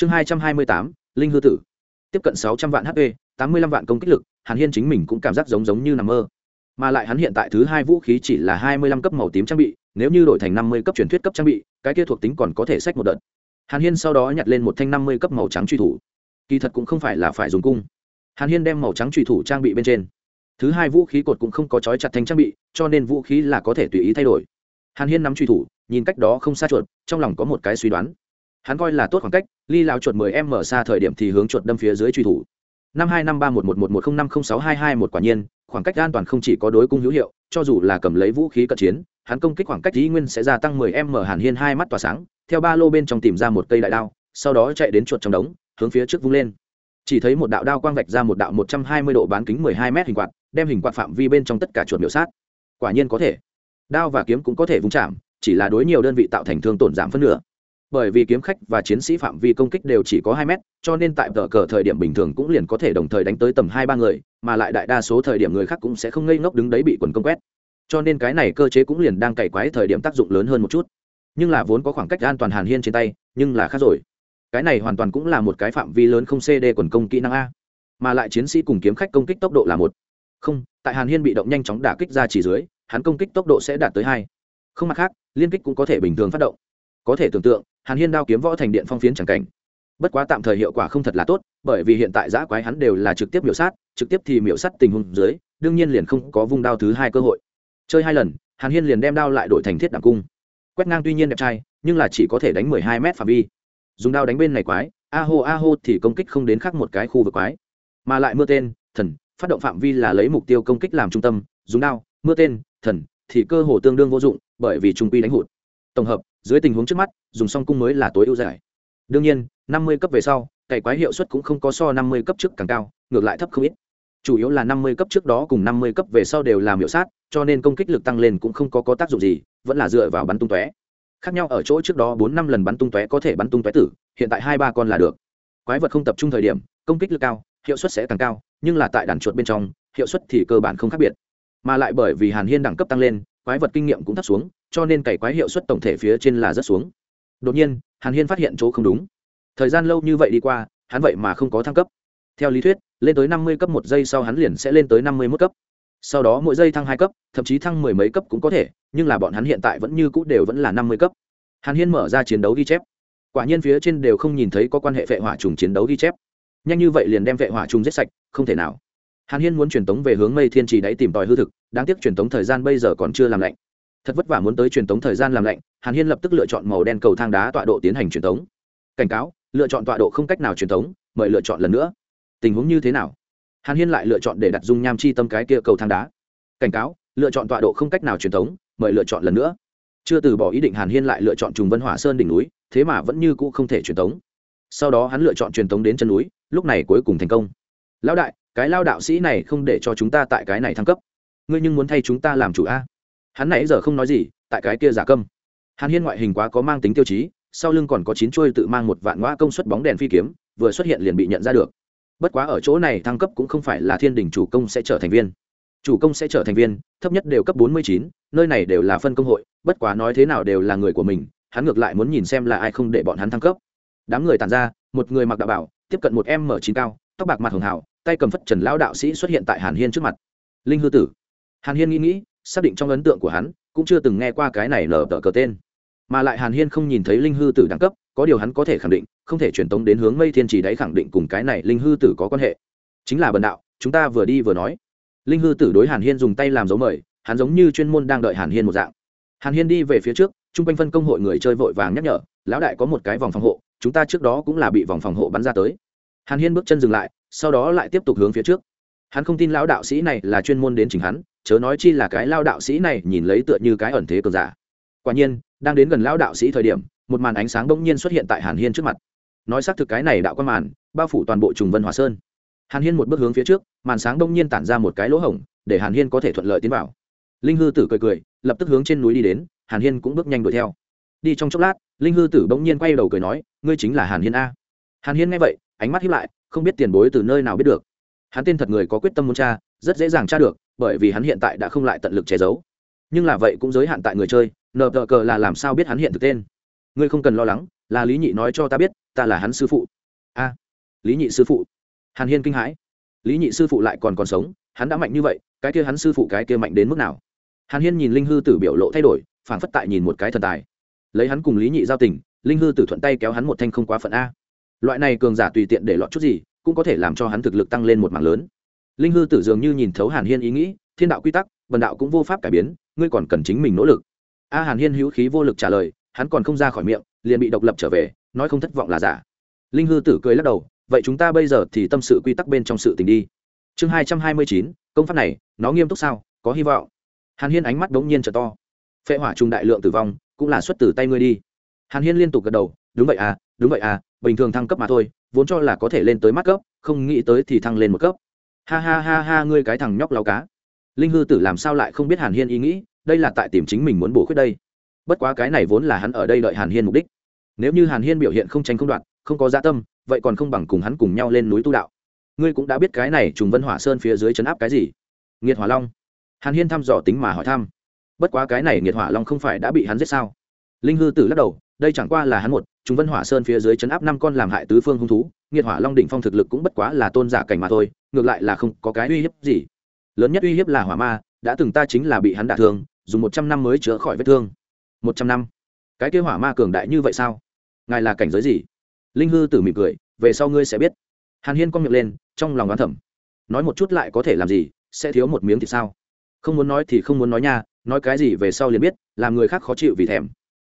chương hai trăm hai mươi tám, linh hư tử. Tiếp cận sáu trăm vạn hp tám mươi lăm vạn công kích lực, hàn hiên chính mình cũng cảm giác giống giống như nằm mơ. Mà lại hắn hiện tại thứ hai vũ khí chỉ là hai mươi lăm cấp màu tím trang bị, nếu như đổi thành năm mươi cấp truyền thuyết cấp trang bị, cái kia thuộc tính còn có thể sách một đợt. Hàn hiên sau đó nhặt lên một thanh năm mươi cấp màu trắng truy thủ. Kỳ thật cũng không phải là phải dùng cung. Hàn hiên đem màu trắng truy thủ trang bị bên trên. Thứ hai vũ khí cột cũng không có trói chặt thanh trang bị, cho nên vũ khí là có thể tùy ý thay đổi. Hàn hiên nắm truy thủ, nhìn cách đó không xa chuột, trong lòng có một cái suy đoán hắn coi là tốt khoảng cách, ly lao chuột mười em mở xa thời điểm thì hướng chuột đâm phía dưới truy thủ. Năm hai năm ba một một một một không năm không sáu hai hai một quả nhiên, khoảng cách an toàn không chỉ có đối cung hữu hiệu, cho dù là cầm lấy vũ khí cận chiến, hắn công kích khoảng cách dĩ nguyên sẽ gia tăng mười em mở hàn hiên hai mắt tỏa sáng, theo ba lô bên trong tìm ra một cây đại đao, sau đó chạy đến chuột trong đống, hướng phía trước vung lên. Chỉ thấy một đạo đao quang vạch ra một đạo một trăm hai mươi độ bán kính mười hai m hình quạt, đem hình quạt phạm vi bên trong tất cả chuột miểu sát. Quả nhiên có thể. Đao và kiếm cũng có thể vung chạm, chỉ là đối nhiều đơn vị tạo thành thương tổn giảm phân nửa bởi vì kiếm khách và chiến sĩ phạm vi công kích đều chỉ có hai mét, cho nên tại tờ cờ thời điểm bình thường cũng liền có thể đồng thời đánh tới tầm hai ba người, mà lại đại đa số thời điểm người khác cũng sẽ không ngây ngốc đứng đấy bị quần công quét. Cho nên cái này cơ chế cũng liền đang cày quái thời điểm tác dụng lớn hơn một chút. Nhưng là vốn có khoảng cách an toàn hàn hiên trên tay, nhưng là khác rồi. Cái này hoàn toàn cũng là một cái phạm vi lớn không cd quần công kỹ năng a. Mà lại chiến sĩ cùng kiếm khách công kích tốc độ là một. Không, tại hàn hiên bị động nhanh chóng đả kích ra chỉ dưới, hắn công kích tốc độ sẽ đạt tới hai. Không mặt khác, liên kích cũng có thể bình thường phát động. Có thể tưởng tượng hàn hiên đao kiếm võ thành điện phong phiến chẳng cảnh. Bất quá tạm thời hiệu quả không thật là tốt, bởi vì hiện tại giã quái hắn đều là trực tiếp miểu sát, trực tiếp thì miểu sát tình huống dưới, đương nhiên liền không có vung đao thứ hai cơ hội. Chơi hai lần, hàn hiên liền đem đao lại đổi thành thiết đảng cung. Quét ngang tuy nhiên đẹp trai, nhưng là chỉ có thể đánh mười hai mét phạm vi. Dùng đao đánh bên này quái, a hô a hô thì công kích không đến khác một cái khu vực quái. Mà lại mưa tên, thần, phát động phạm vi là lấy mục tiêu công kích làm trung tâm, dùng đao, mưa tên, thần thì cơ hồ tương đương vô dụng, bởi vì trung quy đánh hụt. Tổng hợp dưới tình huống trước mắt dùng song cung mới là tối ưu giải. Đương nhiên năm mươi cấp về sau cày quái hiệu suất cũng không có so năm mươi cấp trước càng cao ngược lại thấp không ít. Chủ yếu là năm mươi cấp trước đó cùng năm mươi cấp về sau đều làm hiệu sát cho nên công kích lực tăng lên cũng không có, có tác dụng gì vẫn là dựa vào bắn tung tóe. Khác nhau ở chỗ trước đó bốn năm lần bắn tung tóe có thể bắn tung tóe tử hiện tại hai ba con là được. Quái vật không tập trung thời điểm công kích lực cao hiệu suất sẽ càng cao nhưng là tại đàn chuột bên trong hiệu suất thì cơ bản không khác biệt. Mà lại bởi vì hàn hiên đẳng cấp tăng lên quái vật kinh nghiệm cũng thấp xuống cho nên cày quái hiệu suất tổng thể phía trên là rất xuống. Đột nhiên, hàn hiên phát hiện chỗ không đúng. Thời gian lâu như vậy đi qua, hắn vậy mà không có thăng cấp. Theo lý thuyết, lên tới năm mươi cấp một giây sau hắn liền sẽ lên tới năm mươi mốt cấp. Sau đó mỗi giây thăng hai cấp, thậm chí thăng mười mấy cấp cũng có thể, nhưng là bọn hắn hiện tại vẫn như cũ đều vẫn là năm mươi cấp. Hàn hiên mở ra chiến đấu ghi chép. Quả nhiên phía trên đều không nhìn thấy có quan hệ vệ hỏa trùng chiến đấu ghi chép. Nhanh như vậy liền đem vệ hỏa trùng giết sạch, không thể nào. Hàn hiên muốn truyền tống về hướng mây thiên trì đáy tìm tòi hư thực, đáng tiếc truyền tống thời gian bây giờ còn chưa làm lạnh thật vất vả muốn tới truyền tống thời gian làm lạnh, hàn hiên lập tức lựa chọn màu đen cầu thang đá tọa độ tiến hành truyền tống. Cảnh cáo, lựa chọn tọa độ không cách nào truyền tống, mời lựa chọn lần nữa. Tình huống như thế nào? Hàn hiên lại lựa chọn để đặt dung nham chi tâm cái kia cầu thang đá. Cảnh cáo, lựa chọn tọa độ không cách nào truyền tống, mời lựa chọn lần nữa. Chưa từ bỏ ý định hàn hiên lại lựa chọn trùng vân hỏa sơn đỉnh núi, thế mà vẫn như cũ không thể truyền tống. Sau đó hắn lựa chọn truyền tống đến chân núi, lúc này cuối cùng thành công. Lão đại, cái lao đạo sĩ này không để cho chúng ta tại cái này thăng cấp. Ngươi nhưng muốn thay chúng ta làm chủ a? Hắn nãy giờ không nói gì, tại cái kia giả câm. Hàn hiên ngoại hình quá có mang tính tiêu chí, sau lưng còn có chín chuôi tự mang một vạn ngoa công suất bóng đèn phi kiếm, vừa xuất hiện liền bị nhận ra được. Bất quá ở chỗ này thăng cấp cũng không phải là thiên đình chủ công sẽ trở thành viên. Chủ công sẽ trở thành viên, thấp nhất đều cấp bốn mươi chín, nơi này đều là phân công hội, bất quá nói thế nào đều là người của mình, hắn ngược lại muốn nhìn xem là ai không để bọn hắn thăng cấp. Đám người tàn ra, một người mặc đạo bảo, tiếp cận một m chín cao, tóc bạc mặt hường hảo tay cầm phất trần lão đạo sĩ xuất hiện tại hàn hiên trước mặt. Linh hư tử. Hàn hiên nghĩ nghĩ xác định trong ấn tượng của hắn, cũng chưa từng nghe qua cái này nở tờ cờ tên. Mà lại hàn hiên không nhìn thấy linh hư tử đẳng cấp, có điều hắn có thể khẳng định, không thể truyền tống đến hướng mây thiên trì đấy khẳng định cùng cái này linh hư tử có quan hệ. Chính là bần đạo, chúng ta vừa đi vừa nói. Linh hư tử đối hàn hiên dùng tay làm dấu mời, hắn giống như chuyên môn đang đợi hàn hiên một dạng. Hàn hiên đi về phía trước t r u n g quanh phân công hội người chơi vội vàng nhắc nhở, lão đại có một cái vòng phòng hộ, chúng ta trước đó cũng là bị vòng phòng hộ bắn ra tới. Hàn hiên bước chân dừng lại, sau đó lại tiếp tục hướng phía trước. Hắn không tin lão đạo sĩ này là chuyên môn đến chỉnh hắn chớ nói chi là cái lao đạo sĩ này nhìn lấy tựa như cái ẩn thế cường giả. Quả nhiên, đang đến gần lão đạo sĩ thời điểm, một màn ánh sáng bỗng nhiên xuất hiện tại hàn hiên trước mặt. Nói xác thực cái này đạo quan màn, bao phủ toàn bộ trùng vân hòa sơn. Hàn hiên một bước hướng phía trước, màn sáng bỗng nhiên tản ra một cái lỗ hổng, để hàn hiên có thể thuận lợi tiến vào. Linh hư tử cười cười, lập tức hướng trên núi đi đến, hàn hiên cũng bước nhanh đuổi theo. Đi trong chốc lát, linh hư tử bỗng nhiên quay đầu cười nói, ngươi chính là hàn hiên a. Hàn hiên nghe vậy, ánh mắt hiếp lại, không biết tiền bối từ nơi nào biết được. Hắn tên thật người có quyết tâm muốn tra rất dễ dàng tra được, bởi vì hắn hiện tại đã không lại tận lực che giấu. Nhưng là vậy cũng giới hạn tại người chơi, nờ tờ cờ là làm sao biết hắn hiện thực tên? Ngươi không cần lo lắng, là lý nhị nói cho ta biết, ta là hắn sư phụ. A, lý nhị sư phụ. Hàn hiên kinh hãi. Lý nhị sư phụ lại còn còn sống, hắn đã mạnh như vậy, cái kia hắn sư phụ cái kia mạnh đến mức nào? Hàn hiên nhìn linh hư tử biểu lộ thay đổi, phảng phất tại nhìn một cái thần tài. Lấy hắn cùng lý nhị giao tình, linh hư tử thuận tay kéo hắn một thanh không quá phận a. Loại này cường giả tùy tiện để lọt chút gì, cũng có thể làm cho hắn thực lực tăng lên một mảng lớn linh hư tử dường như nhìn thấu hàn hiên ý nghĩ, thiên đạo quy tắc vần đạo cũng vô pháp cải biến, ngươi còn cần chính mình nỗ lực. A hàn hiên hữu khí vô lực trả lời, hắn còn không ra khỏi miệng, liền bị độc lập trở về, nói không thất vọng là giả. Linh hư tử cười lắc đầu, vậy chúng ta bây giờ thì tâm sự quy tắc bên trong sự tình đi. Chương hai trăm hai mươi chín, công pháp này, nó nghiêm túc sao, có hy vọng. Hàn hiên ánh mắt đ ố n g nhiên trở to. Phệ hỏa trùng đại lượng tử vong, cũng là xuất từ tay ngươi đi. Hàn hiên liên tục gật đầu, đúng vậy à đúng vậy à bình thường thăng cấp mà thôi, vốn cho là có thể lên tới mắt cấp, không nghĩ tới thì thăng lên một cấp ha ha ha ha, ngươi cái thằng nhóc lao cá. Linh hư tử làm sao lại không biết hàn hiên ý nghĩ, đây là tại tìm chính mình muốn bổ khuyết đây. Bất quá cái này vốn là hắn ở đây đợi hàn hiên mục đích. Nếu như hàn hiên biểu hiện không tranh không đoạt, không có gia tâm, vậy còn không bằng cùng hắn cùng nhau lên núi tu đạo. Ngươi cũng đã biết cái này trùng vân hỏa sơn phía dưới chấn áp cái gì. Nghiệt hỏa long. Hàn hiên thăm dò tính mà hỏi thăm. Bất quá cái này nghiệt hỏa long không phải đã bị hắn giết sao? Linh hư tử lắc đầu đây chẳng qua là hắn một, chúng vân hỏa sơn phía dưới chấn áp năm con làm hại tứ phương hung thú, nghiệt hỏa long đỉnh phong thực lực cũng bất quá là tôn giả cảnh mà thôi, ngược lại là không có cái uy hiếp gì. Lớn nhất uy hiếp là hỏa ma, đã từng ta chính là bị hắn đả thương, dùng một trăm năm mới chữa khỏi vết thương. Một trăm năm? Cái kế hỏa ma cường đại như vậy sao? Ngài là cảnh giới gì? Linh hư tử mỉm cười, về sau ngươi sẽ biết. Hàn hiên con miệng lên, trong lòng đoán thẩm nói một chút lại có thể làm gì, sẽ thiếu một miếng thì sao? Không muốn nói thì không muốn nói nha, nói cái gì về sau liền biết, làm người khác khó chịu vì thèm.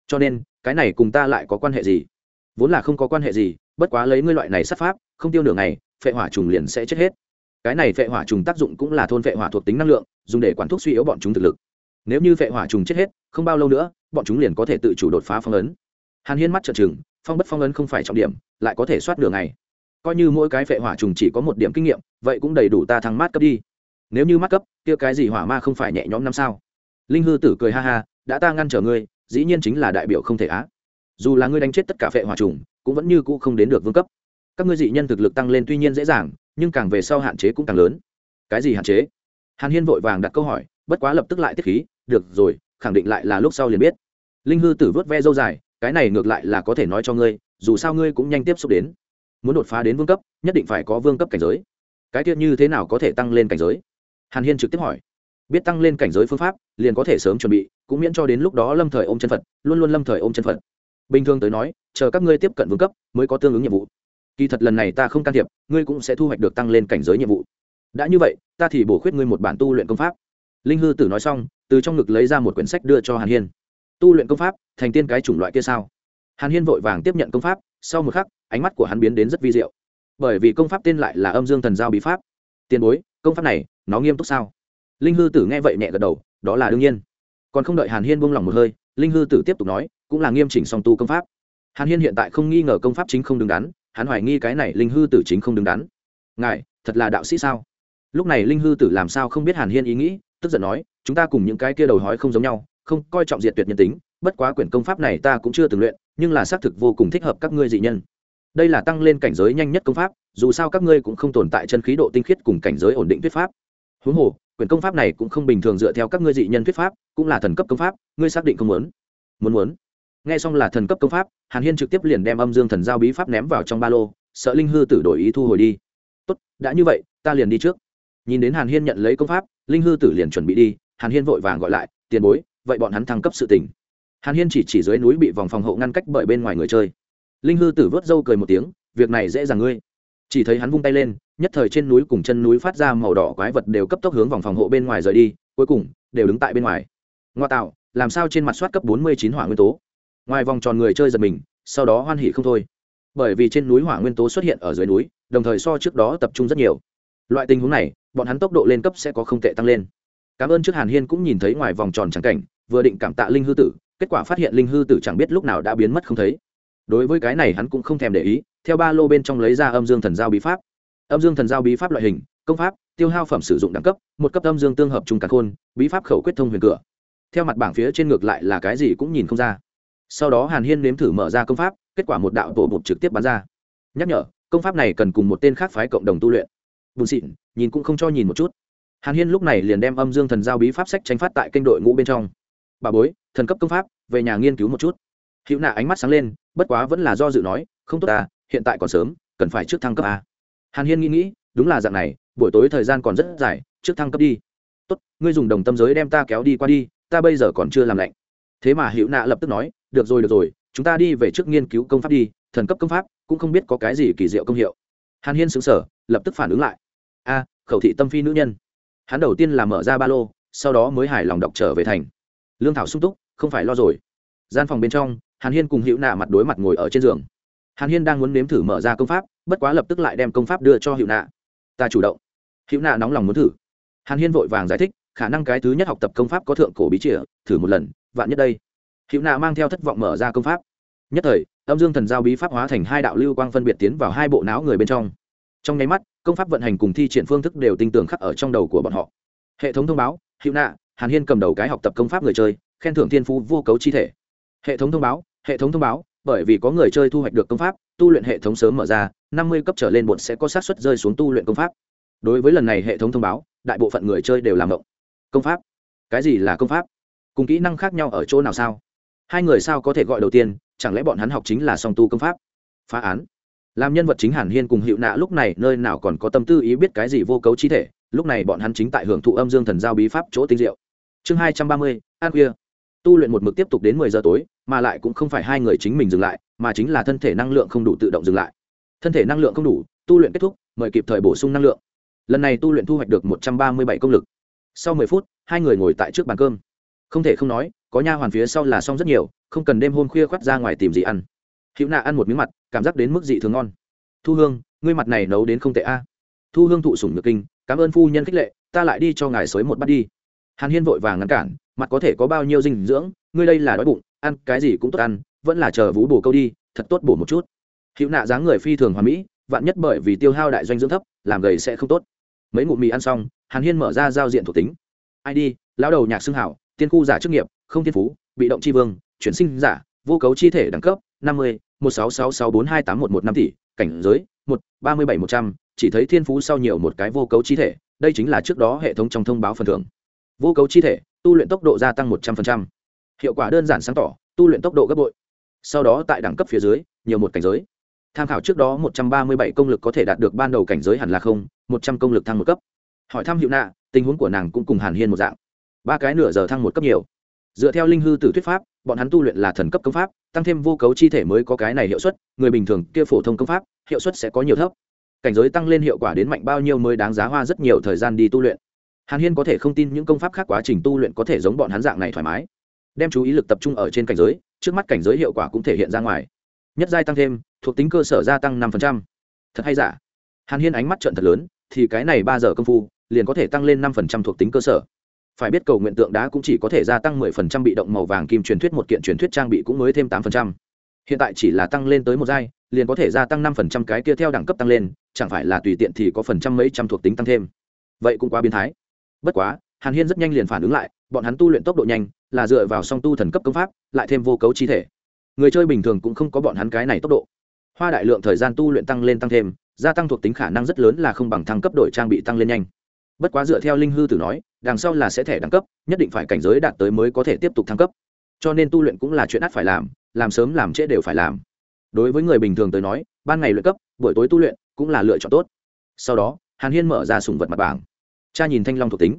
Cho nên cái này cùng ta lại có quan hệ gì? Vốn là không có quan hệ gì, bất quá lấy ngươi loại này sát pháp, không tiêu nửa ngày, phệ hỏa trùng liền sẽ chết hết. Cái này phệ hỏa trùng tác dụng cũng là thôn phệ hỏa thuộc tính năng lượng, dùng để quản thuốc suy yếu bọn chúng thực lực. Nếu như phệ hỏa trùng chết hết, không bao lâu nữa, bọn chúng liền có thể tự chủ đột phá phong ấn. Hàn hiên mắt trợn trừng, phong bất phong ấn không phải trọng điểm, lại có thể soát đường này coi như mỗi cái phệ hỏa trùng chỉ có một điểm kinh nghiệm, vậy cũng đầy đủ ta thăng mát cấp đi. Nếu như mát cấp, kia cái gì hỏa ma không phải nhẹ nhõm năm sao? Linh hư tử cười ha ha, đã ta ngăn trở ngươi dĩ nhiên chính là đại biểu không thể á. Dù là ngươi đánh chết tất cả phệ hòa trùng, cũng vẫn như cũ không đến được vương cấp. Các ngươi dị nhân thực lực tăng lên tuy nhiên dễ dàng, nhưng càng về sau hạn chế cũng càng lớn. Cái gì hạn chế? Hàn hiên vội vàng đặt câu hỏi, bất quá lập tức lại tiết khí, được rồi, khẳng định lại là lúc sau liền biết. Linh hư tử vớt ve dâu dài, cái này ngược lại là có thể nói cho ngươi, dù sao ngươi cũng nhanh tiếp xúc đến. Muốn đột phá đến vương cấp, nhất định phải có vương cấp cảnh giới. Cái tiết như thế nào có thể tăng lên cảnh giới? Hàn hiên trực tiếp hỏi. Biết tăng lên cảnh giới phương pháp, liền có thể sớm chuẩn bị cũng miễn cho đến lúc đó lâm thời ôm chân phật, luôn luôn lâm thời ôm chân phật. Bình thường tới nói, chờ các ngươi tiếp cận vương cấp, mới có tương ứng nhiệm vụ. Kỳ thật lần này ta không can thiệp, ngươi cũng sẽ thu hoạch được tăng lên cảnh giới nhiệm vụ. Đã như vậy, ta thì bổ khuyết ngươi một bản tu luyện công pháp. Linh hư tử nói xong, từ trong ngực lấy ra một quyển sách đưa cho hàn hiên. Tu luyện công pháp, thành tiên cái chủng loại kia sao? Hàn hiên vội vàng tiếp nhận công pháp, sau một khắc, ánh mắt của hắn biến đến rất vi diệu. Bởi vì công pháp tên lại là âm dương thần giao bí pháp. Tiền bối, công pháp này, nó nghiêm túc sao? Linh hư tử nghe vậy nhẹ gật đầu, đó là đương nhiên còn không đợi hàn hiên buông lỏng một hơi, linh hư tử tiếp tục nói, cũng là nghiêm chỉnh song tu công pháp. Hàn hiên hiện tại không nghi ngờ công pháp chính không đứng đắn, hắn hoài nghi cái này linh hư tử chính không đứng đắn. Ngài, thật là đạo sĩ sao? Lúc này linh hư tử làm sao không biết hàn hiên ý nghĩ, tức giận nói, chúng ta cùng những cái kia đầu hói không giống nhau, không coi trọng diệt tuyệt nhân tính, bất quá quyển công pháp này ta cũng chưa từng luyện, nhưng là xác thực vô cùng thích hợp các ngươi dị nhân. Đây là tăng lên cảnh giới nhanh nhất công pháp, dù sao các ngươi cũng không tồn tại chân khí độ tinh khiết cùng cảnh giới ổn định thuyết pháp. Huống hồ quyển công pháp này cũng không bình thường dựa theo các ngươi dị nhân thuyết pháp, cũng là thần cấp công pháp, ngươi xác định không muốn? Muốn muốn. Nghe xong là thần cấp công pháp, hàn hiên trực tiếp liền đem âm dương thần giao bí pháp ném vào trong ba lô, sợ linh hư tử đổi ý thu hồi đi. Tốt, đã như vậy, ta liền đi trước. Nhìn đến hàn hiên nhận lấy công pháp, linh hư tử liền chuẩn bị đi, hàn hiên vội vàng gọi lại, tiền bối, vậy bọn hắn thăng cấp sự tình. Hàn hiên chỉ chỉ dưới núi bị vòng phòng hộ ngăn cách bởi bên ngoài người chơi. Linh hư tử vớt râu cười một tiếng, việc này dễ dàng ngươi chỉ thấy hắn vung tay lên, nhất thời trên núi cùng chân núi phát ra màu đỏ quái vật đều cấp tốc hướng vòng phòng hộ bên ngoài rời đi, cuối cùng, đều đứng tại bên ngoài. Ngoa tạo, làm sao trên mặt soát cấp bốn mươi chín hỏa nguyên tố? Ngoài vòng tròn người chơi giật mình, sau đó hoan hỉ không thôi. Bởi vì trên núi hỏa nguyên tố xuất hiện ở dưới núi, đồng thời so trước đó tập trung rất nhiều. Loại tình huống này, bọn hắn tốc độ lên cấp sẽ có không tệ tăng lên. Cảm ơn trước hàn hiên cũng nhìn thấy ngoài vòng tròn trắng cảnh, vừa định cảm tạ linh hư tử, kết quả phát hiện linh hư tử chẳng biết lúc nào đã biến mất không thấy. Đối với cái này hắn cũng không thèm để ý theo ba lô bên trong lấy ra âm dương thần giao bí pháp. Âm dương thần giao bí pháp loại hình, công pháp, tiêu hao phẩm sử dụng đẳng cấp, một cấp âm dương tương hợp trung cả khôn, bí pháp khẩu quyết thông huyền cửa. Theo mặt bảng phía trên ngược lại là cái gì cũng nhìn không ra. Sau đó hàn hiên nếm thử mở ra công pháp, kết quả một đạo tổ bột trực tiếp bắn ra. Nhắc nhở, công pháp này cần cùng một tên khác phái cộng đồng tu luyện. Bùn xịn, nhìn cũng không cho nhìn một chút. Hàn hiên lúc này liền đem âm dương thần giao bí pháp sách tranh phát tại kênh đội ngũ bên trong. Bà bối, thần cấp công pháp, về nhà nghiên cứu một chút. Hữu nạ ánh mắt sáng lên, bất quá vẫn là do dự nói, không tốt à hiện tại còn sớm, cần phải trước thăng cấp a. Hàn hiên nghĩ nghĩ, đúng là dạng này, buổi tối thời gian còn rất dài, trước thăng cấp đi. Tốt, ngươi dùng đồng tâm giới đem ta kéo đi qua đi, ta bây giờ còn chưa làm lạnh. Thế mà hữu nạ lập tức nói, được rồi được rồi, chúng ta đi về trước nghiên cứu công pháp đi, thần cấp công pháp, cũng không biết có cái gì kỳ diệu công hiệu. Hàn hiên xứng sở lập tức phản ứng lại. A, khẩu thị tâm phi nữ nhân. Hắn đầu tiên là mở ra ba lô, sau đó mới hài lòng đọc trở về thành. Lương thảo sung túc, không phải lo rồi. Gian phòng bên trong, hàn hiên cùng hữu nạ mặt đối mặt ngồi ở trên giường hàn hiên đang muốn nếm thử mở ra công pháp, bất quá lập tức lại đem công pháp đưa cho hiệu nạ. Ta chủ động. Hiệu nạ nóng lòng muốn thử. Hàn hiên vội vàng giải thích, khả năng cái thứ nhất học tập công pháp có thượng cổ bí trịa thử một lần, vạn nhất đây. Hiệu nạ mang theo thất vọng mở ra công pháp. Nhất thời, âm dương thần giao bí pháp hóa thành hai đạo lưu quang phân biệt tiến vào hai bộ não người bên trong. Trong nháy mắt, công pháp vận hành cùng thi triển phương thức đều tinh tường khắc ở trong đầu của bọn họ. Hệ thống thông báo hiệu nạ, hàn hiên cầm đầu cái học tập công pháp người chơi, khen thưởng thiên phú vô cấu chi thể. Hệ thống thông báo, hệ thống thông báo bởi vì có người chơi thu hoạch được công pháp, tu luyện hệ thống sớm mở ra, năm mươi cấp trở lên bột sẽ có sát suất rơi xuống tu luyện công pháp. Đối với lần này hệ thống thông báo, đại bộ phận người chơi đều làm động công pháp? Cái gì là công pháp? Cùng kỹ năng khác nhau ở chỗ nào sao? Hai người sao có thể gọi đầu tiên, chẳng lẽ bọn hắn học chính là song tu công pháp? Phá án. Làm nhân vật chính hàn hiên cùng hiệu nạ lúc này nơi nào còn có tâm tư ý biết cái gì vô cấu chi thể, lúc này bọn hắn chính tại hưởng thụ âm dương thần giao bí pháp chỗ tinh diệu. Chương hai trăm ba mươi, an khuya. Tu luyện một mực tiếp tục đến mười giờ tối mà lại cũng không phải hai người chính mình dừng lại, mà chính là thân thể năng lượng không đủ tự động dừng lại. Thân thể năng lượng không đủ, tu luyện kết thúc, mời kịp thời bổ sung năng lượng. Lần này tu luyện thu hoạch được một trăm ba mươi bảy công lực. Sau mười phút, hai người ngồi tại trước bàn cơm. Không thể không nói, có nha hoàn phía sau là xong rất nhiều, không cần đêm hôm khuya khoắt ra ngoài tìm gì ăn. Hữu nạ ăn một miếng mặt, cảm giác đến mức dị thường ngon. Thu hương, ngươi mặt này nấu đến không tệ a. Thu hương thụ sủng nhược kinh, cảm ơn phu nhân khích lệ, ta lại đi cho ngài xới một bát đi. Hàn hiên vội vàng ngăn cản, mặt có thể có bao nhiêu dinh dưỡng ngươi đây là đói bụng, ăn cái gì cũng tốt ăn, vẫn là chờ vú bổ câu đi, thật tốt bổ một chút. Hữu nạ dáng người phi thường hoàn mỹ, vạn nhất bởi vì tiêu hao đại doanh dưỡng thấp, làm gầy sẽ không tốt. Mấy ngụm mì ăn xong, hàn hiên mở ra giao diện thuộc tính. Id lão đầu nhạc xưng hảo, tiên khu giả chức nghiệp, không thiên phú, bị động tri vương, chuyển sinh giả, vô cấu chi thể đẳng cấp, năm mươi, một sáu sáu sáu bốn hai tám một một năm tỷ, cảnh giới, một, ba mươi bảy một trăm, chỉ thấy thiên phú sau nhiều một cái vô cấu chi thể, đây chính là trước đó hệ thống trong thông báo phần thưởng. Vô cấu chi thể, tu luyện tốc độ gia tăng một trăm linh hiệu quả đơn giản sáng tỏ, tu luyện tốc độ gấp bội. Sau đó tại đẳng cấp phía dưới, nhiều một cảnh giới. Tham khảo trước đó một trăm ba mươi bảy công lực có thể đạt được ban đầu cảnh giới hẳn là không, một trăm công lực thăng một cấp. Hỏi thăm hiệu nạ, tình huống của nàng cũng cùng hàn hiên một dạng. Ba cái nửa giờ thăng một cấp nhiều. Dựa theo linh hư tử thuyết pháp, bọn hắn tu luyện là thần cấp công pháp, tăng thêm vô cấu chi thể mới có cái này hiệu suất, người bình thường kia phổ thông công pháp, hiệu suất sẽ có nhiều thấp. Cảnh giới tăng lên hiệu quả đến mạnh bao nhiêu mới đáng giá hoa rất nhiều thời gian đi tu luyện. Hàn hiên có thể không tin những công pháp khác quá trình tu luyện có thể giống bọn hắn dạng này thoải mái đem chú ý lực tập trung ở trên cảnh giới, trước mắt cảnh giới hiệu quả cũng thể hiện ra ngoài. Nhất giai tăng thêm, thuộc tính cơ sở gia tăng năm thật hay giả? Hàn hiên ánh mắt trận thật lớn, thì cái này ba giờ công phu, liền có thể tăng lên năm thuộc tính cơ sở. Phải biết cầu nguyện tượng đá cũng chỉ có thể gia tăng 10% bị động màu vàng kim truyền thuyết một kiện truyền thuyết trang bị cũng mới thêm 8%. hiện tại chỉ là tăng lên tới một giai, liền có thể gia tăng 5% cái kia theo đẳng cấp tăng lên, chẳng phải là tùy tiện thì có phần trăm mấy trăm thuộc tính tăng thêm. Vậy cũng quá biến thái. Bất quá hàn hiên rất nhanh liền phản ứng lại, bọn hắn tu luyện tốc độ nhanh, là dựa vào song tu thần cấp công pháp, lại thêm vô cấu chi thể. Người chơi bình thường cũng không có bọn hắn cái này tốc độ. Hoa đại lượng thời gian tu luyện tăng lên tăng thêm, gia tăng thuộc tính khả năng rất lớn là không bằng thăng cấp đổi trang bị tăng lên nhanh. Bất quá dựa theo linh hư tử nói, đằng sau là sẽ thẻ đẳng cấp, nhất định phải cảnh giới đạt tới mới có thể tiếp tục thăng cấp. Cho nên tu luyện cũng là chuyện ắt phải làm làm sớm làm trễ đều phải làm. Đối với người bình thường tới nói, ban ngày luyện cấp, buổi tối tu luyện cũng là lựa chọn tốt. Sau đó, hàn hiên mở ra sùng vật mặt bảng. Cha nhìn thanh long thuộc tính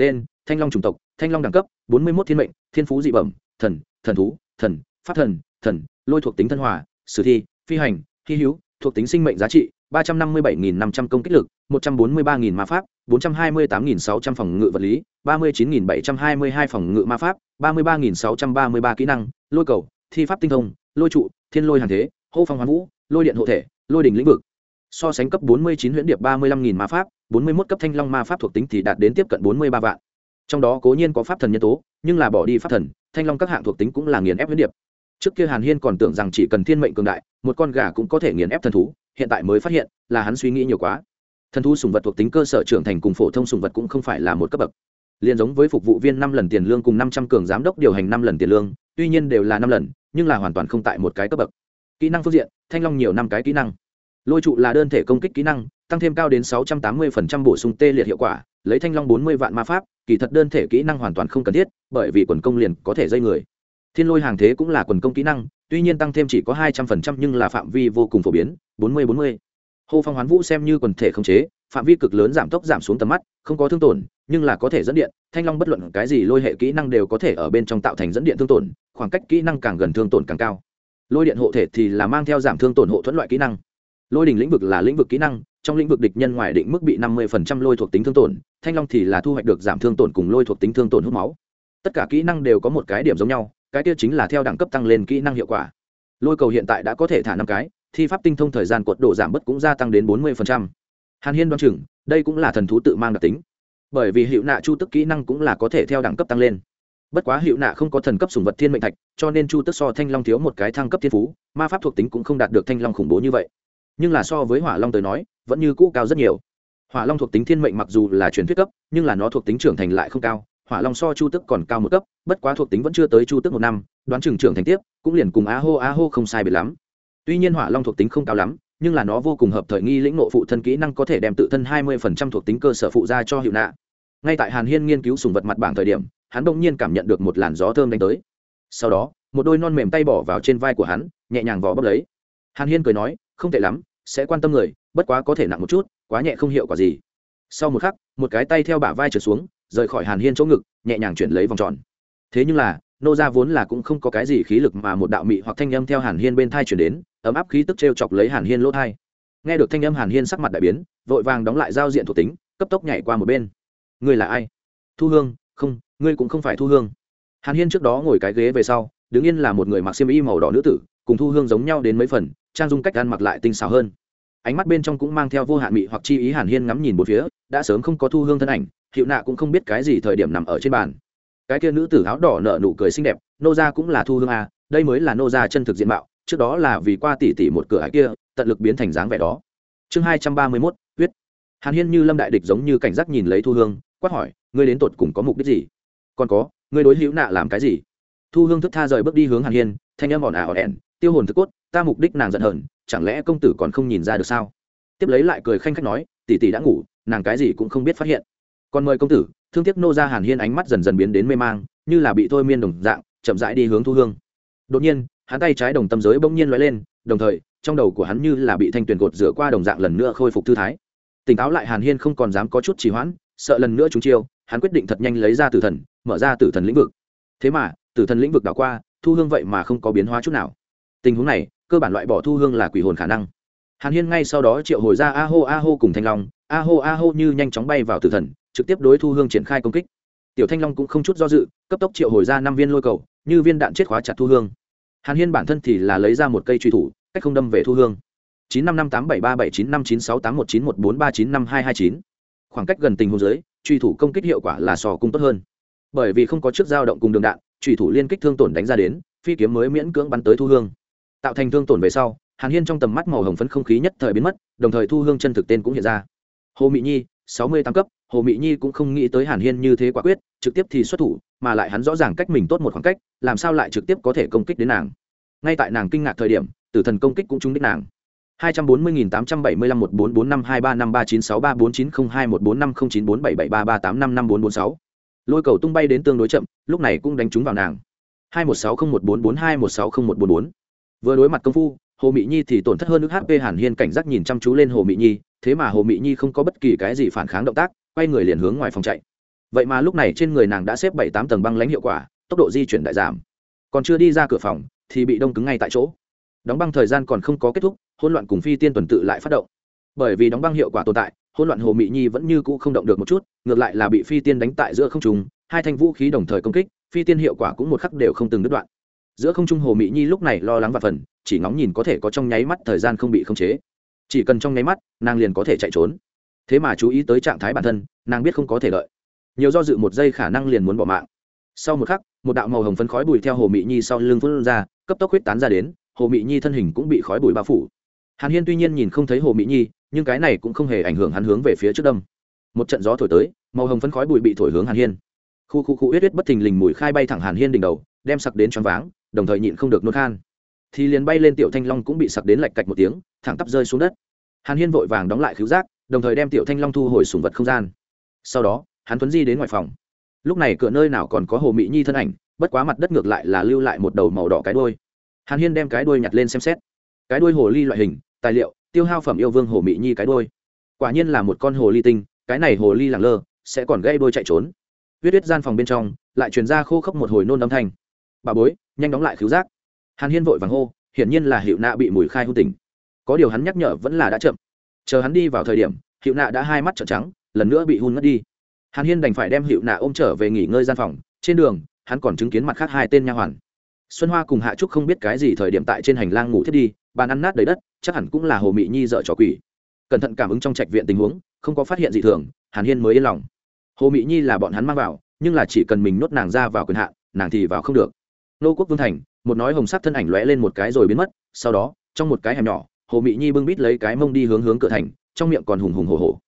tên, thanh long chủng tộc, thanh long đẳng cấp, bốn mươi một thiên mệnh, thiên phú dị bẩm, thần thần thú, thần, pháp thần thần, lôi thuộc tính thân hòa, sử thi, phi hành, hy hữu, thuộc tính sinh mệnh giá trị, ba trăm năm mươi bảy nghìn năm trăm công kích lực, một trăm bốn mươi ba nghìn ma pháp, bốn trăm hai mươi tám nghìn sáu trăm phòng ngự vật lý, ba mươi chín nghìn bảy trăm hai mươi hai phòng ngự ma pháp, ba mươi ba nghìn sáu trăm ba mươi ba kỹ năng, lôi cầu, thi pháp tinh thông, lôi trụ, thiên lôi hàng thế, hô phong hoán vũ, lôi điện hộ thể, lôi đỉnh lĩnh vực. So sánh cấp 49 huyễn điệp 35.000 ma pháp 41 cấp thanh long ma pháp thuộc tính thì đạt đến tiếp cận 43 vạn. Trong đó cố nhiên có pháp thần nhân tố, nhưng là bỏ đi pháp thần, thanh long các hạng thuộc tính cũng là nghiền ép huyễn điệp. Trước kia hàn hiên còn tưởng rằng chỉ cần thiên mệnh cường đại, một con gà cũng có thể nghiền ép thần thú, hiện tại mới phát hiện là hắn suy nghĩ nhiều quá. Thần thú sùng vật thuộc tính cơ sở trưởng thành cùng phổ thông sùng vật cũng không phải là một cấp bậc. Liền giống với phục vụ viên năm lần tiền lương cùng năm trăm cường giám đốc điều hành năm lần tiền lương, tuy nhiên đều là năm lần, nhưng là hoàn toàn không tại một cái cấp bậc. Kỹ năng phương diện, thanh long nhiều năm cái kỹ năng lôi trụ là đơn thể công kích kỹ năng, tăng thêm cao đến sáu trăm tám mươi bổ sung tê liệt hiệu quả, lấy thanh long bốn mươi vạn ma pháp, kỳ thật đơn thể kỹ năng hoàn toàn không cần thiết, bởi vì quần công liền có thể dây người. Thiên lôi hàng thế cũng là quần công kỹ năng, tuy nhiên tăng thêm chỉ có hai trăm phần trăm nhưng là phạm vi vô cùng phổ biến, bốn mươi bốn mươi. Hô phong hoán vũ xem như quần thể không chế, phạm vi cực lớn giảm tốc giảm xuống tầm mắt, không có thương tổn, nhưng là có thể dẫn điện, thanh long bất luận cái gì lôi hệ kỹ năng đều có thể ở bên trong tạo thành dẫn điện thương tổn, khoảng cách kỹ năng càng gần thương tổn càng cao. Lôi điện hộ thể thì là mang theo giảm thương tổn hộ thuẫn loại kỹ năng lôi đình lĩnh vực là lĩnh vực kỹ năng, trong lĩnh vực địch nhân ngoài định mức bị năm mươi lôi thuộc tính thương tổn, thanh long thì là thu hoạch được giảm thương tổn cùng lôi thuộc tính thương tổn hút máu. Tất cả kỹ năng đều có một cái điểm giống nhau, cái tiêu chính là theo đẳng cấp tăng lên kỹ năng hiệu quả. Lôi cầu hiện tại đã có thể thả năm cái, thi pháp tinh thông thời gian cuộn độ giảm bớt cũng gia tăng đến bốn mươi hàn hiên đoan chừng, đây cũng là thần thú tự mang đặc tính. Bởi vì hiệu nạ chu tức kỹ năng cũng là có thể theo đẳng cấp tăng lên. Bất quá hiệu nạ không có thần cấp sùng vật thiên mệnh thạch, cho nên chu tức so thanh long thiếu một cái thăng cấp thiên phú, ma pháp thuộc tính cũng không đạt được thanh long khủng bố như vậy nhưng là so với hỏa long tới nói, vẫn như cũ cao rất nhiều. Hỏa long thuộc tính thiên mệnh mặc dù là truyền thuyết cấp, nhưng là nó thuộc tính trưởng thành lại không cao. Hỏa long so chu tức còn cao một cấp, bất quá thuộc tính vẫn chưa tới chu tức một năm, đoán chừng trưởng thành tiếp, cũng liền cùng á hô á hô không sai biệt lắm. Tuy nhiên hỏa long thuộc tính không cao lắm, nhưng là nó vô cùng hợp thời nghi lĩnh nộ phụ thân kỹ năng có thể đem tự thân hai mươi phần trăm thuộc tính cơ sở phụ ra cho hiệu nạ. Ngay tại hàn hiên nghiên cứu sùng vật mặt bảng thời điểm, hắn bỗng nhiên cảm nhận được một làn gió thơm đánh tới. Sau đó, một đôi non mềm tay bỏ vào trên vai của hắn, nhẹ nhàng vò bốc lấy. Hàn hiên cười nói không tệ lắm, sẽ quan tâm người, bất quá có thể nặng một chút, quá nhẹ không hiệu quả gì. Sau một khắc, một cái tay theo bả vai trượt xuống, rời khỏi hàn hiên chỗ ngực, nhẹ nhàng chuyển lấy vòng tròn. Thế nhưng là, nô ra vốn là cũng không có cái gì khí lực mà một đạo mị hoặc thanh âm theo hàn hiên bên thai chuyển đến, ấm áp khí tức t r e o chọc lấy hàn hiên lỗ thai. Nghe được thanh âm hàn hiên sắc mặt đại biến, vội vàng đóng lại giao diện thuộc tính, cấp tốc nhảy qua một bên. Ngươi là ai? Thu hương, không, ngươi cũng không phải thu hương. Hàn hiên trước đó ngồi cái ghế về sau, đứng yên là một người mặc xiêm y màu đỏ nữ tử, cùng thu hương giống nhau đến mấy phần trang dung cách ăn mặc lại tinh xảo hơn. Ánh mắt bên trong cũng mang theo vô hạn mị hoặc chi ý hàn hiên ngắm nhìn một phía, đã sớm không có thu hương thân ảnh, hiệu nạ cũng không biết cái gì thời điểm nằm ở trên bàn. Cái kia nữ tử áo đỏ nở nụ cười xinh đẹp, nô gia cũng là thu hương à? đây mới là nô gia chân thực diện mạo, trước đó là vì qua tỉ tỉ một cửa ải kia, tận lực biến thành dáng vẻ đó. Chương hai trăm ba mươi mốt, huyết. Hàn hiên như lâm đại địch giống như cảnh giác nhìn lấy thu hương, quát hỏi, ngươi đến tột cùng có mục đích gì? Còn có, ngươi đối hữu nạ làm cái gì? Thu hương thức tha rời bước đi hướng hàn hiên, thanh âm ỏn ả ỏn ẻn tiêu hồn thức cốt, ta mục đích nàng giận hờn, chẳng lẽ công tử còn không nhìn ra được sao? Tiếp lấy lại cười khanh khách nói, tỷ tỷ đã ngủ, nàng cái gì cũng không biết phát hiện. Còn mời công tử, thương tiếc nô ra hàn hiên ánh mắt dần dần biến đến mê mang, như là bị thôi miên đồng dạng, chậm rãi đi hướng thu hương. Đột nhiên, hắn tay trái đồng tâm giới bỗng nhiên l lên, đồng thời, trong đầu của hắn như là bị thanh tuyền gột rửa qua đồng dạng lần nữa khôi phục thư thái. Tỉnh táo lại hàn hiên không còn dám có chút trì hoãn, sợ lần nữa chúng chiêu, hắn quyết định thật nhanh lấy ra tử thần, mở ra tử thần lĩnh vực. Thế mà, tử thần lĩnh vực đảo qua, thu hương vậy mà không có biến hóa chút nào tình huống này, cơ bản loại bỏ thu hương là quỷ hồn khả năng. Hàn hiên ngay sau đó triệu hồi ra a hô a hô cùng thanh long, a hô a hô như nhanh chóng bay vào tử thần, trực tiếp đối thu hương triển khai công kích. Tiểu thanh long cũng không chút do dự, cấp tốc triệu hồi ra năm viên lôi cầu, như viên đạn chết khóa chặt thu hương. Hàn hiên bản thân thì là lấy ra một cây truy thủ, cách không đâm về thu hương. chín năm năm tám bảy ba bảy chín năm chín sáu tám một chín một bốn ba chín năm hai hai chín. Khoảng cách gần tình huống dưới, truy thủ công kích hiệu quả là sò cung tốt hơn. Bởi vì không có trước dao động cùng đường đạn, truy thủ liên kích thương tổn đánh ra đến, phi kiếm mới miễn cưỡng bắn tới thu hương tạo thành thương tổn về sau hàn hiên trong tầm mắt màu hồng phấn không khí nhất thời biến mất đồng thời thu hương chân thực tên cũng hiện ra hồ Mị nhi sáu mươi tám cấp hồ Mị nhi cũng không nghĩ tới hàn hiên như thế quả quyết trực tiếp thì xuất thủ mà lại hắn rõ ràng cách mình tốt một khoảng cách làm sao lại trực tiếp có thể công kích đến nàng ngay tại nàng kinh ngạc thời điểm tử thần công kích cũng trúng đích nàng hai trăm bốn mươi tám trăm bảy mươi năm một bốn bốn năm hai ba năm ba chín sáu ba bốn chín không hai một bốn năm không chín bốn bảy bảy ba ba tám năm năm bốn bốn sáu Lôi cầu tung bay đến tương đối chậm, lúc này cũng đánh trúng vào nàng. 216014421601144 vừa đối mặt công phu, hồ mỹ nhi thì tổn thất hơn nước hp hàn hiên cảnh giác nhìn chăm chú lên hồ mỹ nhi, thế mà hồ mỹ nhi không có bất kỳ cái gì phản kháng động tác, quay người liền hướng ngoài phòng chạy. Vậy mà lúc này trên người nàng đã xếp bảy tám tầng băng lãnh hiệu quả, tốc độ di chuyển đại giảm. Còn chưa đi ra cửa phòng, thì bị đông cứng ngay tại chỗ. Đóng băng thời gian còn không có kết thúc, hỗn loạn cùng phi tiên tuần tự lại phát động. Bởi vì đóng băng hiệu quả tồn tại, hỗn loạn hồ mỹ nhi vẫn như cũ không động được một chút, ngược lại là bị phi tiên đánh tại giữa không trùng hai thanh vũ khí đồng thời công kích, phi tiên hiệu quả cũng một khắc đều không từng đứt đoạn giữa không trung hồ mỹ nhi lúc này lo lắng và phần, chỉ ngóng nhìn có thể có trong nháy mắt thời gian không bị khống chế. Chỉ cần trong nháy mắt, nàng liền có thể chạy trốn. Thế mà chú ý tới trạng thái bản thân, nàng biết không có thể lợi nhiều do dự một giây khả năng liền muốn bỏ mạng. Sau một khắc, một đạo màu hồng phấn khói bụi theo hồ mỹ nhi sau lưng phân ra, cấp tốc huyết tán ra đến, hồ mỹ nhi thân hình cũng bị khói bụi bao phủ. Hàn hiên tuy nhiên nhìn không thấy hồ mỹ nhi, nhưng cái này cũng không hề ảnh hưởng hắn hướng về phía trước đâm. Một trận gió thổi tới, màu hồng phấn khói bụi bị thổi hướng hàn hiên. Khu khu khu huyết huyết bất thình lình mùi khai bay thẳng hàn hiên đỉnh đầu, đem sặc đến choáng váng đồng thời nhịn không được nôn khan. Thì liền bay lên tiểu thanh long cũng bị sặc đến lạch cạch một tiếng, thẳng tắp rơi xuống đất. Hàn hiên vội vàng đóng lại khứu giác, đồng thời đem tiểu thanh long thu hồi sùng vật không gian. Sau đó, hắn tuấn di đến ngoài phòng. Lúc này cửa nơi nào còn có hồ mỹ nhi thân ảnh, bất quá mặt đất ngược lại là lưu lại một đầu màu đỏ cái đôi hàn hiên đem cái đuôi nhặt lên xem xét. Cái đuôi hồ ly loại hình, tài liệu, tiêu hao phẩm yêu vương hồ mị nhi cái đuôi. Quả nhiên là một con hồ ly tinh, cái này hồ ly lẳng lơ, sẽ còn gây đuôi chạy trốn. Huyết huyết gian phòng bên trong, lại truyền ra khô khốc một hồi nôn âm thanh bà bối, nhanh đóng lại cứu giác. Hàn hiên vội vàng hô, hiển nhiên là hiệu nạ bị mùi khai hôn tỉnh có điều hắn nhắc nhở vẫn là đã chậm. Chờ hắn đi vào thời điểm hiệu nạ đã hai mắt trợn trắng, lần nữa bị hôn mất đi. Hàn hiên đành phải đem hiệu nạ ôm trở về nghỉ ngơi gian phòng, trên đường, hắn còn chứng kiến mặt khác hai tên nha hoàn. Xuân hoa cùng hạ trúc không biết cái gì thời điểm tại trên hành lang ngủ thiết đi, bàn ăn nát đầy đất, chắc hẳn cũng là hồ mị nhi dợ trò quỷ. Cẩn thận cảm ứng trong trạch viện tình huống, không có phát hiện gì thường, hàn hiên mới yên lòng. Hồ mị nhi là bọn hắn mang vào, nhưng là chỉ cần mình nuốt nàng ra vào quyền hạn, nàng thì vào không được nô quốc vương thành, một nói hồng sắc thân ảnh lóe lên một cái rồi biến mất, sau đó, trong một cái hẻm nhỏ, hồ mị nhi bưng bít lấy cái mông đi hướng hướng cửa thành, trong miệng còn hùng hùng hồ hồ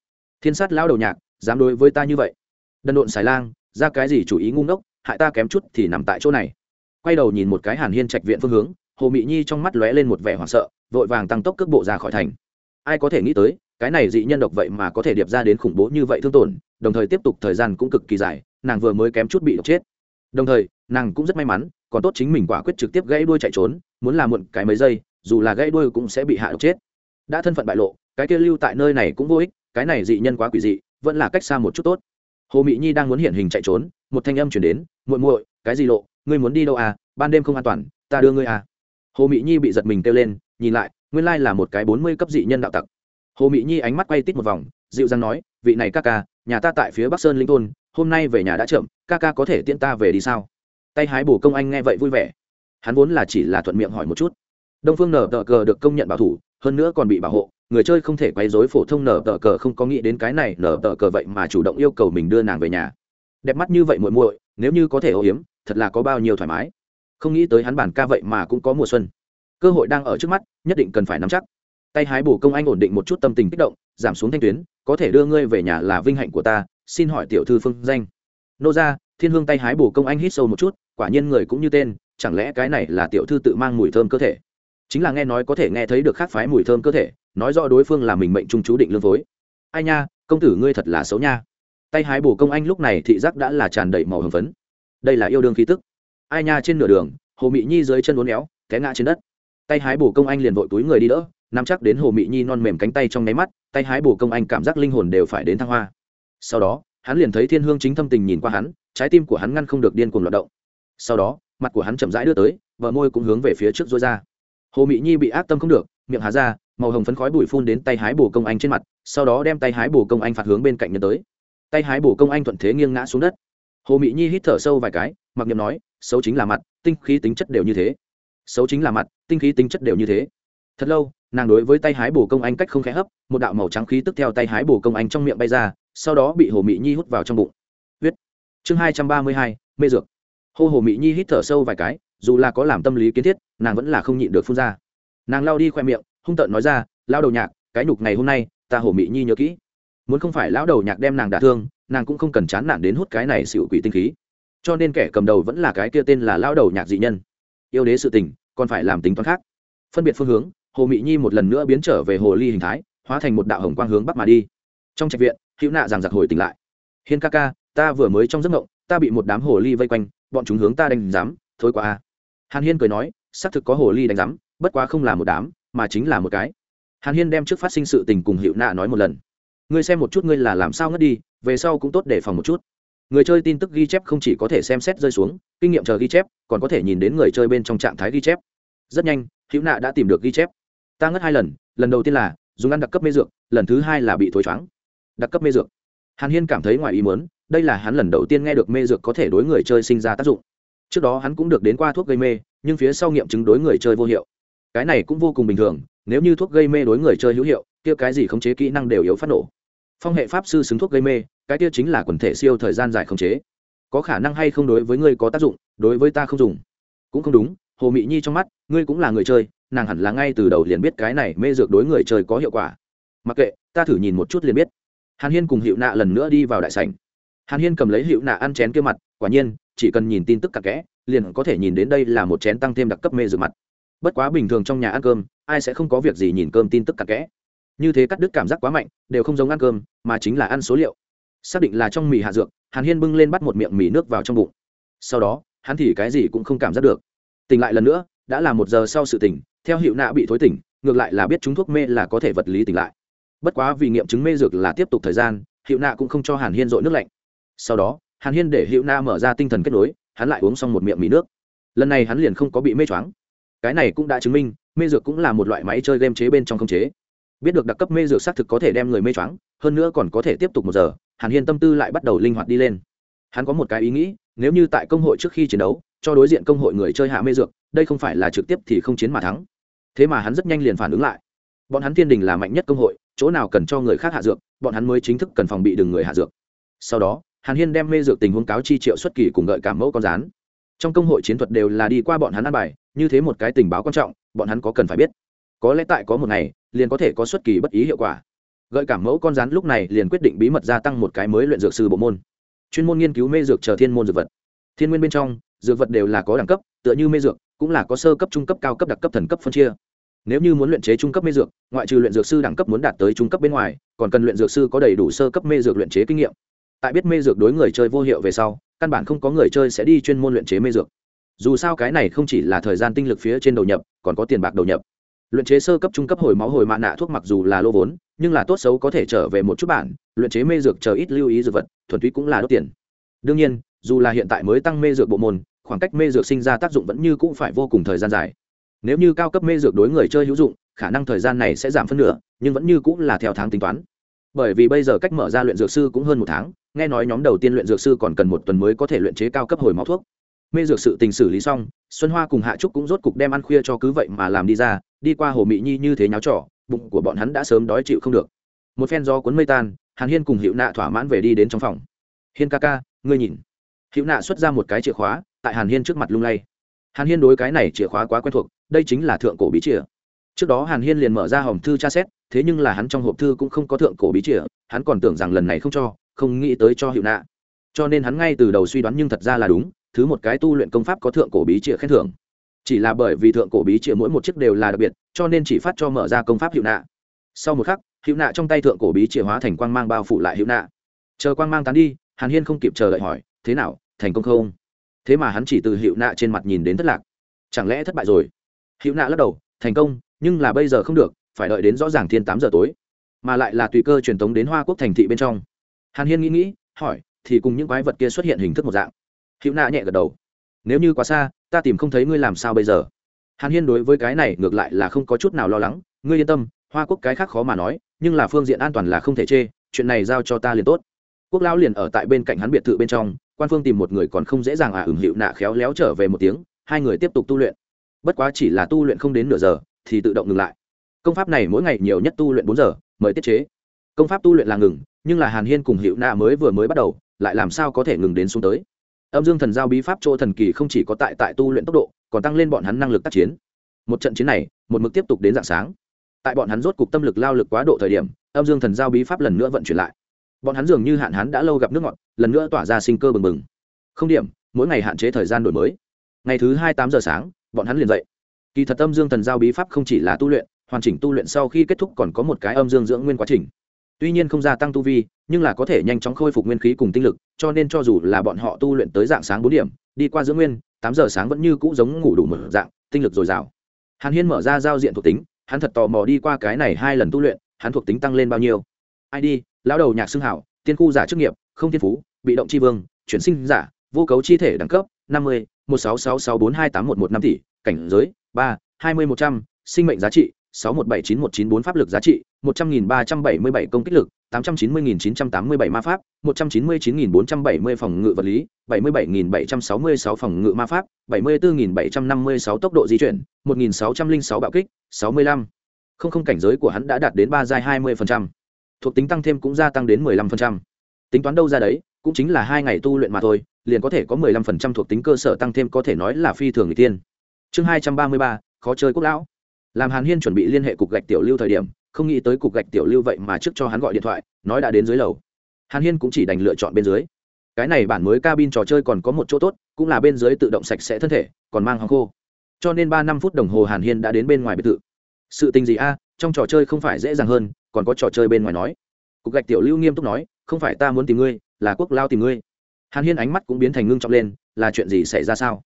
thiên sát lão đầu nhạc, dám đối với ta như vậy? Đần độn xài lang, ra cái gì chủ ý ngu ngốc, hại ta kém chút thì nằm tại chỗ này. Quay đầu nhìn một cái hàn hiên trạch viện phương hướng, hồ mị nhi trong mắt lóe lên một vẻ hoảng sợ, vội vàng tăng tốc cước bộ ra khỏi thành. Ai có thể nghĩ tới, cái này dị nhân độc vậy mà có thể điệp ra đến khủng bố như vậy thương tổn, đồng thời tiếp tục thời gian cũng cực kỳ dài, nàng vừa mới kém chút bị độc chết. Đồng thời, nàng cũng rất may mắn còn tốt chính mình quả quyết trực tiếp gãy đuôi chạy trốn, muốn làm muộn cái mấy giây, dù là gãy đuôi cũng sẽ bị hạ độc chết. Đã thân phận bại lộ, cái kia lưu tại nơi này cũng vô ích, cái này dị nhân quá quỷ dị, vẫn là cách xa một chút tốt. Hồ mỹ nhi đang muốn hiện hình chạy trốn, một thanh âm chuyển đến, muội muội, cái gì lộ? Ngươi muốn đi đâu à? Ban đêm không an toàn, ta đưa ngươi à? Hồ mỹ nhi bị giật mình kêu lên, nhìn lại, nguyên lai là một cái bốn mươi cấp dị nhân đạo tặc. Hồ mỹ nhi ánh mắt quay tít một vòng, dịu dàng nói, vị này ca ca, nhà ta tại phía bắc sơn linh tôn hôm nay về nhà đã chậm, ca ca có thể tiễn ta về đi sao? Tay hái bổ công anh nghe vậy vui vẻ. Hắn vốn là chỉ là thuận miệng hỏi một chút. Đông phương nở tờ cờ được công nhận bảo thủ, hơn nữa còn bị bảo hộ. Người chơi không thể quấy rối phổ thông nở tờ cờ không có nghĩ đến cái này nở tờ cờ vậy mà chủ động yêu cầu mình đưa nàng về nhà. Đẹp mắt như vậy muội muội, nếu như có thể ô hiếm, thật là có bao nhiêu thoải mái. Không nghĩ tới hắn bản ca vậy mà cũng có mùa xuân. Cơ hội đang ở trước mắt, nhất định cần phải nắm chắc. Tay hái bổ công anh ổn định một chút tâm tình kích động, giảm xuống thanh tuyến, có thể đưa ngươi về nhà là vinh hạnh của ta, xin hỏi tiểu thư phương danh. Nô ra thiên hương tay hái bổ công anh hít sâu một chút quả nhiên người cũng như tên, chẳng lẽ cái này là tiểu thư tự mang mùi thơm cơ thể? Chính là nghe nói có thể nghe thấy được khác phái mùi thơm cơ thể, nói rõ đối phương là mình mệnh trung chú định lương phối. Ai nha, công tử ngươi thật là xấu nha. Tay hái bổ công anh lúc này thị giác đã là tràn đầy màu hồng phấn. Đây là yêu đương khí tức. Ai nha trên nửa đường, hồ mị nhi dưới chân uốn éo, té ngã trên đất. Tay hái bổ công anh liền vội túi người đi đỡ, nắm chắc đến hồ mị nhi non mềm cánh tay trong nháy mắt, tay hái bổ công anh cảm giác linh hồn đều phải đến thăng hoa. Sau đó, hắn liền thấy thiên hương chính thâm tình nhìn qua hắn, trái tim của hắn ngăn không được điên cuồng loạt động sau đó, mặt của hắn chậm rãi đưa tới vợ môi cũng hướng về phía trước dối ra. Hồ mị nhi bị ác tâm không được, miệng há ra, màu hồng phấn khói bụi phun đến tay hái bổ công anh trên mặt, sau đó đem tay hái bổ công anh phạt hướng bên cạnh nhân tới. Tay hái bổ công anh thuận thế nghiêng ngã xuống đất. Hồ mị nhi hít thở sâu vài cái, mặc niệm nói, xấu chính là mặt, tinh khí tính chất đều như thế. Xấu chính là mặt, tinh khí tính chất đều như thế. Thật lâu, nàng đối với tay hái bổ công anh cách không khẽ hấp, một đạo màu trắng khí tức theo tay hái bổ công anh trong miệng bay ra, sau đó bị hồ mị nhi hút vào trong bụng. Huyết chương hai trăm ba mươi hai, mê dược hô hồ mị nhi hít thở sâu vài cái, dù là có làm tâm lý kiến thiết, nàng vẫn là không nhịn được phun ra. Nàng lao đi khoe miệng, hung tợn nói ra lao đầu nhạc, cái nhục ngày hôm nay, ta hồ mị nhi nhớ kỹ. Muốn không phải lão đầu nhạc đem nàng đả thương, nàng cũng không cần chán nản đến hút cái này xịu quỷ tinh khí. Cho nên kẻ cầm đầu vẫn là cái kia tên là lão đầu nhạc dị nhân. Yêu đế sự tình, còn phải làm tính toán khác. Phân biệt phương hướng, hồ mị nhi một lần nữa biến trở về hồ ly hình thái, hóa thành một đạo hồng quang hướng bắc mà đi. Trong trạch viện, hữu nạ giảng giặc hồi tỉnh lại. Hiên ca ca, ta vừa mới trong giấc ngộng ta bị một đám hồ ly vây quanh bọn chúng hướng ta đánh giám, thôi qua a. Hàn hiên cười nói, xác thực có hồ ly đánh giám, bất quá không là một đám, mà chính là một cái. Hàn hiên đem trước phát sinh sự tình cùng hiệu nạ nói một lần. Ngươi xem một chút ngươi là làm sao ngất đi, về sau cũng tốt để phòng một chút. Người chơi tin tức ghi chép không chỉ có thể xem xét rơi xuống, kinh nghiệm chờ ghi chép, còn có thể nhìn đến người chơi bên trong trạng thái ghi chép. Rất nhanh, hữu nạ đã tìm được ghi chép. Ta ngất hai lần lần đầu tiên là dùng ăn đặc cấp mê dược, lần thứ hai là bị thối choáng. Đặc cấp mê dược. Hàn hiên cảm thấy ngoài ý muốn đây là hắn lần đầu tiên nghe được mê dược có thể đối người chơi sinh ra tác dụng. Trước đó hắn cũng được đến qua thuốc gây mê, nhưng phía sau nghiệm chứng đối người chơi vô hiệu. Cái này cũng vô cùng bình thường, nếu như thuốc gây mê đối người chơi hữu hiệu, kia cái gì khống chế kỹ năng đều yếu phát nổ. Phong hệ pháp sư xứng thuốc gây mê, cái kia chính là quần thể siêu thời gian dài khống chế. Có khả năng hay không đối với ngươi có tác dụng, đối với ta không dùng. Cũng không đúng, hồ mị nhi trong mắt, ngươi cũng là người chơi, nàng hẳn là ngay từ đầu liền biết cái này mê dược đối người chơi có hiệu quả. Mặc kệ, ta thử nhìn một chút liền biết. Hàn hiên cùng hiệu nạ lần nữa đi vào đại sảnh hàn hiên cầm lấy hiệu nạ ăn chén kia mặt, quả nhiên, chỉ cần nhìn tin tức cặp kẽ, liền có thể nhìn đến đây là một chén tăng thêm đặc cấp mê rửa mặt. Bất quá bình thường trong nhà ăn cơm, ai sẽ không có việc gì nhìn cơm tin tức cặp kẽ. Như thế cắt đứt cảm giác quá mạnh, đều không giống ăn cơm, mà chính là ăn số liệu. Xác định là trong mì hạ dược, hàn hiên bưng lên bắt một miệng mì nước vào trong bụng. Sau đó, hắn thì cái gì cũng không cảm giác được. Tỉnh lại lần nữa, đã là một giờ sau sự tỉnh, theo hiệu nạ bị thối tỉnh, ngược lại là biết chúng thuốc mê là có thể vật lý tỉnh lại. Bất quá vì nghiệm chứng mê dược là tiếp tục thời gian hiệu nạ cũng không cho hàn hiên dội nước lạnh sau đó, hàn hiên để hữu na mở ra tinh thần kết nối, hắn lại uống xong một miệng mì nước. Lần này hắn liền không có bị mê choáng. Cái này cũng đã chứng minh, mê dược cũng là một loại máy chơi game chế bên trong không chế. Biết được đặc cấp mê dược xác thực có thể đem người mê choáng, hơn nữa còn có thể tiếp tục một giờ, hàn hiên tâm tư lại bắt đầu linh hoạt đi lên. Hắn có một cái ý nghĩ, nếu như tại công hội trước khi chiến đấu, cho đối diện công hội người chơi hạ mê dược, đây không phải là trực tiếp thì không chiến mà thắng. Thế mà hắn rất nhanh liền phản ứng lại. Bọn hắn thiên đình là mạnh nhất công hội, chỗ nào cần cho người khác hạ dược, bọn hắn mới chính thức cần phòng bị đừng người hạ dược. Sau đó hàn hiên đem mê dược tình huống cáo chi triệu xuất kỳ cùng gợi cảm mẫu con rán. Trong công hội chiến thuật đều là đi qua bọn hắn ăn bài, như thế một cái tình báo quan trọng, bọn hắn có cần phải biết. Có lẽ tại có một ngày, liền có thể có xuất kỳ bất ý hiệu quả. Gợi cảm mẫu con rắn lúc này liền quyết định bí mật gia tăng một cái mới luyện dược sư bộ môn. Chuyên môn nghiên cứu mê dược chờ thiên môn dược vật. Thiên nguyên bên trong, dược vật đều là có đẳng cấp, tựa như mê dược, cũng là có sơ cấp, trung cấp, cao cấp, đặc cấp, thần cấp phân chia. Nếu như muốn luyện chế trung cấp mê dược, ngoại trừ luyện dược sư đẳng cấp muốn đạt tới trung cấp bên ngoài, còn cần luyện dược sư có đầy đủ sơ cấp mê dược luyện chế kinh nghiệm tại biết mê dược đối người chơi vô hiệu về sau, căn bản không có người chơi sẽ đi chuyên môn luyện chế mê dược. Dù sao cái này không chỉ là thời gian tinh lực phía trên đầu nhập, còn có tiền bạc đầu nhập. Luyện chế sơ cấp, trung cấp hồi máu hồi mạ nạ thuốc mặc dù là lô vốn, nhưng là tốt xấu có thể trở về một chút bản, luyện chế mê dược chờ ít lưu ý dược vật, thuần túy cũng là đốt tiền. Đương nhiên, dù là hiện tại mới tăng mê dược bộ môn, khoảng cách mê dược sinh ra tác dụng vẫn như cũng phải vô cùng thời gian dài. Nếu như cao cấp mê dược đối người chơi hữu dụng, khả năng thời gian này sẽ giảm phân nửa, nhưng vẫn như cũng là theo tháng tính toán bởi vì bây giờ cách mở ra luyện dược sư cũng hơn một tháng, nghe nói nhóm đầu tiên luyện dược sư còn cần một tuần mới có thể luyện chế cao cấp hồi máu thuốc. Mê dược sự tình xử lý xong, xuân hoa cùng hạ trúc cũng rốt cục đem ăn khuya cho cứ vậy mà làm đi ra, đi qua hồ mỹ nhi như thế nháo trỏ bụng của bọn hắn đã sớm đói chịu không được. Một phen do cuốn mây tan, hàn hiên cùng hiệu nạ thỏa mãn về đi đến trong phòng. Hiên ca ca, ngươi nhìn. Hiệu nạ xuất ra một cái chìa khóa, tại hàn hiên trước mặt lung lay. Hàn hiên đối cái này chìa khóa quá quen thuộc, đây chính là thượng cổ bí chìa. Trước đó hàn hiên liền mở ra hòm thư tra xét thế nhưng là hắn trong hộp thư cũng không có thượng cổ bí chìa, hắn còn tưởng rằng lần này không cho, không nghĩ tới cho hiệu nạ. Cho nên hắn ngay từ đầu suy đoán nhưng thật ra là đúng, thứ một cái tu luyện công pháp có thượng cổ bí chìa khen thưởng. Chỉ là bởi vì thượng cổ bí chìa mỗi một chiếc đều là đặc biệt, cho nên chỉ phát cho mở ra công pháp hiệu nạ. Sau một khắc, hiệu nạ trong tay thượng cổ bí chìa hóa thành quang mang bao phủ lại hiệu nạ. Chờ quang mang tán đi, hàn hiên không kịp chờ đợi hỏi, thế nào, thành công không? Thế mà hắn chỉ từ hiệu nạ trên mặt nhìn đến thất lạc. Chẳng lẽ thất bại rồi? Hiệu nạ lắc đầu, thành công, nhưng là bây giờ không được phải đợi đến rõ ràng thiên tám giờ tối, mà lại là tùy cơ truyền tống đến hoa quốc thành thị bên trong. Hàn hiên nghĩ nghĩ, hỏi, thì cùng những quái vật kia xuất hiện hình thức một dạng. Hữu nạ nhẹ gật đầu. Nếu như quá xa, ta tìm không thấy ngươi làm sao bây giờ? Hàn hiên đối với cái này ngược lại là không có chút nào lo lắng. Ngươi yên tâm, hoa quốc cái khác khó mà nói, nhưng là phương diện an toàn là không thể chê, chuyện này giao cho ta liền tốt. Quốc lão liền ở tại bên cạnh hắn biệt thự bên trong, quan phương tìm một người còn không dễ dàng à ửng hiệu nạ khéo léo trở về một tiếng, hai người tiếp tục tu luyện. Bất quá chỉ là tu luyện không đến nửa giờ, thì tự động ngừng lại công pháp này mỗi ngày nhiều nhất tu luyện bốn giờ mới tiết chế. Công pháp tu luyện là ngừng, nhưng là hàn hiên cùng hiệu Na mới vừa mới bắt đầu, lại làm sao có thể ngừng đến xuống tới? Âm dương thần giao bí pháp chỗ thần kỳ không chỉ có tại tại tu luyện tốc độ, còn tăng lên bọn hắn năng lực tác chiến. Một trận chiến này, một mực tiếp tục đến dạng sáng. Tại bọn hắn rốt cục tâm lực lao lực quá độ thời điểm, âm dương thần giao bí pháp lần nữa vận chuyển lại. Bọn hắn dường như hạn hắn đã lâu gặp nước ngọt, lần nữa tỏa ra sinh cơ bừng bừng. Không điểm, mỗi ngày hạn chế thời gian đổi mới. Ngày thứ hai tám giờ sáng, bọn hắn liền dậy. Kỳ thật âm dương thần giao bí pháp không chỉ là tu luyện hoàn chỉnh tu luyện sau khi kết thúc còn có một cái âm dương dưỡng nguyên quá trình. Tuy nhiên không gia tăng tu vi, nhưng là có thể nhanh chóng khôi phục nguyên khí cùng tinh lực, cho nên cho dù là bọn họ tu luyện tới dạng sáng bốn điểm, đi qua dưỡng nguyên, tám giờ sáng vẫn như cũ giống ngủ đủ một dạng, tinh lực dồi dào. Hàn hiên mở ra giao diện thuộc tính, hắn thật tò mò đi qua cái này hai lần tu luyện, hắn thuộc tính tăng lên bao nhiêu. Id lão đầu nhạc xưng hảo, tiên khu giả chức nghiệp, không thiên phú, bị động tri vương, chuyển sinh giả, vô cấu chi thể đẳng cấp, năm mươi, một sáu sáu sáu bốn hai tám một một năm tỷ, cảnh giới ba, hai mươi một trăm, sinh mệnh giá trị sáu một bảy chín một chín bốn pháp lực giá trị, một trăm nghìn ba trăm bảy mươi bảy công kích lực, tám trăm chín mươi nghìn chín trăm tám mươi bảy ma pháp, một trăm chín mươi chín nghìn bốn trăm bảy mươi phòng ngự vật lý, bảy mươi bảy nghìn bảy trăm sáu mươi sáu phòng ngự ma pháp, bảy mươi bốn nghìn bảy trăm năm mươi sáu tốc độ di chuyển, một nghìn sáu trăm linh sáu bạo kích, sáu mươi lăm. Không không cảnh giới của hắn đã đạt đến ba giai hai mươi phần trăm. Thuộc tính tăng thêm cũng gia tăng đến mười lăm phần trăm. Tính toán đâu ra đấy, cũng chính là hai ngày tu luyện mà thôi, liền có thể có mười lăm phần trăm thuộc tính cơ sở tăng thêm có thể nói là phi thường người tiên chương hai trăm ba mươi ba, khó chơi quốc lão làm hàn hiên chuẩn bị liên hệ cục gạch tiểu lưu thời điểm, không nghĩ tới cục gạch tiểu lưu vậy mà trước cho hắn gọi điện thoại, nói đã đến dưới lầu. Hàn hiên cũng chỉ đành lựa chọn bên dưới. Cái này bản mới cabin trò chơi còn có một chỗ tốt, cũng là bên dưới tự động sạch sẽ thân thể, còn mang hòng khô. Cho nên ba năm phút đồng hồ hàn hiên đã đến bên ngoài biệt thự. Sự tình gì a, trong trò chơi không phải dễ dàng hơn, còn có trò chơi bên ngoài nói. Cục gạch tiểu lưu nghiêm túc nói, không phải ta muốn tìm ngươi, là quốc lao tìm ngươi. Hàn hiên ánh mắt cũng biến thành ngưng trọng lên, là chuyện gì xảy ra sao?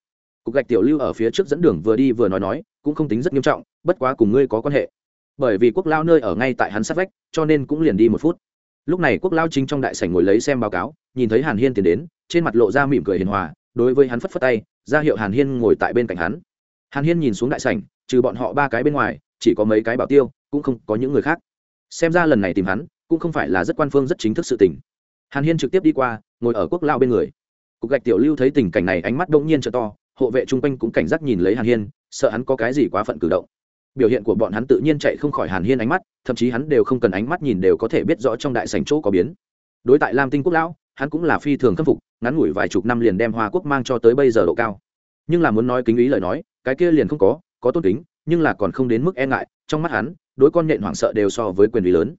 Cục gạch tiểu lưu ở phía trước dẫn đường vừa đi vừa nói nói, cũng không tính rất nghiêm trọng, bất quá cùng ngươi có quan hệ. Bởi vì quốc lao nơi ở ngay tại hắn sát vách, cho nên cũng liền đi một phút. Lúc này quốc lao chính trong đại sảnh ngồi lấy xem báo cáo, nhìn thấy hàn hiên tiến đến, trên mặt lộ ra mỉm cười hiền hòa, đối với hắn phất phất tay, ra hiệu hàn hiên ngồi tại bên cạnh hắn. Hàn hiên nhìn xuống đại sảnh, trừ bọn họ ba cái bên ngoài, chỉ có mấy cái bảo tiêu, cũng không có những người khác. Xem ra lần này tìm hắn, cũng không phải là rất quan phương, rất chính thức sự tình. Hàn hiên trực tiếp đi qua, ngồi ở quốc lao bên người. Cục gạch tiểu lưu thấy tình cảnh này, ánh mắt đông nhiên t to hộ vệ chung quanh cũng cảnh giác nhìn lấy hàn hiên, sợ hắn có cái gì quá phận cử động. Biểu hiện của bọn hắn tự nhiên chạy không khỏi hàn hiên ánh mắt, thậm chí hắn đều không cần ánh mắt nhìn đều có thể biết rõ trong đại sành chỗ có biến. Đối tại lam tinh quốc lão, hắn cũng là phi thường khâm phục, ngắn ngủi vài chục năm liền đem hoa quốc mang cho tới bây giờ độ cao. Nhưng là muốn nói kính ý lời nói, cái kia liền không có có tôn kính, nhưng là còn không đến mức e ngại, trong mắt hắn, đối con nhện hoảng sợ đều so với quyền uy lớn.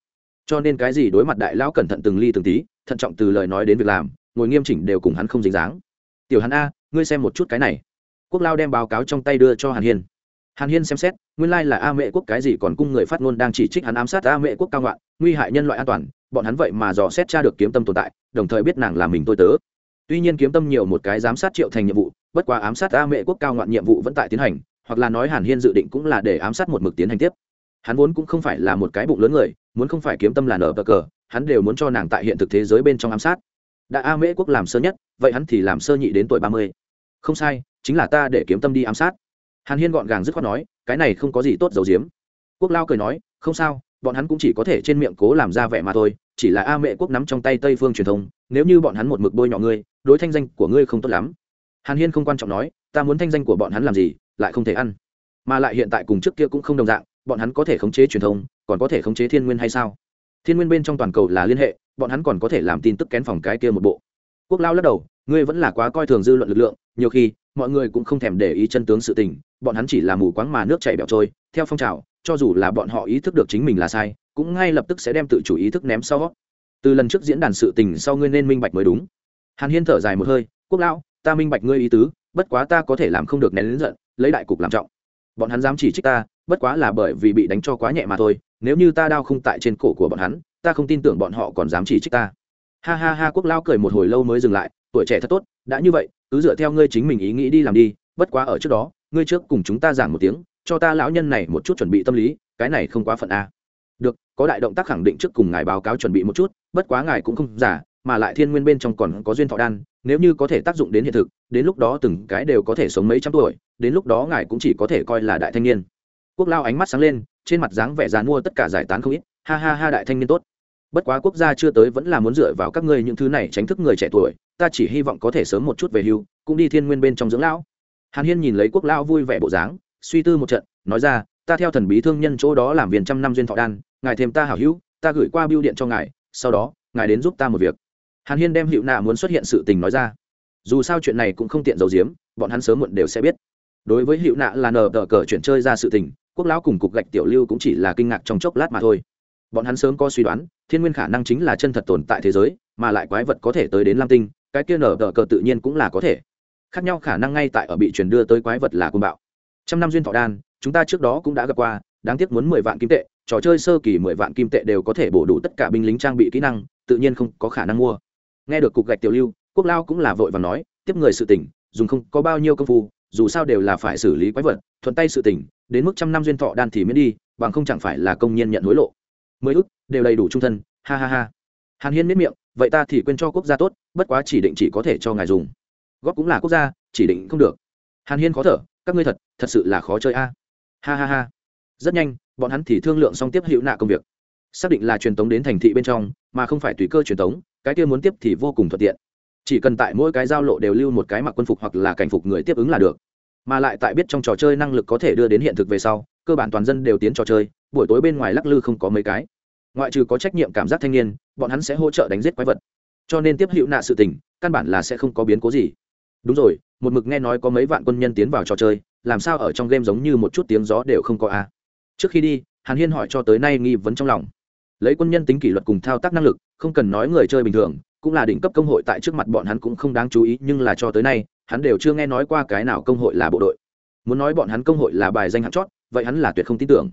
Cho nên cái gì đối mặt đại lão cẩn thận từng ly từng tí, thận trọng từ lời nói đến việc làm, ngồi nghiêm chỉnh đều cùng hắn không dính dáng. Tiểu hắn a, ngươi xem một chút cái này quốc lao đem báo cáo trong tay đưa cho hàn hiên. Hàn hiên xem xét, nguyên lai là a mệ quốc cái gì còn cung người phát ngôn đang chỉ trích hắn ám sát a mệ quốc cao ngoạn nguy hại nhân loại an toàn, bọn hắn vậy mà dò xét tra được kiếm tâm tồn tại, đồng thời biết nàng là mình tôi tớ. Tuy nhiên kiếm tâm nhiều một cái giám sát triệu thành nhiệm vụ, bất quá ám sát a mệ quốc cao ngoạn nhiệm vụ vẫn tại tiến hành, hoặc là nói hàn hiên dự định cũng là để ám sát một mực tiến hành tiếp. Hắn vốn cũng không phải là một cái bụng lớn người, muốn không phải kiếm tâm là nở bờ cờ, hắn đều muốn cho nàng tại hiện thực thế giới bên trong ám sát. Đã a mễ quốc làm sơ nhất, vậy hắn thì làm sơ nhị đến tuổi ba mươi. Không sai chính là ta để kiếm tâm đi ám sát. Hàn hiên gọn gàng dứt khoát nói, cái này không có gì tốt dầu diếm quốc lao cười nói, không sao, bọn hắn cũng chỉ có thể trên miệng cố làm ra vẻ mà thôi, chỉ là a mệ quốc nắm trong tay tây phương truyền thông, nếu như bọn hắn một mực bôi nhọ ngươi, đối thanh danh của ngươi không tốt lắm. Hàn hiên không quan trọng nói, ta muốn thanh danh của bọn hắn làm gì, lại không thể ăn. Mà lại hiện tại cùng trước kia cũng không đồng dạng, bọn hắn có thể khống chế truyền thông, còn có thể khống chế thiên nguyên hay sao? Thiên nguyên bên trong toàn cầu là liên hệ, bọn hắn còn có thể làm tin tức kén phòng cái kia một bộ. Quốc lao lắc đầu, ngươi vẫn là quá coi thường dư luận lực lượng, nhiều khi mọi người cũng không thèm để ý chân tướng sự tình, bọn hắn chỉ là mù quáng mà nước chảy bẹo trôi, theo phong trào, cho dù là bọn họ ý thức được chính mình là sai, cũng ngay lập tức sẽ đem tự chủ ý thức ném sau. Từ lần trước diễn đàn sự tình sau ngươi nên minh bạch mới đúng. Hàn hiên thở dài một hơi, quốc lão, ta minh bạch ngươi ý tứ, bất quá ta có thể làm không được nén lính giận, lấy đại cục làm trọng. Bọn hắn dám chỉ trích ta, bất quá là bởi vì bị đánh cho quá nhẹ mà thôi, nếu như ta đau không tại trên cổ của bọn hắn, ta không tin tưởng bọn họ còn dám chỉ trích ta. Ha ha ha, quốc lao cười một hồi lâu mới dừng lại, tuổi trẻ thật tốt, đã như vậy cứ dựa theo ngươi chính mình ý nghĩ đi làm đi, bất quá ở trước đó, ngươi trước cùng chúng ta giảng một tiếng, cho ta lão nhân này một chút chuẩn bị tâm lý, cái này không quá phận a. Được, có đại động tác khẳng định trước cùng ngài báo cáo chuẩn bị một chút, bất quá ngài cũng không giả, mà lại thiên nguyên bên trong còn có duyên thọ đan, nếu như có thể tác dụng đến hiện thực, đến lúc đó từng cái đều có thể sống mấy trăm tuổi, đến lúc đó ngài cũng chỉ có thể coi là đại thanh niên. Quốc lao ánh mắt sáng lên, trên mặt dáng vẻ dán mua tất cả giải tán không ít. Ha ha ha đại thanh niên tốt bất quá quốc gia chưa tới vẫn là muốn dựa vào các ngươi những thứ này tránh thức người trẻ tuổi, ta chỉ hy vọng có thể sớm một chút về hưu, cũng đi thiên nguyên bên trong dưỡng lão. Hàn hiên nhìn lấy quốc lão vui vẻ bộ dáng, suy tư một trận, nói ra, ta theo thần bí thương nhân chỗ đó làm viên trăm năm duyên thọ đan, ngài thêm ta hảo hữu, ta gửi qua biêu điện cho ngài, sau đó, ngài đến giúp ta một việc. Hàn hiên đem hiệu nạ muốn xuất hiện sự tình nói ra. Dù sao chuyện này cũng không tiện giấu giếm, bọn hắn sớm muộn đều sẽ biết. Đối với hiệu nạ là nờ đờ cờ chuyển chơi ra sự tình, quốc lão cùng cục gạch tiểu lưu cũng chỉ là kinh ngạc trong chốc lát mà thôi bọn hắn sớm có suy đoán, thiên nguyên khả năng chính là chân thật tồn tại thế giới, mà lại quái vật có thể tới đến lam tinh, cái kia nở tờ cờ tự nhiên cũng là có thể. Khác nhau khả năng ngay tại ở bị truyền đưa tới quái vật là côn bạo. Trăm năm duyên thọ đan, chúng ta trước đó cũng đã gặp qua, đáng tiếc muốn mười vạn kim tệ, trò chơi sơ kỳ mười vạn kim tệ đều có thể bổ đủ tất cả binh lính trang bị kỹ năng, tự nhiên không có khả năng mua. Nghe được cục gạch tiểu lưu, quốc lao cũng là vội và nói, tiếp người sự tỉnh dùng không có bao nhiêu công phu, dù sao đều là phải xử lý quái vật, thuận tay sự tỉnh đến mức trăm năm duyên thọ đan thì miễn đi, bằng không chẳng phải là công nhân nhận hối lộ mười ức, đều đầy đủ trung thân, ha ha ha. Hàn hiên miết miệng, vậy ta thì quên cho quốc gia tốt, bất quá chỉ định chỉ có thể cho ngài dùng. Góp cũng là quốc gia, chỉ định không được. Hàn hiên khó thở, các ngươi thật thật sự là khó chơi a. Ha ha ha. Rất nhanh, bọn hắn thì thương lượng xong tiếp hữu nạ công việc. Xác định là truyền tống đến thành thị bên trong, mà không phải tùy cơ truyền tống, cái kia muốn tiếp thì vô cùng thuận tiện. Chỉ cần tại mỗi cái giao lộ đều lưu một cái mặc quân phục hoặc là cảnh phục người tiếp ứng là được. Mà lại tại biết trong trò chơi năng lực có thể đưa đến hiện thực về sau cơ bản toàn dân đều tiến trò chơi, buổi tối bên ngoài lắc lư không có mấy cái. Ngoại trừ có trách nhiệm cảm giác thanh niên, bọn hắn sẽ hỗ trợ đánh giết quái vật. Cho nên tiếp hữu nạ sự tình, căn bản là sẽ không có biến cố gì. Đúng rồi, một mực nghe nói có mấy vạn quân nhân tiến vào trò chơi, làm sao ở trong game giống như một chút tiếng gió đều không có a trước khi đi, hàn hiên hỏi cho tới nay nghi vấn trong lòng. Lấy quân nhân tính kỷ luật cùng thao tác năng lực, không cần nói người chơi bình thường, cũng là đỉnh cấp công hội tại trước mặt bọn hắn cũng không đáng chú ý, nhưng là cho tới nay, hắn đều chưa nghe nói qua cái nào công hội là bộ đội. Muốn nói bọn hắn công hội là bài danh hạng chót vậy hắn là tuyệt không tin tưởng.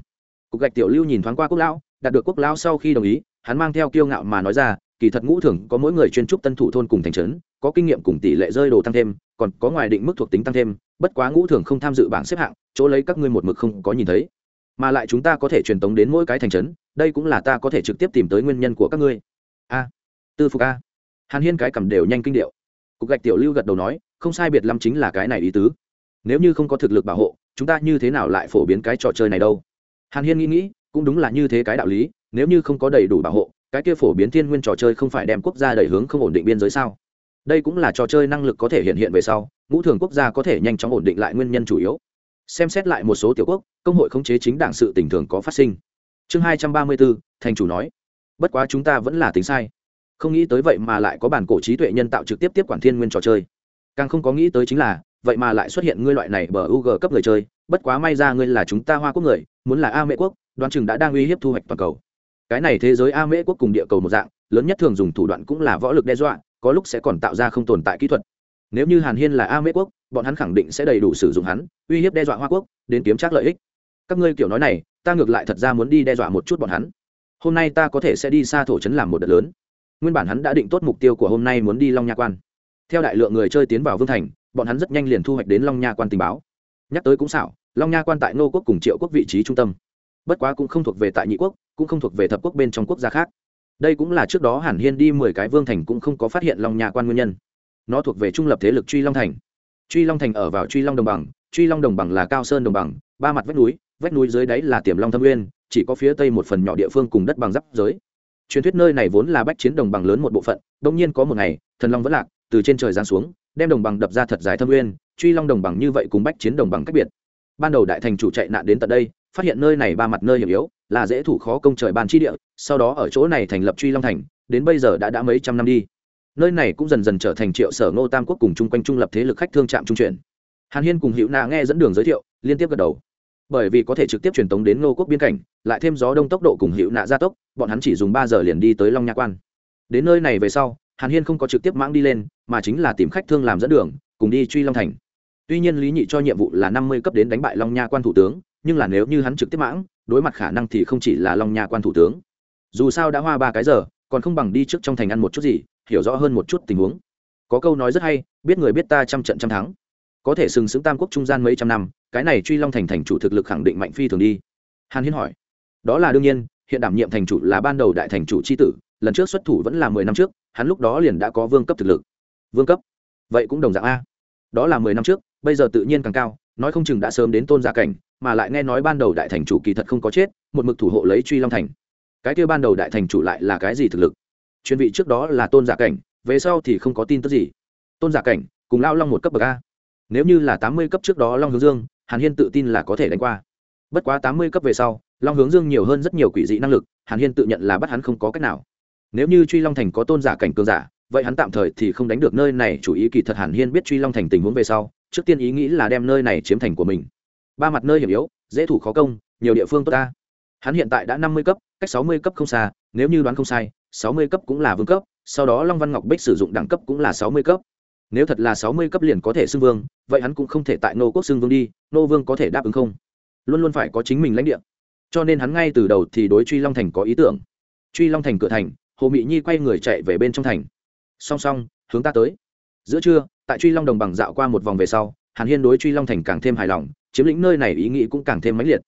Cục gạch tiểu lưu nhìn thoáng qua quốc lão, đạt được quốc lão sau khi đồng ý, hắn mang theo kiêu ngạo mà nói ra, kỳ thật ngũ thường có mỗi người chuyên trúc tân thủ thôn cùng thành trấn, có kinh nghiệm cùng tỷ lệ rơi đồ tăng thêm, còn có ngoài định mức thuộc tính tăng thêm, bất quá ngũ thường không tham dự bảng xếp hạng, chỗ lấy các ngươi một mực không có nhìn thấy. Mà lại chúng ta có thể truyền tống đến mỗi cái thành trấn, đây cũng là ta có thể trực tiếp tìm tới nguyên nhân của các ngươi. A, tư phục a. Hàn hiên cái cầm đều nhanh kinh điệu. Cục gạch tiểu lưu gật đầu nói, không sai biệt lâm chính là cái này ý tứ. Nếu như không có thực lực bảo hộ chúng ta như thế nào lại phổ biến cái trò chơi này đâu? Hàn hiên nghĩ nghĩ, cũng đúng là như thế cái đạo lý, nếu như không có đầy đủ bảo hộ, cái kia phổ biến thiên nguyên trò chơi không phải đem quốc gia đẩy hướng không ổn định biên giới sao? Đây cũng là trò chơi năng lực có thể hiện hiện về sau, ngũ thường quốc gia có thể nhanh chóng ổn định lại nguyên nhân chủ yếu. Xem xét lại một số tiểu quốc, công hội khống chế chính đảng sự tình thường có phát sinh. Chương hai trăm ba mươi bốn, thành chủ nói. Bất quá chúng ta vẫn là tính sai. Không nghĩ tới vậy mà lại có bản cổ trí tuệ nhân tạo trực tiếp tiếp quản thiên nguyên trò chơi. Càng không có nghĩ tới chính là vậy mà lại xuất hiện ngươi loại này bờ u cấp người chơi, bất quá may ra ngươi là chúng ta hoa quốc người, muốn là a mễ quốc, đoán chừng đã đang uy hiếp thu hoạch toàn cầu. Cái này thế giới a mễ quốc cùng địa cầu một dạng, lớn nhất thường dùng thủ đoạn cũng là võ lực đe dọa, có lúc sẽ còn tạo ra không tồn tại kỹ thuật. Nếu như hàn hiên là a mễ quốc, bọn hắn khẳng định sẽ đầy đủ sử dụng hắn, uy hiếp đe dọa hoa quốc, đến kiếm trác lợi ích. Các ngươi kiểu nói này, ta ngược lại thật ra muốn đi đe dọa một chút bọn hắn. Hôm nay ta có thể sẽ đi xa thổ trấn làm một đợt lớn. Nguyên bản hắn đã định tốt mục tiêu của hôm nay muốn đi long nha quan. Theo đại lượng người chơi tiến vào vương thành bọn hắn rất nhanh liền thu hoạch đến long nha quan tình báo. Nhắc tới cũng xảo, long nha quan tại nô quốc cùng triệu quốc vị trí trung tâm. Bất quá cũng không thuộc về tại nhị quốc, cũng không thuộc về thập quốc bên trong quốc gia khác. Đây cũng là trước đó hàn hiên đi mười cái vương thành cũng không có phát hiện long nha quan nguyên nhân. Nó thuộc về trung lập thế lực truy long thành. Truy long thành ở vào truy long đồng bằng, truy long đồng bằng là cao sơn đồng bằng, ba mặt vách núi vách núi dưới đáy là tiềm long thâm nguyên, chỉ có phía tây một phần nhỏ địa phương cùng đất bằng giáp giới. Truyền thuyết nơi này vốn là bách chiến đồng bằng lớn một bộ phận, đông nhiên có một ngày, thần long vẫn lạc, từ trên trời giáng xuống đem đồng bằng đập ra thật dài thâm nguyên truy long đồng bằng như vậy cùng bách chiến đồng bằng cách biệt. Ban đầu đại thành chủ chạy nạn đến tận đây, phát hiện nơi này ba mặt nơi hiểm yếu, là dễ thủ khó công trời ban chi địa, sau đó ở chỗ này thành lập truy long thành, đến bây giờ đã đã mấy trăm năm đi. Nơi này cũng dần dần trở thành triệu sở ngô tam quốc cùng chung quanh trung lập thế lực khách thương trạm trung chuyển. Hàn hiên cùng hữu na nghe dẫn đường giới thiệu, liên tiếp gật đầu. Bởi vì có thể trực tiếp truyền tống đến ngô quốc biên cảnh, lại thêm gió đông tốc độ cùng hữu nạ gia tốc, bọn hắn chỉ dùng ba giờ liền đi tới long nha quan. Đến nơi này về sau, hàn hiên không có trực tiếp mãng đi lên mà chính là tìm khách thương làm dẫn đường, cùng đi truy long thành. Tuy nhiên lý nhị cho nhiệm vụ là năm mươi cấp đến đánh bại long nha quan thủ tướng, nhưng là nếu như hắn trực tiếp mãng, đối mặt khả năng thì không chỉ là long nha quan thủ tướng. Dù sao đã hoa ba cái giờ, còn không bằng đi trước trong thành ăn một chút gì, hiểu rõ hơn một chút tình huống. Có câu nói rất hay, biết người biết ta trăm trận trăm thắng. Có thể sừng sững tam quốc trung gian mấy trăm năm, cái này truy long thành thành chủ thực lực khẳng định mạnh phi thường đi. Hàn hiến hỏi. Đó là đương nhiên, hiện đảm nhiệm thành chủ là ban đầu đại thành chủ c h i tử, lần trước xuất thủ vẫn là mười năm trước, hắn lúc đó liền đã có vương cấp thực lực vương cấp. Vậy cũng đồng dạng a. Đó là mười năm trước, bây giờ tự nhiên càng cao, nói không chừng đã sớm đến tôn gia cảnh, mà lại nghe nói ban đầu đại thành chủ kỳ thật không có chết, một mực thủ hộ lấy truy long thành. Cái kia ban đầu đại thành chủ lại là cái gì thực lực? Chuyên vị trước đó là tôn giả cảnh, về sau thì không có tin tức gì. Tôn giả cảnh, cùng lao long một cấp bậc a. Nếu như là tám mươi cấp trước đó long hướng dương, hàn hiên tự tin là có thể đánh qua. Bất quá tám mươi cấp về sau, long hướng dương nhiều hơn rất nhiều quỷ dị năng lực, hàn hiên tự nhận là bắt hắn không có cách nào. Nếu như truy long thành có tôn giả cảnh cường giả vậy hắn tạm thời thì không đánh được nơi này, chủ ý kỳ thật hàn hiên biết truy long thành tình huống về sau, trước tiên ý nghĩ là đem nơi này chiếm thành của mình. Ba mặt nơi hiểm yếu, dễ thủ khó công, nhiều địa phương tốt ta. Hắn hiện tại đã năm mươi cấp, cách sáu mươi cấp không xa, nếu như đoán không sai, sáu mươi cấp cũng là vương cấp, sau đó long văn ngọc bích sử dụng đẳng cấp cũng là sáu mươi cấp. Nếu thật là sáu mươi cấp liền có thể xưng vương, vậy hắn cũng không thể tại nô quốc xưng vương đi nô vương có thể đáp ứng không? Luôn luôn phải có chính mình lãnh địa. Cho nên hắn ngay từ đầu thì đối truy long thành có ý tưởng. Truy long thành cửa thành, hồ mị nhi quay người chạy về bên trong thành song song, hướng ta tới. Giữa trưa, tại truy long đồng bằng dạo qua một vòng về sau, hàn hiên đối truy long thành càng thêm hài lòng, chiếm lĩnh nơi này ý nghĩ cũng càng thêm mãnh liệt.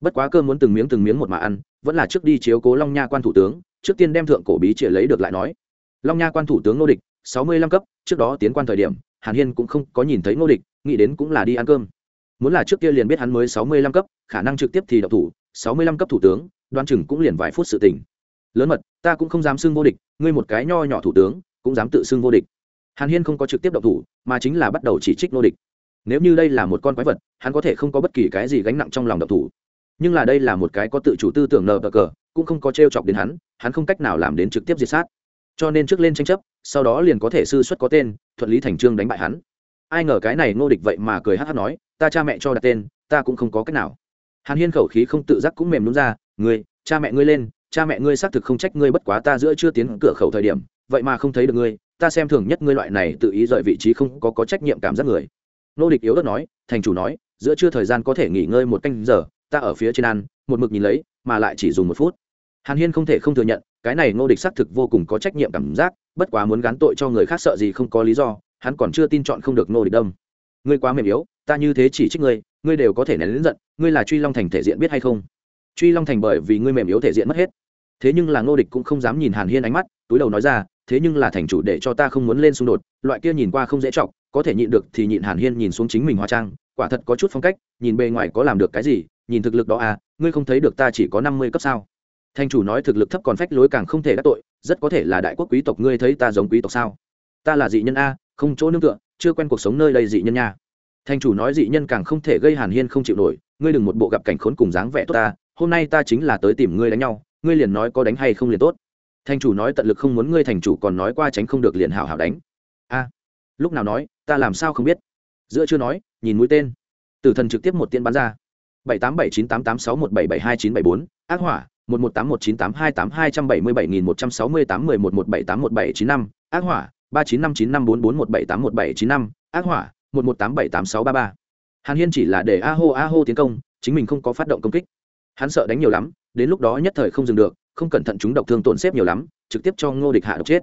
Bất quá cơm muốn từng miếng từng miếng một mà ăn, vẫn là trước đi chiếu cố long nha quan thủ tướng, trước tiên đem thượng cổ bí trịa lấy được lại nói. Long nha quan thủ tướng nô địch, sáu mươi lăm cấp, trước đó tiến quan thời điểm, hàn hiên cũng không có nhìn thấy nô địch, nghĩ đến cũng là đi ăn cơm. Muốn là trước kia liền biết hắn mới sáu mươi lăm cấp, khả năng trực tiếp thì đậu thủ, sáu mươi lăm cấp thủ tướng đoan chừng cũng liền vài phút sự tình. Lớn mật, ta cũng không dám xưng vô địch, ngươi một cái nho nhỏ thủ tướng cũng dám tự xưng vô địch. Hàn hiên không có trực tiếp động thủ, mà chính là bắt đầu chỉ trích nô địch. Nếu như đây là một con quái vật, hắn có thể không có bất kỳ cái gì gánh nặng trong lòng động thủ. Nhưng là đây là một cái có tự chủ tư tưởng nờ bờ cờ, cũng không có t r e o chọc đến hắn hắn không cách nào làm đến trực tiếp diệt sát. Cho nên trước lên tranh chấp, sau đó liền có thể sư xuất có tên, thuận lý thành trương đánh bại hắn. Ai ngờ cái này ngô địch vậy mà cười hát hát nói, ta cha mẹ cho đặt tên, ta cũng không có cách nào. Hàn hiên khẩu khí không tự giác cũng mềm đúng ra, ngươi, cha mẹ ngươi lên, cha mẹ ngươi xác thực không trách ngươi bất quá ta giữa chưa tiến cửa khẩu thời điểm vậy mà không thấy được ngươi, ta xem thường nhất ngươi loại này tự ý rời vị trí không có có trách nhiệm cảm giác người. Nô địch yếu ớt nói, thành chủ nói, giữa chưa thời gian có thể nghỉ ngơi một canh giờ, ta ở phía trên ăn, một mực nhìn lấy, mà lại chỉ dùng một phút. Hàn hiên không thể không thừa nhận, cái này nô địch xác thực vô cùng có trách nhiệm cảm giác, bất quá muốn gán tội cho người khác sợ gì không có lý do, hắn còn chưa tin chọn không được nô địch đâm. Ngươi quá mềm yếu, ta như thế chỉ trích ngươi ngươi đều có thể nén lớn giận, ngươi là truy long thành thể diện biết hay không? Truy long thành bởi vì ngươi mềm yếu thể diện mất hết. Thế nhưng là ngô địch cũng không dám nhìn hàn hiên ánh mắt, túi đầu nói ra thế nhưng là thành chủ để cho ta không muốn lên xung đột, loại kia nhìn qua không dễ chọc, có thể nhịn được thì nhịn hàn hiên nhìn xuống chính mình hóa trang, quả thật có chút phong cách, nhìn bề ngoài có làm được cái gì, nhìn thực lực đó à ngươi không thấy được ta chỉ có năm mươi cấp sao? Thành chủ nói thực lực thấp còn phách lối càng không thể đắc tội, rất có thể là đại quốc quý tộc ngươi thấy ta giống quý tộc sao? Ta là dị nhân a, không chỗ nương tựa, chưa quen cuộc sống nơi đây dị nhân nha. Thành chủ nói dị nhân càng không thể gây hàn hiên không chịu nổi, ngươi đừng một bộ gặp cảnh khốn cùng dáng vẻ tốt ta, hôm nay ta chính là tới tìm ngươi đánh nhau, ngươi liền nói có đánh hay không liền tốt thành chủ nói tận lực không muốn ngươi thành chủ còn nói qua tránh không được liền hảo hảo đánh. A, lúc nào nói, ta làm sao không biết? Giữa chưa nói, nhìn mũi tên. Tử thần trực tiếp một tiên bắn ra. bảy tám bảy chín tám tám sáu một bảy bảy hai chín bảy bốn, ác hỏa, một một tám một chín tám hai tám hai trăm bảy mươi bảy nghìn một trăm sáu mươi tám mười một một bảy tám một bảy chín năm, ác hỏa, ba chín năm chín năm bốn bốn một bảy tám một bảy chín năm, ác hỏa, một một tám bảy tám sáu ba ba. Hàn hiên chỉ là để a hô a hô tiến công, chính mình không có phát động công kích. Hắn sợ đánh nhiều lắm, đến lúc đó nhất thời không dừng được không cẩn thận chúng độc thương tổn xếp nhiều lắm, trực tiếp cho ngô địch hạ độc chết.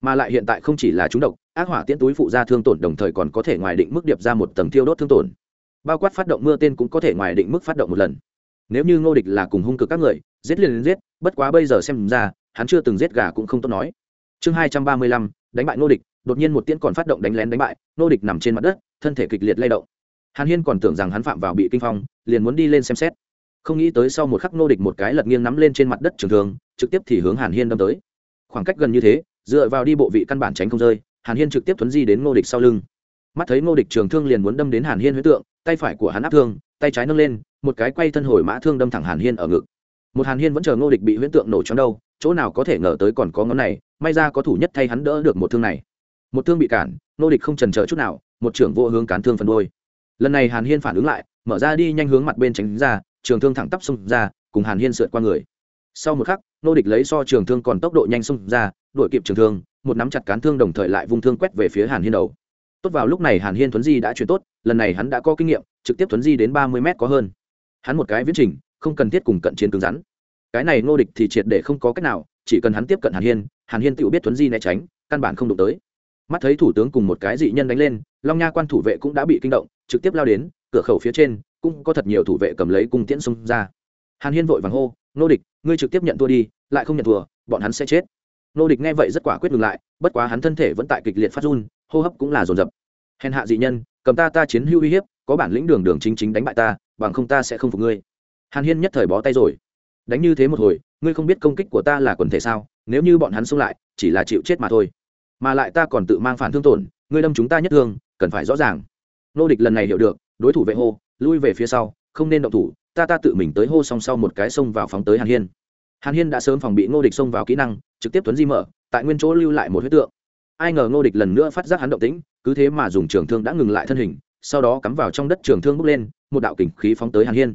Mà lại hiện tại không chỉ là chúng độc, ác hỏa tiễn túi phụ ra thương tổn đồng thời còn có thể ngoài định mức điệp ra một tầng thiêu đốt thương tổn. Bao quát phát động mưa tên cũng có thể ngoài định mức phát động một lần. Nếu như ngô địch là cùng hung cực các người, giết liền giết, bất quá bây giờ xem ra, hắn chưa từng giết gà cũng không tốt nói. Chương hai trăm ba mươi lăm, đánh bại ngô địch, đột nhiên một tiễn còn phát động đánh lén đánh bại, ngô địch nằm trên mặt đất, thân thể kịch liệt lay động. Hàn hiên còn tưởng rằng hắn phạm vào bị kinh phong, liền muốn đi lên xem xét không nghĩ tới sau một khắc ngô địch một cái lật nghiêng nắm lên trên mặt đất trường thường trực tiếp thì hướng hàn hiên đâm tới. Khoảng cách gần như thế, dựa vào đi bộ vị căn bản tránh không rơi, hàn hiên trực tiếp thuấn di đến ngô địch sau lưng. Mắt thấy ngô địch trường thương liền muốn đâm đến hàn hiên huyết tượng, tay phải của hắn áp thương, tay trái nâng lên, một cái quay thân hồi mã thương đâm thẳng hàn hiên ở ngực. Một hàn hiên vẫn chờ ngô địch bị huyễn tượng nổ trong đâu, chỗ nào có thể ngờ tới còn có ngón này, may ra có thủ nhất thay hắn đỡ được một thương này. Một thương bị cản ngô địch không trần chờ chút nào, một trưởng vô hướng cán thương phần đôi lần này hàn hiên phản ứng lại, mở ra đi nhanh hướng mặt bên tránh ra trường thương thẳng tắp xông ra, cùng hàn hiên sượt qua người. Sau một khắc, nô địch lấy so trường thương còn tốc độ nhanh xông ra, đuổi kịp trường thương, một nắm chặt cán thương đồng thời lại vung thương quét về phía hàn hiên đầu. Tốt vào lúc này hàn hiên thuấn di đã chuyển tốt, lần này hắn đã có kinh nghiệm, trực tiếp thuấn di đến ba mươi m có hơn. Hắn một cái viễn trình, không cần thiết cùng cận chiến cứng rắn. Cái này nô địch thì triệt để không có cách nào, chỉ cần hắn tiếp cận hàn hiên hàn hiên tự biết thuấn di né tránh, căn bản không đụng tới. Mắt thấy thủ tướng cùng một cái dị nhân đánh lên, long nha quan thủ vệ cũng đã bị kinh động, trực tiếp lao đến, cửa khẩu phía trên cũng có thật nhiều thủ vệ cầm lấy cung tiễn xông ra. Hàn hiên vội vàng hô, nô địch, ngươi trực tiếp nhận thua đi, lại không nhận thua, bọn hắn sẽ chết. Nô địch nghe vậy rất quả quyết ngừng lại, bất quá hắn thân thể vẫn tại kịch liệt phát run, hô hấp cũng là dồn dập. Hèn hạ dị nhân, cầm ta ta chiến hưu uy hiếp, có bản lĩnh đường đường chính chính đánh bại ta, bằng không ta sẽ không phục ngươi. Hàn hiên nhất thời bó tay rồi. Đánh như thế một hồi, ngươi không biết công kích của ta là quần thể sao, nếu như bọn hắn xông lại, chỉ là chịu chết mà thôi. Mà lại ta còn tự mang phản thương tổn, ngươi đâm chúng ta nhất thương, cần phải rõ ràng. Nô địch lần này hiểu được, đối thủ vệ hô lui về phía sau, không nên động thủ, ta ta tự mình tới hô song sau một cái xông vào phóng tới hàn hiên. Hàn hiên đã sớm phòng bị ngô địch xông vào kỹ năng, trực tiếp tuấn di mở, tại nguyên chỗ lưu lại một huyết tượng. Ai ngờ ngô địch lần nữa phát giác hắn động tĩnh, cứ thế mà dùng trường thương đã ngừng lại thân hình, sau đó cắm vào trong đất trường thương bốc lên, một đạo kình khí phóng tới hàn hiên.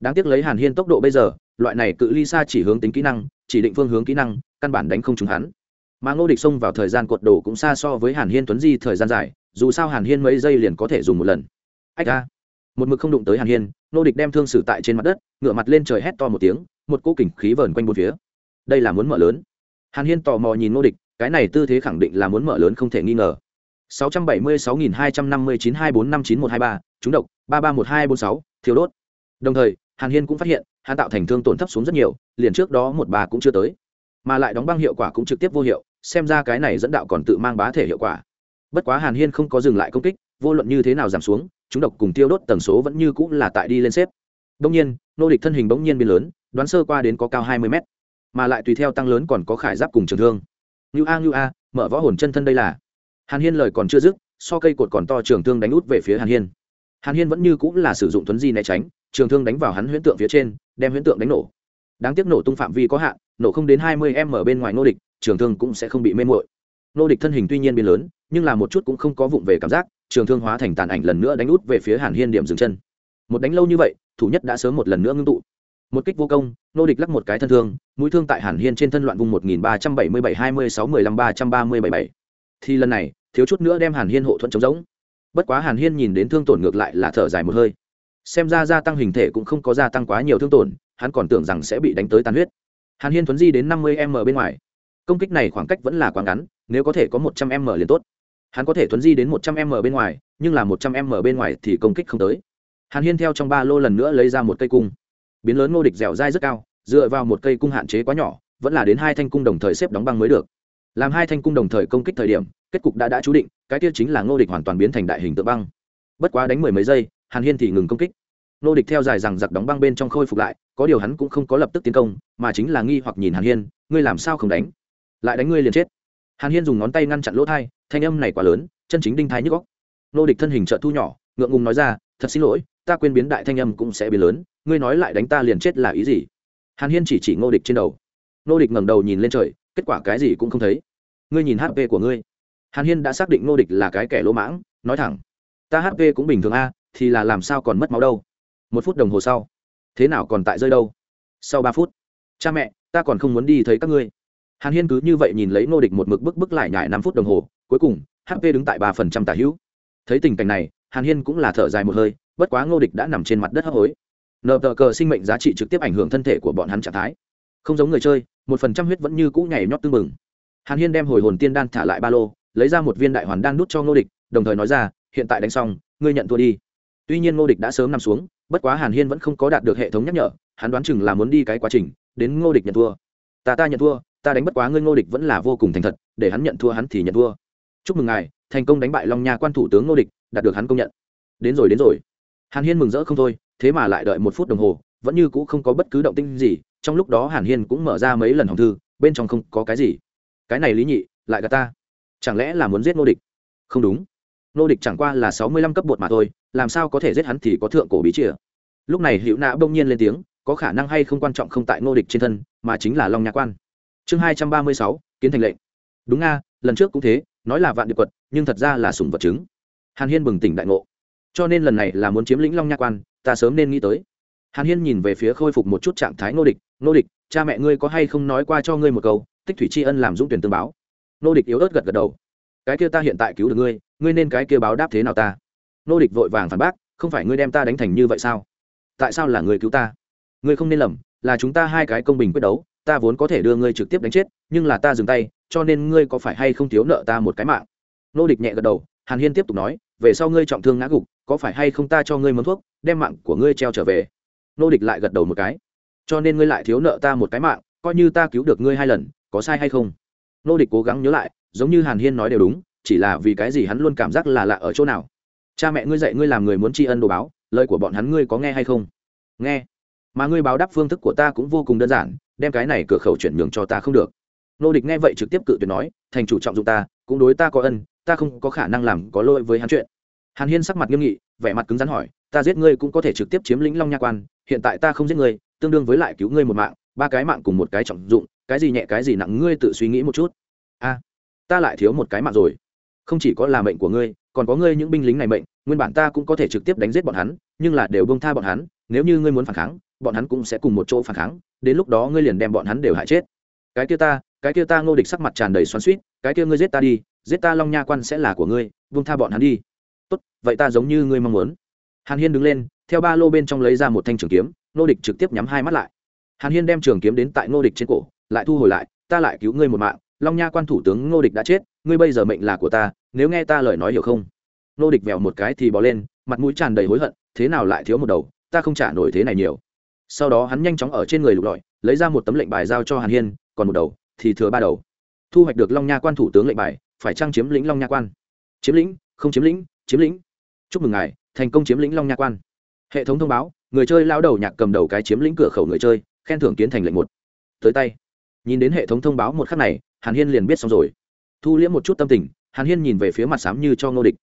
Đáng tiếc lấy hàn hiên tốc độ bây giờ, loại này cự ly xa chỉ hướng tính kỹ năng, chỉ định phương hướng kỹ năng, căn bản đánh không trúng hắn. Mà ngô địch xông vào thời gian cột đổ cũng xa so với hàn hiên tuấn di thời gian dài, dù sao hàn hiên mấy giây liền có thể dùng một lần. Ách ra một mực không đụng tới hàn hiên nô địch đem thương sử tại trên mặt đất ngựa mặt lên trời hét to một tiếng một cỗ kình khí vờn quanh bốn phía. Đây là muốn mở lớn. Hàn hiên tò mò nhìn nô địch cái này tư thế khẳng định là muốn mở lớn không thể nghi ngờ. 676.259.2459123, trúng độc 331246, thiếu đốt. Đồng thời hàn hiên cũng phát hiện hắn tạo thành thương tổn thấp xuống rất nhiều liền trước đó một bà cũng chưa tới. Mà lại đóng băng hiệu quả cũng trực tiếp vô hiệu xem ra cái này dẫn đạo còn tự mang bá thể hiệu quả. Bất quá hàn hiên không có dừng lại công kích vô luận như thế nào giảm xuống chúng độc cùng tiêu đốt tần số vẫn như cũng là tại đi lên xếp. Đương nhiên, nô địch thân hình bỗng nhiên biến lớn, đoán sơ qua đến có cao hai mươi mét, mà lại tùy theo tăng lớn còn có khải giáp cùng trường thương. Như a như a, mở võ hồn chân thân đây là. Hàn hiên lời còn chưa dứt, so cây cột còn to trường thương đánh út về phía hàn hiên. Hàn hiên vẫn như cũng là sử dụng thuấn di né tránh, trường thương đánh vào hắn huyễn tượng phía trên, đem huyễn tượng đánh nổ. Đáng tiếc nổ tung phạm vi có hạn, nổ không đến hai mươi m bên ngoài nô địch, trường thương cũng sẽ không bị mê mội nô địch thân hình tuy nhiên biến lớn, nhưng là một chút cũng không có vụng về cảm giác trường thương hóa thành tàn ảnh lần nữa đánh út về phía hàn hiên điểm dừng chân. Một đánh lâu như vậy, thủ nhất đã sớm một lần nữa ngưng tụ. Một kích vô công, nô địch lắc một cái thân thương, mũi thương tại hàn hiên trên thân loạn vùng một nghìn ba trăm bảy mươi bảy hai mươi sáu mười lăm ba trăm ba mươi bảy bảy. Thì lần này, thiếu chút nữa đem hàn hiên hộ thuận chống giống bất quá hàn hiên nhìn đến thương tổn ngược lại là thở dài một hơi. Xem ra gia tăng hình thể cũng không có gia tăng quá nhiều thương tổn, hắn còn tưởng rằng sẽ bị đánh tới tan huyết. Hàn hiên thuấn di đến năm mươi m bên ngoài. Công kích này khoảng cách vẫn là quá ngắn, nếu có thể có một trăm m liền tốt hắn có thể thuấn di đến một trăm m bên ngoài, nhưng là một trăm m bên ngoài thì công kích không tới. Hàn hiên theo trong ba lô lần nữa lấy ra một cây cung. Biến lớn ngô địch dẻo dai rất cao, dựa vào một cây cung hạn chế quá nhỏ, vẫn là đến hai thanh cung đồng thời xếp đóng băng mới được. Làm hai thanh cung đồng thời công kích thời điểm, kết cục đã đã chú định, cái tiêu chính là ngô địch hoàn toàn biến thành đại hình tượng băng. Bất quá đánh mười mấy giây, hàn hiên thì ngừng công kích. Ngô địch theo dài rằng giặc đóng băng bên trong khôi phục lại, có điều hắn cũng không có lập tức tiến công, mà chính là nghi hoặc nhìn hàn hiên, ngươi làm sao không đánh? Lại đánh ngươi liền chết. Hàn hiên dùng ngón tay ngăn chặn lỗ thai thanh âm này quá lớn, chân chính đinh thái nhức góc nô địch thân hình trợ thu nhỏ, ngượng ngùng nói ra, thật xin lỗi, ta quên biến đại thanh âm cũng sẽ biến lớn, ngươi nói lại đánh ta liền chết là ý gì? Hàn hiên chỉ chỉ ngô địch trên đầu. Ngô địch ngẩng đầu nhìn lên trời, kết quả cái gì cũng không thấy. Ngươi nhìn hp của ngươi. Hàn hiên đã xác định ngô địch là cái kẻ lỗ mãng, nói thẳng, ta hp cũng bình thường a, thì là làm sao còn mất máu đâu. Một phút đồng hồ sau, thế nào còn tại rơi đâu? Sau ba phút, cha mẹ, ta còn không muốn đi thấy các ngươi. Hàn hiên cứ như vậy nhìn lấy ngô địch một mực bức bức lại nhải năm phút đồng hồ cuối cùng hp đứng tại ba phần trăm tả hữu. Thấy tình cảnh này, hàn hiên cũng là thở dài một hơi, bất quá ngô địch đã nằm trên mặt đất hấp hối. Nợ tờ cờ sinh mệnh giá trị trực tiếp ảnh hưởng thân thể của bọn hắn trạng thái. Không giống người chơi, một phần trăm huyết vẫn như cũ nhảy nhót tưng mừng hàn hiên đem hồi hồn tiên đan thả lại ba lô, lấy ra một viên đại hoàn đan nút cho ngô địch, đồng thời nói ra, hiện tại đánh xong, ngươi nhận thua đi. Tuy nhiên ngô địch đã sớm nằm xuống, bất quá hàn hiên vẫn không có đạt được hệ thống nhắc nhở, hắn đoán chừng là muốn đi cái quá trình, đến ngô địch nhận thua. Ta ta nhận thua, ta đánh bất quá ngươi ngô địch vẫn là vô cùng thành thật, để hắn nhận thua hắn thì nhận thua chúc mừng ngài, thành công đánh bại long nha quan thủ tướng ngô địch, đạt được hắn công nhận. Đến rồi đến rồi. Hàn hiên mừng rỡ không thôi, thế mà lại đợi một phút đồng hồ, vẫn như cũ không có bất cứ động tinh gì, trong lúc đó hàn hiên cũng mở ra mấy lần hòng thư, bên trong không có cái gì. Cái này lý nhị, lại gà ta. Chẳng lẽ là muốn giết ngô địch? Không đúng. Ngô địch chẳng qua là sáu mươi lăm cấp bột mà thôi, làm sao có thể giết hắn thì có thượng cổ bí chìa. Lúc này hữu nã bỗng nhiên lên tiếng, có khả năng hay không quan trọng không tại ngô địch trên thân, mà chính là long nha quan. Chương hai trăm ba mươi sáu, kiến thành lệnh. Đúng nga lần trước cũng thế nói là vạn điệp quật, nhưng thật ra là sùng vật chứng. Hàn hiên bừng tỉnh đại ngộ. Cho nên lần này là muốn chiếm lĩnh long nha quan, ta sớm nên nghĩ tới. Hàn hiên nhìn về phía khôi phục một chút trạng thái nô địch nô địch, cha mẹ ngươi có hay không nói qua cho ngươi một câu, tích thủy tri ân làm dũng tuyển tương báo. Nô địch yếu ớt gật gật đầu. Cái kia ta hiện tại cứu được ngươi ngươi nên cái kia báo đáp thế nào ta? Nô địch vội vàng phản bác, không phải ngươi đem ta đánh thành như vậy sao? Tại sao là người cứu ta? Ngươi không nên lầm, là chúng ta hai cái công bình quyết đấu, ta vốn có thể đưa ngươi trực tiếp đánh chết, nhưng là ta dừng tay cho nên ngươi có phải hay không thiếu nợ ta một cái mạng? Nô địch nhẹ gật đầu, hàn hiên tiếp tục nói, về sau ngươi trọng thương ngã gục, có phải hay không ta cho ngươi mớn thuốc, đem mạng của ngươi treo trở về? Nô địch lại gật đầu một cái. Cho nên ngươi lại thiếu nợ ta một cái mạng, coi như ta cứu được ngươi hai lần, có sai hay không? Nô địch cố gắng nhớ lại, giống như hàn hiên nói đều đúng, chỉ là vì cái gì hắn luôn cảm giác là lạ ở chỗ nào? Cha mẹ ngươi dạy ngươi làm người muốn tri ân đồ báo, lời của bọn hắn ngươi có nghe hay không? Nghe. Mà ngươi báo đáp phương thức của ta cũng vô cùng đơn giản, đem cái này cửa khẩu chuyển nhường cho ta không được nô địch nghe vậy trực tiếp cự tuyệt nói, thành chủ trọng dụng ta, cũng đối ta có ân, ta không có khả năng làm có lỗi với hắn chuyện. Hàn hiên sắc mặt nghiêm nghị, vẻ mặt cứng rắn hỏi, ta giết ngươi cũng có thể trực tiếp chiếm lĩnh long nha quan, hiện tại ta không giết ngươi, tương đương với lại cứu ngươi một mạng, ba cái mạng cùng một cái trọng dụng, cái gì nhẹ cái gì nặng, ngươi tự suy nghĩ một chút. A, ta lại thiếu một cái mạng rồi. Không chỉ có là mệnh của ngươi, còn có ngươi những binh lính này mệnh, nguyên bản ta cũng có thể trực tiếp đánh giết bọn hắn, nhưng là đều bông tha bọn hắn, nếu như ngươi muốn phản kháng, bọn hắn cũng sẽ cùng một chỗ phản kháng, đến lúc đó ngươi liền đem bọn hắn đều hại chết. Cái kia ta cái kia ta ngô địch sắc mặt tràn đầy xoắn suýt, cái kia ngươi giết ta đi, giết ta long nha quan sẽ là của ngươi vung tha bọn hắn đi. Tốt, vậy ta giống như ngươi mong muốn. Hàn hiên đứng lên, theo ba lô bên trong lấy ra một thanh trường kiếm, ngô địch trực tiếp nhắm hai mắt lại. Hàn hiên đem trường kiếm đến tại ngô địch trên cổ, lại thu hồi lại, ta lại cứu ngươi một mạng, long nha quan thủ tướng ngô địch đã chết, ngươi bây giờ mệnh là của ta, nếu nghe ta lời nói hiểu không? Ngô địch vẹo một cái thì bỏ lên, mặt mũi tràn đầy hối hận, thế nào lại thiếu một đầu, ta không trả nổi thế này nhiều. Sau đó hắn nhanh chóng ở trên người lục lọi, lấy ra một tấm lệnh bài giao cho hàn hiên, còn một đầu thì thừa ba đầu. Thu hoạch được long nha quan thủ tướng lệnh bài, phải trang chiếm lĩnh long nha quan? Chiếm lĩnh, không chiếm lĩnh chiếm lĩnh. Chúc mừng ngài, thành công chiếm lĩnh long nha quan. Hệ thống thông báo, người chơi lao đầu nhạc cầm đầu cái chiếm lĩnh cửa khẩu người chơi, khen thưởng kiến thành lệnh một. Tới tay. Nhìn đến hệ thống thông báo một khắc này, hàn hiên liền biết xong rồi. Thu liễm một chút tâm tình, hàn hiên nhìn về phía mặt sám như cho ngô địch.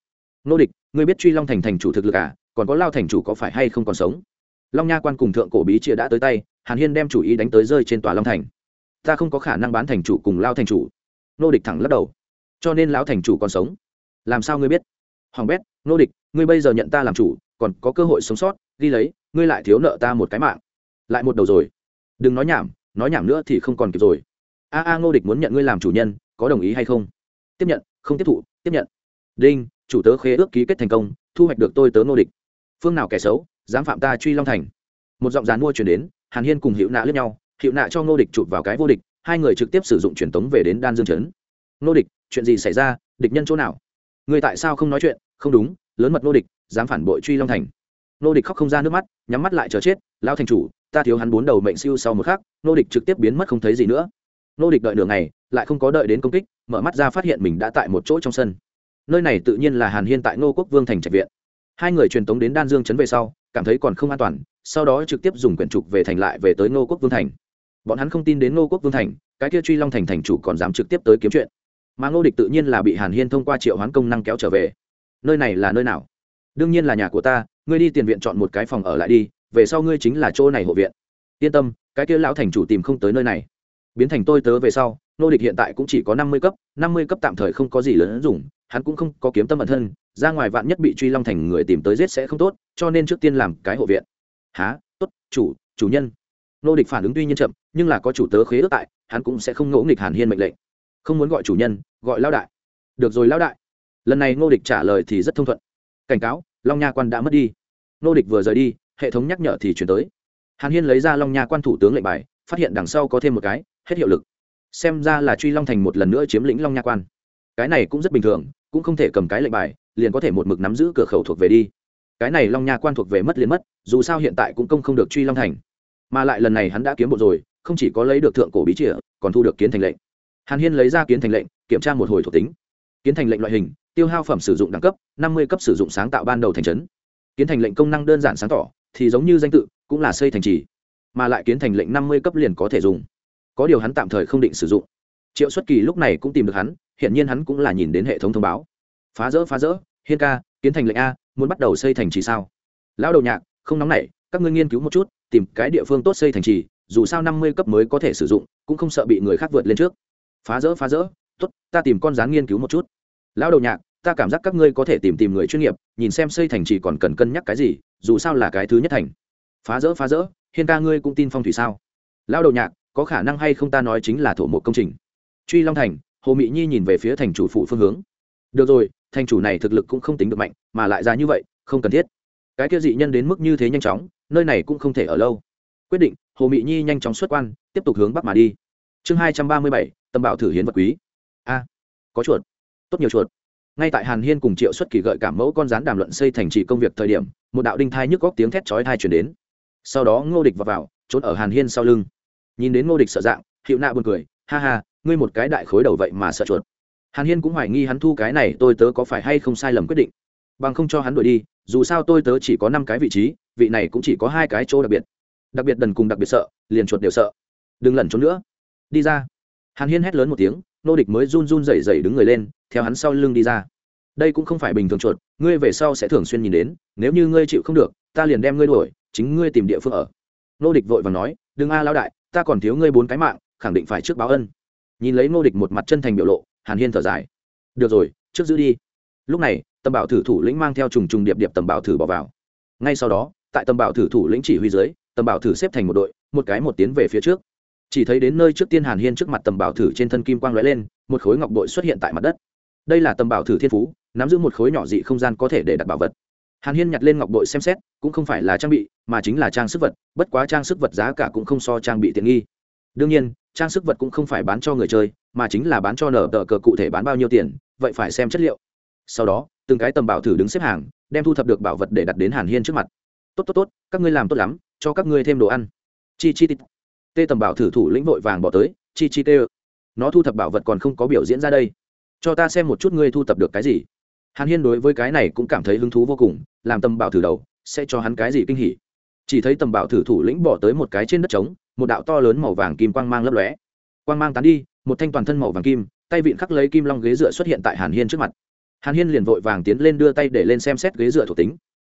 Ngô địch, ngươi biết truy long thành thành chủ thực lực à? Còn có lao thành chủ có phải hay không còn sống? Long nha quan cùng thượng cổ bí chia đã tới tay, hàn hiên đem chủ ý đánh tới rơi trên tòa long thành ta không có khả năng bán thành chủ cùng lao thành chủ. Nô địch thẳng lắc đầu. Cho nên lão thành chủ còn sống. Làm sao ngươi biết? Hoàng bét, nô địch, ngươi bây giờ nhận ta làm chủ, còn có cơ hội sống sót, đi lấy, ngươi lại thiếu nợ ta một cái mạng. Lại một đầu rồi. Đừng nói nhảm nói nhảm nữa thì không còn kịp rồi. A a ngô địch muốn nhận ngươi làm chủ nhân, có đồng ý hay không? Tiếp nhận, không tiếp thụ, tiếp nhận. Đinh, chủ tớ khế ước ký kết thành công, thu hoạch được tôi tớ ngô địch. Phương nào kẻ xấu, dám phạm ta truy long thành. Một giọng dàn mua chuyển đến, hàn hiên cùng hiệu nạ lướt nhau hiệu nạ cho ngô địch chụp vào cái vô địch, hai người trực tiếp sử dụng truyền tống về đến đan dương Trấn. ngô địch, chuyện gì xảy ra? Địch nhân chỗ nào? Người tại sao không nói chuyện? Không đúng, lớn mật Ngô địch, dám phản bội truy long thành. Ngô địch khóc không ra nước mắt, nhắm mắt lại chờ chết lao thành chủ, ta thiếu hắn bốn đầu mệnh siêu sau một khắc. Ngô địch trực tiếp biến mất không thấy gì nữa. Ngô địch đợi đường này lại không có đợi đến công kích, mở mắt ra phát hiện mình đã tại một chỗ trong sân. Nơi này tự nhiên là hàn hiên tại Ngô quốc vương thành trạch viện. Hai người truyền tống đến đan dương Trấn về sau, cảm thấy còn không an toàn, sau đó trực tiếp dùng quyển trục về thành lại về tới Ngô quốc vương thành bọn hắn không tin đến Ngô quốc vương thành, cái kia truy long thành thành chủ còn dám trực tiếp tới kiếm chuyện. Mà ngô địch tự nhiên là bị hàn hiên thông qua triệu hoán công năng kéo trở về. Nơi này là nơi nào? Đương nhiên là nhà của ta, ngươi đi tiền viện chọn một cái phòng ở lại đi, về sau ngươi chính là chỗ này hộ viện. Yên tâm, cái kia lão thành chủ tìm không tới nơi này. Biến thành tôi tớ về sau nô địch hiện tại cũng chỉ có năm mươi cấp, năm mươi cấp tạm thời không có gì lớn dùng, hắn cũng không có kiếm tâm bản thân, ra ngoài vạn nhất bị truy long thành người tìm tới giết sẽ không tốt, cho nên trước tiên làm cái hộ viện. Há tốt, chủ chủ nhân. Nô địch phản ứng tuy nhiên chậm nhưng là có chủ tớ khế ước tại, hắn cũng sẽ không ngỗ nghịch hàn hiên mệnh lệnh. Không muốn gọi chủ nhân, gọi lao đại. Được rồi lao đại. Lần này Ngô địch trả lời thì rất thông thuận. Cảnh cáo, long nha quan đã mất đi. Ngô địch vừa rời đi, hệ thống nhắc nhở thì chuyển tới. Hàn hiên lấy ra long nha quan thủ tướng lệnh bài, phát hiện đằng sau có thêm một cái, hết hiệu lực. Xem ra là truy long thành một lần nữa chiếm lĩnh long nha quan. Cái này cũng rất bình thường, cũng không thể cầm cái lệnh bài, liền có thể một mực nắm giữ cửa khẩu thuộc về đi. Cái này long nha quan thuộc về mất liền mất, dù sao hiện tại cũng công không được truy long thành. Mà lại lần này hắn đã kiếm bộ rồi không chỉ có lấy được thượng cổ bí trịa còn thu được kiến thành lệnh. Hàn hiên lấy ra kiến thành lệnh, kiểm tra một hồi thuộc tính. Kiến thành lệnh loại hình, tiêu hao phẩm sử dụng đẳng cấp, năm mươi cấp sử dụng sáng tạo ban đầu thành trấn. Kiến thành lệnh công năng đơn giản sáng tỏ, thì giống như danh tự, cũng là xây thành trì, mà lại kiến thành lệnh năm mươi cấp liền có thể dùng. Có điều hắn tạm thời không định sử dụng. Triệu xuất kỳ lúc này cũng tìm được hắn hiện nhiên hắn cũng là nhìn đến hệ thống thông báo. Phá rỡ phá rỡ, hiên ca, kiến thành lệnh a, muốn bắt đầu xây thành trì sao? Lão đầu nhạc, không nóng nảy, các ngươi nghiên cứu một chút, tìm cái địa phương tốt xây thành trì dù sao năm mươi cấp mới có thể sử dụng, cũng không sợ bị người khác vượt lên trước. Phá rỡ phá rỡ, tốt, ta tìm con rán nghiên cứu một chút. Lão đầu nhạc, ta cảm giác các ngươi có thể tìm tìm người chuyên nghiệp, nhìn xem xây thành trì còn cần cân nhắc cái gì, dù sao là cái thứ nhất thành. Phá rỡ phá rỡ, hiên ca ngươi cũng tin phong thủy sao? Lão đầu nhạc, có khả năng hay không ta nói chính là thổ một công trình? Truy long thành, hồ mỹ nhi nhìn về phía thành chủ phụ phương hướng. Được rồi, thành chủ này thực lực cũng không tính được mạnh, mà lại ra như vậy, không cần thiết. Cái kia dị nhân đến mức như thế nhanh chóng, nơi này cũng không thể ở lâu quyết định hồ mỹ nhi nhanh chóng xuất quan tiếp tục hướng bắc mà đi. Chương hai trăm ba mươi bảy tâm bảo thử hiến vật quý. A có chuột. Tốt nhiều chuột. Ngay tại hàn hiên cùng triệu xuất kỳ gợi cảm mẫu con rán đàm luận xây thành trì công việc thời điểm một đạo đinh thai nhức góc tiếng thét chói thai chuyển đến. Sau đó ngô địch vào, vào trốn ở hàn hiên sau lưng. Nhìn đến ngô địch sợ dạng hiệu nạ buồn cười ha ha ngươi một cái đại khối đầu vậy mà sợ chuột. Hàn hiên cũng hoài nghi hắn thu cái này tôi tớ có phải hay không sai lầm quyết định. Bằng không cho hắn đuổi đi dù sao tôi tớ chỉ có năm cái vị trí vị này cũng chỉ có hai cái chỗ đặc biệt đặc biệt đần cùng đặc biệt sợ, liền chuột đều sợ. Đừng lẩn trốn nữa. Đi ra. Hàn hiên hét lớn một tiếng, nô địch mới run run rẩy rẩy đứng người lên, theo hắn sau lưng đi ra. Đây cũng không phải bình thường chuột, ngươi về sau sẽ thường xuyên nhìn đến, nếu như ngươi chịu không được, ta liền đem ngươi đuổi, chính ngươi tìm địa phương ở. Nô địch vội và nói, đừng a lao đại, ta còn thiếu ngươi bốn cái mạng, khẳng định phải trước báo ân. Nhìn lấy nô địch một mặt chân thành biểu lộ, hàn hiên thở dài. Được rồi, trước giữ đi. Lúc này, tầm bảo thử thủ lĩnh mang theo trùng trùng điệp điệp tầm bảo thử bỏ vào. Ngay sau đó, tại tầm bảo thử thủ lĩnh chỉ huy dưới tầm bảo thử xếp thành một đội, một cái một tiến về phía trước. Chỉ thấy đến nơi trước tiên hàn hiên trước mặt tầm bảo thử trên thân kim quang lóe lên, một khối ngọc bội xuất hiện tại mặt đất. Đây là tầm bảo thử thiên phú, nắm giữ một khối nhỏ dị không gian có thể để đặt bảo vật. Hàn hiên nhặt lên ngọc bội xem xét, cũng không phải là trang bị, mà chính là trang sức vật, bất quá trang sức vật giá cả cũng không so trang bị tiện nghi. Đương nhiên, trang sức vật cũng không phải bán cho người chơi, mà chính là bán cho nở tờ cờ cụ thể bán bao nhiêu tiền, vậy phải xem chất liệu. Sau đó, từng cái tầm bảo thử đứng xếp hàng, đem thu thập được bảo vật để đặt đến hàn hiên trước mặt. Tốt tốt tốt, các ngươi làm tốt lắm cho các ngươi thêm đồ ăn. Chi chi tít. Tê tầm bảo thử thủ lĩnh vội vàng bỏ tới. Chi chi tê nó thu thập bảo vật còn không có biểu diễn ra đây. Cho ta xem một chút ngươi thu thập được cái gì. Hàn hiên đối với cái này cũng cảm thấy hứng thú vô cùng, làm tầm bảo thử đầu, sẽ cho hắn cái gì kinh hỉ. Chỉ thấy tầm bảo thử thủ lĩnh bỏ tới một cái trên đất trống, một đạo to lớn màu vàng kim quang mang lấp lóe. Quang mang tán đi, một thanh toàn thân màu vàng kim, tay vịn khắc lấy kim long ghế dựa xuất hiện tại hàn hiên trước mặt. Hàn hiên liền vội vàng tiến lên đưa tay để lên xem xét ghế dựa thuộc tính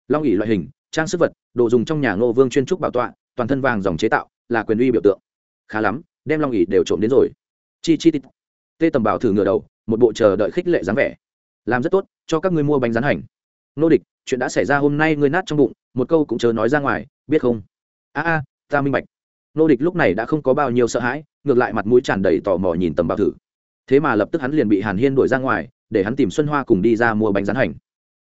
long ỉ loại hình, trang sức vật, đồ dùng trong nhà ngô vương chuyên trúc bảo tọa, toàn thân vàng dòng chế tạo, là quyền uy biểu tượng. Khá lắm, đem long ỉ đều trộm đến rồi. Chi chi tít. Tê tầm bảo thử ngửa đầu, một bộ chờ đợi khích lệ dáng vẻ. Làm rất tốt, cho các ngươi mua bánh rán hành. Nô địch, chuyện đã xảy ra hôm nay ngươi nát trong bụng, một câu cũng chớ nói ra ngoài, biết không? A a, ta minh bạch. Nô địch lúc này đã không có bao nhiêu sợ hãi, ngược lại mặt mũi tràn đầy tò mò nhìn tầm bảo thử. Thế mà lập tức hắn liền bị hàn hiên đuổi ra ngoài, để hắn tìm xuân hoa cùng đi ra mua bánh rán hành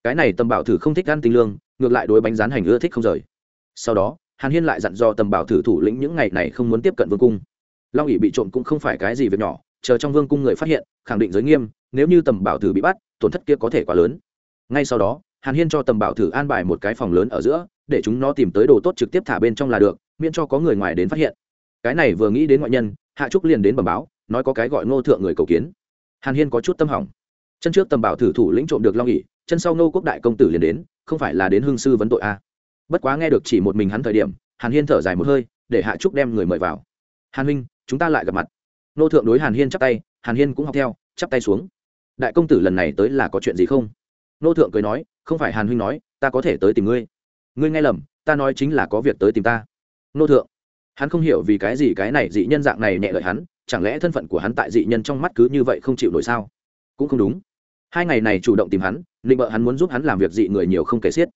cái này tầm bảo thử không thích ăn tinh lương, ngược lại đối bánh rán hành ưa thích không rời. Sau đó, hàn hiên lại dặn dò tầm bảo thử thủ lĩnh những ngày này không muốn tiếp cận vương cung. Long ỉ bị trộm cũng không phải cái gì việc nhỏ, chờ trong vương cung người phát hiện, khẳng định giới nghiêm, nếu như tầm bảo thử bị bắt, tổn thất kia có thể quá lớn. Ngay sau đó, hàn hiên cho tầm bảo thử an bài một cái phòng lớn ở giữa, để chúng nó tìm tới đồ tốt trực tiếp thả bên trong là được, miễn cho có người ngoài đến phát hiện. Cái này vừa nghĩ đến ngoại nhân, hạ trúc liền đến bẩm báo, nói có cái gọi ngô thượng người cầu kiến. Hàn hiên có chút tâm hỏng. Chân trước tầm bảo thử thủ lĩnh trộm được long ỉ chân sau nô quốc đại công tử liền đến, không phải là đến hương sư vấn tội a bất quá nghe được chỉ một mình hắn thời điểm, hàn hiên thở dài một hơi, để hạ trúc đem người mời vào. Hàn huynh, chúng ta lại gặp mặt. Nô thượng đối hàn hiên chắp tay, hàn hiên cũng học theo, chắp tay xuống. Đại công tử lần này tới là có chuyện gì không? Nô thượng cười nói, không phải hàn huynh nói, ta có thể tới tìm ngươi. Ngươi nghe lầm, ta nói chính là có việc tới tìm ta. Nô thượng, hắn không hiểu vì cái gì cái này dị nhân dạng này nhẹ lợi hắn, chẳng lẽ thân phận của hắn tại dị nhân trong mắt cứ như vậy không chịu nổi sao? Cũng không đúng hai ngày này chủ động tìm hắn định vợ hắn muốn giúp hắn làm việc dị người nhiều không kể xiết.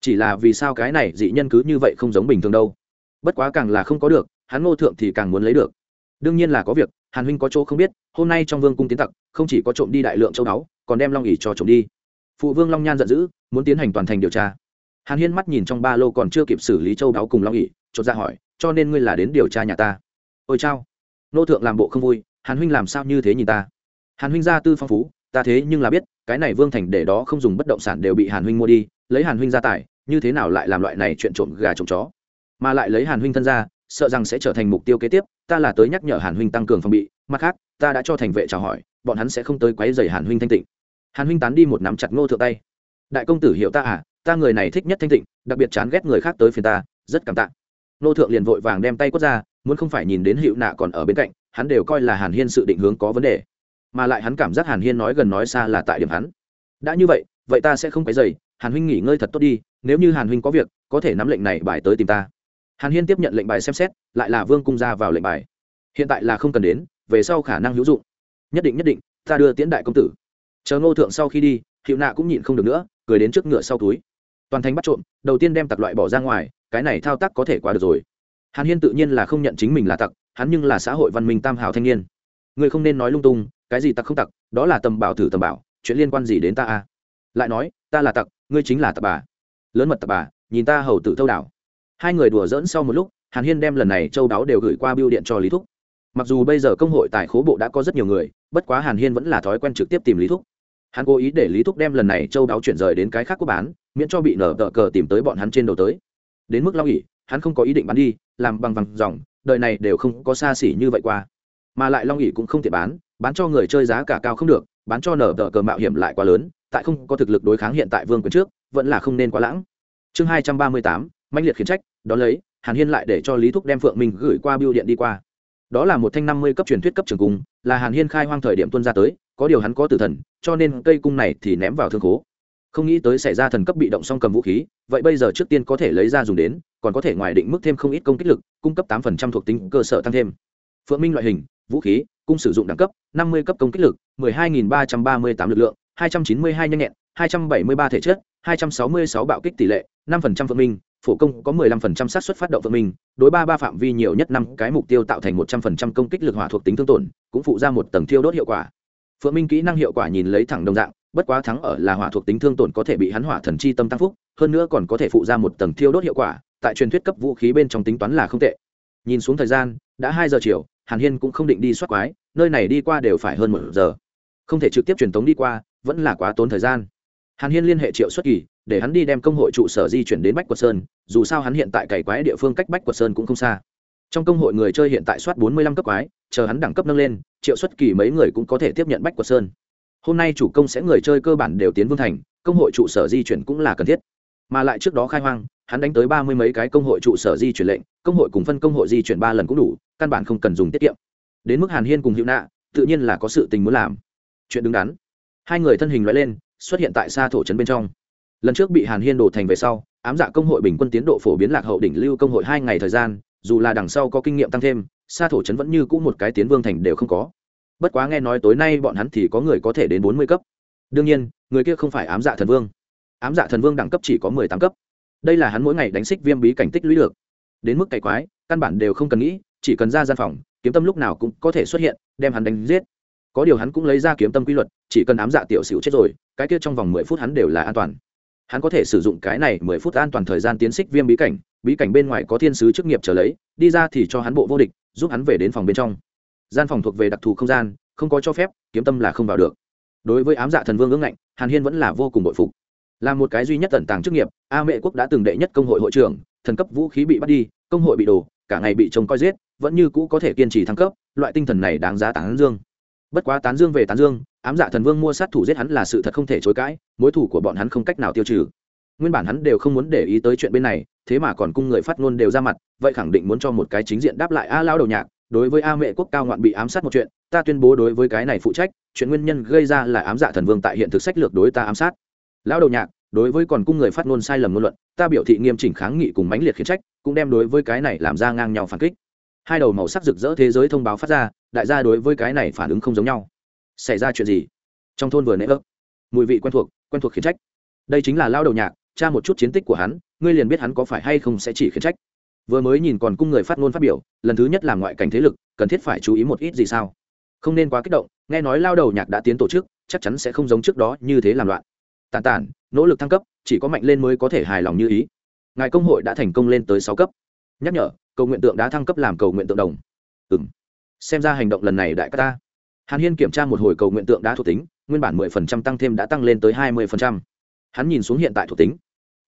Chỉ là vì sao cái này dị nhân cứ như vậy không giống bình thường đâu. Bất quá càng là không có được, hắn ngô thượng thì càng muốn lấy được. Đương nhiên là có việc, hàn huynh có chỗ không biết, hôm nay trong vương cung tiến tặc, không chỉ có trộm đi đại lượng châu đáo còn đem long ỉ cho trộm đi. Phụ vương long nhan giận dữ, muốn tiến hành toàn thành điều tra. Hàn hiên mắt nhìn trong ba lô còn chưa kịp xử lý châu đáo cùng long ỉ chột ra hỏi, cho nên ngươi là đến điều tra nhà ta? Ôi chao nô thượng làm bộ không vui, hàn huynh làm sao như thế nhìn ta? Hàn huynh gia tư phong phú ta thế nhưng là biết, cái này vương thành để đó không dùng bất động sản đều bị hàn huynh mua đi, lấy hàn huynh ra tài, như thế nào lại làm loại này chuyện trộm gà trộm chó? Mà lại lấy hàn huynh thân ra, sợ rằng sẽ trở thành mục tiêu kế tiếp, ta là tới nhắc nhở hàn huynh tăng cường phòng bị, mặt khác, ta đã cho thành vệ chào hỏi, bọn hắn sẽ không tới quấy dày hàn huynh thanh tịnh. Hàn huynh tán đi một nắm chặt ngô thượng tay. Đại công tử hiểu ta à ta người này thích nhất thanh tịnh, đặc biệt chán ghét người khác tới phiền ta, rất cảm tạ. Ngô thượng liền vội vàng đem tay quất ra, muốn không phải nhìn đến hiệu nạ còn ở bên cạnh, hắn đều coi là hàn hiên sự định hướng có vấn đề mà lại hắn cảm giác hàn hiên nói gần nói xa là tại điểm hắn. Đã như vậy vậy ta sẽ không quấy dày hàn huynh nghỉ ngơi thật tốt đi, nếu như hàn huynh có việc, có thể nắm lệnh này bài tới tìm ta. Hàn hiên tiếp nhận lệnh bài xem xét, lại là vương cung ra vào lệnh bài. Hiện tại là không cần đến, về sau khả năng hữu dụng. Nhất định nhất định, ta đưa tiễn đại công tử. Chờ ngô thượng sau khi đi, hiệu nạ cũng nhịn không được nữa, cười đến trước ngựa sau túi. Toàn thành bắt trộm, đầu tiên đem tặc loại bỏ ra ngoài, cái này thao tác có thể quá được rồi. Hàn hiên tự nhiên là không nhận chính mình là tặc, hắn nhưng là xã hội văn minh tam hào thanh niên. Người không nên nói lung tung cái gì tặc không tặc, đó là tầm bảo thử tầm bảo, chuyện liên quan gì đến ta a? Lại nói, ta là tặc, ngươi chính là tặc bà. Lớn mật tặc bà, nhìn ta hầu tử thâu đảo. Hai người đùa dỡn sau một lúc, hàn hiên đem lần này châu đáo đều gửi qua biêu điện cho lý thúc. Mặc dù bây giờ công hội tại khố bộ đã có rất nhiều người, bất quá hàn hiên vẫn là thói quen trực tiếp tìm lý thúc. Hắn cố ý để lý thúc đem lần này châu đáo chuyển rời đến cái khác của bán, miễn cho bị nở tờ cờ tìm tới bọn hắn trên đầu tới. Đến mức lo nghỉ hắn không có ý định bán đi, làm bằng vằng dòng, đời này đều không có xa xỉ như vậy qua mà lại long ỉ cũng không thể bán bán cho người chơi giá cả cao không được, bán cho nở tờ cờ mạo hiểm lại quá lớn, tại không có thực lực đối kháng hiện tại vương quyền trước, vẫn là không nên quá lãng. Chương hai trăm ba mươi tám mạnh liệt khiển trách đó lấy, hàn hiên lại để cho lý thúc đem phượng minh gửi qua biêu điện đi qua. Đó là một thanh năm mươi cấp truyền thuyết cấp trường cung, là hàn hiên khai hoang thời điểm tuân ra tới, có điều hắn có tử thần, cho nên cây cung này thì ném vào thương khố. Không nghĩ tới xảy ra thần cấp bị động song cầm vũ khí, vậy bây giờ trước tiên có thể lấy ra dùng đến, còn có thể ngoài định mức thêm không ít công kích lực, cung cấp tám phần trăm thuộc tính cơ sở tăng thêm phượng minh loại hình, vũ khí, cung sử dụng đẳng cấp, năm mươi cấp công kích lực, mười hai nghìn ba trăm ba mươi tám lực lượng, hai trăm chín mươi hai nhanh nhẹn, hai trăm bảy mươi ba thể chất, hai trăm sáu mươi sáu bạo kích tỷ lệ, năm phần trăm phượng minh, phổ công có 15% xác suất phát động Phượng minh, đối ba ba phạm vi nhiều nhất năm cái mục tiêu tạo thành 100% công kích lực hỏa thuộc tính thương tổn, cũng phụ ra một tầng thiêu đốt hiệu quả. Phượng minh kỹ năng hiệu quả nhìn lấy thẳng đồng dạng, bất quá thắng ở là hỏa thuộc tính thương tổn có thể bị hắn hỏa thần chi tâm tăng phúc, hơn nữa còn có thể phụ ra một tầng thiêu đốt hiệu quả, tại truyền thuyết cấp vũ khí bên trong tính toán là không tệ. Nhìn xuống thời gian đã hai giờ chiều, hàn hiên cũng không định đi soát quái, nơi này đi qua đều phải hơn một giờ. Không thể trực tiếp truyền tống đi qua, vẫn là quá tốn thời gian. Hàn hiên liên hệ triệu xuất kỳ, để hắn đi đem công hội trụ sở di chuyển đến bách quật sơn, dù sao hắn hiện tại cày quái địa phương cách bách quật sơn cũng không xa. Trong công hội người chơi hiện tại soát bốn mươi lăm cấp quái, chờ hắn đẳng cấp nâng lên, triệu xuất kỳ mấy người cũng có thể tiếp nhận bách quật sơn. Hôm nay chủ công sẽ người chơi cơ bản đều tiến vương thành, công hội trụ sở di chuyển cũng là cần thiết. Mà lại trước đó khai hoang hắn đánh tới ba mươi mấy cái công hội trụ sở di chuyển lệnh, công hội cùng phân công hội di chuyển ba lần cũng đủ, căn bản không cần dùng tiết kiệm. Đến mức hàn hiên cùng hữu nạ, tự nhiên là có sự tình muốn làm. Chuyện đứng đắn. Hai người thân hình loại lên, xuất hiện tại xa thổ trấn bên trong. Lần trước bị hàn hiên đổ thành về sau, ám dạ công hội bình quân tiến độ phổ biến lạc hậu đỉnh lưu công hội hai ngày thời gian, dù là đằng sau có kinh nghiệm tăng thêm, xa thổ trấn vẫn như cũ một cái tiến vương thành đều không có. Bất quá nghe nói tối nay bọn hắn thì có người có thể đến bốn mươi cấp. Đương nhiên, người kia không phải ám dạ thần vương. Ám dạ thần vương đẳng cấp chỉ có mười tám cấp đây là hắn mỗi ngày đánh xích viêm bí cảnh tích lũy được. Đến mức cày quái, căn bản đều không cần nghĩ, chỉ cần ra gian phòng, kiếm tâm lúc nào cũng có thể xuất hiện, đem hắn đánh giết. Có điều hắn cũng lấy ra kiếm tâm quy luật, chỉ cần ám dạ tiểu xỉu chết rồi, cái kia trong vòng mười phút hắn đều là an toàn. Hắn có thể sử dụng cái này mười phút an toàn thời gian tiến xích viêm bí cảnh bí cảnh bên ngoài có thiên sứ chức nghiệp trở lấy, đi ra thì cho hắn bộ vô địch, giúp hắn về đến phòng bên trong. Gian phòng thuộc về đặc thù không gian, không có cho phép, kiếm tâm là không vào được. Đối với ám dạ thần vương ưng ngạnh, hàn hiên vẫn là vô cùng bội phục là một cái duy nhất tận tàng chức nghiệp, a mệ quốc đã từng đệ nhất công hội hội trưởng, thần cấp vũ khí bị bắt đi, công hội bị đổ, cả ngày bị trông coi giết, vẫn như cũ có thể kiên trì thăng cấp, loại tinh thần này đáng giá tán dương. Bất quá tán dương về tán dương, ám dạ thần vương mua sát thủ giết hắn là sự thật không thể chối cãi, mối thủ của bọn hắn không cách nào tiêu trừ. Nguyên bản hắn đều không muốn để ý tới chuyện bên này, thế mà còn cung người phát ngôn đều ra mặt, vậy khẳng định muốn cho một cái chính diện đáp lại a lao đầu nhạc, đối với a mệ quốc cao ngoạn bị ám sát một chuyện, ta tuyên bố đối với cái này phụ trách, chuyện nguyên nhân gây ra là ám dạ thần vương tại hiện thực sách lược đối ta ám sát lão đầu nhạc, đối với còn cung người phát ngôn sai lầm ngôn luận, ta biểu thị nghiêm chỉnh kháng nghị cùng mãnh liệt khiển trách, cũng đem đối với cái này làm ra ngang nhau phản kích. Hai đầu màu sắc rực rỡ thế giới thông báo phát ra, đại gia đối với cái này phản ứng không giống nhau. Xảy ra chuyện gì? Trong thôn vừa nễ ấp mùi vị quen thuộc quen thuộc khiển trách. Đây chính là lao đầu nhạc, tra một chút chiến tích của hắn, ngươi liền biết hắn có phải hay không sẽ chỉ khiển trách. Vừa mới nhìn còn cung người phát ngôn phát biểu, lần thứ nhất làm ngoại cảnh thế lực, cần thiết phải chú ý một ít gì sao? Không nên quá kích động, nghe nói lao đầu nhạc đã tiến tổ chức, chắc chắn sẽ không giống trước đó như thế làm loạn tàn tản, nỗ lực thăng cấp, chỉ có mạnh lên mới có thể hài lòng như ý. Ngài công hội đã thành công lên tới sáu cấp. Nhắc nhở, cầu nguyện tượng đã thăng cấp làm cầu nguyện tượng đồng. Ừ m xem ra hành động lần này đại ca ta. Hàn hiên kiểm tra một hồi cầu nguyện tượng đã thuộc tính, nguyên bản mười phần trăm tăng thêm đã tăng lên tới hai mươi phần trăm. Hắn nhìn xuống hiện tại thuộc tính.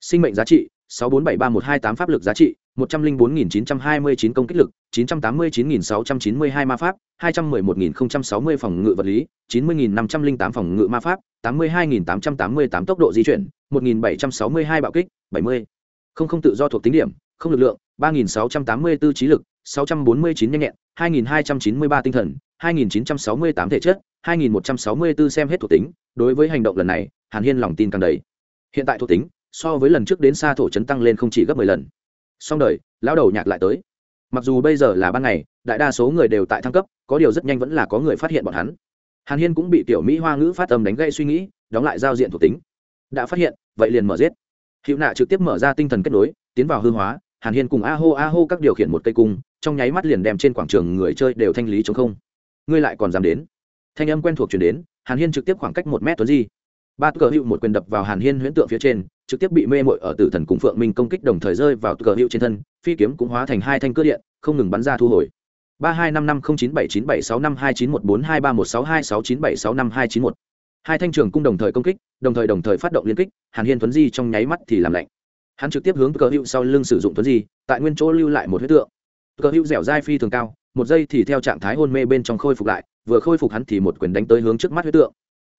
Sinh mệnh giá trị, sáu bốn bảy ba một hai tám pháp lực giá trị một trăm linh bốn nghìn chín trăm hai mươi chín công kích lực, chín trăm tám mươi chín nghìn sáu trăm chín mươi hai ma pháp, hai trăm mười một nghìn không trăm sáu mươi phòng ngự vật lý, chín mươi nghìn năm trăm linh tám phòng ngự ma pháp, tám mươi hai nghìn tám trăm tám mươi tám tốc độ di chuyển, một nghìn bảy trăm sáu mươi hai bạo kích, bảy mươi. Không không tự do thuộc tính điểm, không lực lượng, ba nghìn sáu trăm tám mươi bốn trí lực, sáu trăm bốn mươi chín nhanh nhẹn, hai nghìn hai trăm chín mươi ba tinh thần, hai nghìn chín trăm sáu mươi tám thể chất, hai nghìn một trăm sáu mươi bốn xem hết thuộc tính. Đối với hành động lần này, hàn hiên lòng tin càng đầy. Hiện tại thuộc tính, so với lần trước đến xa thổ trấn tăng lên không chỉ gấp mười lần xong đời, lão đầu nhạc lại tới. Mặc dù bây giờ là ban ngày, đại đa số người đều tại thăng cấp, có điều rất nhanh vẫn là có người phát hiện bọn hắn. Hàn hiên cũng bị tiểu mỹ hoa ngữ phát âm đánh gây suy nghĩ, đóng lại giao diện thuộc tính. Đã phát hiện, vậy liền mở giết. Hữu nạ trực tiếp mở ra tinh thần kết nối, tiến vào hư hóa, hàn hiên cùng a hô a hô các điều khiển một cây cung, trong nháy mắt liền đem trên quảng trường người chơi đều thanh lý chống không. Ngươi lại còn dám đến. Thanh âm quen thuộc chuyển đến, hàn hiên trực tiếp khoảng cách một mét tuấn di ba cờ hiệu một quyền đập vào hàn hiên huyễn tượng phía trên, trực tiếp bị mê mội ở tử thần cùng phượng minh công kích đồng thời rơi vào cờ hiệu trên thân, phi kiếm cũng hóa thành hai thanh cưa điện, không ngừng bắn ra thu hồi. Ba hai năm năm không chín bảy chín bảy sáu năm hai chín một bốn hai ba một sáu hai sáu chín bảy sáu năm hai chín một. Hai thanh trường cung đồng thời công kích, đồng thời đồng thời phát động liên kích, hàn hiên tuấn di trong nháy mắt thì làm lạnh. Hắn trực tiếp hướng cờ hiệu sau lưng sử dụng tuấn di, tại nguyên chỗ lưu lại một huyết tượng. Cờ hiệu dẻo dai phi thường cao, một giây thì theo trạng thái hôn mê bên trong khôi phục lại, vừa khôi phục hắn thì một quyền đánh tới hướng trước mắt huyết tượng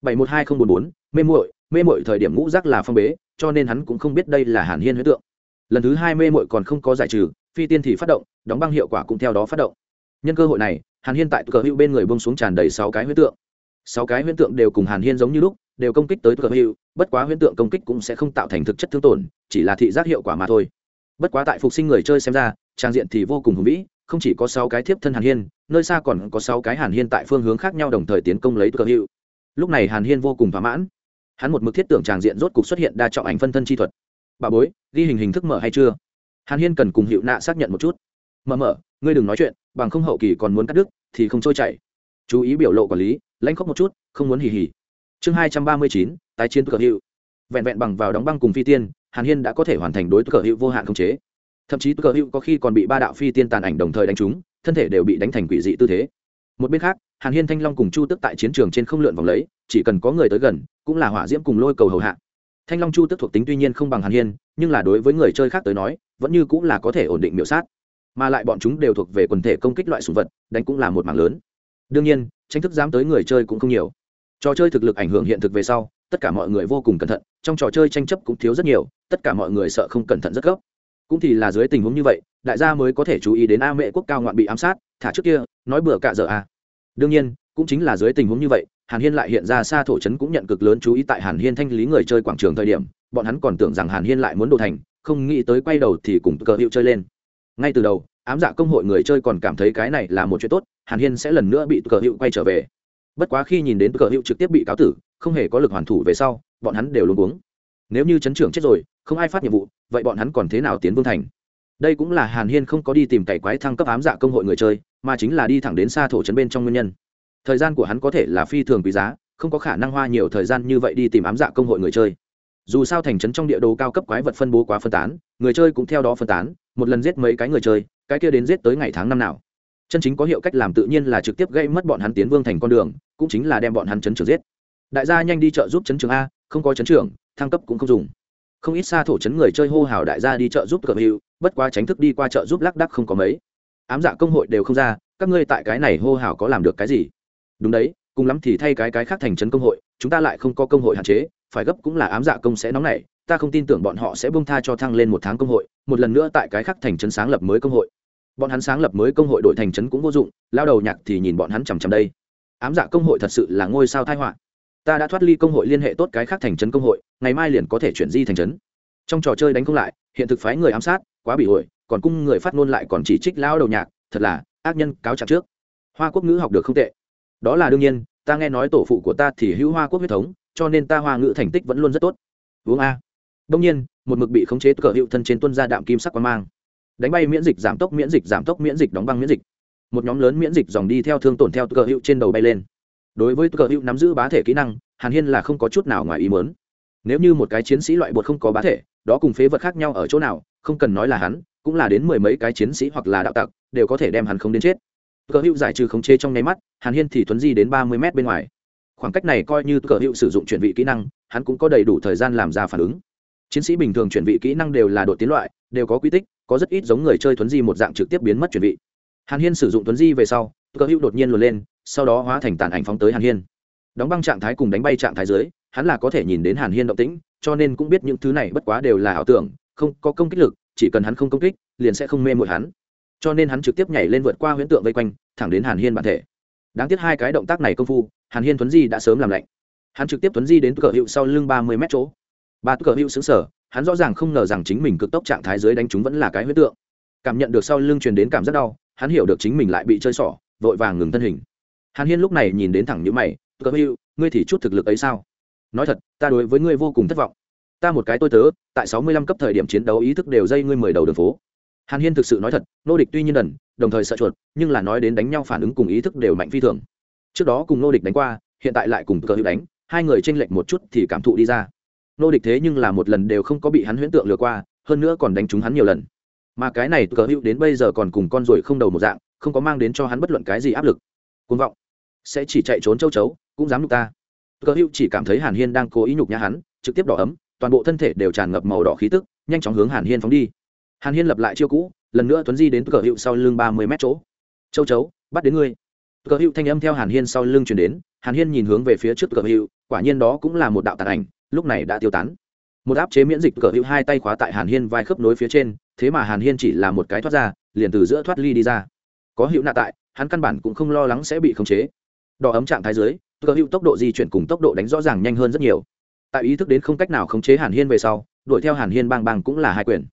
bảy một hai không bốn bốn, mê muội mê muội thời điểm ngũ giác là phong bế, cho nên hắn cũng không biết đây là hàn hiên huyết tượng. Lần thứ hai mê muội còn không có giải trừ, phi tiên thì phát động, đóng băng hiệu quả cũng theo đó phát động. Nhân cơ hội này, hàn hiên tại cờ hữu bên người bông xuống tràn đầy sáu cái huyết tượng. Sáu cái huyễn tượng đều cùng hàn hiên giống như lúc, đều công kích tới cờ hữu, bất quá huyễn tượng công kích cũng sẽ không tạo thành thực chất thương tổn, chỉ là thị giác hiệu quả mà thôi. Bất quá tại phục sinh người chơi xem ra, trang diện thì vô cùng hùng vĩ, không chỉ có sáu cái thiếp thân hàn hiên, nơi xa còn có sáu cái hàn hiên tại phương hướng khác nhau đồng thời tiến công lấy cờ hữu lúc này hàn hiên vô cùng thỏa mãn. Hắn một mực thiết tưởng tràng diện rốt cục xuất hiện đa trọng ảnh phân thân chi thuật. Bà bối, ghi hình hình thức mở hay chưa? Hàn hiên cần cùng hiệu nạ xác nhận một chút. Mở mở, ngươi đừng nói chuyện, bằng không hậu kỳ còn muốn cắt đứt, thì không trôi chảy. Chú ý biểu lộ quản lý, lãnh khóc một chút, không muốn hì hì. Chương hai trăm ba mươi chín, tái chiến cờ hiệu vẹn vẹn bằng vào đóng băng cùng phi tiên, hàn hiên đã có thể hoàn thành đối cờ hiệu vô hạn khống chế. Thậm chí cờ hiệu có khi còn bị ba đạo phi tiên tàn ảnh đồng thời đánh trúng, thân thể đều bị đánh thành quỷ dị tư thế một bên khác, hàn hiên thanh long cùng chu tức tại chiến trường trên không lượn vòng lấy, chỉ cần có người tới gần, cũng là hỏa diễm cùng lôi cầu hầu hạ. Thanh long chu tức thuộc tính tuy nhiên không bằng hàn hiên, nhưng là đối với người chơi khác tới nói, vẫn như cũng là có thể ổn định miểu sát. Mà lại bọn chúng đều thuộc về quần thể công kích loại sùng vật, đánh cũng là một mảng lớn. Đương nhiên, tranh thức dám tới người chơi cũng không nhiều. Trò chơi thực lực ảnh hưởng hiện thực về sau, tất cả mọi người vô cùng cẩn thận, trong trò chơi tranh chấp cũng thiếu rất nhiều, tất cả mọi người sợ không cẩn thận rất gấp. Cũng thì là dưới tình huống như vậy, đại gia mới có thể chú ý đến a mệ quốc cao ngoạn bị ám sát thả trước kia, nói bừa cạ dở à. Đương nhiên, cũng chính là dưới tình huống như vậy, hàn hiên lại hiện ra xa thổ trấn cũng nhận cực lớn chú ý tại hàn hiên thanh lý người chơi quảng trường thời điểm, bọn hắn còn tưởng rằng hàn hiên lại muốn đồ thành, không nghĩ tới quay đầu thì cùng cờ hiệu chơi lên. Ngay từ đầu, ám giả công hội người chơi còn cảm thấy cái này là một chuyện tốt, hàn hiên sẽ lần nữa bị cờ hiệu quay trở về. Bất quá khi nhìn đến cờ hiệu trực tiếp bị cáo tử, không hề có lực hoàn thủ về sau, bọn hắn đều luôn uống nếu như chấn trưởng chết rồi, không ai phát nhiệm vụ, vậy bọn hắn còn thế nào tiến vương thành? Đây cũng là hàn hiên không có đi tìm cày quái thăng cấp ám dạ công hội người chơi, mà chính là đi thẳng đến xa thổ trấn bên trong nguyên nhân. Thời gian của hắn có thể là phi thường quý giá, không có khả năng hoa nhiều thời gian như vậy đi tìm ám dạ công hội người chơi. Dù sao thành trấn trong địa đồ cao cấp quái vật phân bố quá phân tán, người chơi cũng theo đó phân tán, một lần giết mấy cái người chơi, cái kia đến giết tới ngày tháng năm nào. Chân chính có hiệu cách làm tự nhiên là trực tiếp gây mất bọn hắn tiến vương thành con đường, cũng chính là đem bọn hắn chấn trường giết. Đại gia nhanh đi chợ giúp chấn trường a, không có chấn trưởng, thăng cấp cũng không dùng không ít xa thổ chấn người chơi hô hào đại gia đi chợ giúp cờ hữu bất quá tránh thức đi qua chợ giúp lác đắc không có mấy. Ám dạ công hội đều không ra, các ngươi tại cái này hô hào có làm được cái gì? Đúng đấy, cùng lắm thì thay cái cái khác thành trấn công hội, chúng ta lại không có công hội hạn chế, phải gấp cũng là ám dạ công sẽ nóng nảy, ta không tin tưởng bọn họ sẽ bông tha cho thăng lên một tháng công hội, một lần nữa tại cái khác thành trấn sáng lập mới công hội. Bọn hắn sáng lập mới công hội đội thành trấn cũng vô dụng, lao đầu nhạc thì nhìn bọn hắn chằm chằm đây. Ám dạ công hội thật sự là ngôi sao thai họa ta đã thoát ly công hội liên hệ tốt cái khác thành trấn công hội, ngày mai liền có thể chuyển di thành trấn. Trong trò chơi đánh không lại, hiện thực phái người ám sát, quá bị hội còn cung người phát ngôn lại còn chỉ trích lao đầu nhạc, thật là, ác nhân cáo trạng trước. Hoa quốc ngữ học được không tệ. Đó là đương nhiên, ta nghe nói tổ phụ của ta thì hữu hoa quốc huyết thống, cho nên ta hoa ngữ thành tích vẫn luôn rất tốt. Uống a. Đông nhiên, một mực bị khống chế cờ hiệu thân trên tuân ra đạm kim sắc quang mang. Đánh bay miễn dịch giảm tốc miễn dịch giảm tốc miễn dịch đóng băng miễn dịch. Một nhóm lớn miễn dịch dòng đi theo thương tổn theo cờ hiệu trên đầu bay lên đối với cờ hữu nắm giữ bá thể kỹ năng, hàn hiên là không có chút nào ngoài ý mớn nếu như một cái chiến sĩ loại bột không có bá thể, đó cùng phế vật khác nhau ở chỗ nào, không cần nói là hắn, cũng là đến mười mấy cái chiến sĩ hoặc là đạo tặc, đều có thể đem hắn không đến chết. Cờ hữu giải trừ khống chế trong nháy mắt, hàn hiên thì thuấn di đến ba mươi m bên ngoài. Khoảng cách này coi như cờ hữu sử dụng chuyển vị kỹ năng, hắn cũng có đầy đủ thời gian làm ra phản ứng. Chiến sĩ bình thường chuyển vị kỹ năng đều là đội tiến loại, đều có quy tích, có rất ít giống người chơi thuấn di một dạng trực tiếp biến mất chuyển vị. Hàn hiên sử dụng thuấn di về sau, cờ hữu đột nhiên luồn lên sau đó hóa thành tàn ảnh phóng tới hàn hiên. Đóng băng trạng thái cùng đánh bay trạng thái dưới, hắn là có thể nhìn đến hàn hiên động tĩnh, cho nên cũng biết những thứ này bất quá đều là ảo tưởng, không có công kích lực, chỉ cần hắn không công kích, liền sẽ không mê mội hắn. Cho nên hắn trực tiếp nhảy lên vượt qua huyễn tượng vây quanh, thẳng đến hàn hiên bản thể. Đáng tiếc hai cái động tác này công phu, hàn hiên thuấn di đã sớm làm lạnh. Hắn trực tiếp thuấn di đến cờ hiệu sau lưng ba mươi mét chỗ. Ba cờ hiệu xứng sở hắn rõ ràng không ngờ rằng chính mình cực tốc trạng thái dưới đánh chúng vẫn là cái huyễn tượng. Cảm nhận được sau lưng truyền đến cảm giác đau, hắn hiểu được chính mình lại bị chơi xỏ, vội vàng ngừng thân hình hàn hiên lúc này nhìn đến thẳng như mày cờ hiệu ngươi thì chút thực lực ấy sao? Nói thật, ta đối với ngươi vô cùng thất vọng. Ta một cái tôi tớ, tại sáu mươi lăm cấp thời điểm chiến đấu ý thức đều dây ngươi mười đầu đường phố. Hàn hiên thực sự nói thật, nô địch tuy nhiên đần đồng thời sợ chuột, nhưng là nói đến đánh nhau phản ứng cùng ý thức đều mạnh phi thường. Trước đó cùng nô địch đánh qua, hiện tại lại cùng cơ hữu đánh, hai người tranh lệch một chút thì cảm thụ đi ra. Nô địch thế nhưng là một lần đều không có bị hắn huyễn tượng lừa qua, hơn nữa còn đánh trúng hắn nhiều lần. Mà cái này cờ hữu đến bây giờ còn cùng con ruồi không đầu một dạng, không có mang đến cho hắn bất luận cái gì áp lực. Côn vọng sẽ chỉ chạy trốn châu chấu, cũng dám nhục ta. Cờ hữu chỉ cảm thấy hàn hiên đang cố ý nhục nhã hắn, trực tiếp đỏ ấm, toàn bộ thân thể đều tràn ngập màu đỏ khí tức, nhanh chóng hướng hàn hiên phóng đi. Hàn hiên lập lại chiêu cũ, lần nữa tuấn di đến cờ hữu sau lưng ba mươi mét chỗ. Châu chấu, bắt đến ngươi. Cờ hữu thanh âm theo hàn hiên sau lưng chuyển đến, hàn hiên nhìn hướng về phía trước cờ hữu, quả nhiên đó cũng là một đạo tàn ảnh, lúc này đã tiêu tán. Một áp chế miễn dịch cờ hữu hai tay khóa tại hàn hiên vai khớp nối phía trên, thế mà hàn hiên chỉ là một cái thoát ra, liền từ giữa thoát ly đi ra. Có hiệu nạ tại, hắn căn bản cũng không lo lắng sẽ bị khống chế đỏ ấm trạng thái dưới cờ hiệu tốc độ di chuyển cùng tốc độ đánh rõ ràng nhanh hơn rất nhiều tại ý thức đến không cách nào khống chế hàn hiên về sau đuổi theo hàn hiên bang bang cũng là hai quyền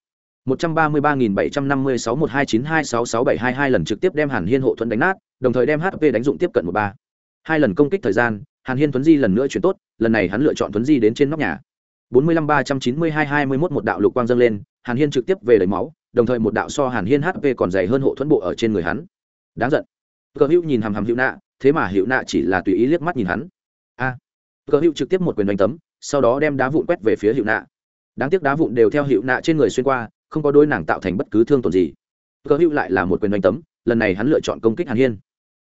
133.756-129266722 lần trực tiếp đem Hàn Hiên hộ thuẫn đánh nát, đồng thời đem HP đánh dụng tiếp cận 13. Hai lần công kích thời gian, Hàn Hiên thuấn di lần nữa chuyển tốt, lần này hắn lựa chọn thuấn di đến trên nóc nhà. 4539221 một đạo lục quang dâng lên, Hàn Hiên trực tiếp về lấy máu, đồng thời một đạo so Hàn Hiên HP còn dày hơn hộ thuẫn bộ ở trên người hắn. Đáng giận. Cơ Hữu nhìn hằm hằm Hữu Nạ, thế mà hiệu Nạ chỉ là tùy ý liếc mắt nhìn hắn. A. À. hiệu trực tiếp một quyền đánh tấm, sau đó đem đá vụn quét về phía hiệu Nạ. Đáng tiếc đá vụn đều theo hiệu Nạ trên người xuyên qua, không có đôi nàng tạo thành bất cứ thương tổn gì cờ hiệu lại là một quyền đánh tấm lần này hắn lựa chọn công kích hàn hiên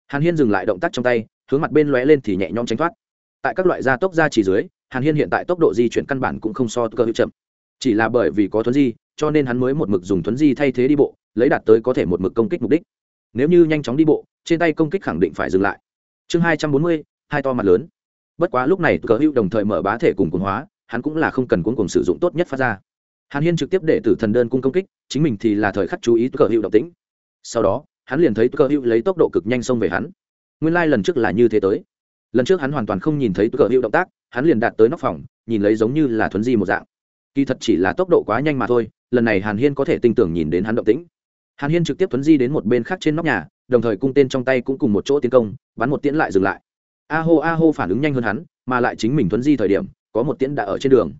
hàn hiên dừng lại động tác trong tay hướng mặt bên lóe lên thì nhẹ nhõm tránh thoát tại các loại gia tốc gia chỉ dưới hàn hiên hiện tại tốc độ di chuyển căn bản cũng không so cơ hữu chậm chỉ là bởi vì có thuấn di cho nên hắn mới một mực dùng thuấn di thay thế đi bộ lấy đạt tới có thể một mực công kích mục đích nếu như nhanh chóng đi bộ trên tay công kích khẳng định phải dừng lại chương hai trăm bốn mươi, hai to mặt lớn. Bất quá lúc này cờ hữu đồng thời mở bá thể cùng cuốn hóa, hắn cũng là không cần cuốn cùng sử dụng tốt nhất phát ra. Hàn hiên trực tiếp để tử thần đơn cung công kích, chính mình thì là thời khắc chú ý cờ hữu động tĩnh. Sau đó, hắn liền thấy cờ hữu lấy tốc độ cực nhanh xông về hắn. Nguyên lai、like、lần trước là như thế tới. Lần trước hắn hoàn toàn không nhìn thấy cờ hữu động tác, hắn liền đạt tới nóc phòng, nhìn lấy giống như là thuấn di một dạng. Kỳ thật chỉ là tốc độ quá nhanh mà thôi, lần này hàn hiên có thể tin tưởng nhìn đến hắn động tĩnh. Hàn hiên trực tiếp thuấn di đến một bên khác trên nóc nhà đồng thời cung tên trong tay cũng cùng một chỗ tiến công, bắn một tiễn lại dừng lại. A hô a hô phản ứng nhanh hơn hắn, mà lại chính mình thuấn di thời điểm, có một tiễn đã ở trên đường.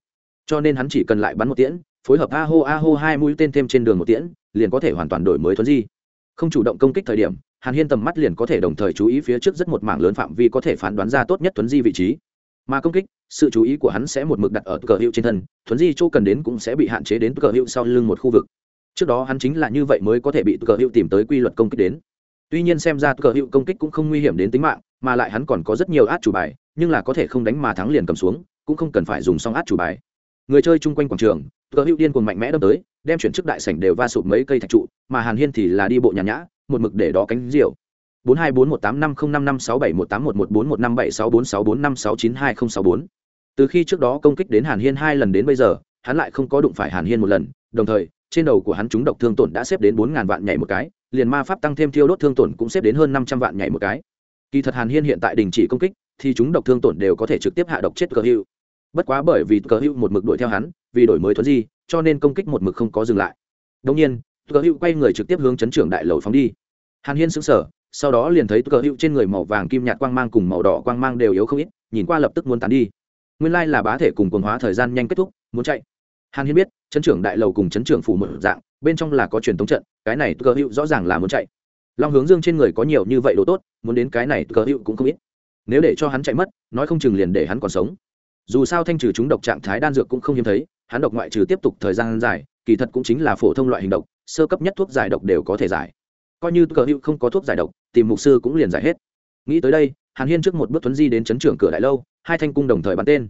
Cho nên hắn chỉ cần lại bắn một tiễn, phối hợp a hô a hô hai mũi tên thêm trên đường một tiễn, liền có thể hoàn toàn đổi mới thuấn di. Không chủ động công kích thời điểm, hàn hiên tầm mắt liền có thể đồng thời chú ý phía trước rất một mảng lớn phạm vi có thể phán đoán ra tốt nhất thuấn di vị trí. Mà công kích, sự chú ý của hắn sẽ một mực đặt ở cờ hiệu trên thân, thuấn di chỗ cần đến cũng sẽ bị hạn chế đến cờ hiệu sau lưng một khu vực. Trước đó hắn chính là như vậy mới có thể bị cờ hiệu tìm tới quy luật công kích đến tuy nhiên xem ra cờ hiệu công kích cũng không nguy hiểm đến tính mạng, mà lại hắn còn có rất nhiều át chủ bài, nhưng là có thể không đánh mà thắng liền cầm xuống, cũng không cần phải dùng xong át chủ bài. Người chơi chung quanh quảng trường, cờ hữu điên cuồng mạnh mẽ đâm tới, đem chuyển chức đại sảnh đều va sụp mấy cây thạch trụ, mà hàn hiên thì là đi bộ nhàn nhã, một mực để đó cánh diều. bốn hai bốn một tám năm không năm năm sáu bảy một tám một một bốn một năm bảy sáu bốn sáu bốn năm sáu chín hai không sáu bốn. Từ khi trước đó công kích đến hàn hiên hai lần đến bây giờ, hắn lại không có đụng phải hàn hiên một lần, đồng thời, trên đầu của hắn chúng độc thương tổn đã xếp đến bốn ngàn vạn nhảy một cái liền ma pháp tăng thêm thiêu đốt thương tổn cũng xếp đến hơn năm trăm vạn nhảy một cái. Kỳ thật hàn hiên hiện tại đình chỉ công kích thì chúng độc thương tổn đều có thể trực tiếp hạ độc chết cờ hữu. Bất quá bởi vì cờ hữu một mực đuổi theo hắn vì đổi mới thuấn di cho nên công kích một mực không có dừng lại. Đông nhiên cờ hữu quay người trực tiếp hướng chấn trưởng đại lầu phóng đi. Hàn hiên sửng sở, sau đó liền thấy cờ hữu trên người màu vàng kim nhạt quang mang cùng màu đỏ quang mang đều yếu không ít nhìn qua lập tức muốn tán đi. Nguyên lai là bá thể cùng quần hóa thời gian nhanh kết thúc muốn chạy. Hàn hiên biết chấn trưởng đại lầu cùng chấn trưởng phủ một dạng, bên trong là có truyền thống trận, cái này cờ hữu rõ ràng là muốn chạy. Long hướng dương trên người có nhiều như vậy đồ tốt, muốn đến cái này cờ hữu cũng không ít. Nếu để cho hắn chạy mất, nói không chừng liền để hắn còn sống. Dù sao thanh trừ chúng độc trạng thái đan dược cũng không hiếm thấy, hắn độc ngoại trừ tiếp tục thời gian dài, kỳ thật cũng chính là phổ thông loại hình độc, sơ cấp nhất thuốc giải độc đều có thể giải. Coi như cờ hữu không có thuốc giải độc, tìm mục sư cũng liền giải hết. Nghĩ tới đây, hàn hiên trước một bước thuấn di đến chấn trưởng cửa đại lâu, hai thanh cung đồng thời bắn tên.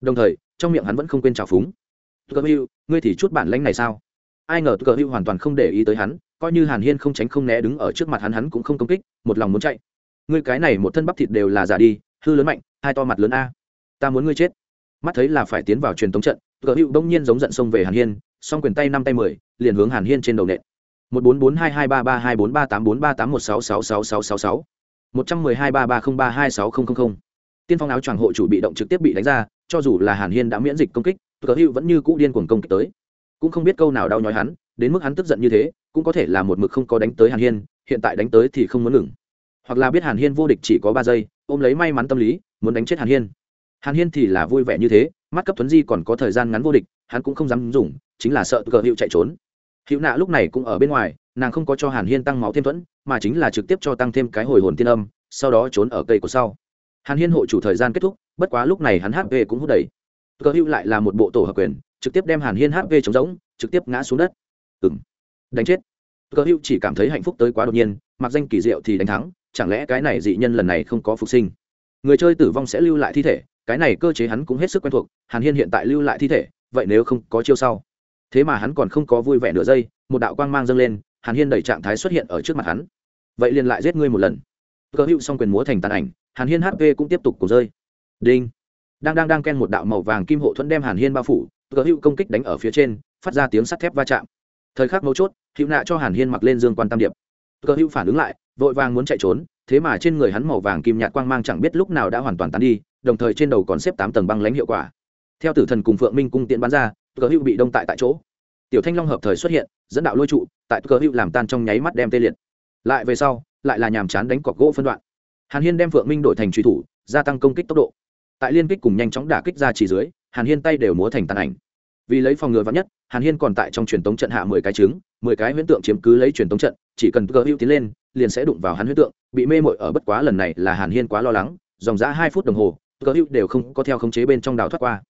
Đồng thời, trong miệng hắn vẫn không quên trào phúng. Cơ hữu ngươi thì chút bản lãnh này sao? Ai ngờ Cơ hữu hoàn toàn không để ý tới hắn, coi như hàn hiên không tránh không né đứng ở trước mặt hắn hắn cũng không công kích, một lòng muốn chạy. Ngươi cái này một thân bắp thịt đều là giả đi, hư lớn mạnh, hai to mặt lớn a. Ta muốn ngươi chết. Mắt thấy là phải tiến vào truyền tống trận cờ hữu đông nhiên giống giận xông về hàn hiên, song quyền tay năm tay mười, liền hướng hàn hiên trên đầu nện. Một bốn bốn hai hai ba ba hai bốn ba tám bốn ba tám một sáu sáu sáu sáu sáu sáu. Một trăm mười hai ba ba không ba hai sáu không không không. Tiên phong áo choàng hộ chủ bị động trực tiếp bị đánh ra, cho dù là hàn hiên đã miễn dịch công kích cờ hữu vẫn như cũ điên cuồng công kích tới. Cũng không biết câu nào đau nhói hắn, đến mức hắn tức giận như thế, cũng có thể là một mực không có đánh tới hàn hiên, hiện tại đánh tới thì không muốn ngừng. Hoặc là biết hàn hiên vô địch chỉ có ba giây, ôm lấy may mắn tâm lý, muốn đánh chết hàn hiên. Hàn hiên thì là vui vẻ như thế, mắt cấp thuấn di còn có thời gian ngắn vô địch, hắn cũng không dám dùng, chính là sợ cờ hữu chạy trốn. Hữu nạ lúc này cũng ở bên ngoài, nàng không có cho hàn hiên tăng máu thêm thuẫn, mà chính là trực tiếp cho tăng thêm cái hồi hồn tiên âm, sau đó trốn ở cây của sau. Hàn hiên hộ chủ thời gian kết thúc, bất quá lúc này hắn hp cũng hút đầy cơ hữu lại là một bộ tổ hợp quyền, trực tiếp đem hàn hiên hp chống rỗng, trực tiếp ngã xuống đất. Ừng đánh chết. Cơ hữu chỉ cảm thấy hạnh phúc tới quá đột nhiên, mặc danh kỳ diệu thì đánh thắng, chẳng lẽ cái này dị nhân lần này không có phục sinh? Người chơi tử vong sẽ lưu lại thi thể, cái này cơ chế hắn cũng hết sức quen thuộc, hàn hiên hiện tại lưu lại thi thể, vậy nếu không có chiêu sau? Thế mà hắn còn không có vui vẻ nửa giây, một đạo quang mang dâng lên, hàn hiên đẩy trạng thái xuất hiện ở trước mặt hắn. Vậy liền lại giết ngươi một lần. Cơ hữu xong quyền múa thành tàn ảnh, hàn hiên hp cũng tiếp tục cổ rơi. Đinh đang đang đang ken một đạo màu vàng kim hộ thuẫn đem hàn hiên bao phủ cờ hữu công kích đánh ở phía trên, phát ra tiếng sắt thép va chạm. Thời khắc mấu chốt, hữu nạ cho hàn hiên mặc lên dương quan tam điệp. Cờ hữu phản ứng lại, vội vàng muốn chạy trốn, thế mà trên người hắn màu vàng kim nhạt quang mang chẳng biết lúc nào đã hoàn toàn tán đi, đồng thời trên đầu còn xếp tám tầng băng lãnh hiệu quả. Theo tử thần cùng phượng minh cung tiện bắn ra cờ hữu bị đông tại tại chỗ. Tiểu thanh long hợp thời xuất hiện, dẫn đạo lôi trụ, tại cờ hữu làm tan trong nháy mắt đem tê liệt. Lại về sau, lại là nhàm chán đánh cọc gỗ phân đoạn. Hàn hiên đem phượng minh đổi thành truy thủ, gia tăng công kích tốc độ tại liên kích cùng nhanh chóng đả kích ra chỉ dưới, hàn hiên tay đều múa thành tàn ảnh. Vì lấy phòng ngừa vắn nhất, hàn hiên còn tại trong truyền tống trận hạ mười cái trứng, mười cái huyễn tượng chiếm cứ lấy truyền tống trận, chỉ cần cơ hữu tiến lên, liền sẽ đụng vào hắn huyễn tượng, bị mê mội ở bất quá lần này là hàn hiên quá lo lắng, dòng giã hai phút đồng hồ cơ hữu đều không có theo khống chế bên trong đào thoát qua.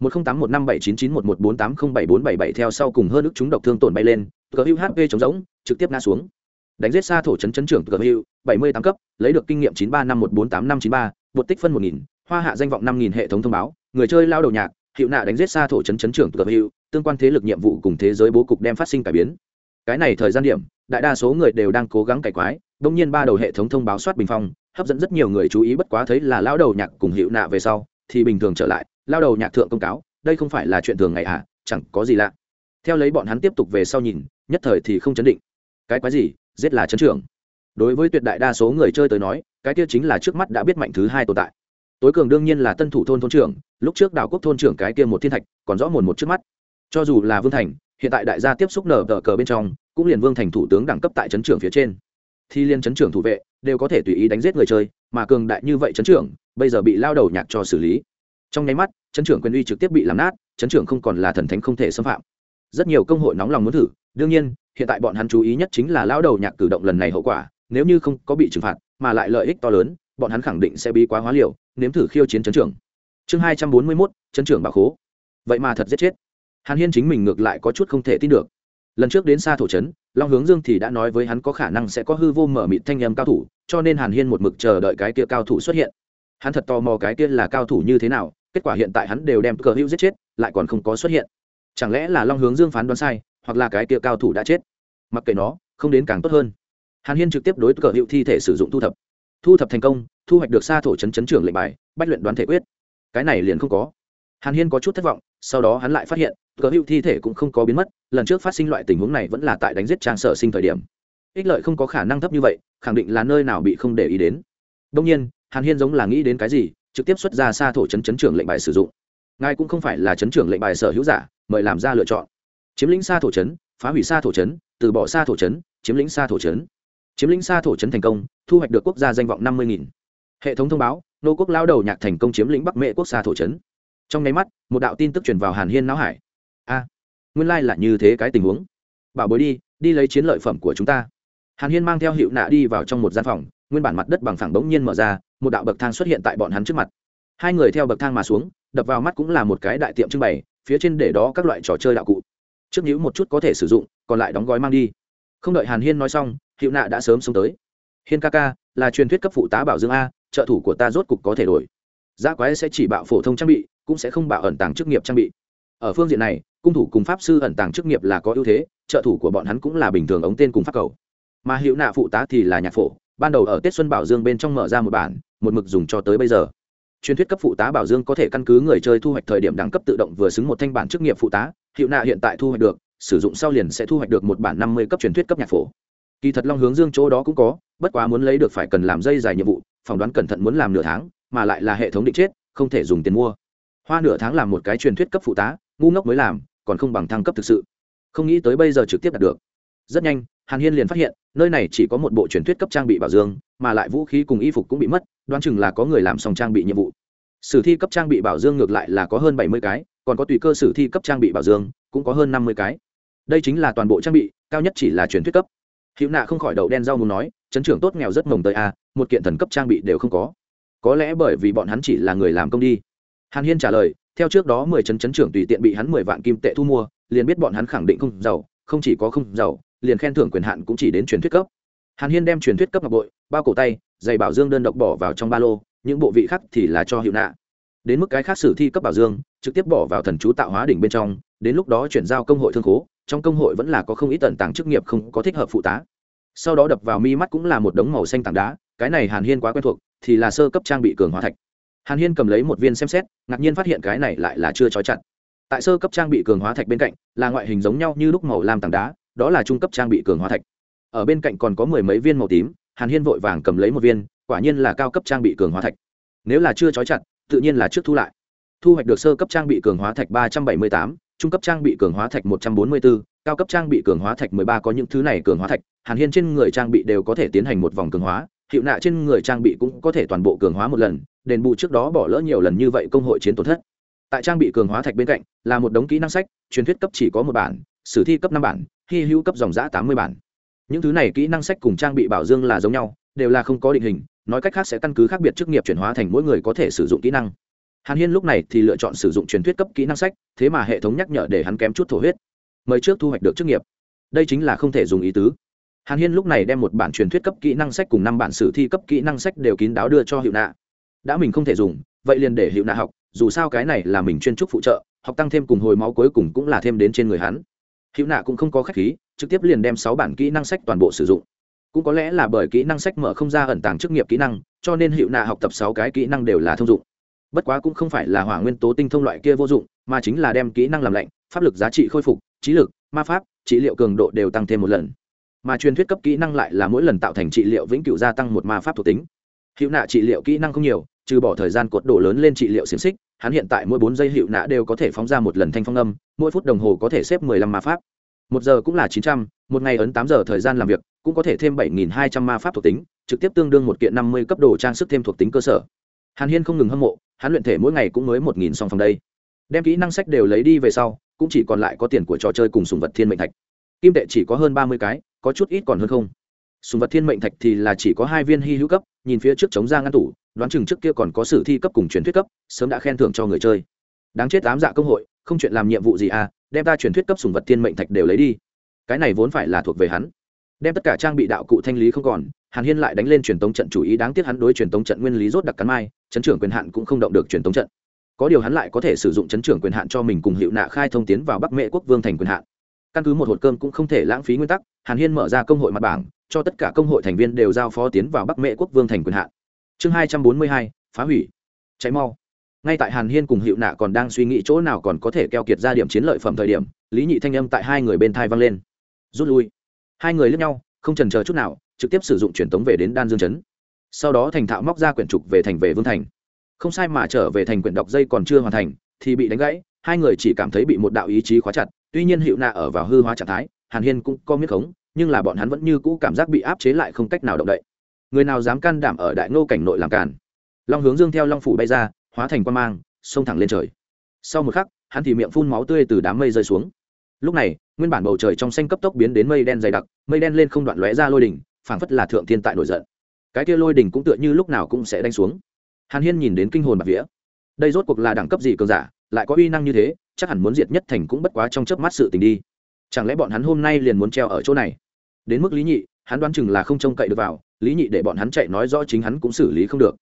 Một không tám một năm bảy chín chín một một bốn tám không bảy bốn bảy bảy theo sau cùng hơn ức chúng độc thương tổn bay lên cơ hữu hp chống rỗng, trực tiếp ngã xuống. Đánh giết xa thổ chấn chấn trưởng cơ hữu bảy mươi tám cấp, lấy được kinh nghiệm chín ba năm một bốn tám năm chín ba, bột tích phân một nghìn hoa hạ danh vọng năm nghìn hệ thống thông báo, người chơi lao đầu nhạc, hiệu nạ đánh giết xa thổ chấn chấn trưởng tập hiệu, tương quan thế lực nhiệm vụ cùng thế giới bố cục đem phát sinh cải biến. Cái này thời gian điểm, đại đa số người đều đang cố gắng cải quái đông nhiên ba đầu hệ thống thông báo soát bình phong, hấp dẫn rất nhiều người chú ý bất quá thấy là lao đầu nhạc cùng hiệu nạ về sau, thì bình thường trở lại, lao đầu nhạc thượng công cáo, đây không phải là chuyện thường ngày à chẳng có gì lạ. Theo lấy bọn hắn tiếp tục về sau nhìn, nhất thời thì không chấn định. Cái quái gì, giết là chấn trưởng. Đối với tuyệt đại đa số người chơi tới nói, cái kia chính là trước mắt đã biết mạnh thứ hai tồn tại tối cường đương nhiên là tân thủ thôn thôn trưởng, lúc trước đảo quốc thôn trưởng cái kia một thiên thạch, còn rõ mồn một trước mắt. Cho dù là vương thành, hiện tại đại gia tiếp xúc nở tờ cờ bên trong, cũng liền vương thành thủ tướng đẳng cấp tại trấn trưởng phía trên. Thì liên trấn trưởng thủ vệ, đều có thể tùy ý đánh giết người chơi, mà cường đại như vậy trấn trưởng, bây giờ bị lao đầu nhạc cho xử lý. Trong nháy mắt, trấn trưởng quyền uy trực tiếp bị làm nát, trấn trưởng không còn là thần thánh không thể xâm phạm. Rất nhiều công hội nóng lòng muốn thử, đương nhiên, hiện tại bọn hắn chú ý nhất chính là lao đầu nhạc cử động lần này hậu quả, nếu như không có bị trừng phạt, mà lại lợi ích to lớn bọn hắn khẳng định sẽ bí quá hóa liều, nếm thử khiêu chiến chấn trưởng. Chương hai trăm bốn mươi mốt, chấn trưởng bà khố. Vậy mà thật giết chết. Hàn hiên chính mình ngược lại có chút không thể tin được. Lần trước đến xa thổ trấn, long hướng dương thì đã nói với hắn có khả năng sẽ có hư vô mở mịt thanh âm cao thủ, cho nên hàn hiên một mực chờ đợi cái kia cao thủ xuất hiện. Hắn thật tò mò cái kia là cao thủ như thế nào, kết quả hiện tại hắn đều đem cờ hữu giết chết, lại còn không có xuất hiện. Chẳng lẽ là long hướng dương phán đoán sai, hoặc là cái kia cao thủ đã chết? Mặc kệ nó, không đến càng tốt hơn. Hàn hiên trực tiếp đối cờ hữu thi thể sử dụng thu thập thu thập thành công, thu hoạch được xa thổ chấn chấn trưởng lệnh bài, bách luyện đoán thể quyết. Cái này liền không có. Hàn hiên có chút thất vọng, sau đó hắn lại phát hiện, cờ hữu thi thể cũng không có biến mất, lần trước phát sinh loại tình huống này vẫn là tại đánh giết trang sở sinh thời điểm. Ích lợi không có khả năng thấp như vậy, khẳng định là nơi nào bị không để ý đến. Đông nhiên, hàn hiên giống là nghĩ đến cái gì, trực tiếp xuất ra xa thổ chấn chấn trưởng lệnh bài sử dụng. Ngài cũng không phải là chấn trưởng lệnh bài sở hữu giả, mời làm ra lựa chọn. Chiếm lĩnh xa thổ chấn, phá hủy xa thổ chấn, từ bỏ xa thổ chấn, chiếm lĩnh xa thổ chấn. Chiếm lĩnh xa thổ chấn thành công thu hoạch được quốc gia danh vọng năm mươi nghìn. hệ thống thông báo, nô quốc lao đầu nhạc thành công chiếm lĩnh bắc mệ quốc xa thổ chấn trong nháy mắt, một đạo tin tức truyền vào hàn hiên não hải. A, nguyên lai là như thế cái tình huống. Bảo bối đi đi lấy chiến lợi phẩm của chúng ta. Hàn hiên mang theo hiệu nạ đi vào trong một gian phòng, nguyên bản mặt đất bằng phẳng bỗng nhiên mở ra, một đạo bậc thang xuất hiện tại bọn hắn trước mặt. Hai người theo bậc thang mà xuống, đập vào mắt cũng là một cái đại tiệm trưng bày, phía trên để đó các loại trò chơi đạo cụ. Trước nhữ một chút có thể sử dụng, còn lại đóng gói mang đi. Không đợi hàn hiên nói xong hiệu nạ đã sớm xông tới hiên ca ca, là truyền thuyết cấp phụ tá bảo dương a, trợ thủ của ta rốt cục có thể đổi. Giá quái sẽ chỉ bạo phổ thông trang bị, cũng sẽ không bạo ẩn tàng chức nghiệp trang bị. Ở phương diện này, cung thủ cùng pháp sư ẩn tàng chức nghiệp là có ưu thế, trợ thủ của bọn hắn cũng là bình thường ống tên cùng pháp cầu. Mà hiệu nạ phụ tá thì là nhạc phổ, ban đầu ở tết xuân bảo dương bên trong mở ra một bản, một mực dùng cho tới bây giờ. Truyền thuyết cấp phụ tá bảo dương có thể căn cứ người chơi thu hoạch thời điểm đẳng cấp tự động vừa xứng một thanh bản chức nghiệp phụ tá, hiệu nạ hiện tại thu hoạch được, sử dụng sau liền sẽ thu hoạch được một bản năm mươi cấp truyền thuyết cấp nhạc phổ kỳ thật long hướng dương chỗ đó cũng có, bất quá muốn lấy được phải cần làm dây dài nhiệm vụ, phỏng đoán cẩn thận muốn làm nửa tháng, mà lại là hệ thống định chết, không thể dùng tiền mua. Hoa nửa tháng làm một cái truyền thuyết cấp phụ tá, ngu ngốc mới làm, còn không bằng thăng cấp thực sự. Không nghĩ tới bây giờ trực tiếp đạt được. Rất nhanh, hàn hiên liền phát hiện, nơi này chỉ có một bộ truyền thuyết cấp trang bị bảo dương mà lại vũ khí cùng y phục cũng bị mất, đoán chừng là có người làm xong trang bị nhiệm vụ. Sử thi cấp trang bị bảo dương ngược lại là có hơn bảy mươi cái, còn có tùy cơ sử thi cấp trang bị bảo dương cũng có hơn năm mươi cái. Đây chính là toàn bộ trang bị, cao nhất chỉ là truyền thuyết cấp hữu nạ không khỏi đậu đen rau muốn nói chấn trưởng tốt nghèo rất mồng tới a một kiện thần cấp trang bị đều không có. Có lẽ bởi vì bọn hắn chỉ là người làm công đi. Hàn hiên trả lời, theo trước đó mười chấn chấn trưởng tùy tiện bị hắn mười vạn kim tệ thu mua, liền biết bọn hắn khẳng định không giàu, không chỉ có không giàu, liền khen thưởng quyền hạn cũng chỉ đến truyền thuyết cấp. Hàn hiên đem truyền thuyết cấp ngọc bội, bao cổ tay, giày bảo dương đơn độc bỏ vào trong ba lô, những bộ vị khác thì là cho hiệu nạ. Đến mức cái khác sử thi cấp bảo dương, trực tiếp bỏ vào thần chú tạo hóa đỉnh bên trong, đến lúc đó chuyển giao công hội thương khố trong công hội vẫn là có không ít tận tàng chức nghiệp không có thích hợp phụ tá. Sau đó đập vào mi mắt cũng là một đống màu xanh tảng đá, cái này hàn hiên quá quen thuộc, thì là sơ cấp trang bị cường hóa thạch. Hàn hiên cầm lấy một viên xem xét, ngạc nhiên phát hiện cái này lại là chưa trói chặt. Tại sơ cấp trang bị cường hóa thạch bên cạnh, là ngoại hình giống nhau như lúc màu lam tảng đá, đó là trung cấp trang bị cường hóa thạch. Ở bên cạnh còn có mười mấy viên màu tím, hàn hiên vội vàng cầm lấy một viên, quả nhiên là cao cấp trang bị cường hóa thạch. Nếu là chưa trói chặt, tự nhiên là trước thu lại. Thu hoạch được sơ cấp trang bị cường hóa thạch ba trăm bảy mươi tám trung cấp trang bị cường hóa thạch một trăm bốn mươi bốn cao cấp trang bị cường hóa thạch mười ba có những thứ này cường hóa thạch, hàn hiên trên người trang bị đều có thể tiến hành một vòng cường hóa, hiệu nạ trên người trang bị cũng có thể toàn bộ cường hóa một lần, đền bù trước đó bỏ lỡ nhiều lần như vậy công hội chiến tổn thất. Tại trang bị cường hóa thạch bên cạnh, là một đống kỹ năng sách, truyền thuyết cấp chỉ có một bản, sử thi cấp năm bản, hy hữu cấp dòng giã tám mươi bản. Những thứ này kỹ năng sách cùng trang bị bảo dương là giống nhau, đều là không có định hình, nói cách khác sẽ căn cứ khác biệt chức nghiệp chuyển hóa thành mỗi người có thể sử dụng kỹ năng hàn hiên lúc này thì lựa chọn sử dụng truyền thuyết cấp kỹ năng sách, thế mà hệ thống nhắc nhở để hắn kém chút thổ huyết. Mời trước thu hoạch được chức nghiệp. Đây chính là không thể dùng ý tứ. Hàn hiên lúc này đem một bản truyền thuyết cấp kỹ năng sách cùng năm bản sử thi cấp kỹ năng sách đều kín đáo đưa cho hiệu nạ. Đã mình không thể dùng, vậy liền để hiệu nạ học, dù sao cái này là mình chuyên trúc phụ trợ, học tăng thêm cùng hồi máu cuối cùng cũng là thêm đến trên người hắn. Hiệu nạ cũng không có khách khí, trực tiếp liền đem sáu bản kỹ năng sách toàn bộ sử dụng. Cũng có lẽ là bởi kỹ năng sách mở không ra ẩn tàng chức nghiệp kỹ năng, cho nên hiệu nạ học tập sáu cái kỹ năng đều là thông dụng bất quá cũng không phải là hỏa nguyên tố tinh thông loại kia vô dụng, mà chính là đem kỹ năng làm lạnh, pháp lực giá trị khôi phục, trí lực, ma pháp, trị liệu cường độ đều tăng thêm một lần. Mà truyền thuyết cấp kỹ năng lại là mỗi lần tạo thành trị liệu vĩnh cửu gia tăng một ma pháp thuộc tính. Hiệu nạ trị liệu kỹ năng không nhiều, trừ bỏ thời gian cột đổ lớn lên trị liệu xiềng xích, hắn hiện tại mỗi bốn giây hiệu nạ đều có thể phóng ra một lần thanh phong âm, mỗi phút đồng hồ có thể xếp mười lăm ma pháp. Một giờ cũng là chín trăm, một ngày ấn tám giờ thời gian làm việc, cũng có thể thêm bảy nghìn hai trăm ma pháp thuộc tính, trực tiếp tương đương một kiện năm mươi cấp đồ trang sức thêm thuộc tính cơ sở. Hàn hiên không ngừng hâm mộ hắn luyện thể mỗi ngày cũng mới một nghìn song phòng đây. Đem kỹ năng sách đều lấy đi về sau, cũng chỉ còn lại có tiền của trò chơi cùng sùng vật thiên mệnh thạch. Kim tệ chỉ có hơn ba mươi cái, có chút ít còn hơn không. Sùng vật thiên mệnh thạch thì là chỉ có hai viên hy hữu cấp, nhìn phía trước chống ra ngăn tủ, đoán chừng trước kia còn có sử thi cấp cùng truyền thuyết cấp, sớm đã khen thưởng cho người chơi. Đáng chết tám dạ công hội, không chuyện làm nhiệm vụ gì à đem ta truyền thuyết cấp sùng vật thiên mệnh thạch đều lấy đi. Cái này vốn phải là thuộc về hắn. Đem tất cả trang bị đạo cụ thanh lý không còn, hàn hiên lại đánh lên truyền tống trận chủ ý, đáng tiếc hắn đối truyền tống trận nguyên lý rốt đặc cắn mai chấn trưởng quyền hạn cũng không động được truyền tống trận. Có điều hắn lại có thể sử dụng chấn trưởng quyền hạn cho mình cùng hiệu nạ khai thông tiến vào bắc mễ quốc vương thành quyền hạn. Căn cứ một hộp cơm cũng không thể lãng phí nguyên tắc, hàn hiên mở ra công hội mặt bảng, cho tất cả công hội thành viên đều giao phó tiến vào bắc mễ quốc vương thành quyền hạn. Chương hai trăm bốn mươi hai, phá hủy. Cháy mau. Ngay tại hàn hiên cùng hiệu nạ còn đang suy nghĩ chỗ nào còn có thể keo kiệt ra điểm chiến lợi phẩm thời điểm, lý nhị thanh âm tại hai người bên thai vang lên. Rút lui. Hai người lướt nhau, không trần chờ chút nào, trực tiếp sử dụng truyền tống về đến đan dương chấn sau đó thành thạo móc ra quyển trục về thành về vương thành. Không sai mà trở về thành quyển đọc dây còn chưa hoàn thành, thì bị đánh gãy, hai người chỉ cảm thấy bị một đạo ý chí khóa chặt, tuy nhiên hiệu nạ ở vào hư hóa trạng thái, hàn hiên cũng có miết khống, nhưng là bọn hắn vẫn như cũ cảm giác bị áp chế lại không cách nào động đậy. Người nào dám can đảm ở đại ngô cảnh nội làm cản long hướng dương theo long phủ bay ra, hóa thành quan mang, xông thẳng lên trời. Sau một khắc, hắn thì miệng phun máu tươi từ đám mây rơi xuống. Lúc này, nguyên bản bầu trời trong xanh cấp tốc biến đến mây đen dày đặc, mây đen lên không đoạn lóe ra lôi đỉnh, phảng phất là thượng thiên tại nổi giận cái kia lôi đỉnh cũng tựa như lúc nào cũng sẽ đánh xuống. Hàn hiên nhìn đến kinh hồn bạc vía. Đây rốt cuộc là đẳng cấp gì cường giả, lại có uy năng như thế, chắc hẳn muốn diệt nhất thành cũng bất quá trong chớp mắt sự tình đi. Chẳng lẽ bọn hắn hôm nay liền muốn treo ở chỗ này? Đến mức lý nhị, hắn đoán chừng là không trông cậy được vào, lý nhị để bọn hắn chạy nói rõ chính hắn cũng xử lý không được.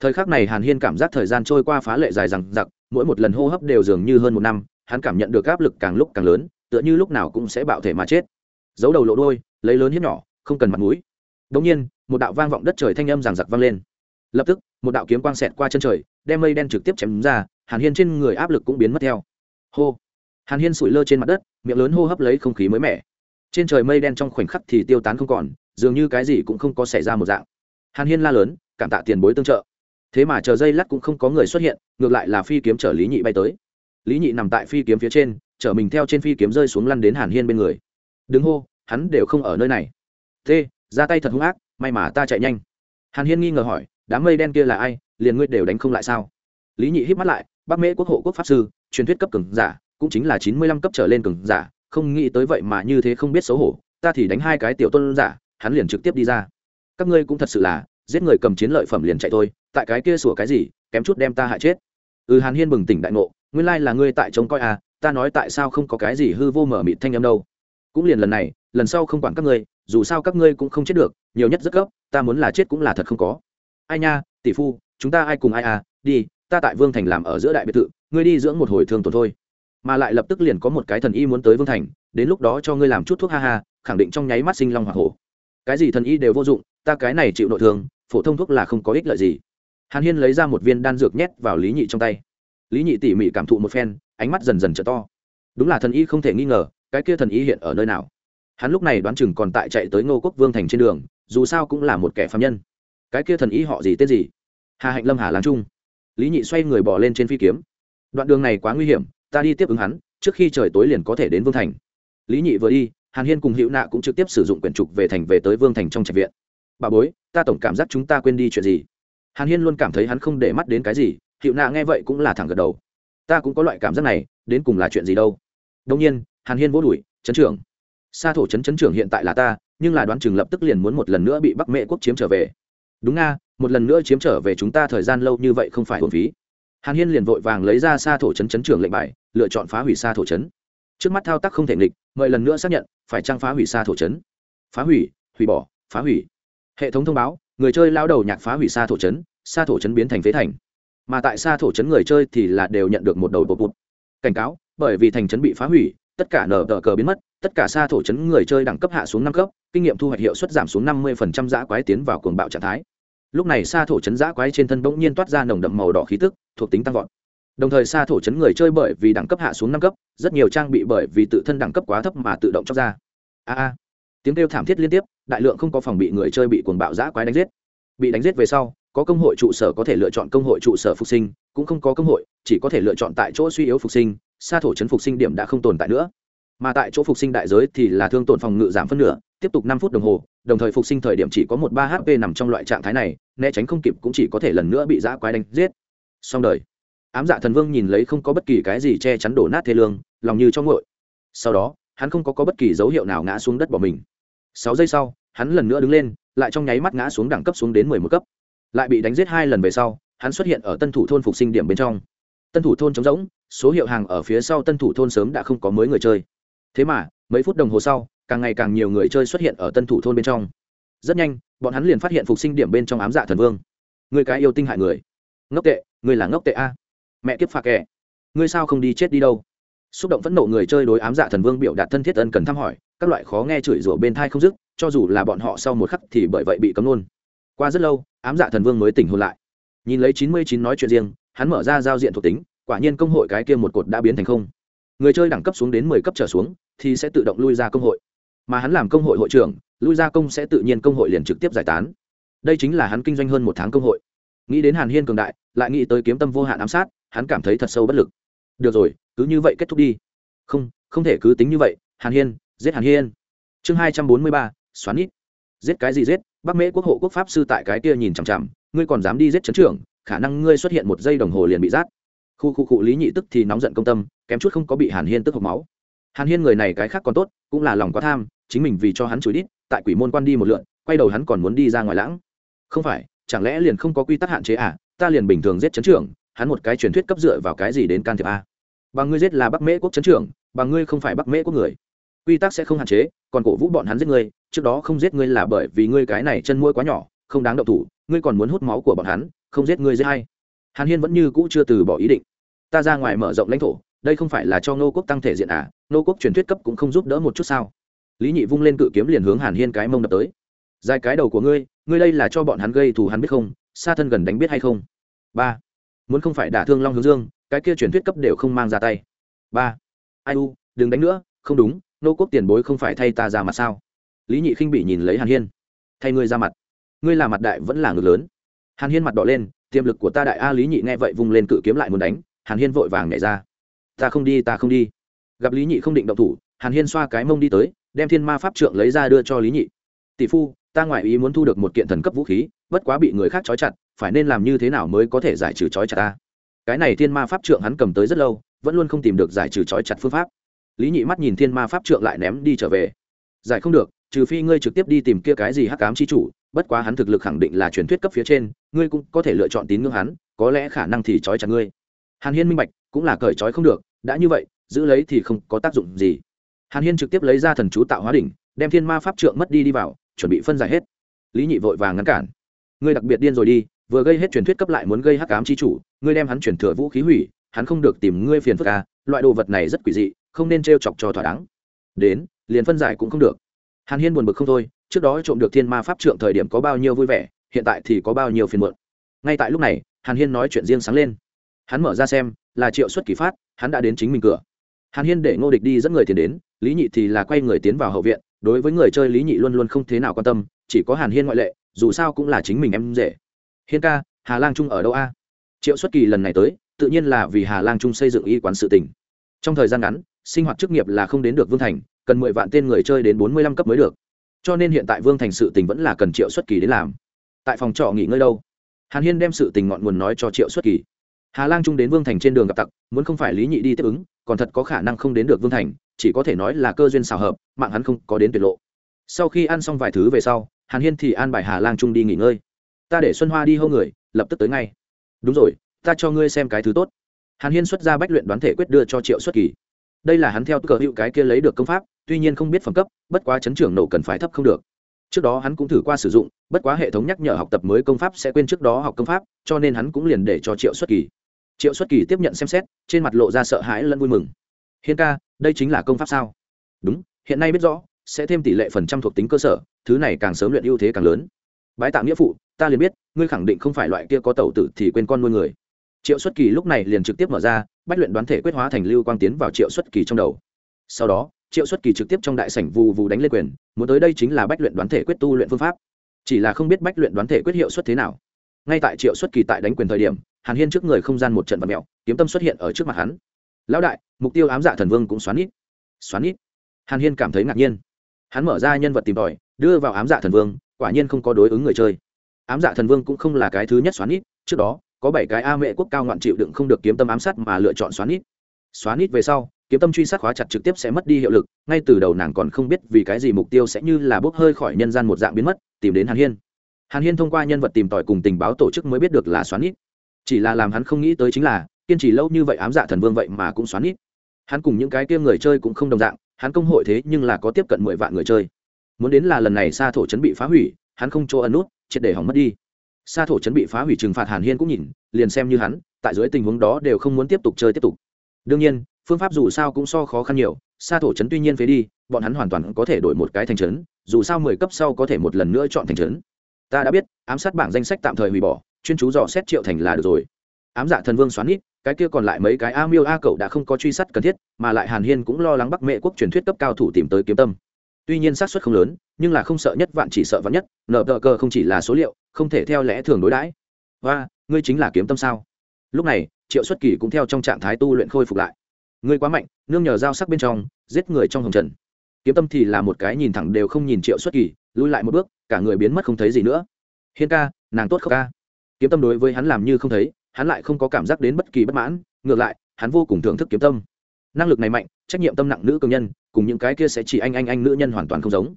Thời khắc này hàn hiên cảm giác thời gian trôi qua phá lệ dài rằng giặc mỗi một lần hô hấp đều dường như hơn một năm, hắn cảm nhận được áp lực càng lúc càng lớn, tựa như lúc nào cũng sẽ bạo thể mà chết. Giấu đầu lộ đôi lấy lớn hiếp nhỏ, không cần mặt mũi. Đống nhiên một đạo vang vọng đất trời thanh âm giằng giặc vang lên. Lập tức, một đạo kiếm quang xẹt qua chân trời, đem mây đen trực tiếp chém ra, hàn hiên trên người áp lực cũng biến mất theo. Hô! Hàn hiên sụi lơ trên mặt đất, miệng lớn hô hấp lấy không khí mới mẻ. Trên trời mây đen trong khoảnh khắc thì tiêu tán không còn, dường như cái gì cũng không có xảy ra một dạng. Hàn hiên la lớn, cảm tạ tiền bối tương trợ. Thế mà chờ dây lát cũng không có người xuất hiện, ngược lại là phi kiếm chở lý nhị bay tới. Lý nhị nằm tại phi kiếm phía trên, chở mình theo trên phi kiếm rơi xuống lăn đến hàn hiên bên người. Đứng hô, hắn đều không ở nơi này. Thế ra tay thật hung ác may mà ta chạy nhanh. Hàn hiên nghi ngờ hỏi, đám mây đen kia là ai? Liền ngươi đều đánh không lại sao? Lý nhị hít mắt lại, bắc mễ quốc hộ quốc pháp sư, truyền thuyết cấp cường giả, cũng chính là chín mươi lăm cấp trở lên cường giả, không nghĩ tới vậy mà như thế không biết xấu hổ, ta thì đánh hai cái tiểu tôn giả, hắn liền trực tiếp đi ra. Các ngươi cũng thật sự là, giết người cầm chiến lợi phẩm liền chạy thôi, tại cái kia sủa cái gì, kém chút đem ta hại chết. Ừ hàn hiên bừng tỉnh đại ngộ, nguyên lai là ngươi tại trông coi à ta nói tại sao không có cái gì hư vô mở mịt thanh âm đâu. Cũng liền lần này, lần sau không quản các ngươi dù sao các ngươi cũng không chết được, nhiều nhất rất gấp, ta muốn là chết cũng là thật không có. Ai nha, tỷ phu, chúng ta ai cùng ai à đi, ta tại vương thành làm ở giữa đại biệt thự, ngươi đi dưỡng một hồi thương tổn thôi. Mà lại lập tức liền có một cái thần y muốn tới vương thành, đến lúc đó cho ngươi làm chút thuốc ha ha, khẳng định trong nháy mắt sinh long hoa hổ. Cái gì thần y đều vô dụng, ta cái này chịu nội thương, phổ thông thuốc là không có ích lợi gì. Hàn hiên lấy ra một viên đan dược nhét vào lý nhị trong tay. Lý nhị tỉ mỉ cảm thụ một phen, ánh mắt dần dần trở to. Đúng là thần y không thể nghi ngờ, cái kia thần y hiện ở nơi nào? Hắn lúc này đoán chừng còn tại chạy tới ngô quốc vương thành trên đường, dù sao cũng là một kẻ phạm nhân. Cái kia thần ý họ gì tên gì? Hà hạnh lâm hà láng trung. Lý nhị xoay người bỏ lên trên phi kiếm. Đoạn đường này quá nguy hiểm, ta đi tiếp ứng hắn, trước khi trời tối liền có thể đến vương thành. Lý nhị vừa đi, hàn hiên cùng hữu nạ cũng trực tiếp sử dụng quyển trục về thành về tới vương thành trong trạch viện. Bà bối, ta tổng cảm giác chúng ta quên đi chuyện gì? Hàn hiên luôn cảm thấy hắn không để mắt đến cái gì hiệu nạ nghe vậy cũng là thẳng gật đầu. Ta cũng có loại cảm giác này, đến cùng là chuyện gì đâu? Đông nhiên, hàn hiên vô đuổi chấn trưởng sa thổ chấn chấn trưởng hiện tại là ta, nhưng là đoán chừng lập tức liền muốn một lần nữa bị bắc mệ quốc chiếm trở về. Đúng nga, một lần nữa chiếm trở về chúng ta thời gian lâu như vậy không phải hồn phí. Hàn hiên liền vội vàng lấy ra sa thổ chấn chấn trưởng lệnh bài, lựa chọn phá hủy sa thổ chấn. Trước mắt thao tác không thể nghịch, mời lần nữa xác nhận, phải trang phá hủy sa thổ chấn? Phá hủy hủy bỏ, phá hủy. Hệ thống thông báo, người chơi lao đầu nhạc phá hủy sa thổ chấn, sa thổ chấn biến thành phế thành. Mà tại sa thổ chấn người chơi thì là đều nhận được một đầu bột bụt cảnh cáo, bởi vì thành chấn bị phá hủy, tất cả nở tờ cờ biến mất tất cả sa thổ chấn người chơi đẳng cấp hạ xuống năm cấp, kinh nghiệm thu hoạch hiệu suất giảm xuống năm mươi giã quái tiến vào cuồng bạo trạng thái. Lúc này sa thổ chấn giã quái trên thân bỗng nhiên toát ra nồng đậm màu đỏ khí tức, thuộc tính tăng vọt. Đồng thời sa thổ chấn người chơi bởi vì đẳng cấp hạ xuống năm cấp, rất nhiều trang bị bởi vì tự thân đẳng cấp quá thấp mà tự động chóc ra. A a. Tiếng kêu thảm thiết liên tiếp, đại lượng không có phòng bị người chơi bị cuồng bạo giã quái đánh giết. Bị đánh giết về sau, có công hội trụ sở có thể lựa chọn công hội trụ sở phục sinh, cũng không có công hội, chỉ có thể lựa chọn tại chỗ suy yếu phục sinh sa thổ chấn phục sinh điểm đã không tồn tại nữa mà tại chỗ phục sinh đại giới thì là thương tổn phòng ngự giảm phân nửa tiếp tục năm phút đồng hồ đồng thời phục sinh thời điểm chỉ có một ba hp nằm trong loại trạng thái này né tránh không kịp cũng chỉ có thể lần nữa bị giã quái đánh giết. Xong đời. Ám dạ thần vương nhìn lấy không có bất kỳ cái gì che chắn đổ nát thế lương lòng như cho ngội sau đó hắn không có, có bất kỳ dấu hiệu nào ngã xuống đất bỏ mình. Sáu giây sau hắn lần nữa đứng lên lại trong nháy mắt ngã xuống đẳng cấp xuống đến mười một cấp. Lại bị đánh giết hai lần về sau hắn xuất hiện ở tân thủ thôn phục sinh điểm bên trong. Tân thủ thôn trống rỗng số hiệu hàng ở phía sau tân thủ thôn sớm đã không có mới người chơi thế mà, mấy phút đồng hồ sau, càng ngày càng nhiều người chơi xuất hiện ở tân thủ thôn bên trong. Rất nhanh, bọn hắn liền phát hiện phục sinh điểm bên trong ám dạ thần vương. Người cái yêu tinh hại người. Ngốc tệ ngươi là ngốc tệ a. Mẹ kiếp phà kẻ. Ngươi sao không đi chết đi đâu? Xúc động phẫn nộ người chơi đối ám dạ thần vương biểu đạt thân thiết ân cần thăm hỏi, các loại khó nghe chửi rủa bên thai không dứt, cho dù là bọn họ sau một khắc thì bởi vậy bị cấm luôn. Qua rất lâu, ám dạ thần vương mới tỉnh hôn lại. Nhìn lấy chín mươi chín nói chuyện riêng, hắn mở ra giao diện thuộc tính, quả nhiên công hội cái kia một cột đã biến thành không người chơi đẳng cấp xuống đến mười cấp trở xuống thì sẽ tự động lui ra công hội. Mà hắn làm công hội hội trưởng, lui ra công sẽ tự nhiên công hội liền trực tiếp giải tán. Đây chính là hắn kinh doanh hơn một tháng công hội. Nghĩ đến hàn hiên cường đại, lại nghĩ tới kiếm tâm vô hạn ám sát, hắn cảm thấy thật sâu bất lực. Được rồi, cứ như vậy kết thúc đi. Không không thể cứ tính như vậy, hàn hiên, giết hàn hiên. Chương hai trăm bốn mươi ba, xoắn ít giết cái gì giết? Bắc mễ quốc hộ quốc pháp sư tại cái kia nhìn chằm chằm, ngươi còn dám đi giết trấn trưởng, khả năng ngươi xuất hiện một giây đồng hồ liền bị rát khu khu cụ lý nhị tức thì nóng giận công tâm kém chút không có bị hàn hiên tức hộc máu. Hàn hiên người này cái khác còn tốt, cũng là lòng quá tham, chính mình vì cho hắn chửi đít, tại quỷ môn quan đi một lượn, quay đầu hắn còn muốn đi ra ngoài lãng. Không phải, chẳng lẽ liền không có quy tắc hạn chế à? Ta liền bình thường giết chấn trưởng, hắn một cái truyền thuyết cấp dựa vào cái gì đến can thiệp a bằng ngươi giết là bắc mễ quốc chấn trưởng, bằng ngươi không phải bắc mễ quốc người. Quy tắc sẽ không hạn chế, còn cổ vũ bọn hắn giết ngươi, trước đó không giết ngươi là bởi vì ngươi cái này chân mũi quá nhỏ, không đáng động thủ, ngươi còn muốn hút máu của bọn hắn, không giết ngươi giết hay. Hàn hiên vẫn như cũ chưa từ bỏ ý định. Ta ra ngoài mở rộng lãnh thổ đây không phải là cho nô quốc tăng thể diện à nô quốc truyền thuyết cấp cũng không giúp đỡ một chút sao? Lý nhị vung lên cự kiếm liền hướng hàn hiên cái mông đập tới. Dài cái đầu của ngươi ngươi đây là cho bọn hắn gây thù hắn biết không? Xa thân gần đánh biết hay không? Ba. Muốn không phải đả thương long hướng dương, cái kia truyền thuyết cấp đều không mang ra tay. Ba. Ai u, đừng đánh nữa, không đúng nô quốc tiền bối không phải thay ta ra mặt sao? Lý nhị khinh bị nhìn lấy hàn hiên. Thay ngươi ra mặt. Ngươi là mặt đại vẫn là ngực lớn. Hàn hiên mặt đỏ lên, tiềm lực của ta đại a, lý nhị nghe vậy vung lên cự kiếm lại muốn đánh, hàn hiên vội vàng nhảy ra ta không đi, ta không đi. Gặp lý nhị không định động thủ, hàn hiên xoa cái mông đi tới, đem thiên ma pháp trượng lấy ra đưa cho lý nhị. Tỷ phu, ta ngoại ý muốn thu được một kiện thần cấp vũ khí, bất quá bị người khác trói chặt, phải nên làm như thế nào mới có thể giải trừ trói chặt ta? Cái này thiên ma pháp trượng hắn cầm tới rất lâu, vẫn luôn không tìm được giải trừ trói chặt phương pháp. Lý nhị mắt nhìn thiên ma pháp trượng lại ném đi trở về. Giải không được, trừ phi ngươi trực tiếp đi tìm kia cái gì hắc cám chi chủ, bất quá hắn thực lực khẳng định là truyền thuyết cấp phía trên, ngươi cũng có thể lựa chọn tín ngưỡng hắn, có lẽ khả năng thì trói chặt ngươi. Hàn hiên minh bạch cũng là cởi trói không được, đã như vậy, giữ lấy thì không có tác dụng gì. Hàn hiên trực tiếp lấy ra thần chú tạo hóa đỉnh, đem thiên ma pháp trượng mất đi đi vào, chuẩn bị phân giải hết. Lý nhị vội vàng ngăn cản. Ngươi đặc biệt điên rồi đi, vừa gây hết truyền thuyết cấp lại muốn gây hắc ám chi chủ, ngươi đem hắn chuyển thừa vũ khí hủy, hắn không được tìm ngươi phiền phức à loại đồ vật này rất quỷ dị, không nên t chọc cho thỏa đáng. Đến, liền phân giải cũng không được. Hàn hiên buồn bực không thôi, trước đó trộm được thiên ma pháp trượng thời điểm có bao nhiêu vui vẻ, hiện tại thì có bao nhiêu phiền muộn. Ngay tại lúc này, hàn hiên nói chuyện riêng sáng lên. Hắn mở ra xem là triệu xuất kỳ phát, hắn đã đến chính mình cửa. Hàn hiên để ngô địch đi dẫn người tiền đến, lý nhị thì là quay người tiến vào hậu viện, đối với người chơi lý nhị luôn luôn không thế nào quan tâm, chỉ có hàn hiên ngoại lệ, dù sao cũng là chính mình em dễ. Hiên ca, hà lang trung ở đâu a? Triệu xuất kỳ lần này tới, tự nhiên là vì hà lang trung xây dựng y quán sự tỉnh trong thời gian ngắn, sinh hoạt chức nghiệp là không đến được vương thành, cần mười vạn tên người chơi đến bốn mươi lăm cấp mới được. Cho nên hiện tại vương thành sự tình vẫn là cần triệu xuất kỳ đến làm. Tại phòng trọ nghỉ ngơi đâu? Hàn hiên đem sự tình ngọn nguồn nói cho triệu xuất kỳ hà lang trung đến vương thành trên đường gặp tặc, muốn không phải lý nhị đi tiếp ứng, còn thật có khả năng không đến được vương thành, chỉ có thể nói là cơ duyên xào hợp, mạng hắn không có đến tuyệt lộ. Sau khi ăn xong vài thứ về sau, hàn hiên thì an bài hà lang trung đi nghỉ ngơi. Ta để xuân hoa đi hô người, lập tức tới ngay. Đúng rồi, ta cho ngươi xem cái thứ tốt. Hàn hiên xuất ra bách luyện đoán thể quyết đưa cho triệu xuất kỳ. Đây là hắn theo cờ hữu cái kia lấy được công pháp, tuy nhiên không biết phẩm cấp, bất quá chấn trưởng nổ cần phải thấp không được. Trước đó hắn cũng thử qua sử dụng, bất quá hệ thống nhắc nhở học tập mới công pháp sẽ quên trước đó học công pháp, cho nên hắn cũng liền để cho triệu xuất kỳ triệu xuất kỳ tiếp nhận xem xét, trên mặt lộ ra sợ hãi lẫn vui mừng. Hiên ca, đây chính là công pháp sao? Đúng, hiện nay biết rõ, sẽ thêm tỷ lệ phần trăm thuộc tính cơ sở, thứ này càng sớm luyện ưu thế càng lớn. Bái tạm nghĩa phụ, ta liền biết, ngươi khẳng định không phải loại kia có tẩu tử thì quên con nuôi người. Triệu xuất kỳ lúc này liền trực tiếp mở ra, bách luyện đoán thể quyết hóa thành lưu quang tiến vào triệu xuất kỳ trong đầu. Sau đó, triệu xuất kỳ trực tiếp trong đại sảnh vù vù đánh lên quyền, muốn tới đây chính là bách luyện đoán thể quyết tu luyện phương pháp. Chỉ là không biết bách luyện đoán thể quyết hiệu suất thế nào. Ngay tại triệu xuất kỳ tại đánh quyền thời điểm hàn hiên trước người không gian một trận vật mẹo kiếm tâm xuất hiện ở trước mặt hắn. Lão đại, mục tiêu ám dạ thần vương cũng xoắn ít xoắn ít hàn hiên cảm thấy ngạc nhiên. Hắn mở ra nhân vật tìm tòi, đưa vào ám dạ thần vương, quả nhiên không có đối ứng người chơi. Ám dạ thần vương cũng không là cái thứ nhất xoắn ít trước đó, có bảy cái a mệ quốc cao ngoạn chịu đựng không được kiếm tâm ám sát mà lựa chọn xoắn ít xoắn ít về sau, kiếm tâm truy sát khóa chặt trực tiếp sẽ mất đi hiệu lực, ngay từ đầu nàng còn không biết vì cái gì mục tiêu sẽ như là bốc hơi khỏi nhân gian một dạng biến mất, tìm đến hàn hiên. Hàn hiên thông qua nhân vật tìm tòi cùng tình báo tổ chức mới biết được là xoắn ít chỉ là làm hắn không nghĩ tới chính là, kiên trì lâu như vậy ám dạ thần vương vậy mà cũng xoắn ít hắn cùng những cái kia người chơi cũng không đồng dạng, hắn công hội thế nhưng là có tiếp cận mười vạn người chơi. Muốn đến là lần này xa thổ chấn bị phá hủy, hắn không chỗ ẩn nút, triệt để hỏng mất đi. Xa thổ chấn bị phá hủy trừng phạt hàn hiên cũng nhìn, liền xem như hắn, tại dưới tình huống đó đều không muốn tiếp tục chơi tiếp tục. Đương nhiên, phương pháp dù sao cũng so khó khăn nhiều xa thổ chấn tuy nhiên phế đi, bọn hắn hoàn toàn có thể đổi một cái thành trấn, dù sao mười cấp sau có thể một lần nữa chọn thành trấn. Ta đã biết, ám sát bảng danh sách tạm thời hủy bỏ chuyên chú dò xét triệu thành là được rồi. Ám dạ thần vương xoắn ít cái kia còn lại mấy cái a miêu a cậu đã không có truy sát cần thiết, mà lại hàn hiên cũng lo lắng bắc mệ quốc truyền thuyết cấp cao thủ tìm tới kiếm tâm. Tuy nhiên xác suất không lớn, nhưng là không sợ nhất vạn chỉ sợ vạn nhất, nợ tờ cờ không chỉ là số liệu, không thể theo lẽ thường đối đãi. Và ngươi chính là kiếm tâm sao? Lúc này, triệu xuất kỳ cũng theo trong trạng thái tu luyện khôi phục lại. Ngươi quá mạnh, nương nhờ dao sắc bên trong, giết người trong hồng trần. Kiếm tâm thì là một cái nhìn thẳng đều không nhìn triệu xuất kỳ lui lại một bước, cả người biến mất không thấy gì nữa. Hiên ca, nàng tốt không ca? Kiếm tâm đối với hắn làm như không thấy, hắn lại không có cảm giác đến bất kỳ bất mãn, ngược lại, hắn vô cùng thưởng thức kiếm tâm. Năng lực này mạnh, trách nhiệm tâm nặng nữ công nhân, cùng những cái kia sẽ chỉ anh anh anh nữ nhân hoàn toàn không giống.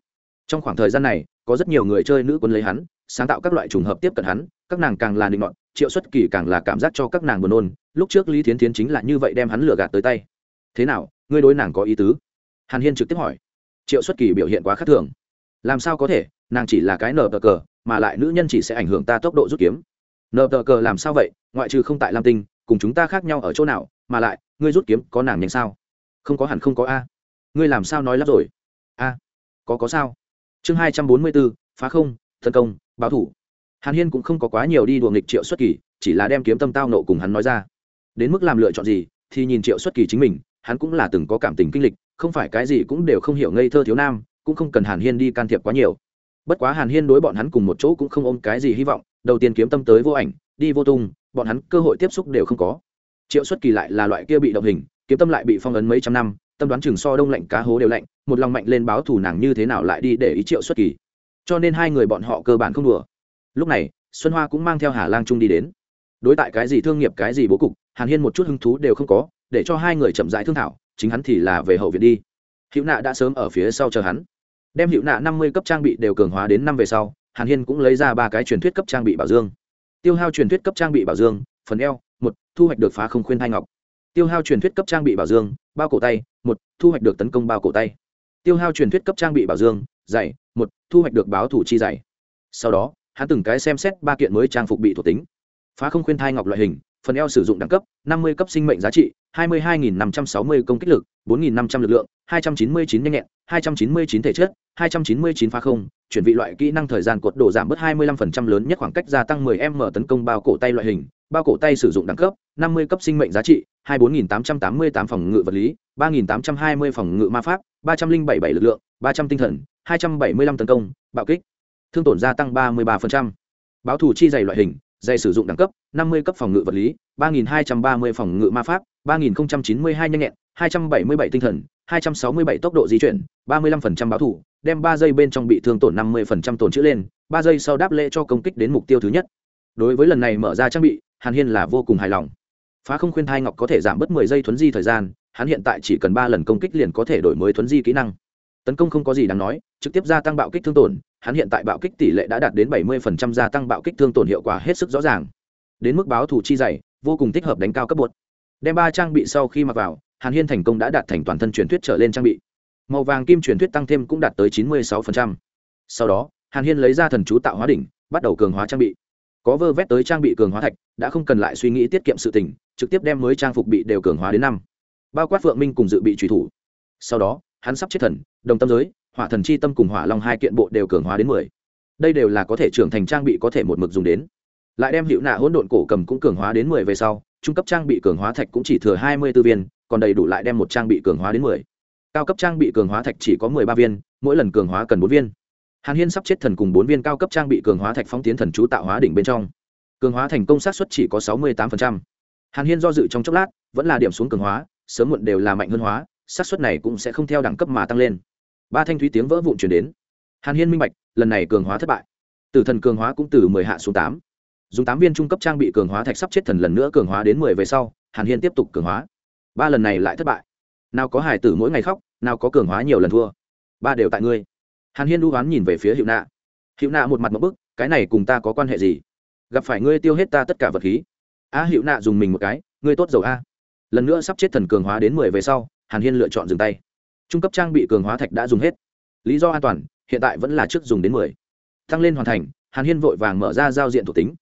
Trong khoảng thời gian này, có rất nhiều người chơi nữ quân lấy hắn, sáng tạo các loại trùng hợp tiếp cận hắn, các nàng càng là định mọn triệu xuất kỳ càng là cảm giác cho các nàng buồn nôn, lúc trước lý thiến Thiến chính là như vậy đem hắn lừa gạt tới tay. Thế nào, ngươi đối nàng có ý tứ? Hàn hiên trực tiếp hỏi. Triệu xuất kỳ biểu hiện quá khác thường. Làm sao có thể, nàng chỉ là cái nờ tờ cờ, mà lại nữ nhân chỉ sẽ ảnh hưởng ta tốc độ rút kiếm nợ tờ cờ làm sao vậy? Ngoại trừ không tại lam tinh, cùng chúng ta khác nhau ở chỗ nào? Mà lại, ngươi rút kiếm có nàng nhanh sao? Không có hẳn không có a. Ngươi làm sao nói lắp rồi? A. Có có sao? Chương hai trăm bốn mươi bốn phá không, tấn công, báo thủ. Hàn hiên cũng không có quá nhiều đi đùa nghịch triệu xuất kỳ, chỉ là đem kiếm tâm tao nộ cùng hắn nói ra. Đến mức làm lựa chọn gì, thì nhìn triệu xuất kỳ chính mình, hắn cũng là từng có cảm tình kinh lịch, không phải cái gì cũng đều không hiểu ngây thơ thiếu nam, cũng không cần hàn hiên đi can thiệp quá nhiều. Bất quá hàn hiên đối bọn hắn cùng một chỗ cũng không ôm cái gì hy vọng đầu tiên kiếm tâm tới vô ảnh, đi vô tung, bọn hắn cơ hội tiếp xúc đều không có. Triệu xuất kỳ lại là loại kia bị động hình, kiếm tâm lại bị phong ấn mấy trăm năm, tâm đoán chừng so đông lạnh cá hố đều lạnh, một lòng mạnh lên báo thù nàng như thế nào lại đi để ý triệu xuất kỳ. Cho nên hai người bọn họ cơ bản không đùa. Lúc này, xuân hoa cũng mang theo hà lang trung đi đến. Đối tại cái gì thương nghiệp cái gì bố cục, hàn hiên một chút hứng thú đều không có, để cho hai người chậm rãi thương thảo, chính hắn thì là về hậu viện đi. Hữu nạ đã sớm ở phía sau chờ hắn. Đem hữu nạ năm mươi cấp trang bị đều cường hóa đến năm về sau hàn hiên cũng lấy ra ba cái truyền thuyết cấp trang bị bảo dương. Tiêu hao truyền thuyết cấp trang bị bảo dương, phần eo, một, thu hoạch được phá không khuyên thai ngọc. Tiêu hao truyền thuyết cấp trang bị bảo dương, bao cổ tay, một, thu hoạch được tấn công bao cổ tay. Tiêu hao truyền thuyết cấp trang bị bảo dương dày một, thu hoạch được báo thủ chi dày sau đó, hắn từng cái xem xét ba kiện mới trang phục bị thuộc tính. Phá không khuyên thai ngọc loại hình, phần eo sử dụng đẳng cấp, năm mươi cấp sinh mệnh giá trị 22.560 công kích lực, 4.500 lực lượng, 299 nhanh nhẹn, 299 thể chất, 299 phá không, chuyển vị loại kỹ năng thời gian cột độ giảm bớt 25% lớn nhất khoảng cách gia tăng 10m tấn công bao cổ tay loại hình, bao cổ tay sử dụng đẳng cấp, 50 cấp sinh mệnh giá trị, 24.888 phòng ngự vật lý, 3.820 phòng ngự ma pháp, 3077 lực lượng, 300 tinh thần, 275 tấn công, bạo kích. Thương tổn gia tăng 33%. Báo thủ chi dày loại hình, dày sử dụng đẳng cấp, 50 cấp phòng ngự vật lý, ba nghìn hai trăm ba mươi phòng ngự ma pháp, ba nghìn chín mươi hai nhanh nhẹn, hai trăm bảy mươi bảy tinh thần, hai trăm sáu mươi bảy tốc độ di chuyển, ba mươi lăm phần trăm báo thủ, đem ba giây bên trong bị thương tổn năm mươi phần trăm tổn chữ lên, ba giây sau đáp lễ cho công kích đến mục tiêu thứ nhất. Đối với lần này mở ra trang bị, hàn hiên là vô cùng hài lòng. Phá không khuyên thai ngọc có thể giảm bớt mười giây thuấn di thời gian, hắn hiện tại chỉ cần ba lần công kích liền có thể đổi mới thuấn di kỹ năng. Tấn công không có gì đáng nói, trực tiếp gia tăng bạo kích thương tổn, hắn hiện tại bạo kích tỷ lệ đã đạt đến bảy mươi phần trăm gia tăng bạo kích thương tổn hiệu quả hết sức rõ ràng. Đến mức báo thủ chi dày vô cùng thích hợp đánh cao cấp bột. Đem ba trang bị sau khi mặc vào, hàn hiên thành công đã đạt thành toàn thân truyền thuyết trở lên trang bị. Màu vàng kim truyền thuyết tăng thêm cũng đạt tới chín mươi sáu phần trăm. Sau đó, hàn hiên lấy ra thần chú tạo hóa đỉnh, bắt đầu cường hóa trang bị. Có vơ vét tới trang bị cường hóa thạch, đã không cần lại suy nghĩ tiết kiệm sự tình, trực tiếp đem mới trang phục bị đều cường hóa đến năm. Bao quát phượng minh cùng dự bị truy thủ. Sau đó, hắn sắp chết thần, đồng tâm giới, hỏa thần chi tâm cùng hỏa long hai kiện bộ đều cường hóa đến mười. Đây đều là có thể trưởng thành trang bị có thể một mực dùng đến lại đem hiệu nạ hỗn độn cổ cầm cũng cường hóa đến mười về sau, trung cấp trang bị cường hóa thạch cũng chỉ thừa hai mươi b ố viên, còn đầy đủ lại đem một trang bị cường hóa đến mười. Cao cấp trang bị cường hóa thạch chỉ có mười ba viên, mỗi lần cường hóa cần bốn viên. Hàn hiên sắp chết thần cùng bốn viên cao cấp trang bị cường hóa thạch phóng tiến thần chú tạo hóa đỉnh bên trong. Cường hóa thành công sát xuất chỉ có sáu mươi tám hàn hiên do dự trong chốc lát, vẫn là điểm xuống cường hóa, sớm muộn đều là mạnh hơn hóa, sát xuất này cũng sẽ không theo đẳng cấp mà tăng lên. Ba thanh thúy tiếng vỡ vụn chuyển đến. Hàn hiên minh bạch, lần này cường hóa thất bại. Tử thần cường hóa cũng từ mười hạ xuống tám dùng tám viên trung cấp trang bị cường hóa thạch sắp chết thần lần nữa cường hóa đến mười về sau, hàn hiên tiếp tục cường hóa. Ba lần này lại thất bại. Nào có hải tử mỗi ngày khóc, nào có cường hóa nhiều lần thua. Ba đều tại ngươi. Hàn hiên đu oán nhìn về phía hiệu nạ. Hiệu nạ một mặt một bức, cái này cùng ta có quan hệ gì? Gặp phải ngươi tiêu hết ta tất cả vật khí. A hiệu nạ dùng mình một cái, ngươi tốt dầu a. Lần nữa sắp chết thần cường hóa đến mười về sau, hàn hiên lựa chọn dừng tay. Trung cấp trang bị cường hóa thạch đã dùng hết. Lý do an toàn, hiện tại vẫn là trước dùng đến mười. Tăng lên hoàn thành, hàn hiên vội vàng mở ra giao diện thuộc tính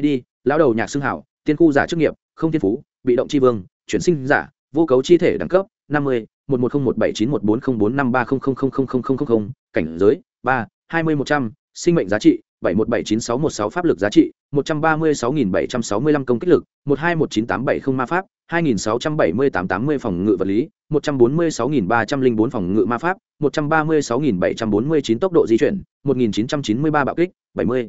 id lão đầu nhạc xưng hảo tiên khu giả chức nghiệp không thiên phú bị động c h i vương chuyển sinh giả vô cấu chi thể đẳng cấp năm mươi một một không một bảy chín một bốn không bốn năm ba không không không không không không không cảnh giới ba hai mươi một trăm sinh mệnh giá trị bảy một bảy chín sáu một sáu pháp lực giá trị một trăm ba mươi sáu nghìn bảy trăm sáu mươi lăm công kích lực một hai một chín tám bảy không ma pháp hai nghìn sáu trăm bảy mươi tám tám mươi phòng ngự vật lý một trăm bốn mươi sáu nghìn ba trăm linh bốn phòng ngự ma pháp một trăm ba mươi sáu nghìn bảy trăm bốn mươi chín tốc độ di chuyển một nghìn chín trăm chín mươi ba bạo kích bảy mươi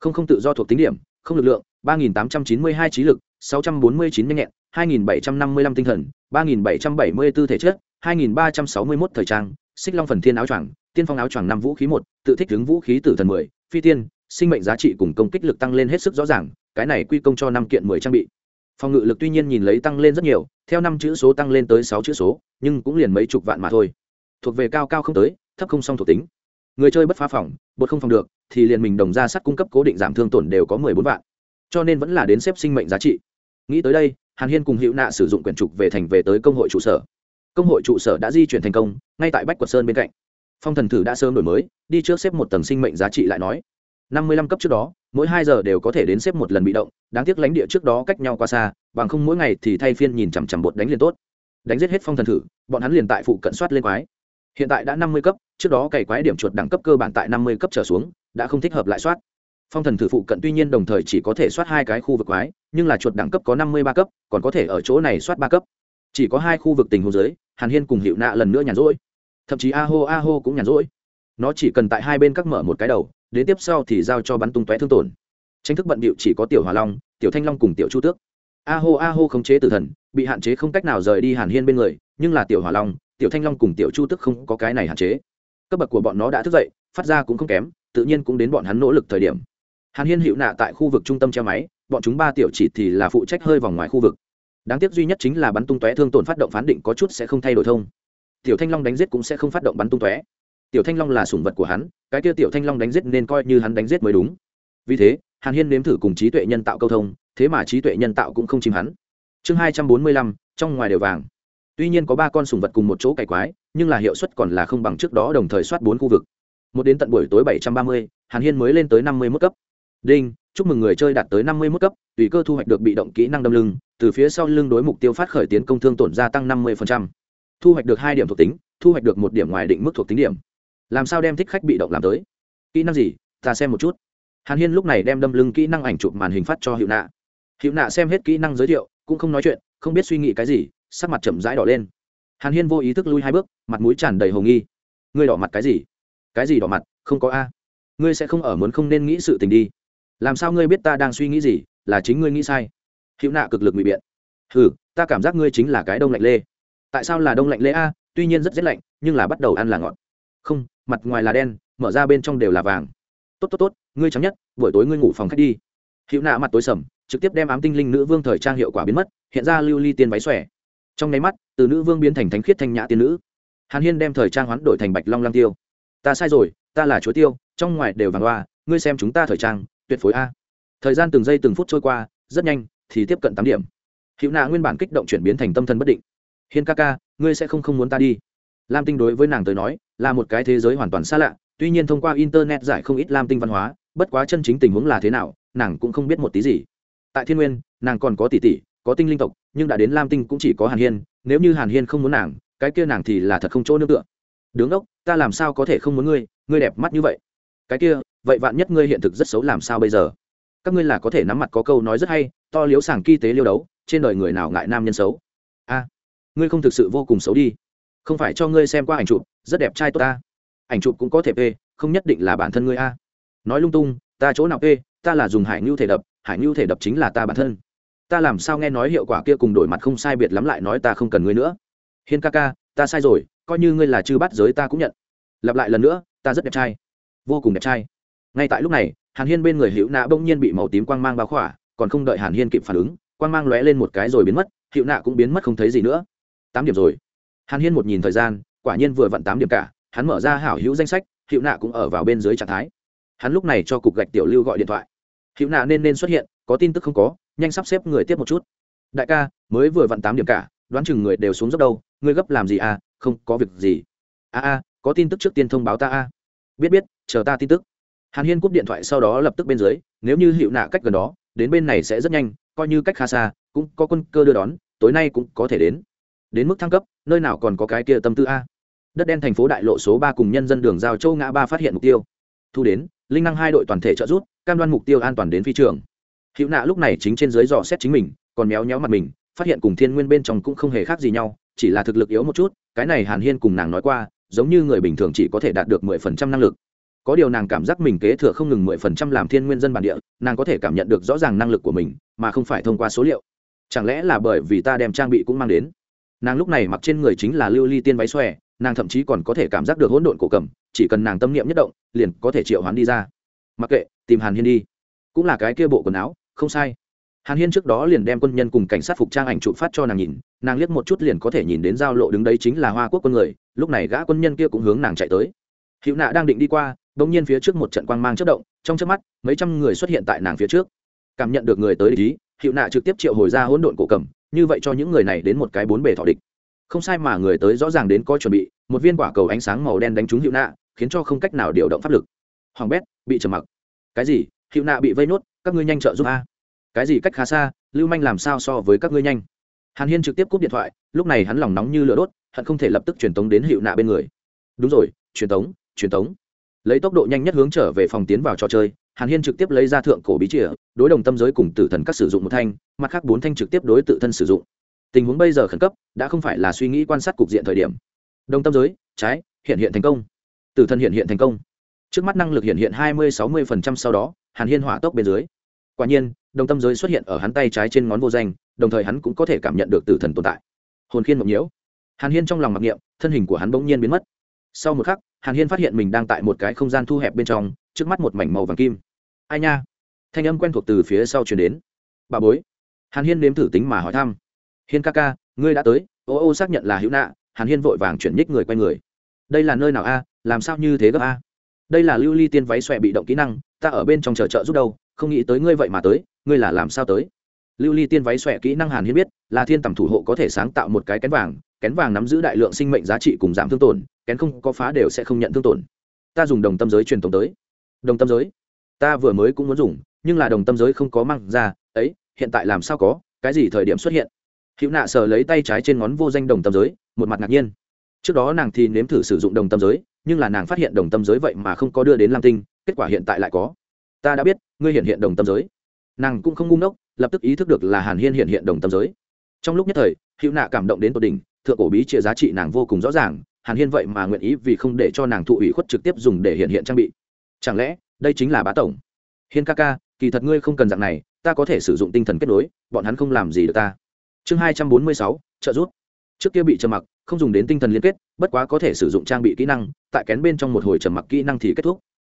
không không tự do thuộc tính điểm không lực lượng, ba nghìn tám trăm chín mươi hai trí lực, sáu trăm bốn mươi chín nhanh nhẹn, hai nghìn bảy trăm năm mươi lăm tinh thần, ba nghìn bảy trăm bảy mươi b ố thể chất, hai nghìn ba trăm sáu mươi mốt thời trang, xích long phần thiên áo choàng, tiên phong áo choàng năm vũ khí một, tự thích ứng vũ khí tử thần mười, phi tiên, sinh mệnh giá trị cùng công kích lực tăng lên hết sức rõ ràng, cái này quy công cho năm kiện mười trang bị. Phòng ngự lực tuy nhiên nhìn lấy tăng lên rất nhiều, theo năm chữ số tăng lên tới sáu chữ số, nhưng cũng liền mấy chục vạn mà thôi. Thuộc về cao cao không tới, thấp không song thuộc tính người chơi bất phá phòng, bột không phòng được, thì liền mình đồng ra sắt cung cấp cố định giảm thương tổn đều có mười bốn vạn. Cho nên vẫn là đến xếp sinh mệnh giá trị. Nghĩ tới đây, hàn hiên cùng hữu nạ sử dụng quyển trục về thành về tới công hội trụ sở. Công hội trụ sở đã di chuyển thành công, ngay tại bách quật sơn bên cạnh. Phong thần thử đã sớm đổi mới, đi trước xếp một tầng sinh mệnh giá trị lại nói. Năm mươi lăm cấp trước đó, mỗi hai giờ đều có thể đến xếp một lần bị động, đáng tiếc lãnh địa trước đó cách nhau quá xa, bằng không mỗi ngày thì thay phiên nhìn chằm chằm bột đánh liền tốt. Đánh giết hết phong thần thử, bọn hắn liền tại phụ cận soát lên quái hiện tại đã năm mươi cấp, trước đó cày quái điểm chuột đẳng cấp cơ bản tại năm mươi cấp trở xuống, đã không thích hợp lại soát. Phong thần thử phụ cận tuy nhiên đồng thời chỉ có thể soát hai cái khu vực quái, nhưng là chuột đẳng cấp có năm mươi ba cấp, còn có thể ở chỗ này soát ba cấp. Chỉ có hai khu vực tình hồ dưới, hàn hiên cùng hiệu nạ lần nữa nhàn rỗi. Thậm chí a hô a hô cũng nhàn rỗi. Nó chỉ cần tại hai bên các mở một cái đầu, đến tiếp sau thì giao cho bắn tung tóe thương tổn. Tranh thức bận bịu chỉ có tiểu hòa long, tiểu thanh long cùng tiểu chu tước. A hô a hô khống chế tử thần, bị hạn chế không cách nào rời đi hàn hiên bên người, nhưng là tiểu hòa long tiểu thanh long cùng tiểu chu tức không có cái này hạn chế. Cấp bậc của bọn nó đã thức dậy, phát ra cũng không kém, tự nhiên cũng đến bọn hắn nỗ lực thời điểm. Hàn hiên hiệu nạ tại khu vực trung tâm treo máy, bọn chúng ba tiểu chỉ thì là phụ trách hơi vòng ngoài khu vực. Đáng tiếc duy nhất chính là bắn tung tóe thương tổn phát động phán định có chút sẽ không thay đổi thông. Tiểu thanh long đánh giết cũng sẽ không phát động bắn tung tóe. Tiểu thanh long là sủng vật của hắn, cái kia tiểu thanh long đánh giết nên coi như hắn đánh giết mới đúng. Vì thế, hàn hiên nếm thử cùng trí tuệ nhân tạo câu thông, thế mà trí tuệ nhân tạo cũng không chìm hắn. Chương hai trăm bốn mươi lăm, trong ngoài đều vàng tuy nhiên có ba con sủng vật cùng một chỗ cày quái, nhưng là hiệu suất còn là không bằng trước đó đồng thời soát bốn khu vực. Một đến tận buổi tối bảy trăm ba mươi, hàn hiên mới lên tới năm mươi mức cấp. Đinh, chúc mừng người chơi đạt tới năm mươi mức cấp, tùy cơ thu hoạch được bị động kỹ năng đâm lưng, từ phía sau lưng đối mục tiêu phát khởi tiến công thương tổn gia tăng năm mươi thu hoạch được hai điểm thuộc tính, thu hoạch được một điểm ngoài định mức thuộc tính điểm. Làm sao đem thích khách bị động làm tới? Kỹ năng gì? Ta xem một chút. Hàn hiên lúc này đem đâm lưng kỹ năng ảnh chụp màn hình phát cho hiệu nạ. Hiệu nạ xem hết kỹ năng giới thiệu, cũng không nói chuyện, không biết suy nghĩ cái gì sắc mặt chậm rãi đỏ lên. Hàn hiên vô ý thức lui hai bước, mặt mũi tràn đầy hồ nghi. Ngươi đỏ mặt cái gì? Cái gì đỏ mặt? Không có a. Ngươi sẽ không ở muốn không nên nghĩ sự tình đi. Làm sao ngươi biết ta đang suy nghĩ gì? Là chính ngươi nghĩ sai. Hữu nạ cực lực bị biện. Ừ ta cảm giác ngươi chính là cái đông lạnh lê. Tại sao là đông lạnh lê a? Tuy nhiên rất rét lạnh, nhưng là bắt đầu ăn là ngọt. Không, mặt ngoài là đen, mở ra bên trong đều là vàng. Tốt tốt tốt, ngươi chấm nhất, buổi tối ngươi ngủ phòng khách đi. Hữu nạ mặt tối sầm, trực tiếp đem ám tinh linh nữ vương thời trang hiệu quả biến mất, hiện ra lưu ly tiên váy xòe trong nháy mắt, từ nữ vương biến thành thánh khiết thanh nhã tiên nữ. Hàn hiên đem thời trang hoán đổi thành bạch long lang tiêu. Ta sai rồi, ta là chúa tiêu, trong ngoài đều vàng hoa, ngươi xem chúng ta thời trang, tuyệt phối a. Thời gian từng giây từng phút trôi qua, rất nhanh, thì tiếp cận tám điểm. Hữu nạ nguyên bản kích động chuyển biến thành tâm thần bất định. Hiên ca ca, ngươi sẽ không không muốn ta đi. Lam tinh đối với nàng tới nói, là một cái thế giới hoàn toàn xa lạ, tuy nhiên thông qua internet giải không ít lam tinh văn hóa, bất quá chân chính tình huống là thế nào, nàng cũng không biết một tí gì. Tại thiên nguyên, nàng còn có tỷ tỷ có tinh linh tộc, nhưng đã đến lam tinh cũng chỉ có hàn hiên, nếu như hàn hiên không muốn nàng, cái kia nàng thì là thật không chỗ nương tựa. Đứng ốc ta làm sao có thể không muốn ngươi ngươi đẹp mắt như vậy? Cái kia, vậy vạn nhất ngươi hiện thực rất xấu làm sao bây giờ? Các ngươi là có thể nắm mặt có câu nói rất hay, to liếu sàng kỳ tế liêu đấu, trên đời người nào ngại nam nhân xấu? A, ngươi không thực sự vô cùng xấu đi. Không phải cho ngươi xem qua ảnh chụp, rất đẹp trai tốt ta. Ảnh chụp cũng có thể p không nhất định là bản thân ngươi a. Nói lung tung, ta chỗ nào p ta là dùng hải ngưu thể đập, hải ngưu thể đập chính là ta bản thân ta làm sao nghe nói hiệu quả kia cùng đổi mặt không sai biệt lắm lại nói ta không cần ngươi nữa. Hiên ca ca, ta sai rồi, coi như ngươi là chư bắt giới ta cũng nhận. Lặp lại lần nữa, ta rất đẹp trai. Vô cùng đẹp trai. Ngay tại lúc này, hàn hiên bên người hữu nạ bỗng nhiên bị màu tím quang mang bao khỏa, còn không đợi hàn hiên kịp phản ứng, quang mang lóe lên một cái rồi biến mất, hữu nạ cũng biến mất không thấy gì nữa. Tám điểm rồi. Hàn hiên một nhìn thời gian, quả nhiên vừa vặn tám điểm cả, hắn mở ra hảo hữu danh sách, hữu nạ cũng ở vào bên dưới trạng thái. Hắn lúc này cho cục gạch tiểu lưu gọi điện thoại. Hữu nạ nên nên xuất hiện, có tin tức không có nhanh sắp xếp người tiếp một chút. Đại ca, mới vừa vặn tám điểm cả, đoán chừng người đều xuống dốc đâu, ngươi gấp làm gì à không có việc gì. A a, có tin tức trước tiên thông báo ta a. Biết biết, chờ ta tin tức. Hàn hiên cúp điện thoại sau đó lập tức bên dưới, nếu như hiệu nạ cách gần đó, đến bên này sẽ rất nhanh, coi như cách khá xa, cũng có quân cơ đưa đón, tối nay cũng có thể đến. Đến mức thăng cấp, nơi nào còn có cái kia tâm tư a. Đất đen thành phố đại lộ số ba cùng nhân dân đường giao châu ngã ba phát hiện mục tiêu. Thu đến, linh năng hai đội toàn thể trợ rút cam đoan mục tiêu an toàn đến phi trường hữu nạ lúc này chính trên dưới dò xét chính mình, còn méo nhéo mặt mình, phát hiện cùng thiên nguyên bên trong cũng không hề khác gì nhau, chỉ là thực lực yếu một chút, cái này hàn hiên cùng nàng nói qua, giống như người bình thường chỉ có thể đạt được mười phần trăm năng lực. Có điều nàng cảm giác mình kế thừa không ngừng mười phần trăm làm thiên nguyên dân bản địa, nàng có thể cảm nhận được rõ ràng năng lực của mình, mà không phải thông qua số liệu. Chẳng lẽ là bởi vì ta đem trang bị cũng mang đến? Nàng lúc này mặc trên người chính là lưu ly tiên váy xòe, nàng thậm chí còn có thể cảm giác được hỗn độn cổ cầm, chỉ cần nàng tâm niệm nhất động, liền có thể triệu hoán đi ra. Mặc kệ, tìm hàn hiên đi. Cũng là cái kia bộ quần áo không sai. Hàn hiên trước đó liền đem quân nhân cùng cảnh sát phục trang ảnh chụp phát cho nàng nhìn, nàng liếc một chút liền có thể nhìn đến giao lộ đứng đấy chính là hoa quốc quân người, lúc này gã quân nhân kia cũng hướng nàng chạy tới. Hữu nạ đang định đi qua đ ỗ n g nhiên phía trước một trận quang mang chất động, trong trước mắt, mấy trăm người xuất hiện tại nàng phía trước. Cảm nhận được người tới địch ý, hữu nạ trực tiếp triệu hồi ra hỗn độn cổ cầm, như vậy cho những người này đến một cái bốn bề thọ địch. Không sai mà người tới rõ ràng đến có chuẩn bị, một viên quả cầu ánh sáng màu đen đánh trúng hữu nạ, khiến cho không cách nào điều động pháp lực. Hoàng bét, bị trầm mặc. Cái gì? Hữu nạ bị vây nốt các ngươi nhanh trợ giúp a. Cái gì cách khá xa, lưu manh làm sao so với các ngươi nhanh? Hàn hiên trực tiếp cúp điện thoại, lúc này hắn lòng nóng như lửa đốt hắn không thể lập tức truyền tống đến hiệu nạ bên người. Đúng rồi, truyền tống truyền tống. Lấy tốc độ nhanh nhất hướng trở về phòng tiến vào trò chơi, hàn hiên trực tiếp lấy ra thượng cổ bí chìa, đối đồng tâm giới cùng tử thần các sử dụng một thanh, mặt khác bốn thanh trực tiếp đối tự thân sử dụng. Tình huống bây giờ khẩn cấp, đã không phải là suy nghĩ quan sát cục diện thời điểm. Đồng tâm giới, trái, hiện hiện thành công. Tử thần hiện hiện thành công. Trước mắt năng lực hiện hiện hai mươi, sáu mươi sau đó, hàn hiên hỏa tốc bên dưới quả nhiên, đồng tâm giới xuất hiện ở hắn tay trái trên ngón vô danh, đồng thời hắn cũng có thể cảm nhận được tử thần tồn tại. Hồn khiên mộng nhiễu. Hàn hiên trong lòng mặc niệm, thân hình của hắn bỗng nhiên biến mất. Sau một khắc, hàn hiên phát hiện mình đang tại một cái không gian thu hẹp bên trong, trước mắt một mảnh màu vàng kim. Ai nha? Thanh âm quen thuộc từ phía sau chuyển đến. Bà bối. Hàn hiên nếm thử tính mà hỏi thăm. Hiên ca ca, ngươi đã tới. Ô ô xác nhận là hữu nạ. Hàn hiên vội vàng chuyển nhích người quay người. Đây là nơi nào a? Làm sao như thế gấp a? Đây là lưu ly tiên váy xòe bị động kỹ năng. Ta ở bên trong chờ trợ giúp đâu? Không nghĩ tới ngươi vậy mà tới, ngươi là làm sao tới? Lưu ly tiên váy xòe kỹ năng hàn hiên biết, là thiên tầm thủ hộ có thể sáng tạo một cái kén vàng kén vàng nắm giữ đại lượng sinh mệnh giá trị cùng giảm thương tổn, kén không có phá đều sẽ không nhận thương tổn. Ta dùng đồng tâm giới truyền thống tới. Đồng tâm giới? Ta vừa mới cũng muốn dùng, nhưng là đồng tâm giới không có mang ra, ấy, hiện tại làm sao có, cái gì thời điểm xuất hiện? Hữu nạ sờ lấy tay trái trên ngón vô danh đồng tâm giới, một mặt ngạc nhiên. Trước đó nàng thì nếm thử sử dụng đồng tâm giới, nhưng là nàng phát hiện đồng tâm giới vậy mà không có đưa đến lam tinh, kết quả hiện tại lại có. Ta đã biết ngươi hiện hiện đồng tâm giới. Nàng cũng không ngu ngốc, lập tức ý thức được là hàn hiên hiện hiện đồng tâm giới. Trong lúc nhất thời, hữu nạ cảm động đến tột đỉnh, thượng cổ bí chia giá trị nàng vô cùng rõ ràng, hàn hiên vậy mà nguyện ý vì không để cho nàng thụ ủy khuất trực tiếp dùng để hiện hiện trang bị. Chẳng lẽ, đây chính là bá tổng? Hiên ca ca, kỳ thật ngươi không cần dạng này, ta có thể sử dụng tinh thần kết nối, bọn hắn không làm gì được ta. Chương hai trăm bốn mươi sáu, trợ giúp. Trước kia bị trầm mặc, không dùng đến tinh thần liên kết, bất quá có thể sử dụng trang bị kỹ năng, tại kén bên trong một hồi trầm mặc kỹ năng thì kết thúc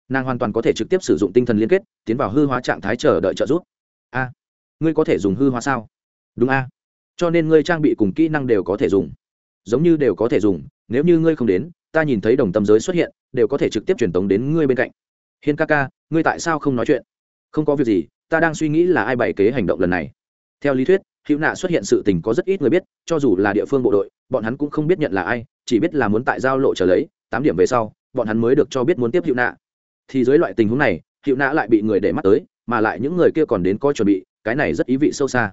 nàng hoàn toàn có thể trực tiếp sử dụng tinh thần liên kết, tiến vào hư hóa trạng thái chờ đợi trợ giúp. A, ngươi có thể dùng hư hóa sao? Đúng a. Cho nên ngươi trang bị cùng kỹ năng đều có thể dùng. Giống như đều có thể dùng, nếu như ngươi không đến, ta nhìn thấy đồng tâm giới xuất hiện, đều có thể trực tiếp truyền tống đến ngươi bên cạnh. Hiên ca ca, ngươi tại sao không nói chuyện? Không có việc gì, ta đang suy nghĩ là ai bày kế hành động lần này. Theo lý thuyết, hữu nạ xuất hiện sự tình có rất ít người biết, cho dù là địa phương bộ đội, bọn hắn cũng không biết nhận là ai, chỉ biết là muốn tại giao lộ trở lấy, tám điểm về sau, bọn hắn mới được cho biết muốn tiếp hữu nạ thì dưới loại tình huống này hiệu nã lại bị người để mắt tới, mà lại những người kia còn đến coi chuẩn bị, cái này rất ý vị sâu xa.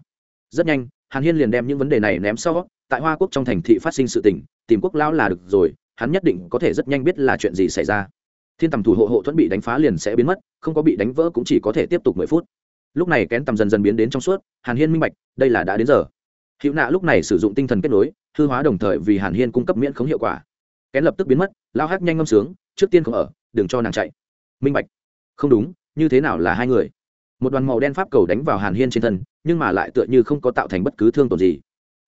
Rất nhanh, hàn hiên liền đem những vấn đề này ném sau, tại hoa quốc trong thành thị phát sinh sự tình, tìm quốc lão là được rồi, hắn nhất định có thể rất nhanh biết là chuyện gì xảy ra. Thiên tầm thủ hộ hộ thuẫn bị đánh phá liền sẽ biến mất, không có bị đánh vỡ cũng chỉ có thể tiếp tục mười phút. Lúc này kén tầm dần dần biến đến trong suốt, hàn hiên minh bạch, đây là đã đến giờ. Hữu nạ lúc này sử dụng tinh thần kết nối, hư hóa đồng thời vì hàn hiên cung cấp miễn khống hiệu quả. Kén lập tức biến mất lao hát nhanh ngâm sướng, trước tiên không ở, đừng cho nàng chạy minh bạch. Không đúng, như thế nào là hai người? Một đoàn màu đen pháp cầu đánh vào hàn hiên trên thân, nhưng mà lại tựa như không có tạo thành bất cứ thương tổn gì.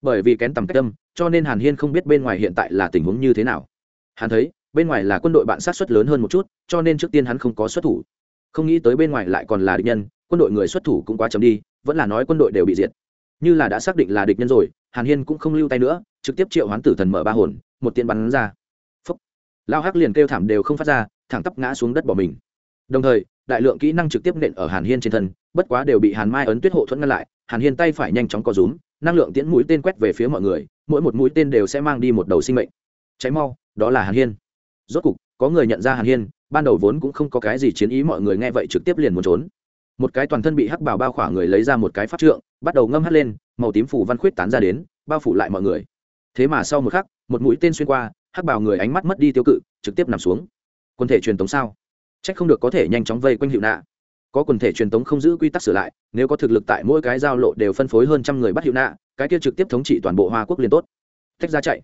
Bởi vì kén tầm cách tâm cho nên hàn hiên không biết bên ngoài hiện tại là tình huống như thế nào. Hắn thấy, bên ngoài là quân đội bạn sát xuất lớn hơn một chút, cho nên trước tiên hắn không có xuất thủ. Không nghĩ tới bên ngoài lại còn là địch nhân, quân đội người xuất thủ cũng quá chấm đi, vẫn là nói quân đội đều bị diệt. Như là đã xác định là địch nhân rồi, hàn hiên cũng không lưu tay nữa, trực tiếp triệu hoán tử thần mở ba hồn, một tiên bắn ra. Phúc. Lao hắc liền kêu thảm đều không phát ra thẳng tắp ngã xuống đất bỏ mình. Đồng thời, đại lượng kỹ năng trực tiếp nện ở hàn hiên trên thân, bất quá đều bị hàn mai ấn tuyết hộ thuẫn ngăn lại, hàn hiên tay phải nhanh chóng có rúm, năng lượng tiễn mũi tên quét về phía mọi người, mỗi một mũi tên đều sẽ mang đi một đầu sinh mệnh. Cháy mau, đó là hàn hiên. Rốt cục, có người nhận ra hàn hiên, ban đầu vốn cũng không có cái gì chiến ý mọi người nghe vậy trực tiếp liền muốn trốn. Một cái toàn thân bị hắc bảo bao khỏa người lấy ra một cái pháp trượng, bắt đầu ngâm hắt lên, màu tím phủ văn khuyết tán ra đến, bao phủ lại mọi người. Thế mà sau một khắc, một mũi tên xuyên qua, hắc bảo người ánh mắt mất đi tiêu cự, trực tiếp nằm xuống. Quần thể truyền tống sao? Trách không được có thể nhanh chóng vây quanh hiệu nạ. Có quần thể truyền tống không giữ quy tắc sửa lại, nếu có thực lực tại mỗi cái giao lộ đều phân phối hơn trăm người bắt hiệu nạ, cái kia trực tiếp thống trị toàn bộ hoa quốc liền tốt. Tách ra chạy.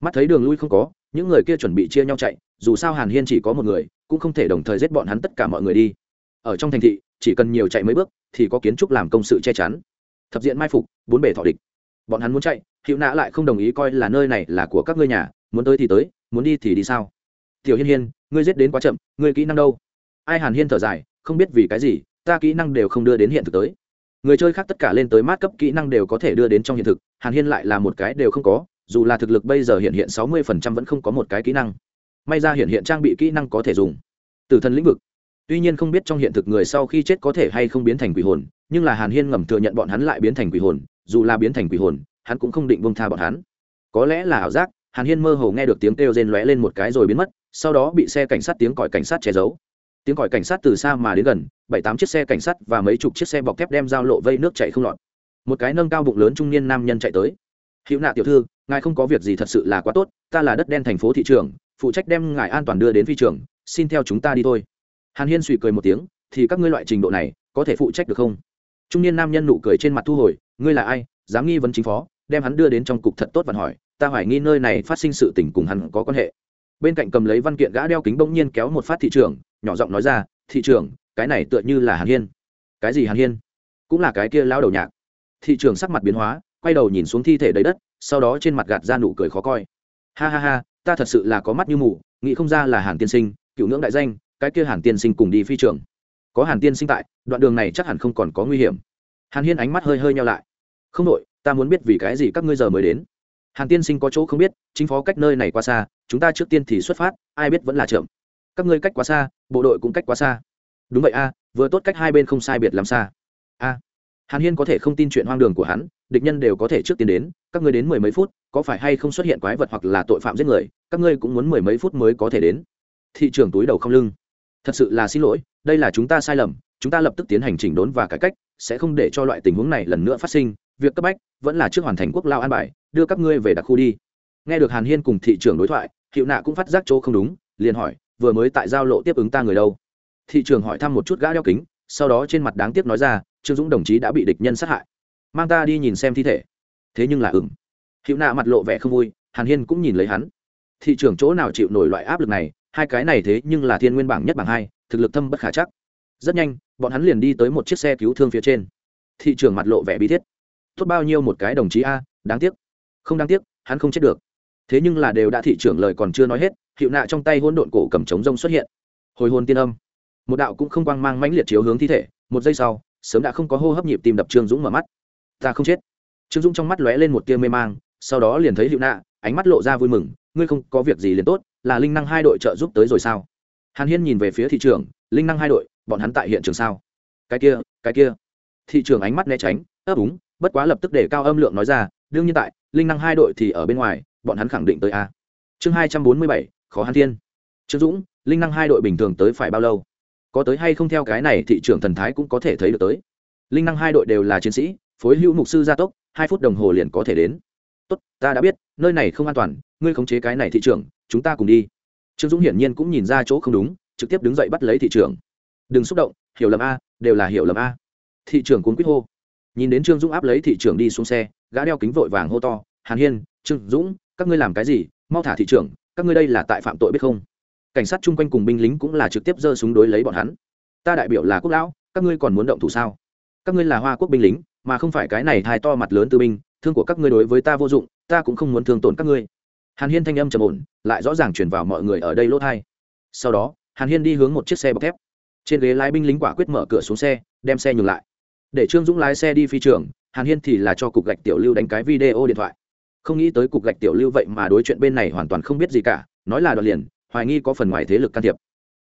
Mắt thấy đường lui không có, những người kia chuẩn bị chia nhau chạy, dù sao hàn hiên chỉ có một người, cũng không thể đồng thời giết bọn hắn tất cả mọi người đi. Ở trong thành thị, chỉ cần nhiều chạy mấy bước, thì có kiến trúc làm công sự che chắn. Thập diện mai phục, bốn bể thọ địch. Bọn hắn muốn chạy hiệu nạ lại không đồng ý coi là nơi này là của các ngươi nhà, muốn tới thì tới, muốn đi thì đi sao? Tiểu hiên hiên, ngươi giết đến quá chậm, ngươi kỹ năng đâu? Ai hàn hiên thở dài, không biết vì cái gì, ta kỹ năng đều không đưa đến hiện thực tới. Người chơi khác tất cả lên tới mát cấp kỹ năng đều có thể đưa đến trong hiện thực, hàn hiên lại là một cái đều không có, dù là thực lực bây giờ hiện hiện sáu mươi phần trăm vẫn không có một cái kỹ năng. May ra hiện hiện trang bị kỹ năng có thể dùng. Từ thân lĩnh vực, tuy nhiên không biết trong hiện thực người sau khi chết có thể hay không biến thành quỷ hồn, nhưng là hàn hiên ngầm thừa nhận bọn hắn lại biến thành quỷ hồn, dù là biến thành quỷ hồn, hắn cũng không định bông tha bọn hắn. Có lẽ là ảo giác, hàn hiên mơ hồ nghe được tiếng kêu rên lóe lên một cái rồi biến mất sau đó bị xe cảnh sát tiếng còi cảnh sát che giấu. Tiếng còi cảnh sát từ xa mà đến gần, bảy tám chiếc xe cảnh sát và mấy chục chiếc xe bọc thép đem giao lộ vây nước chạy không lọt. Một cái nâng cao bụng lớn trung niên nam nhân chạy tới. Hữu nạ tiểu thư, ngài không có việc gì thật sự là quá tốt, ta là đất đen thành phố thị trường, phụ trách đem ngài an toàn đưa đến phi trường, xin theo chúng ta đi thôi. Hàn hiên suy cười một tiếng, thì các ngươi loại trình độ này, có thể phụ trách được không? Trung niên nam nhân nụ cười trên mặt thu hồi, ngươi là ai? Dám nghi vấn chính phó, đem hắn đưa đến trong cục thật tốt và hỏi, ta hoài nghi nơi này phát sinh sự tình cùng hắn có quan hệ bên cạnh cầm lấy văn kiện gã đeo kính bỗng nhiên kéo một phát thị trường, nhỏ giọng nói ra, thị trường, cái này tựa như là hàn hiên. Cái gì hàn hiên? Cũng là cái kia lao đầu nhạc. Thị trường sắc mặt biến hóa, quay đầu nhìn xuống thi thể đầy đất, sau đó trên mặt gạt ra nụ cười khó coi. Ha ha ha, ta thật sự là có mắt như mù, nghĩ không ra là hàn tiên sinh, cựu ngưỡng đại danh, cái kia hàn tiên sinh cùng đi phi trường. Có hàn tiên sinh tại, đoạn đường này chắc hẳn không còn có nguy hiểm. Hàn hiên ánh mắt hơi hơi nhau lại. Không đội, ta muốn biết vì cái gì các ngươi giờ mới đến hàn tiên sinh có chỗ không biết, chính phó cách nơi này quá xa, chúng ta trước tiên thì xuất phát, ai biết vẫn là chậm. Các ngươi cách quá xa, bộ đội cũng cách quá xa. Đúng vậy a, vừa tốt cách hai bên không sai biệt làm xa. A. Hàn hiên có thể không tin chuyện hoang đường của hắn, địch nhân đều có thể trước tiên đến, các ngươi đến mười mấy phút, có phải hay không xuất hiện quái vật hoặc là tội phạm giết người, các ngươi cũng muốn mười mấy phút mới có thể đến. Thị trường túi đầu không lưng. Thật sự là xin lỗi, đây là chúng ta sai lầm, chúng ta lập tức tiến hành chỉnh đốn và cải cách, sẽ không để cho loại tình huống này lần nữa phát sinh, việc cấp bách vẫn là trước hoàn thành quốc lao an bài, đưa các ngươi về đặc khu đi. Nghe được hàn hiên cùng thị trưởng đối thoại, hiệu nạ cũng phát giác chỗ không đúng, liền hỏi, vừa mới tại giao lộ tiếp ứng ta người đâu? Thị trưởng hỏi thăm một chút gã đeo kính, sau đó trên mặt đáng tiếc nói ra, trương dũng đồng chí đã bị địch nhân sát hại. Mang ta đi nhìn xem thi thể. Thế nhưng là ừng hiệu nạ mặt lộ vẻ không vui, hàn hiên cũng nhìn lấy hắn. Thị trưởng chỗ nào chịu nổi loại áp lực này, hai cái này thế nhưng là thiên nguyên bảng nhất bảng hai, thực lực thâm bất khả chắc. Rất nhanh, bọn hắn liền đi tới một chiếc xe cứu thương phía trên. Thị trưởng mặt lộ vẻ bi thiết tốt bao nhiêu một cái đồng chí a, đáng tiếc. Không đáng tiếc, hắn không chết được. Thế nhưng là đều đã thị trưởng lời còn chưa nói hết, hiệu nạ trong tay hôn độn cổ cầm trống rông xuất hiện. Hồi hôn tiên âm. Một đạo cũng không quang mang mãnh liệt chiếu hướng thi thể, một giây sau, sớm đã không có hô hấp nhịp tim đập trương dũng mở mắt. Ta không chết. Trương dũng trong mắt lóe lên một tia mê mang, sau đó liền thấy hiệu nạ, ánh mắt lộ ra vui mừng, ngươi không có việc gì liền tốt, là linh năng hai đội trợ giúp tới rồi sao? Hàn hiên nhìn về phía thị trường linh năng hai đội, bọn hắn tại hiện trường sao? Cái kia cái kia. Thị trường ánh mắt né tránh, ấp úng bất quá lập tức để cao âm lượng nói ra, đương nhiên tại, linh năng hai đội thì ở bên ngoài, bọn hắn khẳng định tới a. Chương hai trăm bốn mươi bảy, khó hàn thiên. Trương dũng, linh năng hai đội bình thường tới phải bao lâu? Có tới hay không theo cái này thị trường thần thái cũng có thể thấy được tới. Linh năng hai đội đều là chiến sĩ, phối hữu mục sư gia tốc, hai phút đồng hồ liền có thể đến. Tốt, ta đã biết, nơi này không an toàn, ngươi khống chế cái này thị trường chúng ta cùng đi. Trương dũng hiển nhiên cũng nhìn ra chỗ không đúng, trực tiếp đứng dậy bắt lấy thị trường đừng xúc động, hiểu lầm a, đều là hiểu lầm a. Thị trường cuốn quýt hô nhìn đến trương dũng áp lấy thị trường đi xuống xe, gã đeo kính vội vàng hô to, hàn hiên, trương dũng, các ngươi làm cái gì? Mau thả thị trường các ngươi đây là tại phạm tội biết không? Cảnh sát chung quanh cùng binh lính cũng là trực tiếp giơ súng đối lấy bọn hắn. Ta đại biểu là quốc lão, các ngươi còn muốn động thủ sao? Các ngươi là hoa quốc binh lính, mà không phải cái này thai to mặt lớn tư binh, thương của các ngươi đối với ta vô dụng, ta cũng không muốn thương tổn các ngươi. Hàn hiên thanh âm trầm ổn, lại rõ ràng chuyển vào mọi người ở đây lỗ thai sau đó, hàn hiên đi hướng một chiếc xe bọc thép. Trên ghế lái binh lính quả quyết mở cửa xuống xe, đem xe nhường lại để trương dũng lái xe đi phi trường, hàn hiên thì là cho cục gạch tiểu lưu đánh cái video điện thoại. Không nghĩ tới cục gạch tiểu lưu vậy mà đối chuyện bên này hoàn toàn không biết gì cả, nói là đoạn liền, hoài nghi có phần ngoài thế lực can thiệp.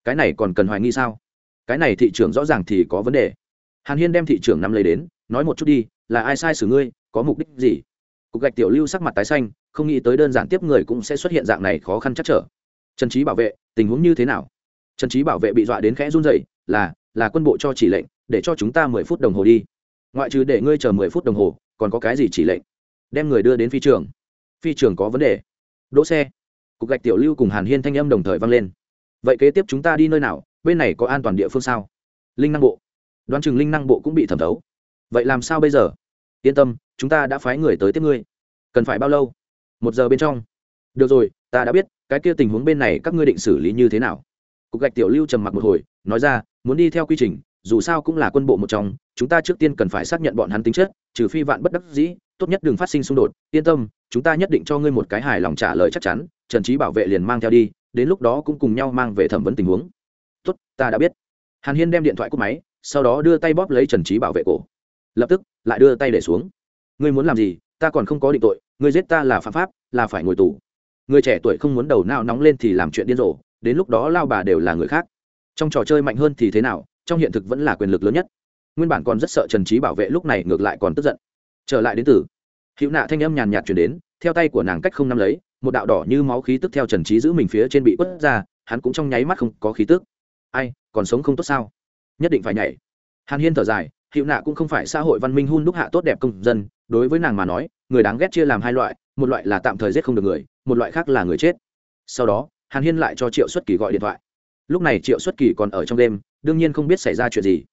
Cái này còn cần hoài nghi sao? Cái này thị trường rõ ràng thì có vấn đề. Hàn hiên đem thị trường năm lấy đến, nói một chút đi, là ai sai xử ngươi, có mục đích gì? Cục gạch tiểu lưu sắc mặt tái xanh, không nghĩ tới đơn giản tiếp người cũng sẽ xuất hiện dạng này khó khăn chắc trở. Trần trí bảo vệ, tình huống như thế nào? Trần trí bảo vệ bị dọa đến khẽ run rẩy, là là quân bộ cho chỉ lệnh để cho chúng ta mười phút đồng hồ đi. Ngoại trừ để ngươi chờ mười phút đồng hồ, còn có cái gì chỉ lệnh? Đem người đưa đến phi trường. Phi trường có vấn đề. Đỗ xe. Cục gạch tiểu lưu cùng hàn hiên thanh âm đồng thời vang lên. Vậy kế tiếp chúng ta đi nơi nào? Bên này có an toàn địa phương sao? Linh năng bộ. Đoán chừng linh năng bộ cũng bị thẩm thấu. Vậy làm sao bây giờ? Yên tâm, chúng ta đã phái người tới tiếp ngươi. Cần phải bao lâu? Một giờ bên trong. Được rồi, ta đã biết, cái kia tình huống bên này các ngươi định xử lý như thế nào? Cục gạch tiểu lưu trầm mặc một hồi, nói ra, muốn đi theo quy trình dù sao cũng là quân bộ một trong, chúng ta trước tiên cần phải xác nhận bọn hắn tính chất, trừ phi vạn bất đắc dĩ, tốt nhất đừng phát sinh xung đột, yên tâm, chúng ta nhất định cho ngươi một cái hài lòng trả lời chắc chắn, trần trí bảo vệ liền mang theo đi, đến lúc đó cũng cùng nhau mang về thẩm vấn tình huống. Tốt, ta đã biết. Hàn hiên đem điện thoại cúp máy, sau đó đưa tay bóp lấy trần trí bảo vệ cổ. Lập tức, lại đưa tay để xuống. Ngươi muốn làm gì? Ta còn không có định tội, ngươi giết ta là phạm pháp, là phải ngồi tù. Người trẻ tuổi không muốn đầu não nóng lên thì làm chuyện điên rồ, đến lúc đó lao bà đều là người khác. Trong trò chơi mạnh hơn thì thế nào? Trong hiện thực vẫn là quyền lực lớn nhất. Nguyên bản còn rất sợ trần trí bảo vệ lúc này ngược lại còn tức giận. Trở lại đến từ, hữu nạ thanh âm nhàn nhạt chuyển đến, theo tay của nàng cách không nắm lấy, một đạo đỏ như máu khí tức theo trần trí giữ mình phía trên bị quất ra, hắn cũng trong nháy mắt không có khí tức. Ai, còn sống không tốt sao? Nhất định phải nhảy. Hàn hiên thở dài hiệu nạ cũng không phải xã hội văn minh hun đúc hạ tốt đẹp công dân, đối với nàng mà nói, người đáng ghét chia làm hai loại, một loại là tạm thời giết không được người, một loại khác là người chết. Sau đó, hàn hiên lại cho triệu xuất kỳ gọi điện thoại. Lúc này triệu xuất kỳ còn ở trong đêm đương nhiên không biết xảy ra chuyện gì.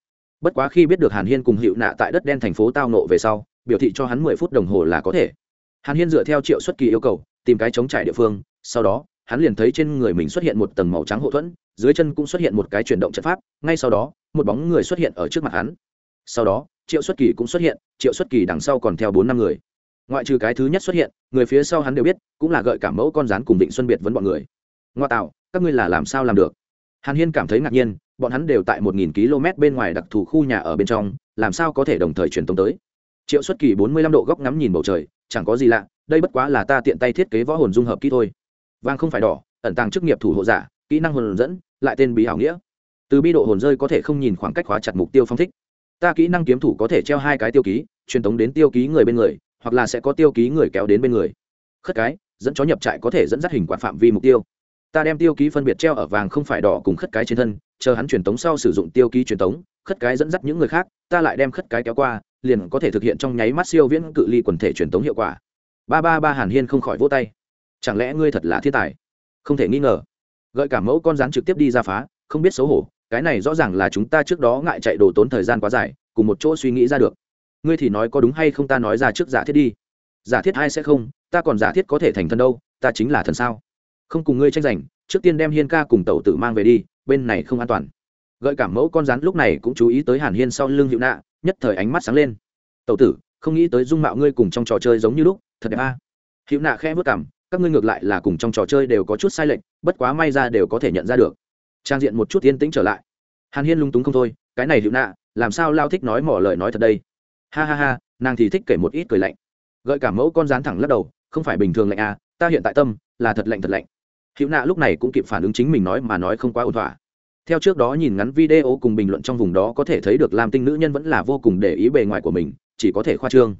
Bất quá khi biết được hàn hiên cùng hiệu nạ tại đất đen thành phố tao nộ về sau, biểu thị cho hắn mười phút đồng hồ là có thể. Hàn hiên dựa theo triệu xuất kỳ yêu cầu, tìm cái chống trải địa phương, sau đó, hắn liền thấy trên người mình xuất hiện một tầng màu trắng hậu thuẫn, dưới chân cũng xuất hiện một cái chuyển động trận pháp, ngay sau đó, một bóng người xuất hiện ở trước mặt hắn. Sau đó, triệu xuất kỳ cũng xuất hiện, triệu xuất kỳ đằng sau còn theo bốn năm người. Ngoại trừ cái thứ nhất xuất hiện, người phía sau hắn đều biết, cũng là gợi cảm mẫu con rán cùng định xuân biệt vấn bọn người. Ngoa tạo, các ngươi là làm sao làm được? Hàn hiên cảm thấy ngạc nhiên bọn hắn đều tại một nghìn km bên ngoài đặc thù khu nhà ở bên trong, làm sao có thể đồng thời truyền tống tới? Triệu xuất kỳ bốn mươi lăm độ góc ngắm nhìn bầu trời, chẳng có gì lạ, đây bất quá là ta tiện tay thiết kế võ hồn dung hợp kỹ thôi. Vàng không phải đỏ, ẩn tàng chức nghiệp thủ hộ giả, kỹ năng hồn dẫn, lại tên bí hảo nghĩa. Từ bi độ hồn rơi có thể không nhìn khoảng cách khóa chặt mục tiêu phong thích. Ta kỹ năng kiếm thủ có thể treo hai cái tiêu ký, truyền tống đến tiêu ký người bên người, hoặc là sẽ có tiêu ký người kéo đến bên người. Khất cái, dẫn chó nhập trại có thể dẫn dắt hình quạt phạm vi mục tiêu. Ta đem tiêu ký phân biệt treo ở vàng không phải đỏ cùng khất cái trên thân chờ hắn truyền tống sau sử dụng tiêu ký truyền tống, khất cái dẫn dắt những người khác, ta lại đem khất cái kéo qua, liền có thể thực hiện trong nháy mắt siêu viễn cự ly quần thể truyền tống hiệu quả. Ba ba ba hàn hiên không khỏi vỗ tay. Chẳng lẽ ngươi thật là thiên tài? Không thể nghi ngờ. Gợi cả mẫu con rắn trực tiếp đi ra phá, không biết xấu hổ, cái này rõ ràng là chúng ta trước đó ngại chạy đồ tốn thời gian quá dài, cùng một chỗ suy nghĩ ra được. Ngươi thì nói có đúng hay không ta nói ra trước giả thiết đi. Giả thiết ai sẽ không, ta còn giả thiết có thể thành thân đâu, ta chính là thần sao? Không cùng ngươi tranh giành trước tiên đem hiên ca cùng tẩu tử mang về đi, bên này không an toàn. Gợi cảm mẫu con rắn lúc này cũng chú ý tới hàn hiên sau lưng hiệu nạ, nhất thời ánh mắt sáng lên. Tẩu tử, không nghĩ tới dung mạo ngươi cùng trong trò chơi giống như lúc, thật đẹp a. À. hiệu nạ khẽ vất cảm các ngươi ngược lại là cùng trong trò chơi đều có chút sai lệch, bất quá may ra đều có thể nhận ra được. Trang diện một chút yên tĩnh trở lại. Hàn hiên lung túng không thôi, cái này hiệu nạ, làm sao lao thích nói mỏ lời nói thật đây? Ha ha ha, nàng thì thích kể một ít cười lạnh. Gợi cả mẫu con rán thẳng lắc đầu, không phải bình thường lạnh à ta hiện tại tâm là thật lạnh thật lạnh hữu nạ lúc này cũng kịp phản ứng chính mình nói mà nói không quá ổn thỏa. Theo trước đó nhìn ngắn video cùng bình luận trong vùng đó có thể thấy được làm tinh nữ nhân vẫn là vô cùng để ý bề ngoài của mình, chỉ có thể khoa trương.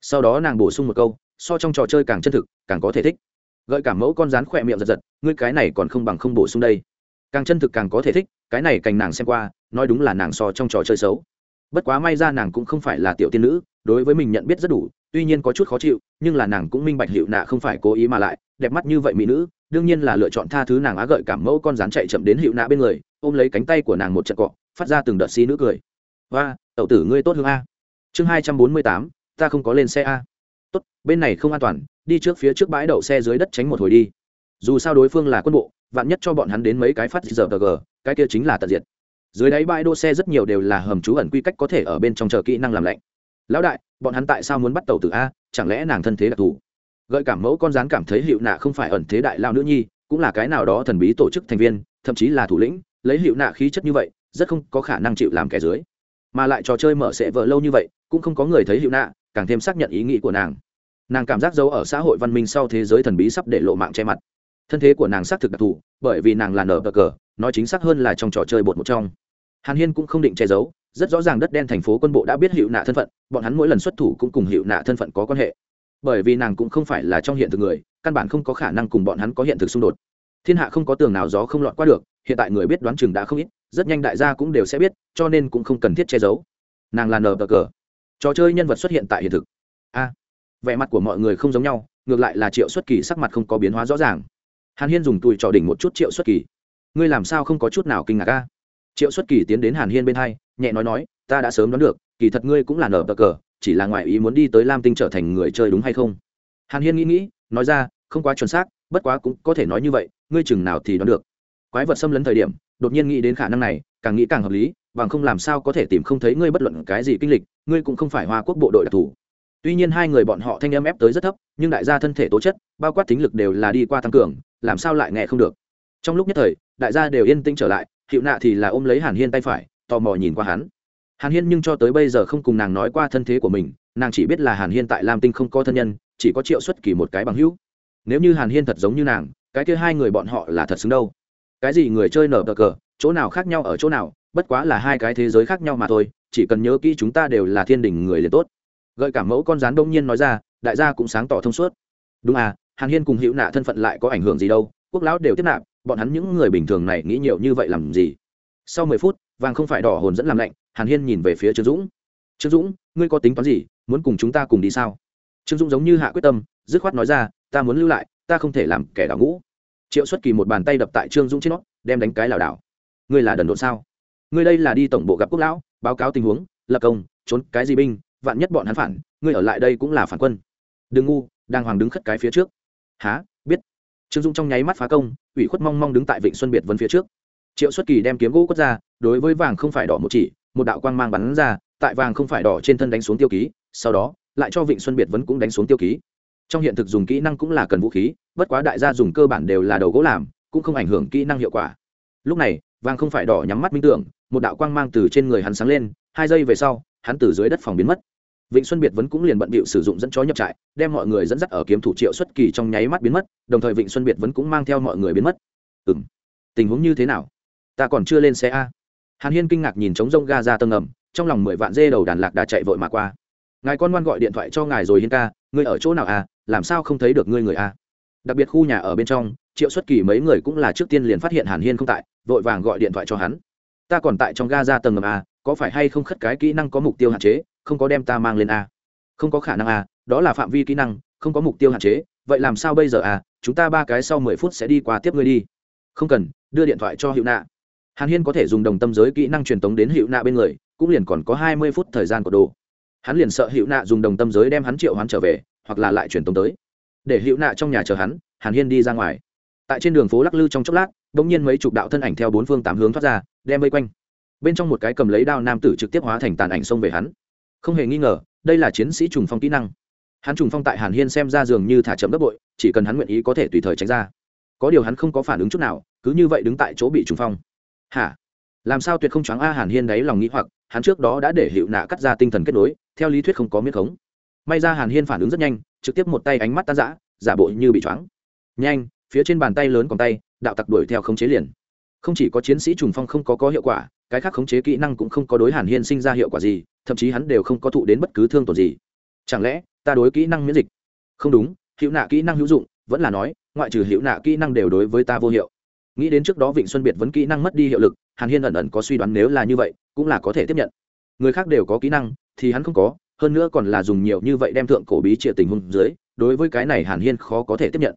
Sau đó nàng bổ sung một câu, so trong trò chơi càng chân thực, càng có thể thích. Gợi cả mẫu con rán khỏe miệng giật giật, ngươi cái này còn không bằng không bổ sung đây. Càng chân thực càng có thể thích, cái này cành nàng xem qua, nói đúng là nàng so trong trò chơi xấu. Bất quá may ra nàng cũng không phải là tiểu tiên nữ, đối với mình nhận biết rất đủ, tuy nhiên có chút khó chịu, nhưng là nàng cũng minh bạch hiệu nạ không phải cố ý mà lại, đẹp mắt như vậy mỹ nữ đương nhiên là lựa chọn tha thứ nàng á gợi cảm mẫu con rán chạy chậm đến hiệu nạ bên người, ôm lấy cánh tay của nàng một trận cọ, phát ra từng đợt xi nữ cười. Và tậu tử ngươi tốt hương a. Chương hai trăm bốn mươi tám, ta không có lên xe a. Tốt, bên này không an toàn, đi trước phía trước bãi đậu xe dưới đất tránh một hồi đi. Dù sao đối phương là quân bộ, vạn nhất cho bọn hắn đến mấy cái phát giờ g cái kia chính là tận diệt. Dưới đáy bãi đỗ xe rất nhiều đều là hầm trú ẩn quy cách có thể ở bên trong chờ kỹ năng làm lạnh. Lão đại, bọn hắn tại sao muốn bắt tàu tử a? Chẳng lẽ nàng thân thế đặc thù? Gợi cảm mẫu con rán cảm thấy hiệu nạ không phải ẩn thế đại lao nữ nhi, cũng là cái nào đó thần bí tổ chức thành viên, thậm chí là thủ lĩnh, lấy hiệu nạ khí chất như vậy, rất không có khả năng chịu làm kẻ dưới. Mà lại trò chơi mở sẽ vợ lâu như vậy, cũng không có người thấy hiệu nạ, càng thêm xác nhận ý nghĩ của nàng. Nàng cảm giác giấu ở xã hội văn minh sau thế giới thần bí sắp để lộ mạng che mặt. Thân thế của nàng xác thực đặc thù, bởi vì nàng là nở bờ cờ, nói chính xác hơn là trong trò chơi bột một trong. Hàn hiên cũng không định che giấu, rất rõ ràng đất đen thành phố quân bộ đã biết hiệu nạ thân phận, bọn hắn mỗi lần xuất thủ cũng cùng hiệu nạ thân phận có quan hệ bởi vì nàng cũng không phải là trong hiện thực người, căn bản không có khả năng cùng bọn hắn có hiện thực xung đột. Thiên hạ không có tường nào gió không lọt qua được, hiện tại người biết đoán chừng đã không ít, rất nhanh đại gia cũng đều sẽ biết, cho nên cũng không cần thiết che giấu. Nàng là nờ bờ cờ. Trò chơi nhân vật xuất hiện tại hiện thực. A, vẻ mặt của mọi người không giống nhau, ngược lại là triệu xuất kỳ sắc mặt không có biến hóa rõ ràng. Hàn hiên dùng tùi trò đỉnh một chút triệu xuất kỳ. Ngươi làm sao không có chút nào kinh ngạc a? Triệu xuất kỳ tiến đến hàn hiên bên hai, nhẹ nói nói, ta đã sớm đoán được, kỳ thật ngươi cũng là nở bờ cờ chỉ là ngoại ý muốn đi tới lam tinh trở thành người chơi đúng hay không? Hàn hiên nghĩ nghĩ, nói ra, không quá chuẩn xác, bất quá cũng có thể nói như vậy, ngươi chừng nào thì đoán được. Quái vật xâm lấn thời điểm, đột nhiên nghĩ đến khả năng này, càng nghĩ càng hợp lý, bằng không làm sao có thể tìm không thấy ngươi bất luận cái gì kinh lịch, ngươi cũng không phải hoa quốc bộ đội đặc thù. Tuy nhiên hai người bọn họ thanh âm ép tới rất thấp, nhưng đại gia thân thể tố chất, bao quát tính lực đều là đi qua tăng cường, làm sao lại nghe không được. Trong lúc nhất thời, đại gia đều yên tĩnh trở lại hiệu nạ thì là ôm lấy hàn hiên tay phải, tò mò nhìn qua hắn hàn hiên nhưng cho tới bây giờ không cùng nàng nói qua thân thế của mình, nàng chỉ biết là hàn hiên tại lam tinh không có thân nhân, chỉ có triệu xuất kỳ một cái bằng hữu. Nếu như hàn hiên thật giống như nàng, cái kia hai người bọn họ là thật xứng đâu. Cái gì người chơi nở bờ cờ, chỗ nào khác nhau ở chỗ nào, bất quá là hai cái thế giới khác nhau mà thôi, chỉ cần nhớ kỹ chúng ta đều là thiên đình người liền tốt. Gợi cảm mẫu con rán đông nhiên nói ra, đại gia cũng sáng tỏ thông suốt. Đúng à hàn hiên cùng hữu nạ thân phận lại có ảnh hưởng gì đâu, quốc lão đều tiếp nạp, bọn hắn những người bình thường này nghĩ nhiều như vậy làm gì? Sau mười phút, vàng không phải đỏ hồn dẫn làm lạnh hàn hiên nhìn về phía trương dũng. Trương dũng, ngươi có tính toán gì? Muốn cùng chúng ta cùng đi sao? Trương dũng giống như hạ quyết tâm, dứt khoát nói ra, ta muốn lưu lại, ta không thể làm kẻ đảo ngũ. Triệu xuất kỳ một bàn tay đập tại trương dũng trên nó đem đánh cái lảo đảo. Ngươi là đần độn sao? Ngươi đây là đi tổng bộ gặp quốc lão, báo cáo tình huống, lập công, trốn cái gì binh, vạn nhất bọn hắn phản, ngươi ở lại đây cũng là phản quân. Đừng ngu, đang hoàng đứng khất cái phía trước. Há biết. Trương dung trong nháy mắt phá công, ủy khuất mong mong đứng tại vịnh xuân biệt vân phía trước. Triệu xuất kỳ đem kiếm gỗ quất ra, đối với vàng không phải đỏ một chỉ một đạo quang mang bắn ra, tại vàng không phải đỏ trên thân đánh xuống tiêu ký, sau đó, lại cho vịnh xuân biệt vẫn cũng đánh xuống tiêu ký. Trong hiện thực dùng kỹ năng cũng là cần vũ khí, bất quá đại gia dùng cơ bản đều là đầu gỗ làm, cũng không ảnh hưởng kỹ năng hiệu quả. Lúc này, vàng không phải đỏ nhắm mắt minh tưởng, một đạo quang mang từ trên người hắn sáng lên, hai giây về sau, hắn từ dưới đất phòng biến mất. Vịnh xuân biệt vẫn cũng liền bận bịu sử dụng dẫn chó nhập trại, đem mọi người dẫn dắt ở kiếm thủ triệu xuất kỳ trong nháy mắt biến mất, đồng thời vịnh xuân biệt vẫn cũng mang theo mọi người biến mất. Ừ m tình huống như thế nào? Ta còn chưa lên xe a hàn hiên kinh ngạc nhìn trống rông ga ra tầng ngầm, trong lòng mười vạn dê đầu đàn lạc đã chạy vội mà qua ngài con ngoan gọi điện thoại cho ngài rồi hiên ca, ngươi ở chỗ nào à? làm sao không thấy được ngươi người à? đặc biệt khu nhà ở bên trong, triệu xuất kỳ mấy người cũng là trước tiên liền phát hiện hàn hiên không tại, vội vàng gọi điện thoại cho hắn ta còn tại trong ga ra tầng ngầm à? có phải hay không khất cái kỹ năng có mục tiêu hạn chế, không có đem ta mang lên à? không có khả năng à? đó là phạm vi kỹ năng, không có mục tiêu hạn chế, vậy làm sao bây giờ à? chúng ta ba cái sau mười phút sẽ đi qua tiếp ngươi đi không cần, đưa điện thoại cho hiệu nạ hàn hiên có thể dùng đồng tâm giới kỹ năng truyền tống đến hiệu nạ bên người, cũng liền còn có hai mươi phút thời gian của đồ. Hắn liền sợ hiệu nạ dùng đồng tâm giới đem hắn triệu hắn trở về, hoặc là lại truyền tống tới. Để hiệu nạ trong nhà chờ hắn, hàn hiên đi ra ngoài. Tại trên đường phố lắc lư trong chốc lát đ ỗ n g nhiên mấy chục đạo thân ảnh theo bốn phương tám hướng thoát ra, đem vây quanh. Bên trong một cái cầm lấy đao nam tử trực tiếp hóa thành tàn ảnh xông về hắn. Không hề nghi ngờ, đây là chiến sĩ trùng phong kỹ năng. Hắn trùng phong tại hàn hiên xem ra dường như thả chậm gấp bội, chỉ cần hắn nguyện ý có thể tùy thời tránh ra. Có điều hắn không có phản ứng chút nào, cứ như vậy đứng tại chỗ bị trùng phong hả? Làm sao tuyệt không choáng a hàn hiên đáy lòng nghĩ hoặc, hắn trước đó đã để hiệu nạ cắt ra tinh thần kết nối, theo lý thuyết không có miết khống. May ra hàn hiên phản ứng rất nhanh, trực tiếp một tay ánh mắt tan giã giả bộ như bị choáng. Nhanh, phía trên bàn tay lớn còn tay, đạo tặc đuổi theo khống chế liền. Không chỉ có chiến sĩ trùng phong không có có hiệu quả, cái khác khống chế kỹ năng cũng không có đối hàn hiên sinh ra hiệu quả gì, thậm chí hắn đều không có thụ đến bất cứ thương tổn gì. Chẳng lẽ, ta đối kỹ năng miễn dịch? Không đúng hiệu nạ kỹ năng hữu dụng, vẫn là nói, ngoại trừ hiệu nạ kỹ năng đều đối với ta vô hiệu nghĩ đến trước đó vịnh xuân biệt vẫn kỹ năng mất đi hiệu lực, hàn hiên ẩn ẩn có suy đoán nếu là như vậy, cũng là có thể tiếp nhận. Người khác đều có kỹ năng, thì hắn không có, hơn nữa còn là dùng nhiều như vậy đem thượng cổ bí trịa tình huống dưới, đối với cái này hàn hiên khó có thể tiếp nhận.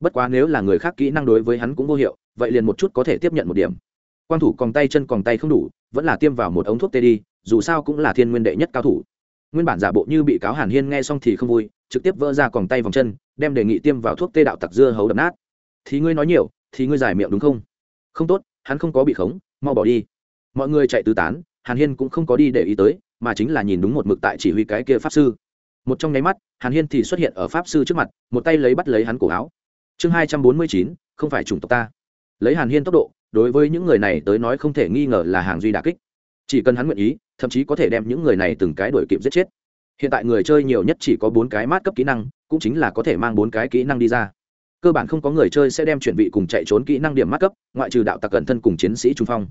Bất quá nếu là người khác kỹ năng đối với hắn cũng vô hiệu, vậy liền một chút có thể tiếp nhận một điểm. Quang thủ còn tay chân còn tay không đủ, vẫn là tiêm vào một ống thuốc tê đi, dù sao cũng là thiên nguyên đệ nhất cao thủ. Nguyên bản giả bộ như bị cáo hàn hiên nghe xong thì không vui, trực tiếp vỡ ra còn tay vòng chân, đem đề nghị tiêm vào thuốc tê đạo tặc dưa hấu đập nát. Thì ngươi nói nhiều thì ngươi giải miệng đúng không? Không tốt, hắn không có bị khống, mau bỏ đi. Mọi người chạy tứ tán, hàn hiên cũng không có đi để ý tới, mà chính là nhìn đúng một mực tại chỉ huy cái kia pháp sư. Một trong nháy mắt, hàn hiên thì xuất hiện ở pháp sư trước mặt, một tay lấy bắt lấy hắn cổ áo. Chương hai trăm bốn mươi chín, không phải chủng tộc ta. Lấy hàn hiên tốc độ, đối với những người này tới nói không thể nghi ngờ là hàng duy đà kích. Chỉ cần hắn nguyện ý, thậm chí có thể đem những người này từng cái đổi kịp giết chết. Hiện tại người chơi nhiều nhất chỉ có bốn cái mát cấp kỹ năng, cũng chính là có thể mang bốn cái kỹ năng đi ra cơ bản không có người chơi sẽ đem chuyển vị cùng chạy trốn kỹ năng điểm mắc cấp ngoại trừ đạo tặc cẩn thân cùng chiến sĩ trung phong.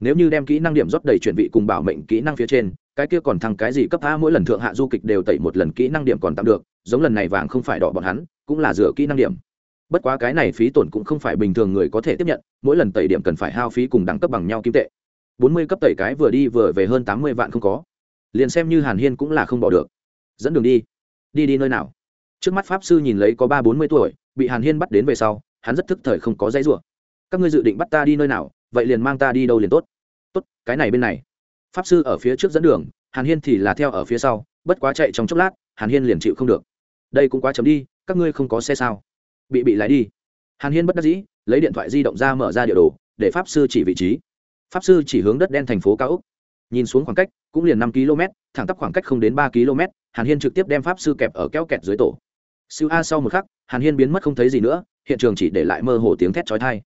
Nếu như đem kỹ năng điểm rót đầy chuyển vị cùng bảo mệnh kỹ năng phía trên, cái kia còn thăng cái gì cấp a mỗi lần thượng hạ du kịch đều tẩy một lần kỹ năng điểm còn tạm được, giống lần này vàng không phải đỏ bọn hắn, cũng là dựa kỹ năng điểm. Bất quá cái này phí tổn cũng không phải bình thường người có thể tiếp nhận, mỗi lần tẩy điểm cần phải hao phí cùng đẳng cấp bằng nhau kim tệ. Bốn mươi cấp tẩy cái vừa đi vừa về hơn tám mươi vạn không có. Liền xem như hàn hiên cũng là không bỏ được. Dẫn đường đi. Đi đi nơi nào? Trước mắt pháp sư nhìn lấy có ba bốn mươi tuổi bị hàn hiên bắt đến về sau, hắn rất thức thời không có dãy rủa. Các ngươi dự định bắt ta đi nơi nào, vậy liền mang ta đi đâu liền tốt. Tốt, cái này bên này. Pháp sư ở phía trước dẫn đường, hàn hiên thì là theo ở phía sau, bất quá chạy trong chốc lát, hàn hiên liền chịu không được. Đây cũng quá chấm đi, các ngươi không có xe sao? Bị bị lái đi. Hàn hiên bất đắc dĩ, lấy điện thoại di động ra mở ra địa đồ, để pháp sư chỉ vị trí. Pháp sư chỉ hướng đất đen thành phố cao úc nhìn xuống khoảng cách, cũng liền năm km thẳng tắp khoảng cách không đến ba km hàn hiên trực tiếp đem pháp sư kẹp ở kéo kẹt dưới tổ. Siêu a sau một khắc hàn hiên biến mất không thấy gì nữa, hiện trường chỉ để lại mơ hồ tiếng thét trói thai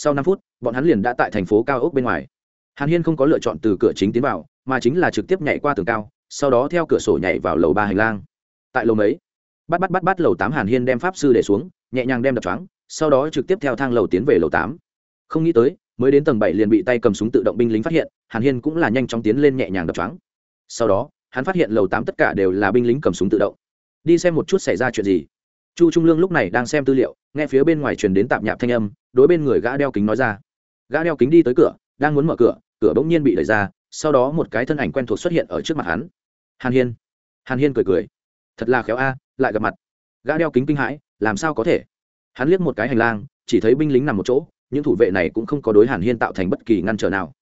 sau năm phút, bọn hắn liền đã tại thành phố cao ốc bên ngoài. Hàn hiên không có lựa chọn từ cửa chính tiến vào, mà chính là trực tiếp nhảy qua tường cao, sau đó theo cửa sổ nhảy vào lầu ba hành lang. Tại lầu mấy, bắt bắt bắt bắt lầu tám hàn hiên đem pháp sư để xuống, nhẹ nhàng đem đập choáng, sau đó trực tiếp theo thang lầu tiến về lầu tám. Không nghĩ tới, mới đến tầng bảy liền bị tay cầm súng tự động binh lính phát hiện, hàn hiên cũng là nhanh chóng tiến lên nhẹ nhàng đập choáng. Sau đó, hắn phát hiện lầu tám tất cả đều là binh lính cầm súng tự động. Đi xem một chút xảy ra chuyện gì chu trung lương lúc này đang xem tư liệu, nghe phía bên ngoài truyền đến tạp nhạp thanh âm, đối bên người gã đeo kính nói ra. Gã đeo kính đi tới cửa, đang muốn mở cửa cửa bỗng nhiên bị đẩy ra, sau đó một cái thân ảnh quen thuộc xuất hiện ở trước mặt hắn. Hàn hiên. Hàn hiên cười cười. Thật là khéo a, lại gặp mặt. Gã đeo kính kinh hãi, làm sao có thể? Hắn liếc một cái hành lang, chỉ thấy binh lính nằm một chỗ, những thủ vệ này cũng không có đối hàn hiên tạo thành bất kỳ ngăn trở nào.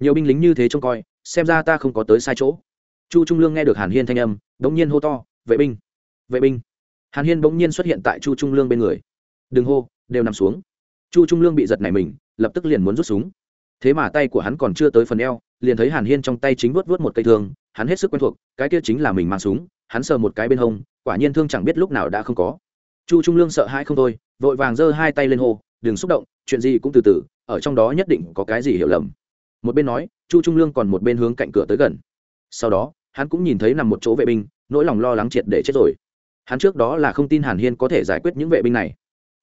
Nhiều binh lính như thế trông coi, xem ra ta không có tới sai chỗ. Chu trung lương nghe được hàn hiên thanh âm, bỗng nhiên hô to, vệ binh! Vệ binh! Hàn hiên bỗng nhiên xuất hiện tại chu trung lương bên người. Đừng hô, đều nằm xuống. Chu trung lương bị giật này mình, lập tức liền muốn rút súng. Thế mà tay của hắn còn chưa tới phần eo, liền thấy hàn hiên trong tay chính vớt vớt một cây thương, hắn hết sức quen thuộc, cái kia chính là mình mang súng, hắn sờ một cái bên hông, quả nhiên thương chẳng biết lúc nào đã không có. Chu trung lương sợ hãi không thôi, vội vàng giơ hai tay lên hô, đừng xúc động, chuyện gì cũng từ từ, ở trong đó nhất định có cái gì hiểu lầm. Một bên nói, chu trung lương còn một bên hướng cạnh cửa tới gần. Sau đó, hắn cũng nhìn thấy nằm một chỗ vệ binh, nỗi lòng lo lắng triệt để chết rồi hắn trước đó là không tin hàn hiên có thể giải quyết những vệ binh này.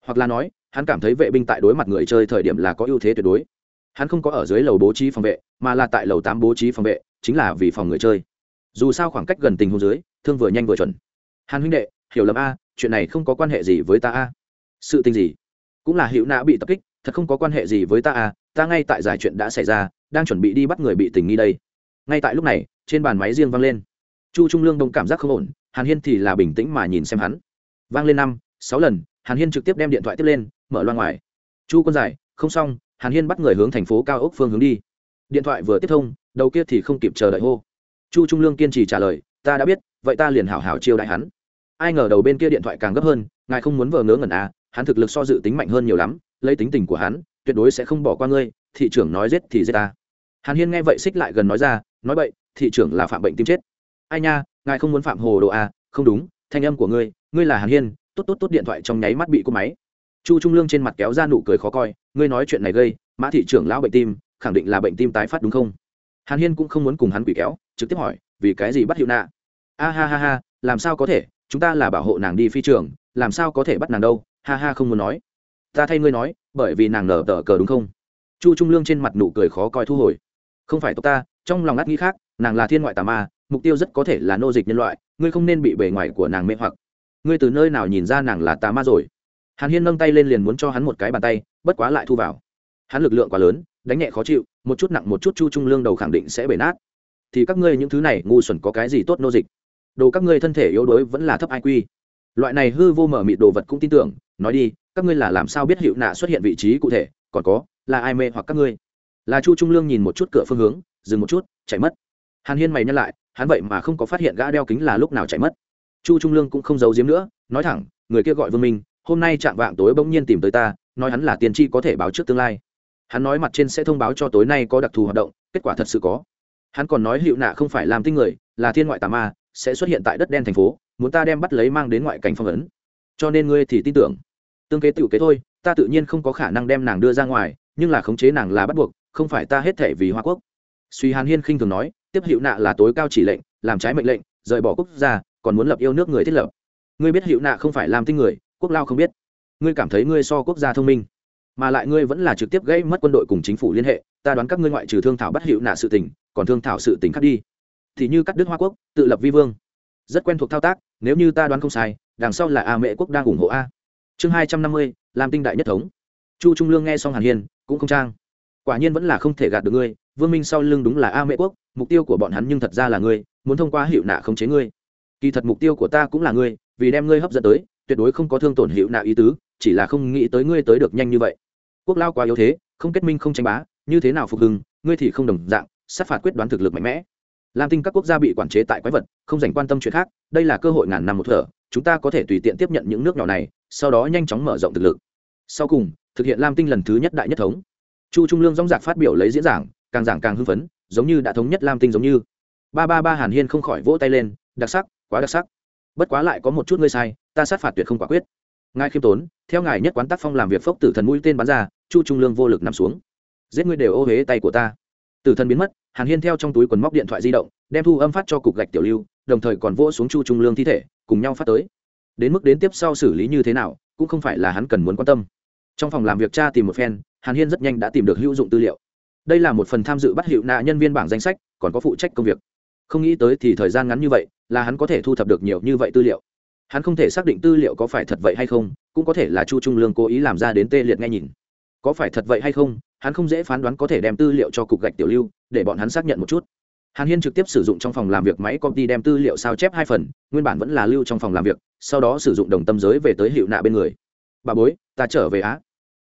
Hoặc là nói, hắn cảm thấy vệ binh tại đối mặt người chơi thời điểm là có ưu thế tuyệt đối. Hắn không có ở dưới lầu bố trí phòng vệ, mà là tại lầu tám bố trí phòng vệ, chính là vì phòng người chơi. Dù sao khoảng cách gần tình hồ dưới, thương vừa nhanh vừa chuẩn. Hàn huynh đệ, hiểu lầm a, chuyện này không có quan hệ gì với ta a. Sự tình gì? Cũng là hữu nã bị tập kích, thật không có quan hệ gì với ta a, ta ngay tại giải chuyện đã xảy ra, đang chuẩn bị đi bắt người bị tình nghi đây. Ngay tại lúc này, trên bàn máy riêng vang lên. Chu trung lương đông cảm giác không ổn hàn hiên thì là bình tĩnh mà nhìn xem hắn. Vang lên năm, sáu lần, hàn hiên trực tiếp đem điện thoại tiếp lên, mở loa ngoài. Chu quân giải, không xong, hàn hiên bắt người hướng thành phố cao ốc phương hướng đi. Điện thoại vừa tiếp thông, đầu kia thì không kịp chờ đợi hô. Chu trung lương kiên trì trả lời, ta đã biết, vậy ta liền hảo hảo chiêu đại hắn. Ai ngờ đầu bên kia điện thoại càng gấp hơn, ngài không muốn vờ ngớ ngẩn à hắn thực lực so dự tính mạnh hơn nhiều lắm, lấy tính tình của hắn, tuyệt đối sẽ không bỏ qua ngươi, thị trưởng nói giết thì giết ta. Hàn hiên nghe vậy xích lại gần nói ra, nói vậy thị trưởng là phạm bệnh tim chết. Ai nha ngài không muốn phạm hồ đồ à? Không đúng, thanh âm của ngươi ngươi là hàn hiên, tốt tốt tốt điện thoại trong nháy mắt bị cúp máy. Chu trung lương trên mặt kéo ra nụ cười khó coi, ngươi nói chuyện này gây, mã thị trưởng lão bệnh tim, khẳng định là bệnh tim tái phát đúng không? Hàn hiên cũng không muốn cùng hắn quỷ kéo, trực tiếp hỏi, vì cái gì bắt hiệu nạ? A ha ha ha, làm sao có thể? Chúng ta là bảo hộ nàng đi phi trường, làm sao có thể bắt nàng đâu? Ha ha, không muốn nói. Ta thay ngươi nói, bởi vì nàng nở tờ cờ đúng không? Chu trung lương trên mặt nụ cười khó coi thu hồi. Không phải tộc ta, trong lòng ngắt nghĩ khác, nàng là thiên ngoại tà ma mục tiêu rất có thể là nô dịch nhân loại, ngươi không nên bị bề ngoài của nàng mê hoặc. Ngươi từ nơi nào nhìn ra nàng là tà ma rồi? Hàn hiên nâng tay lên liền muốn cho hắn một cái bàn tay, bất quá lại thu vào. Hắn lực lượng quá lớn, đánh nhẹ khó chịu, một chút nặng một chút chu trung lương đầu khẳng định sẽ bể nát. Thì các ngươi những thứ này, ngu xuẩn có cái gì tốt nô dịch? Đồ các ngươi thân thể yếu đuối vẫn là thấp iq loại này hư vô mở mịt đồ vật cũng tin tưởng, nói đi, các ngươi là làm sao biết hiệu nạ xuất hiện vị trí cụ thể, còn có, là ai mê hoặc các ngươi? Là chu trung lương nhìn một chút cửa phương hướng, dừng một chút, chạy mất. Hàn hiên mày nhắc lại hắn vậy mà không có phát hiện gã đeo kính là lúc nào chạy mất. Chu trung lương cũng không giấu giếm nữa, nói thẳng, người kia gọi vương minh, hôm nay chạm vạng tối bỗng nhiên tìm tới ta, nói hắn là tiền tri có thể báo trước tương lai. Hắn nói mặt trên sẽ thông báo cho tối nay có đặc thù hoạt động, kết quả thật sự có. Hắn còn nói hiệu nạ không phải làm tinh người, là thiên ngoại tà ma, sẽ xuất hiện tại đất đen thành phố, muốn ta đem bắt lấy mang đến ngoại cảnh phong ấn. Cho nên ngươi thì tin tưởng. Tương kế tiểu kế thôi, ta tự nhiên không có khả năng đem nàng đưa ra ngoài, nhưng là khống chế nàng là bắt buộc, không phải ta hết thể vì hoa quốc. Suy hàn hiên khinh thường nói tiếp hiệu nạ là tối cao chỉ lệnh, làm trái mệnh lệnh, rời bỏ quốc gia, còn muốn lập yêu nước người thiết lập. Ngươi biết hiệu nạ không phải làm tinh người, quốc lao không biết. Ngươi cảm thấy ngươi so quốc gia thông minh, mà lại ngươi vẫn là trực tiếp gây mất quân đội cùng chính phủ liên hệ, ta đoán các ngươi ngoại trừ thương thảo bắt hiệu nạ sự tình, còn thương thảo sự tình khác đi. Thì như cắt đứt hoa quốc, tự lập vi vương. Rất quen thuộc thao tác, nếu như ta đoán không sai, đằng sau là a mễ quốc đang ủng hộ a. Chương hai trăm năm mươi, làm tinh đại nhất thống. Chu trung lương nghe xong hàn hiên, cũng không trang. Quả nhiên vẫn là không thể gạt được ngươi, vương minh sau lưng đúng là a mễ quốc mục tiêu của bọn hắn nhưng thật ra là ngươi, muốn thông qua hiệu nạ khống chế ngươi. Kỳ thật mục tiêu của ta cũng là ngươi, vì đem ngươi hấp dẫn tới, tuyệt đối không có thương tổn hiệu nạ ý tứ, chỉ là không nghĩ tới ngươi tới được nhanh như vậy. Quốc lao quá yếu thế, không kết minh không tranh bá, như thế nào phục hưng, ngươi thì không đồng dạng, sát phạt quyết đoán thực lực mạnh mẽ. Lam tinh các quốc gia bị quản chế tại quái vật, không dành quan tâm chuyện khác, đây là cơ hội ngàn năm một thở, chúng ta có thể tùy tiện tiếp nhận những nước nhỏ này, sau đó nhanh chóng mở rộng thực lực. Sau cùng, thực hiện lam tinh lần thứ nhất đại nhất thống. Chu trung lương dõng dạc phát biểu lấy diễn giảng, càng giảng càng hưng phấn giống như đã thống nhất lam tinh giống như. Ba ba ba hàn hiên không khỏi vỗ tay lên, đặc sắc, quá đặc sắc. Bất quá lại có một chút ngươi sai, ta sát phạt tuyệt không quả quyết. Ngài khiêm tốn, theo ngài nhất quán tác phong làm việc phốc tử thần mũi tên bắn ra, chu trung lương vô lực nằm xuống. Giết ngươi đều ô huế tay của ta. Tử thần biến mất, hàn hiên theo trong túi quần móc điện thoại di động, đem thu âm phát cho cục gạch tiểu lưu, đồng thời còn vỗ xuống chu trung lương thi thể, cùng nhau phát tới. Đến mức đến tiếp sau xử lý như thế nào, cũng không phải là hắn cần muốn quan tâm. Trong phòng làm việc cha tìm một phen, hàn hiên rất nhanh đã tìm được hữu dụng tư liệu đây là một phần tham dự bắt hiệu nạ nhân viên bảng danh sách, còn có phụ trách công việc. Không nghĩ tới thì thời gian ngắn như vậy, là hắn có thể thu thập được nhiều như vậy tư liệu. Hắn không thể xác định tư liệu có phải thật vậy hay không, cũng có thể là chu trung lương cố ý làm ra đến tê liệt nghe nhìn. Có phải thật vậy hay không, hắn không dễ phán đoán có thể đem tư liệu cho cục gạch tiểu lưu, để bọn hắn xác nhận một chút. Hàn hiên trực tiếp sử dụng trong phòng làm việc máy công ty đem tư liệu sao chép hai phần, nguyên bản vẫn là lưu trong phòng làm việc, sau đó sử dụng đồng tâm giới về tới hiệu nạ bên người. Bà bối, ta trở về á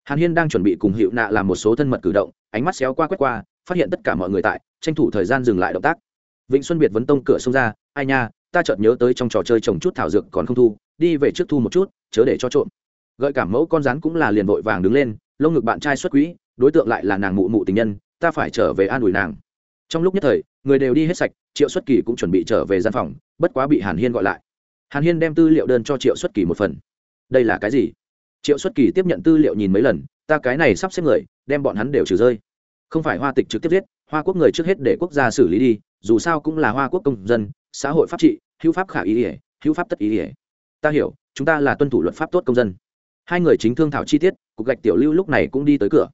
hàn hiên đang chuẩn bị cùng hiệu nạ làm một số thân mật cử động, ánh mắt xéo qua quét qua, phát hiện tất cả mọi người tại, tranh thủ thời gian dừng lại động tác. Vịnh xuân biệt vấn tông cửa xông ra, ai nha, ta chợt nhớ tới trong trò chơi trồng chút thảo dược còn không thu, đi về trước thu một chút, chớ để cho trộm. Gợi cảm mẫu con rắn cũng là liền vội vàng đứng lên, lông ngực bạn trai xuất quỹ, đối tượng lại là nàng mụ mụ tình nhân, ta phải trở về an ủi nàng. Trong lúc nhất thời, người đều đi hết sạch, triệu xuất kỳ cũng chuẩn bị trở về gian phòng, bất quá bị hàn hiên gọi lại. Hàn hiên đem tư liệu đơn cho triệu xuất kỳ một phần. Đây là cái gì? Triệu xuất kỳ tiếp nhận tư liệu nhìn mấy lần, ta cái này sắp xếp người, đem bọn hắn đều trừ rơi. Không phải hoa tịch trực tiếp giết, hoa quốc người trước hết để quốc gia xử lý đi, dù sao cũng là hoa quốc công dân, xã hội pháp trị, hữu pháp khả ý ỉa hữu pháp tất ý ỉa ta hiểu, chúng ta là tuân thủ luật pháp tốt công dân. Hai người chính thương thảo chi tiết, cục gạch tiểu lưu lúc này cũng đi tới cửa.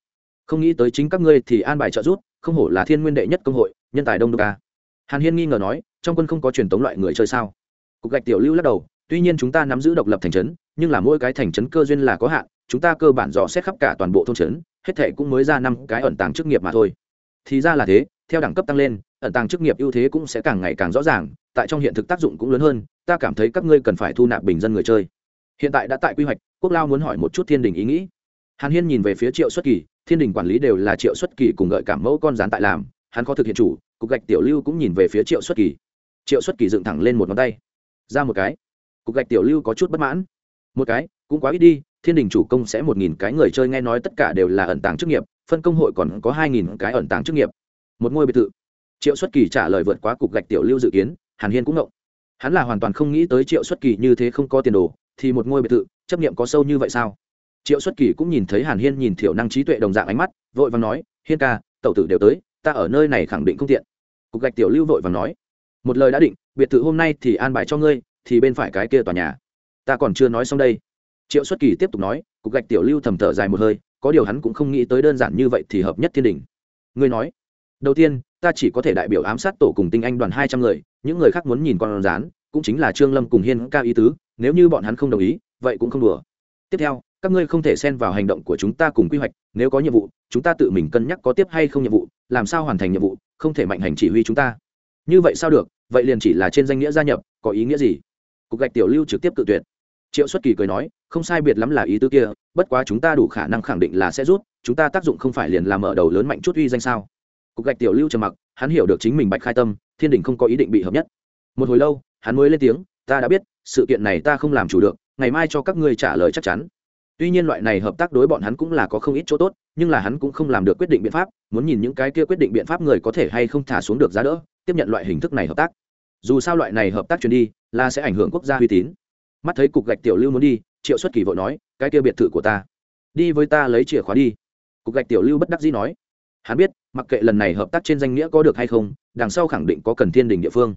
Không nghĩ tới chính các ngươi thì an bài trợ giúp, không hổ là thiên nguyên đệ nhất công hội, nhân tài đông đô ca hàn hiên nghi ngờ nói, trong quân không có truyền thống loại người chơi sao? Cục gạch tiểu lưu lắc đầu tuy nhiên chúng ta nắm giữ độc lập thành trấn, nhưng là mỗi cái thành trấn cơ duyên là có hạn, chúng ta cơ bản dò xét khắp cả toàn bộ thôn trấn, hết thệ cũng mới ra năm cái ẩn tàng chức nghiệp mà thôi. Thì ra là thế, theo đẳng cấp tăng lên, ẩn tàng chức nghiệp ưu thế cũng sẽ càng ngày càng rõ ràng, tại trong hiện thực tác dụng cũng lớn hơn, ta cảm thấy các ngươi cần phải thu nạp bình dân người chơi. Hiện tại đã tại quy hoạch, quốc lao muốn hỏi một chút thiên đình ý nghĩ. Hàn hiên nhìn về phía triệu xuất kỳ, thiên đình quản lý đều là triệu xuất kỳ cùng gợi cảm mẫu con rán tại làm, hắn có thực hiện chủ, cục gạch tiểu lưu cũng nhìn về phía triệu xuất kỳ. Triệu xuất kỳ dựng thẳng lên một ngón tay. Ra một cái cục gạch tiểu lưu có chút bất mãn. Một cái, cũng quá ít đi, thiên đình chủ công sẽ một nghìn cái người chơi nghe nói tất cả đều là ẩn tàng chức nghiệp, phân công hội còn có hai nghìn cái ẩn tàng chức nghiệp. Một ngôi biệt thự. Triệu xuất kỳ trả lời vượt quá cục gạch tiểu lưu dự kiến, hàn hiên cũng ngộng. Hắn là hoàn toàn không nghĩ tới triệu xuất kỳ như thế không có tiền đồ, thì một ngôi biệt thự, chấp nghiệm có sâu như vậy sao? Triệu xuất kỳ cũng nhìn thấy hàn hiên nhìn thiểu năng trí tuệ đồng dạng ánh mắt, vội và nói, hiên ca, tẩu tử đều tới, ta ở nơi này khẳng định không tiện. Cục gạch tiểu lưu vội và nói, một lời đã định, biệt thự hôm nay thì an bài cho ngươi thì bên phải cái kia tòa nhà. Ta còn chưa nói xong đây. Triệu xuất kỳ tiếp tục nói, cục gạch tiểu lưu thầm thở dài một hơi, có điều hắn cũng không nghĩ tới đơn giản như vậy thì hợp nhất thiên đình. Ngươi nói, đầu tiên, ta chỉ có thể đại biểu ám sát tổ cùng tinh anh đoàn hai trăm người, những người khác muốn nhìn con rán, cũng chính là trương lâm cùng hiên ca ý tứ, nếu như bọn hắn không đồng ý, vậy cũng không đùa. Tiếp theo, các ngươi không thể xen vào hành động của chúng ta cùng quy hoạch, nếu có nhiệm vụ, chúng ta tự mình cân nhắc có tiếp hay không nhiệm vụ, làm sao hoàn thành nhiệm vụ, không thể mạnh hành chỉ huy chúng ta. Như vậy sao được, vậy liền chỉ là trên danh nghĩa gia nhập, có ý nghĩa gì? Cục gạch tiểu lưu trực tiếp tự tuyệt. Triệu xuất kỳ cười nói, không sai biệt lắm là ý tư kia, bất quá chúng ta đủ khả năng khẳng định là sẽ rút, chúng ta tác dụng không phải liền làm mở đầu lớn mạnh chút uy danh sao? Cục gạch tiểu lưu trầm mặc, hắn hiểu được chính mình bạch khai tâm, thiên đình không có ý định bị hợp nhất. Một hồi lâu, hắn mới lên tiếng, ta đã biết, sự kiện này ta không làm chủ được, ngày mai cho các ngươi trả lời chắc chắn. Tuy nhiên loại này hợp tác đối bọn hắn cũng là có không ít chỗ tốt, nhưng là hắn cũng không làm được quyết định biện pháp, muốn nhìn những cái kia quyết định biện pháp người có thể hay không thả xuống được giá đỡ, tiếp nhận loại hình thức này hợp tác dù sao loại này hợp tác truyền đi là sẽ ảnh hưởng quốc gia uy tín. Mắt thấy cục gạch tiểu lưu muốn đi, triệu xuất kỳ vội nói, cái kia biệt thự của ta, đi với ta lấy chìa khóa đi. Cục gạch tiểu lưu bất đắc dĩ nói, hắn biết, mặc kệ lần này hợp tác trên danh nghĩa có được hay không, đằng sau khẳng định có cần thiên đình địa phương.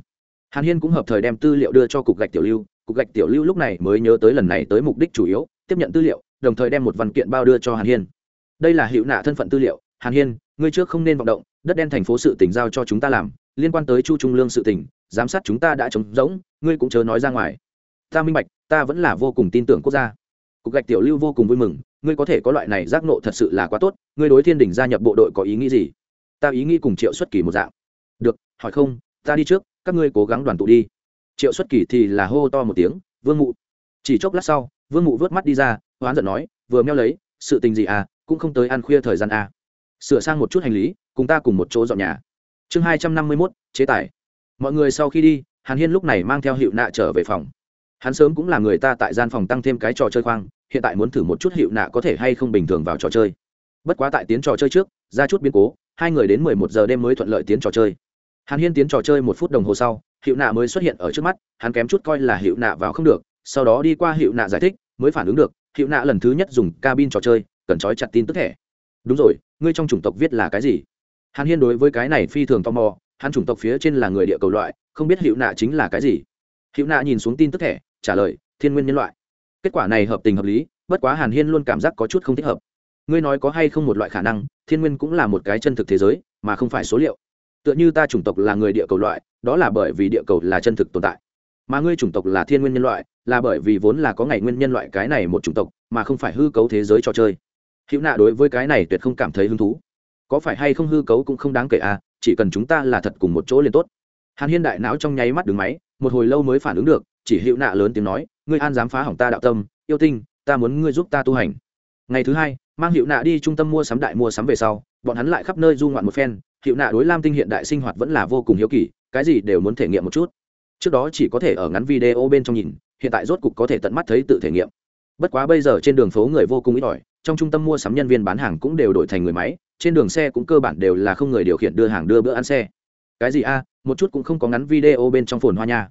Hàn hiên cũng hợp thời đem tư liệu đưa cho cục gạch tiểu lưu, cục gạch tiểu lưu lúc này mới nhớ tới lần này tới mục đích chủ yếu, tiếp nhận tư liệu, đồng thời đem một văn kiện bao đưa cho hàn hiên. Đây là hiệu nạ thân phận tư liệu. Hàn hiên, ngươi trước không nên vọng động, đất đen thành phố sự tỉnh giao cho chúng ta làm, liên quan tới chu trung lương sự tỉnh giám sát chúng ta đã trống rỗng, ngươi cũng chớ nói ra ngoài. Ta minh bạch, ta vẫn là vô cùng tin tưởng quốc gia. Cục gạch tiểu lưu vô cùng vui mừng, ngươi có thể có loại này giác nộ thật sự là quá tốt, ngươi đối thiên đình gia nhập bộ đội có ý nghĩ gì? Ta ý nghĩ cùng triệu xuất kỳ một dạng. Được, hỏi không, ta đi trước, các ngươi cố gắng đoàn tụ đi. Triệu xuất kỳ thì là hô to một tiếng, vương mụ. Chỉ chốc lát sau, vương mụ vớt mắt đi ra, hoán giận nói, vừa meo lấy, sự tình gì à cũng không tới ăn khuya thời gian à. sửa sang một chút hành lý, cùng ta cùng một chỗ dọn nhà. Chương hai trăm năm mươi mốt, chế tài mọi người sau khi đi, hàn hiên lúc này mang theo hiệu nạ trở về phòng. Hắn sớm cũng là người ta tại gian phòng tăng thêm cái trò chơi khoang, hiện tại muốn thử một chút hiệu nạ có thể hay không bình thường vào trò chơi. Bất quá tại tiến trò chơi trước, ra chút biến cố, hai người đến mười một giờ đêm mới thuận lợi tiến trò chơi. Hàn hiên tiến trò chơi một phút đồng hồ sau hiệu nạ mới xuất hiện ở trước mắt, hắn kém chút coi là hiệu nạ vào không được, sau đó đi qua hiệu nạ giải thích, mới phản ứng được hiệu nạ lần thứ nhất dùng cabin trò chơi, cần trói chặt tin tức thẻ. Đúng rồi, ngươi trong chủng tộc viết là cái gì? Hàn hiên đối với cái này phi thường tò mò hắn chủng tộc phía trên là người địa cầu loại, không biết hiệu nạ chính là cái gì. Hiệu nạ nhìn xuống tin tức thẻ, trả lời, thiên nguyên nhân loại. Kết quả này hợp tình hợp lý, bất quá hàn hiên luôn cảm giác có chút không thích hợp. Ngươi nói có hay không một loại khả năng, thiên nguyên cũng là một cái chân thực thế giới, mà không phải số liệu. Tựa như ta chủng tộc là người địa cầu loại, đó là bởi vì địa cầu là chân thực tồn tại. Mà ngươi chủng tộc là thiên nguyên nhân loại, là bởi vì vốn là có ngày nguyên nhân loại cái này một chủng tộc, mà không phải hư cấu thế giới trò chơi. Hữu nạ đối với cái này tuyệt không cảm thấy hứng thú. Có phải hay không hư cấu cũng không đáng kể à chỉ cần chúng ta là thật cùng một chỗ liền tốt. Hàn hiên đại não trong nháy mắt đứng máy, một hồi lâu mới phản ứng được, chỉ hữu nạ lớn tiếng nói, ngươi an dám phá hỏng ta đạo tâm, yêu tinh, ta muốn ngươi giúp ta tu hành. Ngày thứ hai, mang hiệu nạ đi trung tâm mua sắm đại mua sắm về sau, bọn hắn lại khắp nơi du ngoạn một phen, hiệu nạ đối lam tinh hiện đại sinh hoạt vẫn là vô cùng hiếu kỳ, cái gì đều muốn thể nghiệm một chút. Trước đó chỉ có thể ở ngắn video bên trong nhìn, hiện tại rốt cục có thể tận mắt thấy tự thể nghiệm. Bất quá bây giờ trên đường phố người vô cùng ít ỏi, trong trung tâm mua sắm nhân viên bán hàng cũng đều đổi thành người máy trên đường xe cũng cơ bản đều là không người điều khiển đưa hàng đưa bữa ăn xe. Cái gì a? Một chút cũng không có ngắn video bên trong phồn hoa nha.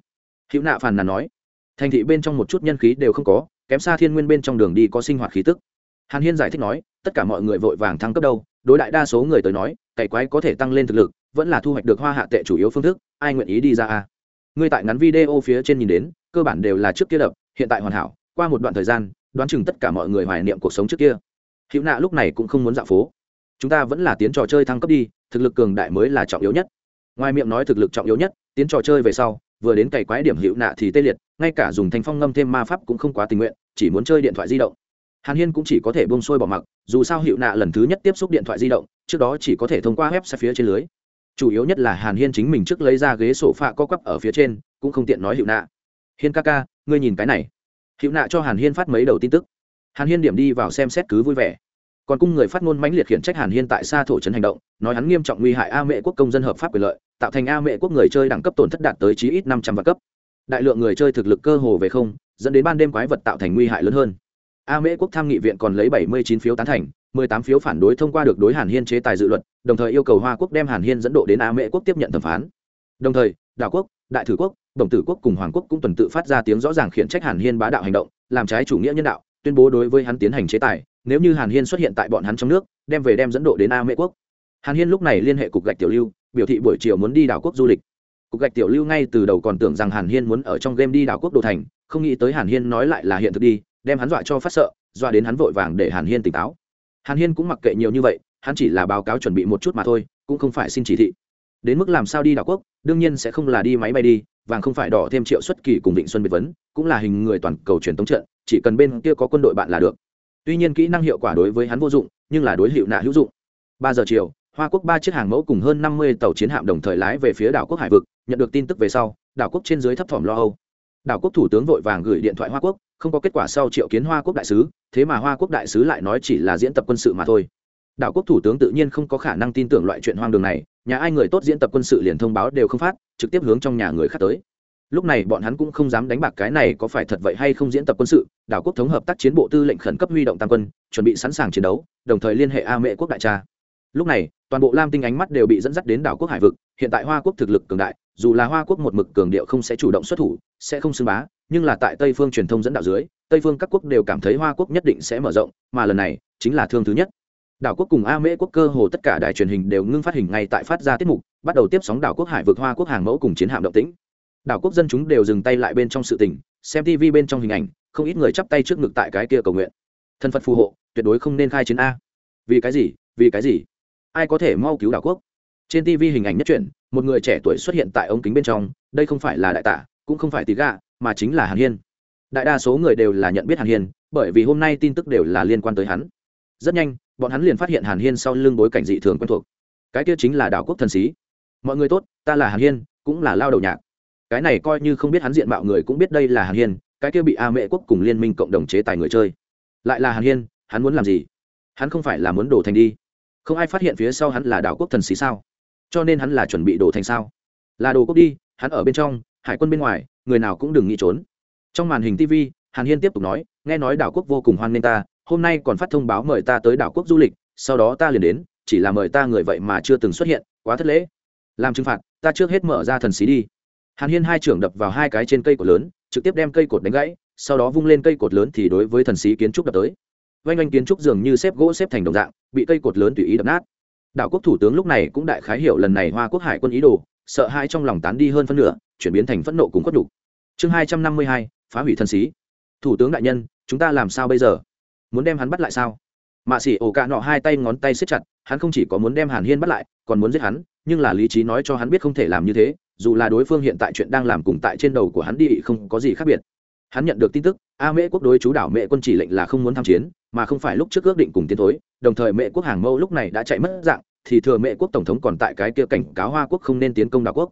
Hữu nạ phàn nàn nói. Thành thị bên trong một chút nhân khí đều không có, kém xa thiên nguyên bên trong đường đi có sinh hoạt khí tức. Hàn hiên giải thích nói, tất cả mọi người vội vàng thăng cấp đâu, đối đại đa số người tới nói, cày quái có thể tăng lên thực lực, vẫn là thu hoạch được hoa hạ tệ chủ yếu phương thức, ai nguyện ý đi ra a? Người tại ngắn video phía trên nhìn đến, cơ bản đều là trước kia đập, hiện tại hoàn hảo, qua một đoạn thời gian, đoán chừng tất cả mọi người hoài niệm cuộc sống trước kia. Hữu nạ lúc này cũng không muốn dạo phố chúng ta vẫn là tiến trò chơi thăng cấp đi, thực lực cường đại mới là trọng yếu nhất. Ngoài miệng nói thực lực trọng yếu nhất, tiến trò chơi về sau, vừa đến cày quái điểm hữu nạ thì tê liệt, ngay cả dùng thanh phong ngâm thêm ma pháp cũng không quá tình nguyện, chỉ muốn chơi điện thoại di động. Hàn hiên cũng chỉ có thể bông sôi bỏ mặc, dù sao hiệu nạ lần thứ nhất tiếp xúc điện thoại di động, trước đó chỉ có thể thông qua web xa phía trên lưới. Chủ yếu nhất là hàn hiên chính mình trước lấy ra ghế sổ phạ co quắp ở phía trên, cũng không tiện nói hiệu nạ. Hiên ca ca, ngươi nhìn cái này. Hiệu nạ cho hàn hiên phát mấy đầu tin tức. Hàn hiên điểm đi vào xem xét cứ vui vẻ còn cung người phát ngôn mãnh liệt khiển trách hàn hiên tại xa thổ trấn hành động, nói hắn nghiêm trọng nguy hại a mệ quốc công dân hợp pháp quyền lợi, tạo thành a mệ quốc người chơi đẳng cấp tổn thất đạt tới chí ít năm trăm vạn cấp. Đại lượng người chơi thực lực cơ hồ về không, dẫn đến ban đêm quái vật tạo thành nguy hại lớn hơn. A mễ quốc tham nghị viện còn lấy bảy mươi chín phiếu tán thành, mười tám phiếu phản đối thông qua được đối hàn hiên chế tài dự luật, đồng thời yêu cầu hoa quốc đem hàn hiên dẫn độ đến a mễ quốc tiếp nhận thẩm phán. Đồng thời, đảo quốc, đại thử quốc, đồng tử quốc cùng hoàng quốc cũng tuần tự phát ra tiếng rõ ràng khiển trách hàn hiên bá đạo hành động, làm trái chủ nghĩa nhân đạo, tuyên bố đối với hắn tiến hành chế tài nếu như hàn hiên xuất hiện tại bọn hắn trong nước, đem về đem dẫn độ đến a mễ quốc. Hàn hiên lúc này liên hệ cục gạch tiểu lưu, biểu thị buổi chiều muốn đi đảo quốc du lịch. Cục gạch tiểu lưu ngay từ đầu còn tưởng rằng hàn hiên muốn ở trong game đi đảo quốc đồ thành, không nghĩ tới hàn hiên nói lại là hiện thực đi, đem hắn dọa cho phát sợ, dọa đến hắn vội vàng để hàn hiên tỉnh táo. Hàn hiên cũng mặc kệ nhiều như vậy, hắn chỉ là báo cáo chuẩn bị một chút mà thôi, cũng không phải xin chỉ thị. Đến mức làm sao đi đảo quốc, đương nhiên sẽ không là đi máy bay đi, vàng không phải đỏ thêm triệu xuất kỳ cùng vịnh xuân biệt vấn, cũng là hình người toàn cầu truyền thống trận, chỉ cần bên kia có quân đội bạn là được tuy nhiên kỹ năng hiệu quả đối với hắn vô dụng, nhưng là đối hiệu nạ hữu dụng. Ba giờ chiều, hoa quốc ba chiếc hàng mẫu cùng hơn năm mươi tàu chiến hạm đồng thời lái về phía đảo quốc hải vực, nhận được tin tức về sau, đảo quốc trên dưới thấp thỏm lo âu. Đảo quốc thủ tướng vội vàng gửi điện thoại hoa quốc, không có kết quả sau triệu kiến hoa quốc đại sứ, thế mà hoa quốc đại sứ lại nói chỉ là diễn tập quân sự mà thôi. Đảo quốc thủ tướng tự nhiên không có khả năng tin tưởng loại chuyện hoang đường này, nhà ai người tốt diễn tập quân sự liền thông báo đều không phát, trực tiếp hướng trong nhà người khác tới lúc này bọn hắn cũng không dám đánh bạc cái này có phải thật vậy hay không diễn tập quân sự, đảo quốc thống hợp tác chiến bộ tư lệnh khẩn cấp huy động tam quân, chuẩn bị sẵn sàng chiến đấu, đồng thời liên hệ a mễ quốc đại cha lúc này, toàn bộ lam tinh ánh mắt đều bị dẫn dắt đến đảo quốc hải vực, hiện tại hoa quốc thực lực cường đại, dù là hoa quốc một mực cường điệu không sẽ chủ động xuất thủ, sẽ không xưng bá, nhưng là tại tây phương truyền thông dẫn đạo dưới, tây phương các quốc đều cảm thấy hoa quốc nhất định sẽ mở rộng, mà lần này, chính là thương thứ nhất. Đảo quốc cùng a mễ quốc cơ hồ tất cả đài truyền hình đều ngưng phát hình ngay tại phát ra tiết mục, bắt đầu tiếp sóng đảo quốc hải vực hoa quốc hàng mẫu cùng chiến hạm động tĩnh đảo quốc dân chúng đều dừng tay lại bên trong sự tình, xem tv bên trong hình ảnh, không ít người chắp tay trước ngực tại cái kia cầu nguyện. Thân phật phù hộ, tuyệt đối không nên khai chiến a. Vì cái gì? Vì cái gì? Ai có thể mau cứu đảo quốc? Trên tv hình ảnh nhất truyện, một người trẻ tuổi xuất hiện tại ống kính bên trong, đây không phải là đại tả, cũng không phải tí gà mà chính là hàn hiên. Đại đa số người đều là nhận biết hàn hiên, bởi vì hôm nay tin tức đều là liên quan tới hắn. Rất nhanh, bọn hắn liền phát hiện hàn hiên sau lưng bối cảnh dị thường quen thuộc. Cái kia chính là đảo quốc thần xí mọi người tốt, ta là hàn hiên, cũng là lao đầu nhạc cái này coi như không biết hắn diện mạo người cũng biết đây là hàn hiên, cái kia bị a mễ quốc cùng liên minh cộng đồng chế tài người chơi. Lại là hàn hiên, hắn muốn làm gì? Hắn không phải là muốn đổ thành đi. Không ai phát hiện phía sau hắn là đảo quốc thần xí sao? Cho nên hắn là chuẩn bị đổ thành sao? Là đồ quốc đi, hắn ở bên trong, hải quân bên ngoài, người nào cũng đừng nghĩ trốn. Trong màn hình tv hàn hiên tiếp tục nói, nghe nói đảo quốc vô cùng hoan nghênh ta, hôm nay còn phát thông báo mời ta tới đảo quốc du lịch, sau đó ta liền đến, chỉ là mời ta người vậy mà chưa từng xuất hiện, quá thất lễ. Làm trừng phạt, ta trước hết mở ra thần xí đi hàn hiên hai trưởng đập vào hai cái trên cây cột lớn, trực tiếp đem cây cột đánh gãy, sau đó vung lên cây cột lớn thì đối với thần xí kiến trúc đập tới. Oanh oanh kiến trúc dường như xếp gỗ xếp thành đồng dạng, bị cây cột lớn tùy ý đập nát. Đạo quốc thủ tướng lúc này cũng đại khái hiểu lần này hoa quốc hải quân ý đồ, sợ hai trong lòng tán đi hơn phân nửa, chuyển biến thành phẫn nộ cùng khuất đục chương hai trăm năm mươi hai, phá hủy thần xí thủ tướng đại nhân, chúng ta làm sao bây giờ? Muốn đem hắn bắt lại sao? Mạ xỉ ổ cạ nọ hai tay ngón tay siết chặt, hắn không chỉ có muốn đem hàn hiên bắt lại, còn muốn giết hắn, nhưng là lý trí nói cho hắn biết không thể làm như thế dù là đối phương hiện tại chuyện đang làm cùng tại trên đầu của hắn đi, không có gì khác biệt. Hắn nhận được tin tức, a mễ quốc đối chú đảo mễ quân chỉ lệnh là không muốn tham chiến, mà không phải lúc trước ước định cùng tiến thối, đồng thời mễ quốc hàng mâu lúc này đã chạy mất dạng, thì thừa mễ quốc tổng thống còn tại cái kia cảnh cáo hoa quốc không nên tiến công đảo quốc.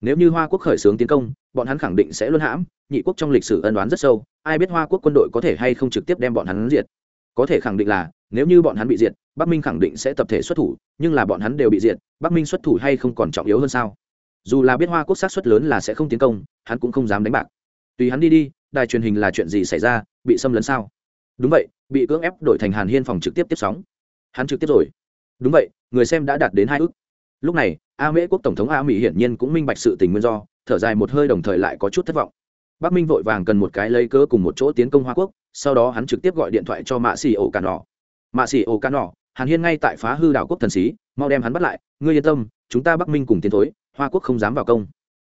Nếu như hoa quốc khởi xướng tiến công, bọn hắn khẳng định sẽ luân hãm, nhị quốc trong lịch sử ân đoán rất sâu, ai biết hoa quốc quân đội có thể hay không trực tiếp đem bọn hắn diệt. Có thể khẳng định là, nếu như bọn hắn bị diệt, bắc minh khẳng định sẽ tập thể xuất thủ, nhưng là bọn hắn đều bị diệt, bắc minh xuất thủ hay không còn trọng yếu hơn sao? Dù là biết hoa quốc sát xuất lớn là sẽ không tiến công, hắn cũng không dám đánh bạc. Tùy hắn đi đi, đài truyền hình là chuyện gì xảy ra, bị xâm lấn sao? Đúng vậy, bị cưỡng ép đổi thành hàn hiên phòng trực tiếp tiếp sóng. Hắn trực tiếp rồi. Đúng vậy, người xem đã đạt đến hai ước. Lúc này, a mễ quốc tổng thống a mỹ hiển nhiên cũng minh bạch sự tình nguyên do, thở dài một hơi đồng thời lại có chút thất vọng. Bắc minh vội vàng cần một cái lấy cớ cùng một chỗ tiến công hoa quốc, sau đó hắn trực tiếp gọi điện thoại cho mạ xì ổ cà nọ. Mạ xì ổ cà nọ, hàn hiên ngay tại phá hư đảo quốc thần xí mau đem hắn bắt lại, ngươi yên tâm, chúng ta bắc minh cùng tiến thối hoa quốc không dám vào công.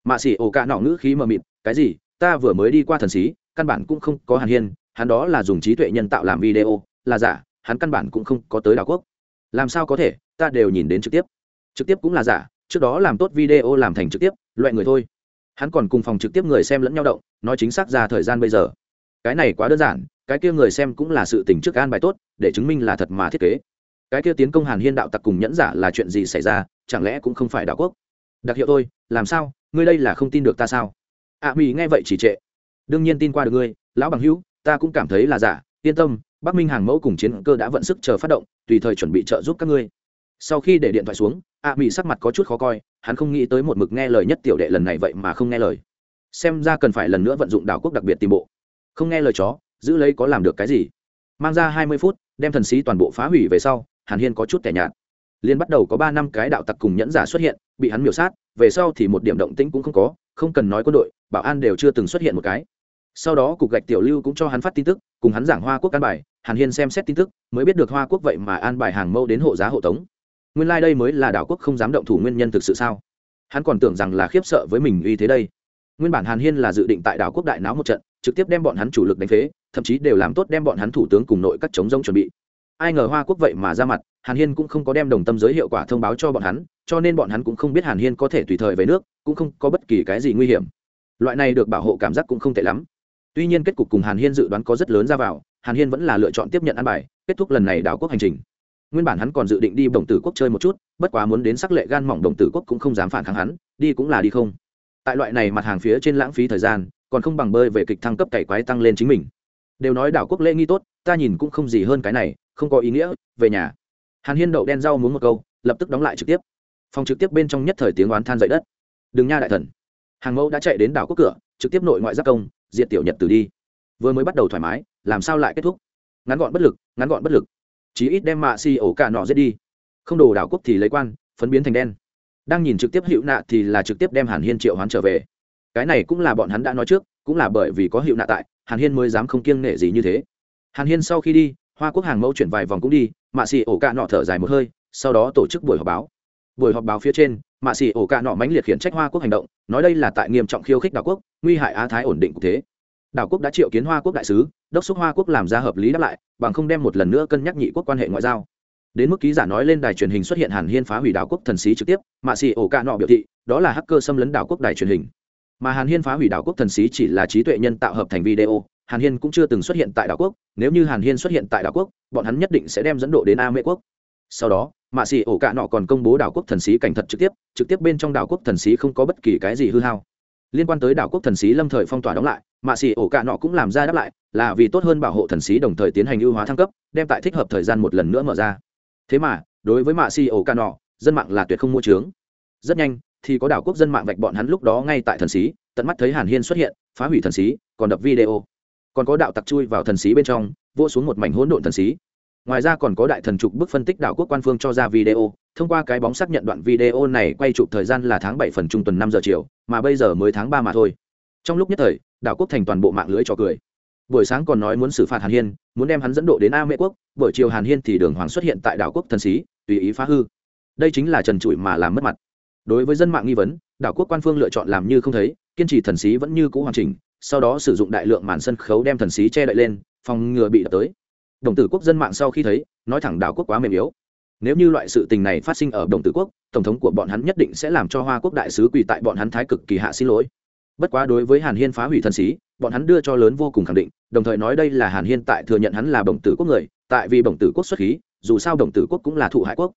Mạ xì ổ cạ nọ ngữ khí mờ mịt, cái gì? Ta vừa mới đi qua thần xí, căn bản cũng không có hàn hiên, hắn đó là dùng trí tuệ nhân tạo làm video, là giả, hắn căn bản cũng không có tới đảo quốc. Làm sao có thể? Ta đều nhìn đến trực tiếp. Trực tiếp cũng là giả, trước đó làm tốt video làm thành trực tiếp, loại người thôi. Hắn còn cùng phòng trực tiếp người xem lẫn nhau động, nói chính xác ra thời gian bây giờ. Cái này quá đơn giản, cái kia người xem cũng là sự tình trước an bài tốt, để chứng minh là thật mà thiết kế. Cái kia tiến công hàn hiên đạo tặc cùng nhẫn giả là chuyện gì xảy ra, chẳng lẽ cũng không phải đạo quốc? Đặc hiệu tôi làm sao? Ngươi đây là không tin được ta sao? Ạ à, mỹ nghe vậy chỉ trệ. Đương nhiên tin qua được ngươi lão bằng hữu ta cũng cảm thấy là giả. Yên tâm bắc minh hàng mẫu cùng chiến cơ đã vận sức chờ phát động tùy thời chuẩn bị trợ giúp các ngươi. Sau khi để điện thoại xuống ạ à, mỹ sắc mặt có chút khó coi hắn không nghĩ tới một mực nghe lời nhất tiểu đệ lần này vậy mà không nghe lời. Xem ra cần phải lần nữa vận dụng đảo quốc đặc biệt tìm bộ. Không nghe lời chó giữ lấy có làm được cái gì? Mang ra hai mươi phút đem thần sĩ toàn bộ phá hủy về sau hàn hiên có chút tẻ nhạt. Liên bắt đầu có ba năm cái đạo tặc cùng nhẫn giả xuất hiện bị hắn miểu sát, về sau thì một điểm động tĩnh cũng không có, không cần nói quân đội, bảo an đều chưa từng xuất hiện một cái. Sau đó cục gạch tiểu lưu cũng cho hắn phát tin tức, cùng hắn giảng hoa quốc an bài, hàn hiên xem xét tin tức, mới biết được hoa quốc vậy mà an bài hàng mẫu đến hộ giá hộ tống. Nguyên lai、like、đây mới là đảo quốc không dám động thủ nguyên nhân thực sự sao? Hắn còn tưởng rằng là khiếp sợ với mình uy thế đây. Nguyên bản hàn hiên là dự định tại đảo quốc đại náo một trận, trực tiếp đem bọn hắn chủ lực đánh phế, thậm chí đều làm tốt đem bọn hắn thủ tướng cùng nội các chống rông chuẩn bị ai ngờ hoa quốc vậy mà ra mặt, hàn hiên cũng không có đem đồng tâm giới hiệu quả thông báo cho bọn hắn, cho nên bọn hắn cũng không biết hàn hiên có thể tùy thời về nước, cũng không có bất kỳ cái gì nguy hiểm. Loại này được bảo hộ cảm giác cũng không tệ lắm. Tuy nhiên kết cục cùng hàn hiên dự đoán có rất lớn ra vào, hàn hiên vẫn là lựa chọn tiếp nhận ăn bài, kết thúc lần này đảo quốc hành trình. Nguyên bản hắn còn dự định đi đồng tử quốc chơi một chút, bất quá muốn đến sắc lệ gan mỏng đồng tử quốc cũng không dám phản kháng hắn, đi cũng là đi không. Tại loại này mặt hàng phía trên lãng phí thời gian, còn không bằng bơi về kịch thăng cấp cày quái tăng lên chính mình. Đều nói đảo quốc lễ nghi tốt, ta nhìn cũng không gì hơn cái này không có ý nghĩa, về nhà. Hàn hiên đậu đen rau muốn một câu, lập tức đóng lại trực tiếp. Phòng trực tiếp bên trong nhất thời tiếng oán than dậy đất. Đừng nha đại thần. Hàng mẫu đã chạy đến đảo quốc cửa, trực tiếp nội ngoại giác công, diệt tiểu nhật từ đi. Vừa mới bắt đầu thoải mái, làm sao lại kết thúc? Ngắn gọn bất lực, ngắn gọn bất lực. Chí ít đem mạ xì ổ cả nọ giết đi. Không đồ đảo quốc thì lấy quan, phấn biến thành đen. Đang nhìn trực tiếp hiệu nạ thì là trực tiếp đem hàn hiên triệu hoán trở về. Cái này cũng là bọn hắn đã nói trước, cũng là bởi vì có hiệu nạ tại, hàn hiên mới dám không kiêng nể gì như thế. Hàn hiên sau khi đi hoa quốc hàng mẫu chuyển vài vòng cũng đi, mạ xì ổ cạ nọ thở dài một hơi, sau đó tổ chức buổi họp báo. Buổi họp báo phía trên, mạ xì ổ cạ nọ mãnh liệt khiển trách hoa quốc hành động, nói đây là tại nghiêm trọng khiêu khích đảo quốc, nguy hại á thái ổn định cục thế. Đảo quốc đã triệu kiến hoa quốc đại sứ, đốc xúc hoa quốc làm ra hợp lý đáp lại, bằng không đem một lần nữa cân nhắc nhị quốc quan hệ ngoại giao. Đến mức ký giả nói lên đài truyền hình xuất hiện hàn hiên phá hủy đảo quốc thần sĩ trực tiếp, mạ xì ổ cạ nọ biểu thị, đó là hacker xâm lấn đảo quốc đài truyền hình. Mà hàn hiên phá hủy đảo quốc thần sĩ chỉ là trí tuệ nhân tạo hợp thành video hàn hiên cũng chưa từng xuất hiện tại đảo quốc, nếu như hàn hiên xuất hiện tại đảo quốc, bọn hắn nhất định sẽ đem dẫn độ đến a mễ quốc. Sau đó, mạ xì ổ cạ nọ còn công bố đảo quốc thần sĩ cảnh thật trực tiếp trực tiếp bên trong đảo quốc thần sĩ không có bất kỳ cái gì hư hao. Liên quan tới đảo quốc thần sĩ lâm thời phong tỏa đóng lại, mạ xì ổ cạ nọ cũng làm ra đáp lại, là vì tốt hơn bảo hộ thần sĩ đồng thời tiến hành ưu hóa thăng cấp, đem tại thích hợp thời gian một lần nữa mở ra. Thế mà, đối với mạ xì ổ cạ nọ, dân mạng là tuyệt không mua trướng rất nhanh, thì có đảo quốc dân mạng vạch bọn hắn lúc đó ngay tại thần sĩ tận mắt thấy hàn hiên xuất hiện, phá hủy thần sĩ còn đập video còn có đạo tặc chui vào thần sĩ bên trong vô xuống một mảnh hỗn độn thần sĩ ngoài ra còn có đại thần trục bức phân tích đạo quốc quan phương cho ra video, thông qua cái bóng xác nhận đoạn video này quay chụp thời gian là tháng bảy phần trung tuần năm giờ chiều, mà bây giờ mới tháng ba mà thôi. Trong lúc nhất thời đảo quốc thành toàn bộ mạng lưới cho cười. Buổi sáng còn nói muốn xử phạt hàn hiên, muốn đem hắn dẫn độ đến a mễ quốc, buổi chiều hàn hiên thì đường hoàng xuất hiện tại đảo quốc thần sĩ tùy ý phá hư. Đây chính là trần trụi mà làm mất mặt. Đối với dân mạng nghi vấn đảo quốc quan phương lựa chọn làm như không thấy, kiên trì thần sĩ vẫn như cũ hoàn chỉnh sau đó sử dụng đại lượng màn sân khấu đem thần sĩ che đậy lên, phòng ngừa bị đập tới. Đồng tử quốc dân mạng sau khi thấy, nói thẳng đảo quốc quá mềm yếu. Nếu như loại sự tình này phát sinh ở đồng tử quốc, tổng thống của bọn hắn nhất định sẽ làm cho hoa quốc đại sứ quỳ tại bọn hắn thái cực kỳ hạ xin lỗi. Bất quá đối với hàn hiên phá hủy thần sĩ bọn hắn đưa cho lớn vô cùng khẳng định, đồng thời nói đây là hàn hiên tại thừa nhận hắn là đồng tử quốc người, tại vì đồng tử quốc xuất khí, dù sao đồng tử quốc cũng là thụ hải quốc.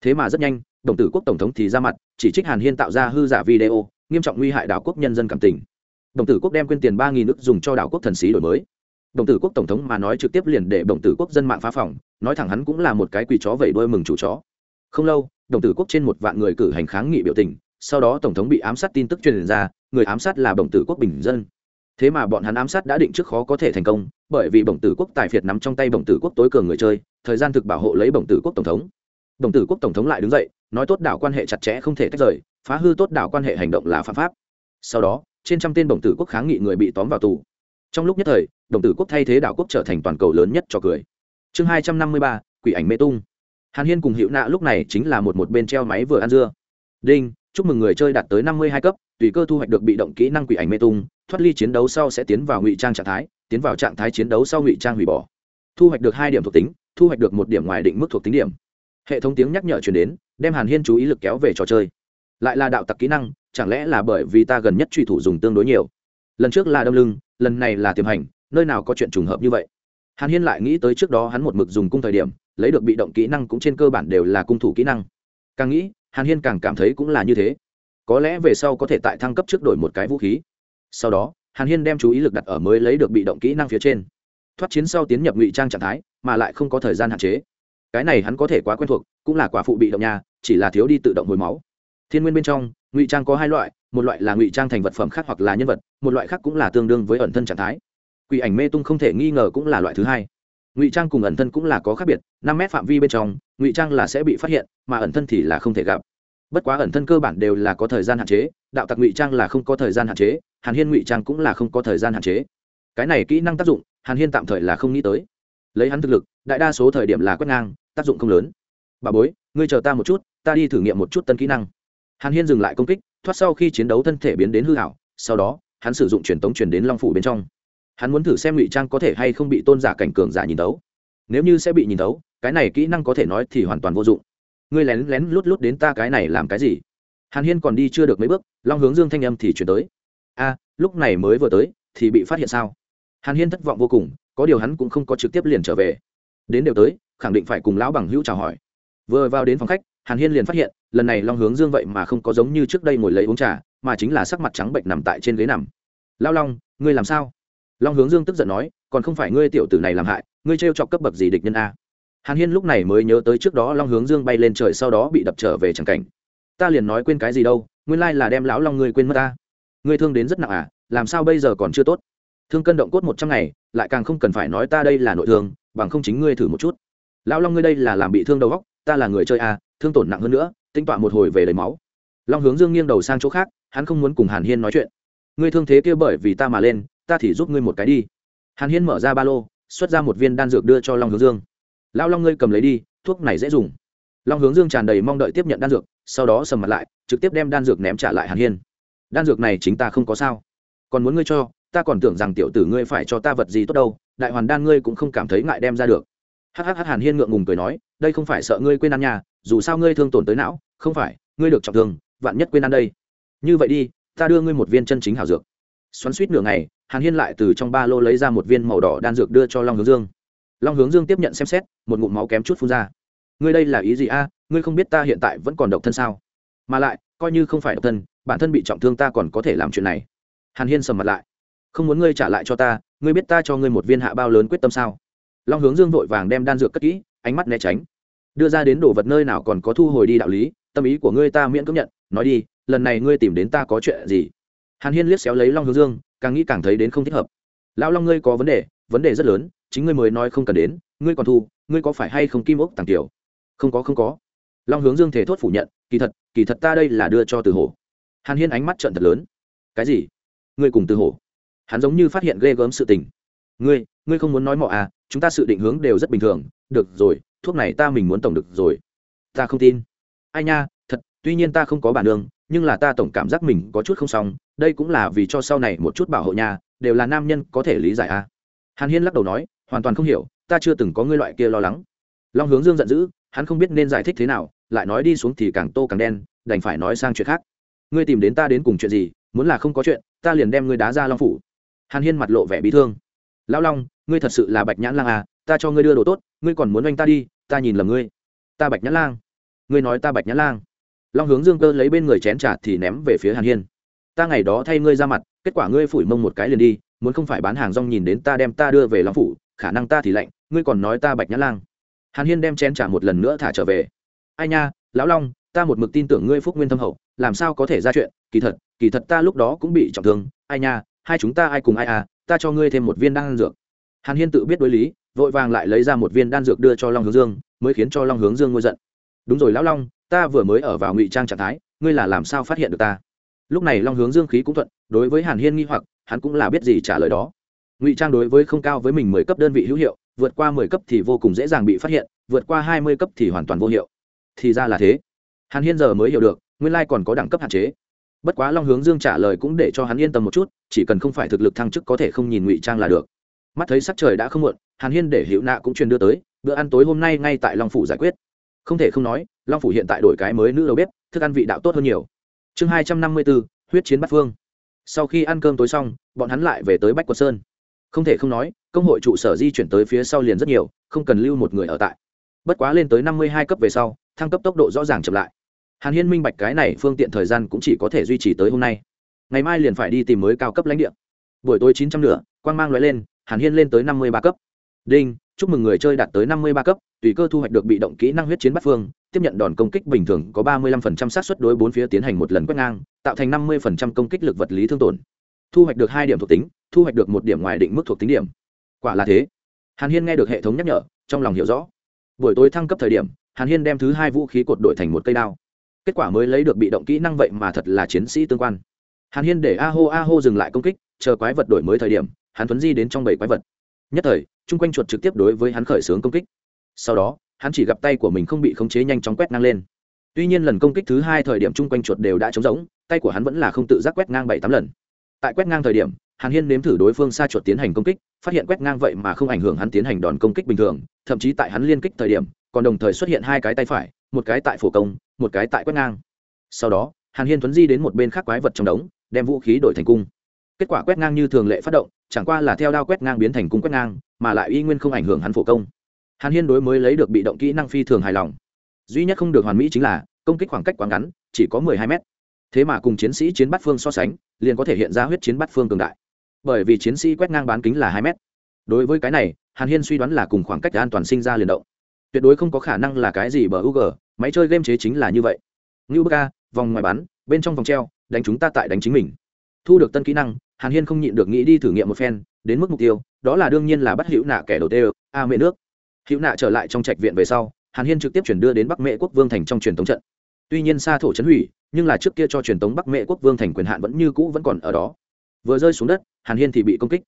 Thế mà rất nhanh, đồng tử quốc tổng thống thì ra mặt, chỉ trích hàn hiên tạo ra hư giả video, nghiêm trọng nguy hại đảo quốc nhân dân cảm tình đồng tử quốc đem quyên tiền ba nghìn nước dùng cho đảo quốc thần sĩ đổi mới. Đồng tử quốc tổng thống mà nói trực tiếp liền để đồng tử quốc dân mạng phá phòng, nói thẳng hắn cũng là một cái quỳ chó vẩy đuôi mừng chủ chó. Không lâu, đồng tử quốc trên một vạn người cử hành kháng nghị biểu tình, sau đó tổng thống bị ám sát tin tức truyền ra, người ám sát là đồng tử quốc bình dân. Thế mà bọn hắn ám sát đã định trước khó có thể thành công, bởi vì bổng tử quốc tài phiệt nắm trong tay bổng tử quốc tối cường người chơi, thời gian thực bảo hộ lấy bổng tử quốc tổng thống. Đồng tử quốc tổng thống lại đứng dậy, nói tốt đảo quan hệ chặt chẽ không thể tách rời, phá hư tốt đảo quan hệ hành động là phạm pháp. Sau đó trên trăm tên đồng tử quốc kháng nghị người bị tóm vào tù. Trong lúc nhất thời, đồng tử quốc thay thế đảo quốc trở thành toàn cầu lớn nhất cho cười. Chương hai trăm năm mươi ba, quỷ ảnh mê tung. Hàn hiên cùng hiệu nạ lúc này chính là một một bên treo máy vừa ăn dưa. Đinh, chúc mừng người chơi đạt tới năm mươi hai cấp, tùy cơ thu hoạch được bị động kỹ năng quỷ ảnh mê tung, thoát ly chiến đấu sau sẽ tiến vào ngụy trang trạng thái, tiến vào trạng thái chiến đấu sau ngụy trang hủy bỏ. Thu hoạch được hai điểm thuộc tính, thu hoạch được một điểm ngoài định mức thuộc tính điểm. Hệ thống tiếng nhắc nhở chuyển đến, đem hàn hiên chú ý lực kéo về trò chơi. Lại là đạo tặc kỹ năng chẳng lẽ là bởi vì ta gần nhất truy thủ dùng tương đối nhiều? Lần trước là đâm lưng, lần này là tiềm hành, nơi nào có chuyện trùng hợp như vậy? Hàn hiên lại nghĩ tới trước đó hắn một mực dùng cung thời điểm, lấy được bị động kỹ năng cũng trên cơ bản đều là cung thủ kỹ năng. Càng nghĩ, hàn hiên càng cảm thấy cũng là như thế. Có lẽ về sau có thể tại thăng cấp trước đổi một cái vũ khí. Sau đó, hàn hiên đem chú ý lực đặt ở mới lấy được bị động kỹ năng phía trên. Thoát chiến sau tiến nhập ngụy trang trạng thái, mà lại không có thời gian hạn chế. Cái này hắn có thể quá quen thuộc, cũng là quả phụ bị động nhà chỉ là thiếu đi tự động hồi máu. Thiên nguyên bên trong ngụy trang có hai loại, một loại là ngụy trang thành vật phẩm khác hoặc là nhân vật, một loại khác cũng là tương đương với ẩn thân trạng thái. Quỷ ảnh mê tung không thể nghi ngờ cũng là loại thứ hai. Ngụy trang cùng ẩn thân cũng là có khác biệt, năm mét phạm vi bên trong, ngụy trang là sẽ bị phát hiện, mà ẩn thân thì là không thể gặp. Bất quá ẩn thân cơ bản đều là có thời gian hạn chế, đạo tặc ngụy trang là không có thời gian hạn chế, hàn hiên ngụy trang cũng là không có thời gian hạn chế. Cái này kỹ năng tác dụng, hàn hiên tạm thời là không nghĩ tới. Lấy hắn thực lực, đại đa số thời điểm là quét ngang, tác dụng không lớn. Bà bối, ngươi chờ ta một chút, ta đi thử nghiệm một chút tân kỹ năng hàn hiên dừng lại công kích, thoát sau khi chiến đấu thân thể biến đến hư hảo sau đó, hắn sử dụng truyền tống truyền đến long phủ bên trong. Hắn muốn thử xem ngụy trang có thể hay không bị tôn giả cảnh cường giả nhìn tấu nếu như sẽ bị nhìn tấu cái này kỹ năng có thể nói thì hoàn toàn vô dụng. Ngươi lén lén lút lút đến ta cái này làm cái gì? Hàn hiên còn đi chưa được mấy bước, long hướng dương thanh âm thì chuyển tới. A, lúc này mới vừa tới, thì bị phát hiện sao? Hàn hiên thất vọng vô cùng, có điều hắn cũng không có trực tiếp liền trở về. Đến đều tới, khẳng định phải cùng lão bằng hữu chào hỏi. Vừa vào đến phòng khách hàn hiên liền phát hiện, lần này long hướng dương vậy mà không có giống như trước đây ngồi lấy uống trà, mà chính là sắc mặt trắng bệnh nằm tại trên ghế nằm. Lao long, ngươi làm sao? Long hướng dương tức giận nói, còn không phải ngươi tiểu tử này làm hại, ngươi trêu chọc cấp bậc gì địch nhân a? Hàn hiên lúc này mới nhớ tới trước đó long hướng dương bay lên trời sau đó bị đập trở về tràng cảnh. Ta liền nói quên cái gì đâu, nguyên lai là đem lão long ngươi quên mất ta. Ngươi thương đến rất nặng à làm sao bây giờ còn chưa tốt? Thương cân động cốt một trăm ngày, lại càng không cần phải nói ta đây là nội thương, bằng không chính ngươi thử một chút. Lão long ngươi đây là làm bị thương đầu góc ta là người chơi à thương tổn nặng hơn nữa, tinh tọa một hồi về lấy máu. Long hướng dương nghiêng đầu sang chỗ khác, hắn không muốn cùng hàn hiên nói chuyện. Ngươi thương thế kia bởi vì ta mà lên, ta thì giúp ngươi một cái đi. Hàn hiên mở ra ba lô, xuất ra một viên đan dược đưa cho long hướng dương. Lão long ngươi cầm lấy đi, thuốc này dễ dùng. Long hướng dương tràn đầy mong đợi tiếp nhận đan dược, sau đó sầm mặt lại, trực tiếp đem đan dược ném trả lại hàn hiên. Đan dược này chính ta không có sao. Còn muốn ngươi cho, ta còn tưởng rằng tiểu tử ngươi phải cho ta vật gì tốt đâu, đại hoàn đan ngươi cũng không cảm thấy ngại đem ra được. Hắc hắc hàn hiên ngượng ngùng cười nói, đây không phải sợ ngươi quên ăn nhà dù sao ngươi thương tổn tới não, không phải, ngươi được trọng thương, vạn nhất quên ăn đây. Như vậy đi, ta đưa ngươi một viên chân chính hảo dược. Xoắn suýt nửa ngày, hàn hiên lại từ trong ba lô lấy ra một viên màu đỏ đan dược đưa cho long hướng dương. Long hướng dương tiếp nhận xem xét, một ngụm máu kém chút phun ra. Ngươi đây là ý gì a? Ngươi không biết ta hiện tại vẫn còn độc thân sao? Mà lại, coi như không phải độc thân, bản thân bị trọng thương ta còn có thể làm chuyện này. Hàn hiên sầm mặt lại. Không muốn ngươi trả lại cho ta, ngươi biết ta cho ngươi một viên hạ bao lớn quyết tâm sao? Long hướng dương vội vàng đem đan dược cất kỹ, ánh mắt né tránh đưa ra đến đồ vật nơi nào còn có thu hồi đi đạo lý, tâm ý của ngươi ta miễn cưỡng nhận. Nói đi, lần này ngươi tìm đến ta có chuyện gì? Hàn hiên liếc xéo lấy long hướng dương, càng nghĩ càng thấy đến không thích hợp. Lão long ngươi có vấn đề vấn đề rất lớn, chính ngươi mới nói không cần đến, ngươi còn thu, ngươi có phải hay không kim ốc tàng tiểu? Không có không có. Long hướng dương thể thốt phủ nhận, kỳ thật kỳ thật ta đây là đưa cho từ hổ. Hàn hiên ánh mắt trận thật lớn. Cái gì? Ngươi cùng từ hổ? Hắn giống như phát hiện ghê gớm sự tình. Ngươi ngươi không muốn nói mọ à chúng ta sự định hướng đều rất bình thường. Được rồi thuốc này ta mình muốn tổng được rồi. Ta không tin. Ai nha, thật, tuy nhiên ta không có bản đường nhưng là ta tổng cảm giác mình có chút không xong, đây cũng là vì cho sau này một chút bảo hộ nhà đều là nam nhân có thể lý giải à. Hàn hiên lắc đầu nói, hoàn toàn không hiểu, ta chưa từng có ngươi loại kia lo lắng. Long hướng dương giận dữ, hắn không biết nên giải thích thế nào, lại nói đi xuống thì càng tô càng đen, đành phải nói sang chuyện khác. Ngươi tìm đến ta đến cùng chuyện gì, muốn là không có chuyện, ta liền đem ngươi đá ra long phủ. Hàn hiên mặt lộ vẻ bị thương. Lão long, ngươi thật sự là bạch nhãn lang à ta cho ngươi đưa đồ tốt, ngươi còn muốn oanh ta đi, ta nhìn lầm ngươi. Ta bạch nhãn lang. Ngươi nói ta bạch nhãn lang. Long hướng dương cơ lấy bên người chén trà thì ném về phía hàn hiên. Ta ngày đó thay ngươi ra mặt, kết quả ngươi phủi mông một cái liền đi, muốn không phải bán hàng rong nhìn đến ta đem ta đưa về long phủ, khả năng ta thì lạnh, ngươi còn nói ta bạch nhãn lang. Hàn hiên đem chén trà một lần nữa thả trở về. Ai nha, lão long, ta một mực tin tưởng ngươi phúc nguyên thâm hậu, làm sao có thể ra chuyện, kỳ thật kỳ thật ta lúc đó cũng bị trọng thương. Ai nha, hai chúng ta ai cùng ai à ta cho ngươi thêm một viên đan dược. Hàn hiên tự biết đối lý vội vàng lại lấy ra một viên đan dược đưa cho long hướng dương, mới khiến cho long hướng dương ngôi giận. Đúng rồi lão long, ta vừa mới ở vào ngụy trang trạng thái, ngươi là làm sao phát hiện được ta? Lúc này long hướng dương khí cũng thuận, đối với hàn hiên nghi hoặc, hắn cũng là biết gì trả lời đó. Ngụy trang đối với không cao với mình mười cấp đơn vị hữu hiệu, vượt qua mười cấp thì vô cùng dễ dàng bị phát hiện, vượt qua hai mươi cấp thì hoàn toàn vô hiệu. Thì ra là thế. Hàn hiên giờ mới hiểu được, nguyên lai còn có đẳng cấp hạn chế. Bất quá long hướng dương trả lời cũng để cho hắn yên tâm một chút, chỉ cần không phải thực lực thăng chức có thể không nhìn ngụy trang là được mắt thấy sắc trời đã không muộn, hàn hiên để hiệu nạ cũng truyền đưa tới, bữa ăn tối hôm nay ngay tại long phủ giải quyết. Không thể không nói, long phủ hiện tại đổi cái mới nữ đầu bếp, thức ăn vị đạo tốt hơn nhiều. Chương hai trăm năm mươi bốn huyết chiến bắt phương. Sau khi ăn cơm tối xong, bọn hắn lại về tới bách quật sơn. Không thể không nói, công hội trụ sở di chuyển tới phía sau liền rất nhiều, không cần lưu một người ở tại. Bất quá lên tới năm mươi hai cấp về sau, thăng cấp tốc độ rõ ràng chậm lại. Hàn hiên minh bạch cái này phương tiện thời gian cũng chỉ có thể duy trì tới hôm nay. Ngày mai liền phải đi tìm mới cao cấp lãnh địa. Buổi tối chín trăm nửa, quang mang loại lên hàn hiên lên tới năm mươi ba cấp. Đinh, chúc mừng người chơi đạt tới năm mươi ba cấp, tùy cơ thu hoạch được bị động kỹ năng huyết chiến bắt phương, tiếp nhận đòn công kích bình thường có ba mươi lăm phần trăm xác suất đối bốn phía tiến hành một lần quét ngang, tạo thành năm mươi phần trăm công kích lực vật lý thương tổn. Thu hoạch được hai điểm thuộc tính, thu hoạch được một điểm ngoài định mức thuộc tính điểm. Quả là thế. Hàn hiên nghe được hệ thống nhắc nhở, trong lòng hiểu rõ. Buổi tối thăng cấp thời điểm, hàn hiên đem thứ hai vũ khí cột đổi thành một cây đao. Kết quả mới lấy được bị động kỹ năng vậy mà thật là chiến sĩ tương quan. Hàn hiên để a hô a hô dừng lại công kích, chờ quái vật đổi mới thời điểm hắn tuấn di đến trong bảy quái vật. Nhất thời, chung quanh chuột trực tiếp đối với hắn khởi xướng công kích. Sau đó, hắn chỉ gặp tay của mình không bị khống chế nhanh chóng quét ngang lên. Tuy nhiên lần công kích thứ hai thời điểm chung quanh chuột đều đã trống rỗng, tay của hắn vẫn là không tự giác quét ngang bảy tám lần. Tại quét ngang thời điểm, hàn hiên nếm thử đối phương xa chuột tiến hành công kích, phát hiện quét ngang vậy mà không ảnh hưởng hắn tiến hành đòn công kích bình thường, thậm chí tại hắn liên kích thời điểm, còn đồng thời xuất hiện hai cái tay phải, một cái tại phổ công, một cái tại quét ngang. Sau đó, hàn hiên thuấn di đến một bên khác quái vật trong đống, đem vũ khí đổi thành cung kết quả quét ngang như thường lệ phát động, chẳng qua là theo đao quét ngang biến thành cung quét ngang, mà lại y nguyên không ảnh hưởng hắn phổ công. Hàn hiên đối mới lấy được bị động kỹ năng phi thường hài lòng. Duy nhất không được hoàn mỹ chính là, công kích khoảng cách quá ngắn, chỉ có mười hai mét. Thế mà cùng chiến sĩ chiến bắt phương so sánh, liền có thể hiện ra huyết chiến bắt phương cường đại. Bởi vì chiến sĩ quét ngang bán kính là hai mét. Đối với cái này, hàn hiên suy đoán là cùng khoảng cách an toàn sinh ra liền động. Tuyệt đối không có khả năng là cái gì bờ u g máy chơi game chế chính là như vậy. Ngưu bơ vòng ngoài bắn bên trong vòng treo, đánh chúng ta tại đánh chính mình thu được tân kỹ năng, hàn hiên không nhịn được nghĩ đi thử nghiệm một phen, đến mức mục tiêu, đó là đương nhiên là bắt hữu nạ kẻ đầu tê a mẹ nước. Hữu nạ trở lại trong trạch viện về sau, hàn hiên trực tiếp chuyển đưa đến bắc mễ quốc vương thành trong truyền thống trận. Tuy nhiên xa thổ chấn hủy, nhưng là trước kia cho truyền thống bắc mễ quốc vương thành quyền hạn vẫn như cũ vẫn còn ở đó. Vừa rơi xuống đất, hàn hiên thì bị công kích.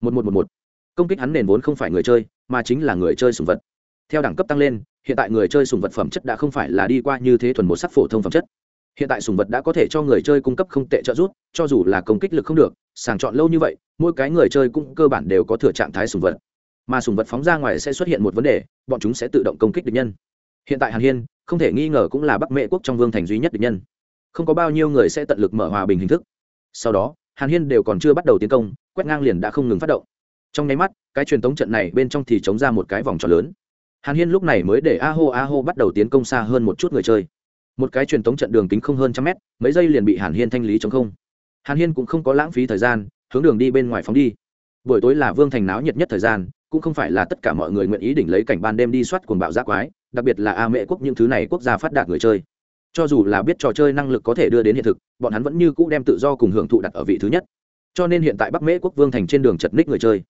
Một một một một. Công kích hắn nền vốn không phải người chơi, mà chính là người chơi sùng vật. Theo đẳng cấp tăng lên, hiện tại người chơi sùng vật phẩm chất đã không phải là đi qua như thế thuần một sắc phổ thông phẩm chất hiện tại sùng vật đã có thể cho người chơi cung cấp không tệ trợ giúp, cho dù là công kích lực không được, sàng chọn lâu như vậy, mỗi cái người chơi cũng cơ bản đều có thừa trạng thái sùng vật. Mà sùng vật phóng ra ngoài sẽ xuất hiện một vấn đề, bọn chúng sẽ tự động công kích địch nhân. Hiện tại hàn hiên, không thể nghi ngờ cũng là bắc mệ quốc trong vương thành duy nhất địch nhân. Không có bao nhiêu người sẽ tận lực mở hòa bình hình thức. Sau đó, hàn hiên đều còn chưa bắt đầu tiến công, quét ngang liền đã không ngừng phát động. Trong nháy mắt, cái truyền thống trận này bên trong thì chống ra một cái vòng tròn lớn. Hàn hiên lúc này mới để a hô a hô bắt đầu tiến công xa hơn một chút người chơi một cái truyền tống trận đường kính không hơn trăm mét, mấy giây liền bị hàn hiên thanh lý chống không. Hàn hiên cũng không có lãng phí thời gian, hướng đường đi bên ngoài phóng đi. Buổi tối là vương thành náo nhiệt nhất thời gian, cũng không phải là tất cả mọi người nguyện ý đỉnh lấy cảnh ban đêm đi soát cuồng bạo giác quái, đặc biệt là a mễ quốc những thứ này quốc gia phát đạt người chơi. Cho dù là biết trò chơi năng lực có thể đưa đến hiện thực, bọn hắn vẫn như cũ đem tự do cùng hưởng thụ đặt ở vị thứ nhất. Cho nên hiện tại bắc mễ quốc vương thành trên đường chật ních người chơi.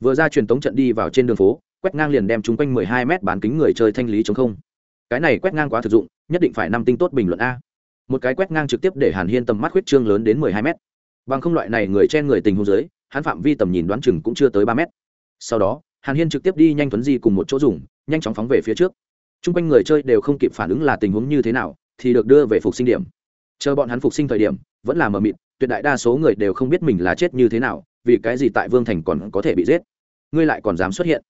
Vừa ra truyền tống trận đi vào trên đường phố, quét ngang liền đem chung quanh mười hai mét bán kính người chơi thanh lý chống không cái này quét ngang quá thực dụng, nhất định phải năm tinh tốt bình luận a. Một cái quét ngang trực tiếp để hàn hiên tầm mắt huyết trương lớn đến mười hai mét. Bằng không loại này người trên người tình hôn giới hắn phạm vi tầm nhìn đoán chừng cũng chưa tới ba mét. Sau đó, hàn hiên trực tiếp đi nhanh tuấn di cùng một chỗ dùng, nhanh chóng phóng về phía trước. T r u n g quanh người chơi đều không kịp phản ứng là tình huống như thế nào, thì được đưa về phục sinh điểm. Chờ bọn hắn phục sinh thời điểm, vẫn là mờ mịt, tuyệt đại đa số người đều không biết mình là chết như thế nào, vì cái gì tại vương thành còn có thể bị giết. Ngươi lại còn dám xuất hiện.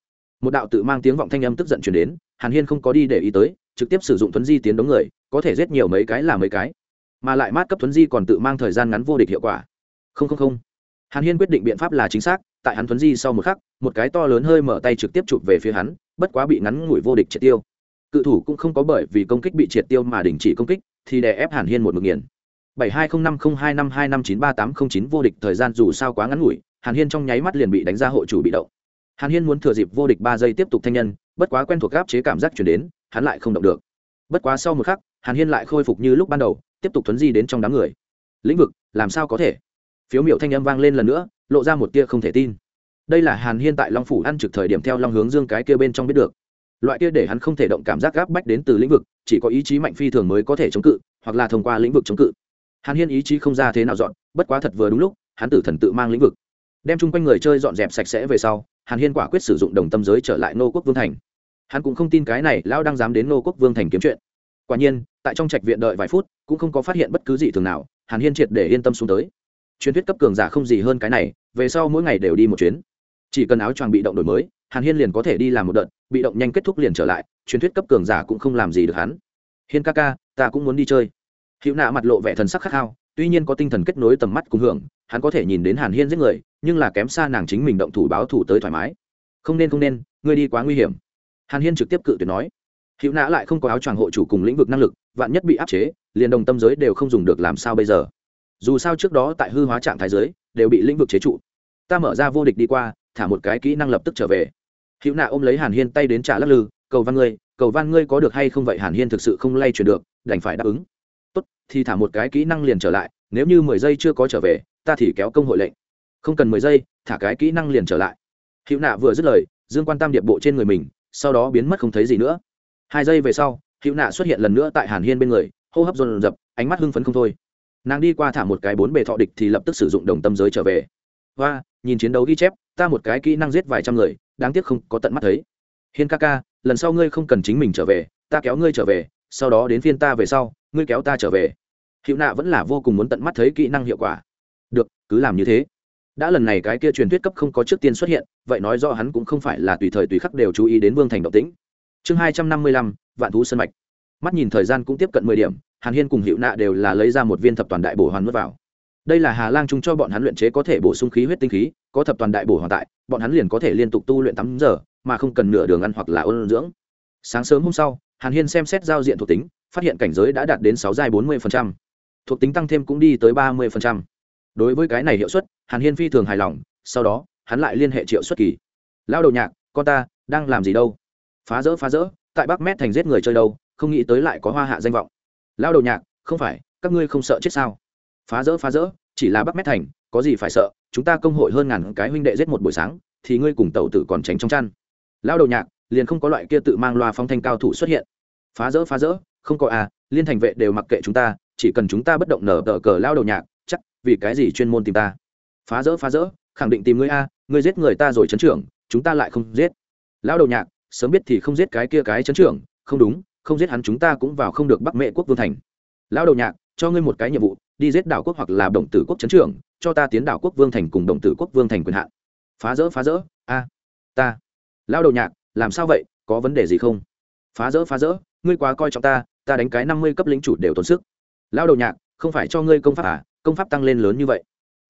Một đạo tự mang tiếng vọng thanh âm tức giận chuyển đến, hàn hiên không có đi để ý tới trực tiếp sử dụng thuấn di tiến đống người, có thể giết nhiều mấy cái là mấy cái. Mà lại mát cấp thuấn di còn tự mang thời gian ngắn vô địch hiệu quả. Không không không. Hàn hiên quyết định biện pháp là chính xác, tại hắn thuấn di sau một khắc, một cái to lớn hơi mở tay trực tiếp chụp về phía hắn, bất quá bị ngắn ngủi vô địch triệt tiêu. Cự thủ cũng không có bởi vì công kích bị triệt tiêu mà đình chỉ công kích, thì đè ép hàn hiên một mực nghiền. Bảy hai không năm không hai năm hai năm chín ba tám không chín vô địch thời gian dù sao quá ngắn ngủi, hàn hiên trong nháy mắt liền bị đánh ra hộ chủ bị động. Hàn hiên muốn thừa dịp vô địch ba giây tiếp tục thanh nhân, bất quá quen thuộc gáp chế cảm giác chuyển đến hắn lại không động được. Bất quá sau một khắc, hàn hiên lại khôi phục như lúc ban đầu, tiếp tục thuấn di đến trong đám người. Lĩnh vực, làm sao có thể? Phiếu miệu thanh âm vang lên lần nữa, lộ ra một tia không thể tin. Đây là hàn hiên tại long phủ ăn trực thời điểm theo long hướng dương cái kia bên trong biết được. Loại kia để hắn không thể động cảm giác gáp bách đến từ lĩnh vực, chỉ có ý chí mạnh phi thường mới có thể chống cự, hoặc là thông qua lĩnh vực chống cự. Hàn hiên ý chí không ra thế nào dọn, bất quá thật vừa đúng lúc, hắn tử thần tự mang lĩnh vực. Đem chung quanh người chơi dọn dẹp sạch sẽ về sau, hàn hiên quả quyết sử dụng đồng tâm giới trở lại nô quốc vương thành hắn cũng không tin cái này lão đang dám đến nô quốc vương thành kiếm chuyện. Quả nhiên, tại trong trạch viện đợi vài phút, cũng không có phát hiện bất cứ gì thường nào, hàn hiên triệt để yên tâm xuống tới. Truyền thuyết cấp cường giả không gì hơn cái này, về sau mỗi ngày đều đi một chuyến. Chỉ cần áo choàng bị động đổi mới, hàn hiên liền có thể đi làm một đợt, bị động nhanh kết thúc liền trở lại, truyền thuyết cấp cường giả cũng không làm gì được hắn. Hiên ca ca, ta cũng muốn đi chơi. Hữu nạ mặt lộ vẻ thần sắc khát khao, tuy nhiên có tinh thần kết nối tầm mắt cùng hưởng, hắn có thể nhìn đến hàn hiên giết người, nhưng là kém xa nàng chính mình động thủ báo thủ tới thoải mái. Không nên không nên, ngươi đi quá nguy hiểm hàn hiên trực tiếp cự tuyệt nói, hữu Nã lại không có áo choàng hộ chủ cùng lĩnh vực năng lực, vạn nhất bị áp chế, liền đồng tâm giới đều không dùng được làm sao bây giờ? Dù sao trước đó tại hư hóa trạng thái giới, đều bị lĩnh vực chế trụ. Ta mở ra vô địch đi qua, thả một cái kỹ năng lập tức trở về. Hữu nạ ôm lấy hàn hiên tay đến trả lắc lư, cầu văn ngươi, cầu văn ngươi có được hay không vậy? Hàn hiên thực sự không lay chuyển được, đành phải đáp ứng. Tốt, thì thả một cái kỹ năng liền trở lại, nếu như mười giây chưa có trở về, ta thì kéo công hội lệnh. Không cần mười giây, thả cái kỹ năng liền trở lại. Hữu nạ vừa dứt lời, dương quan tam điệp bộ trên người mình sau đó biến mất không thấy gì nữa. Hai giây về sau, hữu nạ xuất hiện lần nữa tại hàn hiên bên người, hô hấp dồn dập, ánh mắt hưng phấn không thôi. Nàng đi qua thả một cái bốn bề thọ địch thì lập tức sử dụng đồng tâm giới trở về. Và nhìn chiến đấu ghi chép, ta một cái kỹ năng giết vài trăm người, đáng tiếc không có tận mắt thấy. Hiên ca ca, lần sau ngươi không cần chính mình trở về, ta kéo ngươi trở về, sau đó đến phiên ta về sau, ngươi kéo ta trở về. Hiệu nạ vẫn là vô cùng muốn tận mắt thấy kỹ năng hiệu quả. Được, cứ làm như thế đã lần này cái kia truyền thuyết cấp không có trước tiên xuất hiện, vậy nói do hắn cũng không phải là tùy thời tùy khắc đều chú ý đến vương thành động tĩnh. Chương hai trăm năm mươi lăm, vạn thú sân mạch. Mắt nhìn thời gian cũng tiếp cận mười điểm, hàn hiên cùng hiệu nạ đều là lấy ra một viên thập toàn đại bổ hoàn n vào. Đây là hà lang chung cho bọn hắn luyện chế có thể bổ sung khí huyết tinh khí, có thập toàn đại bổ hoàn tại, bọn hắn liền có thể liên tục tu luyện tám giờ, mà không cần nửa đường ăn hoặc là ôn dưỡng. Sáng sớm hôm sau, hàn hiên xem xét giao diện thuộc tính, phát hiện cảnh giới đã đạt đến sáu giai bốn mươi thuộc tính tăng thêm cũng đi tới ba mươi đối với cái này hiệu suất, hàn hiên phi thường hài lòng, sau đó, hắn lại liên hệ triệu xuất kỳ. Lao đầu nhạc, con ta đang làm gì đâu? Phá rỡ phá rỡ, tại bắc mét thành giết người chơi đâu, không nghĩ tới lại có hoa hạ danh vọng. Lao đầu nhạc, không phải, các ngươi không sợ chết sao? Phá rỡ phá rỡ, chỉ là bắc mét thành, có gì phải sợ? Chúng ta công hội hơn ngàn cái huynh đệ giết một buổi sáng, thì ngươi cùng tàu tử còn tránh trong chăn. Lao đầu nhạc, liền không có loại kia tự mang loa phong thanh cao thủ xuất hiện. Phá rỡ phá rỡ, không có à liên thành vệ đều mặc kệ chúng ta, chỉ cần chúng ta bất động nở tờ cờ lao đầu nhạc vì cái gì chuyên môn tìm ta? Phá rỡ phá rỡ, khẳng định tìm ngươi a, ngươi giết người ta rồi chấn trưởng, chúng ta lại không giết. Lão đầu nhạc, sớm biết thì không giết cái kia cái chấn trưởng, không đúng, không giết hắn chúng ta cũng vào không được bắc mệ quốc vương thành. Lão đầu nhạc, cho ngươi một cái nhiệm vụ, đi giết đảo quốc hoặc là đồng tử quốc chấn trưởng, cho ta tiến đảo quốc vương thành cùng đồng tử quốc vương thành quyền hạn. Phá rỡ phá rỡ, a, ta. Lão đầu nhạc, làm sao vậy, có vấn đề gì không? Phá rỡ phá rỡ, ngươi quá coi trọng ta ta đánh cái năm mươi cấp lính chủ đều tốn sức. Lão đầu nhạc, không phải cho ngươi công pháp à công pháp tăng lên lớn như vậy.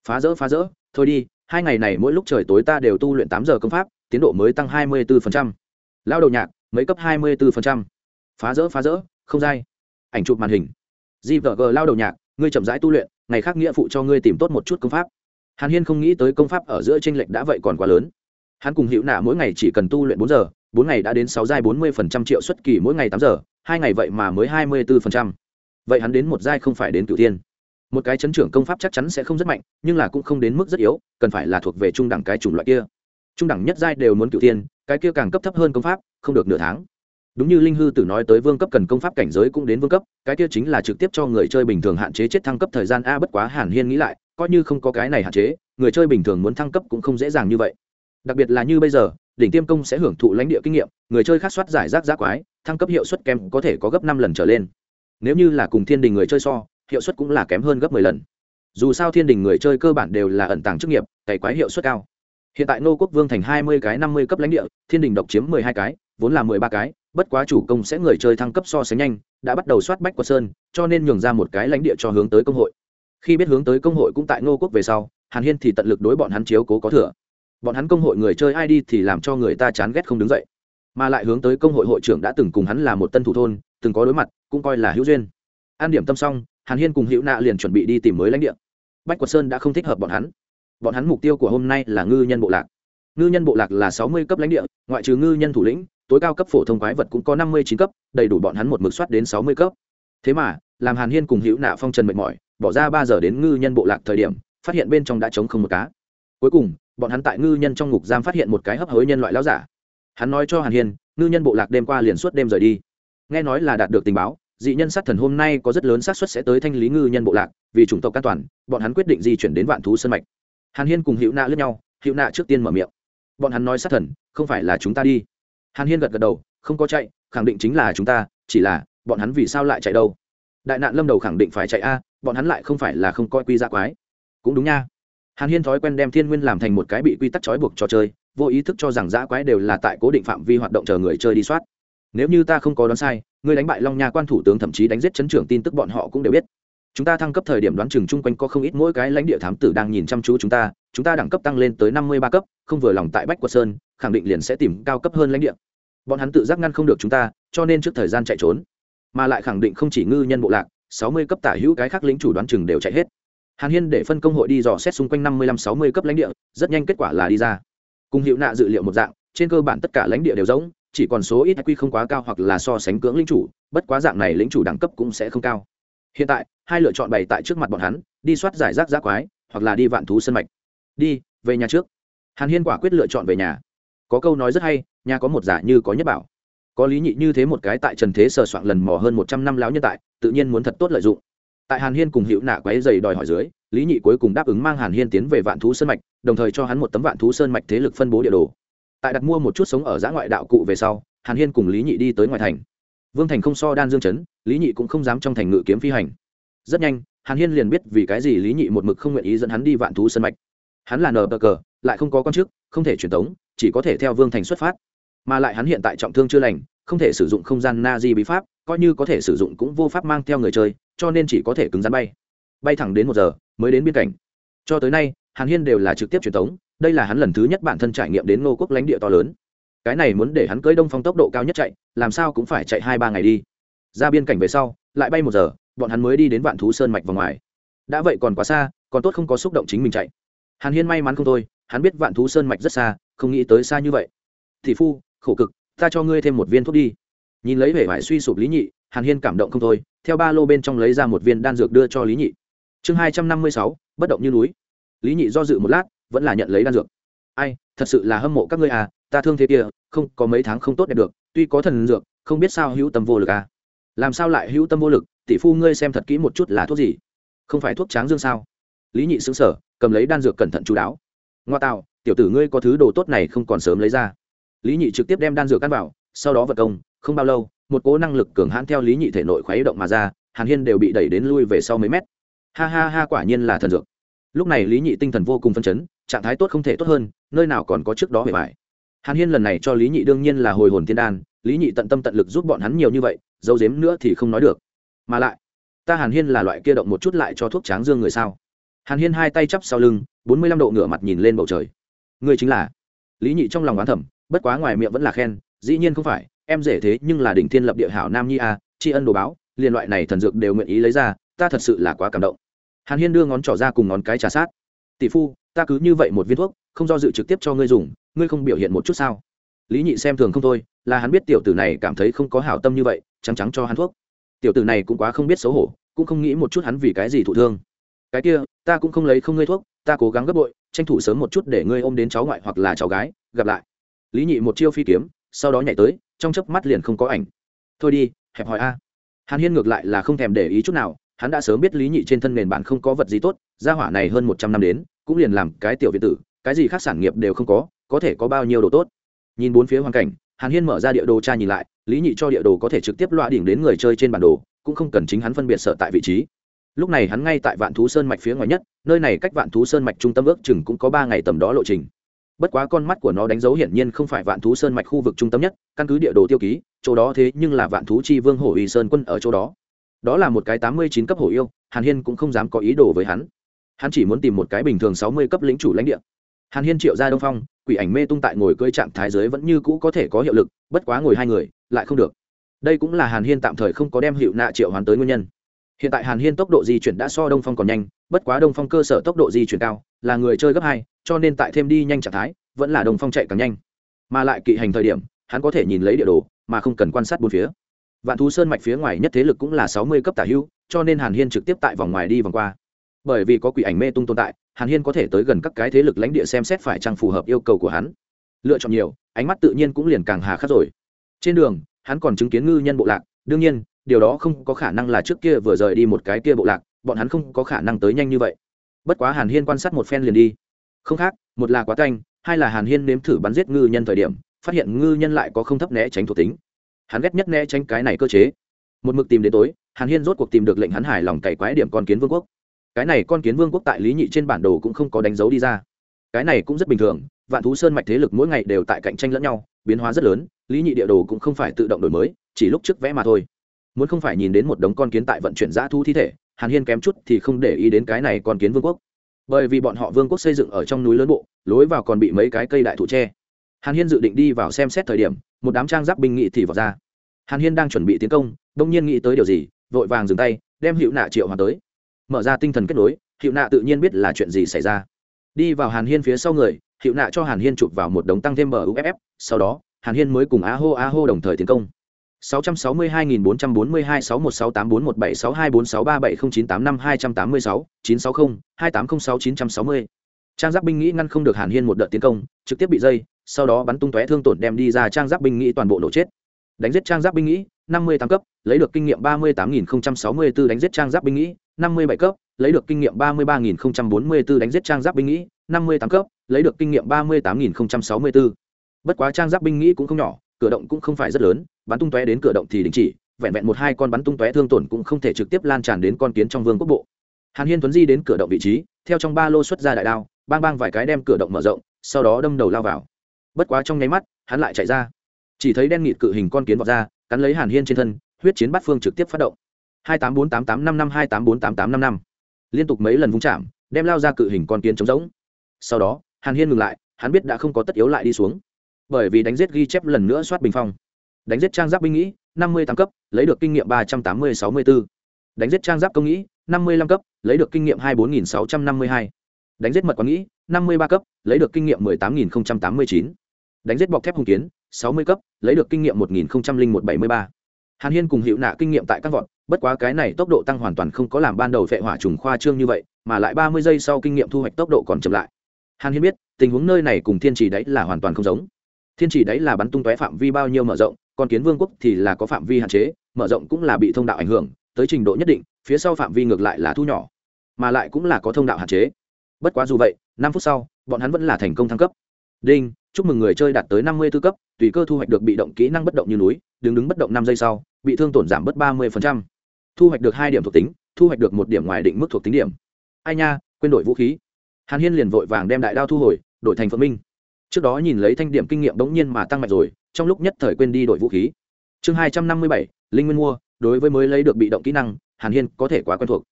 Phá rỡ phá rỡ. Thôi đi, hai ngày này mỗi lúc trời tối ta đều tu luyện tám giờ công pháp, tiến độ mới tăng hai mươi bốn lao đầu nhạc, mấy cấp hai mươi bốn phá rỡ phá rỡ, không dai. Ảnh chụp màn hình. Gvg lao đầu nhạc, ngươi chậm rãi tu luyện, ngày khác nghĩa phụ cho ngươi tìm tốt một chút công pháp. Hàn hiên không nghĩ tới công pháp ở giữa tranh lệch đã vậy còn quá lớn. Hắn cùng hữu nạ mỗi ngày chỉ cần tu luyện bốn giờ, bốn ngày đã đến sáu giai bốn mươi phần trăm triệu xuất kỳ mỗi ngày tám giờ, hai ngày vậy mà mới hai mươi bốn phần trăm. Vậy hắn đến một giai không phải đến cửu thiên một cái chấn trưởng công pháp chắc chắn sẽ không rất mạnh, nhưng là cũng không đến mức rất yếu, cần phải là thuộc về trung đẳng cái chủng loại kia. Trung đẳng nhất giai đều muốn cựu tiên, cái kia càng cấp thấp hơn công pháp, không được nửa tháng. Đúng như linh hư tử nói tới vương cấp cần công pháp cảnh giới cũng đến vương cấp, cái kia chính là trực tiếp cho người chơi bình thường hạn chế chết thăng cấp thời gian a bất quá hàn hiên nghĩ lại, coi như không có cái này hạn chế, người chơi bình thường muốn thăng cấp cũng không dễ dàng như vậy. Đặc biệt là như bây giờ, đỉnh tiêm công sẽ hưởng thụ lãnh địa kinh nghiệm, người chơi khác soát giải rác giác quái, thăng cấp hiệu suất kém có thể có gấp năm lần trở lên. Nếu như là cùng thiên đình người chơi so hiệu suất cũng là kém hơn gấp mười lần. Dù sao thiên đình người chơi cơ bản đều là ẩn tàng chức nghiệp, cày quái hiệu suất cao. Hiện tại nô quốc vương thành hai mươi cái, năm mươi cấp lãnh địa, thiên đình độc chiếm mười hai cái, vốn là mười ba cái, bất quá chủ công sẽ người chơi thăng cấp so sánh nhanh, đã bắt đầu soát bách quật sơn, cho nên nhường ra một cái lãnh địa cho hướng tới công hội. Khi biết hướng tới công hội cũng tại nô quốc về sau, hàn hiên thì tận lực đối bọn hắn chiếu cố có thừa. Bọn hắn công hội người chơi ai đi thì làm cho người ta chán ghét không đứng dậy. Mà lại hướng tới công hội hội trưởng đã từng cùng hắn là một tân thủ thôn, từng có đối mặt, cũng coi là hữu duyên. An điểm tâm xong hàn hiên cùng hữu nạ liền chuẩn bị đi tìm mới lãnh địa. Bách quật sơn đã không thích hợp bọn hắn. Bọn hắn mục tiêu của hôm nay là ngư nhân bộ lạc. Ngư nhân bộ lạc là sáu mươi cấp lãnh địa, ngoại trừ ngư nhân thủ lĩnh, tối cao cấp phổ thông quái vật cũng có năm mươi chín cấp, đầy đủ bọn hắn một mực soát đến sáu mươi cấp. Thế mà, làm hàn hiên cùng hữu nạ phong trần mệt mỏi, bỏ ra ba giờ đến ngư nhân bộ lạc thời điểm, phát hiện bên trong đã trống không một cá. Cuối cùng, bọn hắn tại ngư nhân trong ngục giam phát hiện một cái hấp hối nhân loại láo giả. Hắn nói cho hàn hiên, ngư nhân bộ lạc đêm qua liền suốt đêm rời đi. Nghe nói là đạt được tình báo dị nhân sát thần hôm nay có rất lớn xác suất sẽ tới thanh lý ngư nhân bộ lạc, vì chủng tộc an toàn, bọn hắn quyết định di chuyển đến vạn thú sân mạch. Hàn hiên cùng hữu nạ lướt nhau, hữu nạ trước tiên mở miệng. Bọn hắn nói sát thần, không phải là chúng ta đi. Hàn hiên gật gật đầu, không có chạy, khẳng định chính là chúng ta, chỉ là, bọn hắn vì sao lại chạy đâu? Đại nạn lâm đầu khẳng định phải chạy a, bọn hắn lại không phải là không coi quy ra quái. Cũng đúng nha. Hàn hiên thói quen đem thiên nguyên làm thành một cái bị quy tắc trói buộc trò chơi, vô ý thức cho rằng giã quái đều là tại cố định phạm vi hoạt động chờ người chơi đi soát nếu như ta không có đoán sai người đánh bại long nha quan thủ tướng thậm chí đánh giết chấn trưởng tin tức bọn họ cũng đều biết. Chúng ta thăng cấp thời điểm đoán chừng chung quanh có không ít mỗi cái lãnh địa thám tử đang nhìn chăm chú chúng ta chúng ta đẳng cấp tăng lên tới năm mươi ba cấp, không vừa lòng tại bách quật sơn, khẳng định liền sẽ tìm cao cấp hơn lãnh địa. Bọn hắn tự giác ngăn không được chúng ta, cho nên trước thời gian chạy trốn. Mà lại khẳng định không chỉ ngư nhân bộ lạc, sáu mươi cấp tả hữu cái khác lính chủ đoán chừng đều chạy hết. Hàn hiên để phân công hội đi dò xét xung quanh năm mươi lăm, sáu mươi cấp lãnh địa, rất nhanh kết quả là đi ra. Cùng hiệu nạ dự liệu một dạng, trên cơ bản tất cả lãnh địa đều giống chỉ còn số ít quy không quá cao hoặc là so sánh cưỡng lĩnh chủ, bất quá dạng này lĩnh chủ đẳng cấp cũng sẽ không cao. Hiện tại, hai lựa chọn bày tại trước mặt bọn hắn, đi soát giải rác rác quái, hoặc là đi vạn thú sân mạch. Đi, về nhà trước. Hàn hiên quả quyết lựa chọn về nhà. Có câu nói rất hay, nhà có một giả như có nhất bảo. Có lý nhị như thế một cái tại trần thế sờ soạn lần mò hơn một trăm năm lão nhân tại, tự nhiên muốn thật tốt lợi dụng. Tại hàn hiên cùng hữu nạ quấy giày đòi hỏi dưới, lý nhị cuối cùng đáp ứng mang hàn hiên tiến về vạn thú sơn mạch, đồng thời cho hắn một tấm vạn thú sơn mạch thế lực phân bố địa đồ tại đặt mua một chút sống ở giã ngoại đạo cụ về sau, hàn hiên cùng lý nhị đi tới ngoài thành. Vương thành không so đan dương chấn, lý nhị cũng không dám trong thành ngự kiếm phi hành. Rất nhanh, hàn hiên liền biết vì cái gì lý nhị một mực không nguyện ý dẫn hắn đi vạn thú sân mạch. Hắn là nờ bờ cờ, lại không có con chức không thể truyền tống, chỉ có thể theo vương thành xuất phát. Mà lại hắn hiện tại trọng thương chưa lành, không thể sử dụng không gian na di bí pháp, coi như có thể sử dụng cũng vô pháp mang theo người chơi, cho nên chỉ có thể cứng rắn bay. Bay thẳng đến một giờ, mới đến biên cảnh. Cho tới nay, hàn hiên đều là trực tiếp truyền tống đây là hắn lần thứ nhất bản thân trải nghiệm đến ngô quốc lãnh địa to lớn. Cái này muốn để hắn cưỡi đông phong tốc độ cao nhất chạy, làm sao cũng phải chạy hai ba ngày đi. Ra biên cảnh về sau, lại bay một giờ, bọn hắn mới đi đến vạn thú sơn mạch vào ngoài. Đã vậy còn quá xa, còn tốt không có xúc động chính mình chạy. Hàn hiên may mắn không thôi, hắn biết vạn thú sơn mạch rất xa, không nghĩ tới xa như vậy. Thị phu, khổ cực, ta cho ngươi thêm một viên thuốc đi. Nhìn lấy vẻ vải suy sụp lý nhị, hàn hiên cảm động không thôi, theo ba lô bên trong lấy ra một viên đan dược đưa cho lý nhị. Chương hai trăm năm mươi sáu, bất động như núi. Lý nhị do dự một lát vẫn là nhận lấy đan dược. Ai, thật sự là hâm mộ các ngươi à ta thương thế kia, không có mấy tháng không tốt đẹp được, tuy có thần dược, không biết sao hữu tâm vô lực à. Làm sao lại hữu tâm vô lực, tỷ phu ngươi xem thật kỹ một chút là thuốc gì? Không phải thuốc tráng dương sao? Lý nhị xứng sở cầm lấy đan dược cẩn thận chú đáo. Ngoa tạo, tiểu tử ngươi có thứ đồ tốt này không còn sớm lấy ra. Lý nhị trực tiếp đem đan dược căn vào, sau đó vật công, không bao lâu, một cố năng lực cường hãn theo lý nhị thể nội khuấy động mà ra, hàn hiên đều bị đẩy đến lui về sau mấy mét. Ha ha ha, quả nhiên là thần dược. Lúc này lý nhị tinh thần vô cùng phân chấn trạng thái tốt không thể tốt hơn, nơi nào còn có trước đó bề bài hàn hiên lần này cho lý nhị đương nhiên là hồi hồn thiên đan, lý nhị tận tâm tận lực giúp bọn hắn nhiều như vậy dấu dếm nữa thì không nói được. Mà lại, ta hàn hiên là loại kia động một chút lại cho thuốc tráng dương người sao? Hàn hiên hai tay chắp sau lưng, bốn mươi lăm độ ngửa mặt nhìn lên bầu trời. Ngươi chính là lý nhị trong lòng oán thẩm bất quá ngoài miệng vẫn là khen, dĩ nhiên không phải, em rể thế nhưng là đỉnh thiên lập địa hảo nam nhi a, tri ân đồ báo liên loại này thần dược đều nguyện ý lấy ra, ta thật sự là quá cảm động. Hàn hiên đưa ngón trỏ ra cùng ngón cái trà sát. Tỷ phu ta cứ như vậy một viên thuốc, không do dự trực tiếp cho ngươi dùng, ngươi không biểu hiện một chút sao? Lý nhị xem thường không thôi, là hắn biết tiểu tử này cảm thấy không có hảo tâm như vậy, trắng trắng cho hắn thuốc. Tiểu tử này cũng quá không biết xấu hổ, cũng không nghĩ một chút hắn vì cái gì thụ thương. Cái kia, ta cũng không lấy không ngươi thuốc, ta cố gắng gấp bội, tranh thủ sớm một chút để ngươi ôm đến cháu ngoại hoặc là cháu gái, gặp lại. Lý nhị một chiêu phi kiếm, sau đó nhảy tới, trong chớp mắt liền không có ảnh. Thôi đi, hẹp hỏi a. Hàn hiên ngược lại là không thèm để ý chút nào, hắn đã sớm biết lý nhị trên thân nền bản không có vật gì tốt, gia hỏa này hơn một trăm năm đến cũng liền làm cái tiểu viện tử, cái gì khác sản nghiệp đều không có có thể có bao nhiêu đồ tốt. Nhìn bốn phía hoàn cảnh, hàn hiên mở ra địa đồ tra nhìn lại, lý nhị cho địa đồ có thể trực tiếp loa đỉnh đến người chơi trên bản đồ, cũng không cần chính hắn phân biệt sở tại vị trí. Lúc này hắn ngay tại vạn thú sơn mạch phía ngoài nhất, nơi này cách vạn thú sơn mạch trung tâm ước chừng cũng có ba ngày tầm đó lộ trình. Bất quá con mắt của nó đánh dấu hiển nhiên không phải vạn thú sơn mạch khu vực trung tâm nhất, căn cứ địa đồ tiêu ký, chỗ đó thế nhưng là vạn thú chi vương hổ uy sơn quân ở chỗ đó. Đó là một cái tám mươi chín cấp hổ yêu, hàn hiên cũng không dám có ý đồ với hắn hắn chỉ muốn tìm một cái bình thường sáu mươi cấp lĩnh chủ lãnh địa. Hàn hiên triệu ra đông phong, quỷ ảnh mê tung tại ngồi cơi trạng thái giới vẫn như cũ có thể có hiệu lực, bất quá ngồi hai người, lại không được. Đây cũng là hàn hiên tạm thời không có đem hiệu nạ triệu hoàn tới nguyên nhân. Hiện tại hàn hiên tốc độ di chuyển đã so đông phong còn nhanh, bất quá đông phong cơ sở tốc độ di chuyển cao, là người chơi gấp hai, cho nên tại thêm đi nhanh trạng thái, vẫn là đông phong chạy càng nhanh. Mà lại kỵ hành thời điểm, hắn có thể nhìn lấy địa đồ, mà không cần quan sát bốn phía. Vạn thú sơn mạch phía ngoài nhất thế lực cũng là sáu mươi cấp tả hữu, cho nên hàn hiên trực tiếp tại vòng ngoài đi vòng qua bởi vì có quỷ ảnh mê tung tồn tại, hàn hiên có thể tới gần các cái thế lực lãnh địa xem xét phải chăng phù hợp yêu cầu của hắn. Lựa chọn nhiều, ánh mắt tự nhiên cũng liền càng hà khắc rồi. Trên đường, hắn còn chứng kiến ngư nhân bộ lạc, đương nhiên, điều đó không có khả năng là trước kia vừa rời đi một cái kia bộ lạc, bọn hắn không có khả năng tới nhanh như vậy. Bất quá hàn hiên quan sát một phen liền đi. Không khác, một là quá canh, hai là hàn hiên nếm thử bắn giết ngư nhân thời điểm, phát hiện ngư nhân lại có không thấp né tránh thuộc tính. Hắn ghét nhất né tránh cái này cơ chế. Một mực tìm đến tối, hàn hiên rốt cuộc tìm được lệnh hắn hài lòng cày quái điểm con kiến vương quốc cái này con kiến vương quốc tại lý nhị trên bản đồ cũng không có đánh dấu đi ra. Cái này cũng rất bình thường, vạn thú sơn mạch thế lực mỗi ngày đều tại cạnh tranh lẫn nhau, biến hóa rất lớn, lý nhị địa đồ cũng không phải tự động đổi mới, chỉ lúc trước vẽ mà thôi. Muốn không phải nhìn đến một đống con kiến tại vận chuyển giã thu thi thể, hàn hiên kém chút thì không để ý đến cái này con kiến vương quốc. Bởi vì bọn họ vương quốc xây dựng ở trong núi lớn bộ, lối vào còn bị mấy cái cây đại thụ tre hàn hiên dự định đi vào xem xét thời điểm, một đám trang giáp binh nghị thì vào ra. Hàn hiên đang chuẩn bị tiến công đông nhiên nghĩ tới điều gì, vội vàng dừng tay, đem hiệu nạ triệu hòa tới mở ra tinh thần kết nối hiệu nạ tự nhiên biết là chuyện gì xảy ra đi vào hàn hiên phía sau người hiệu nạ cho hàn hiên chụp vào một đống tăng thêm bờ uff sau đó hàn hiên mới cùng á hô á hô đồng thời tiến công 662.442-61684176246370985-286, 960-2806-960. Trang giáp binh nghĩ ngăn không được Hàn Hiên một đợt tiến công, trực tiếp bị dây, sau đó bắn tung tóe thương tổn đem đi ra trang giáp binh nghĩ toàn bộ nổ chết. Đánh giết trang giáp binh nghĩ, 58 cấp, lấy được kinh nghiệm 38064 đánh giết trang giáp binh nghĩ, 57 cấp, lấy được kinh nghiệm 33044 đánh giết trang giáp binh nghĩ, 58 cấp, lấy được kinh nghiệm 38064. Bất quá trang giáp binh nghĩ cũng không nhỏ, cửa động cũng không phải rất lớn, bắn tung tóe đến cửa động thì đình chỉ, vẹn vẹn một hai con bắn tung tóe thương tổn cũng không thể trực tiếp lan tràn đến con kiến trong vương quốc bộ. Hàn Hiên tuấn di đến cửa động vị trí, theo trong ba lô xuất ra đại đao, bang bang vài cái đem cửa động mở rộng, sau đó đâm đầu lao vào. Bất quá trong nháy mắt, hắn lại chạy ra. Chỉ thấy đen nghịt cự hình con kiến vọt ra, cắn lấy Hàn Hiên trên thân, huyết chiến bát phương trực tiếp phát động. 28488552848855. Liên tục mấy lần vung chạm, đem lao ra cự hình con kiến trống rỗng. Sau đó, Hàn Hiên ngừng lại, hắn biết đã không có tất yếu lại đi xuống. Bởi vì đánh giết ghi chép lần nữa soát bình phong. Đánh giết trang giáp binh nghĩ, 58 cấp, lấy được kinh nghiệm 380-64. Đánh giết trang giáp công nghĩ, 55 cấp, lấy được kinh nghiệm 24652. Đánh giết mật quán nghĩ, 53 cấp, lấy được kinh nghiệm 18089. Đánh giết bọc thép hung kiến, 60 cấp, lấy được kinh nghiệm 100173. Hàn Hiên cùng Hựu Nạ kinh nghiệm tại các vọt, bất quá cái này tốc độ tăng hoàn toàn không có làm ban đầu phệ hỏa trùng khoa trương như vậy, mà lại 30 giây sau kinh nghiệm thu hoạch tốc độ còn chậm lại. Hàn Hiên biết, tình huống nơi này cùng thiên chỉ đấy là hoàn toàn không giống. Thiên chỉ đấy là bắn tung tóe phạm vi bao nhiêu mở rộng, còn kiến vương quốc thì là có phạm vi hạn chế, mở rộng cũng là bị thông đạo ảnh hưởng, tới trình độ nhất định, phía sau phạm vi ngược lại là thu nhỏ, mà lại cũng là có thông đạo hạn chế. Bất quá dù vậy, 5 phút sau, bọn hắn vẫn là thành công thăng cấp. Đinh, chúc mừng người chơi đạt tới 54 cấp, tùy cơ thu hoạch được bị động kỹ năng bất động như núi, đứng đứng bất động 5 giây sau, bị thương tổn giảm bớt 30%. Thu hoạch được 2 điểm thuộc tính, thu hoạch được một điểm ngoài định mức thuộc tính điểm. Ai nha, quên đổi vũ khí. Hàn Hiên liền vội vàng đem đại đao thu hồi, đổi thành Phượng Minh. Trước đó nhìn lấy thanh điểm kinh nghiệm bỗng nhiên mà tăng mạnh rồi, trong lúc nhất thời quên đi đổi vũ khí. Chương 257, Linh Nguyên mua, đối với mới lấy được bị động kỹ năng, Hàn Hiên có thể quá quen thuộc.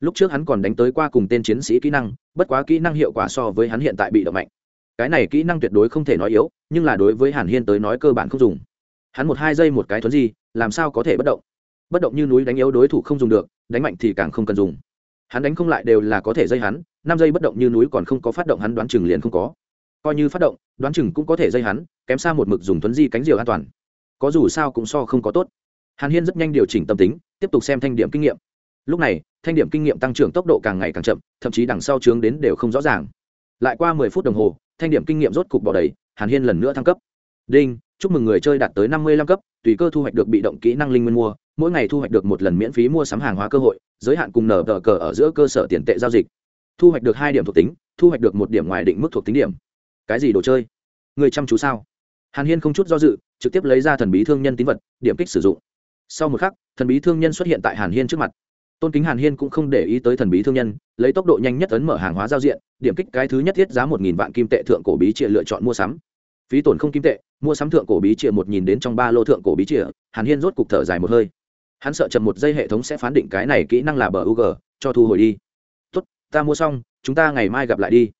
lúc trước hắn còn đánh tới qua cùng tên chiến sĩ kỹ năng bất quá kỹ năng hiệu quả so với hắn hiện tại bị động mạnh cái này kỹ năng tuyệt đối không thể nói yếu, nhưng là đối với hàn hiên tới nói cơ bản không dùng. Hắn một hai giây một cái thuấn gì làm sao có thể bất động? Bất động như núi đánh yếu đối thủ không dùng được, đánh mạnh thì càng không cần dùng. Hắn đánh không lại đều là có thể dây hắn, năm giây bất động như núi còn không có phát động hắn đoán chừng liền không có. Coi như phát động, đoán chừng cũng có thể dây hắn, kém xa một mực dùng thuấn di cánh diều an toàn. Có dù sao cũng so không có tốt. Hàn hiên rất nhanh điều chỉnh tâm tính, tiếp tục xem thanh điểm kinh nghiệm. Lúc này, thanh điểm kinh nghiệm tăng trưởng tốc độ càng ngày càng chậm, thậm chí đằng sau trướng đến đều không rõ ràng. Lại qua mười phút đồng hồ thanh điểm kinh nghiệm rốt cục bỏ đầy, hàn hiên lần nữa thăng cấp. Đinh, chúc mừng người chơi đạt tới năm mươi lăm cấp, tùy cơ thu hoạch được bị động kỹ năng linh nguyên mua, mỗi ngày thu hoạch được một lần miễn phí mua sắm hàng hóa cơ hội, giới hạn cùng nở tờ cờ ở giữa cơ sở tiền tệ giao dịch. Thu hoạch được hai điểm thuộc tính, thu hoạch được một điểm ngoài định mức thuộc tính điểm. Cái gì đồ chơi? Người chăm chú sao? Hàn hiên không chút do dự, trực tiếp lấy ra thần bí thương nhân tín vật, điểm kích sử dụng. Sau một khắc, thần bí thương nhân xuất hiện tại hàn hiên trước mặt tôn kính hàn hiên cũng không để ý tới thần bí thương nhân, lấy tốc độ nhanh nhất ấn mở hàng hóa giao diện, điểm kích cái thứ nhất thiết giá một nghìn vạn kim tệ thượng cổ bí trịa lựa chọn mua sắm. Phí tổn không kim tệ, mua sắm thượng cổ bí trịa một nhìn đến trong ba lô thượng cổ bí trịa hàn hiên rốt cục thở dài một hơi. Hắn sợ chậm một giây hệ thống sẽ phán định cái này kỹ năng là bờ u g cho thu hồi đi. Tốt, ta mua xong, chúng ta ngày mai gặp lại đi.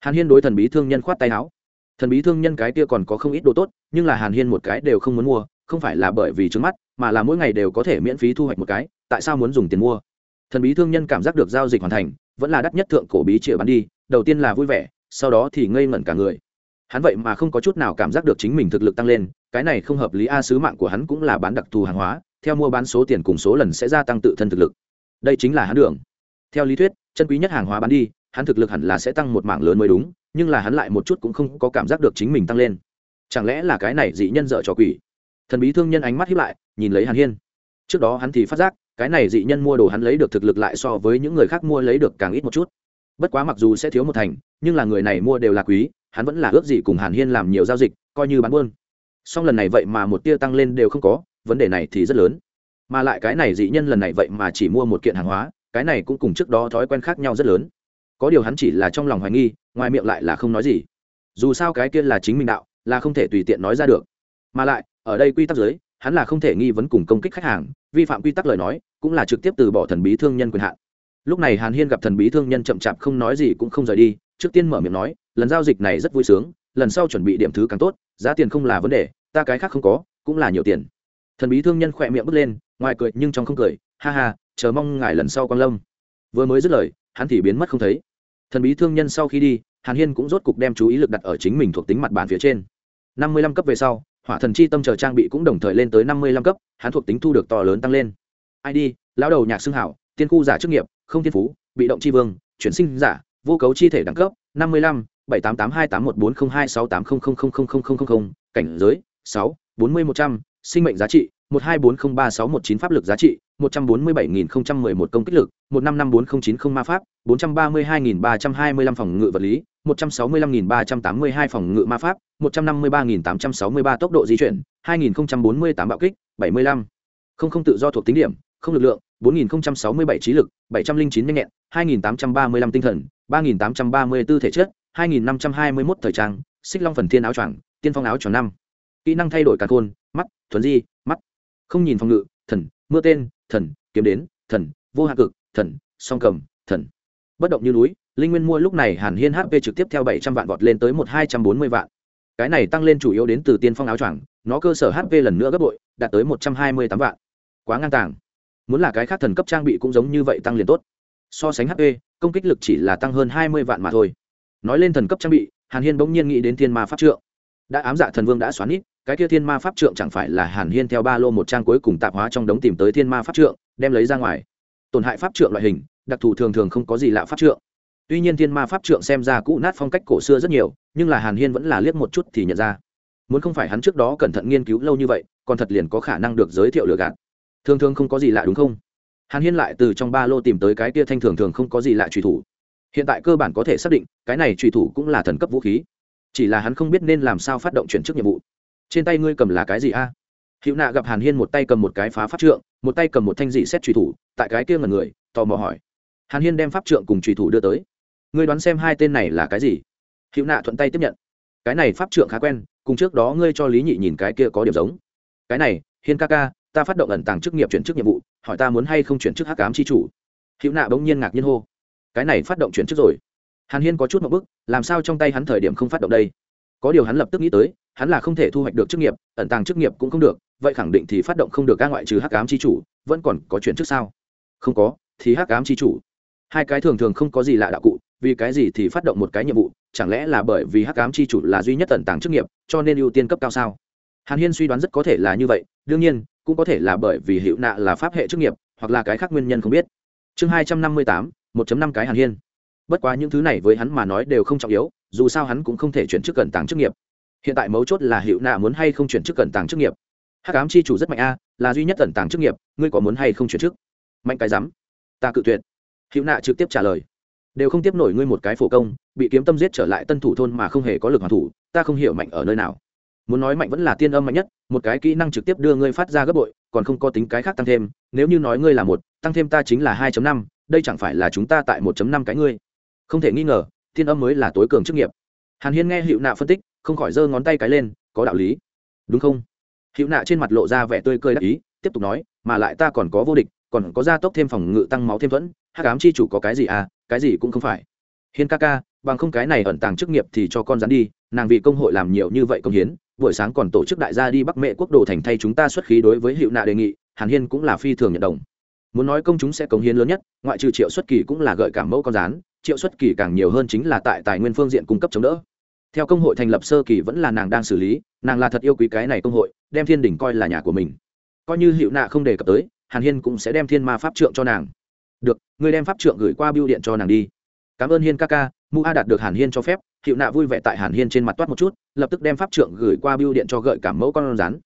Hàn hiên đối thần bí thương nhân khoát tay áo. Thần bí thương nhân cái kia còn có không ít đồ tốt, nhưng là hàn hiên một cái đều không muốn mua, không phải là bởi vì trước mắt, mà là mỗi ngày đều có thể miễn phí thu hoạch một cái tại sao muốn dùng tiền mua? Thần bí thương nhân cảm giác được giao dịch hoàn thành, vẫn là đắt nhất thượng cổ bí chĩa bán đi, đầu tiên là vui vẻ, sau đó thì ngây ngẩn cả người. Hắn vậy mà không có chút nào cảm giác được chính mình thực lực tăng lên, cái này không hợp lý a, sứ mạng của hắn cũng là bán đặc thù hàng hóa, theo mua bán số tiền cùng số lần sẽ gia tăng tự thân thực lực. Đây chính là hắn đường. Theo lý thuyết, chân quý nhất hàng hóa bán đi, hắn thực lực hẳn là sẽ tăng một mảng lớn mới đúng, nhưng là hắn lại một chút cũng không có cảm giác được chính mình tăng lên. Chẳng lẽ là cái này dị nhân dợ trò quỷ? Thần bí thương nhân ánh mắt hiếp lại, nhìn lấy hàn hiên. Trước đó hắn thì phát giác cái này dị nhân mua đồ hắn lấy được thực lực lại so với những người khác mua lấy được càng ít một chút. Bất quá mặc dù sẽ thiếu một thành, nhưng là người này mua đều là quý, hắn vẫn là ước gì cùng hàn hiên làm nhiều giao dịch, coi như bán buôn. Song lần này vậy mà một tia tăng lên đều không có, vấn đề này thì rất lớn. Mà lại cái này dị nhân lần này vậy mà chỉ mua một kiện hàng hóa, cái này cũng cùng trước đó thói quen khác nhau rất lớn. Có điều hắn chỉ là trong lòng hoài nghi, ngoài miệng lại là không nói gì. Dù sao cái kia là chính mình đạo, là không thể tùy tiện nói ra được. Mà lại, ở đây quy tắc giới hắn là không thể nghi vấn cùng công kích khách hàng, vi phạm quy tắc lời nói, cũng là trực tiếp từ bỏ thần bí thương nhân quyền hạn. Lúc này hàn hiên gặp thần bí thương nhân chậm chạp không nói gì cũng không rời đi, trước tiên mở miệng nói, lần giao dịch này rất vui sướng, lần sau chuẩn bị điểm thứ càng tốt, giá tiền không là vấn đề, ta cái khác không có, cũng là nhiều tiền. Thần bí thương nhân khỏe miệng bước lên, ngoài cười nhưng trong không cười, ha ha, chờ mong ngài lần sau quang lâm. Vừa mới dứt lời, hắn thì biến mất không thấy. Thần bí thương nhân sau khi đi, hàn hiên cũng rốt cục đem chú ý lực đặt ở chính mình thuộc tính mặt bàn phía trên. Năm mươi lăm cấp về sau hỏa thần chi tâm chờ trang bị cũng đồng thời lên tới năm mươi lăm cấp hắn thuộc tính thu được to lớn tăng lên id lão đầu nhạc xưng hảo tiên khu giả chức nghiệp không thiên phú bị động chi vương chuyển sinh giả vô cấu chi thể đẳng cấp năm mươi lăm bảy tám tám hai tám một bốn không hai sáu tám không không không không không không không cảnh giới sáu bốn mươi một trăm sinh mệnh giá trị một hai bốn không ba sáu một chín pháp lực giá trị một trăm bốn mươi bảy nghìn không trăm mười một công kích lực một năm năm bốn không chín không ma pháp bốn trăm ba mươi hai nghìn ba trăm hai mươi lăm phòng ngự vật lý 165.382 phòng ngự ma pháp, 153.863 tốc độ di chuyển, 2.048 bạo kích, 75. Không không tự do thuộc tính điểm, không lực lượng, 4.067 trí lực, 709 nhanh nhẹn, 2.835 tinh thần, 3.834 thể chất, 2.521 thời trang, xích long phần thiên áo choàng, tiên phong áo choàng năm. Kỹ năng thay đổi cả khôn, mắt, thuần di, mắt. Không nhìn phòng ngự, thần, mưa tên, thần, kiếm đến, thần, vô hạn cực, thần, song cầm, thần. Bất động như núi, linh nguyên mua lúc này hàn hiên hp trực tiếp theo bảy trăm vạn vọt lên tới một hai trăm bốn mươi vạn. Cái này tăng lên chủ yếu đến từ tiên phong áo choàng, nó cơ sở hp lần nữa gấp bội, đạt tới một trăm hai mươi tám vạn. Quá ngang tàng. Muốn là cái khác thần cấp trang bị cũng giống như vậy tăng liền tốt. So sánh hp công kích lực chỉ là tăng hơn hai mươi vạn mà thôi. Nói lên thần cấp trang bị, hàn hiên bỗng nhiên nghĩ đến thiên ma pháp trượng. Đã ám dạ thần vương đã xoắn ít, cái kia thiên ma pháp trượng chẳng phải là hàn hiên theo ba lô một trang cuối cùng tạp hóa trong đống tìm tới thiên ma pháp trượng, đem lấy ra ngoài. Tổn hại pháp trượng loại hình, đặc thù thường thường không có gì lạ pháp trượng tuy nhiên thiên ma pháp trượng xem ra cũ nát phong cách cổ xưa rất nhiều, nhưng là hàn hiên vẫn là liếc một chút thì nhận ra. Muốn không phải hắn trước đó cẩn thận nghiên cứu lâu như vậy, còn thật liền có khả năng được giới thiệu lừa gạt. Thường thường không có gì lạ đúng không? Hàn hiên lại từ trong ba lô tìm tới cái kia thanh thường thường không có gì lạ truy thủ. Hiện tại cơ bản có thể xác định, cái này truy thủ cũng là thần cấp vũ khí. Chỉ là hắn không biết nên làm sao phát động chuyển chức nhiệm vụ. Trên tay ngươi cầm là cái gì a? À? hữu nạ gặp hàn hiên một tay cầm một cái phá pháp trượng, một tay cầm một thanh dị xét truy thủ, tại cái kia ngần người, tò mò hỏi. Hàn hiên đem pháp trượng cùng truy thủ đưa tới ngươi đoán xem hai tên này là cái gì? Hữu nạ thuận tay tiếp nhận. Cái này pháp trượng khá quen, cùng trước đó ngươi cho lý nhị nhìn cái kia có điểm giống. Cái này, hiên ca ca, ta phát động ẩn tàng chức nghiệp chuyển chức nhiệm vụ, hỏi ta muốn hay không chuyển chức hắc cám c h i chủ. Hữu nạ bỗng nhiên ngạc nhiên hô. Cái này phát động chuyển chức rồi. Hàn hiên có chút một bức, làm sao trong tay hắn thời điểm không phát động đây? Có điều hắn lập tức nghĩ tới, hắn là không thể thu hoạch được chức nghiệp, ẩn tàng chức nghiệp cũng không được, vậy khẳng định thì phát động không được các ngoại trừ hắc ám c h i chủ, vẫn còn có chuyển chức sao? Không có, thì hắc ám c h i chủ. Hai cái thường thường không có gì lạ đạo cụ vì cái gì thì phát động một cái nhiệm vụ, chẳng lẽ là bởi vì hắc ám c h i chủ là duy nhất tận tàng chức nghiệp, cho nên ưu tiên cấp cao sao? Hàn hiên suy đoán rất có thể là như vậy, đương nhiên, cũng có thể là bởi vì hiệu nạ là pháp hệ chức nghiệp, hoặc là cái khác nguyên nhân không biết. Chương hai trăm năm mươi tám, một năm cái hàn hiên. Bất quá những thứ này với hắn mà nói đều không trọng yếu, dù sao hắn cũng không thể chuyển chức cẩn tàng chức nghiệp. Hiện tại mấu chốt là hiệu nạ muốn hay không chuyển chức cẩn tàng chức nghiệp. Hắc ám chi chủ rất mạnh a, là duy nhất cẩn tàng chức nghiệp, ngươi có muốn hay không chuyển chức? Mạnh cái rắm. Ta cự tuyệt. Hiệu nạ trực tiếp trả lời đều không tiếp nổi ngươi một cái phổ công, bị kiếm tâm giết trở lại tân thủ thôn mà không hề có lực hoàn thủ, ta không hiểu mạnh ở nơi nào. Muốn nói mạnh vẫn là tiên âm mạnh nhất, một cái kỹ năng trực tiếp đưa ngươi phát ra gấp bội, còn không có tính cái khác tăng thêm, nếu như nói ngươi là một, tăng thêm ta chính là hai năm, đây chẳng phải là chúng ta tại một năm cái ngươi. Không thể nghi ngờ, tiên âm mới là tối cường chức nghiệp. Hàn hiên nghe hiệu nạ phân tích, không khỏi giơ ngón tay cái lên, có đạo lý. Đúng không? Hiệu nạ trên mặt lộ ra vẻ tươi cười đắc ý, tiếp tục nói, mà lại ta còn có vô địch, còn có gia tốc thêm phòng ngự tăng máu thêm thuẫn, hắc ám chi chủ có cái gì à? Cái gì cũng không phải. Hiên ca ca, bằng không cái này ẩn tàng chức nghiệp thì cho con rắn đi, nàng vì công hội làm nhiều như vậy công hiến, buổi sáng còn tổ chức đại gia đi bắc mệ quốc đồ thành thay chúng ta xuất khí đối với hiệu nạ đề nghị, hàn hiên cũng là phi thường nhận đồng. Muốn nói công chúng sẽ cống hiến lớn nhất, ngoại trừ triệu xuất kỳ cũng là gợi cảm mẫu con rán triệu xuất kỳ càng nhiều hơn chính là tại tài nguyên phương diện cung cấp chống đỡ. Theo công hội thành lập sơ kỳ vẫn là nàng đang xử lý, nàng là thật yêu quý cái này công hội, đem thiên đỉnh coi là nhà của mình. Coi như hiệu nạ không đề cập tới, hàn hiên cũng sẽ đem thiên ma pháp trượng cho nàng được người đem pháp trượng gửi qua biêu điện cho nàng đi. Cảm ơn hiên ca ca, mu a đạt được hàn hiên cho phép, hiệu nạ vui vẻ tại hàn hiên trên mặt toát một chút, lập tức đem pháp trượng gửi qua biêu điện cho gợi cảm mẫu con rắn.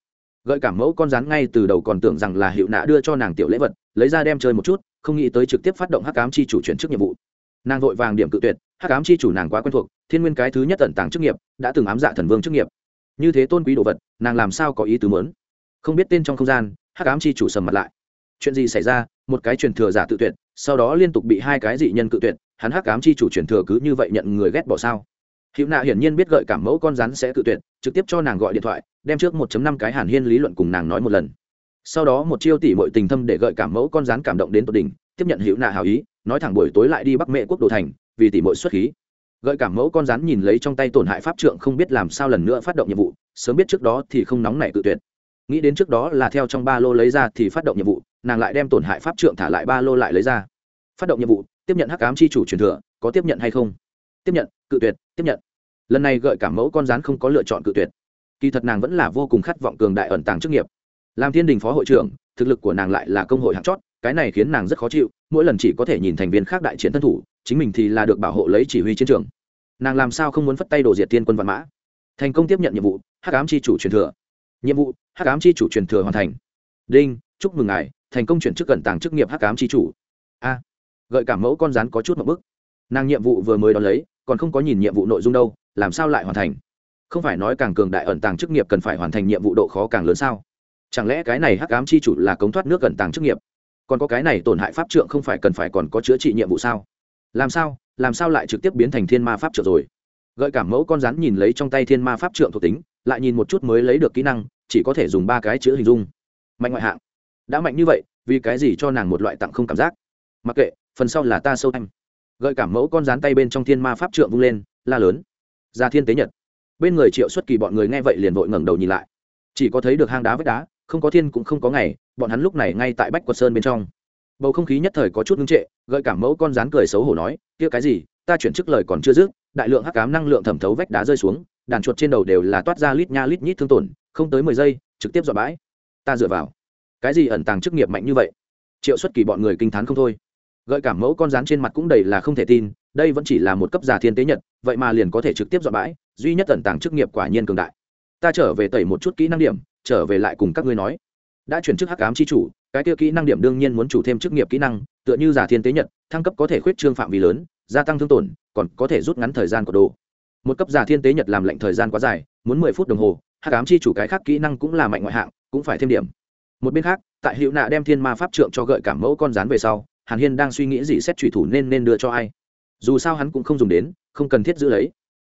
Gợi cảm mẫu con rắn ngay từ đầu còn tưởng rằng là hiệu nạ đưa cho nàng tiểu lễ vật, lấy ra đem chơi một chút, không nghĩ tới trực tiếp phát động hắc cám chi chủ chuyển chức nhiệm vụ. Nàng vội vàng điểm cự tuyệt, hắc ám chi chủ nàng quá quen thuộc, thiên nguyên cái thứ nhất tận tàng chức nghiệp, đã từng ám dạ thần vương chức nghiệp. Như thế tôn quý đồ vật, nàng làm sao có ý tứ mớn không biết tên trong không gian, hắc ám chi chủ sầm mặt lại chuyện gì xảy ra, một cái truyền thừa giả tự tuyệt, sau đó liên tục bị hai cái dị nhân cự tuyệt, hắn hắc ám chi chủ truyền thừa cứ như vậy nhận người ghét bỏ sao? Hữu nạ hiển nhiên biết gợi cảm mẫu con rắn sẽ tự tuyệt, trực tiếp cho nàng gọi điện thoại, đem trước 1 năm cái hàn hiên lý luận cùng nàng nói một lần. Sau đó một chiêu tỷ mọi tình thâm để gợi cảm mẫu con rắn cảm động đến tột đỉnh, tiếp nhận hữu nạ hào ý, nói thẳng buổi tối lại đi bắc mệ quốc đồ thành, vì tỷ mọi xuất khí. Gợi cảm mẫu con rắn nhìn lấy trong tay tổn hại pháp trượng không biết làm sao lần nữa phát động nhiệm vụ, sớm biết trước đó thì không nóng nảy tự tuyệt. Nghĩ đến trước đó là theo trong ba lô lấy ra thì phát động nhiệm vụ nàng lại đem tổn hại pháp trượng thả lại ba lô lại lấy ra. Phát động nhiệm vụ, tiếp nhận hắc cám chi chủ truyền thừa, có tiếp nhận hay không? Tiếp nhận, cự tuyệt, tiếp nhận. Lần này gợi cảm mẫu con rắn không có lựa chọn cự tuyệt. Kỳ thật nàng vẫn là vô cùng khát vọng cường đại ẩn tàng chức nghiệp. Làm thiên đình phó hội trưởng, thực lực của nàng lại là công hội hạng chót, cái này khiến nàng rất khó chịu, mỗi lần chỉ có thể nhìn thành viên khác đại chiến thân thủ, chính mình thì là được bảo hộ lấy chỉ huy chiến trường. Nàng làm sao không muốn phất tay đổ diệt tiên quân văn mã? Thành công tiếp nhận nhiệm vụ, hắc ám c h i chủ truyền thừa. Nhiệm vụ, hắc ám c h i chủ truyền thừa hoàn thành. Đinh, chúc mừng ngài thành công chuyển chức cẩn tàng chức nghiệp hắc ám chi chủ. A, gợi cảm mẫu con rắn có chút một bức. Nàng nhiệm vụ vừa mới đón lấy, còn không có nhìn nhiệm vụ nội dung đâu, làm sao lại hoàn thành? Không phải nói càng cường đại ẩn tàng chức nghiệp cần phải hoàn thành nhiệm vụ độ khó càng lớn sao? Chẳng lẽ cái này hắc ám c h i chủ là cống thoát nước ẩn tàng chức nghiệp? Còn có cái này tổn hại pháp trượng không phải cần phải còn có chữa trị nhiệm vụ sao? Làm sao làm sao lại trực tiếp biến thành thiên ma pháp trượng rồi? Gợi cảm mẫu con rắn nhìn lấy trong tay thiên ma pháp trượng thuộc tính, lại nhìn một chút mới lấy được kỹ năng, chỉ có thể dùng ba cái chữ hình dung. Mạnh ngoại hạng đã mạnh như vậy, vì cái gì cho nàng một loại tặng không cảm giác? Mặc kệ, phần sau là ta sâu anh gợi cảm mẫu con rán tay bên trong thiên ma pháp trượng vung lên, la lớn. Ra thiên tế nhật. Bên người triệu xuất kỳ bọn người nghe vậy liền vội ngẩng đầu nhìn lại. Chỉ có thấy được hang đá vách đá, không có thiên cũng không có ngày, bọn hắn lúc này ngay tại bách quật sơn bên trong. Bầu không khí nhất thời có chút ngưng trệ, gợi cảm mẫu con rán cười xấu hổ nói, kia cái gì, ta chuyển chức lời còn chưa dứt, đại lượng hắc cám năng lượng thẩm thấu vách đá rơi xuống, đàn chuột trên đầu đều là toát ra lít nha lít nhít thương tổn, không tới mười giây, trực tiếp dọa bãi. Ta dựa vào cái gì ẩn tàng chức nghiệp mạnh như vậy? Triệu xuất kỳ bọn người kinh t h á n không thôi. Gợi cảm mẫu con rán trên mặt cũng đầy là không thể tin, đây vẫn chỉ là một cấp giả thiên tế nhật, vậy mà liền có thể trực tiếp dọn bãi, duy nhất ẩn tàng chức nghiệp quả nhiên cường đại. Ta trở về tẩy một chút kỹ năng điểm, trở về lại cùng các ngươi nói. Đã chuyển chức hắc ám c h i chủ, cái tiêu kỹ năng điểm đương nhiên muốn chủ thêm chức nghiệp kỹ năng, tựa như giả thiên tế nhật, thăng cấp có thể khuyết trương phạm vi lớn, gia tăng thương tổn, còn có thể rút ngắn thời gian của đồ. Một cấp giả thiên tế nhật làm lệnh thời gian quá dài, muốn mười phút đồng hồ, hắc ám chi chủ cái khác kỹ năng cũng là mạnh ngoại hạng, cũng phải thêm điểm một bên khác, tại hiệu nạ đem thiên ma pháp trượng cho gợi cảm mẫu con rán về sau, hàn hiên đang suy nghĩ gì xét thủy thủ nên nên đưa cho ai. Dù sao hắn cũng không dùng đến, không cần thiết giữ lấy.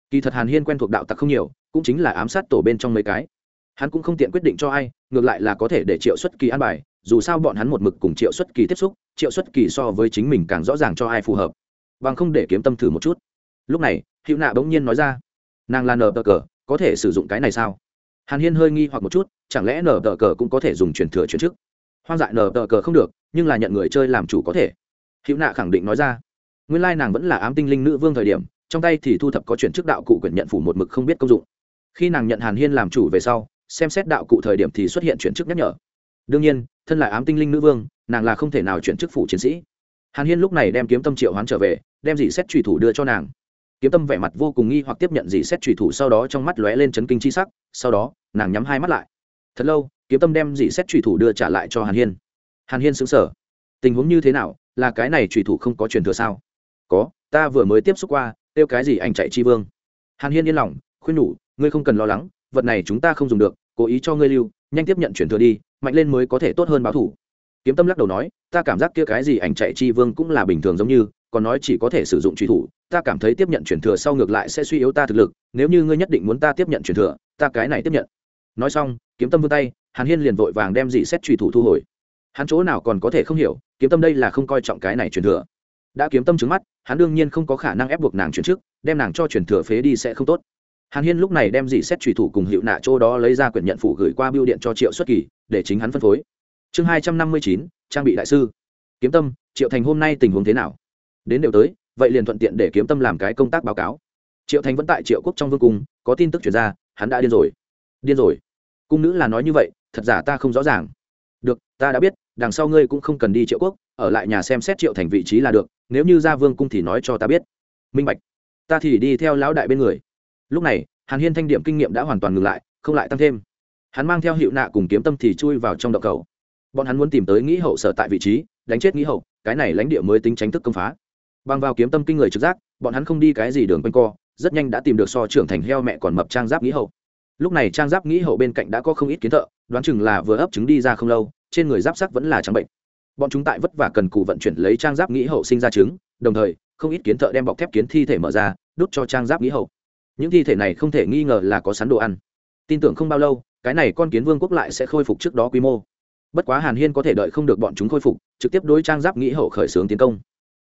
Kỳ thật hàn hiên quen thuộc đạo tặc không nhiều, cũng chính là ám sát tổ bên trong mấy cái. Hắn cũng không tiện quyết định cho ai, ngược lại là có thể để triệu xuất kỳ an bài, dù sao bọn hắn một mực cùng triệu xuất kỳ tiếp xúc, triệu xuất kỳ so với chính mình càng rõ ràng cho ai phù hợp. Bằng không để kiếm tâm thử một chút. Lúc này, hữu nạ bỗng nhiên nói ra, nàng là nờ tờ cờ, có thể sử dụng cái này sao? Hàn hiên hơi nghi hoặc một chút, chẳng lẽ nờ tờ cờ cũng có thể dùng truyền thừa chuyển chức? Hoang dại nờ tờ cờ không được, nhưng là nhận người chơi làm chủ có thể. Hữu nạ khẳng định nói ra. Nguyên lai nàng vẫn là ám tinh linh nữ vương thời điểm, trong tay thì thu thập có chuyển chức đạo cụ quyển nhận phủ một mực không biết công dụng. Khi nàng nhận hàn hiên làm chủ về sau, xem xét đạo cụ thời điểm thì xuất hiện chuyển chức nhắc nhở. Đương nhiên, thân là ám tinh linh nữ vương, nàng là không thể nào chuyển chức phủ chiến sĩ. Hàn hiên lúc này đem kiếm tâm triệu hoán trở về, đem dì xét trùy thủ đưa cho nàng kiếm tâm vẻ mặt vô cùng nghi hoặc tiếp nhận dì xét trùy thủ sau đó trong mắt lóe lên chấn kinh c h i sắc, sau đó, nàng nhắm hai mắt lại. Thật lâu, kiếm tâm đem dì xét trùy thủ đưa trả lại cho hàn hiên. Hàn hiên xứng sở tình huống như thế nào? Là cái này trùy thủ không có truyền thừa sao? Có, ta vừa mới tiếp xúc qua, kêu cái gì anh chạy chi vương? Hàn hiên yên lòng, khuyên nhủ, ngươi không cần lo lắng, vật này chúng ta không dùng được, cố ý cho ngươi lưu, nhanh tiếp nhận truyền thừa đi, mạnh lên mới có thể tốt hơn báo thủ. Kiếm tâm lắc đầu nói, ta cảm giác kia cái gì ảnh chạy chi vương cũng là bình thường giống như còn nói chỉ có thể sử dụng truy thủ, ta cảm thấy tiếp nhận truyền thừa sau ngược lại sẽ suy yếu ta thực lực, nếu như ngươi nhất định muốn ta tiếp nhận truyền thừa, ta cái này tiếp nhận. Nói xong, kiếm tâm vươn tay, hàn hiên liền vội vàng đem dị xét truy thủ thu hồi. Hắn chỗ nào còn có thể không hiểu, kiếm tâm đây là không coi trọng cái này truyền thừa. Đã kiếm tâm trứng mắt, hắn đương nhiên không có khả năng ép buộc nàng chuyển trước, đem nàng cho truyền thừa phế đi sẽ không tốt. Hàn hiên lúc này đem dị xét truy thủ cùng hiệu nạ chỗ đó lấy ra quyển nhận phủ gửi qua biêu điện cho triệu xuất kỳ, để chính hắn phân phối. Chương hai trăm năm mươi chín, trang bị đại sư. Kiếm tâm, triệu thành hôm nay tình huống thế nào? Đến đều tới, vậy liền thuận tiện để kiếm tâm làm cái công tác báo cáo. Triệu thành vẫn tại triệu quốc trong vương cung, có tin tức chuyển ra, hắn đã điên rồi. Điên rồi? Cung nữ là nói như vậy, thật giả ta không rõ ràng. Được, ta đã biết, đằng sau ngươi cũng không cần đi triệu quốc, ở lại nhà xem xét triệu thành vị trí là được, nếu như ra vương cung thì nói cho ta biết. Minh bạch, ta thì đi theo lão đại bên người. Lúc này, hàn hiên thanh điểm kinh nghiệm đã hoàn toàn ngừng lại, không lại tăng thêm. Hắn mang theo hiệu nạ cùng kiếm tâm thì chui vào trong động cầu. Bọn hắn muốn tìm tới nghĩ hậu sở tại vị trí, đánh chết nghĩ hậu, cái này lãnh địa mới tính tránh thức công phá bằng vào kiếm tâm kinh người trực giác, bọn hắn không đi cái gì đường quanh co, rất nhanh đã tìm được so trưởng thành heo mẹ còn mập trang giáp nghĩ hậu. Lúc này trang giáp nghĩ hậu bên cạnh đã có không ít kiến thợ, đoán chừng là vừa ấp trứng đi ra không lâu, trên người giáp sắc vẫn là trắng bệnh. Bọn chúng tại vất vả cần cù vận chuyển lấy trang giáp nghĩ hậu sinh ra trứng, đồng thời, không ít kiến thợ đem bọc thép kiến thi thể mở ra đốt cho trang giáp nghĩ hậu. Những thi thể này không thể nghi ngờ là có sắn đồ ăn. Tin tưởng không bao lâu, cái này con kiến vương quốc lại sẽ khôi phục trước đó quy mô. Bất quá hàn hiên có thể đợi không được bọn chúng khôi phục, trực tiếp đối trang giáp nghĩ hậu khởi xướng tiến công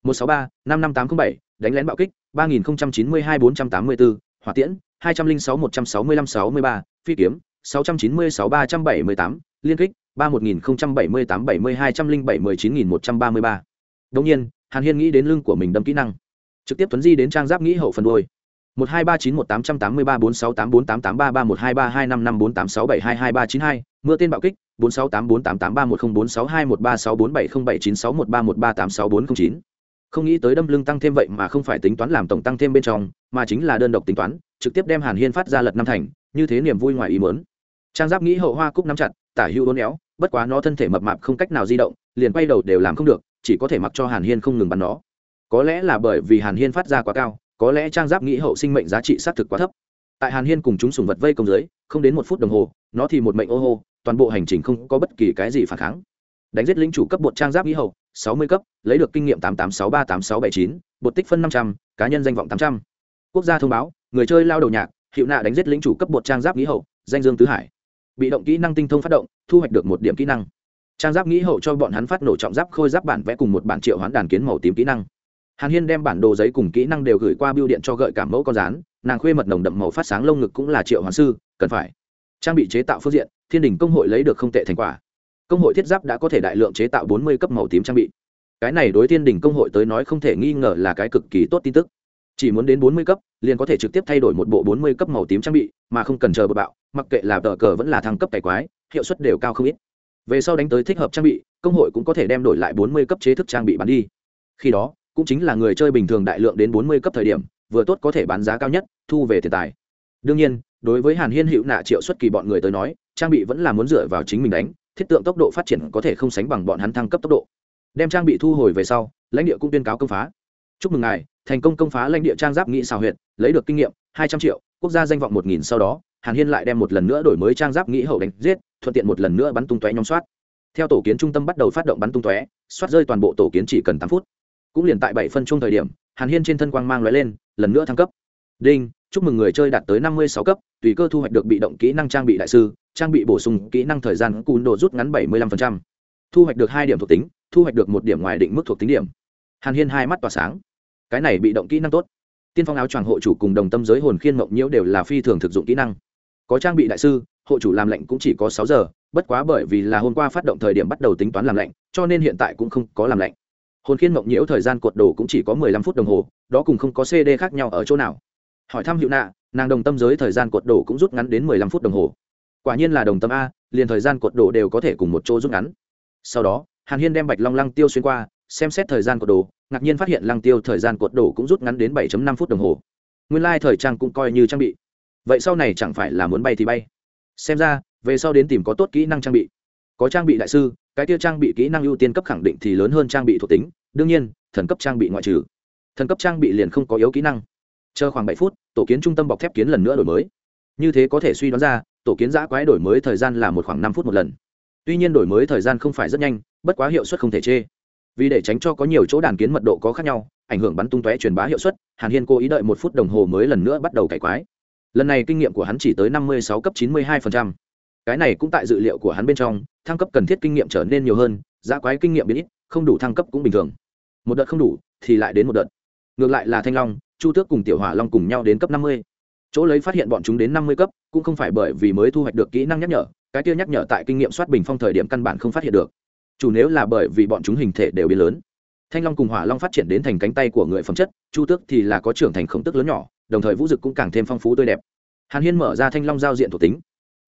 một sáu ba, năm năm tám t r ă n h bảy, đánh lén bạo kích, ba nghìn chín mươi hai, bốn trăm tám mươi bốn, hỏa tiễn, hai trăm linh sáu, một trăm sáu mươi lăm, sáu mươi ba, phi kiếm, sáu trăm chín mươi sáu, ba trăm bảy mươi tám, liên kích, ba một nghìn bảy mươi tám bảy mươi hai trăm linh bảy, mười chín nghìn một trăm ba mươi ba. Đông nhiên, hàn hiên nghĩ đến lưng của mình đâm kỹ năng. Trực tiếp tuấn di đến trang giáp nghĩ hậu phần đôi một hai ba chín, một tám trăm tám mươi ba, bốn sáu tám bốn tám tám ba ba, một hai ba hai, năm năm, bốn tám sáu bảy, hai hai ba chín hai. Mưa tên bạo kích, bốn sáu tám bốn tám tám ba một không bốn sáu hai, một ba sáu bốn bảy, không bảy chín sáu, một ba một ba tám sáu bốn không chín không nghĩ tới đâm lưng tăng thêm vậy mà không phải tính toán làm tổng tăng thêm bên trong, mà chính là đơn độc tính toán, trực tiếp đem hàn hiên phát ra lật năm thành, như thế niềm vui ngoài ý mớn trang giáp nghĩ hậu hoa cúc nắm chặt, tả hữu đốn éo, bất quá nó thân thể mập mạp không cách nào di động, liền quay đầu đều làm không được, chỉ có thể mặc cho hàn hiên không ngừng bắn nó. Có lẽ là bởi vì hàn hiên phát ra quá cao, có lẽ trang giáp nghĩ hậu sinh mệnh giá trị xác thực quá thấp. Tại hàn hiên cùng chúng sùng vật vây công dưới, không đến một phút đồng hồ, nó thì một mệnh ô hô, toàn bộ hành trình không có bất kỳ cái gì phản kháng đánh giết lính chủ cấp bột trang giáp nghĩ hậu, sáu mươi cấp, lấy được kinh nghiệm tám tám sáu ba tám sáu bảy chín, bột tích phân năm trăm, cá nhân danh vọng tám trăm. Quốc gia thông báo, người chơi lao đầu nhạc, hiệu nạ đánh giết lính chủ cấp bột trang giáp nghĩ hậu, danh dương tứ hải. Bị động kỹ năng tinh thông phát động, thu hoạch được một điểm kỹ năng. Trang giáp nghĩ hậu cho bọn hắn phát nổ trọng giáp khôi giáp bản vẽ cùng một bản triệu hoán đàn kiến màu tím kỹ năng. Hàn hiên đem bản đồ giấy cùng kỹ năng đều gửi qua biêu điện cho gợi cảm mẫu con rán, nàng khuê mật nồng đậm màu phát sáng lông ngực cũng là triệu hoán sư, cần phải. Trang bị chế tạo phương diện, thiên đình công hội lấy được không tệ thành quả công hội thiết giáp đã có thể đại lượng chế tạo bốn mươi cấp màu tím trang bị. Cái này đối thiên đình công hội tới nói không thể nghi ngờ là cái cực kỳ tốt tin tức. Chỉ muốn đến bốn mươi cấp, liền có thể trực tiếp thay đổi một bộ bốn mươi cấp màu tím trang bị, mà không cần chờ bờ bạo, mặc kệ là tờ cờ vẫn là thăng cấp cày quái, hiệu suất đều cao không ít. Về sau đánh tới thích hợp trang bị, công hội cũng có thể đem đổi lại bốn mươi cấp chế thức trang bị bán đi. Khi đó, cũng chính là người chơi bình thường đại lượng đến bốn mươi cấp thời điểm, vừa tốt có thể bán giá cao nhất, thu về tiền tài. Đương nhiên, đối với hàn hiên hữu nạ triệu xuất kỳ bọn người tới nói, trang bị vẫn là muốn dựa vào chính mình đánh thiết tượng tốc độ phát triển có thể không sánh bằng bọn hắn thăng cấp tốc độ. Đem trang bị thu hồi về sau, lãnh địa cũng tuyên cáo công phá. Chúc mừng ngài, thành công công phá lãnh địa trang giáp nghị xào huyệt, lấy được kinh nghiệm, hai trăm triệu, quốc gia danh vọng một nghìn sau đó, hàn hiên lại đem một lần nữa đổi mới trang giáp nghĩ hậu đánh giết, thuận tiện một lần nữa bắn tung tóe nhóm soát. Theo tổ kiến trung tâm bắt đầu phát động bắn tung tóe, soát rơi toàn bộ tổ kiến chỉ cần tám phút. Cũng liền tại bảy phân chung thời điểm, hàn hiên trên thân quang mang l lên, lần nữa thăng cấp. Đinh, chúc mừng người chơi đạt tới năm mươi sáu cấp, tùy cơ thu hoạch được bị động kỹ năng trang bị đại sư trang bị bổ sung kỹ năng thời gian cùn đồ rút ngắn 75%. thu hoạch được hai điểm thuộc tính, thu hoạch được một điểm ngoài định mức thuộc tính điểm. Hàn hiên hai mắt tỏa sáng. Cái này bị động kỹ năng tốt. Tiên phong áo choàng hộ chủ cùng đồng tâm giới hồn khiên mộng nhiễu đều là phi thường thực dụng kỹ năng. Có trang bị đại sư, hộ chủ làm lệnh cũng chỉ có sáu giờ, bất quá bởi vì là hôm qua phát động thời điểm bắt đầu tính toán làm lệnh cho nên hiện tại cũng không có làm lệnh hồn khiên mộng nhiễu thời gian cột đồ cũng chỉ có mười lăm phút đồng hồ, đó cùng không có cd khác nhau ở chỗ nào. Hỏi thăm hiệu nạ nàng đồng tâm giới thời gian cột đồ cũng rút ngắn đến mười lăm phút đồng hồ quả nhiên là đồng tâm a, liền thời gian cột đồ đều có thể cùng một chỗ rút ngắn. Sau đó, hàn hiên đem bạch long lăng tiêu xuyên qua, xem xét thời gian cột đồ ngạc nhiên phát hiện lăng tiêu thời gian cột đồ cũng rút ngắn đến 7 năm phút đồng hồ. Nguyên lai、like、thời trang cũng coi như trang bị. Vậy sau này chẳng phải là muốn bay thì bay? Xem ra, về sau đến tìm có tốt kỹ năng trang bị. Có trang bị đại sư, cái tiêu trang bị kỹ năng ưu tiên cấp khẳng định thì lớn hơn trang bị thuộc tính, đương nhiên, thần cấp trang bị ngoại trừ. Thần cấp trang bị liền không có yếu kỹ năng. Chờ khoảng bảy phút, tổ kiến trung tâm bọc thép kiến lần nữa đổi mới như thế có thể suy đoán ra, tổ kiến giã quái đổi mới thời gian là một khoảng năm phút một lần. Tuy nhiên đổi mới thời gian không phải rất nhanh, bất quá hiệu suất không thể chê. Vì để tránh cho có nhiều chỗ đàn kiến mật độ có khác nhau, ảnh hưởng bắn tung tóe truyền bá hiệu suất, hàn hiên cố ý đợi một phút đồng hồ mới lần nữa bắt đầu cải quái. Lần này kinh nghiệm của hắn chỉ tới năm mươi sáu cấp chín mươi hai cái này cũng tại dự liệu của hắn bên trong, thăng cấp cần thiết kinh nghiệm trở nên nhiều hơn, giã quái kinh nghiệm biến ít, không đủ thăng cấp cũng bình thường. Một đợt không đủ, thì lại đến một đợt. Ngược lại là thanh long, chu tước cùng tiểu hỏa long cùng nhau đến cấp năm mươi chỗ lấy phát hiện bọn chúng đến năm mươi cấp, cũng không phải bởi vì mới thu hoạch được kỹ năng nhắc nhở, cái kia nhắc nhở tại kinh nghiệm soát bình phong thời điểm căn bản không phát hiện được. Chủ nếu là bởi vì bọn chúng hình thể đều biến lớn. Thanh long cùng hỏa long phát triển đến thành cánh tay của người phẩm chất, chu tước thì là có trưởng thành khổng tức lớn nhỏ, đồng thời vũ dực cũng càng thêm phong phú tươi đẹp. Hàn hiên mở ra thanh long giao diện thuộc tính.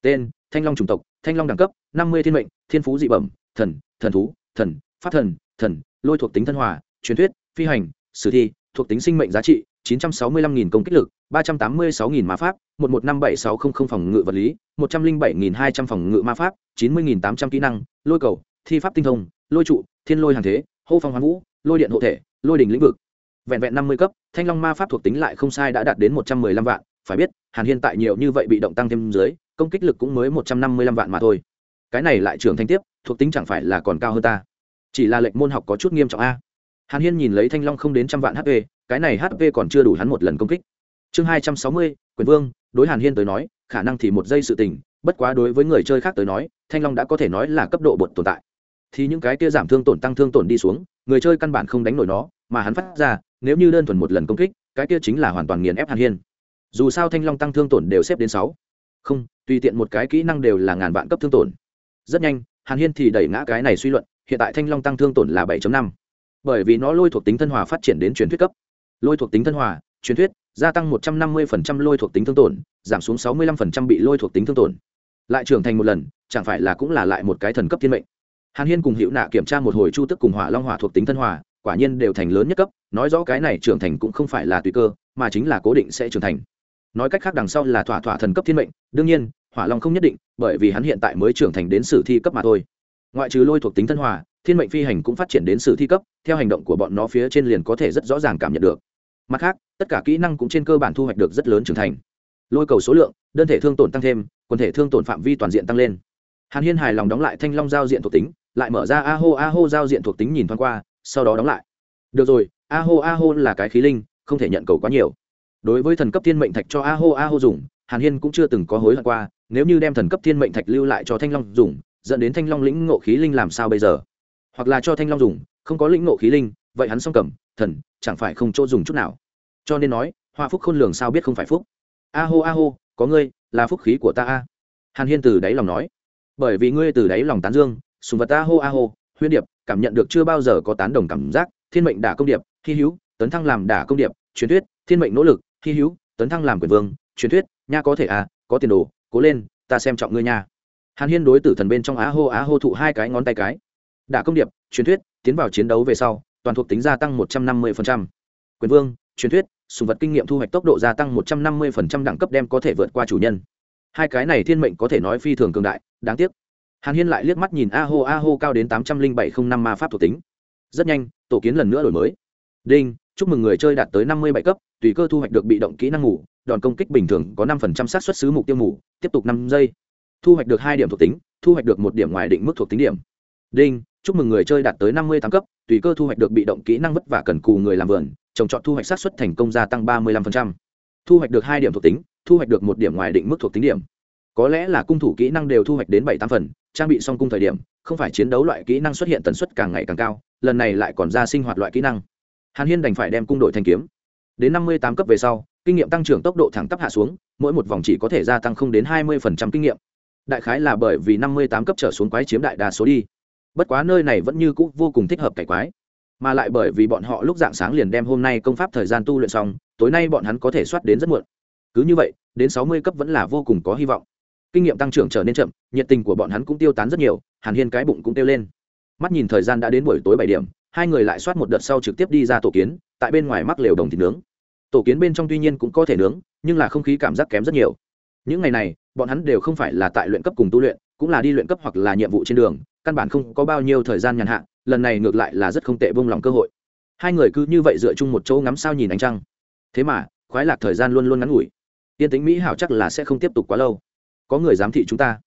Tên, thanh long chủng tộc, thanh long đẳng cấp, năm mươi thiên mệnh, thiên phú dị bẩm, thần thần thú, thần, pháp thần thần, lôi thuộc tính thân hòa, truyền thuyết, phi hành, sử thi, thuộc tính sinh mệnh giá trị chín trăm sáu mươi lăm nghìn công kích lực, ba trăm tám mươi sáu nghìn ma pháp, một một năm bảy sáu không không phòng ngự vật lý, một trăm linh bảy nghìn hai trăm phòng ngự ma pháp, chín mươi nghìn tám trăm kỹ năng, lôi cầu, thi pháp tinh thông, lôi trụ, thiên lôi hàng thế, hô phong hoán vũ, lôi điện hộ thể, lôi đỉnh lĩnh vực. Vẹn vẹn năm mươi cấp, thanh long ma pháp thuộc tính lại không sai đã đạt đến một trăm mười lăm vạn, phải biết, hàn hiên tại nhiều như vậy bị động tăng thêm dưới, công kích lực cũng mới một trăm năm mươi lăm vạn mà thôi. Cái này lại trưởng thanh tiếp, thuộc tính chẳng phải là còn cao hơn ta. Chỉ là lệnh môn học có chút nghiêm trọng a. Hàn hiên nhìn lấy thanh long không đến trăm vạn hp cái này hp còn chưa đủ hắn một lần công kích. Chương hai trăm sáu mươi, quyền vương, đối hàn hiên tới nói, khả năng thì một giây sự tình, bất quá đối với người chơi khác tới nói, thanh long đã có thể nói là cấp độ bột tồn tại. Thì những cái kia giảm thương tổn tăng thương tổn đi xuống, người chơi căn bản không đánh nổi nó, mà hắn phát ra, nếu như đơn thuần một lần công kích, cái kia chính là hoàn toàn nghiền ép hàn hiên. Dù sao thanh long tăng thương tổn đều xếp đến sáu. Không, tùy tiện một cái kỹ năng đều là ngàn vạn cấp thương tổn. Rất nhanh, hàn hiên thì đẩy ngã cái này suy luận, hiện tại thanh long tăng thương tổn là 7 năm. Bởi vì nó lôi thuộc tính thân hòa phát triển đến truyền thuyết cấp lôi thuộc tính thân hòa, truyền thuyết, gia tăng 150% lôi thuộc tính thương tổn, giảm xuống 65% bị lôi thuộc tính thương tổn. Lại trưởng thành một lần, chẳng phải là cũng là lại một cái thần cấp thiên mệnh. Hàn hiên cùng hiệu nạ kiểm tra một hồi chu tức cùng hỏa long hỏa thuộc tính thân hòa, quả nhiên đều thành lớn nhất cấp, nói rõ cái này trưởng thành cũng không phải là tùy cơ, mà chính là cố định sẽ trưởng thành. Nói cách khác đằng sau là thỏa thỏa thần cấp thiên mệnh, đương nhiên, hỏa long không nhất định, bởi vì hắn hiện tại mới trưởng thành đến sử thi cấp mà thôi. Ngoại trừ lôi thuộc tính thân hòa, thiên mệnh phi hành cũng phát triển đến sử thi cấp, theo hành động của bọn nó phía trên liền có thể rất rõ ràng cảm nhận được mặt khác, tất cả kỹ năng cũng trên cơ bản thu hoạch được rất lớn trưởng thành. Lôi cầu số lượng, đơn thể thương tổn tăng thêm, quần thể thương tổn phạm vi toàn diện tăng lên. Hàn hiên hài lòng đóng lại thanh long giao diện thuộc tính, lại mở ra a hô a hô giao diện thuộc tính nhìn thoáng qua, sau đó đóng lại. Được rồi, a hô a hô là cái khí linh, không thể nhận cầu quá nhiều. Đối với thần cấp thiên mệnh thạch cho a hô a hô dùng, hàn hiên cũng chưa từng có hối hận qua, nếu như đem thần cấp thiên mệnh thạch lưu lại cho thanh long dùng, dẫn đến thanh long lĩnh ngộ khí linh làm sao bây giờ? Hoặc là cho thanh long dùng, không có lĩnh ngộ khí linh vậy hắn song cầm, thần, chẳng phải không chỗ dùng chút nào. Cho nên nói, hoa phúc khôn lường sao biết không phải phúc? A hô a hô, có ngươi, là phúc khí của ta a. Hàn hiên từ đáy lòng nói. Bởi vì ngươi từ đáy lòng tán dương, sùng vật a hô a hô huyên điệp, cảm nhận được chưa bao giờ có tán đồng cảm giác, thiên mệnh đả công điệp, hy hữu, tấn thăng làm đả công điệp, truyền thuyết, thiên mệnh nỗ lực, hy hữu, tấn thăng làm quyền vương, truyền thuyết, nha có thể à có tiền đồ, cố lên, ta xem trọng ngươi nha. Hàn hiên đối tử thần bên trong á hô á hô thụ hai cái ngón tay cái. Đả công điệp, truyền thuyết, tiến vào chiến đấu về sau toàn thuộc tính gia tăng một trăm năm mươi quyền vương, truyền thuyết, sùng vật kinh nghiệm thu hoạch tốc độ gia tăng một trăm năm mươi đẳng cấp đem có thể vượt qua chủ nhân. Hai cái này thiên mệnh có thể nói phi thường cường đại, đáng tiếc. Hàn hiên lại liếc mắt nhìn a hô a hô cao đến tám trăm linh bảy không năm ma pháp thuộc tính. Rất nhanh, tổ kiến lần nữa đổi mới. Đinh, chúc mừng người chơi đạt tới năm mươi bảy cấp, tùy cơ thu hoạch được bị động kỹ năng ngủ, đòn công kích bình thường có năm phần trăm xác suất xứ mục tiêu ngủ, tiếp tục năm giây. Thu hoạch được hai điểm thuộc tính, thu hoạch được một điểm ngoài định mức thuộc tính điểm. Đinh chúc mừng người chơi đạt tới năm mươi tám cấp, tùy cơ thu hoạch được bị động kỹ năng vất vả cần cù người làm vườn, trồng trọt thu hoạch xác suất thành công gia tăng ba mươi năm thu hoạch được hai điểm thuộc tính, thu hoạch được một điểm ngoài định mức thuộc tính điểm. Có lẽ là cung thủ kỹ năng đều thu hoạch đến bảy tám phần, trang bị xong cung thời điểm, không phải chiến đấu loại kỹ năng xuất hiện tần suất càng ngày càng cao, lần này lại còn ra sinh hoạt loại kỹ năng. Hàn hiên đành phải đem cung đội thanh kiếm. Đến năm mươi tám cấp về sau, kinh nghiệm tăng trưởng tốc độ thẳng tắp hạ xuống, mỗi một vòng chỉ có thể gia tăng không đến hai mươi kinh nghiệm. Đại khái là bởi vì năm mươi tám cấp trở xuống quái chiếm đại đa số đi bất quá nơi này vẫn như cũ vô cùng thích hợp cải quái. Mà lại bởi vì bọn họ lúc dạng sáng liền đem hôm nay công pháp thời gian tu luyện xong, tối nay bọn hắn có thể soát đến rất muộn. Cứ như vậy, đến sáu mươi cấp vẫn là vô cùng có hy vọng. Kinh nghiệm tăng trưởng trở nên chậm, nhiệt tình của bọn hắn cũng tiêu tán rất nhiều, hàn hiên cái bụng cũng tiêu lên. Mắt nhìn thời gian đã đến buổi tối bảy điểm, hai người lại soát một đợt sau trực tiếp đi ra tổ kiến, tại bên ngoài mắc lều đồng thịt nướng. Tổ kiến bên trong tuy nhiên cũng có thể nướng, nhưng là không khí cảm giác kém rất nhiều. Những ngày này, bọn hắn đều không phải là tại luyện cấp cùng tu luyện, cũng là đi luyện cấp hoặc là nhiệm vụ trên đường căn bản không có bao nhiêu thời gian nhàn hạ, lần này ngược lại là rất không tệ vung lòng cơ hội. Hai người cứ như vậy dựa chung một chỗ ngắm sao nhìn ánh trăng. Thế mà, khoái lạc thời gian luôn luôn ngắn ngủi. Tiên tính mỹ hảo chắc là sẽ không tiếp tục quá lâu. Có người giám thị chúng ta.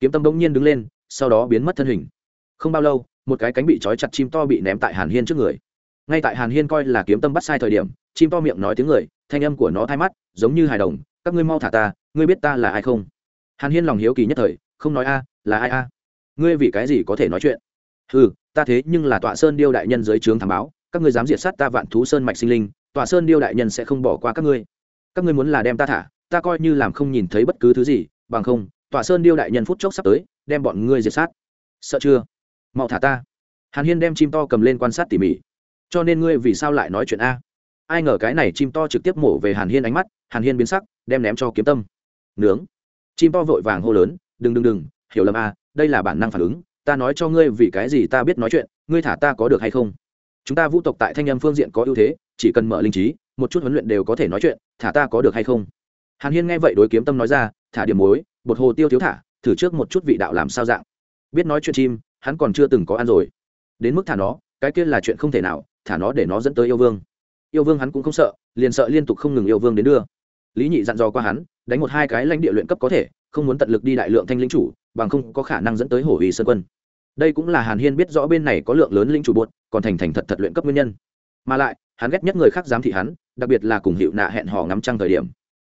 Kiếm tâm bỗng nhiên đứng lên, sau đó biến mất thân hình. Không bao lâu, một cái cánh bị trói chặt chim to bị ném tại hàn hiên trước người. Ngay tại hàn hiên coi là kiếm tâm bắt sai thời điểm, chim to miệng nói tiếng người, thanh âm của nó thay mắt, giống như hài đồng, các ngươi mau thả ta, ngươi biết ta là ai không? Hàn hiên lòng hiếu kỳ nhất thời, không nói a, là ai a? Ngươi vì cái gì có thể nói chuyện? Ừ ta thế nhưng là tọa sơn điêu đại nhân dưới trướng thám báo, các ngươi dám diệt sát ta vạn thú sơn mạch sinh linh, tọa sơn điêu đại nhân sẽ không bỏ qua các ngươi. Các ngươi muốn là đem ta thả, ta coi như làm không nhìn thấy bất cứ thứ gì, bằng không, tọa sơn điêu đại nhân phút chốc sắp tới, đem bọn ngươi diệt sát. Sợ chưa? Mau thả ta. Hàn hiên đem chim to cầm lên quan sát tỉ mỉ. Cho nên ngươi vì sao lại nói chuyện a? Ai ngờ cái này chim to trực tiếp mổ về hàn hiên ánh mắt, hàn hiên biến sắc, đem ném cho kiếm tâm. Nướng. Chim to vội vàng hô lớn, đừng đừng đừng, hiểu lầm a đây là bản năng phản ứng, ta nói cho ngươi vì cái gì ta biết nói chuyện, ngươi thả ta có được hay không? Chúng ta vũ tộc tại thanh âm phương diện có ưu thế, chỉ cần mở linh trí, một chút huấn luyện đều có thể nói chuyện, thả ta có được hay không? Hàn hiên nghe vậy đối kiếm tâm nói ra, thả điểm muối, bột hồ tiêu thiếu thả, thử trước một chút vị đạo làm sao dạng. Biết nói chuyện chim, hắn còn chưa từng có ăn rồi. Đến mức thả nó, cái kia là chuyện không thể nào, thả nó để nó dẫn tới yêu vương. Yêu vương hắn cũng không sợ, liền sợ liên tục không ngừng yêu vương đến đưa. Lý nhị dặn dò qua hắn, đánh một hai cái lãnh địa luyện cấp có thể, không muốn tận lực đi đại lượng thanh lĩnh chủ bằng không có khả năng dẫn tới hổ uy sơn quân. Đây cũng là hàn hiên biết rõ bên này có lượng lớn linh chủ buột còn thành thành thật thật luyện cấp nguyên nhân. Mà lại, hắn ghét nhất người khác giám thị hắn, đặc biệt là cùng hiệu nạ hẹn hò ngắm trăng thời điểm.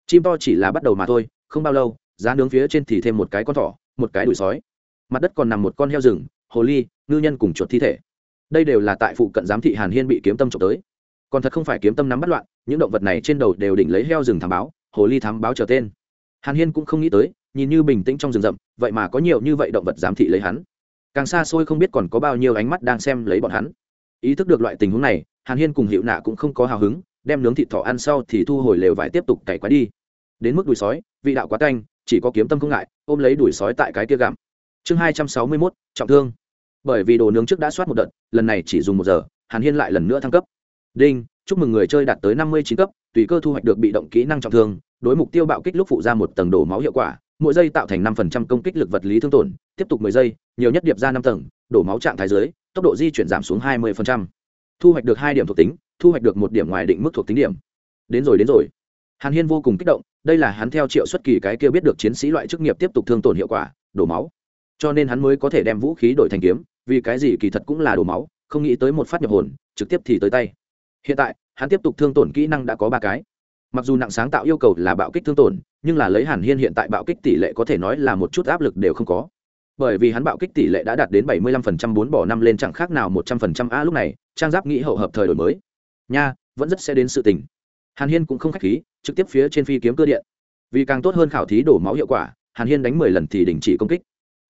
Chim to chỉ là bắt đầu mà thôi, không bao lâu, giá nướng phía trên thì thêm một cái con thỏ, một cái đùi sói. Mặt đất còn nằm một con heo rừng, hồ ly, ngư nhân cùng chuột thi thể. Đây đều là tại phụ cận giám thị hàn hiên bị kiếm tâm trộm tới. Còn thật không phải kiếm tâm nắm bắt loạn, những động vật này trên đầu đều đỉnh lấy heo rừng thám báo, hồ ly thám báo trở tên. Hàn hiên cũng không nghĩ tới nhìn như bình tĩnh trong rừng rậm, vậy mà có nhiều như vậy động vật giám thị lấy hắn. Càng xa xôi không biết còn có bao nhiêu ánh mắt đang xem lấy bọn hắn. Ý thức được loại tình huống này, hàn hiên cùng hiệu nạ cũng không có hào hứng, đem nướng thịt thỏ ăn sau thì thu hồi lều vải tiếp tục cày quái đi. Đến mức đùi sói, vị đạo quá canh, chỉ có kiếm tâm không ngại, ôm lấy đùi sói tại cái kia gặm. Chương hai trăm sáu mươi mốt, trọng thương. Bởi vì đồ nướng trước đã soát một đợt, lần này chỉ dùng một giờ, hàn hiên lại lần nữa thăng cấp. Đinh, chúc mừng người chơi đạt tới năm mươi chín cấp, tùy cơ thu hoạch được bị động kỹ năng trọng thương, đối mục tiêu bạo kích lúc phụ ra một tầng đổ máu hiệu quả mỗi giây tạo thành năm phần trăm công kích lực vật lý thương tổn, tiếp tục mười giây, nhiều nhất điệp ra năm tầng, đổ máu trạng thái dưới, tốc độ di chuyển giảm xuống hai mươi phần trăm. Thu hoạch được hai điểm thuộc tính, thu hoạch được một điểm ngoài định mức thuộc tính điểm. Đến rồi đến rồi. Hàn hiên vô cùng kích động, đây là hắn theo triệu xuất kỳ cái kia biết được chiến sĩ loại chức nghiệp tiếp tục thương tổn hiệu quả, đổ máu. Cho nên hắn mới có thể đem vũ khí đổi thành kiếm, vì cái gì kỳ thật cũng là đổ máu, không nghĩ tới một phát nhập hồn, trực tiếp thì tới tay. Hiện tại, hắn tiếp tục thương tổn kỹ năng đã có ba cái mặc dù nặng sáng tạo yêu cầu là bạo kích thương tổn, nhưng là lấy hàn hiên hiện tại bạo kích tỷ lệ có thể nói là một chút áp lực đều không có. Bởi vì hắn bạo kích tỷ lệ đã đạt đến bảy mươi lăm phần trăm bốn bỏ năm lên chẳng khác nào một trăm phần trăm a lúc này, trang giáp nghĩ hậu hợp thời đổi mới. Nha, vẫn rất sẽ đến sự tình. Hàn hiên cũng không k h á c h khí, trực tiếp phía trên phi kiếm cơ điện. Vì càng tốt hơn khảo thí đổ máu hiệu quả, hàn hiên đánh mười lần thì đình chỉ công kích.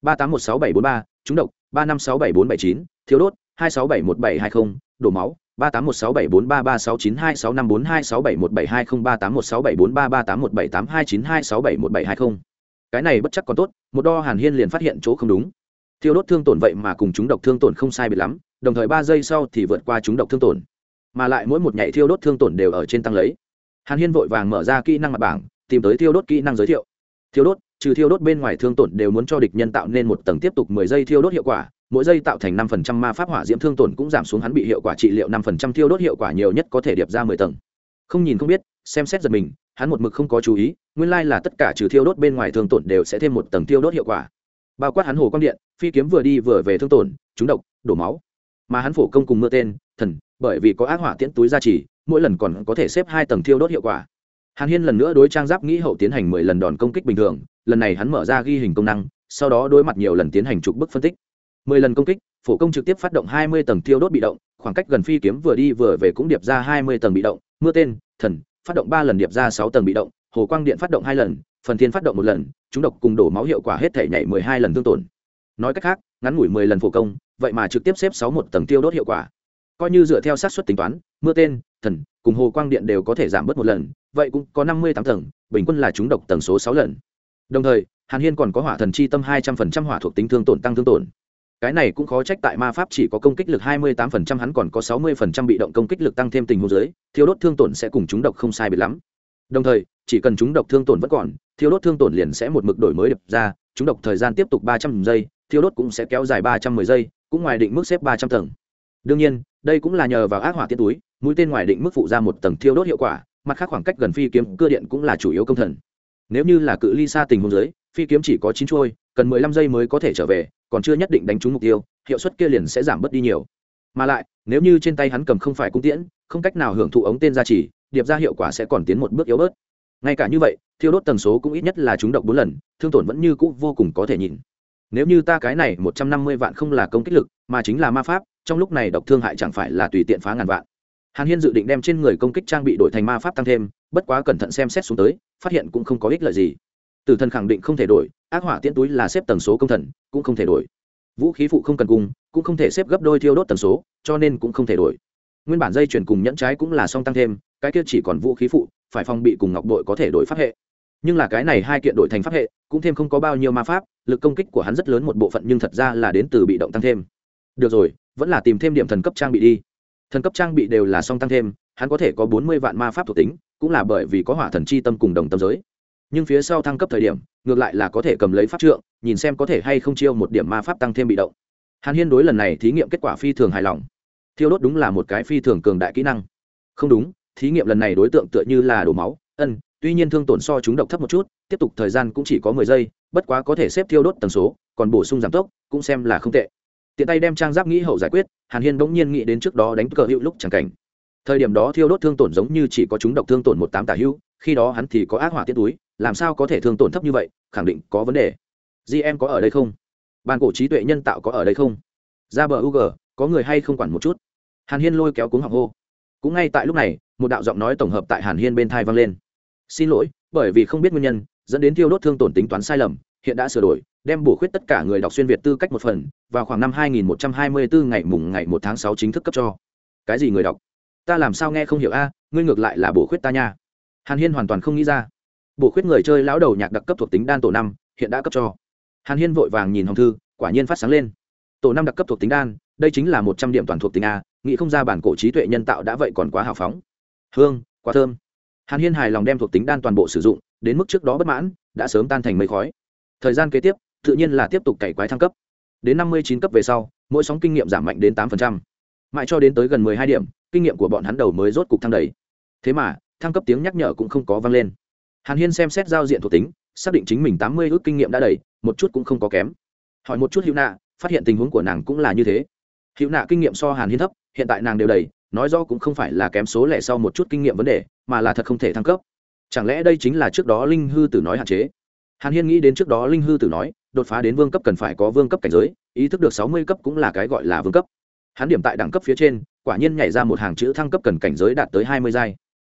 ba tám một sáu bảy bốn ba, trúng độc, ba năm sáu bảy bốn bảy chín, thiếu đốt, hai sáu bảy một bảy hai mươi đổ máu ba tám một sáu bảy bốn ba ba sáu chín hai sáu năm bốn hai sáu bảy một bảy hai không ba tám một sáu bảy bốn ba ba tám một bảy tám hai chín hai sáu bảy một bảy hai không. Cái này bất chắc còn tốt, một đo hàn hiên liền phát hiện chỗ không đúng. Thiêu đốt thương tổn vậy mà cùng chúng độc thương tổn không sai biệt lắm, đồng thời ba giây sau thì vượt qua chúng độc thương tổn. Mà lại mỗi một nhảy thiêu đốt thương tổn đều ở trên tăng lấy. Hàn hiên vội vàng mở ra kỹ năng mặt bảng, tìm tới thiêu đốt kỹ năng giới thiệu. Thiêu đốt, trừ thiêu đốt bên ngoài thương tổn đều muốn cho địch nhân tạo nên một tầng tiếp tục mười giây thiêu đốt hiệu quả mỗi giây tạo thành năm phần trăm ma pháp hỏa diễm thương tổn cũng giảm xuống hắn bị hiệu quả trị liệu năm phần trăm thiêu đốt hiệu quả nhiều nhất có thể điệp ra mười tầng. Không nhìn không biết, xem xét giật mình, hắn một mực không có chú ý, nguyên lai là tất cả trừ thiêu đốt bên ngoài thương tổn đều sẽ thêm một tầng thiêu đốt hiệu quả. Bao quát hắn hồ quang điện, phi kiếm vừa đi vừa về thương tổn, trúng độc, đổ máu. Mà hắn phổ công cùng mưa tên, thần, bởi vì có ác hỏa tiễn túi gia trì, mỗi lần còn có thể xếp hai tầng thiêu đốt hiệu quả. Hàn hiên lần nữa đối trang giáp nghĩ hậu tiến hành mười lần đòn công kích bình thường, lần này hắn mở ra ghi hình công năng, sau đó đối mặt nhiều lần tiến hành trục bức phân tích mười lần công kích, phổ công trực tiếp phát động hai mươi tầng tiêu đốt bị động, khoảng cách gần phi kiếm vừa đi vừa về cũng điệp ra hai mươi tầng bị động. Mưa tên, thần, phát động ba lần điệp ra sáu tầng bị động, hồ quang điện phát động hai lần, phần thiên phát động một lần, chúng độc cùng đổ máu hiệu quả hết thể nhảy mười hai lần thương tổn. Nói cách khác, ngắn ngủi mười lần phổ công, vậy mà trực tiếp xếp sáu một tầng tiêu đốt hiệu quả. Coi như dựa theo sát suất tính toán, mưa tên, thần cùng hồ quang điện đều có thể giảm bớt một lần, vậy cũng có năm mươi tám tầng, bình quân là chúng độc tầng số sáu lần. Đồng thời, hàn hiên còn có hỏa thần chi tâm hai trăm phần trăm hỏa thuộc tính thương tổn tăng thương tổn cái này cũng khó trách tại ma pháp chỉ có công kích lực hai mươi tám phần trăm, hắn còn có sáu mươi phần trăm bị động công kích lực tăng thêm tình huống dưới thiêu đốt thương tổn sẽ cùng chúng độc không sai biệt lắm. Đồng thời, chỉ cần chúng độc thương tổn vẫn còn, thiêu đốt thương tổn liền sẽ một mực đổi mới đập ra, chúng độc thời gian tiếp tục ba trăm giây, thiêu đốt cũng sẽ kéo dài ba trăm mười giây, cũng ngoài định mức xếp ba trăm tầng. Đương nhiên, đây cũng là nhờ vào ác hỏa tiết túi, mũi tên ngoài định mức phụ ra một tầng thiêu đốt hiệu quả, mặt khác khoảng cách gần phi kiếm, cưa điện cũng là chủ yếu công thần. Nếu như là cự ly xa tình huống dưới phi kiếm chỉ có chín trôi cần mười lăm giây mới có thể trở về, còn chưa nhất định đánh trúng mục tiêu, hiệu suất kia liền sẽ giảm bớt đi nhiều. Mà lại, nếu như trên tay hắn cầm không phải cung tiễn, không cách nào hưởng thụ ống tên gia trì, điệp ra hiệu quả sẽ còn tiến một bước yếu bớt. Ngay cả như vậy, thiêu đốt tần số cũng ít nhất là trúng độc bốn lần, thương tổn vẫn như cũ vô cùng có thể nhìn. Nếu như ta cái này một trăm năm mươi vạn không là công kích lực, mà chính là ma pháp, trong lúc này độc thương hại chẳng phải là tùy tiện phá ngàn vạn. Hàn hiên dự định đem trên người công kích trang bị đổi thành ma pháp tăng thêm, bất quá cẩn thận xem xét xuống tới, phát hiện cũng không có ích lợi gì tử thần khẳng định không thể đổi, ác hỏa tiễn túi là xếp tần số công thần, cũng không thể đổi. Vũ khí phụ không cần cung cũng không thể xếp gấp đôi thiêu đốt tần số, cho nên cũng không thể đổi. Nguyên bản dây chuyển cùng nhẫn trái cũng là song tăng thêm, cái kia chỉ còn vũ khí phụ, phải phòng bị cùng ngọc đội có thể đổi pháp hệ. Nhưng là cái này hai kiện đổi thành pháp hệ, cũng thêm không có bao nhiêu ma pháp, lực công kích của hắn rất lớn một bộ phận nhưng thật ra là đến từ bị động tăng thêm. Được rồi, vẫn là tìm thêm điểm thần cấp trang bị đi. Thần cấp trang bị đều là song tăng thêm, hắn có thể có bốn mươi vạn ma pháp thuộc tính, cũng là bởi vì có hỏa thần chi tâm cùng đồng tâm giới nhưng phía sau thăng cấp thời điểm, ngược lại là có thể cầm lấy pháp trượng, nhìn xem có thể hay không chiêu một điểm ma pháp tăng thêm bị động. Hàn hiên đối lần này thí nghiệm kết quả phi thường hài lòng. Thiêu đốt đúng là một cái phi thường cường đại kỹ năng. Không đúng, thí nghiệm lần này đối tượng tựa như là đổ máu, ân, tuy nhiên thương tổn so chúng độc thấp một chút, tiếp tục thời gian cũng chỉ có mười giây, bất quá có thể xếp thiêu đốt tần số, còn bổ sung giảm tốc, cũng xem là không tệ. Tiện tay đem trang giáp nghĩ hậu giải quyết, hàn hiên bỗng nhiên nghĩ đến trước đó đánh cờ hữu lúc chẳng cảnh. Thời điểm đó thiêu đốt thương tổn giống như chỉ có chúng độc thương tổn một tám tả hữu, khi đó hắn thì có ác hỏa tiết túi làm sao có thể thương tổn thấp như vậy, khẳng định có vấn đề. Gm có ở đây không? Bàn cổ trí tuệ nhân tạo có ở đây không? Ra bờ ug có người hay không quản một chút? Hàn hiên lôi kéo cúng học hô. Cũng ngay tại lúc này, một đạo giọng nói tổng hợp tại hàn hiên bên thai vang lên. Xin lỗi, bởi vì không biết nguyên nhân, dẫn đến thiêu đốt thương tổn tính toán sai lầm, hiện đã sửa đổi, đem bổ khuyết tất cả người đọc xuyên việt tư cách một phần, vào khoảng năm 2124 ngày mùng ngày một tháng sáu chính thức cấp cho. Cái gì người đọc? Ta làm sao nghe không hiểu a, ngươi ngược lại là bổ khuyết ta nha. Hàn hiên hoàn toàn không nghĩ ra bổ khuyết người chơi lão đầu nhạc đặc cấp thuộc tính đan tổ năm, hiện đã cấp cho. Hàn hiên vội vàng nhìn hồng thư, quả nhiên phát sáng lên. Tổ năm đặc cấp thuộc tính đan, đây chính là một trăm điểm toàn thuộc tính a, nghĩ không ra bản cổ trí tuệ nhân tạo đã vậy còn quá hào phóng. Hương quá thơm. Hàn hiên hài lòng đem thuộc tính đan toàn bộ sử dụng, đến mức trước đó bất mãn, đã sớm tan thành mây khói. Thời gian kế tiếp, tự nhiên là tiếp tục cày quái thăng cấp. Đến năm mươi chín cấp về sau, mỗi sóng kinh nghiệm giảm mạnh đến tám mãi cho đến tới gần mười hai điểm, kinh nghiệm của bọn hắn đầu mới rốt cục thăng đầy. Thế mà, thăng cấp tiếng nhắc nhở cũng không có vang lên hàn hiên xem xét giao diện thuộc tính, xác định chính mình tám mươi ước kinh nghiệm đã đầy, một chút cũng không có kém. Hỏi một chút hữu nạ, phát hiện tình huống của nàng cũng là như thế. Hữu nạ kinh nghiệm so hàn hiên thấp, hiện tại nàng đều đầy, nói do cũng không phải là kém số lẻ sau một chút kinh nghiệm vấn đề, mà là thật không thể thăng cấp. Chẳng lẽ đây chính là trước đó linh hư tử nói hạn chế? Hàn hiên nghĩ đến trước đó linh hư tử nói, đột phá đến vương cấp cần phải có vương cấp cảnh giới, ý thức được sáu mươi cấp cũng là cái gọi là vương cấp. Hắn điểm tại đẳng cấp phía trên, quả nhiên nhảy ra một hàng chữ thăng cấp cần cảnh giới đạt tới hai mươi giai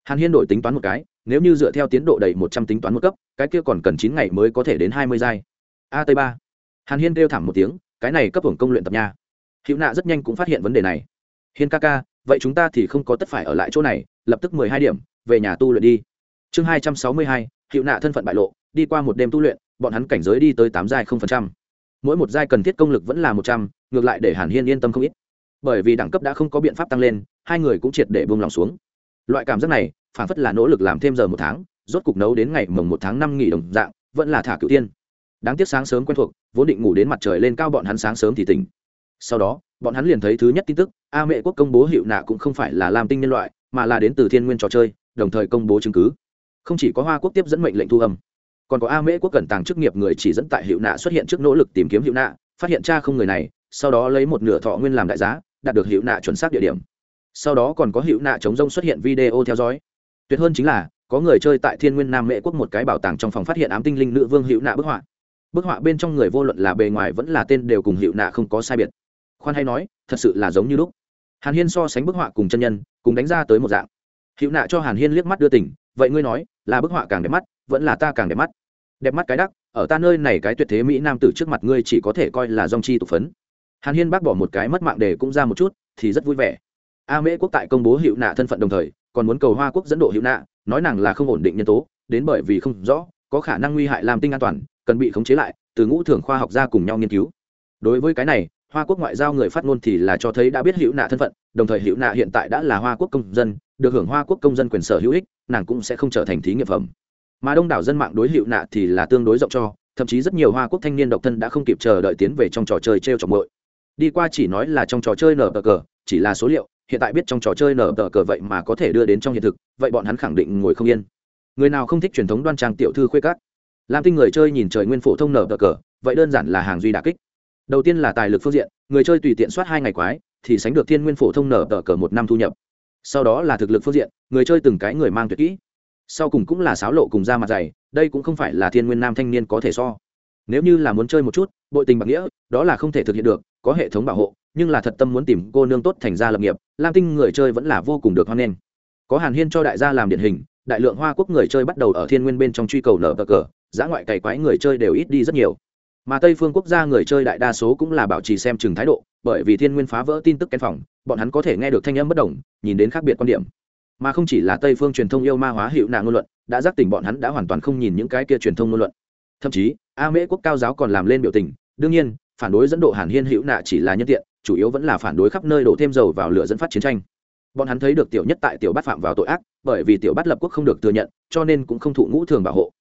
hàn hiên đổi tính toán một cái, nếu như dựa theo tiến độ đầy một trăm tính toán một cấp, cái kia còn cần chín ngày mới có thể đến hai mươi giai. A t ba. Hàn hiên kêu thảm một tiếng, cái này cấp hưởng công luyện tập nha. Hữu nạ rất nhanh cũng phát hiện vấn đề này. Hiên ca ca, vậy chúng ta thì không có tất phải ở lại chỗ này, lập tức mười hai điểm, về nhà tu luyện đi. Chương hai trăm sáu mươi hai hiệu nạ thân phận bại lộ, đi qua một đêm tu luyện, bọn hắn cảnh giới đi tới tám giai không phần trăm. Mỗi một giai cần thiết công lực vẫn là một trăm, ngược lại để hàn hiên yên tâm không ít. Bởi vì đẳng cấp đã không có biện pháp tăng lên, hai người cũng triệt để buông lòng xuống loại cảm giác này phản phất là nỗ lực làm thêm giờ một tháng, rốt cục nấu đến ngày mồng một tháng năm nghỉ đồng dạng, vẫn là thả cựu tiên. Đáng tiếc sáng sớm quen thuộc, vốn định ngủ đến mặt trời lên cao bọn hắn sáng sớm thì tỉnh. Sau đó, bọn hắn liền thấy thứ nhất tin tức, a mệ quốc công bố hiệu nạ cũng không phải là lam tinh nhân loại, mà là đến từ thiên nguyên trò chơi, đồng thời công bố chứng cứ. Không chỉ có hoa quốc tiếp dẫn mệnh lệnh thu âm, còn có a mễ quốc cẩn tàng chức nghiệp người chỉ dẫn tại hiệu nạ xuất hiện trước nỗ lực tìm kiếm hiệu nạ, phát hiện cha không người này, sau đó lấy một nửa thọ nguyên làm đại giá, đạt được hiệu nạ chuẩn xác địa điểm sau đó còn có hiệu nạ chống rông xuất hiện video theo dõi. Tuyệt hơn chính là, có người chơi tại thiên nguyên nam mễ quốc một cái bảo tàng trong phòng phát hiện ám tinh linh nữ vương hiệu nạ bức họa. Bức họa bên trong người vô luận là bề ngoài vẫn là tên đều cùng hiệu nạ không có sai biệt. Khoan hay nói, thật sự là giống như lúc. Hàn hiên so sánh bức họa cùng chân nhân, cùng đánh ra tới một dạng. Hiệu nạ cho hàn hiên liếc mắt đưa tỉnh vậy ngươi nói, là bức họa càng đẹp mắt, vẫn là ta càng đẹp mắt? Đẹp mắt cái đắc, ở ta nơi này cái tuyệt thế mỹ nam tử trước mặt ngươi chỉ có thể coi là dòng chi tục phấn. Hàn hiên bác bỏ một cái mất mạng để cũng ra một chút, thì rất vui vẻ a mễ quốc tại công bố hiệu nạ thân phận đồng thời, còn muốn cầu hoa quốc dẫn độ hiệu nạ, nói nàng là không ổn định nhân tố, đến bởi vì không rõ, có khả năng nguy hại làm tinh an toàn, cần bị khống chế lại, từ ngũ thường khoa học ra cùng nhau nghiên cứu. Đối với cái này, hoa quốc ngoại giao người phát ngôn thì là cho thấy đã biết hữu nạ thân phận, đồng thời hữu nạ hiện tại đã là hoa quốc công dân, được hưởng hoa quốc công dân quyền sở hữu ích, nàng cũng sẽ không trở thành thí nghiệm phẩm. Mà đông đảo dân mạng đối hữu nạ thì là tương đối rộng cho, thậm chí rất nhiều hoa quốc thanh niên độc thân đã không kịp chờ đợi tiến về trong trò chơi t r e o trọng mội đi qua chỉ nói là trong trò chơi nở tờ cờ, chỉ là số liệu hiện tại biết trong trò chơi nở tờ cờ vậy mà có thể đưa đến trong hiện thực, vậy bọn hắn khẳng định ngồi không yên. Người nào không thích truyền thống đoan trang tiểu thư khuê cát làm tinh người chơi nhìn trời nguyên phổ thông nở tờ cờ, vậy đơn giản là hàng duy đà kích. Đầu tiên là tài lực phương diện, người chơi tùy tiện soát hai ngày quái, thì sánh được thiên nguyên phổ thông nở tờ cờ một năm thu nhập. Sau đó là thực lực phương diện, người chơi từng cái người mang tuyệt kỹ. Sau cùng cũng là sáo lộ cùng da mặt dày, đây cũng không phải là thiên nguyên nam thanh niên có thể so. Nếu như là muốn chơi một chút, bội tình bạc nghĩa, đó là không thể thực hiện được, có hệ thống bảo hộ, nhưng là thật tâm muốn tìm cô nương tốt thành gia lập nghiệp lam tinh người chơi vẫn là vô cùng được hoan nghênh. Có hàn hiên cho đại gia làm điển hình, đại lượng hoa quốc người chơi bắt đầu ở thiên nguyên bên trong truy cầu nở bờ cờ giã ngoại cày quái người chơi đều ít đi rất nhiều. Mà tây phương quốc gia người chơi đại đa số cũng là bảo trì xem chừng thái độ, bởi vì thiên nguyên phá vỡ tin tức kén phòng, bọn hắn có thể nghe được thanh âm bất đồng, nhìn đến khác biệt quan điểm. Mà không chỉ là tây phương truyền thông yêu ma hóa hiệu nạn ngôn luận, đã giác tỉnh bọn hắn đã hoàn toàn không nhìn những cái kia truyền thông ngôn luận. Thậm chí, a mễ quốc cao giáo còn làm lên biểu tình, đương nhiên, phản đối dẫn độ hàn hiên hữu nạ chỉ là nhân tiện chủ yếu vẫn là phản đối khắp nơi đổ thêm dầu vào lửa dẫn phát chiến tranh. Bọn hắn thấy được tiểu nhất tại tiểu bát phạm vào tội ác, bởi vì tiểu bát lập quốc không được thừa nhận, cho nên cũng không thụ ngũ thường bảo hộ.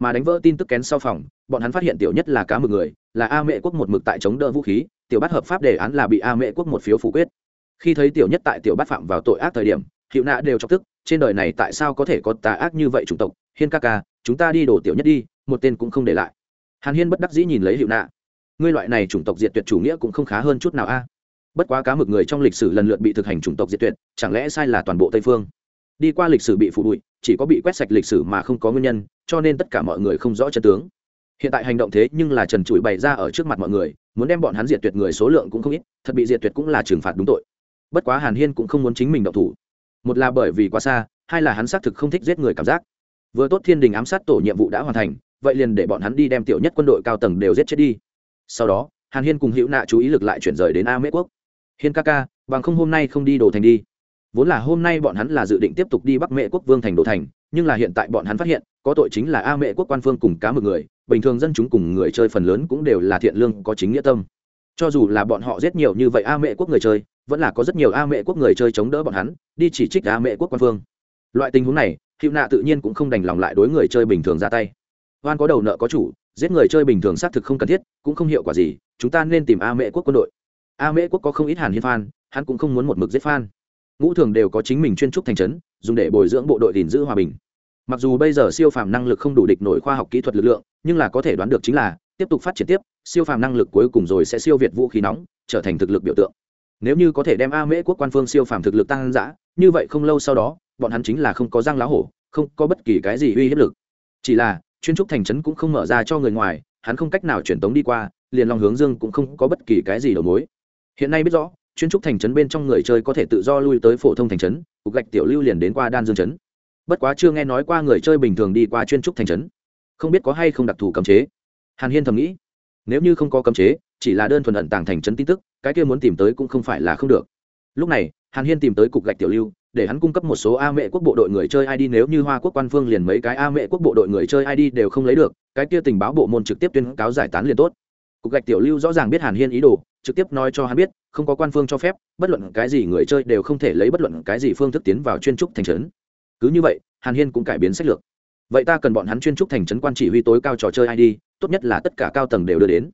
Mà đánh vỡ tin tức kén sau phòng, bọn hắn phát hiện tiểu nhất là cá mực người, là a mệ quốc một mực tại chống đỡ vũ khí, tiểu bát hợp pháp đề án là bị a mệ quốc một phiếu phủ quyết. Khi thấy tiểu nhất tại tiểu bát phạm vào tội ác thời điểm hiệu nạ đều chọc tức, trên đời này tại sao có thể có tà ác như vậy chủng tộc? Hiên ca ca, chúng ta đi đổ tiểu nhất đi, một tên cũng không để lại. Hàn hiên bất đắc dĩ nhìn lấy hiệu nạ ngươi loại này chủng tộc diệt tuyệt chủ nghĩa cũng không khá hơn chút nào a. À? Bất quá cá mực người trong lịch sử lần lượt bị thực hành chủng tộc diệt tuyệt, chẳng lẽ sai là toàn bộ tây phương? Đi qua lịch sử bị phụ bụi, chỉ có bị quét sạch lịch sử mà không có nguyên nhân, cho nên tất cả mọi người không rõ chân tướng. Hiện tại hành động thế nhưng là trần trụi bày ra ở trước mặt mọi người, muốn đem bọn hắn diệt tuyệt người số lượng cũng không ít, thật bị diệt tuyệt cũng là trừng phạt đúng tội. Bất quá hàn hiên cũng không muốn chính mình động thủ. Một là bởi vì quá xa, hai là hắn xác thực không thích giết người cảm giác. Vừa tốt thiên đình ám sát tổ nhiệm vụ đã hoàn thành, vậy liền để bọn hắn đi đem tiểu nhất quân đội cao tầng đều giết chết đi sau đó, hàn hiên cùng hữu nạ chú ý lực lại chuyển rời đến a mễ quốc. Hiên ca ca, bằng không hôm nay không đi đồ thành đi. Vốn là hôm nay bọn hắn là dự định tiếp tục đi bắc mễ quốc vương thành đồ thành, nhưng là hiện tại bọn hắn phát hiện, có tội chính là a mễ quốc quan phương cùng cá mực người, bình thường dân chúng cùng người chơi phần lớn cũng đều là thiện lương, có chính nghĩa tâm. Cho dù là bọn họ giết nhiều như vậy a mễ quốc người chơi, vẫn là có rất nhiều a mễ quốc người chơi chống đỡ bọn hắn, đi chỉ trích a mễ quốc quan phương. Loại tình huống này hiệu nạ tự nhiên cũng không đành lòng lại đối người chơi bình thường ra tay. Oan có đầu nợ có chủ giết người chơi bình thường xác thực không cần thiết, cũng không hiệu quả gì, chúng ta nên tìm a mễ quốc quân đội. A mễ quốc có không ít hàn hiên phan hắn cũng không muốn một mực giết phan ngũ thường đều có chính mình chuyên trúc thành trấn, dùng để bồi dưỡng bộ đội gìn giữ hòa bình. Mặc dù bây giờ siêu phàm năng lực không đủ địch nổi khoa học kỹ thuật lực lượng, nhưng là có thể đoán được chính là, tiếp tục phát triển tiếp, siêu phàm năng lực cuối cùng rồi sẽ siêu việt vũ khí nóng, trở thành thực lực biểu tượng. Nếu như có thể đem a mễ quốc quan phương siêu phàm thực lực tăng giã như vậy không lâu sau đó, bọn hắn chính là không có răng lá hổ, không có bất kỳ cái gì uy hiếp lực. Chỉ là chuyên trúc thành trấn cũng không mở ra cho người ngoài, hắn không cách nào truyền tống đi qua, liền long hướng dương cũng không có bất kỳ cái gì đầu mối. Hiện nay biết rõ, chuyên trúc thành trấn bên trong người chơi có thể tự do lui tới phổ thông thành trấn, cục gạch tiểu lưu liền đến qua đan dương trấn. Bất quá chưa nghe nói qua người chơi bình thường đi qua chuyên trúc thành trấn. Không biết có hay không đặc thù cấm chế. Hàn hiên thầm nghĩ, nếu như không có cấm chế, chỉ là đơn thuần ẩn tàng thành trấn tin tức, cái kia muốn tìm tới cũng không phải là không được. Lúc này, hàn hiên tìm tới cục gạch tiểu lưu để hắn cung cấp một số a mệ quốc bộ đội người chơi id nếu như hoa quốc quan phương liền mấy cái a mệ quốc bộ đội người chơi id đều không lấy được, cái kia tình báo bộ môn trực tiếp tuyên cáo giải tán liền tốt. Cục gạch tiểu lưu rõ ràng biết hàn hiên ý đồ, trực tiếp nói cho hắn biết, không có quan phương cho phép, bất luận cái gì người chơi đều không thể lấy bất luận cái gì phương thức tiến vào chuyên trúc thành trấn. Cứ như vậy, hàn hiên cũng cải biến sách lược. Vậy ta cần bọn hắn chuyên trúc thành trấn quan chỉ huy tối cao trò chơi id tốt nhất là tất cả cao tầng đều đưa đến.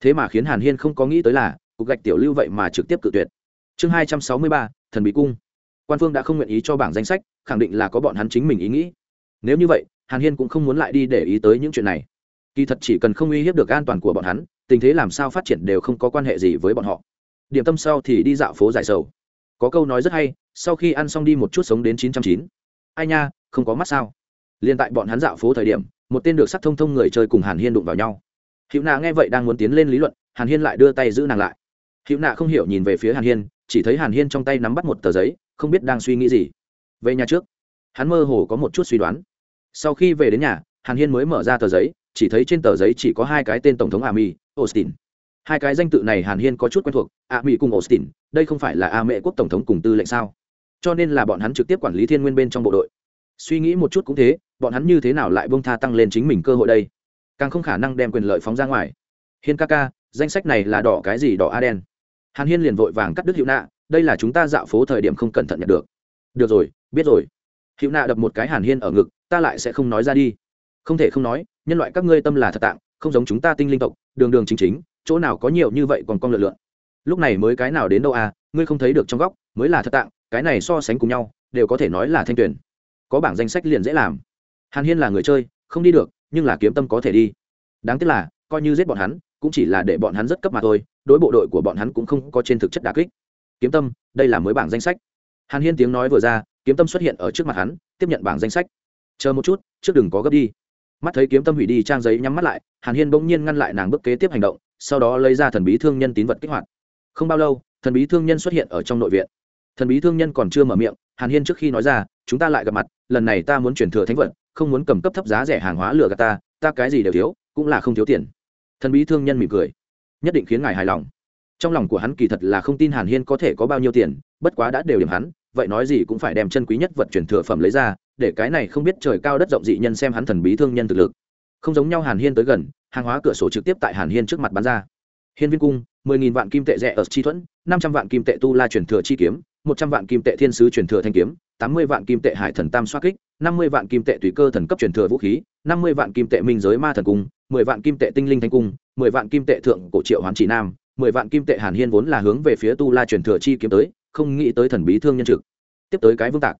Thế mà khiến hàn hiên không có nghĩ tới là, cục gạch tiểu lưu vậy mà trực tiếp cự tuyệt. Chương hai trăm sáu mươi ba, thần bí cung quan phương đã không nguyện ý cho bảng danh sách, khẳng định là có bọn hắn chính mình ý nghĩ. Nếu như vậy, hàn hiên cũng không muốn lại đi để ý tới những chuyện này. Kỳ thật chỉ cần không uy hiếp được an toàn của bọn hắn, tình thế làm sao phát triển đều không có quan hệ gì với bọn họ. Điểm tâm sau thì đi dạo phố giải sầu. Có câu nói rất hay, sau khi ăn xong đi một chút sống đến chín trăm chín. Ai nha, không có mắt sao? Liên tại bọn hắn dạo phố thời điểm, một tên được sắc thông thông người chơi cùng hàn hiên đụng vào nhau. Hữu nạ nghe vậy đang muốn tiến lên lý luận, hàn hiên lại đưa tay giữ nàng lại. Hữu nạ không hiểu nhìn về phía hàn hiên, chỉ thấy hàn hiên trong tay nắm bắt một tờ giấy không biết đang suy nghĩ gì. Về nhà trước, hắn mơ hồ có một chút suy đoán. Sau khi về đến nhà, hàn hiên mới mở ra tờ giấy, chỉ thấy trên tờ giấy chỉ có hai cái tên tổng thống ami austin. Hai cái danh tự này hàn hiên có chút quen thuộc, a mỹ cùng austin, đây không phải là a mệ quốc tổng thống cùng tư lệnh sao? Cho nên là bọn hắn trực tiếp quản lý thiên nguyên bên trong bộ đội. Suy nghĩ một chút cũng thế, bọn hắn như thế nào lại bông tha tăng lên chính mình cơ hội đây? Càng không khả năng đem quyền lợi phóng ra ngoài. Hiên ca ca, danh sách này là đỏ cái gì đỏ a đen? Hàn hiên liền vội vàng cắt đứt hiệu nạ đây là chúng ta dạo phố thời điểm không cẩn thận nhận được. Được rồi, biết rồi. Hữu nạ đập một cái hàn hiên ở ngực, ta lại sẽ không nói ra đi. Không thể không nói, nhân loại các ngươi tâm là thật tạng, không giống chúng ta tinh linh tộc, đường đường chính chính, chỗ nào có nhiều như vậy còn con lượn lượn. Lúc này mới cái nào đến đâu à ngươi không thấy được trong góc, mới là thật tạng, cái này so sánh cùng nhau, đều có thể nói là thanh tuyển có bảng danh sách liền dễ làm. Hàn hiên là người chơi, không đi được, nhưng là kiếm tâm có thể đi. Đáng tiếc là, coi như giết bọn hắn, cũng chỉ là để bọn hắn rất cấp mà thôi, đối bộ đội của bọn hắn cũng không có trên thực chất đà kích kiếm tâm, đây là mới bảng danh sách. Hàn hiên tiếng nói vừa ra, kiếm tâm xuất hiện ở trước mặt hắn, tiếp nhận bảng danh sách. Chờ một chút, trước đừng có gấp đi. Mắt thấy kiếm tâm hủy đi trang giấy nhắm mắt lại, hàn hiên bỗng nhiên ngăn lại nàng bước kế tiếp hành động, sau đó lấy ra thần bí thương nhân tín vật kích hoạt. Không bao lâu, thần bí thương nhân xuất hiện ở trong nội viện. Thần bí thương nhân còn chưa mở miệng, hàn hiên trước khi nói ra, chúng ta lại gặp mặt, lần này ta muốn chuyển thừa thánh vật, không muốn cầm cấp thấp giá rẻ hàng hóa lừa gạt ta ta cái gì đều thiếu, cũng là không thiếu tiền. Thần bí thương nhân mỉm cười. Nhất định khiến ngài hài lòng trong lòng của hắn kỳ thật là không tin hàn hiên có thể có bao nhiêu tiền, bất quá đã đều điểm hắn, vậy nói gì cũng phải đem chân quý nhất vật chuyển thừa phẩm lấy ra, để cái này không biết trời cao đất rộng dị nhân xem hắn thần bí thương nhân thực lực. Không giống nhau hàn hiên tới gần, hàng hóa cửa sổ trực tiếp tại hàn hiên trước mặt bán ra. Hiên viên cung, mười nghìn vạn kim tệ rẻ ở chi thuẫn, năm trăm vạn kim tệ tu la chuyển thừa chi kiếm, một trăm vạn kim tệ thiên sứ chuyển thừa thanh kiếm, tám mươi vạn kim tệ hải thần tam xoa kích, năm mươi vạn kim tệ tùy cơ thần cấp chuyển thừa vũ khí, năm mươi vạn kim tệ minh giới ma thần cung, mười vạn kim tệ tinh linh thanh cung, mười vạn kim tệ thượng cổ triệu hoàn chỉ nam mười vạn kim tệ hàn hiên vốn là hướng về phía tu la truyền thừa chi kiếm tới, không nghĩ tới thần bí thương nhân trực. Tiếp tới cái vương tạc.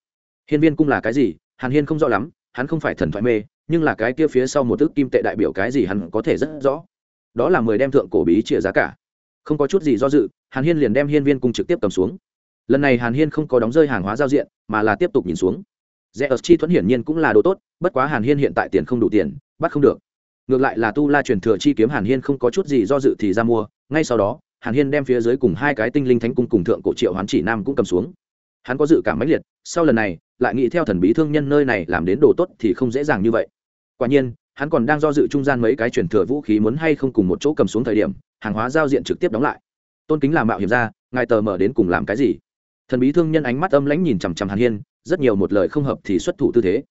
Hiên viên cung là cái gì? Hàn hiên không rõ lắm, hắn không phải thần thoại mê, nhưng là cái kia phía sau một ước kim tệ đại biểu cái gì hắn có thể rất rõ. Đó là mười đem thượng cổ bí chia giá cả. Không có chút gì do dự, hàn hiên liền đem hiên viên cung trực tiếp cầm xuống. Lần này hàn hiên không có đóng rơi hàng hóa giao diện, mà là tiếp tục nhìn xuống. Rẽ ớt chi thuẫn hiển nhiên cũng là đồ tốt, bất quá hàn hiên hiện tại tiền không đủ tiền, bắt không được ngược lại là tu la truyền thừa chi kiếm hàn hiên không có chút gì do dự thì ra mua, ngay sau đó, hàn hiên đem phía dưới cùng hai cái tinh linh thánh cung cùng thượng cổ triệu hoán chỉ nam cũng cầm xuống. Hắn có dự cảm mãnh liệt, sau lần này, lại nghĩ theo thần bí thương nhân nơi này làm đến đồ tốt thì không dễ dàng như vậy. Quả nhiên, hắn còn đang do dự trung gian mấy cái chuyển thừa vũ khí muốn hay không cùng một chỗ cầm xuống thời điểm, hàng hóa giao diện trực tiếp đóng lại. Tôn kính làm mạo hiểm ra, ngài tờ mở đến cùng làm cái gì? Thần bí thương nhân ánh mắt âm lãnh nhìn chằm chằm hàn hiên, rất nhiều một lời không hợp thì xuất thủ tư thế.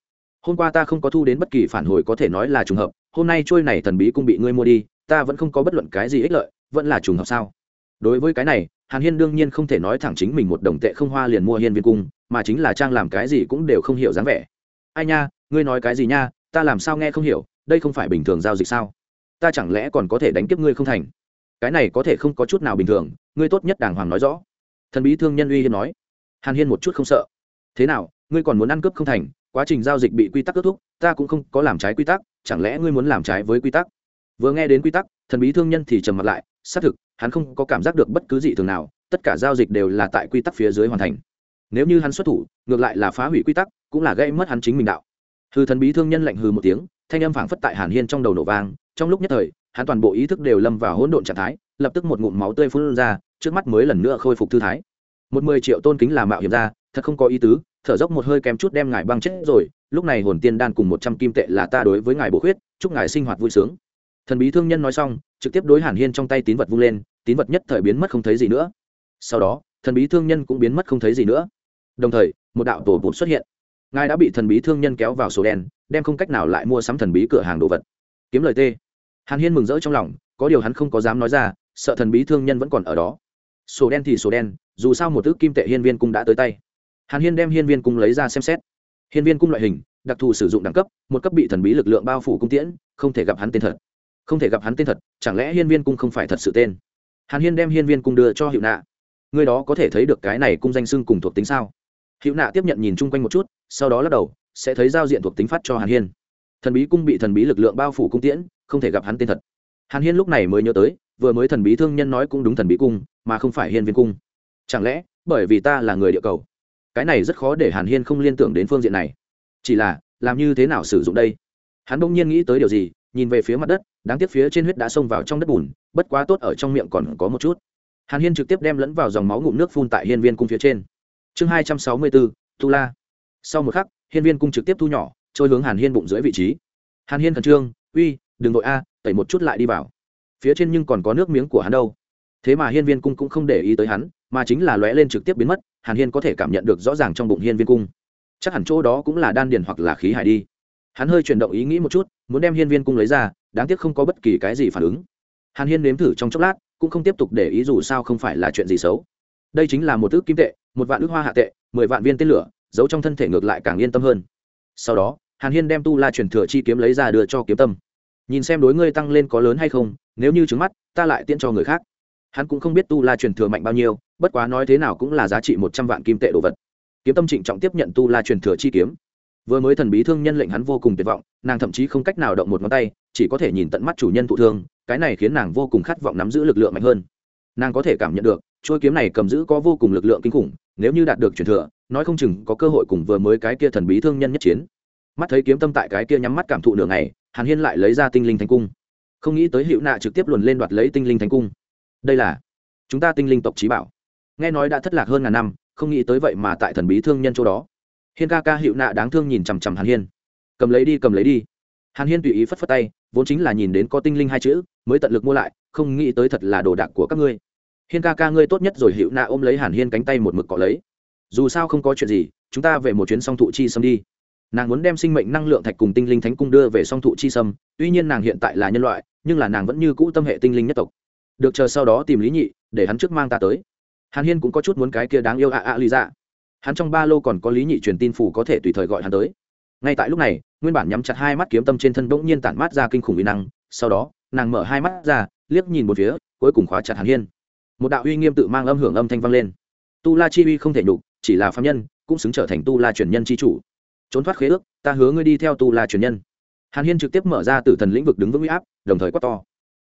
Hôm qua ta không có thu đến bất kỳ phản hồi có thể nói là trùng hợp hôm nay trôi này thần bí cũng bị ngươi mua đi, ta vẫn không có bất luận cái gì ích lợi, vẫn là trùng hợp sao? Đối với cái này, hàn hiên đương nhiên không thể nói thẳng chính mình một đồng tệ không hoa liền mua hiên viên cung, mà chính là trang làm cái gì cũng đều không hiểu dáng vẻ. Ai nha, ngươi nói cái gì nha, ta làm sao nghe không hiểu, đây không phải bình thường giao dịch sao? Ta chẳng lẽ còn có thể đánh kiếp ngươi không thành? Cái này có thể không có chút nào bình thường, ngươi tốt nhất đàng hoàng nói rõ. Thần bí thương nhân uy hiên nói. Hàn hiên một chút không sợ. Thế nào, ngươi còn muốn ăn cướp không thành quá trình giao dịch bị quy tắc kết thúc, ta cũng không có làm trái quy tắc, chẳng lẽ ngươi muốn làm trái với quy tắc? Vừa nghe đến quy tắc, thần bí thương nhân thì trầm mặt lại, xác thực, hắn không có cảm giác được bất cứ gì thường nào, tất cả giao dịch đều là tại quy tắc phía dưới hoàn thành. Nếu như hắn xuất thủ, ngược lại là phá hủy quy tắc, cũng là gây mất hắn chính mình đạo. Hư thần bí thương nhân lạnh hư một tiếng, thanh âm phảng phất tại hàn hiên trong đầu nổ vang, trong lúc nhất thời, hắn toàn bộ ý thức đều lâm vào hỗn độn trạng thái, lập tức một ngụm máu tươi phun ra, trước mắt mới lần nữa khôi phục thư thái. Một mười triệu tôn kính là mạo hiểm ra, thật không có ý tứ thở dốc một hơi kém chút đem ngài băng chết rồi, lúc này hồn tiên đan cùng một trăm kim tệ là ta đối với ngài bổ khuyết, chúc ngài sinh hoạt vui sướng. Thần bí thương nhân nói xong, trực tiếp đối hàn hiên trong tay tín vật vung lên, tín vật nhất thời biến mất không thấy gì nữa. Sau đó, thần bí thương nhân cũng biến mất không thấy gì nữa. Đồng thời, một đạo tổ bụt xuất hiện. Ngài đã bị thần bí thương nhân kéo vào sổ đen, đem không cách nào lại mua sắm thần bí cửa hàng đồ vật. Kiếm lời tê. Hàn hiên mừng rỡ trong lòng, có điều hắn không có dám nói ra, sợ thần bí thương nhân vẫn còn ở đó. Sổ đen thì sổ đen, dù sao một thứ kim tệ hiên viên cũng đã tới tay hàn hiên đem hiên viên cung lấy ra xem xét. Hiên viên cung loại hình, đặc thù sử dụng đẳng cấp, một cấp bị thần bí lực lượng bao phủ cung tiễn, không thể gặp hắn tên thật. Không thể gặp hắn tên thật, chẳng lẽ hiên viên cung không phải thật sự tên? Hàn hiên đem hiên viên cung đưa cho hiệu nạ. Người đó có thể thấy được cái này cung danh xưng cùng thuộc tính sao? Hiệu nạ tiếp nhận nhìn chung quanh một chút, sau đó lắc đầu, sẽ thấy giao diện thuộc tính phát cho hàn hiên. Thần bí cung bị thần bí lực lượng bao phủ cung tiễn, không thể gặp hắn tên thật. Hàn hiên lúc này mới nhớ tới, vừa mới thần bí thương nhân nói cũng đúng thần bí cung, mà không phải hiên viên cung. Chẳng lẽ bởi vì ta là người địa cầu? Cái này rất khó để hàn hiên không liên tưởng đến phương diện này. Chỉ là, làm như thế nào sử dụng đây? Hắn bỗng nhiên nghĩ tới điều gì, nhìn về phía mặt đất, đáng tiếc phía trên huyết đã xông vào trong đất bùn, bất quá tốt ở trong miệng còn có một chút. Hàn hiên trực tiếp đem lẫn vào dòng máu ngụm nước phun tại hiên viên cung phía trên. Chương hai trăm sáu mươi bốn tu la. Sau một khắc, hiên viên cung trực tiếp thu nhỏ, trôi hướng hàn hiên bụng dưới vị trí. Hàn hiên khẩn trương, uy, đừng đội a, tẩy một chút lại đi vào. Phía trên nhưng còn có nước miếng của hắn đâu. Thế mà hiên viên cung cũng không để ý tới hắn mà chính là lóe lên trực tiếp biến mất, hàn hiên có thể cảm nhận được rõ ràng trong bụng hiên viên cung. Chắc hẳn chỗ đó cũng là đan điền hoặc là khí hải đi. Hắn hơi chuyển động ý nghĩ một chút, muốn đem hiên viên cung lấy ra, đáng tiếc không có bất kỳ cái gì phản ứng. Hàn hiên nếm thử trong chốc lát, cũng không tiếp tục để ý dù sao không phải là chuyện gì xấu. Đây chính là một ước kim tệ, một vạn ước hoa hạ tệ, mười vạn viên tên lửa, giấu trong thân thể ngược lại càng yên tâm hơn. Sau đó, hàn hiên đem tu la truyền thừa chi kiếm lấy ra đưa cho kiếm tâm. Nhìn xem đối ngươi tăng lên có lớn hay không, nếu như trứng mắt, ta lại tiễn cho người khác hắn cũng không biết tu la truyền thừa mạnh bao nhiêu, bất quá nói thế nào cũng là giá trị một trăm vạn kim tệ đồ vật. Kiếm tâm trịnh trọng tiếp nhận tu la truyền thừa chi kiếm. Vừa mới thần bí thương nhân lệnh hắn vô cùng tuyệt vọng, nàng thậm chí không cách nào động một ngón tay, chỉ có thể nhìn tận mắt chủ nhân thụ thương, cái này khiến nàng vô cùng khát vọng nắm giữ lực lượng mạnh hơn. Nàng có thể cảm nhận được, chuôi kiếm này cầm giữ có vô cùng lực lượng kinh khủng, nếu như đạt được truyền thừa, nói không chừng có cơ hội cùng vừa mới cái kia thần bí thương nhân nhất chiến. Mắt thấy kiếm tâm tại cái kia nhắm mắt cảm thụ nửa ngày, hàn hiên lại lấy ra tinh linh thành cung. Không nghĩ tới hiệu nạ trực tiếp luồn lên đoạt lấy tinh linh thành cung đây là chúng ta tinh linh tộc trí bảo. Nghe nói đã thất lạc hơn ngàn năm, không nghĩ tới vậy mà tại thần bí thương nhân chỗ đó. Hiên ca ca hiệu nạ đáng thương nhìn chằm chằm hàn hiên. Cầm lấy đi, cầm lấy đi. Hàn hiên tùy ý phất phất tay, vốn chính là nhìn đến có tinh linh hai chữ, mới tận lực mua lại, không nghĩ tới thật là đồ đạc của các ngươi. Hiên ca ca ngươi tốt nhất rồi, hiệu nạ ôm lấy hàn hiên cánh tay một mực cọ lấy. Dù sao không có chuyện gì, chúng ta về một chuyến song thụ chi sâm đi. Nàng muốn đem sinh mệnh năng lượng thạch cùng tinh linh thánh cung đưa về song thụ chi sâm, tuy nhiên nàng hiện tại là nhân loại, nhưng là nàng vẫn như cũ tâm hệ tinh linh nhất tộc được chờ sau đó tìm lý nhị, để hắn trước mang ta tới. Hàn hiên cũng có chút muốn cái kia đáng yêu ạ ạ lý dạ. Hắn trong ba lô còn có lý nhị truyền tin phủ có thể tùy thời gọi hắn tới. Ngay tại lúc này, nguyên bản nhắm chặt hai mắt kiếm tâm trên thân bỗng nhiên tản mát ra kinh khủng uy năng, sau đó, nàng mở hai mắt ra, liếc nhìn một phía, cuối cùng khóa chặt hàn hiên. Một đạo uy nghiêm tự mang âm hưởng âm thanh vang lên. Tu la chi uy không thể nhục, chỉ là phạm nhân, cũng xứng trở thành tu la truyền nhân chi chủ. Trốn thoát khế ước, ta hứa ngươi đi theo tu la truyền nhân. Hàn hiên trực tiếp mở ra từ thần lĩnh vực đứng vững uy áp, đồng thời quát to.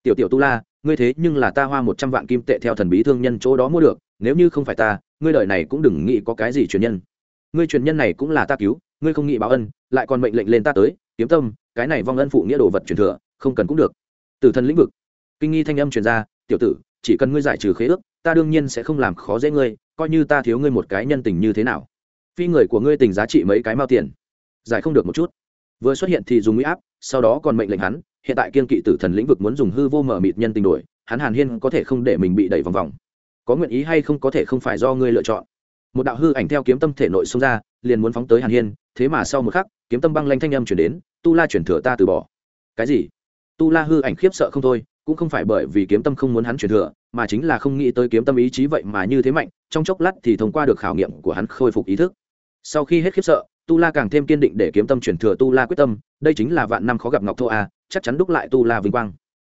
Tiểu tiểu tu la ngươi thế nhưng là ta hoa một trăm vạn kim tệ theo thần bí thương nhân chỗ đó mua được, nếu như không phải ta, ngươi đời này cũng đừng nghĩ có cái gì truyền nhân. Ngươi truyền nhân này cũng là ta cứu, ngươi không nghĩ báo ân, lại còn mệnh lệnh lên ta tới, kiếm tâm, cái này vong ân phụ nghĩa đồ vật truyền thừa, không cần cũng được. Từ thần lĩnh vực. Kinh nghi thanh âm truyền ra, tiểu tử, chỉ cần ngươi giải trừ khế ước, ta đương nhiên sẽ không làm khó dễ ngươi, coi như ta thiếu ngươi một cái nhân tình như thế nào. Phi người của ngươi tình giá trị mấy cái mao tiền? Giải không được một chút. Vừa xuất hiện thì dùng mỹ áp sau đó còn mệnh lệnh hắn, hiện tại kiên kỵ tử thần lĩnh vực muốn dùng hư vô mở mịt nhân tình đổi, hắn hàn hiên có thể không để mình bị đẩy vòng vòng. Có nguyện ý hay không có thể không phải do ngươi lựa chọn. Một đạo hư ảnh theo kiếm tâm thể nội xông ra, liền muốn phóng tới hàn hiên, thế mà sau một khắc, kiếm tâm băng lanh thanh âm chuyển đến, tu la chuyển thừa ta từ bỏ. Cái gì? Tu la hư ảnh khiếp sợ không thôi, cũng không phải bởi vì kiếm tâm không muốn hắn chuyển thừa, mà chính là không nghĩ tới kiếm tâm ý chí vậy mà như thế mạnh, trong chốc lát thì thông qua được khảo nghiệm của hắn khôi phục ý thức. Sau khi hết khiếp sợ tu la càng thêm kiên định để kiếm tâm chuyển thừa tu la quyết tâm, đây chính là vạn năm khó gặp ngọc thô a, chắc chắn đúc lại tu la vinh quang.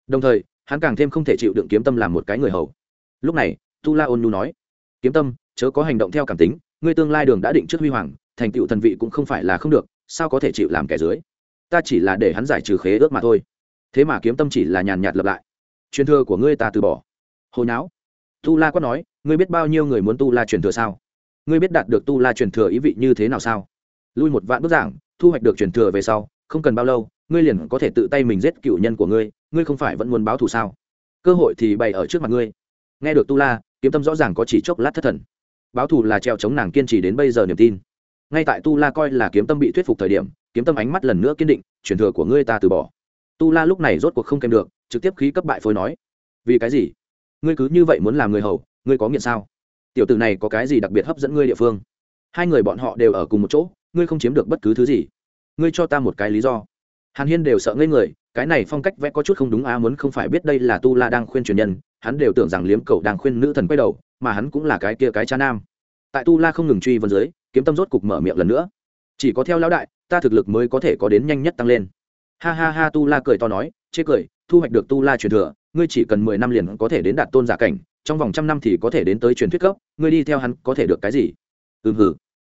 Đồng thời, hắn càng thêm không thể chịu đựng kiếm tâm làm một cái người hầu. Lúc này, tu la ôn nu nói, kiếm tâm, chớ có hành động theo cảm tính, ngươi tương lai đường đã định trước huy hoàng, thành tựu thần vị cũng không phải là không được, sao có thể chịu làm kẻ dưới? Ta chỉ là để hắn giải trừ khế ước mà thôi. Thế mà kiếm tâm chỉ là nhàn nhạt lập lại. Truyền thừa của ngươi ta từ bỏ. Hồi não tu la quát nói, ngươi biết bao nhiêu người muốn tu la truyền thừa sao? Ngươi biết đạt được tu la truyền thừa ý vị như thế nào sao? Lui một vạn bức giảng, thu hoạch được truyền thừa về sau, không cần bao lâu, ngươi liền có thể tự tay mình giết cựu nhân của ngươi ngươi không phải vẫn muốn báo thù sao? Cơ hội thì bày ở trước mặt ngươi. Nghe được tu la, kiếm tâm rõ ràng có chỉ chốc lát thất thần. Báo thù là treo chống nàng kiên trì đến bây giờ niềm tin. Ngay tại tu la coi là kiếm tâm bị thuyết phục thời điểm, kiếm tâm ánh mắt lần nữa kiên định, truyền thừa của ngươi ta từ bỏ. Tu la lúc này rốt cuộc không kèm được, trực tiếp khí cấp bại phối nói, vì cái gì? Ngươi cứ như vậy muốn làm người hầu, ngươi có nghiện sao? Tiểu tử này có cái gì đặc biệt hấp dẫn ngươi địa phương? Hai người bọn họ đều ở cùng một chỗ ngươi không chiếm được bất cứ thứ gì. Ngươi cho ta một cái lý do. Hàn hiên đều sợ ngây người, cái này phong cách vẽ có chút không đúng á muốn không phải biết đây là tu la đang khuyên truyền nhân, hắn đều tưởng rằng liếm cầu đang khuyên nữ thần quay đầu, mà hắn cũng là cái kia cái cha nam. Tại tu la không ngừng truy vân dưới, kiếm tâm rốt cục mở miệng lần nữa. Chỉ có theo lão đại, ta thực lực mới có thể có đến nhanh nhất tăng lên. Ha ha ha, tu la cười to nói, chê cười, thu hoạch được tu la truyền thừa, ngươi chỉ cần mười năm liền có thể đến đạt tôn giả cảnh, trong vòng trăm năm thì có thể đến tới truyền thuyết cấp ngươi đi theo hắn có thể được cái gì? Ừ hử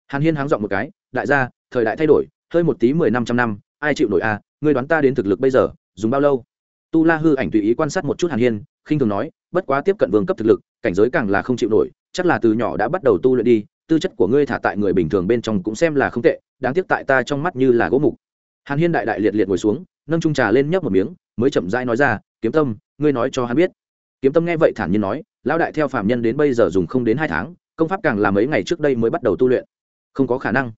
hàn hiên háng dọn một cái đại gia, thời đại thay đổi, hơi một tí mười năm trăm năm, ai chịu nổi à ngươi đoán ta đến thực lực bây giờ, dùng bao lâu? Tu la hư ảnh tùy ý quan sát một chút hàn hiên, khinh thường nói, bất quá tiếp cận vương cấp thực lực, cảnh giới càng là không chịu nổi, chắc là từ nhỏ đã bắt đầu tu luyện đi, tư chất của ngươi thả tại người bình thường bên trong cũng xem là không tệ, đáng tiếc tại ta trong mắt như là gỗ mục. Hàn hiên đại đại liệt liệt ngồi xuống, nâng trung trà lên nhấp một miếng, mới chậm rãi nói ra, kiếm tâm, ngươi nói cho hắn biết. Kiếm tâm nghe vậy thản nhiên nói, lão đại theo phạm nhân đến bây giờ dùng không đến hai tháng, công pháp càng là mấy ngày trước đây mới bắt đầu tu luyện. Không có khả năng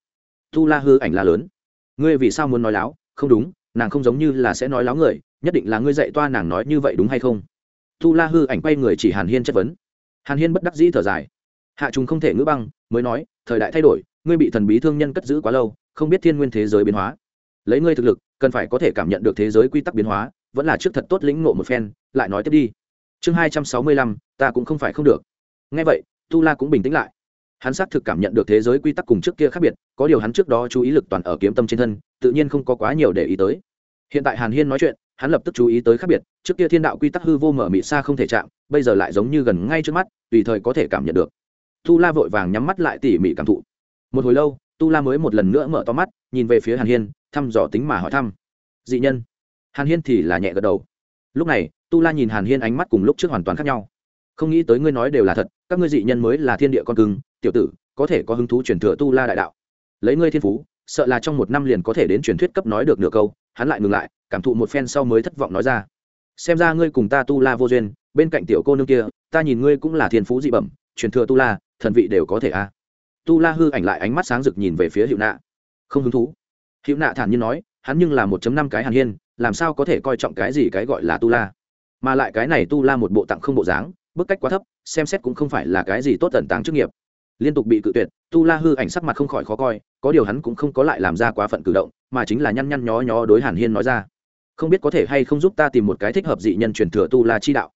tu la hư ảnh là lớn. Ngươi vì sao muốn nói láo? Không đúng, nàng không giống như là sẽ nói láo người, nhất định là ngươi dạy toa nàng nói như vậy đúng hay không? Tu la hư ảnh quay người chỉ hàn hiên chất vấn. Hàn hiên bất đắc dĩ thở dài. Hạ trùng không thể ngữ băng, mới nói, thời đại thay đổi, ngươi bị thần bí thương nhân cất giữ quá lâu, không biết thiên nguyên thế giới biến hóa. Lấy ngươi thực lực, cần phải có thể cảm nhận được thế giới quy tắc biến hóa, vẫn là trước thật tốt lĩnh ngộ một phen, lại nói tiếp đi. Chương hai trăm sáu mươi lăm, ta cũng không phải không được. Ngay vậy tu la cũng bình tĩnh lại hắn xác thực cảm nhận được thế giới quy tắc cùng trước kia khác biệt, có điều hắn trước đó chú ý lực toàn ở kiếm tâm trên thân, tự nhiên không có quá nhiều để ý tới. Hiện tại hàn hiên nói chuyện, hắn lập tức chú ý tới khác biệt, trước kia thiên đạo quy tắc hư vô mở mị xa không thể chạm, bây giờ lại giống như gần ngay trước mắt, tùy thời có thể cảm nhận được. Tu la vội vàng nhắm mắt lại tỉ mỉ cảm thụ. Một hồi lâu, tu la mới một lần nữa mở to mắt, nhìn về phía hàn hiên, thăm dò tính mà hỏi thăm. Dị nhân? Hàn hiên thì là nhẹ gật đầu. Lúc này, tu la nhìn hàn hiên ánh mắt cùng lúc trước hoàn toàn khác nhau không nghĩ tới ngươi nói đều là thật, các ngươi dị nhân mới là thiên địa con cưng, tiểu tử, có thể có hứng thú truyền thừa tu la đại đạo. Lấy ngươi thiên phú, sợ là trong một năm liền có thể đến truyền thuyết cấp nói được nửa câu, hắn lại ngừng lại, cảm thụ một phen sau mới thất vọng nói ra. Xem ra ngươi cùng ta tu la vô duyên, bên cạnh tiểu cô nương kia, ta nhìn ngươi cũng là thiên phú dị bẩm, truyền thừa tu la, thần vị đều có thể a. Tu la hư ảnh lại ánh mắt sáng rực nhìn về phía hiệu nạ. Không hứng thú. Hiệu nạ thản nhiên nói, hắn nhưng là một năm cái hàn hiên, làm sao có thể coi trọng cái gì cái gọi là tu la? Mà lại cái này tu la một bộ tặng không bộ dáng bức cách quá thấp, xem xét cũng không phải là cái gì tốt tận táng chức nghiệp. Liên tục bị cự tuyệt, tu la hư ảnh sắc mặt không khỏi khó coi, có điều hắn cũng không có lại làm ra quá phận cử động, mà chính là nhăn nhăn nhó nhó đối hàn hiên nói ra. Không biết có thể hay không giúp ta tìm một cái thích hợp dị nhân truyền thừa tu la chi đạo.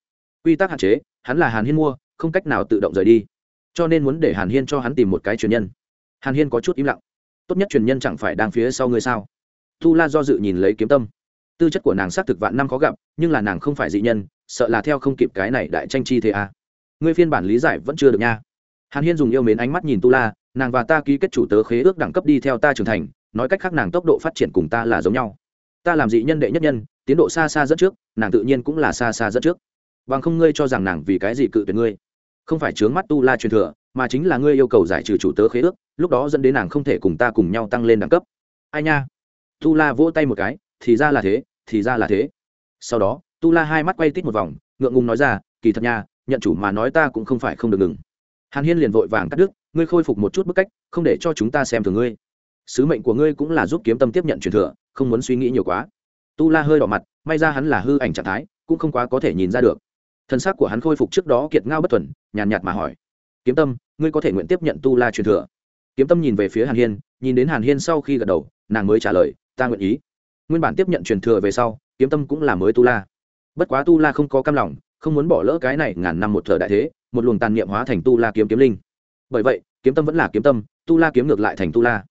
Quy tắc hạn chế, hắn là hàn hiên mua, không cách nào tự động rời đi. Cho nên muốn để hàn hiên cho hắn tìm một cái truyền nhân. Hàn hiên có chút im lặng. Tốt nhất truyền nhân chẳng phải đang phía sau ngươi sao? Tu la do dự nhìn lấy kiếm tâm. Tư chất của nàng xác thực vạn năm khó gặp, nhưng là nàng không phải dị nhân sợ là theo không kịp cái này đại tranh chi thế à. ngươi phiên bản lý giải vẫn chưa được nha. Hàn hiên dùng yêu mến ánh mắt nhìn tu la, nàng và ta ký kết chủ tớ khế ước đẳng cấp đi theo ta trưởng thành, nói cách khác nàng tốc độ phát triển cùng ta là giống nhau. Ta làm dị nhân đệ nhất nhân, tiến độ xa xa dẫn trước, nàng tự nhiên cũng là xa xa dẫn trước. Bằng không ngươi cho rằng nàng vì cái gì cự tuyệt ngươi. Không phải chướng mắt tu la truyền thừa, mà chính là ngươi yêu cầu giải trừ chủ tớ khế ước, lúc đó dẫn đến nàng không thể cùng ta cùng nhau tăng lên đẳng cấp. Ai nha. Tu la vỗ tay một cái, thì ra là thế, thì ra là thế. Sau đó tu la hai mắt quay tít một vòng, ngượng ngùng nói ra, kỳ thật nha, nhận chủ mà nói ta cũng không phải không được ngừng. Hàn hiên liền vội vàng cắt đứt, ngươi khôi phục một chút bức cách, không để cho chúng ta xem thường ngươi. Sứ mệnh của ngươi cũng là giúp kiếm tâm tiếp nhận truyền thừa, không muốn suy nghĩ nhiều quá. Tu la hơi đỏ mặt, may ra hắn là hư ảnh trạng thái, cũng không quá có thể nhìn ra được. Thân xác của hắn khôi phục trước đó kiệt ngao bất thuần, nhàn nhạt mà hỏi, kiếm tâm, ngươi có thể nguyện tiếp nhận tu la truyền thừa? Kiếm tâm nhìn về phía hàn hiên, nhìn đến hàn hiên sau khi gật đầu, nàng mới trả lời, ta nguyện ý. Nguyên bản tiếp nhận truyền thừa về sau, kiếm tâm cũng là mới tu la bất quá tu la không có cam lòng, không muốn bỏ lỡ cái này ngàn năm một thờ đại thế, một luồng tàn niệm hóa thành tu la kiếm kiếm linh. Bởi vậy, kiếm tâm vẫn là kiếm tâm, tu la kiếm ngược lại thành tu la.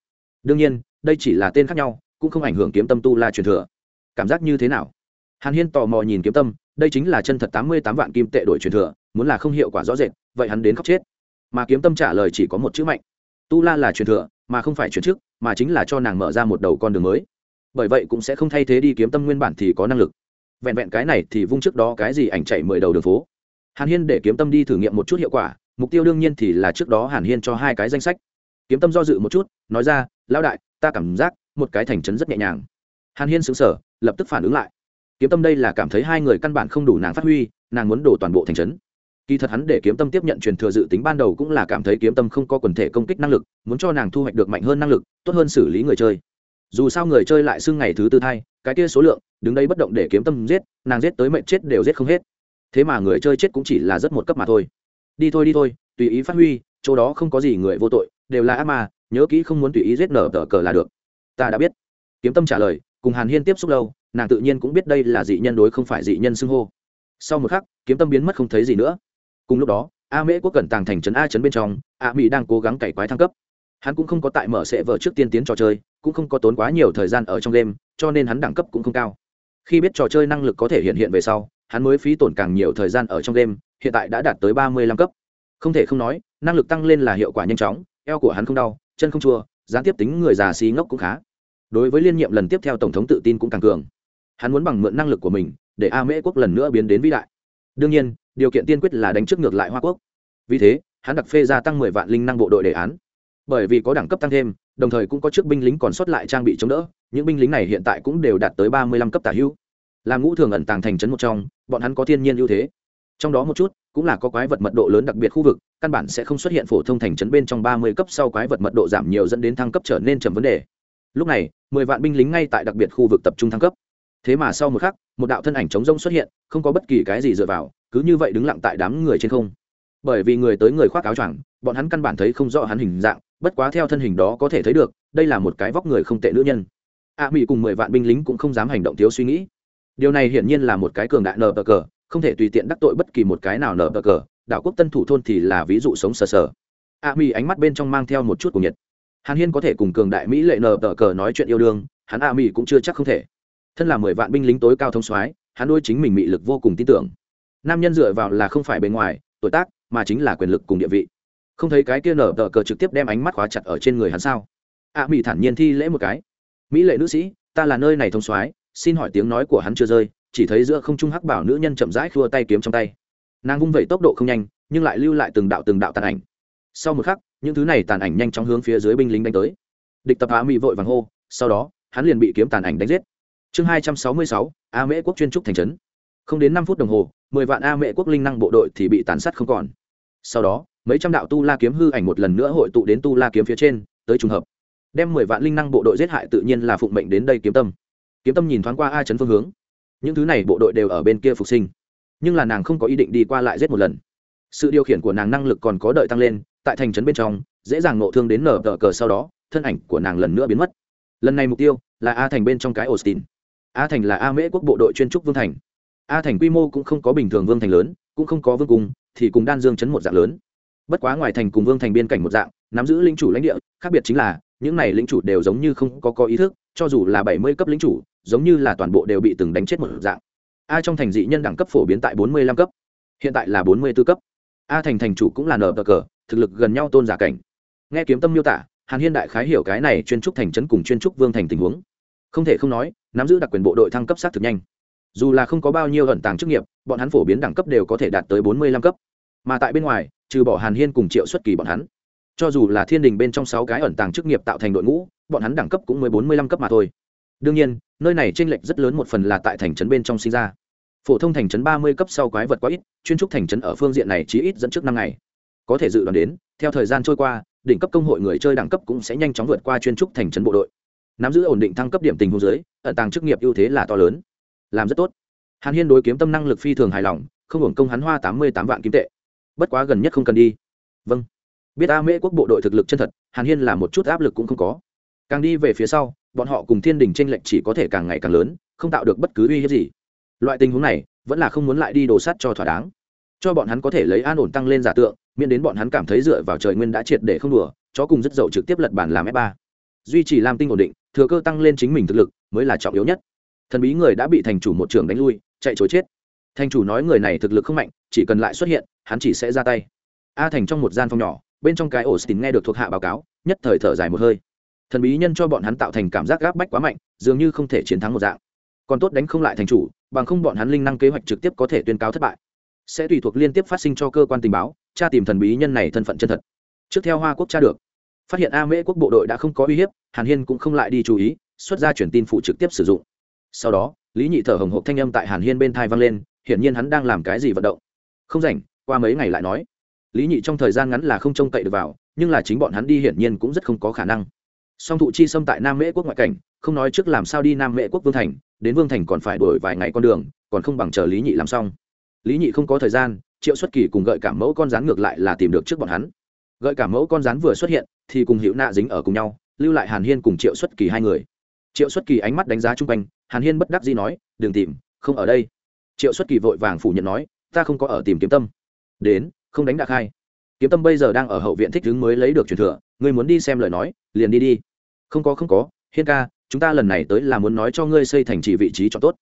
Đương nhiên, đây chỉ là tên khác nhau, cũng không ảnh hưởng kiếm tâm tu la truyền thừa. Cảm giác như thế nào? Hàn hiên tò mò nhìn kiếm tâm, đây chính là chân thật tám mươi tám vạn kim tệ đổi truyền thừa, muốn là không hiệu quả rõ rệt, vậy hắn đến khóc chết. Mà kiếm tâm trả lời chỉ có một chữ mạnh. Tu la là truyền thừa, mà không phải truyền trước mà chính là cho nàng mở ra một đầu con đường mới. Bởi vậy cũng sẽ không thay thế đi kiếm tâm nguyên bản thì có năng lực vẹn vẹn cái này thì vung trước đó cái gì ảnh chạy mười đầu đường phố. Hàn hiên để kiếm tâm đi thử nghiệm một chút hiệu quả, mục tiêu đương nhiên thì là trước đó hàn hiên cho hai cái danh sách. Kiếm tâm do dự một chút, nói ra, lão đại, ta cảm giác một cái thành trấn rất nhẹ nhàng. Hàn hiên xứng sở lập tức phản ứng lại. Kiếm tâm đây là cảm thấy hai người căn bản không đủ nàng phát huy, nàng muốn đổ toàn bộ thành trấn. Kỳ thật hắn để kiếm tâm tiếp nhận truyền thừa dự tính ban đầu cũng là cảm thấy kiếm tâm không có quần thể công kích năng lực, muốn cho nàng thu hoạch được mạnh hơn năng lực, tốt hơn xử lý người chơi dù sao người chơi lại xưng ngày thứ tư thay, cái kia số lượng, đứng đây bất động để kiếm tâm giết, nàng giết tới mệnh chết đều giết không hết. Thế mà người chơi chết cũng chỉ là rất một cấp mà thôi. Đi thôi đi thôi, tùy ý phát huy, chỗ đó không có gì người vô tội, đều là ác mà. nhớ kỹ không muốn tùy ý giết nở tờ cờ là được. Ta đã biết. Kiếm tâm trả lời, cùng hàn hiên tiếp xúc lâu, nàng tự nhiên cũng biết đây là dị nhân đối không phải dị nhân xưng hô. Sau một khắc, kiếm tâm biến mất không thấy gì nữa. Cùng lúc đó, a mễ quốc cẩn tàng thành trấn a trấn bên trong, a mỹ đang cố gắng cày quái thăng cấp. Hắn cũng không có tại mở sệ vợ trước tiên tiến trò chơi cũng không có tốn quá nhiều thời gian ở trong game, cho nên hắn đẳng cấp cũng không cao. Khi biết trò chơi năng lực có thể hiện hiện về sau, hắn mới phí tổn càng nhiều thời gian ở trong game, hiện tại đã đạt tới ba mươi lăm cấp. Không thể không nói, năng lực tăng lên là hiệu quả nhanh chóng, eo của hắn không đau, chân không chua, gián tiếp tính người già xí ngốc cũng khá. Đối với liên nhiệm lần tiếp theo tổng thống tự tin cũng càng cường. Hắn muốn bằng mượn năng lực của mình, để a mễ quốc lần nữa biến đến vĩ đại. Đương nhiên, điều kiện tiên quyết là đánh trước ngược lại hoa quốc. Vì thế, hắn đặc phê gia tăng mười vạn linh năng bộ đội đề án. Bởi vì có đẳng cấp tăng thêm đồng thời cũng có trước binh lính còn sót lại trang bị chống đỡ, những binh lính này hiện tại cũng đều đạt tới ba mươi lăm cấp tả hữu. Là ngũ thường ẩn tàng thành trấn một trong, bọn hắn có thiên nhiên ưu thế. Trong đó một chút, cũng là có quái vật mật độ lớn đặc biệt khu vực, căn bản sẽ không xuất hiện phổ thông thành trấn bên trong ba mươi cấp sau quái vật mật độ giảm nhiều dẫn đến thăng cấp trở nên trầm vấn đề. Lúc này, mười vạn binh lính ngay tại đặc biệt khu vực tập trung thăng cấp. Thế mà sau một khắc, một đạo thân ảnh chống rông xuất hiện, không có bất kỳ cái gì dựa vào, cứ như vậy đứng lặng tại đám người trên không. Bởi vì người tới người khoác áo choàng, bọn hắn căn bản thấy không rõ hắn hình dạng bất quá theo thân hình đó có thể thấy được, đây là một cái vóc người không tệ nữ nhân. A mỹ cùng mười vạn binh lính cũng không dám hành động thiếu suy nghĩ. Điều này hiển nhiên là một cái cường đại nờ bờ cờ, không thể tùy tiện đắc tội bất kỳ một cái nào nờ bờ cờ. Đảo quốc tân thủ thôn thì là ví dụ sống sờ sờ. A mỹ ánh mắt bên trong mang theo một chút của nhiệt. Hàn hiên có thể cùng cường đại mỹ lệ nờ bờ cờ nói chuyện yêu đương, hắn a mỹ cũng chưa chắc không thể. Thân là mười vạn binh lính tối cao thông soái, hắn đôi chính mình mị lực vô cùng tin tưởng. Nam nhân dựa vào là không phải bề ngoài, tuổi tác, mà chính là quyền lực cùng địa vị không thấy cái kia nở tờ cờ trực tiếp đem ánh mắt khóa chặt ở trên người hắn sao? A mỹ thản nhiên thi lễ một cái. Mỹ lệ nữ sĩ, ta là nơi này thông soái, xin hỏi tiếng nói của hắn chưa rơi, chỉ thấy giữa không trung hắc bảo nữ nhân chậm rãi khua tay kiếm trong tay. Nàng vung vẩy tốc độ không nhanh, nhưng lại lưu lại từng đạo từng đạo tàn ảnh. Sau một khắc, những thứ này tàn ảnh nhanh chóng hướng phía dưới binh lính đánh tới. Địch tập á mỹ vội vàng hô, sau đó, hắn liền bị kiếm tàn ảnh đánh giết. Chương hai trăm sáu mươi sáu, a mễ quốc chuyên trúc thành trấn. Không đến năm phút đồng hồ, mười vạn a mễ quốc linh năng bộ đội thì bị tàn sát không còn. Sau đó mấy trăm đạo tu la kiếm hư ảnh một lần nữa hội tụ đến tu la kiếm phía trên, tới trùng hợp. Đem mười vạn linh năng bộ đội giết hại tự nhiên là phụng mệnh đến đây kiếm tâm. Kiếm tâm nhìn thoáng qua a chấn phương hướng. Những thứ này bộ đội đều ở bên kia phục sinh. Nhưng là nàng không có ý định đi qua lại giết một lần. Sự điều khiển của nàng năng lực còn có đợi tăng lên, tại thành trấn bên trong, dễ dàng nộ thương đến nở tờ cờ sau đó, thân ảnh của nàng lần nữa biến mất. Lần này mục tiêu là a thành bên trong cái austin. A thành là a mễ quốc bộ đội chuyên trúc vương thành. A thành quy mô cũng không có bình thường vương thành lớn, cũng không có vương cung, thì cùng đan dương chấn một dạng lớn bất quá ngoài thành cùng vương thành biên cảnh một dạng, nắm giữ lĩnh chủ lãnh địa, khác biệt chính là, những này lĩnh chủ đều giống như không có có ý thức, cho dù là bảy mươi cấp lĩnh chủ, giống như là toàn bộ đều bị từng đánh chết một dạng. A trong thành dị nhân đẳng cấp phổ biến tại bốn mươi lăm cấp, hiện tại là bốn mươi b ố cấp. A thành thành chủ cũng là nở cờ, thực lực gần nhau tôn giả cảnh. Nghe kiếm tâm miêu tả, hàn hiên đại khái hiểu cái này chuyên trúc thành trấn cùng chuyên trúc vương thành tình huống. Không thể không nói, nắm giữ đặc quyền bộ đội thăng cấp sát thực nhanh. Dù là không có bao nhiêu ẩn tàng chức nghiệp, bọn hắn phổ biến đẳng cấp đều có thể đạt tới bốn mươi lăm cấp. Mà tại bên ngoài trừ bỏ hàn hiên cùng triệu xuất kỳ bọn hắn. Cho dù là thiên đình bên trong sáu cái ẩn tàng chức nghiệp tạo thành đội ngũ, bọn hắn đẳng cấp cũng mới bốn mươi lăm cấp mà thôi. Đương nhiên, nơi này t r ê n lệch rất lớn một phần là tại thành trấn bên trong sinh ra. Phổ thông thành trấn ba mươi cấp sau quái vật quá ít, chuyên trúc thành trấn ở phương diện này chỉ ít dẫn trước năm ngày. Có thể dự đoán đến, theo thời gian trôi qua, đỉnh cấp công hội người chơi đẳng cấp cũng sẽ nhanh chóng vượt qua chuyên trúc thành trấn bộ đội. Nắm giữ ổn định thăng cấp điểm tình hồ dưới, ẩn tàng chức nghiệp ưu thế là to lớn. Làm rất tốt. Hàn hiên đối kiếm tâm năng lực phi thường hài lòng, không hưởng công hắn hoa tám mươi tám vạn kim tệ bất quá gần nhất không cần đi. Vâng. Biết a mễ quốc bộ đội thực lực chân thật, hàn hiên là một chút áp lực cũng không có. Càng đi về phía sau, bọn họ cùng thiên đình tranh lệch chỉ có thể càng ngày càng lớn, không tạo được bất cứ uy hiếp gì. Loại tình huống này, vẫn là không muốn lại đi đồ sắt cho thỏa đáng. Cho bọn hắn có thể lấy an ổn tăng lên giả tượng, miễn đến bọn hắn cảm thấy dựa vào trời nguyên đã triệt để không đùa, chó cùng rất dậu trực tiếp lật bản làm f ba. Duy trì làm tinh ổn định, thừa cơ tăng lên chính mình thực lực, mới là trọng yếu nhất. Thần bí người đã bị thành chủ một trường đánh lui, chạy chối chết. Thành chủ nói người này thực lực không mạnh chỉ cần lại xuất hiện, hắn chỉ sẽ ra tay. A thành trong một gian phòng nhỏ, bên trong cái ổ xin nghe được thuộc hạ báo cáo, nhất thời thở dài một hơi. Thần bí nhân cho bọn hắn tạo thành cảm giác gáp bách quá mạnh, dường như không thể chiến thắng một dạng. Còn tốt đánh không lại thành chủ, bằng không bọn hắn linh năng kế hoạch trực tiếp có thể tuyên cáo thất bại. Sẽ tùy thuộc liên tiếp phát sinh cho cơ quan tình báo, tra tìm thần bí nhân này thân phận chân thật. Trước theo hoa quốc tra được, phát hiện a mễ quốc bộ đội đã không có uy hiếp, hàn hiên cũng không lại đi chú ý, xuất ra truyền tin phụ trực tiếp sử dụng. Sau đó, lý nhị thở hồng hộp thanh âm tại hàn hiên bên thai vang lên, hiển nhiên hắn đang làm cái gì vận động không rảnh, qua mấy ngày lại nói. Lý nhị trong thời gian ngắn là không trông cậy được vào, nhưng là chính bọn hắn đi hiển nhiên cũng rất không có khả năng. Song thụ chi xâm tại nam mễ quốc ngoại cảnh, không nói trước làm sao đi nam mễ quốc vương thành, đến vương thành còn phải đổi vài ngày con đường, còn không bằng chờ lý nhị làm xong. Lý nhị không có thời gian, triệu xuất kỳ cùng gợi cảm mẫu con rắn ngược lại là tìm được trước bọn hắn. Gợi cảm mẫu con rắn vừa xuất hiện, thì cùng hữu nạ dính ở cùng nhau, lưu lại hàn hiên cùng triệu xuất kỳ hai người. Triệu xuất kỳ ánh mắt đánh giá chung quanh, hàn hiên bất đắc dĩ nói, đừng tìm, không ở đây. Triệu xuất kỳ vội vàng phủ nhận nói ta không có ở tìm kiếm tâm. Đến, không đánh đạc hai. Kiếm tâm bây giờ đang ở hậu viện thích đứng mới lấy được truyền thừa, ngươi muốn đi xem lời nói, liền đi đi. Không có không có, hiên ca, chúng ta lần này tới là muốn nói cho ngươi xây thành trì vị trí cho tốt.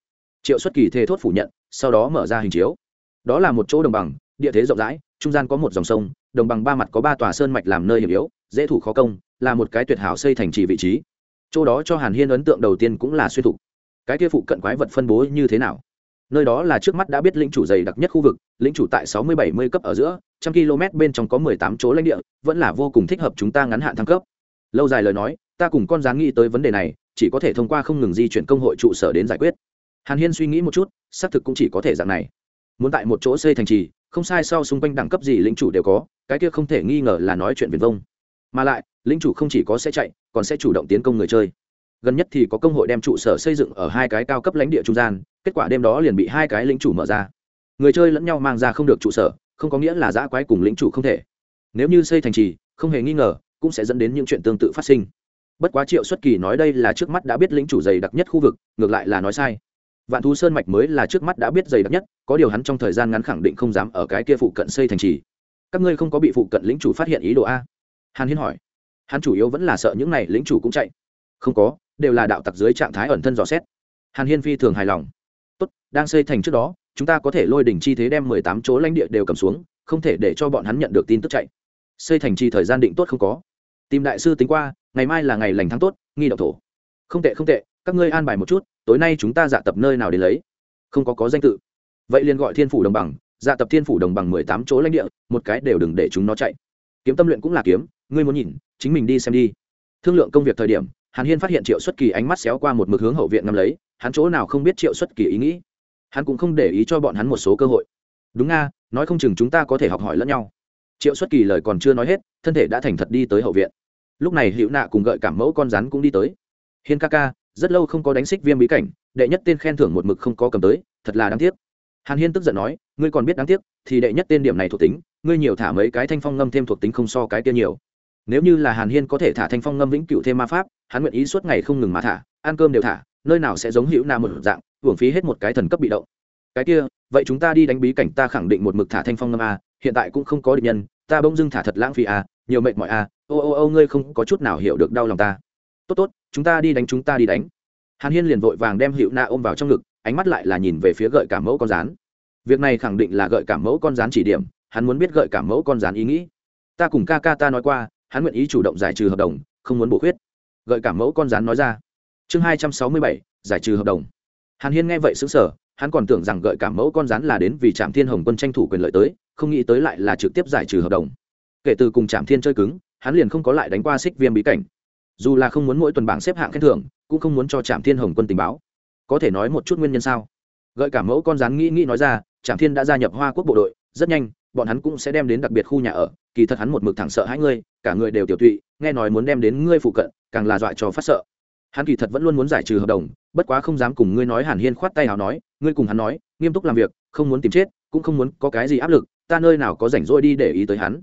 Triệu xuất kỳ thề thốt phủ nhận, sau đó mở ra hình chiếu. Đó là một chỗ đồng bằng, địa thế rộng rãi, trung gian có một dòng sông, đồng bằng ba mặt có ba tòa sơn mạch làm nơi hiểm yếu, dễ thủ khó công, là một cái tuyệt hảo xây thành trì vị trí. Chỗ đó cho hàn hiên ấn tượng đầu tiên cũng là xuyên thục. Cái kia phụ cận quái vật phân bố như thế nào? Nơi đó là trước mắt đã biết lĩnh chủ dày đặc nhất khu vực, lĩnh chủ tại sáu mươi bảy mươi cấp ở giữa, trăm km bên trong có mười tám chỗ lãnh địa, vẫn là vô cùng thích hợp chúng ta ngắn hạn thăng cấp. Lâu dài lời nói, ta cùng con dáng nghĩ tới vấn đề này, chỉ có thể thông qua không ngừng di chuyển công hội trụ sở đến giải quyết. Hàn hiên suy nghĩ một chút, xác thực cũng chỉ có thể dạng này. Muốn tại một chỗ xây thành trì, không sai sau xung quanh đẳng cấp gì lĩnh chủ đều có, cái kia không thể nghi ngờ là nói chuyện viền vông. Mà lại, lĩnh chủ không chỉ có sẽ chạy, còn sẽ chủ động tiến công người chơi. Gần nhất thì có công hội đem trụ sở xây dựng ở hai cái cao cấp lãnh địa trung gian kết quả đêm đó liền bị hai cái lính chủ mở ra. Người chơi lẫn nhau mang ra không được trụ sở, không có nghĩa là giã quái cùng lính chủ không thể. Nếu như xây thành trì, không hề nghi ngờ, cũng sẽ dẫn đến những chuyện tương tự phát sinh. Bất quá triệu xuất kỳ nói đây là trước mắt đã biết lính chủ dày đặc nhất khu vực, ngược lại là nói sai. Vạn thú sơn mạch mới là trước mắt đã biết dày đặc nhất, có điều hắn trong thời gian ngắn khẳng định không dám ở cái kia phụ cận xây thành trì. Các ngươi không có bị phụ cận lính chủ phát hiện ý đồ a? Hàn hiên hỏi. Hắn chủ yếu vẫn là sợ những này lính chủ cũng chạy. Không có, đều là đạo tặc dưới trạng thái ẩn thân dò xét. Hàn hiên phi thường hài lòng tốt, đang xây thành trước đó, chúng ta có thể lôi đỉnh chi thế đem mười tám chỗ lãnh địa đều cầm xuống, không thể để cho bọn hắn nhận được tin tức chạy. Xây thành chi thời gian định tốt không có. Tìm đại sư tính qua, ngày mai là ngày lành tháng tốt, nghi độc thổ. Không tệ không tệ, các ngươi an bài một chút, tối nay chúng ta dạ tập nơi nào đến lấy? Không có có danh tự. Vậy liền gọi thiên phủ đồng bằng dạ tập thiên phủ đồng bằng mười tám chỗ lãnh địa, một cái đều đừng để chúng nó chạy. Kiếm tâm luyện cũng là kiếm, ngươi muốn nhìn, chính mình đi xem đi. Thương lượng công việc thời điểm hàn hiên phát hiện triệu xuất kỳ ánh mắt xéo qua một mực hướng hậu viện ngắm lấy, hắn chỗ nào không biết triệu xuất kỳ ý nghĩ. Hắn cũng không để ý cho bọn hắn một số cơ hội. Đúng nga, nói không chừng chúng ta có thể học hỏi lẫn nhau. Triệu xuất kỳ lời còn chưa nói hết, thân thể đã thành thật đi tới hậu viện. Lúc này hữu nạ cùng gợi cảm mẫu con rắn cũng đi tới. Hiên ca ca, rất lâu không có đánh xích viêm bí cảnh, đệ nhất tên khen thưởng một mực không có cầm tới, thật là đáng tiếc. Hàn hiên tức giận nói, ngươi còn biết đáng tiếc, thì đệ nhất tên điểm này thuộc tính, ngươi nhiều thả mấy cái thanh phong ngâm thêm thuộc tính không so cái kia nhiều nếu như là hàn hiên có thể thả thanh phong ngâm vĩnh cựu thêm ma pháp, hắn nguyện ý suốt ngày không ngừng mà thả, ăn cơm đều thả, nơi nào sẽ giống hữu na một dạng, hưởng phí hết một cái thần cấp bị động. Cái kia, vậy chúng ta đi đánh bí cảnh ta khẳng định một mực thả thanh phong ngâm a, hiện tại cũng không có địch nhân, ta bỗng dưng thả thật lãng phí a, nhiều mệt mỏi a, ô ô ô, ngươi không có chút nào hiểu được đau lòng ta. Tốt tốt, chúng ta đi đánh, chúng ta đi đánh. Hàn hiên liền vội vàng đem hữu na ôm vào trong ngực, ánh mắt lại là nhìn về phía gợi cảm mẫu con rán. Việc này khẳng định là gợi cảm mẫu con rán chỉ điểm, hắn muốn biết gợi cảm mẫu con rán ý nghĩ. Ta cùng ca ca ta nói qua hắn nguyện ý chủ động giải trừ hợp đồng, không muốn bổ khuyết. Gợi cảm mẫu con rắn nói ra. Chương hai trăm sáu mươi bảy, giải trừ hợp đồng. Hàn hiên nghe vậy xứng sở hắn còn tưởng rằng gợi cảm mẫu con rắn là đến vì trạm thiên hồng quân tranh thủ quyền lợi tới, không nghĩ tới lại là trực tiếp giải trừ hợp đồng. Kể từ cùng trạm thiên chơi cứng, hắn liền không có lại đánh qua xích viêm bí cảnh. Dù là không muốn mỗi tuần bảng xếp hạng khen thưởng, cũng không muốn cho trạm thiên hồng quân tình báo. Có thể nói một chút nguyên nhân sao? Gợi cảm mẫu con rắn nghĩ nghĩ nói ra, trạm thiên đã gia nhập hoa quốc bộ đội, rất nhanh bọn hắn cũng sẽ đem đến đặc biệt khu nhà ở, kỳ thật hắn một mực thẳng sợ hãi ngươi, cả người đều tiểu tụy, nghe nói muốn đem đến ngươi phụ cận, càng là dọa cho phát sợ. Hắn kỳ thật vẫn luôn muốn giải trừ hợp đồng, bất quá không dám cùng ngươi nói hàn hiên khoát tay nào nói, ngươi cùng hắn nói, nghiêm túc làm việc, không muốn tìm chết, cũng không muốn có cái gì áp lực, ta nơi nào có rảnh rỗi đi để ý tới hắn.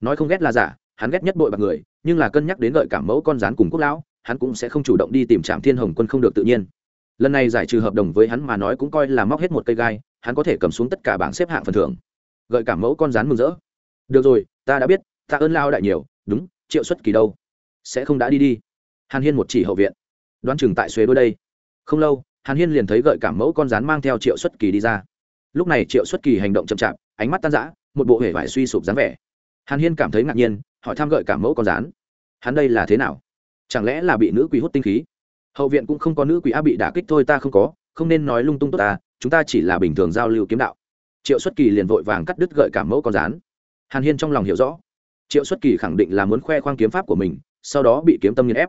Nói không ghét là giả, hắn ghét nhất bội bạc người, nhưng là cân nhắc đến gợi cảm mẫu con rán cùng quốc lão, hắn cũng sẽ không chủ động đi tìm trạm thiên hồng quân không được tự nhiên. Lần này giải trừ hợp đồng với hắn mà nói cũng coi là móc hết một cây gai, hắn có thể cầm xuống tất cả bảng xếp hạng phần thưởng gợi cảm mẫu con rán mừng rỡ. Được rồi, ta đã biết, ta ơn lao đại nhiều, đúng, triệu xuất kỳ đâu. Sẽ không đã đi đi. Hàn hiên một chỉ hậu viện. Đoán chừng tại xuế đôi đây. Không lâu, hàn hiên liền thấy gợi cảm mẫu con rán mang theo triệu xuất kỳ đi ra. Lúc này triệu xuất kỳ hành động chậm chạp, ánh mắt tan rã, một bộ hể vải suy sụp dáng vẻ. Hàn hiên cảm thấy ngạc nhiên, hỏi thăm gợi cảm mẫu con rán. Hắn đây là thế nào? Chẳng lẽ là bị nữ quỷ hút tinh khí? Hậu viện cũng không có nữ quỷ a bị đả kích thôi ta không có, không nên nói lung tung tốt ta, chúng ta chỉ là bình thường giao lưu kiếm đạo triệu xuất kỳ liền vội vàng cắt đứt gợi cảm mẫu con rán. Hàn hiên trong lòng hiểu rõ. Triệu xuất kỳ khẳng định là muốn khoe khoang kiếm pháp của mình, sau đó bị kiếm tâm nghiền ép.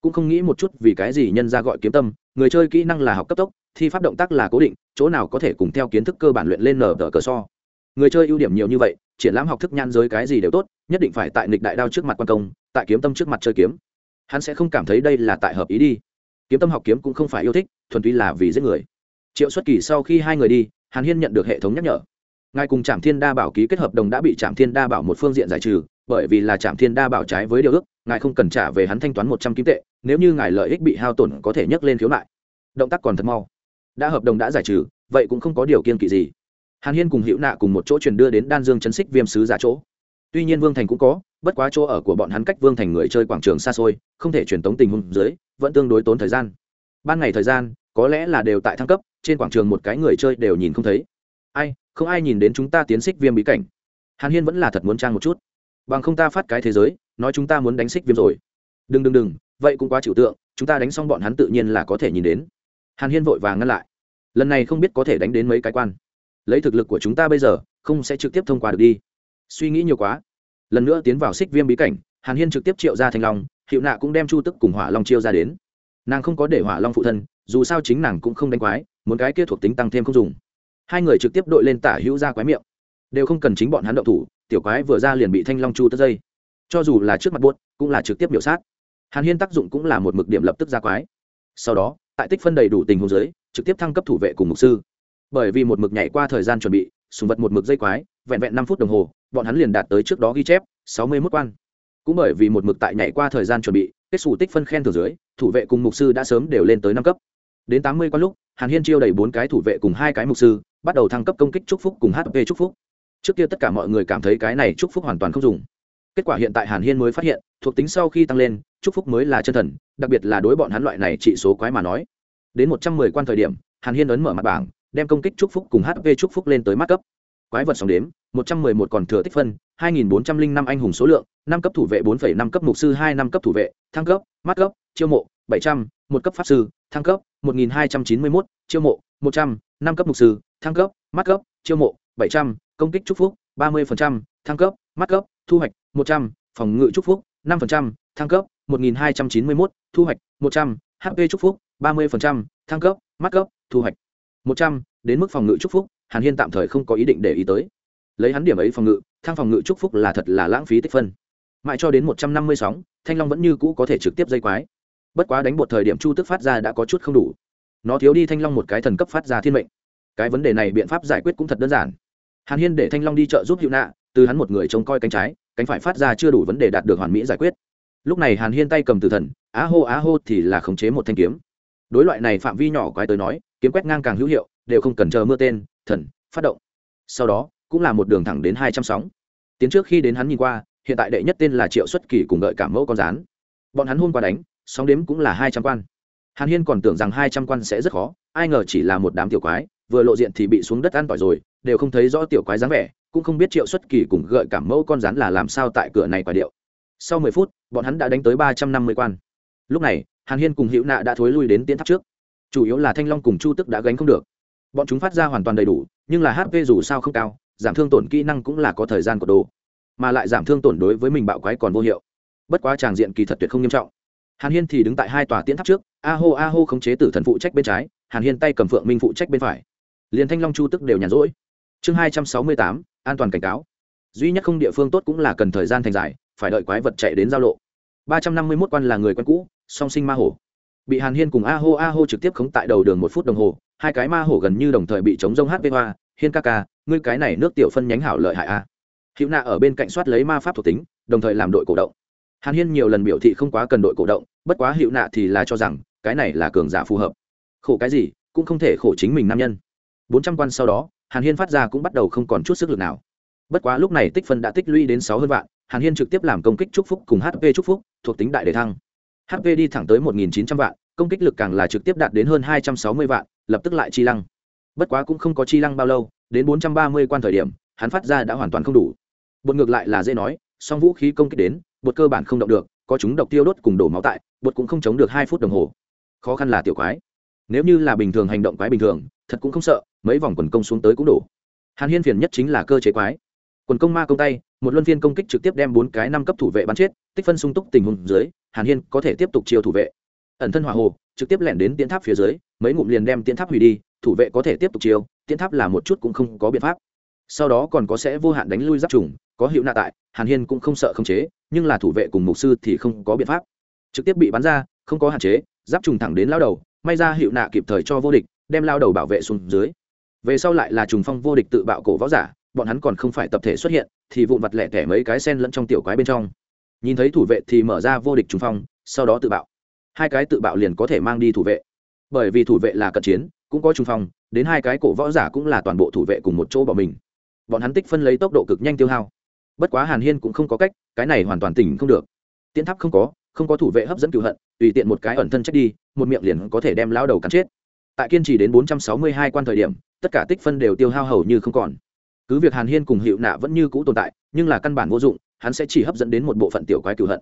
Cũng không nghĩ một chút vì cái gì nhân ra gọi kiếm tâm, người chơi kỹ năng là học cấp tốc, thi pháp động tác là cố định, chỗ nào có thể cùng theo kiến thức cơ bản luyện lên nở tờ cờ so. Người chơi ưu điểm nhiều như vậy, triển lãm học thức nhan giới cái gì đều tốt, nhất định phải tại nịch đại đao trước mặt quan công, tại kiếm tâm trước mặt chơi kiếm. Hắn sẽ không cảm thấy đây là tại hợp ý đi. Kiếm tâm học kiếm cũng không phải yêu thích, thuần túy là vì giết người. Triệu xuất kỳ sau khi hai người đi hàn hiên nhận được hệ thống nhắc nhở. Ngài cùng trạm thiên đa bảo ký kết hợp đồng đã bị trạm thiên đa bảo một phương diện giải trừ, bởi vì là trạm thiên đa bảo trái với điều ước, ngài không cần trả về hắn thanh toán một trăm kim tệ, nếu như ngài lợi ích bị hao tổn có thể nhắc lên khiếu nại. Động tác còn thật mau. Đã hợp đồng đã giải trừ, vậy cũng không có điều kiên kỵ gì. Hàn hiên cùng hữu nạ cùng một chỗ truyền đưa đến đan dương chấn xích viêm sứ giả chỗ. Tuy nhiên vương thành cũng có, bất quá chỗ ở của bọn hắn cách vương thành người chơi quảng trường xa xôi, không thể truyền tống tình huống dưới, vẫn tương đối tốn thời gian. Ban ngày thời gian có lẽ là đều tại thăng cấp, trên quảng trường một cái người chơi đều nhìn không thấy. Ai, không ai nhìn đến chúng ta tiến xích viêm bí cảnh. Hàn hiên vẫn là thật muốn trang một chút. Bằng không ta phát cái thế giới, nói chúng ta muốn đánh xích viêm rồi. Đừng đừng đừng, vậy cũng quá chịu tượng, chúng ta đánh xong bọn hắn tự nhiên là có thể nhìn đến. Hàn hiên vội vàng ngăn lại. Lần này không biết có thể đánh đến mấy cái quan. Lấy thực lực của chúng ta bây giờ, không sẽ trực tiếp thông qua được đi. Suy nghĩ nhiều quá. Lần nữa tiến vào xích viêm bí cảnh, hàn hiên trực tiếp triệu ra thanh long hiệu nạ cũng đem chu tức cùng hỏa long chiêu ra đến. Nàng không có để hỏa long phụ thân dù sao chính nàng cũng không đánh quái, muốn cái kia thuộc tính tăng thêm không dùng. Hai người trực tiếp đội lên tả hữu ra quái miệng. Đều không cần chính bọn hắn động thủ, tiểu quái vừa ra liền bị thanh long chu tất dây. Cho dù là trước mặt buốt, cũng là trực tiếp biểu sát. Hàn hiên tác dụng cũng là một mực điểm lập tức ra quái. Sau đó, tại tích phân đầy đủ tình huống giới trực tiếp thăng cấp thủ vệ cùng mục sư. Bởi vì một mực nhảy qua thời gian chuẩn bị, sùng vật một mực dây quái, vẹn vẹn năm phút đồng hồ, bọn hắn liền đạt tới trước đó ghi chép, sáu mươi mốt quan. Cũng bởi vì một mực tại nhảy qua thời gian chuẩn bị, kết xù tích phân khen thường dưới, thủ vệ cùng mục sư đã sớm đều lên tới năm cấp đến tám mươi quan lúc, hàn hiên chiêu đầy bốn cái thủ vệ cùng hai cái mục sư, bắt đầu thăng cấp công kích chúc phúc cùng hp chúc phúc. Trước kia tất cả mọi người cảm thấy cái này chúc phúc hoàn toàn không dùng. Kết quả hiện tại hàn hiên mới phát hiện, thuộc tính sau khi tăng lên, chúc phúc mới là chân thần, đặc biệt là đối bọn hắn loại này trị số quái mà nói. Đến một trăm mười quan thời điểm, hàn hiên ấn mở mặt bảng, đem công kích chúc phúc cùng hp chúc phúc lên tới mắt cấp. Quái vật sòng đếm, một trăm mười một còn thừa tích phân, hai nghìn bốn trăm linh năm anh hùng số lượng, năm cấp thủ vệ bốn phẩy năm cấp mục sư, hai năm cấp thủ vệ, thăng cấp, mắt cấp, chiêu mộ, bảy trăm, một cấp pháp sư thăng cấp 1291, chiêu mộ 100, năm cấp mục sư, thăng cấp, mắt cấp, chiêu mộ 700, công kích chúc phúc 30%, thăng cấp, mắt cấp, thu hoạch 100, phòng ngự chúc phúc 5%, thăng cấp 1291, thu hoạch 100, HP chúc phúc 30%, thăng cấp, mắt cấp, thu hoạch 100, đến mức phòng ngự chúc phúc, Hàn Hiên tạm thời không có ý định để ý tới. Lấy hắn điểm ấy phòng ngự, thăng phòng ngự chúc phúc là thật là lãng phí tích phân. Mãi cho đến 156, Thanh Long vẫn như cũ có thể trực tiếp dây quái bất quá đánh một thời điểm chu tức phát ra đã có chút không đủ. Nó thiếu đi thanh long một cái thần cấp phát ra thiên mệnh. Cái vấn đề này biện pháp giải quyết cũng thật đơn giản. Hàn hiên để thanh long đi chợ giúp hữu nạ, từ hắn một người trông coi cánh trái, cánh phải phát ra chưa đủ vấn đề đạt được hoàn mỹ giải quyết. Lúc này hàn hiên tay cầm từ thần, á hô á hô thì là khống chế một thanh kiếm. Đối loại này phạm vi nhỏ quái tới nói, kiếm quét ngang càng hữu hiệu, đều không cần chờ mưa tên, thần, phát động. Sau đó, cũng là một đường thẳng đến hai trăm sóng. Tiến trước khi đến hắn nhìn qua, hiện tại đệ nhất tên là triệu xuất kỳ cùng gợi cảm mẫu con rán. Bọn hắn hôm qua đánh sóng đếm cũng là hai trăm quan. Hàn hiên còn tưởng rằng hai trăm quan sẽ rất khó, ai ngờ chỉ là một đám tiểu quái, vừa lộ diện thì bị xuống đất ăn tỏi rồi, đều không thấy rõ tiểu quái dáng vẻ, cũng không biết triệu xuất kỳ cùng gợi cảm mẫu con rắn là làm sao tại cửa này quả điệu. Sau mười phút, bọn hắn đã đánh tới ba trăm năm mươi quan. Lúc này, hàn hiên cùng hữu nạ đã thối lui đến tiến tháp trước. Chủ yếu là thanh long cùng chu tức đã gánh không được. Bọn chúng phát ra hoàn toàn đầy đủ, nhưng là hp dù sao không cao, giảm thương tổn kỹ năng cũng là có thời gian của đồ. Mà lại giảm thương tổn đối với mình bạo quái còn vô hiệu. Bất quá tràng diện kỳ thật tuyệt không nghiêm trọng hàn hiên thì đứng tại hai tòa tiễn tháp trước, a hô a hô khống chế tử thần phụ trách bên trái, hàn hiên tay cầm phượng minh phụ trách bên phải. Liền thanh long chu tức đều nhàn rỗi. Chương hai trăm sáu mươi tám, an toàn cảnh cáo. Duy nhất không địa phương tốt cũng là cần thời gian thành dài phải đợi quái vật chạy đến giao lộ. Ba trăm năm mươi mốt quan là người quen cũ, song sinh ma hổ. Bị hàn hiên cùng a hô a hô trực tiếp khống tại đầu đường một phút đồng hồ, hai cái ma hổ gần như đồng thời bị chống rông hp hoa. Hiên ca ca, ngươi cái này nước tiểu phân nhánh hảo lợi hại a. Hữu nạ ở bên cạnh soát lấy ma pháp thuộc tính, đồng thời làm đội cổ động hàn hiên nhiều lần biểu thị không quá cần đội cổ động, bất quá hiệu nạ thì là cho rằng, cái này là cường giả phù hợp. Khổ cái gì, cũng không thể khổ chính mình nam nhân. Bốn trăm quan sau đó, hàn hiên phát ra cũng bắt đầu không còn chút sức lực nào. Bất quá lúc này tích phân đã tích lũy đến sáu hơn vạn, hàn hiên trực tiếp làm công kích Trúc phúc cùng hp Trúc phúc, thuộc tính đại đề thăng. Hp đi thẳng tới một nghìn chín trăm vạn, công kích lực càng là trực tiếp đạt đến hơn hai trăm sáu mươi vạn, lập tức lại chi lăng. Bất quá cũng không có chi lăng bao lâu, đến bốn trăm ba mươi quan thời điểm, hắn phát ra đã hoàn toàn không đủ. Bột ngược lại là dễ nói, song vũ khí công kích đến bột cơ bản không động được, có chúng độc tiêu đốt cùng đổ máu tại, bột cũng không chống được hai phút đồng hồ. Khó khăn là tiểu quái. Nếu như là bình thường hành động quái bình thường, thật cũng không sợ, mấy vòng quần công xuống tới cũng đủ hàn hiên phiền nhất chính là cơ chế quái. Quần công ma công tay, một luân phiên công kích trực tiếp đem bốn cái năm cấp thủ vệ bắn chết, tích phân sung túc tình huống dưới, hàn hiên có thể tiếp tục chiêu thủ vệ. Ẩn thân hỏa hồ, trực tiếp lẻn đến tiến tháp phía dưới, mấy ngụm liền đem tiến tháp hủy đi, thủ vệ có thể tiếp tục chiêu tiến tháp là một chút cũng không có biện pháp sau đó còn có sẽ vô hạn đánh lui giáp trùng, có hiệu nạ tại, hàn hiên cũng không sợ khống chế, nhưng là thủ vệ cùng mục sư thì không có biện pháp. Trực tiếp bị bắn ra, không có hạn chế, giáp trùng thẳng đến lao đầu, may ra hiệu nạ kịp thời cho vô địch, đem lao đầu bảo vệ xuống dưới. Về sau lại là trùng phong vô địch tự bạo cổ võ giả, bọn hắn còn không phải tập thể xuất hiện, thì vụn vặt lẻ tẻ mấy cái sen lẫn trong tiểu quái bên trong. Nhìn thấy thủ vệ thì mở ra vô địch trùng phong, sau đó tự bạo. Hai cái tự bạo liền có thể mang đi thủ vệ. Bởi vì thủ vệ là cận chiến, cũng có trùng phong, đến hai cái cổ võ giả cũng là toàn bộ thủ vệ cùng một chỗ bỏ mình bọn hắn tích phân lấy tốc độ cực nhanh tiêu hao. Bất quá hàn hiên cũng không có cách, cái này hoàn toàn tỉnh không được. Tiến tháp không có không có thủ vệ hấp dẫn cựu hận, tùy tiện một cái ẩn thân chết đi, một miệng liền có thể đem lao đầu cắn chết. Tại kiên trì đến bốn trăm sáu mươi hai quan thời điểm, tất cả tích phân đều tiêu hao hầu như không còn. Cứ việc hàn hiên cùng hiệu nạ vẫn như cũ tồn tại, nhưng là căn bản vô dụng, hắn sẽ chỉ hấp dẫn đến một bộ phận tiểu quái cựu hận.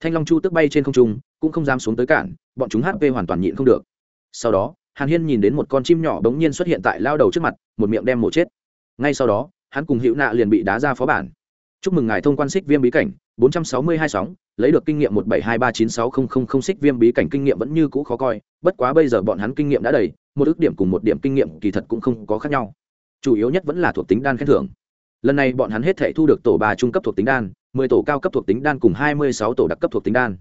Thanh long chu tức bay trên không trung, cũng không dám xuống tới cản, bọn chúng hp hoàn toàn nhịn không được. Sau đó, hàn hiên nhìn đến một con chim nhỏ bỗng nhiên xuất hiện tại lao đầu trước mặt, một miệng đem mổ chết. Ngay sau đó hắn cùng hữu nạ liền bị đá ra phó bản. Chúc mừng ngài thông quan xích viêm bí cảnh 462 sóng, lấy được kinh nghiệm 172396000 xích viêm bí cảnh kinh nghiệm vẫn như cũ khó coi, bất quá bây giờ bọn hắn kinh nghiệm đã đầy, một ước điểm cùng một điểm kinh nghiệm kỳ thật cũng không có khác nhau. Chủ yếu nhất vẫn là thuộc tính đan khen thưởng. Lần này bọn hắn hết thể thu được tổ ba trung cấp thuộc tính đan, mười tổ cao cấp thuộc tính đan cùng hai mươi sáu tổ đặc cấp thuộc tính đan.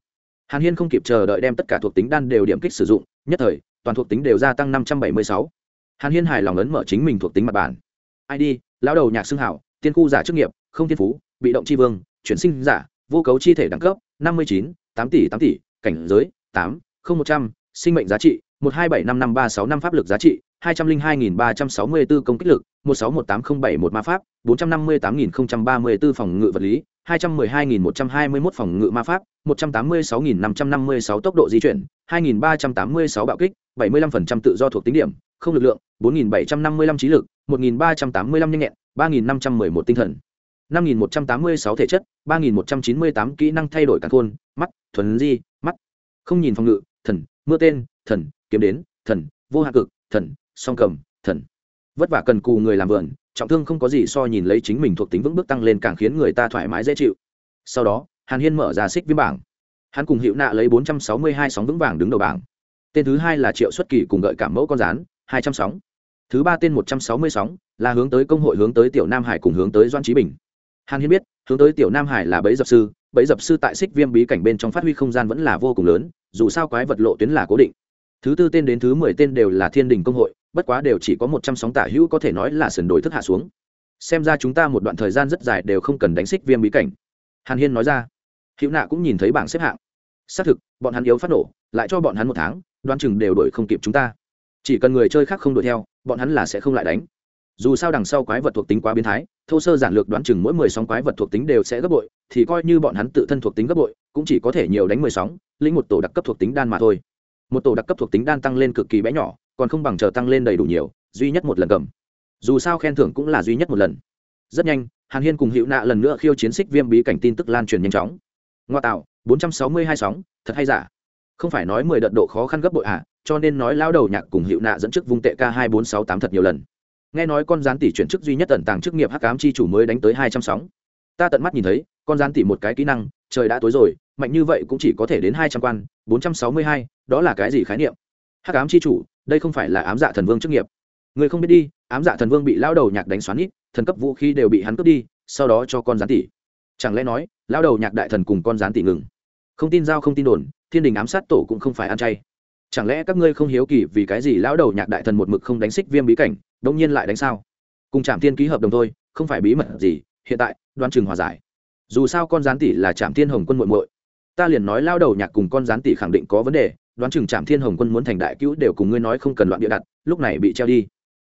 Hàn hiên không kịp chờ đợi đem tất cả thuộc tính đan đều điểm kích sử dụng, nhất thời, toàn thuộc tính đều gia tăng năm trăm bảy mươi sáu. Hàn hiên hài lòng ấn mở chính mình thuộc tính mặt bản id lão đầu nhạc xưng hảo, tiên khu giả chức nghiệp, không thiên phú, bị động tri vương, chuyển sinh giả, vô cấu chi thể đẳng cấp, năm mươi chín, tám tỷ tám tỷ, cảnh giới tám, không một trăm, sinh mệnh giá trị, một hai bảy năm năm ba sáu năm pháp lực giá trị, hai trăm linh hai nghìn ba trăm sáu mươi bốn công kích lực, một sáu một tám không bảy một ma pháp, bốn trăm năm mươi tám nghìn không trăm ba mươi bốn phòng ngự vật lý hai trăm mười hai nghìn một trăm hai mươi mốt phòng ngự ma pháp, một trăm tám mươi sáu nghìn năm trăm năm mươi sáu tốc độ di chuyển, hai nghìn ba trăm tám mươi sáu bạo kích, bảy mươi lăm phần trăm tự do thuộc tính điểm, không lực lượng, bốn nghìn bảy trăm năm mươi lăm trí lực, một nghìn ba trăm tám mươi lăm nhanh nhẹn, ba nghìn năm trăm mười một tinh thần, năm nghìn một trăm tám mươi sáu thể chất, ba nghìn một trăm chín mươi tám kỹ năng thay đổi cả khuôn mắt, thuần di, mắt. Không nhìn phòng ngự, thần, mưa tên, thần, kiếm đến, thần, vô hạ cực, thần, song cầm, thần vất vả cần cù người làm vườn, trọng thương không có gì so nhìn lấy chính mình thuộc tính vững bước tăng lên càng khiến người ta thoải mái dễ chịu. Sau đó, hàn hiên mở ra xích viêm bảng. Hắn cùng hiệu nạ lấy bốn trăm sáu mươi hai sóng vững vàng đứng đầu bảng. Tên thứ hai là triệu xuất kỳ cùng gợi cảm mẫu con rán hai trăm sóng. Thứ ba tên một trăm sáu mươi sóng, là hướng tới công hội hướng tới tiểu nam hải cùng hướng tới doan trí bình. Hàn hiên biết, hướng tới tiểu nam hải là bẫy dập sư, bẫy dập sư tại xích viêm bí cảnh bên trong phát huy không gian vẫn là vô cùng lớn, dù sao quái vật lộ tuyến là cố định. Thứ tư tên đến thứ mười tên đều là thiên đình công hội bất quá đều chỉ có một trăm sóng tả hữu có thể nói là sườn đổi thức hạ xuống. Xem ra chúng ta một đoạn thời gian rất dài đều không cần đánh xích viêm bí cảnh. Hàn hiên nói ra. Hữu nạ cũng nhìn thấy bảng xếp hạng. Xác thực, bọn hắn yếu phát nổ, lại cho bọn hắn một tháng đoan chừng đều đổi không kịp chúng ta. Chỉ cần người chơi khác không đuổi theo, bọn hắn là sẽ không lại đánh. Dù sao đằng sau quái vật thuộc tính quá biến thái, thô sơ giản lược đoán chừng mỗi mười sóng quái vật thuộc tính đều sẽ gấp bội, thì coi như bọn hắn tự thân thuộc tính gấp bội, cũng chỉ có thể nhiều đánh mười sóng, lĩnh một tổ đặc cấp thuộc tính đan mà thôi. Một tổ đặc cấp thuộc tính đan tăng lên cực kỳ bé nhỏ còn không bằng chờ tăng lên đầy đủ nhiều, duy nhất một lần cầm. Dù sao khen thưởng cũng là duy nhất một lần. Rất nhanh, hàn hiên cùng hữu nạ lần nữa khiêu chiến xích viêm bí cảnh tin tức lan truyền nhanh chóng. Ngoa tạo, bốn trăm sáu mươi hai sóng, thật hay giả? Không phải nói mười đợt độ khó khăn gấp bội hạ cho nên nói lao đầu nhạc cùng hiệu nạ dẫn trước vung tệ k hai bốn sáu tám thật nhiều lần. Nghe nói con gián tỷ chuyển chức duy nhất tận tàng chức nghiệp hắc ám chi chủ mới đánh tới hai trăm sóng. Ta tận mắt nhìn thấy, con gián tỷ một cái kỹ năng, trời đã tối rồi, mạnh như vậy cũng chỉ có thể đến hai trăm quan, bốn trăm sáu mươi hai, đó là cái gì khái niệm? Hắc ám chi chủ đây không phải là ám dạ thần vương chức nghiệp. Người không biết đi, ám dạ thần vương bị lao đầu nhạc đánh xoắn ít, thần cấp vũ khí đều bị hắn cướp đi, sau đó cho con gián tỷ chẳng lẽ nói lao đầu nhạc đại thần cùng con gián tỷ ngừng? Không tin giao không tin đồn, thiên đình ám sát tổ cũng không phải ăn chay. Chẳng lẽ các ngươi không hiếu kỳ vì cái gì lão đầu nhạc đại thần một mực không đánh xích viêm bí cảnh đông nhiên lại đánh sao? Cùng trạm thiên ký hợp đồng thôi, không phải bí mật gì, hiện tại đoan chừng hòa giải. Dù sao con gián tỷ là trạm thiên hồng quân muội muội. Ta liền nói lao đầu nhạc cùng con gián tỷ khẳng định có vấn đề đoán chừng trạm thiên hồng quân muốn thành đại cứu đều cùng ngươi nói không cần loạn địa đặt, lúc này bị treo đi.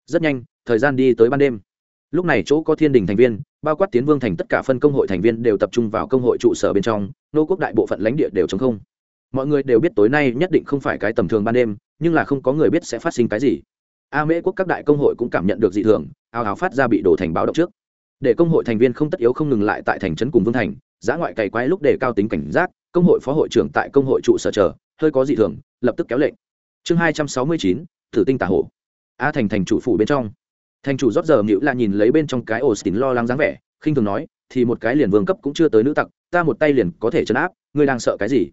Rất nhanh, thời gian đi tới ban đêm. Lúc này chỗ có thiên đình thành viên, bao quát tiến vương thành tất cả phân công hội thành viên đều tập trung vào công hội trụ sở bên trong, nô quốc đại bộ phận lãnh địa đều chống không. Mọi người đều biết tối nay nhất định không phải cái tầm thường ban đêm, nhưng là không có người biết sẽ phát sinh cái gì. A mễ quốc các đại công hội cũng cảm nhận được dị thường, ào ào phát ra bị đổ thành báo động trước. Để công hội thành viên không tất yếu không ngừng lại tại thành trấn cùng vương thành giã ngoại cày quái lúc để cao tính cảnh giác công hội phó hội trưởng tại công hội trụ sở chờ, hơi có dị thường, lập tức kéo lệnh. Chương hai trăm sáu mươi chín thử tinh tả hổ a thành thành chủ phủ bên trong. Thành chủ rót giờ mịu là nhìn lấy bên trong cái ổ xỉn lo lắng dáng vẻ, khinh thường nói, thì một cái liền vương cấp cũng chưa tới nữ tặc, ta một tay liền có thể chấn áp, ngươi đang sợ cái gì?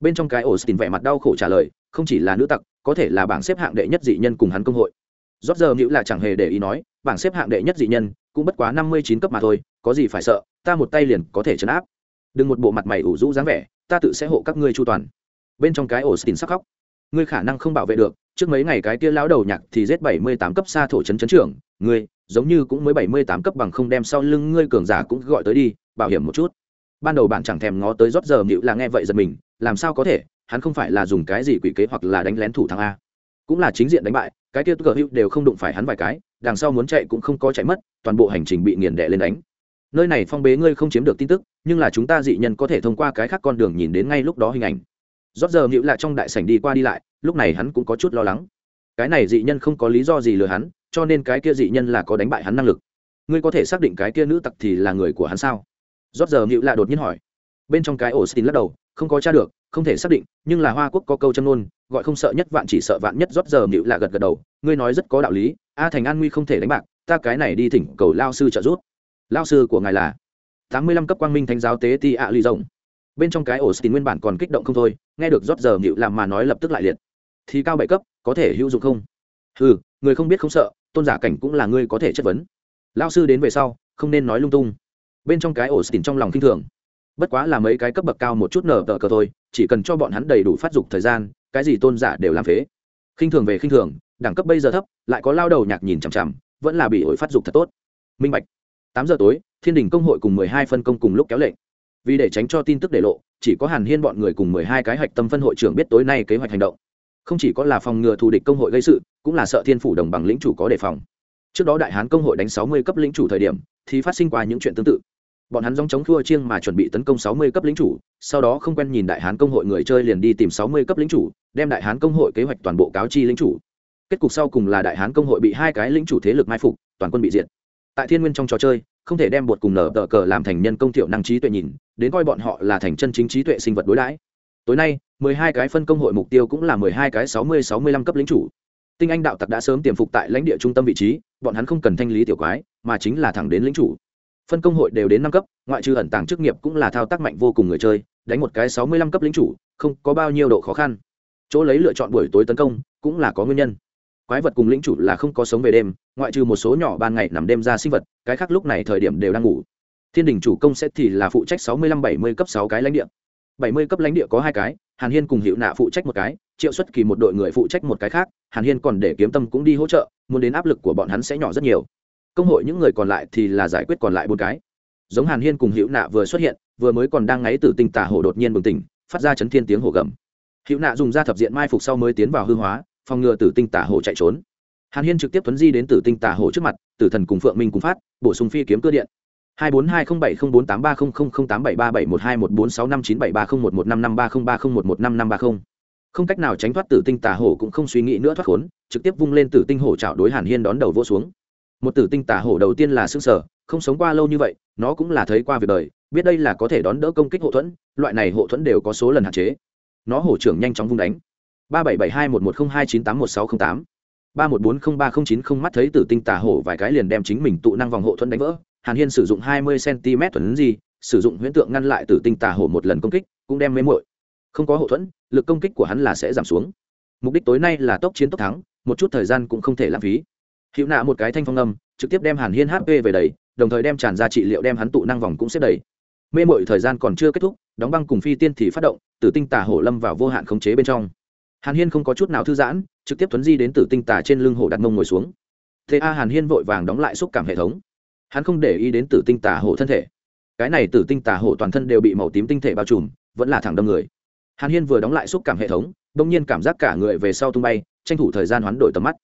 Bên trong cái ổ xỉn vẻ mặt đau khổ trả lời, không chỉ là nữ tặc, có thể là bảng xếp hạng đệ nhất dị nhân cùng hắn công hội. Rót giờ mịu là chẳng hề để ý nói, bảng xếp hạng đệ nhất dị nhân, cũng bất quá năm mươi chín cấp mà thôi, có gì phải sợ, ta một tay liền có thể chấn áp. Đừng một bộ mặt mày ủ rũ dáng vẻ ta tự sẽ hộ các ngươi chu toàn. Bên trong cái ổ xin sắc khóc. Ngươi khả năng không bảo vệ được, trước mấy ngày cái kia lão đầu nhạc thì giết bảy mươi tám cấp xa thổ chấn chấn trưởng, ngươi, giống như cũng mới bảy mươi tám cấp bằng không đem sau lưng ngươi cường giả cũng gọi tới đi, bảo hiểm một chút. Ban đầu bạn chẳng thèm ngó tới rót giờ mịu là nghe vậy giật mình, làm sao có thể, hắn không phải là dùng cái gì quỷ kế hoặc là đánh lén thủ thằng a. Cũng là chính diện đánh bại, cái kia gờ hữu đều không đụng phải hắn vài cái, đằng sau muốn chạy cũng không có chạy mất, toàn bộ hành trình bị nghiền đẻ lên đánh nơi này phong bế ngươi không chiếm được tin tức, nhưng là chúng ta dị nhân có thể thông qua cái khác con đường nhìn đến ngay lúc đó hình ảnh. Rót giờ nghịu lại trong đại sảnh đi qua đi lại, lúc này hắn cũng có chút lo lắng. Cái này dị nhân không có lý do gì lừa hắn, cho nên cái kia dị nhân là có đánh bại hắn năng lực. Ngươi có thể xác định cái kia nữ tặc thì là người của hắn sao? Rót giờ nghịu lạ đột nhiên hỏi. Bên trong cái ổ xin lắc đầu, không có t r a được, không thể xác định, nhưng là hoa quốc có câu châm ngôn, gọi không sợ nhất vạn chỉ sợ vạn nhất, rót giờ nghịu là gật gật đầu. Ngươi nói rất có đạo lý, a thành an nguy không thể đánh bạc, ta cái này đi thỉnh cầu lao sư trợ giúp lao sư của ngài là tám mươi lăm cấp quang minh thánh giáo tế ti ạ ly rộng bên trong cái ổ xin nguyên bản còn kích động không thôi, nghe được rót giờ nghịu làm mà nói lập tức lại liệt. Thì cao bảy cấp, có thể hữu dụng không? Ừ người không biết không sợ, tôn giả cảnh cũng là người có thể chất vấn. Lao sư đến về sau, không nên nói lung tung. Bên trong cái ổ xin trong lòng k i n h thường. Bất quá là mấy cái cấp bậc cao một chút nở tờ cờ thôi, chỉ cần cho bọn hắn đầy đủ phát dục thời gian, cái gì tôn giả đều làm phế. Khinh thường về khinh thường, đẳng cấp bây giờ thấp, lại có lao đầu nhạc nhìn chằm chằm, vẫn là bị ổi phát dục thật tốt. Minh bạch tám giờ tối, thiên đình công hội cùng mười hai phân công cùng lúc kéo lệnh. Vì để tránh cho tin tức để lộ, chỉ có hàn hiên bọn người cùng mười hai cái hạch tâm phân hội trưởng biết tối nay kế hoạch hành động. Không chỉ có là phòng ngừa thù địch công hội gây sự, cũng là sợ thiên phủ đồng bằng lĩnh chủ có đề phòng. Trước đó đại hán công hội đánh sáu mươi cấp lĩnh chủ thời điểm, thì phát sinh qua những chuyện tương tự. Bọn hắn dòng chống thua chiêng mà chuẩn bị tấn công sáu mươi cấp lĩnh chủ, sau đó không quen nhìn đại hán công hội người chơi liền đi tìm sáu mươi cấp lĩnh chủ, đem đại hán công hội kế hoạch toàn bộ cáo chi lĩnh chủ. Kết cục sau cùng là đại hán công hội bị hai cái lĩnh chủ thế lực mai phục, toàn quân bị diệt tại thiên nguyên trong trò chơi, không thể đem bột cùng nở tờ cờ làm thành nhân công thiệu năng trí tuệ nhìn, đến coi bọn họ là thành chân chính trí tuệ sinh vật đối đãi. Tối nay, mười hai cái phân công hội mục tiêu cũng là mười hai cái sáu mươi sáu mươi lăm cấp lính chủ. Tinh anh đạo tặc đã sớm tiềm phục tại lãnh địa trung tâm vị trí, bọn hắn không cần thanh lý tiểu quái, mà chính là thẳng đến lính chủ. Phân công hội đều đến năm cấp, ngoại trừ ẩn tàng chức nghiệp cũng là thao tác mạnh vô cùng người chơi, đánh một cái sáu mươi lăm cấp lính chủ, không có bao nhiêu độ khó khăn. Chỗ lấy lựa chọn buổi tối tấn công, cũng là có nguyên nhân quái vật cùng lĩnh chủ là không có sống về đêm, ngoại trừ một số nhỏ ban ngày nằm đêm ra sinh vật, cái khác lúc này thời điểm đều đang ngủ. Thiên đình chủ công sẽ thì là phụ trách sáu mươi lăm bảy mươi cấp sáu cái lãnh địa. bảy mươi cấp lãnh địa có hai cái, hàn hiên cùng hiệu nạ phụ trách một cái, triệu xuất kỳ một đội người phụ trách một cái khác, hàn hiên còn để kiếm tâm cũng đi hỗ trợ, muốn đến áp lực của bọn hắn sẽ nhỏ rất nhiều. Công hội những người còn lại thì là giải quyết còn lại bốn cái. Giống hàn hiên cùng hữu nạ vừa xuất hiện, vừa mới còn đang ngáy từ tinh tà hổ đột nhiên bừng tỉnh, phát ra chấn thiên tiếng hổ gầm. Hữu nạ dùng ra thập diện mai phục sau mới tiến vào hư hóa phòng ngừa tử tinh tả hổ chạy trốn. Hàn hiên trực tiếp tuấn di đến tử tinh tả hổ trước mặt, tử thần cùng phượng minh cùng phát, bổ sung phi kiếm cơ điện. Hai bốn hai không bảy không bốn tám ba không không không tám bảy ba bảy một hai một bốn sáu năm chín bảy ba không một một năm năm ba không ba không một một năm năm ba không. Không cách nào tránh thoát tử tinh tà hổ cũng không suy nghĩ nữa thoát khốn, trực tiếp vung lên tử tinh hổ chảo đối hàn hiên đón đầu vô xuống. Một tử tinh tà hổ đầu tiên là xương sở không sống qua lâu như vậy, nó cũng là thấy qua việc đời, biết đây là có thể đón đỡ công kích hộ thuẫn, loại này hộ thuẫn đều có số lần hạn chế. Nó hổ trưởng nhanh chóng vung đánh ba bảy bảy hai một một không hai chín tám một sáu không tám, ba một bốn không ba không chín không mắt thấy tử tinh tà hổ vài cái liền đem chính mình tụ năng vòng hộ thuẫn đánh vỡ, hàn hiên sử dụng hai mươi cm thuần gì, sử dụng huyễn tượng ngăn lại tử tinh tà hổ một lần công kích, cũng đem mê mội không có hậu thuẫn, lực công kích của hắn là sẽ giảm xuống. Mục đích tối nay là tốc chiến tốc thắng, một chút thời gian cũng không thể lãng phí. Hữu nạ một cái thanh phong âm, trực tiếp đem hàn hiên hp về đầy, đồng thời đem tràn ra trị liệu đem hắn tụ năng vòng cũng xếp đầy. Mê mội thời gian còn chưa kết thúc, đóng băng cùng phi tiên thì phát động, tử tinh tà hổ lâm vào vô hạn khống chế bên trong hàn hiên không có chút nào thư giãn, trực tiếp thuấn di đến tử tinh tà trên lưng hổ đặt mông ngồi xuống. Thế a hàn hiên vội vàng đóng lại xúc cảm hệ thống. Hắn không để ý đến tử tinh tà hổ thân thể. Cái này tử tinh tà hổ toàn thân đều bị màu tím tinh thể bao trùm, vẫn là thẳng đâm người. Hàn hiên vừa đóng lại xúc cảm hệ thống đ ỗ n g nhiên cảm giác cả người về sau tung bay, tranh thủ thời gian hoán đổi tầm mắt.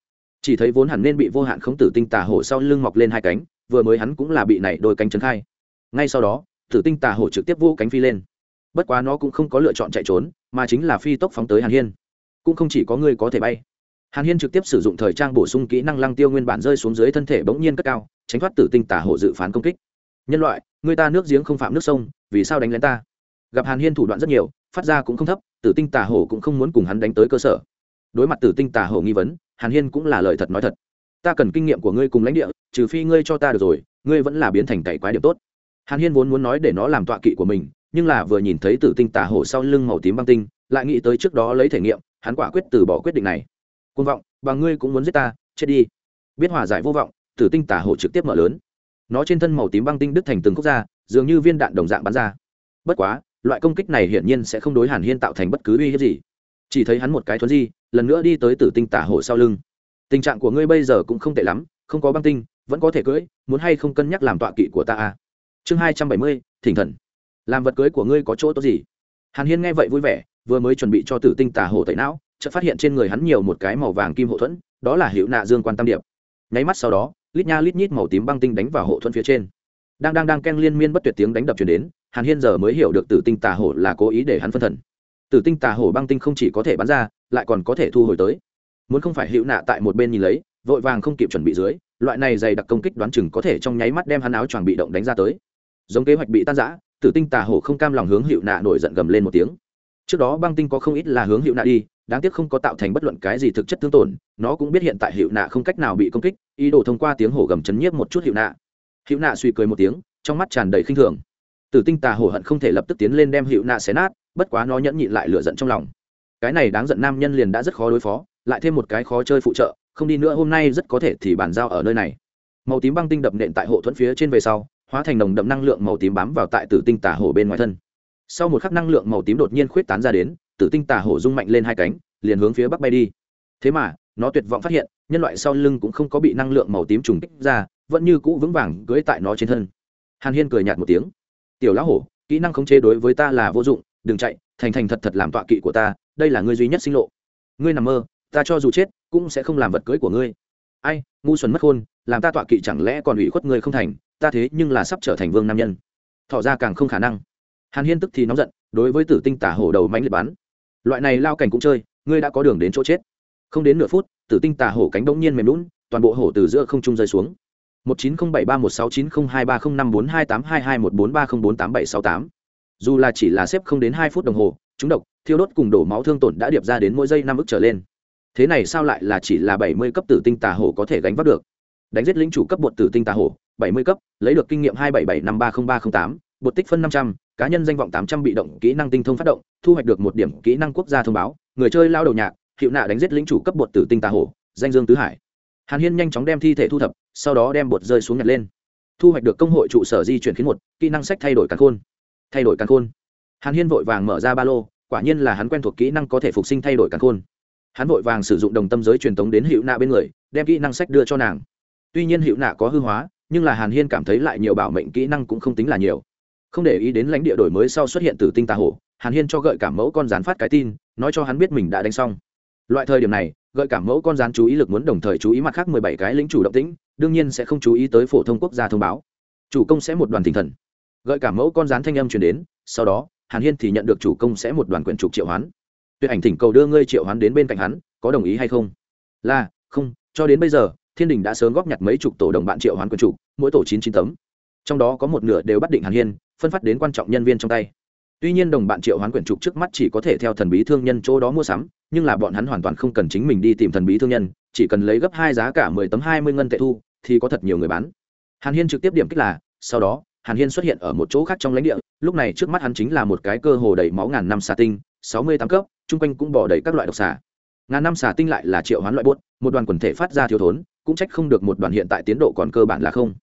Chỉ thấy vốn hẳn nên bị vô hạn khống tử tinh tà hổ sau lưng mọc lên hai cánh, vừa mới hắn cũng là bị nảy đôi cánh trấn khai. Ngay sau đó, tử tinh tà hổ trực tiếp vô cánh phi lên. Bất quá nó cũng không có lựa chọn chạy trốn, mà chính là phi tốc phóng tới hàn hiên cũng không chỉ có ngươi có thể bay. Hàn hiên trực tiếp sử dụng thời trang bổ sung kỹ năng lăng tiêu nguyên bản rơi xuống dưới thân thể bỗng nhiên cất cao, tránh thoát tử tinh tà hộ dự phán công kích. Nhân loại, người ta nước giếng không phạm nước sông, vì sao đánh lén ta? Gặp hàn hiên thủ đoạn rất nhiều, phát ra cũng không thấp, tử tinh tà hổ cũng không muốn cùng hắn đánh tới cơ sở. Đối mặt tử tinh tà hổ nghi vấn, hàn hiên cũng là lời thật nói thật. Ta cần kinh nghiệm của ngươi cùng lãnh địa, trừ phi ngươi cho ta được rồi, ngươi vẫn là biến thành cậy quái điểm tốt. Hàn hiên vốn muốn nói để nó làm tọa kỵ của mình, nhưng là vừa nhìn thấy tử tinh tà hổ sau lưng màu tím băng tinh, lại nghĩ tới trước đó lấy thể nghiệm hắn quả quyết từ bỏ quyết định này. Côn vọng và ngươi cũng muốn giết ta, chết đi. Biết hòa giải vô vọng, tử tinh Tả hổ trực tiếp mở lớn. Nó trên thân màu tím băng tinh đứt thành từng khúc ra dường như viên đạn đồng dạng bắn ra. Bất quá, loại công kích này hiển nhiên sẽ không đối hàn hiên tạo thành bất cứ uy hiếp gì. Chỉ thấy hắn một cái thuấn di, lần nữa đi tới tử tinh tả hổ sau lưng. Tình trạng của ngươi bây giờ cũng không tệ lắm, không có băng tinh, vẫn có thể cưỡi, muốn hay không cân nhắc làm tọa kỵ của ta à. chương hai trăm bảy mươi, thỉnh thần. Làm vật cưới của ngươi có chỗ tốt gì? Hàn hiên nghe vậy vui vẻ vừa mới chuẩn bị cho tử tinh tả hổ tẩy não, chợt phát hiện trên người hắn nhiều một cái màu vàng kim hộ thuẫn, đó là hiệu nạ dương quan tam điệp. Nháy mắt sau đó, lít nha lít nhít màu tím băng tinh đánh vào hộ thuẫn phía trên. Đang đang đang ken liên miên bất tuyệt tiếng đánh đập chuyển đến, hàn hiên giờ mới hiểu được tử tinh tà hổ là cố ý để hắn phân thần. Tử tinh tà hổ băng tinh không chỉ có thể bắn ra, lại còn có thể thu hồi tới. Muốn không phải hữu nạ tại một bên nhìn lấy, vội vàng không kịp chuẩn bị dưới, loại này dày đặc công kích đoán chừng có thể trong nháy mắt đem hắn áo choàng bị động đánh ra tới. Giống kế hoạch bị tan giã tử tinh tà hổ không cam lòng hướng hữu nạ nổi giận gầm lên một tiếng trước đó băng tinh có không ít là hướng hiệu nạ đi, đáng tiếc không có tạo thành bất luận cái gì thực chất tương tổn, nó cũng biết hiện tại hiệu nạ không cách nào bị công kích, ý đồ thông qua tiếng hổ gầm chấn nhiếp một chút hiệu nạ. Hiệu nạ suy cười một tiếng, trong mắt tràn đầy khinh thường. Tử tinh tà hổ hận không thể lập tức tiến lên đem hiệu nạ xé nát, bất quá nó nhẫn nhịn lại lửa giận trong lòng. Cái này đáng giận nam nhân liền đã rất khó đối phó, lại thêm một cái khó chơi phụ trợ, không đi nữa hôm nay rất có thể thì bàn giao ở nơi này. Màu tím băng tinh đập nện tại hộ thuẫn phía trên về sau, hóa thành nồng đậm năng lượng màu tím bám vào tại tử tinh tà hổ bên ngoài thân sau một khắc năng lượng màu tím đột nhiên khuyết tán ra đến, tử tinh tà hổ rung mạnh lên hai cánh, liền hướng phía bắc bay đi. Thế mà, nó tuyệt vọng phát hiện, nhân loại sau lưng cũng không có bị năng lượng màu tím trùng kích ra, vẫn như cũ vững vàng cưỡi tại nó trên thân. Hàn hiên cười nhạt một tiếng. Tiểu lão hổ, kỹ năng khống chế đối với ta là vô dụng, đừng chạy, thành thành thật thật làm tọa kỵ của ta, đây là ngươi duy nhất sinh lộ. Ngươi nằm mơ, ta cho dù chết, cũng sẽ không làm vật cưới của ngươi. Ai, ngu xuẩn mất khôn, làm ta tọa kỵ chẳng lẽ còn ủy khuất ngươi không thành, ta thế nhưng là sắp trở thành vương nam nhân. Thọ ra càng không khả năng hàn hiên tức thì nóng giận, đối với tử tinh tả hổ đầu mánh liệt bắn. Loại này lao cảnh cũng chơi, ngươi đã có đường đến chỗ chết. Không đến nửa phút, tử tinh tà hổ cánh bỗng nhiên mềm lún, toàn bộ hổ từ giữa không trung rơi xuống. một chín không bảy ba một sáu chín không hai ba không năm bốn hai tám hai hai một bốn ba không bốn tám bảy sáu tám. Dù là chỉ là xếp không đến hai phút đồng hồ, chúng độc, thiêu đốt cùng đổ máu thương tổn đã điệp ra đến mỗi giây năm ức trở lên. Thế này sao lại là chỉ là bảy mươi cấp tử tinh tà hổ có thể gánh vác được? Đánh giết lính chủ cấp bột tử tinh tà hổ, bảy mươi cấp, lấy được kinh nghiệm hai bảy bảy năm ba không ba không tám, bột tích phân năm trăm cá nhân danh vọng tám trăm bị động kỹ năng tinh thông phát động, thu hoạch được một điểm kỹ năng quốc gia thông báo, người chơi lao đầu nhạc, hiệu nạ đánh giết lính chủ cấp bột tử tinh tà hổ, danh dương tứ hải. Hàn hiên nhanh chóng đem thi thể thu thập, sau đó đem bột rơi xuống nhặt lên. Thu hoạch được công hội trụ sở di chuyển khiến một, kỹ năng sách thay đổi càn khôn. Thay đổi càn khôn. Hàn hiên vội vàng mở ra ba lô, quả nhiên là hắn quen thuộc kỹ năng có thể phục sinh thay đổi càn khôn. Hắn vội vàng sử dụng đồng tâm giới truyền tống đến hiệu nạ bên người, đem kỹ năng sách đưa cho nàng. Tuy nhiên hiệu nạ có hư hóa, nhưng là hàn hiên cảm thấy lại nhiều bảo mệnh kỹ năng cũng không tính là nhiều không để ý đến lãnh địa đổi mới sau xuất hiện từ tinh tà hổ, hàn hiên cho gợi cảm mẫu con rán phát cái tin, nói cho hắn biết mình đã đánh xong. Loại thời điểm này, gợi cảm mẫu con rán chú ý lực muốn đồng thời chú ý mặt khác mười bảy cái lính chủ động tĩnh, đương nhiên sẽ không chú ý tới phổ thông quốc gia thông báo. Chủ công sẽ một đoàn tinh thần. Gợi cảm mẫu con rán thanh âm truyền đến, sau đó, hàn hiên thì nhận được chủ công sẽ một đoàn quyển trục triệu hoán. Tuyệt ảnh thỉnh cầu đưa ngươi triệu hoán đến bên cạnh hắn, có đồng ý hay không? Là, không, cho đến bây giờ, thiên đình đã sớm góp nhặt mấy chục tổ đồng bạn triệu hoán quyển trục, mỗi tổ chín chín tấm. Trong đó có một nửa đều bắt định hàn hiên phân phát đến quan trọng nhân viên trong tay. Tuy nhiên đồng bạn triệu hoán quyển trục trước mắt chỉ có thể theo thần bí thương nhân chỗ đó mua sắm, nhưng là bọn hắn hoàn toàn không cần chính mình đi tìm thần bí thương nhân, chỉ cần lấy gấp hai giá cả mười tấm hai mươi ngân tệ thu, thì có thật nhiều người bán. Hàn hiên trực tiếp điểm kích là, sau đó, hàn hiên xuất hiện ở một chỗ khác trong lãnh địa, lúc này trước mắt hắn chính là một cái cơ hồ đầy máu ngàn năm xà tinh, sáu mươi tám cấp, chung quanh cũng bỏ đầy các loại độc xà. Ngàn năm xà tinh lại là triệu hoán loại bốt một đoàn quần thể phát ra thiếu thốn, cũng trách không được một đoàn hiện tại tiến độ còn cơ bản là không.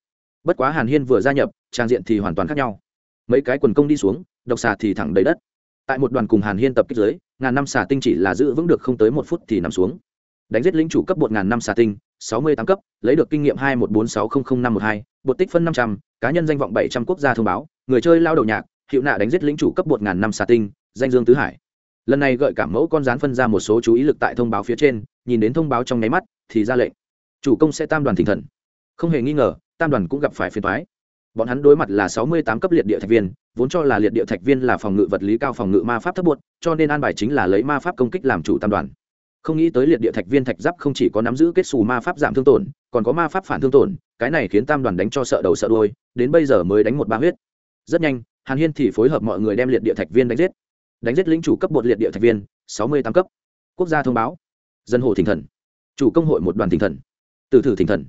Bất quá hàn hiên vừa gia nhập, trang diện thì hoàn toàn khác nhau mấy cái quần công đi xuống, độc xà thì thẳng đầy đất. Tại một đoàn cùng hàn hiên tập kích giới ngàn năm xà tinh chỉ là giữ vững được không tới một phút thì nằm xuống. Đánh giết lính chủ cấp bột ngàn năm xà tinh, sáu mươi tám cấp, lấy được kinh nghiệm hai một bốn sáu không không năm một hai, bột tích phân năm trăm, cá nhân danh vọng bảy trăm quốc gia thông báo, người chơi lao đầu nhạc, hiệu nạ đánh giết lính chủ cấp bột ngàn năm xà tinh, danh dương tứ hải. Lần này gợi cảm mẫu con rán phân ra một số chú ý lực tại thông báo phía trên, nhìn đến thông báo trong nháy mắt, thì ra lệnh. Chủ công sẽ tam đoàn thỉnh thần. Không hề nghi ngờ, tam đoàn cũng gặp phải phiền thoái bọn hắn đối mặt là sáu mươi tám cấp liệt địa thạch viên, vốn cho là liệt địa thạch viên là phòng ngự vật lý cao phòng ngự ma pháp thấp bột cho nên an bài chính là lấy ma pháp công kích làm chủ tam đoàn. Không nghĩ tới liệt địa thạch viên thạch giáp không chỉ có nắm giữ kết xù ma pháp giảm thương tổn, còn có ma pháp phản thương tổn, cái này khiến tam đoàn đánh cho sợ đầu sợ đôi đến bây giờ mới đánh một ba huyết. Rất nhanh, hàn hiên thì phối hợp mọi người đem liệt địa thạch viên đánh giết. Đánh giết lính chủ cấp bột liệt địa thạch viên, sáu mươi tám cấp. Quốc gia thông báo. Dân hồ thỉnh thần. Chủ công hội một đoàn thỉnh thần. Từ thử thỉnh thần.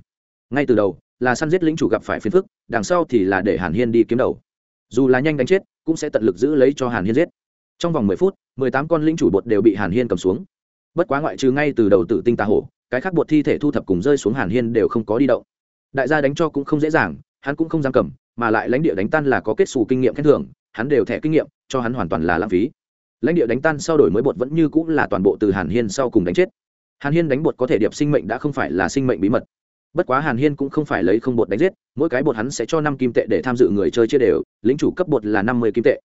Ngay từ đầu là săn giết lính chủ gặp phải phiền phức, đằng sau thì là để hàn hiên đi kiếm đầu. Dù là nhanh đánh chết, cũng sẽ tận lực giữ lấy cho hàn hiên giết. Trong vòng mười phút, mười tám con lính chủ bột đều bị hàn hiên cầm xuống. Bất quá ngoại trừ ngay từ đầu tự tinh tà hổ, cái khác bột thi thể thu thập cùng rơi xuống hàn hiên đều không có đi động. Đại gia đánh cho cũng không dễ dàng, hắn cũng không giam cầm, mà lại lãnh địa đánh tan là có kết xù kinh nghiệm khen thưởng, hắn đều thẻ kinh nghiệm, cho hắn hoàn toàn là lãng phí. Lãnh địa đánh tan sau đổi mới bột vẫn như cũng là toàn bộ từ hàn hiên sau cùng đánh chết. Hàn hiên đánh bột có thể điệp sinh mệnh đã không phải là sinh mệnh bí mật bất quá hàn hiên cũng không phải lấy không bột đánh giết, mỗi cái bột hắn sẽ cho năm kim tệ để tham dự người chơi chia đều, lính chủ cấp bột là năm mươi kim tệ.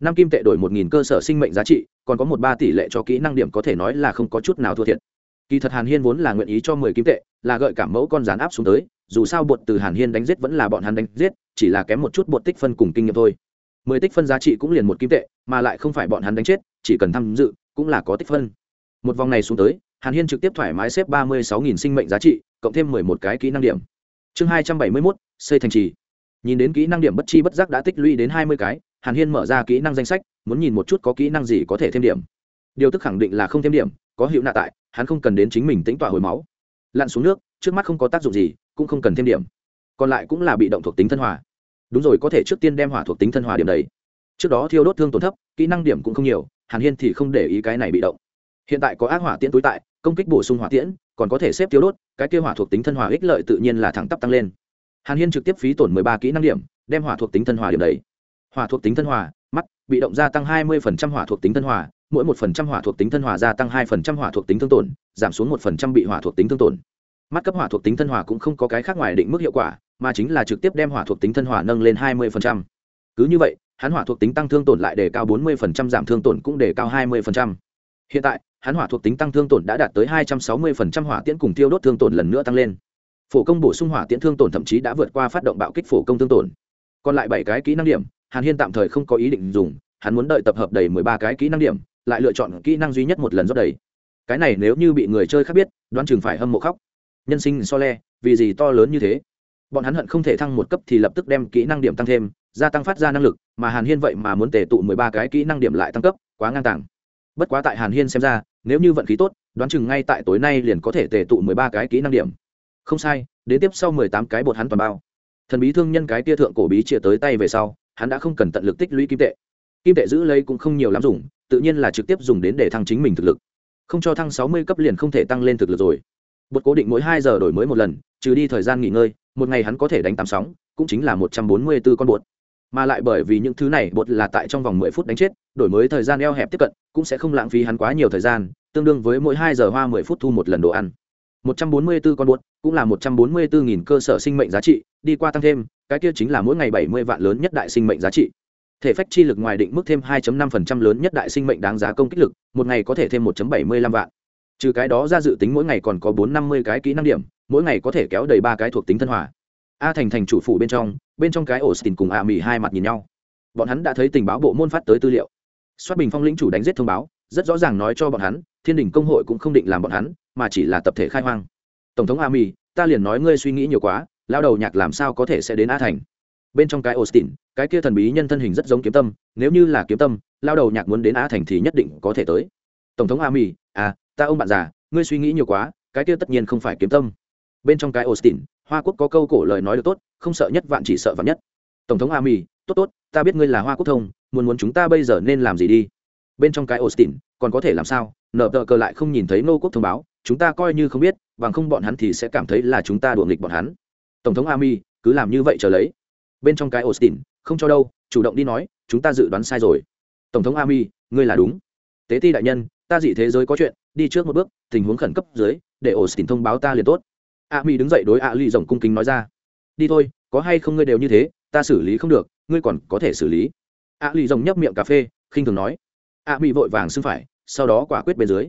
Năm kim tệ đổi một nghìn cơ sở sinh mệnh giá trị, còn có một ba tỷ lệ cho kỹ năng điểm có thể nói là không có chút nào thua thiệt. Kỳ thật hàn hiên vốn là nguyện ý cho mười kim tệ, là gợi cảm mẫu con rán áp xuống tới, dù sao bột từ hàn hiên đánh giết vẫn là bọn hắn đánh giết, chỉ là kém một chút bột tích phân cùng kinh nghiệm thôi. Mười tích phân giá trị cũng liền một kim tệ, mà lại không phải bọn hắn đánh chết, chỉ cần tham dự cũng là có tích phân. Một vòng này xuống tới, hàn hiên trực tiếp thoải mái xếp ba mươi sáu nghìn sinh mệnh giá trị cộng thêm mười một cái kỹ năng điểm. Chương hai trăm bảy mươi mốt, xây thành trì. Nhìn đến kỹ năng điểm bất chi bất giác đã tích lũy đến hai mươi cái, hàn hiên mở ra kỹ năng danh sách, muốn nhìn một chút có kỹ năng gì có thể thêm điểm. Điều tức khẳng định là không thêm điểm, có hiệu nạ tại, hắn không cần đến chính mình tính tỏa hồi máu. Lặn xuống nước, trước mắt không có tác dụng gì, cũng không cần thêm điểm. Còn lại cũng là bị động thuộc tính thân hòa. Đúng rồi, có thể trước tiên đem hỏa thuộc tính thân hòa điểm đấy. Trước đó thiêu đốt thương tổn thấp, kỹ năng điểm cũng không nhiều, hàn hiên thì không để ý cái này bị động. Hiện tại có ác hỏa tiễn túi tại công kích bổ sung hỏa tiễn còn có thể xếp tiêu đốt cái kia hỏa thuộc tính thân hỏa ích lợi tự nhiên là thẳng tắp tăng lên hàn hiên trực tiếp phí tổn mười ba kỹ năng điểm đem hỏa thuộc tính thân hỏa điểm đấy hỏa thuộc tính thân hỏa mắt bị động gia tăng hai mươi hỏa thuộc tính thân hỏa mỗi một phần trăm hỏa thuộc tính thân hỏa gia tăng hai phần trăm hỏa thuộc tính thương tổn giảm xuống một phần trăm bị hỏa thuộc tính thương tổn mắt cấp hỏa thuộc tính thân hỏa cũng không có cái khác ngoài định mức hiệu quả mà chính là trực tiếp đem hỏa thuộc tính thân hỏa nâng lên hai mươi phần trăm cứ như vậy hắn hỏa thuộc tính tăng thương tổn lại đề cao bốn mươi phần trăm giảm thương tổn cũng đề cao hai mươi phần trăm hiện tại, hắn hỏa thuộc tính tăng thương tổn đã đạt tới hai trăm sáu mươi phần trăm hỏa tiễn cùng tiêu đốt thương tổn lần nữa tăng lên. Phổ công bổ sung hỏa tiễn thương tổn thậm chí đã vượt qua phát động bạo kích phổ công thương tổn. Còn lại bảy cái kỹ năng điểm, hàn hiên tạm thời không có ý định dùng, hắn muốn đợi tập hợp đầy mười ba cái kỹ năng điểm, lại lựa chọn kỹ năng duy nhất một lần rót đầy. Cái này nếu như bị người chơi khác biết, đoán chừng phải hâm mộ khóc. Nhân sinh so le, vì gì to lớn như thế? Bọn hắn hận không thể thăng một cấp thì lập tức đem kỹ năng điểm tăng thêm, gia tăng phát ra năng lực, mà hàn hiên vậy mà muốn tề tụ mười ba cái kỹ năng điểm lại tăng cấp, quá ngang tàng bất quá tại hàn hiên xem ra, nếu như vận khí tốt, đoán chừng ngay tại tối nay liền có thể tề tụ mười ba cái kỹ năng điểm. Không sai, đến tiếp sau mười tám cái bột hắn toàn bao. Thần bí thương nhân cái tia thượng cổ bí chia tới tay về sau, hắn đã không cần tận lực tích lũy kim tệ. Kim tệ giữ lấy cũng không nhiều lắm dùng, tự nhiên là trực tiếp dùng đến để thăng chính mình thực lực. Không cho thăng sáu mươi cấp liền không thể tăng lên thực lực rồi. Bột cố định mỗi hai giờ đổi mới một lần, trừ đi thời gian nghỉ ngơi, một ngày hắn có thể đánh tám sóng, cũng chính là một trăm bốn mươi b ố con bột mà lại bởi vì những thứ này bột là tại trong vòng mười phút đánh chết, đổi mới thời gian eo hẹp tiếp cận, cũng sẽ không lãng phí hắn quá nhiều thời gian, tương đương với mỗi hai giờ hoa mười phút thu một lần đồ ăn. Một trăm bốn mươi 144 con bột cũng là một trăm bốn mươi 144 nghìn cơ sở sinh mệnh giá trị, đi qua tăng thêm, cái kia chính là mỗi ngày bảy mươi vạn lớn nhất đại sinh mệnh giá trị. Thể phách chi lực ngoài định mức thêm 2.5% lớn nhất đại sinh mệnh đáng giá công kích lực, một ngày có thể thêm 1.75 vạn. Trừ cái đó ra dự tính mỗi ngày còn có 450 cái kỹ năng điểm, mỗi ngày có thể kéo đầy ba cái thuộc tính thân hòa a thành thành chủ phủ bên trong bên trong cái ổ xin cùng a mỹ hai mặt nhìn nhau. Bọn hắn đã thấy tình báo bộ môn phát tới tư liệu. Xoát bình phong lĩnh chủ đánh giết thông báo, rất rõ ràng nói cho bọn hắn, thiên đình công hội cũng không định làm bọn hắn, mà chỉ là tập thể khai hoang. Tổng thống a mỹ ta liền nói ngươi suy nghĩ nhiều quá lao đầu nhạc làm sao có thể sẽ đến a thành? Bên trong cái austin, cái kia thần bí nhân thân hình rất giống kiếm tâm, nếu như là kiếm tâm lao đầu nhạc muốn đến a thành thì nhất định có thể tới. Tổng thống a mỹ à ta ông bạn già, ngươi suy nghĩ nhiều quá, cái kia tất nhiên không phải kiếm tâm. Bên trong cái austin hoa quốc có câu cổ lời nói được tốt, không sợ nhất vạn chỉ sợ vạn nhất. Tổng thống a mì tốt tốt, ta biết ngươi là hoa quốc thông, muốn muốn chúng ta bây giờ nên làm gì đi? Bên trong cái austin, còn có thể làm sao? Nở tờ cờ lại không nhìn thấy nô quốc thông báo, chúng ta coi như không biết, bằng không bọn hắn thì sẽ cảm thấy là chúng ta đuổi nghịch bọn hắn. Tổng thống ami, cứ làm như vậy chờ lấy. Bên trong cái austin, không cho đâu, chủ động đi nói, chúng ta dự đoán sai rồi. Tổng thống ami, ngươi là đúng. Tế ti đại nhân, ta dị thế giới có chuyện, đi trước một bước, tình huống khẩn cấp dưới, để austin thông báo ta liền tốt. A ami đứng dậy đối a ly rồng cung kính nói ra. Đi thôi, có hay không ngươi đều như thế, ta xử lý không được, ngươi còn có thể xử lý. A ly rồng nhấp miệng cà phê, khinh thường nói. A mỹ vội vàng xưng phải, sau đó quả quyết bên dưới.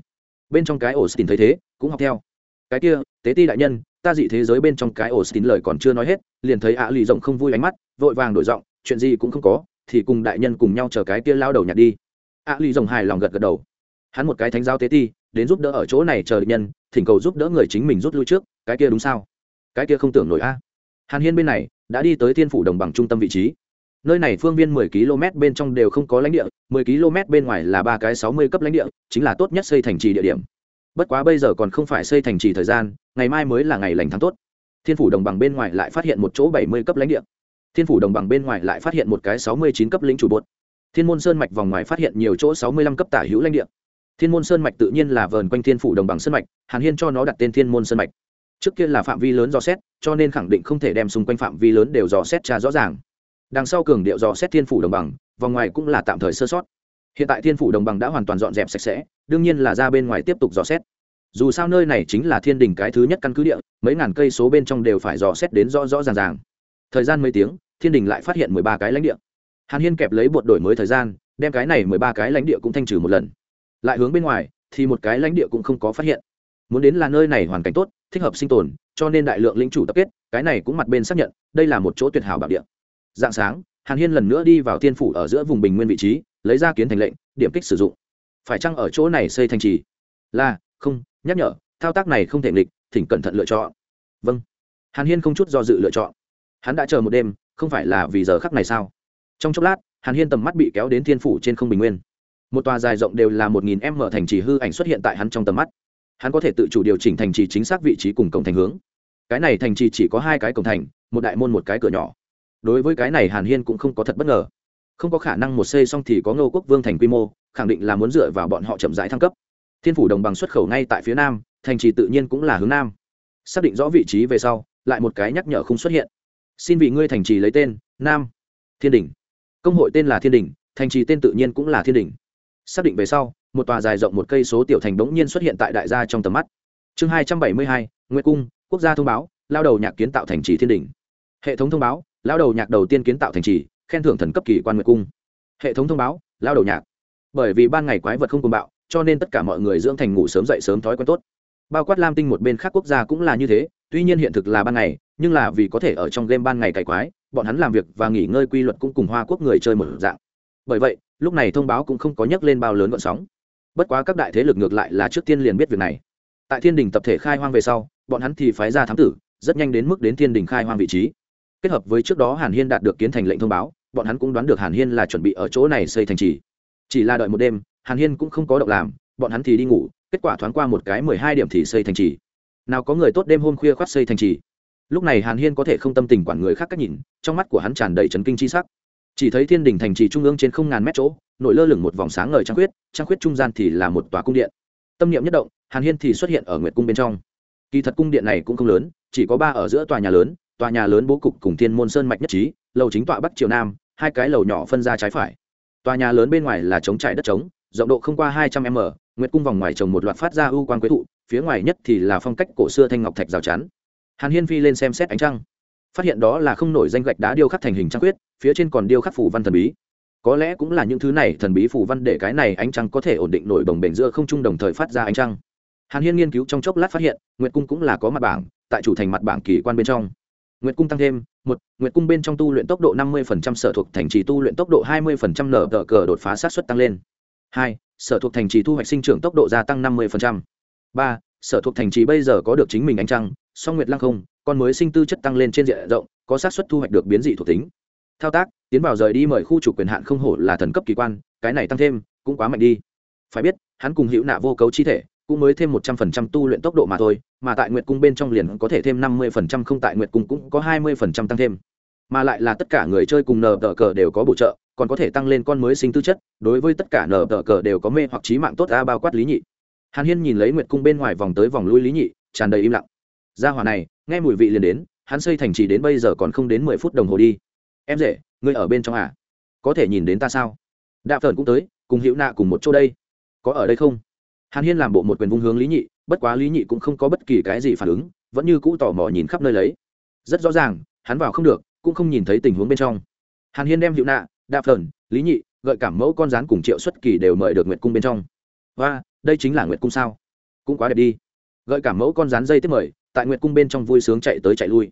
Bên trong cái ổ xin thấy thế, cũng học theo. Cái kia, tế ti đại nhân, ta dị thế giới bên trong cái ổ xin lời còn chưa nói hết, liền thấy a ly rộng không vui ánh mắt, vội vàng đổi giọng, chuyện gì cũng không có, thì cùng đại nhân cùng nhau chờ cái kia lao đầu nhặt đi. A ly rộng hài lòng gật gật đầu. Hắn một cái thánh giáo tế ti, đến giúp đỡ ở chỗ này chờ địch nhân, thỉnh cầu giúp đỡ người chính mình rút lui trước cái kia đúng sao? Cái kia không tưởng nổi a. Hàn hiên bên này đã đi tới thiên phủ đồng bằng trung tâm vị trí. Nơi này phương viên 10 km bên trong đều không có lãnh địa 10 km bên ngoài là ba cái 60 cấp lãnh địa, chính là tốt nhất xây thành trì địa điểm. Bất quá bây giờ còn không phải xây thành trì thời gian, ngày mai mới là ngày lành tháng tốt. Thiên phủ đồng bằng bên ngoài lại phát hiện một chỗ 70 cấp lãnh địa. Thiên phủ đồng bằng bên ngoài lại phát hiện một cái 69 cấp lính chủ bột. Thiên môn sơn mạch vòng ngoài phát hiện nhiều chỗ 65 cấp tả hữu lãnh địa. Thiên môn sơn mạch tự nhiên là vờn quanh thiên phủ đồng bằng sơn mạch, hàn hiên cho nó đặt tên thiên môn sơn mạch trước kia là phạm vi lớn dò xét, cho nên khẳng định không thể đem xung quanh phạm vi lớn đều dò xét tra rõ ràng. Đằng sau cường điệu dò xét thiên phủ đồng bằng, vòng ngoài cũng là tạm thời sơ sót. Hiện tại thiên phủ đồng bằng đã hoàn toàn dọn dẹp sạch sẽ, đương nhiên là ra bên ngoài tiếp tục dò xét. Dù sao nơi này chính là thiên đình cái thứ nhất căn cứ địa, mấy ngàn cây số bên trong đều phải dò xét đến rõ rõ ràng ràng. Thời gian mấy tiếng, thiên đình lại phát hiện mười ba cái lãnh địa. Hàn hiên kẹp lấy bột đổi mới thời gian, đem cái này mười ba cái lãnh địa cũng thanh trừ một lần. Lại hướng bên ngoài, thì một cái lãnh địa cũng không có phát hiện muốn đến là nơi này hoàn cảnh tốt, thích hợp sinh tồn, cho nên đại lượng lĩnh chủ tập kết, cái này cũng mặt bên xác nhận, đây là một chỗ tuyệt hảo bảo địa. Dạng sáng, hàn hiên lần nữa đi vào thiên phủ ở giữa vùng bình nguyên vị trí, lấy ra kiến thành lệnh, điểm kích sử dụng. Phải chăng ở chỗ này xây thành trì? Là, không, nhắc nhở, thao tác này không thể nghịch, thỉnh cẩn thận lựa chọn. Vâng. Hàn hiên không chút do dự lựa chọn. Hắn đã chờ một đêm, không phải là vì giờ khắc này sao? Trong chốc lát, hàn hiên tầm mắt bị kéo đến thiên phủ trên không bình nguyên. Một tòa dài rộng đều là một nghìn m thành trì hư ảnh xuất hiện tại hắn trong tầm mắt hắn có thể tự chủ điều chỉnh thành trì chính xác vị trí cùng cổng thành hướng. Cái này thành trì chỉ có hai cái cổng thành, một đại môn một cái cửa nhỏ. Đối với cái này hàn hiên cũng không có thật bất ngờ. Không có khả năng một xây xong thì có ngô quốc vương thành quy mô, khẳng định là muốn dựa vào bọn họ chậm rãi thăng cấp. Thiên phủ đồng bằng xuất khẩu ngay tại phía nam, thành trì tự nhiên cũng là hướng nam. Xác định rõ vị trí về sau, lại một cái nhắc nhở không xuất hiện. Xin vị ngươi thành trì lấy tên, nam thiên đình công hội tên là thiên đình thành trì tên tự nhiên cũng là thiên đình xác định về sau một tòa dài rộng một cây số tiểu thành bỗng nhiên xuất hiện tại đại gia trong tầm mắt. Chương hai trăm bảy mươi hai nguyễn cung, quốc gia thông báo, lao đầu nhạc kiến tạo thành trì thiên đình hệ thống thông báo, lao đầu nhạc đầu tiên kiến tạo thành trì, khen thưởng thần cấp kỳ quan nguyệt cung. Hệ thống thông báo, lao đầu nhạc. Bởi vì ban ngày quái vật không cùng bạo, cho nên tất cả mọi người dưỡng thành ngủ sớm dậy sớm thói quen tốt. Bao quát lam tinh một bên khác quốc gia cũng là như thế, tuy nhiên hiện thực là ban ngày, nhưng là vì có thể ở trong game ban ngày cày quái, bọn hắn làm việc và nghỉ ngơi quy luật cũng cùng hoa quốc người chơi một dạng. Bởi vậy, lúc này thông báo cũng không có nhắc lên bao lớn gọn sóng bất quá các đại thế lực ngược lại là trước tiên liền biết việc này. Tại thiên đình tập thể khai hoang về sau, bọn hắn thì phái ra thám tử, rất nhanh đến mức đến thiên đình khai hoang vị trí. Kết hợp với trước đó hàn hiên đạt được kiến thành lệnh thông báo, bọn hắn cũng đoán được hàn hiên là chuẩn bị ở chỗ này xây thành trì. Chỉ là đợi một đêm, hàn hiên cũng không có động làm, bọn hắn thì đi ngủ, kết quả thoáng qua một cái mười hai điểm thì xây thành trì. Nào có người tốt đêm hôm khuya khoác xây thành trì. Lúc này hàn hiên có thể không tâm tình quản người khác cách nhìn, trong mắt của hắn tràn đầy trấn kinh c h i sắc chỉ thấy thiên đình thành trì trung ương trên không ngàn mét chỗ nổi lơ lửng một vòng sáng ngời trăng khuyết trăng khuyết trung gian thì là một tòa cung điện. Tâm niệm nhất động, hàn hiên thì xuất hiện ở nguyệt cung bên trong. Kỳ thật cung điện này cũng không lớn, chỉ có ba ở giữa tòa nhà lớn, tòa nhà lớn bố cục cùng thiên môn sơn mạch nhất trí, lầu chính tọa bắc triều nam, hai cái lầu nhỏ phân ra trái phải. Tòa nhà lớn bên ngoài là trống trải đất trống, rộng độ không qua hai trăm m, nguyệt cung vòng ngoài trồng một loạt phát ra ưu quan quế thụ, phía ngoài nhất thì là phong cách cổ xưa thanh ngọc thạch rào chắn. Hàn hiên phi lên xem xét ánh trăng phát hiện đó là không nổi danh gạch đá điêu khắc thành hình trăng khuyết, phía trên còn điêu khắc phủ văn thần bí. Có lẽ cũng là những thứ này thần bí phủ văn để cái này ánh trăng có thể ổn định nổi bồng bềnh giữa không trung đồng thời phát ra ánh trăng. Hàn hiên nghiên cứu trong chốc lát phát hiện, nguyệt cung cũng là có mặt bảng, tại chủ thành mặt bảng kỳ quan bên trong. Nguyệt cung tăng thêm, một, nguyệt cung bên trong tu luyện tốc độ năm mươi sở thuộc thành trì tu luyện tốc độ hai mươi nở tờ cờ đột phá sát xuất tăng lên. Hai, sở thuộc thành trì thu hoạch sinh trưởng tốc độ gia tăng năm mươi ba, sở thuộc thành trì bây giờ có được chính mình ánh trăng, song nguyệt lăng không con mới sinh tư chất tăng lên trên diện rộng, có xác suất thu hoạch được biến dị thuộc tính. Thao tác, tiến vào rời đi mời khu chủ quyền hạn không hổ là thần cấp kỳ quan, cái này tăng thêm, cũng quá mạnh đi. Phải biết, hắn cùng hữu nạ vô cấu chi thể, cũng mới thêm một trăm phần trăm tu luyện tốc độ mà thôi, mà tại nguyệt cung bên trong liền có thể thêm năm mươi phần trăm, không tại nguyệt cung cũng có hai mươi phần trăm tăng thêm. Mà lại là tất cả người chơi cùng nờ tờ cờ đều có bổ trợ, còn có thể tăng lên con mới sinh tư chất, đối với tất cả nờ tờ cờ đều có mê hoặc trí mạng tốt a bao quát lý nhị. Hàn hiên nhìn lấy nguyệt cung bên ngoài vòng tới vòng lui lý nhị, tràn đầy im lặng gia hỏa này, nghe mùi vị liền đến, hắn xây thành trì đến bây giờ còn không đến mười phút đồng hồ đi. Em rể, ngươi ở bên trong à? Có thể nhìn đến ta sao? Đạ phởn cũng tới, cùng hữu nạ cùng một chỗ đây. Có ở đây không? Hàn hiên làm bộ một quyền vung hướng lý nhị, bất quá lý nhị cũng không có bất kỳ cái gì phản ứng, vẫn như cũ tò mò nhìn khắp nơi lấy. Rất rõ ràng, hắn vào không được, cũng không nhìn thấy tình huống bên trong. Hàn hiên đem hữu nạ đạ phởn lý nhị, gợi cảm mẫu con rán cùng triệu xuất kỳ đều mời được nguyệt cung bên trong. Và, đây chính là nguyệt cung sao? Cũng quá đẹp đi. Gợi cảm mẫu con rán dây tiếp mời tại nguyệt cung bên trong vui sướng chạy tới chạy lui.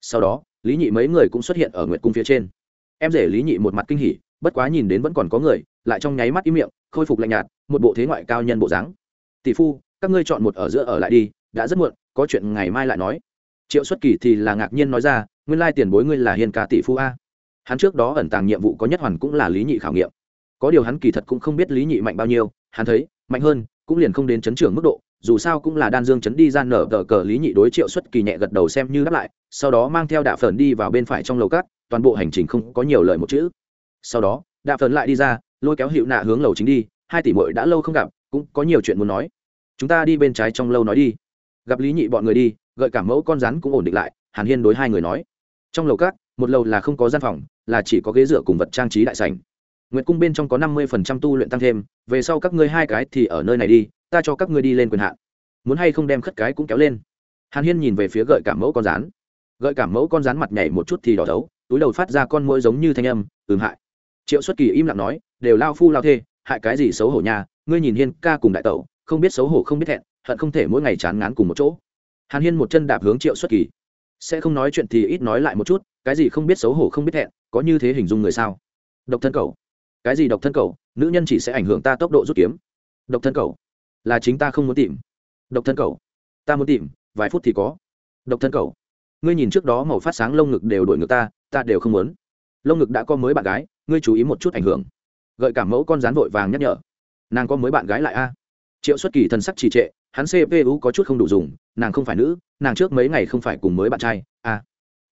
Sau đó, lý nhị mấy người cũng xuất hiện ở nguyệt cung phía trên. Em rể lý nhị một mặt kinh hỉ, bất quá nhìn đến vẫn còn có người, lại trong nháy mắt im miệng, khôi phục lạnh nhạt, một bộ thế ngoại cao nhân bộ dáng. Tỷ phu, các ngươi chọn một ở giữa ở lại đi, đã rất muộn, có chuyện ngày mai lại nói. Triệu xuất kỳ thì là ngạc nhiên nói ra, nguyên lai tiền bối ngươi là hiền ca tỷ phu a. Hắn trước đó ẩn tàng nhiệm vụ có nhất hoàn cũng là lý nhị khảo nghiệm. Có điều hắn kỳ thật cũng không biết lý nhị mạnh bao nhiêu, hắn thấy, mạnh hơn, cũng liền không đến chấn trưởng mức độ dù sao cũng là đan dương chấn đi ra nở tờ cờ lý nhị đối triệu xuất kỳ nhẹ gật đầu xem như đáp lại, sau đó mang theo đạ phởn đi vào bên phải trong lầu cát, toàn bộ hành trình không có nhiều lời một chữ. Sau đó, đạ phởn lại đi ra, lôi kéo hiệu nạ hướng lầu chính đi, hai tỷ mội đã lâu không gặp, cũng có nhiều chuyện muốn nói. Chúng ta đi bên trái trong lâu nói đi. Gặp lý nhị bọn người đi, gợi cảm mẫu con rắn cũng ổn định lại, hàn hiên đối hai người nói. Trong lầu cát, một lầu là không có gian phòng, là chỉ có ghế dựa cùng vật trang trí đại sành nguyệt cung bên trong có năm mươi phần trăm tu luyện tăng thêm, về sau các ngươi hai cái thì ở nơi này đi ta cho các ngươi đi lên quyền hạn. Muốn hay không đem khất cái cũng kéo lên. Hàn hiên nhìn về phía gợi cảm mẫu con rán. Gợi cảm mẫu con rán mặt nhảy một chút thì đỏ thấu, túi đầu phát ra con môi giống như thanh âm, ừm, hại. Triệu xuất kỳ im lặng nói, đều lao phu lao thê, hại cái gì xấu hổ nhà ngươi nhìn hiên ca cùng đại tẩu, không biết xấu hổ không biết thẹn, hận không thể mỗi ngày chán ngán cùng một chỗ. Hàn hiên một chân đạp hướng triệu xuất kỳ. Sẽ không nói chuyện thì ít nói lại một chút, cái gì không biết xấu hổ không biết thẹn, có như thế hình dung người sao? Độc thân cầu cái gì độc thân cầu nữ nhân chỉ sẽ ảnh hưởng ta tốc độ rút kiếm. Độc thân cầu là chính ta không muốn tìm. Độc thân cầu ta muốn tìm, vài phút thì có. Độc thân cầu ngươi nhìn trước đó màu phát sáng lông ngực đều đổi ngược ta ta đều không muốn. Lông ngực đã có mới bạn gái, ngươi chú ý một chút ảnh hưởng. Gợi cảm mẫu con rán vội vàng nhắc nhở. Nàng có mới bạn gái lại a. Triệu xuất kỳ thần sắc trì trệ, hắn cpu có chút không đủ dùng, nàng không phải nữ, nàng trước mấy ngày không phải cùng mới bạn trai, a.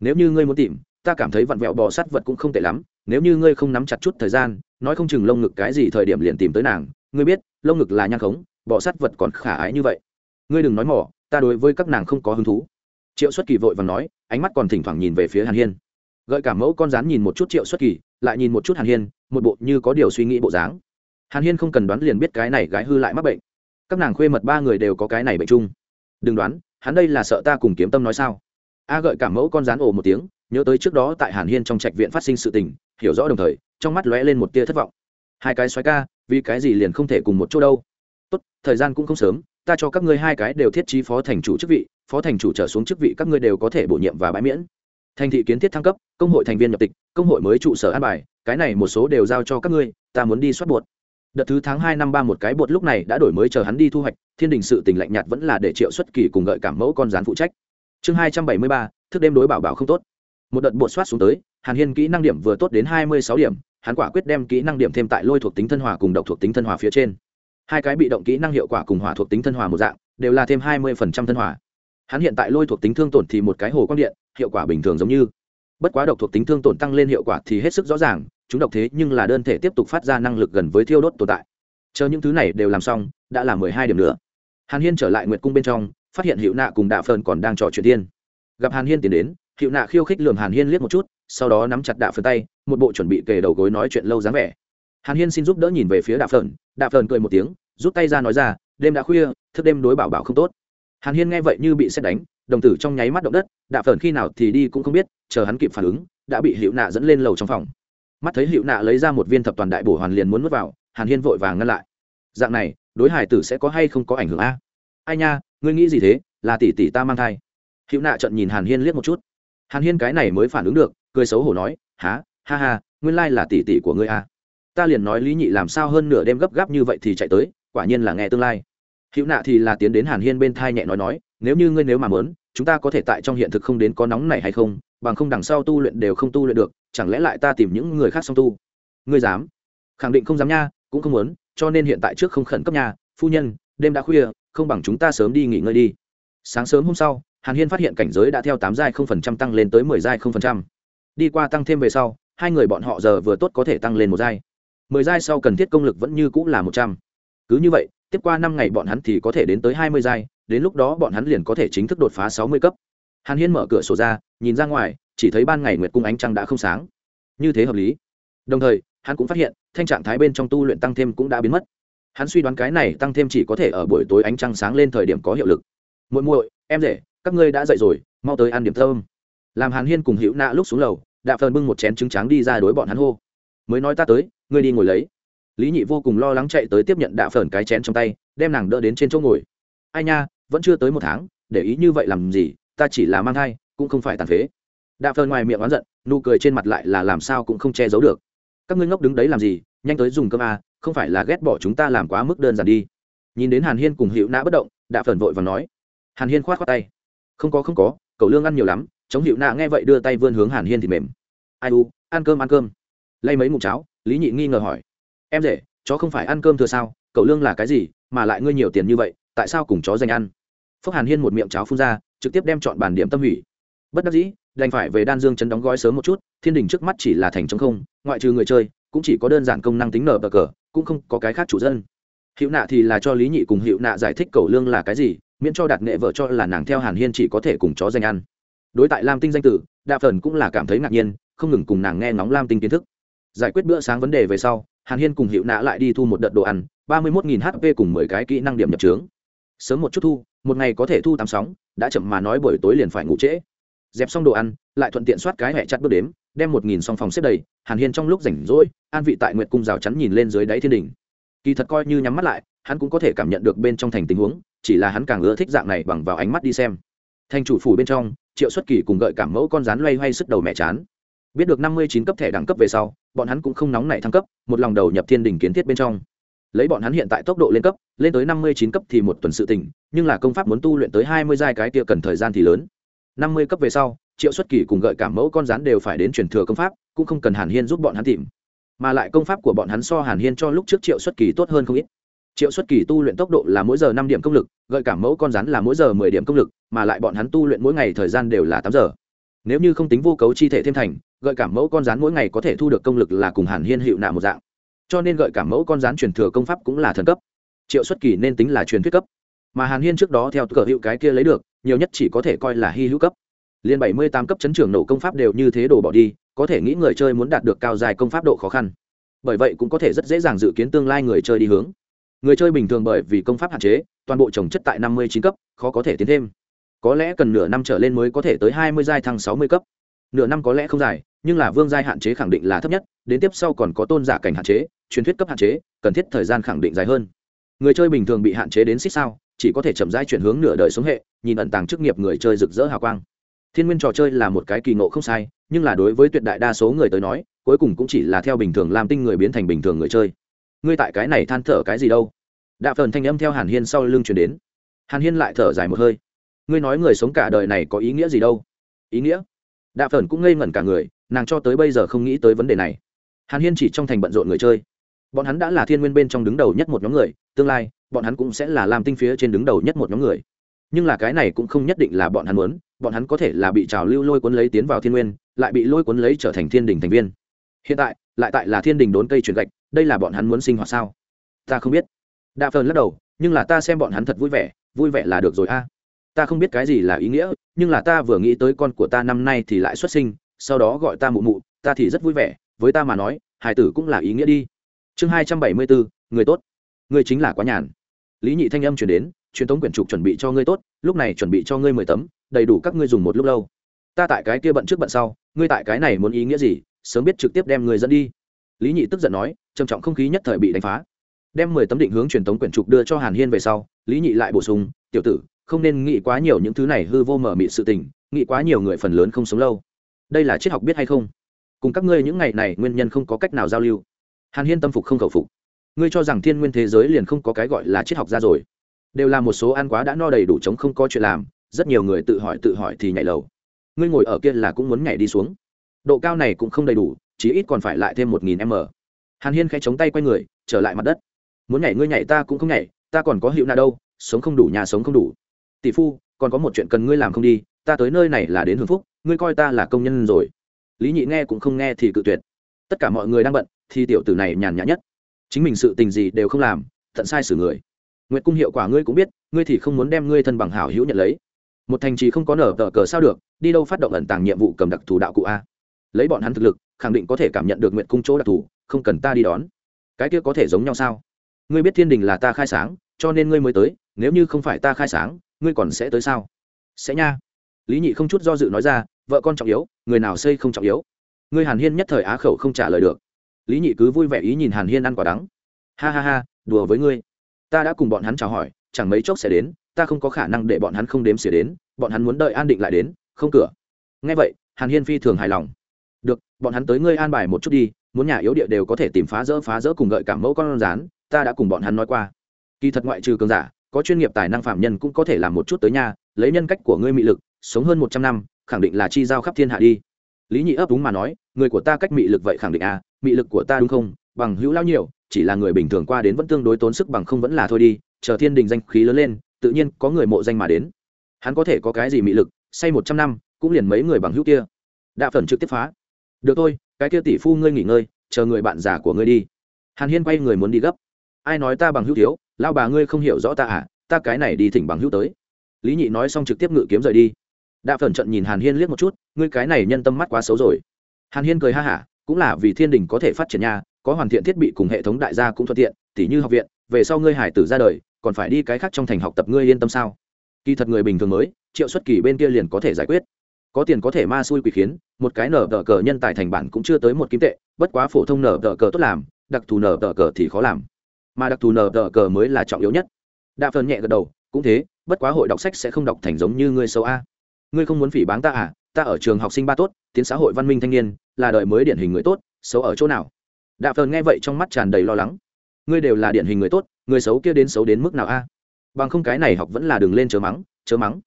Nếu như ngươi muốn tìm, ta cảm thấy vặn vẹo bò sát vật cũng không tệ lắm, nếu như ngươi không nắm chặt chút thời gian, nói không chừng lông ngực cái gì thời điểm liền tìm tới nàng, ngươi biết, lông ngực là nhang khống bọ sát vật còn khả ái như vậy. Ngươi đừng nói mỏ, ta đối với các nàng không có hứng thú. Triệu xuất kỳ vội và nói, ánh mắt còn thỉnh thoảng nhìn về phía hàn hiên. Gợi cả mẫu con rán nhìn một chút triệu xuất kỳ, lại nhìn một chút hàn hiên, một bộ như có điều suy nghĩ bộ dáng. Hàn hiên không cần đoán liền biết cái này gái hư lại mắc bệnh. Các nàng khuê mật ba người đều có cái này bệnh chung. Đừng đoán, hắn đây là sợ ta cùng kiếm tâm nói sao? A gợi cả mẫu con rán ồ một tiếng, nhớ tới trước đó tại hàn hiên trong trạch viện phát sinh sự tình, hiểu rõ đồng thời, trong mắt lóe lên một tia thất vọng. Hai cái xoáy ca, vì cái gì liền không thể cùng một chỗ đâu? Tốt, thời gian cũng không sớm, ta cho các ngươi hai cái đều thiết trí phó thành chủ chức vị, phó thành chủ trở xuống chức vị các ngươi đều có thể bổ nhiệm và bãi miễn. Thành thị kiến thiết thăng cấp, công hội thành viên nhập tịch, công hội mới trụ sở an bài, cái này một số đều giao cho các ngươi, ta muốn đi soát bột. Đợt thứ tháng hai năm ba một cái bột lúc này đã đổi mới chờ hắn đi thu hoạch, thiên đình sự tình lạnh nhạt vẫn là để triệu xuất kỳ cùng gợi cảm mẫu con rán phụ trách. Chương hai trăm bảy mươi ba, thức đêm đối bảo bảo không tốt. Một đợt bột soát xuống tới, hàn hiên kỹ năng điểm vừa tốt đến hai mươi sáu điểm, hắn quả quyết đem kỹ năng điểm thêm tại lôi thuộc tính thân hòa cùng độc thuộc tính thân hòa phía trên hai cái bị động kỹ năng hiệu quả cùng hỏa thuộc tính thân hòa một dạng, đều là thêm hai mươi thân hòa. Hắn hiện tại lôi thuộc tính thương tổn thì một cái hồ quang điện, hiệu quả bình thường giống như. Bất quá độc thuộc tính thương tổn tăng lên hiệu quả thì hết sức rõ ràng, chúng độc thế nhưng là đơn thể tiếp tục phát ra năng lực gần với thiêu đốt tồn tại. Chờ những thứ này đều làm xong, đã là mười hai điểm nữa. Hàn hiên trở lại nguyệt cung bên trong, phát hiện hiệu nạ cùng đạ phơn còn đang trò chuyện tiên gặp hàn hiên tiến đến hiệu nạ khiêu khích lường hàn hiên liếc một chút, sau đó nắm chặt đạ phơn tay, một bộ chuẩn bị kề đầu gối nói chuyện lâu dáng vẻ hàn hiên xin giúp đỡ nhìn về phía đạp phơn đạp phơn cười một tiếng, rút tay ra nói ra, đêm đã khuya, thức đêm đối bảo bảo không tốt. Hàn hiên nghe vậy như bị xét đánh, đồng tử trong nháy mắt động đất, đạp phởn khi nào thì đi cũng không biết, chờ hắn kịp phản ứng, đã bị hiệu nạ dẫn lên lầu trong phòng. Mắt thấy hiệu nạ lấy ra một viên thập toàn đại bổ hoàn liền muốn mất vào, hàn hiên vội vàng ngăn lại. Dạng này, đối hải tử sẽ có hay không có ảnh hưởng a? Ai nha, ngươi nghĩ gì thế, là tỷ tỷ ta mang thai. Hiệu nạ trận nhìn hàn hiên liếc một chút. Hàn hiên cái này mới phản ứng được, cười xấu hổ nói há ha ha, nguyên lai là tỷ tỷ của ngươi a ta liền nói lý nhị làm sao hơn nửa đêm gấp gáp như vậy thì chạy tới, quả nhiên là nghe tương lai. Hữu nạ thì là tiến đến hàn hiên bên thai nhẹ nói nói, nếu như ngươi nếu mà mớn chúng ta có thể tại trong hiện thực không đến có nóng này hay không, bằng không đằng sau tu luyện đều không tu luyện được, chẳng lẽ lại ta tìm những người khác song tu? Ngươi dám? Khẳng định không dám nha, cũng không muốn, cho nên hiện tại trước không khẩn cấp nha, phu nhân, đêm đã khuya, không bằng chúng ta sớm đi nghỉ ngơi đi. Sáng sớm hôm sau, hàn hiên phát hiện cảnh giới đã theo tám giai không phần trăm tăng lên tới mười giai không phần trăm. Đi qua tăng thêm về sau, hai người bọn họ giờ vừa tốt có thể tăng lên một giai mười giai sau cần thiết công lực vẫn như cũng là một trăm. Cứ như vậy, tiếp qua năm ngày bọn hắn thì có thể đến tới hai mươi giai, đến lúc đó bọn hắn liền có thể chính thức đột phá sáu mươi cấp. Hàn hiên mở cửa sổ ra, nhìn ra ngoài, chỉ thấy ban ngày nguyệt cung ánh trăng đã không sáng. Như thế hợp lý. Đồng thời, hắn cũng phát hiện, thanh trạng thái bên trong tu luyện tăng thêm cũng đã biến mất. Hắn suy đoán cái này tăng thêm chỉ có thể ở buổi tối ánh trăng sáng lên thời điểm có hiệu lực. Muội muội, em rể, các ngươi đã dậy rồi, mau tới ăn điểm thơm làm hàn hiên cùng hữu nạ lúc xuống lầu đạp phơn bưng một chén trứng trắng đi ra đối bọn hắn hô. Mới nói ta tới ngươi đi ngồi lấy. Lý nhị vô cùng lo lắng chạy tới tiếp nhận đạ phởn cái chén trong tay đem nàng đỡ đến trên chỗ ngồi. Ai nha vẫn chưa tới một tháng để ý như vậy làm gì ta chỉ là mang thai cũng không phải tàn phế. Đạ phởn ngoài miệng oán giận nụ cười trên mặt lại là làm sao cũng không che giấu được. Các ngươi ngốc đứng đấy làm gì nhanh tới dùng cơm à, không phải là ghét bỏ chúng ta làm quá mức đơn giản đi. Nhìn đến hàn hiên cùng hiệu nã bất động đạ phởn vội và nói. Hàn hiên khoát khoát tay. Không có không có cậu lương ăn nhiều lắm chống hiệu nã nghe vậy đưa tay vươn hướng hàn hiên thì mềm. Ai u ăn cơm ăn cơm. Lay mấy mụn cháo lý nhị nghi ngờ hỏi. Em rể, chó không phải ăn cơm thừa sao? Cậu lương là cái gì mà lại ngươi nhiều tiền như vậy? Tại sao cùng chó dành ăn? Phúc hàn hiên một miệng cháo phun ra, trực tiếp đem chọn bàn điểm tâm hủy. Bất đắc dĩ, đành phải về đan dương chấn đóng gói sớm một chút, thiên đình trước mắt chỉ là thành trống không, ngoại trừ người chơi, cũng chỉ có đơn giản công năng tính nở bờ cờ, cũng không có cái khác chủ dân. Hiệu nạ thì là cho lý nhị cùng hiệu nạ giải thích cầu lương là cái gì, miễn cho đạt nghệ vợ cho là nàng theo hàn hiên chỉ có thể cùng chó dành ăn. Đối tại lam tinh danh tử, đa phần cũng là cảm thấy ngạc nhiên, không ngừng cùng nàng nghe ngóng lam tinh kiến thức giải quyết bữa sáng vấn đề về sau, hàn hiên cùng hiệu nạ lại đi thu một đợt đồ ăn, ba mươi một hp cùng mười cái kỹ năng điểm nhập trướng. Sớm một chút thu, một ngày có thể thu tám sóng, đã chậm mà nói buổi tối liền phải ngủ trễ. Dẹp xong đồ ăn, lại thuận tiện soát cái hẹ chặt bước đếm, đem một nghìn song phòng xếp đầy, hàn hiên trong lúc rảnh rỗi, an vị tại nguyệt cung rào chắn nhìn lên dưới đáy thiên đình kỳ thật coi như nhắm mắt lại, hắn cũng có thể cảm nhận được bên trong thành tình huống, chỉ là hắn càng ưa thích dạng này bằng vào ánh mắt đi xem. Thành chủ phủ bên trong, triệu xuất kỳ cùng gợi cảm mẫu con rán loay hoay sức đầu mẹ chán. Biết được năm mươi chín cấp thẻ đẳng cấp về sau bọn hắn cũng không nóng nảy thăng cấp, một lòng đầu nhập thiên đình kiến thiết bên trong. Lấy bọn hắn hiện tại tốc độ lên cấp, lên tới năm mươi chín cấp thì một tuần sự tỉnh nhưng là công pháp muốn tu luyện tới hai mươi giai cái kia cần thời gian thì lớn. năm mươi cấp về sau, triệu xuất kỳ cùng gợi cảm mẫu con rán đều phải đến truyền thừa công pháp, cũng không cần hàn hiên giúp bọn hắn tìm. Mà lại công pháp của bọn hắn so hàn hiên cho lúc trước triệu xuất kỳ tốt hơn không ít. Triệu xuất kỳ tu luyện tốc độ là mỗi giờ năm điểm công lực, gợi cảm mẫu con rắn là mỗi giờ mười điểm công lực, mà lại bọn hắn tu luyện mỗi ngày thời gian đều là tám giờ. Nếu như không tính vô cấu chi thể thêm thành gợi cảm mẫu con rán mỗi ngày có thể thu được công lực là cùng hàn hiên hiệu nạ một dạng. Cho nên gợi cảm mẫu con rán truyền thừa công pháp cũng là thần cấp. Triệu xuất kỳ nên tính là truyền thuyết cấp. Mà hàn hiên trước đó theo cờ hiệu cái kia lấy được, nhiều nhất chỉ có thể coi là hy hữu cấp. Liên bảy mươi tám cấp chấn trường nổ công pháp đều như thế đổ bỏ đi, có thể nghĩ người chơi muốn đạt được cao dài công pháp độ khó khăn. Bởi vậy cũng có thể rất dễ dàng dự kiến tương lai người chơi đi hướng. Người chơi bình thường bởi vì công pháp hạn chế, toàn bộ trồng chất tại năm mươi chín cấp, khó có thể tiến thêm. Có lẽ cần nửa năm trở lên mới có thể tới hai mươi giai thăng sáu mươi cấp. Nửa năm có lẽ không dài nhưng là vương giai hạn chế khẳng định là thấp nhất, đến tiếp sau còn có tôn giả cảnh hạn chế, truyền thuyết cấp hạn chế, cần thiết thời gian khẳng định dài hơn. Người chơi bình thường bị hạn chế đến xích sao, chỉ có thể chậm rãi chuyển hướng nửa đời sống hệ, nhìn ẩn tàng chức nghiệp người chơi rực rỡ hào quang. Thiên nguyên trò chơi là một cái kỳ ngộ không sai, nhưng là đối với tuyệt đại đa số người tới nói, cuối cùng cũng chỉ là theo bình thường làm tinh người biến thành bình thường người chơi. Ngươi tại cái này than thở cái gì đâu? Đạ phần thanh âm theo hàn hiên sau lưng chuyển đến. Hàn hiên lại thở dài một hơi. Ngươi nói người sống cả đời này có ý nghĩa gì đâu? Ý nghĩa? Đạ phần cũng ngây ngẩn cả người nàng cho tới bây giờ không nghĩ tới vấn đề này. Hàn hiên chỉ trong thành bận rộn người chơi. Bọn hắn đã là thiên nguyên bên trong đứng đầu nhất một nhóm người, tương lai, bọn hắn cũng sẽ là làm tinh phía trên đứng đầu nhất một nhóm người. Nhưng là cái này cũng không nhất định là bọn hắn muốn, bọn hắn có thể là bị trào lưu lôi cuốn lấy tiến vào thiên nguyên, lại bị lôi cuốn lấy trở thành thiên đình thành viên. Hiện tại, lại tại là thiên đình đốn cây chuyển gạch, đây là bọn hắn muốn sinh hoạt sao? Ta không biết. Đa phần lắc đầu, nhưng là ta xem bọn hắn thật vui vẻ vui vẻ là được rồi a. Ta không biết cái gì là ý nghĩa, nhưng là ta vừa nghĩ tới con của ta năm nay thì lại xuất sinh sau đó gọi ta mụ mụ, ta thì rất vui vẻ, với ta mà nói hải tử cũng là ý nghĩa đi. Chương hai trăm bảy mươi bốn, người tốt. Người chính là quá nhàn. Lý nhị thanh âm chuyển đến, truyền thống quyển trục chuẩn bị cho ngươi tốt, lúc này chuẩn bị cho ngươi mười tấm, đầy đủ các ngươi dùng một lúc lâu. Ta tại cái kia bận trước bận sau, ngươi tại cái này muốn ý nghĩa gì, sớm biết trực tiếp đem người dẫn đi. Lý nhị tức giận nói, trầm trọng không khí nhất thời bị đánh phá. Đem mười tấm định hướng truyền thống quyển trục đưa cho hàn hiên về sau, lý nhị lại bổ sung, tiểu tử, không nên nghĩ quá nhiều những thứ này hư vô mở mị sự tình, nghĩ quá nhiều người phần lớn không sống lâu đây là triết học biết hay không? Cùng các ngươi những ngày này nguyên nhân không có cách nào giao lưu. Hàn hiên tâm phục không khẩu phục. Ngươi cho rằng thiên nguyên thế giới liền không có cái gọi là triết học ra rồi. Đều là một số ăn quá đã no đầy đủ chống không có chuyện làm, rất nhiều người tự hỏi tự hỏi thì nhảy lầu. Ngươi ngồi ở kia là cũng muốn nhảy đi xuống. Độ cao này cũng không đầy đủ, chí ít còn phải lại thêm một nghìn m. Hàn hiên khẽ chống tay quay người, trở lại mặt đất. Muốn nhảy ngươi nhảy ta cũng không nhảy, ta còn có hiệu nào đâu, sống không đủ nhà sống không đủ. Tỷ phu, còn có một chuyện cần ngươi làm không đi ta tới nơi này là đến hưởng phúc, ngươi coi ta là công nhân rồi. Lý nhị nghe cũng không nghe thì cự tuyệt. Tất cả mọi người đang bận, thì tiểu tử này nhàn nhã nhất. Chính mình sự tình gì đều không làm thận sai xử người. Nguyệt cung hiệu quả ngươi cũng biết, ngươi thì không muốn đem ngươi thân bằng hảo hữu nhận lấy. Một thành trì không có nở tờ cờ sao được, đi đâu phát động ẩn tàng nhiệm vụ cầm đặc thù đạo cụ a? Lấy bọn hắn thực lực, khẳng định có thể cảm nhận được nguyệt cung chỗ đặc thù, không cần ta đi đón. Cái kia có thể giống nhau sao? Ngươi biết thiên đình là ta khai sáng, cho nên ngươi mới tới, nếu như không phải ta khai sáng, ngươi còn sẽ tới sao? Sẽ nha lý nhị không chút do dự nói ra, vợ con trọng yếu, người nào xây không trọng yếu? Ngươi hàn hiên nhất thời á khẩu không trả lời được. Lý nhị cứ vui vẻ ý nhìn hàn hiên ăn quả đắng. Ha ha ha, đùa với ngươi. Ta đã cùng bọn hắn chào hỏi, chẳng mấy chốc sẽ đến, ta không có khả năng để bọn hắn không đếm xỉa đến, bọn hắn muốn đợi an định lại đến, không cửa. Ngay vậy, hàn hiên phi thường hài lòng. Được, bọn hắn tới ngươi an bài một chút đi, muốn nhà yếu địa đều có thể tìm phá rỡ phá rỡ cùng gợi cảm mẫu con rán, ta đã cùng bọn hắn nói qua. Kỳ thật ngoại trừ cường giả, có chuyên nghiệp tài năng phạm nhân cũng có thể làm một chút tới nhà, lấy nhân cách của ngươi mị lực sống hơn một trăm năm, khẳng định là chi giao khắp thiên hạ đi. Lý nhị ấp đúng mà nói, người của ta cách mị lực vậy khẳng định à mị lực của ta đúng không? Bằng hữu lao nhiều, chỉ là người bình thường qua đến vẫn tương đối tốn sức bằng không vẫn là thôi đi, chờ thiên đình danh khí lớn lên, tự nhiên có người mộ danh mà đến. Hắn có thể có cái gì mị lực, say một trăm năm, cũng liền mấy người bằng hữu kia. Đạ phần trực tiếp phá. Được thôi, cái kia tỷ phu ngươi nghỉ ngơi, chờ người bạn già của ngươi đi. Hàn hiên quay người muốn đi gấp. Ai nói ta bằng hữu thiếu lao bà ngươi không hiểu rõ ta à ta cái này đi thỉnh bằng hữu tới. Lý nhị nói xong trực tiếp ngự kiếm rời đi đạ phần trận nhìn hàn hiên liếc một chút, ngươi cái này nhân tâm mắt quá xấu rồi. Hàn hiên cười ha hả, cũng là vì thiên đình có thể phát triển nha, có hoàn thiện thiết bị cùng hệ thống đại gia cũng thuận tiện, tỉ như học viện, về sau ngươi hải tử ra đời, còn phải đi cái khác trong thành học tập ngươi yên tâm sao? Kỳ thật người bình thường mới, triệu xuất kỳ bên kia liền có thể giải quyết. Có tiền có thể ma xui quỷ khiến, một cái nở tờ cờ nhân tài thành bản cũng chưa tới một kim tệ, bất quá phổ thông nở tờ cờ tốt làm, đặc thù nở tờ cờ thì khó làm. Mà đặc thù nở tờ cờ mới là trọng yếu nhất. Đa phần nhẹ gật đầu, cũng thế, bất quá hội đọc sách sẽ không đọc thành giống như ngươi xấu a ngươi không muốn phỉ báng ta à ta ở trường học sinh ba tốt, tiến xã hội văn minh thanh niên, là đời mới điển hình người tốt, xấu ở chỗ nào? Đạ phờn nghe vậy trong mắt tràn đầy lo lắng. Ngươi đều là điển hình người tốt, người xấu kia đến xấu đến mức nào a? Bằng không cái này học vẫn là đường lên chớ mắng chớ mắng.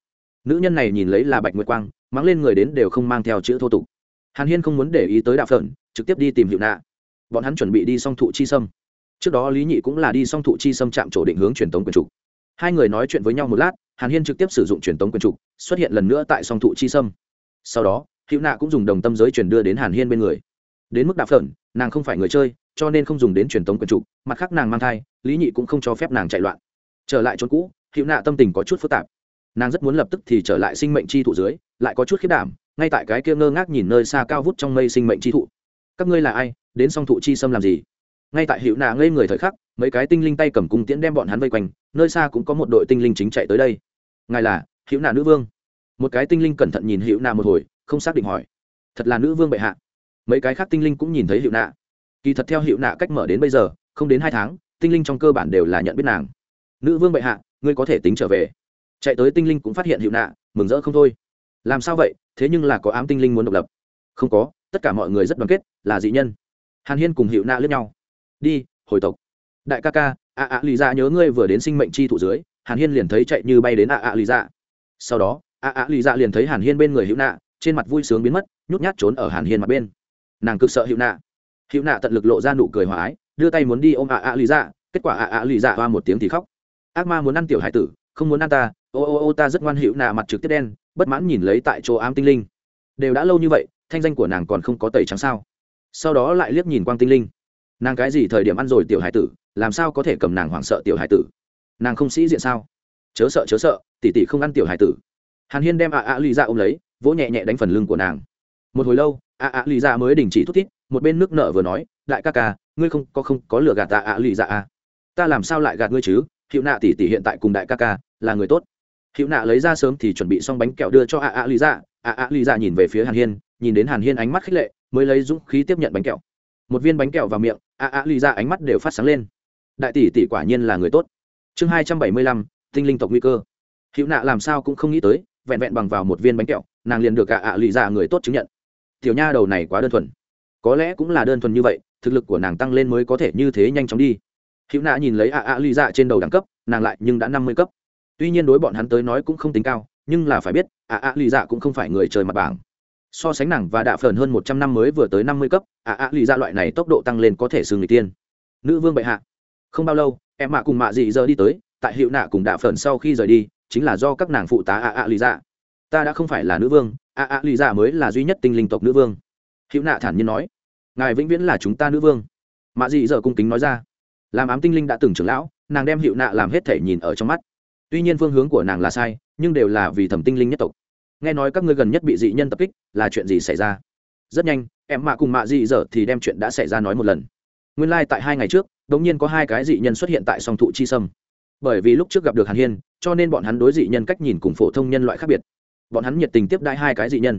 Nữ nhân này nhìn lấy là bạch nguyệt quang, mắng lên người đến đều không mang theo chữ thô tục. Hàn hiên không muốn để ý tới đạ phờn trực tiếp đi tìm hiệu nạ. Bọn hắn chuẩn bị đi song thụ chi sâm. Trước đó lý nhị cũng là đi song thụ chi sâm chạm chỗ định hướng truyền tống quyền trục. Hai người nói chuyện với nhau một lát hàn hiên trực tiếp sử dụng truyền tống quyền trục, xuất hiện lần nữa tại song thụ chi sâm. Sau đó, hữu nạ cũng dùng đồng tâm giới truyền đưa đến hàn hiên bên người. Đến mức đạp phởn, nàng không phải người chơi, cho nên không dùng đến truyền tống quyền trục, mặt khác nàng mang thai, lý nhị cũng không cho phép nàng chạy loạn. Trở lại chỗ cũ, hữu nạ tâm tình có chút phức tạp. Nàng rất muốn lập tức thì trở lại sinh mệnh chi thụ dưới, lại có chút khiết đảm, ngay tại cái kia ngơ ngác nhìn nơi xa cao vút trong mây sinh mệnh chi thụ. Các ngươi là ai, đến song thụ chi Sâm làm gì? Ngay tại hữu nạ ngây người thời khắc mấy cái tinh linh tay cầm cung tiễn đem bọn hắn vây quanh, nơi xa cũng có một đội tinh linh chính chạy tới đây. Ngài là hữu nạ nữ vương. Một cái tinh linh cẩn thận nhìn hữu nạ một hồi, không xác định hỏi. Thật là nữ vương bệ hạ. Mấy cái khác tinh linh cũng nhìn thấy hữu nạ kỳ thật theo hữu nạ cách mở đến bây giờ, không đến hai tháng, tinh linh trong cơ bản đều là nhận biết nàng. Nữ vương bệ hạ, ngươi có thể tính trở về. Chạy tới tinh linh cũng phát hiện hữu nạ mừng rỡ không thôi. Làm sao vậy? Thế nhưng là có ám tinh linh muốn độc lập. Không có, tất cả mọi người rất đoàn kết, là dị nhân. Hàn hiên cùng hiệu nạ lướt nhau. Đi, hồi tộc đại ca ca ạ ạ lì dạ nhớ ngươi vừa đến sinh mệnh chi thụ dưới, hàn hiên liền thấy chạy như bay đến ạ ạ lì dạ. Sau đó ạ ạ lì dạ liền thấy hàn hiên bên người hữu nạ, trên mặt vui sướng biến mất, nhút nhát trốn ở hàn hiên mặt bên. Nàng cực sợ hữu nạ. Hữu nạ tận lực lộ ra nụ cười hòa ái, đưa tay muốn đi ôm ạ ạ lì dạ kết quả ạ ạ lì dạ hoa một tiếng thì khóc. Ác ma muốn ăn tiểu hải tử, không muốn ăn ta, ô ô ô, ta rất ngoan hữu nạ mặt trực tiếp đen, bất mãn nhìn lấy tại chỗ ám tinh linh. Đều đã lâu như vậy, thanh danh của nàng còn không có tẩy trắng sao. Sau đó lại liếc nhìn quang tinh linh nàng cái gì thời điểm ăn rồi tiểu hải tử, làm sao có thể cầm nàng hoảng sợ tiểu hải tử? Nàng không sĩ diện sao? Chớ sợ chớ sợ tỉ tỉ không ăn tiểu hải tử. Hàn hiên đem ạ ạ lì ra ôm lấy, vỗ nhẹ nhẹ đánh phần lưng của nàng. Một hồi lâu ạ ạ lì ra mới đình chỉ thút thít, một bên nước nợ vừa nói, đại ca ca, ngươi không có không có lừa gạt tạ ạ lì ra à? Ta làm sao lại gạt ngươi chứ? Hiệu nạ tỉ tỉ hiện tại cùng đại ca ca là người tốt. Hiệu nạ lấy ra sớm thì chuẩn bị xong bánh kẹo đưa cho ạ ạ lì ra ạ ạ lì ra nhìn về phía hàn hiên, nhìn đến hàn hiên ánh mắt khích lệ, mới lấy dũng khí tiếp nhận bánh kẹo. Một viên bánh kẹo vào miệng A A lì ra ánh mắt đều phát sáng lên. Đại tỷ tỷ quả nhiên là người tốt. Chương hai trăm bảy mươi lăm, tinh linh tộc nguy cơ. Hữu nạ làm sao cũng không nghĩ tới, vẹn vẹn bằng vào một viên bánh kẹo, nàng liền được A ạ lì ra người tốt chứng nhận. Tiểu nha đầu này quá đơn thuần. Có lẽ cũng là đơn thuần như vậy, thực lực của nàng tăng lên mới có thể như thế nhanh chóng đi. Hữu nạ nhìn lấy ạ ạ lì ra trên đầu đẳng cấp, nàng lại nhưng đã năm mươi cấp. Tuy nhiên đối bọn hắn tới nói cũng không tính cao, nhưng là phải biết ạ ạ lì ra cũng không phải người trời mặt bảng so sánh nàng và đạ phờn hơn một trăm năm mới vừa tới năm mươi cấp, ạ ạ, lì ra loại này tốc độ tăng lên có thể xương người tiên. Nữ vương bệ hạ. Không bao lâu, em mạ cùng mạ dị giờ đi tới, tại hiệu nạ cùng đạ phờn sau khi rời đi, chính là do các nàng phụ tá ạ ạ, lì ra. Ta đã không phải là nữ vương, ạ ạ, lì ra mới là duy nhất tinh linh tộc nữ vương. Hiệu nạ thản nhiên nói. Ngài vĩnh viễn là chúng ta nữ vương. Mạ dị giờ cung kính nói ra. Làm ám tinh linh đã từng trưởng lão, nàng đem hiệu nạ làm hết thể nhìn ở trong mắt. Tuy nhiên phương hướng của nàng là sai, nhưng đều là vì thẩm tinh linh nhất tộc nghe nói các ngươi gần nhất bị dị nhân tập kích, là chuyện gì xảy ra? Rất nhanh, em mạ cùng mạ dị dở thì đem chuyện đã xảy ra nói một lần. Nguyên lai、like、tại hai ngày trước đ ỗ n g nhiên có hai cái dị nhân xuất hiện tại song thụ chi sâm. Bởi vì lúc trước gặp được hàn hiên, cho nên bọn hắn đối dị nhân cách nhìn cùng phổ thông nhân loại khác biệt. Bọn hắn nhiệt tình tiếp đãi hai cái dị nhân.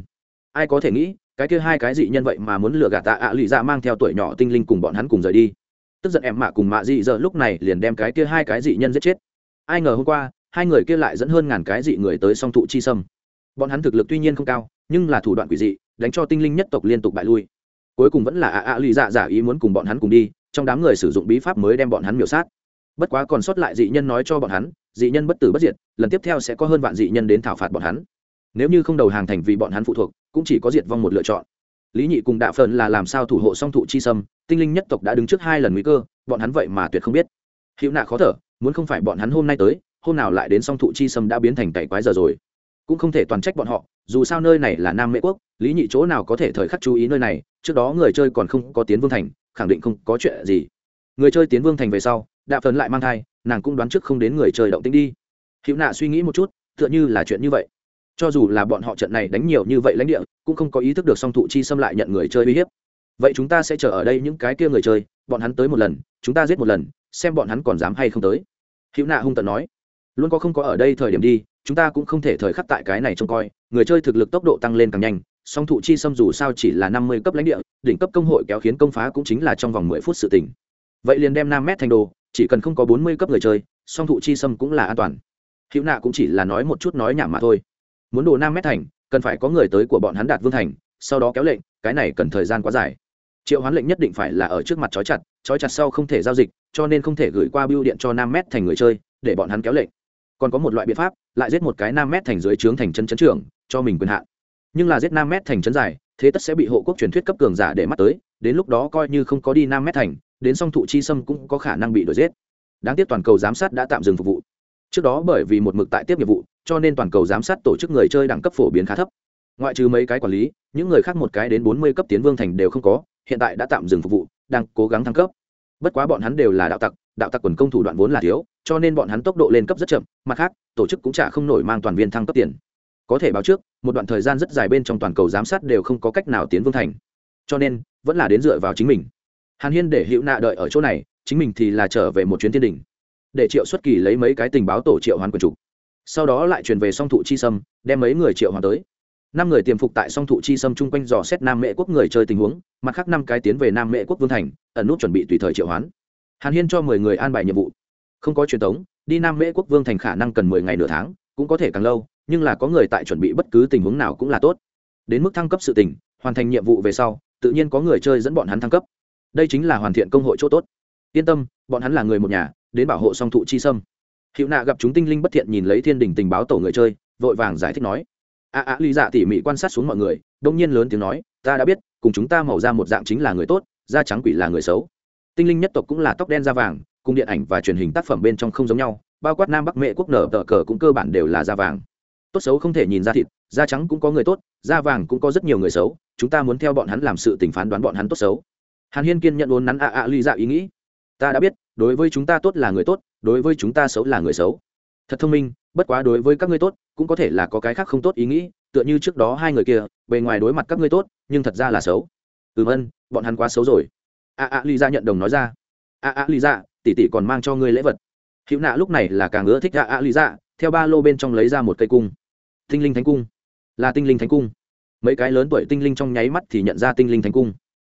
Ai có thể nghĩ, cái kia hai cái dị nhân vậy mà muốn lừa gạt tạ ạ lụy ra dạ mang theo tuổi nhỏ tinh linh cùng bọn hắn cùng rời đi. Tức giận em mạ cùng mạ dị dở lúc này liền đem cái kia hai cái dị nhân giết chết. Ai ngờ hôm qua, hai người kia lại dẫn hơn ngàn cái dị người tới song thụ chi sâm bọn hắn thực lực tuy nhiên không cao, nhưng là thủ đoạn quỷ dị, đánh cho tinh linh nhất tộc liên tục bại lui. Cuối cùng vẫn là ạ ạ lì dạ giả ý muốn cùng bọn hắn cùng đi, trong đám người sử dụng bí pháp mới đem bọn hắn miểu sát. Bất quá còn sót lại dị nhân nói cho bọn hắn, dị nhân bất tử bất diệt, lần tiếp theo sẽ có hơn vạn dị nhân đến thảo phạt bọn hắn. Nếu như không đầu hàng thành vì bọn hắn phụ thuộc, cũng chỉ có diệt vong một lựa chọn. Lý nhị cùng đạ phần là làm sao thủ hộ song thụ chi sâm, tinh linh nhất tộc đã đứng trước hai lần nguy cơ, bọn hắn vậy mà tuyệt không biết. Hữu nạ khó thở, muốn không phải bọn hắn hôm nay tới, hôm nào lại đến song thụ chi sâm đã biến thành cày quái giờ rồi cũng không thể toàn trách bọn họ, dù sao nơi này là nam mễ quốc, lý nhị chỗ nào có thể thời khắc chú ý nơi này, trước đó người chơi còn không có tiến vương thành, khẳng định không có chuyện gì. Người chơi tiến vương thành về sau đạ phần lại mang thai, nàng cũng đoán trước không đến người chơi động tĩnh đi. Hữu nạ suy nghĩ một chút, tựa như là chuyện như vậy. Cho dù là bọn họ trận này đánh nhiều như vậy lãnh địa, cũng không có ý thức được song thụ chi xâm lại nhận người chơi uy hiếp. Vậy chúng ta sẽ chờ ở đây những cái kia người chơi, bọn hắn tới một lần, chúng ta giết một lần, xem bọn hắn còn dám hay không tới. Hữu nạ hung tận nói. Luôn có không có ở đây thời điểm đi chúng ta cũng không thể thời khắc tại cái này trông coi, người chơi thực lực tốc độ tăng lên càng nhanh, song thụ chi xâm dù sao chỉ là năm mươi cấp lãnh địa, đỉnh cấp công hội kéo khiến công phá cũng chính là trong vòng mười phút sự tỉnh vậy liền đem năm mét thành đồ, chỉ cần không có bốn mươi cấp người chơi, song thụ chi xâm cũng là an toàn. Hữu nạ cũng chỉ là nói một chút nói nhảm mà thôi. Muốn đồ năm mét thành, cần phải có người tới của bọn hắn đạt vương thành, sau đó kéo lệnh, cái này cần thời gian quá dài. Triệu hoán lệnh nhất định phải là ở trước mặt trói chặt trói chặt sau không thể giao dịch, cho nên không thể gửi qua biêu điện cho năm mét thành người chơi, để bọn hắn kéo lệnh. Còn có một loại biện pháp lại giết một cái nam mét thành dưới trướng thành chân chấn trưởng, cho mình quyền hạn. Nhưng là giết nam mét thành chấn dài, thế tất sẽ bị hộ quốc truyền thuyết cấp cường giả để mắt tới, đến lúc đó coi như không có đi nam mét thành, đến song thụ chi sâm cũng có khả năng bị đuổi giết. Đáng tiếc toàn cầu giám sát đã tạm dừng phục vụ. Trước đó bởi vì một mực tại tiếp nghiệp vụ, cho nên toàn cầu giám sát tổ chức người chơi đẳng cấp phổ biến khá thấp. Ngoại trừ mấy cái quản lý, những người khác một cái đến bốn mươi cấp tiến vương thành đều không có, hiện tại đã tạm dừng phục vụ, đang cố gắng thăng cấp. Bất quá bọn hắn đều là đạo tặc đạo tặc quần công thủ đoạn vốn là thiếu cho nên bọn hắn tốc độ lên cấp rất chậm, mặt khác, tổ chức cũng chả không nổi mang toàn viên thăng cấp tiền. Có thể báo trước, một đoạn thời gian rất dài bên trong toàn cầu giám sát đều không có cách nào tiến vương thành. Cho nên, vẫn là đến dựa vào chính mình. Hàn hiên để hữu nạ đợi ở chỗ này, chính mình thì là trở về một chuyến thiên đình. Để triệu xuất kỳ lấy mấy cái tình báo tổ triệu hoàn quần chủ. Sau đó lại truyền về song thụ chi sâm, đem mấy người triệu hoàn tới. Năm người tiềm phục tại song thụ chi sâm chung quanh dò xét nam mễ quốc người chơi tình huống, mặt khác năm cái tiến về nam mễ quốc vương thành, ẩn nút chuẩn bị tùy thời triệu hoán. Hàn hiên cho mười người an bài nhiệm vụ không có truyền thống, đi nam mễ quốc vương thành khả năng cần mười ngày nửa tháng, cũng có thể càng lâu, nhưng là có người tại chuẩn bị bất cứ tình huống nào cũng là tốt. Đến mức thăng cấp sự tình, hoàn thành nhiệm vụ về sau, tự nhiên có người chơi dẫn bọn hắn thăng cấp. Đây chính là hoàn thiện công hội chỗ tốt. Yên tâm, bọn hắn là người một nhà, đến bảo hộ song thụ chi sâm. Hiệu nạ gặp chúng tinh linh bất thiện nhìn lấy thiên đình tình báo tổ người chơi, vội vàng giải thích nói. A a, lý dạ tỉ mỉ quan sát xuống mọi người, đông nhiên lớn tiếng nói, ta đã biết, cùng chúng ta màu ra một dạng chính là người tốt, da trắng quỷ là người xấu. Tinh linh nhất tộc cũng là tóc đen da vàng cùng điện ảnh và truyền hình tác phẩm bên trong không giống nhau, bao quát nam bắc mệ quốc nở tờ cờ cũng cơ bản đều là da vàng. Tốt xấu không thể nhìn ra thịt, da trắng cũng có người tốt, da vàng cũng có rất nhiều người xấu, chúng ta muốn theo bọn hắn làm sự tình phán đoán bọn hắn tốt xấu. Hàn hiên kiên nhận ốn nắn a a ly dạ ý nghĩ. Ta đã biết, đối với chúng ta tốt là người tốt, đối với chúng ta xấu là người xấu. Thật thông minh, bất quá đối với các ngươi tốt, cũng có thể là có cái khác không tốt ý nghĩ, tựa như trước đó hai người kia, bề ngoài đối mặt các ngươi tốt, nhưng thật ra là xấu. Ừm ân, bọn hắn quá xấu rồi. A a ly ra nhận đồng nói ra. A a ly ra tỷ tỷ còn mang cho ngươi lễ vật. Hữu nạ lúc này là càng ưa thích a a lý dạ theo ba lô bên trong lấy ra một cây cung. Tinh linh thánh cung. Là tinh linh thánh cung. Mấy cái lớn tuổi tinh linh trong nháy mắt thì nhận ra tinh linh thánh cung.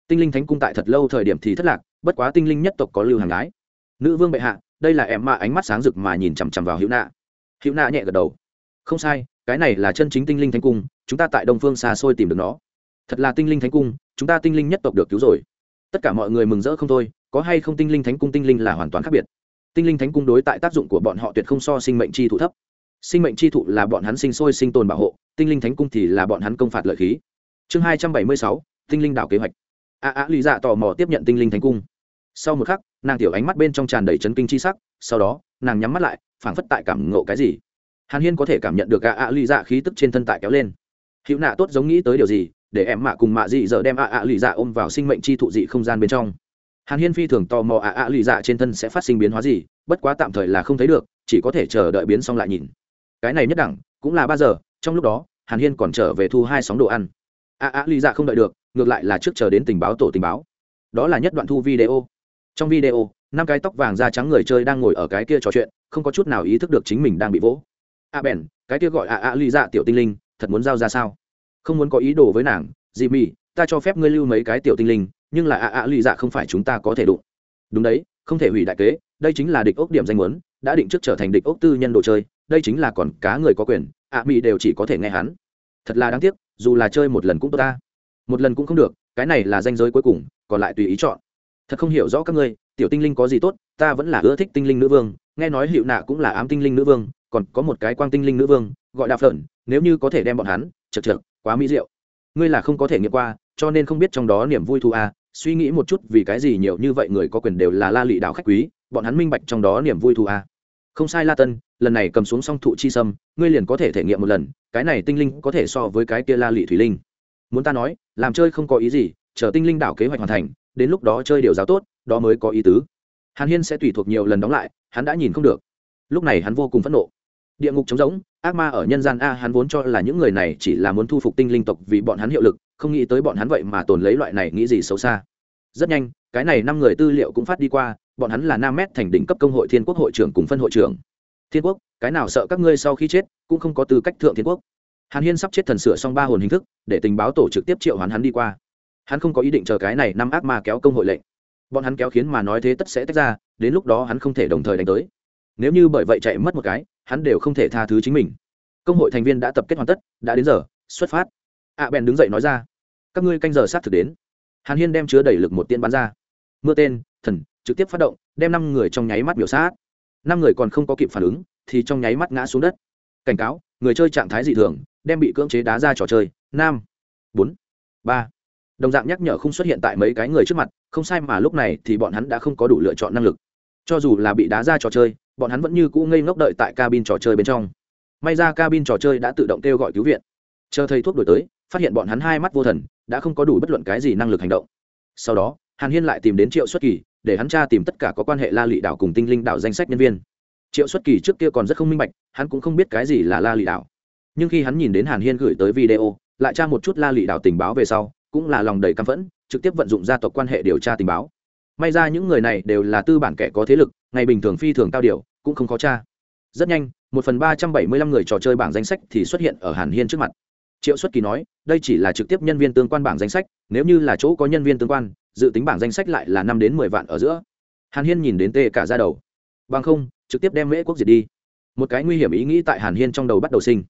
Tinh linh thánh cung tại thật lâu thời điểm thì thất lạc, bất quá tinh linh nhất tộc có lưu hàng gái. Nữ vương bệ hạ, đây là em mạ ánh mắt sáng rực mà nhìn chằm chằm vào hữu nạ. Hữu nạ nhẹ gật đầu. Không sai, cái này là chân chính tinh linh thánh cung, chúng ta tại đông phương xa xôi tìm được nó. Thật là tinh linh thánh cung, chúng ta tinh linh nhất tộc được cứu rồi. Tất cả mọi người mừng rỡ không thôi có hay không tinh linh thánh cung tinh linh là hoàn toàn khác biệt. Tinh linh thánh cung đối tại tác dụng của bọn họ tuyệt không so sinh mệnh chi thụ thấp. Sinh mệnh chi thụ là bọn hắn sinh sôi sinh tồn bảo hộ, tinh linh thánh cung thì là bọn hắn công phạt lợi khí. Chương hai trăm bảy mươi sáu, tinh linh đảo kế hoạch. A a lý dạ tò mò tiếp nhận tinh linh thánh cung. Sau một khắc, nàng tiểu ánh mắt bên trong tràn đầy chấn kinh chi sắc, sau đó, nàng nhắm mắt lại, phảng phất tại cảm ngộ cái gì. Hàn hiên có thể cảm nhận được a a lý dạ khí tức trên thân tại kéo lên. Hữu nạ tốt giống nghĩ tới điều gì, để em mạ cùng mạ dị giờ đem a a lý dạ ôm vào sinh mệnh chi thụ dị không gian bên trong hàn hiên phi thường tò mò ạ ạ lì dạ trên thân sẽ phát sinh biến hóa gì? Bất quá tạm thời là không thấy được, chỉ có thể chờ đợi biến xong lại nhìn. Cái này nhất đẳng, cũng là ba giờ, trong lúc đó, hàn hiên còn trở về thu hai sóng đồ ăn. Ạ ạ lì dạ không đợi được, ngược lại là trước chờ đến tình báo tổ tình báo. Đó là nhất đoạn thu video. Trong video, năm cái tóc vàng da trắng người chơi đang ngồi ở cái kia trò chuyện, không có chút nào ý thức được chính mình đang bị vỗ. A bèn, cái kia gọi a a lì dạ tiểu tinh linh, thật muốn giao ra sao? Không muốn có ý đồ với nàng, dì mì ta cho phép ngươi lưu mấy cái tiểu tinh linh nhưng là ạ ạ lì dạ không phải chúng ta có thể đụng. Đúng đấy, không thể hủy đại kế, đây chính là địch ốc điểm danh muốn, đã định trước trở thành địch ốc tư nhân đồ chơi, đây chính là còn cá người có quyền, ạ mỹ đều chỉ có thể nghe hắn. Thật là đáng tiếc, dù là chơi một lần cũng tốt ta. Một lần cũng không được, cái này là danh giới cuối cùng, còn lại tùy ý chọn. Thật không hiểu rõ các ngươi, tiểu tinh linh có gì tốt, ta vẫn là ưa thích tinh linh nữ vương, nghe nói hiệu nạ cũng là ám tinh linh nữ vương, còn có một cái quang tinh linh nữ vương, gọi đạp lợn nếu như có thể đem bọn hắn, chật chật quá mỹ diệu. Ngươi là không có thể nghiệm qua cho nên không biết trong đó niềm vui thu a. Suy nghĩ một chút, vì cái gì nhiều như vậy người có quyền đều là la lị đạo khách quý, bọn hắn minh bạch trong đó niềm vui thu a. Không sai la tân, lần này cầm xuống song thụ chi sâm, ngươi liền có thể thể nghiệm một lần, cái này tinh linh có thể so với cái kia la lị thủy linh. Muốn ta nói, làm chơi không có ý gì, chờ tinh linh đảo kế hoạch hoàn thành, đến lúc đó chơi điều giáo tốt, đó mới có ý tứ. Hàn hiên sẽ tùy thuộc nhiều lần đóng lại, hắn đã nhìn không được. Lúc này hắn vô cùng phẫn nộ. Địa ngục trống rỗng, ác ma ở nhân gian a, hắn vốn cho là những người này chỉ là muốn thu phục tinh linh tộc vì bọn hắn hiệu lực không nghĩ tới bọn hắn vậy mà tồn lấy loại này nghĩ gì xấu xa. Rất nhanh, cái này năm người tư liệu cũng phát đi qua, bọn hắn là nam mét thành đỉnh cấp công hội thiên quốc hội trưởng cùng phân hội trưởng. Thiên quốc, cái nào sợ các ngươi sau khi chết, cũng không có tư cách thượng thiên quốc. Hàn hiên sắp chết thần sửa xong ba hồn hình thức, để tình báo tổ trực tiếp triệu hoán hắn đi qua. Hắn không có ý định chờ cái này năm ác ma kéo công hội lệnh. Bọn hắn kéo khiến mà nói thế tất sẽ tách ra, đến lúc đó hắn không thể đồng thời đánh tới. Nếu như bởi vậy chạy mất một cái, hắn đều không thể tha thứ chính mình. Công hội thành viên đã tập kết hoàn tất, đã đến giờ, xuất phát ạ à, bèn đứng dậy nói ra các ngươi canh giờ sát thực đến. Hàn hiên đem chứa đẩy lực một tiên bắn ra. Mưa tên thần trực tiếp phát động đem năm người trong nháy mắt biểu sát. Năm người còn không có kịp phản ứng thì trong nháy mắt ngã xuống đất. Cảnh cáo người chơi trạng thái dị thường đem bị cưỡng chế đá ra trò chơi. Nam, bốn ba. Đồng dạng nhắc nhở không xuất hiện tại mấy cái người trước mặt không sai mà lúc này thì bọn hắn đã không có đủ lựa chọn năng lực. Cho dù là bị đá ra trò chơi bọn hắn vẫn như cũ ngây ngốc đợi tại cabin trò chơi bên trong. May ra cabin trò chơi đã tự động kêu gọi cứu viện. Chờ thầy thuốc đổi tới phát hiện bọn hắn hai mắt vô thần, đã không có đủ bất luận cái gì năng lực hành động. Sau đó, hàn hiên lại tìm đến triệu xuất kỳ, để hắn tra tìm tất cả có quan hệ la lị đảo cùng tinh linh đảo danh sách nhân viên. Triệu xuất kỳ trước kia còn rất không minh bạch, hắn cũng không biết cái gì là la lị đảo. Nhưng khi hắn nhìn đến hàn hiên gửi tới video, lại tra một chút la lị đảo tình báo về sau, cũng là lòng đầy căm phẫn, trực tiếp vận dụng gia tộc quan hệ điều tra tình báo. May ra những người này đều là tư bản kẻ có thế lực, ngày bình thường phi thường cao điều cũng không khó tra. Rất nhanh, một phần ba trăm bảy mươi lăm người trò chơi bảng danh sách thì xuất hiện ở hàn hiên trước mặt triệu xuất kỳ nói, đây chỉ là trực tiếp nhân viên tương quan bảng danh sách, nếu như là chỗ có nhân viên tương quan, dự tính bảng danh sách lại là năm đến mười vạn ở giữa. Hàn hiên nhìn đến tê cả ra đầu. Bằng không, trực tiếp đem mễ quốc diệt đi. Một cái nguy hiểm ý nghĩ tại hàn hiên trong đầu bắt đầu sinh.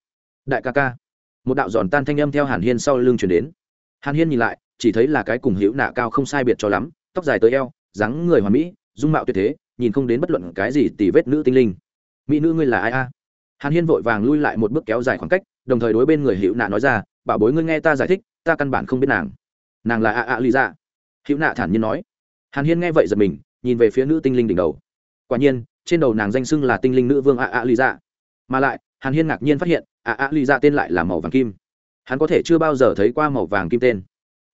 Đại ca ca. Một đạo giòn tan thanh âm theo hàn hiên sau lưng chuyển đến. Hàn hiên nhìn lại, chỉ thấy là cái cùng hữu nạ cao không sai biệt cho lắm, tóc dài tới eo, dáng người hoàn mỹ, dung mạo tuyệt thế, nhìn không đến bất luận cái gì tì vết nữ tinh linh. Mỹ nữ ngươi là ai a? Hàn hiên vội vàng lui lại một bước kéo dài khoảng cách, đồng thời đối bên người hữu nạ nói ra, bảo bối ngươi nghe ta giải thích, ta căn bản không biết nàng. Nàng là a a lý ra dạ. hữu nạ thản nhiên nói. Hàn hiên nghe vậy giật mình, nhìn về phía nữ tinh linh đỉnh đầu. Quả nhiên, trên đầu nàng danh xưng là tinh linh nữ vương a a lý ra dạ. mà lại, hàn hiên ngạc nhiên phát hiện, a a lý ra dạ tên lại là màu vàng kim. Hắn có thể chưa bao giờ thấy qua màu vàng kim tên.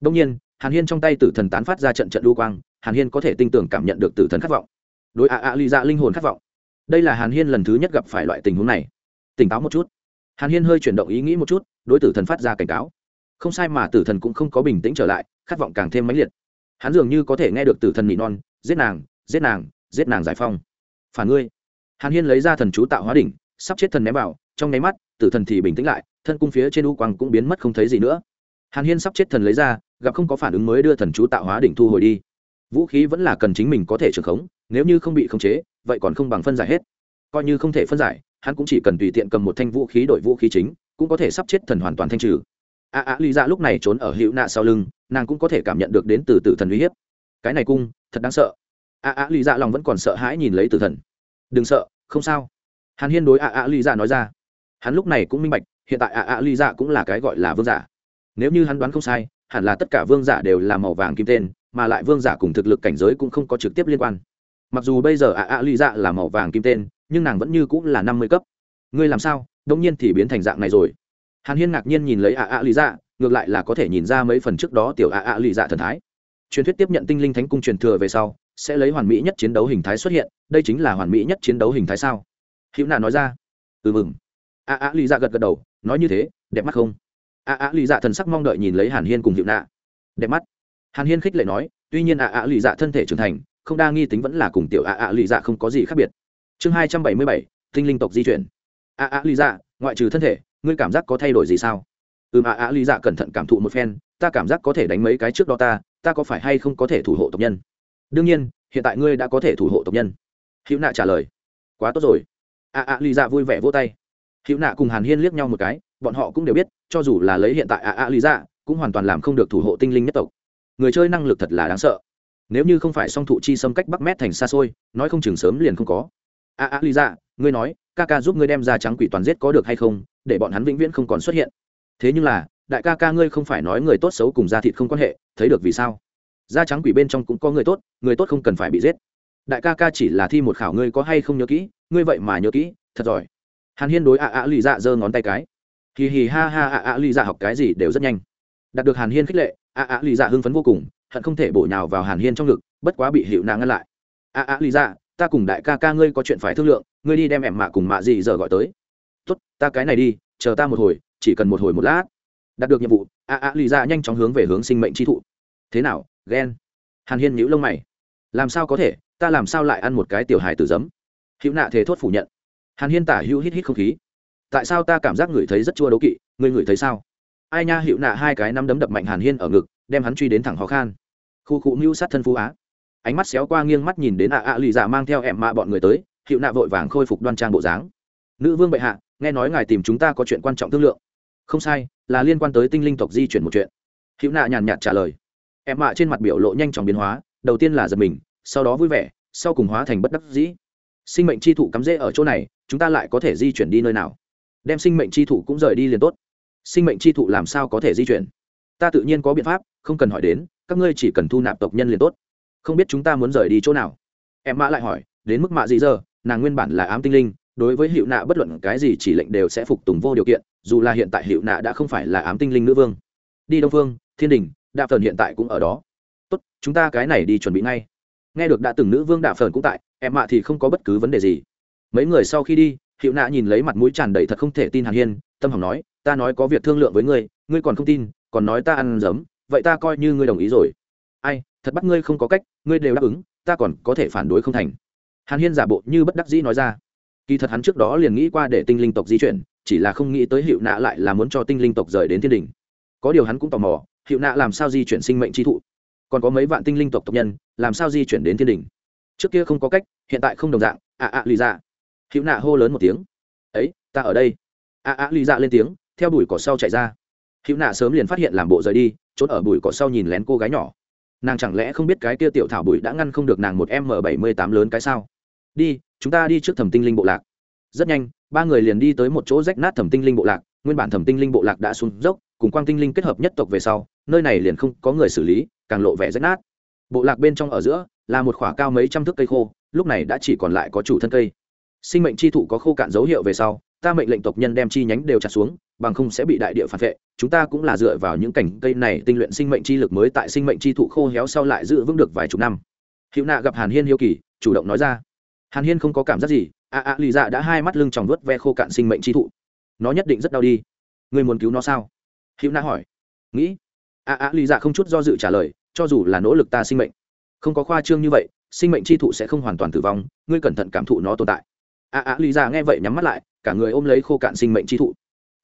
Đông nhiên, hàn hiên trong tay tử thần tán phát ra trận trận lưu quang, hàn hiên có thể tin tưởng cảm nhận được tử thần khát vọng. Đối a a lý ra linh hồn khát vọng. Đây là hàn hiên lần thứ nhất gặp phải loại tình huống này tỉnh táo một chút. Hàn hiên hơi chuyển động ý nghĩ một chút, đối tử thần phát ra cảnh cáo. Không sai mà tử thần cũng không có bình tĩnh trở lại, khát vọng càng thêm mãnh liệt. Hắn dường như có thể nghe được tử thần nị non, giết nàng giết nàng giết nàng giải phong phản ngươi. Hàn hiên lấy ra thần chú tạo hóa đỉnh, sắp chết thần ném vào, trong nháy mắt, tử thần thì bình tĩnh lại, thân cung phía trên u quang cũng biến mất không thấy gì nữa. Hàn hiên sắp chết thần lấy ra, gặp không có phản ứng mới đưa thần chú tạo hóa đỉnh thu hồi đi. Vũ khí vẫn là cần chính mình có thể trưởng khống, nếu như không bị khống chế, vậy còn không bằng phân giải hết. Coi như không thể phân giải hắn cũng chỉ cần tùy tiện cầm một thanh vũ khí đổi vũ khí chính, cũng có thể sắp chết thần hoàn toàn thanh trừ. A a lý dạ lúc này trốn ở hữu nạ sau lưng, nàng cũng có thể cảm nhận được đến từ tử thần uy hiếp. Cái này cung, thật đáng sợ. A a lý dạ lòng vẫn còn sợ hãi nhìn lấy tử thần. Đừng sợ, không sao. Hàn hiên đối a a lý dạ nói ra. Hắn lúc này cũng minh bạch, hiện tại a a lý dạ cũng là cái gọi là vương giả. Nếu như hắn đoán không sai, hẳn là tất cả vương giả đều là màu vàng kim tên, mà lại vương giả cùng thực lực cảnh giới cũng không có trực tiếp liên quan. Mặc dù bây giờ a a lý dạ là màu vàng kim tên nhưng nàng vẫn như cũng là năm mươi cấp. Ngươi làm sao? Đông nhiên thì biến thành dạng này rồi. Hàn hiên ngạc nhiên nhìn lấy a a lý dạ ngược lại là có thể nhìn ra mấy phần trước đó tiểu a a lý dạ thần thái. Truyền thuyết tiếp nhận tinh linh thánh cung truyền thừa về sau, sẽ lấy hoàn mỹ nhất chiến đấu hình thái xuất hiện, đây chính là hoàn mỹ nhất chiến đấu hình thái sao? Hữu nạ nói ra. Ừ mừng. A a lý dạ gật gật đầu, nói như thế, đẹp mắt không? A a lý dạ thần sắc mong đợi nhìn lấy hàn hiên cùng hữu nạ. Đẹp mắt. Hàn hiên khích lệ nói, tuy nhiên a a lý dạ thân thể trưởng thành, không đa nghi tính vẫn là cùng tiểu a a lý dạ không có gì khác biệt chương hai trăm bảy mươi bảy tinh linh tộc di chuyển. A a lý dạ ngoại trừ thân thể, ngươi cảm giác có thay đổi gì sao? Ừm, a a lý dạ cẩn thận cảm thụ một phen, ta cảm giác có thể đánh mấy cái trước đó ta ta có phải hay không có thể thủ hộ tộc nhân? Đương nhiên, hiện tại ngươi đã có thể thủ hộ tộc nhân. Hữu nạ trả lời. Quá tốt rồi. A a lý dạ vui vẻ vô tay. Hữu nạ cùng hàn hiên liếc nhau một cái, bọn họ cũng đều biết, cho dù là lấy hiện tại a a lý dạ cũng hoàn toàn làm không được thủ hộ tinh linh nhất tộc. Người chơi năng lực thật là đáng sợ. Nếu như không phải song thụ chi xâm cách bắc mét thành xa xôi, nói không chừng sớm liền không có a a lý dạ ngươi nói, ca ca giúp ngươi đem ra trắng quỷ toàn giết có được hay không, để bọn hắn vĩnh viễn không còn xuất hiện. Thế nhưng là, đại ca ca ngươi không phải nói người tốt xấu cùng da thịt không quan hệ, thấy được vì sao? Da trắng quỷ bên trong cũng có người tốt người tốt không cần phải bị giết. Đại ca ca chỉ là thi một khảo ngươi có hay không nhớ kỹ, ngươi vậy mà nhớ kỹ, thật giỏi. Hàn hiên đối a a lì dạ giơ ngón tay cái. Hì hì ha ha a a lì dạ học cái gì đều rất nhanh. Đạt được hàn hiên khích lệ a a lì dạ hưng phấn vô cùng, hận không thể bổ nhào vào hàn hiên trong ngực, bất quá bị hiệu nàng ngăn lại. A a lì dạ ta cùng đại ca ca ngươi có chuyện phải thương lượng, ngươi đi đem em mạ cùng mạ gì giờ gọi tới. Tốt, ta cái này đi, chờ ta một hồi, chỉ cần một hồi một lát. Đạt được nhiệm vụ, a a lì ra nhanh chóng hướng về hướng sinh mệnh chi thụ. Thế nào ghen hàn hiên nhíu lông mày. Làm sao có thể, ta làm sao lại ăn một cái tiểu hài tử giấm? Hữu nạ thế thốt phủ nhận. Hàn hiên tả hữu hít hít không khí. Tại sao ta cảm giác người thấy rất chua đấu kỵ ngươi ngửi thấy sao? Ai nha, hữu nạ hai cái nắm đấm đập mạnh hàn hiên ở ngực, đem hắn truy đến thẳng khó khăn. Khu cụ mưu sát thân phú á ánh mắt xéo qua nghiêng mắt nhìn đến ạ ạ lì dạ mang theo em mạ bọn người tới, hiệu nạ vội vàng khôi phục đoan trang bộ dáng. Nữ vương bệ hạ, nghe nói ngài tìm chúng ta có chuyện quan trọng thương lượng. Không sai, là liên quan tới tinh linh tộc di chuyển một chuyện. Hiệu nạ nhàn nhạt trả lời. Em mạ trên mặt biểu lộ nhanh chóng biến hóa, đầu tiên là giật mình, sau đó vui vẻ, sau cùng hóa thành bất đắc dĩ. Sinh mệnh chi thụ cắm rễ ở chỗ này, chúng ta lại có thể di chuyển đi nơi nào? Đem sinh mệnh chi thụ cũng rời đi liền tốt. Sinh mệnh chi thụ làm sao có thể di chuyển? Ta tự nhiên có biện pháp, không cần hỏi đến, các ngươi chỉ cần thu nạp tộc nhân liền tốt không biết chúng ta muốn rời đi chỗ nào. Em mã lại hỏi, đến mức mạ gì giờ? Nàng nguyên bản là ám tinh linh, đối với hiệu nạ bất luận cái gì chỉ lệnh đều sẽ phục tùng vô điều kiện, dù là hiện tại hiệu nạ đã không phải là ám tinh linh nữ vương. Đi đông phương, thiên đình đạp phần hiện tại cũng ở đó. Tốt, chúng ta cái này đi chuẩn bị ngay. Nghe được đã từng nữ vương đạp phần cũng tại, em mạ thì không có bất cứ vấn đề gì. Mấy người sau khi đi hiệu nạ nhìn lấy mặt mũi tràn đầy thật không thể tin hàn hiên, tâm hỏng nói, ta nói có việc thương lượng với ngươi ngươi còn không tin, còn nói ta ăn giấm, vậy ta coi như ngươi đồng ý rồi. Ai thật bắt ngươi không có cách, ngươi đều đáp ứng, ta còn có thể phản đối không thành. Hàn hiên giả bộ như bất đắc dĩ nói ra. Kỳ thật hắn trước đó liền nghĩ qua để tinh linh tộc di chuyển, chỉ là không nghĩ tới hiệu nạ lại là muốn cho tinh linh tộc rời đến thiên đình. Có điều hắn cũng tò mò hiệu nạ làm sao di chuyển sinh mệnh tri thụ? Còn có mấy vạn tinh linh tộc tộc nhân, làm sao di chuyển đến thiên đình? Trước kia không có cách, hiện tại không đồng dạng. Ạ ạ lì dạ. Hiệu nạ hô lớn một tiếng. Ấy, ta ở đây. Ạ ạ lì dạ lên tiếng, theo đuổi cỏ sau chạy ra. Hiệu nạ sớm liền phát hiện làm bộ rời đi, trốn ở bụi cỏ sau nhìn lén cô gái nhỏ nàng chẳng lẽ không biết cái kia tiểu thảo bụi đã ngăn không được nàng một m bảy mươi tám lớn cái sao? Đi, chúng ta đi trước thẩm tinh linh bộ lạc. Rất nhanh, ba người liền đi tới một chỗ rách nát thẩm tinh linh bộ lạc, nguyên bản thẩm tinh linh bộ lạc đã xuống dốc, cùng quang tinh linh kết hợp nhất tộc về sau, nơi này liền không có người xử lý, càng lộ vẻ rách nát. Bộ lạc bên trong ở giữa, là một khoả cao mấy trăm thước cây khô, lúc này đã chỉ còn lại có chủ thân cây. Sinh mệnh chi thụ có khô cạn dấu hiệu về sau, ta mệnh lệnh tộc nhân đem chi nhánh đều chặt xuống bằng không sẽ bị đại địa phản vệ. Chúng ta cũng là dựa vào những cảnh cây này tinh luyện sinh mệnh chi lực mới tại sinh mệnh chi thụ khô héo sau lại giữ vững được vài chục năm. Hữu nạ gặp hàn hiên hiếu kỳ, chủ động nói ra. Hàn hiên không có cảm giác gì. A a lì dạ đã hai mắt lưng tròng vớt ve khô cạn sinh mệnh chi thụ. Nó nhất định rất đau đi. Người muốn cứu nó sao? Hữu nạ hỏi. Nghĩ. A a lì dạ không chút do dự trả lời, cho dù là nỗ lực ta sinh mệnh. Không có khoa trương như vậy, sinh mệnh chi thụ sẽ không hoàn toàn tử vong. Ngươi cẩn thận cảm thụ nó tồn tại. A a lì dạ nghe vậy nhắm mắt lại, cả người ôm lấy khô cạn sinh mệnh chi thụ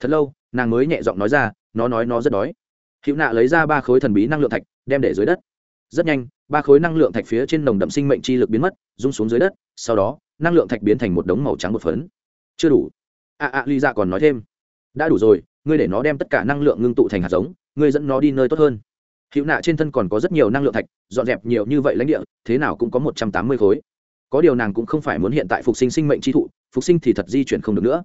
thật lâu, nàng mới nhẹ giọng nói ra, nó nói nó rất đói. Hữu nạ lấy ra ba khối thần bí năng lượng thạch, đem để dưới đất. Rất nhanh, ba khối năng lượng thạch phía trên nồng đậm sinh mệnh chi lực biến mất, rung xuống dưới đất, sau đó, năng lượng thạch biến thành một đống màu trắng một phấn. Chưa đủ. A a ly ra còn nói thêm, đã đủ rồi, ngươi để nó đem tất cả năng lượng ngưng tụ thành hạt giống, ngươi dẫn nó đi nơi tốt hơn. Hữu nạ trên thân còn có rất nhiều năng lượng thạch, dọn dẹp nhiều như vậy lãnh địa, thế nào cũng có một trăm tám mươi khối. Có điều nàng cũng không phải muốn hiện tại phục sinh sinh mệnh chi thụ, phục sinh thì thật di chuyển không được nữa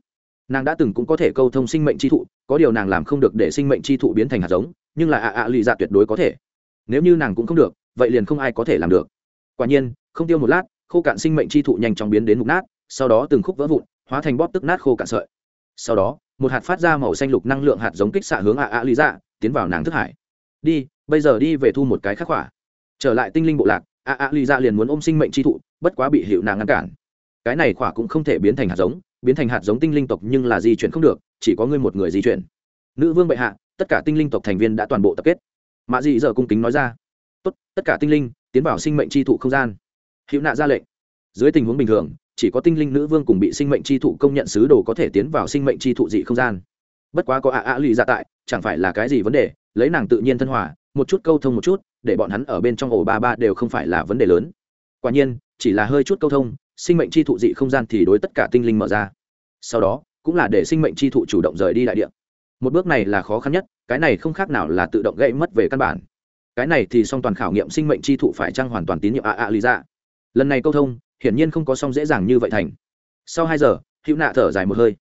nàng đã từng cũng có thể câu thông sinh mệnh chi thụ, có điều nàng làm không được để sinh mệnh chi thụ biến thành hạt giống, nhưng là ạ ạ lì dạ tuyệt đối có thể. Nếu như nàng cũng không được, vậy liền không ai có thể làm được. Quả nhiên, không tiêu một lát, khô cạn sinh mệnh chi thụ nhanh chóng biến đến mục nát, sau đó từng khúc vỡ vụn, hóa thành bóp tức nát khô cạn sợi. Sau đó, một hạt phát ra màu xanh lục năng lượng hạt giống kích xạ hướng ạ ạ lý dạ tiến vào nàng thức hải. Đi, bây giờ đi về thu một cái khắc hỏa trở lại tinh linh bộ lạc, ạ ạ lý dạ liền muốn ôm sinh mệnh chi thụ, bất quá bị hiệu nàng ngăn cản. Cái này khỏa cũng không thể biến thành hạt giống biến thành hạt giống tinh linh tộc nhưng là di chuyển không được, chỉ có ngươi một người di chuyển. Nữ vương bệ hạ, tất cả tinh linh tộc thành viên đã toàn bộ tập kết. Mạ dị giờ cung kính nói ra. Tốt, tất cả tinh linh, tiến vào sinh mệnh chi thụ không gian. Hữu nạ ra lệnh. Dưới tình huống bình thường, chỉ có tinh linh nữ vương cùng bị sinh mệnh chi thụ công nhận sứ đồ có thể tiến vào sinh mệnh chi thụ dị không gian. Bất quá có ạ ạ lì dạ tại, chẳng phải là cái gì vấn đề, lấy nàng tự nhiên thân hòa, một chút câu thông một chút, để bọn hắn ở bên trong ổ ba ba đều không phải là vấn đề lớn. Quả nhiên, chỉ là hơi chút câu thông sinh mệnh chi thụ dị không gian thì đối tất cả tinh linh mở ra. Sau đó, cũng là để sinh mệnh chi thụ chủ động rời đi đại địa. Một bước này là khó khăn nhất, cái này không khác nào là tự động gãy mất về căn bản. Cái này thì song toàn khảo nghiệm sinh mệnh chi thụ phải trang hoàn toàn tín nhiệm a a lý ra lần này câu thông, hiển nhiên không có song dễ dàng như vậy thành. Sau hai giờ, hữu nạ thở dài một hơi.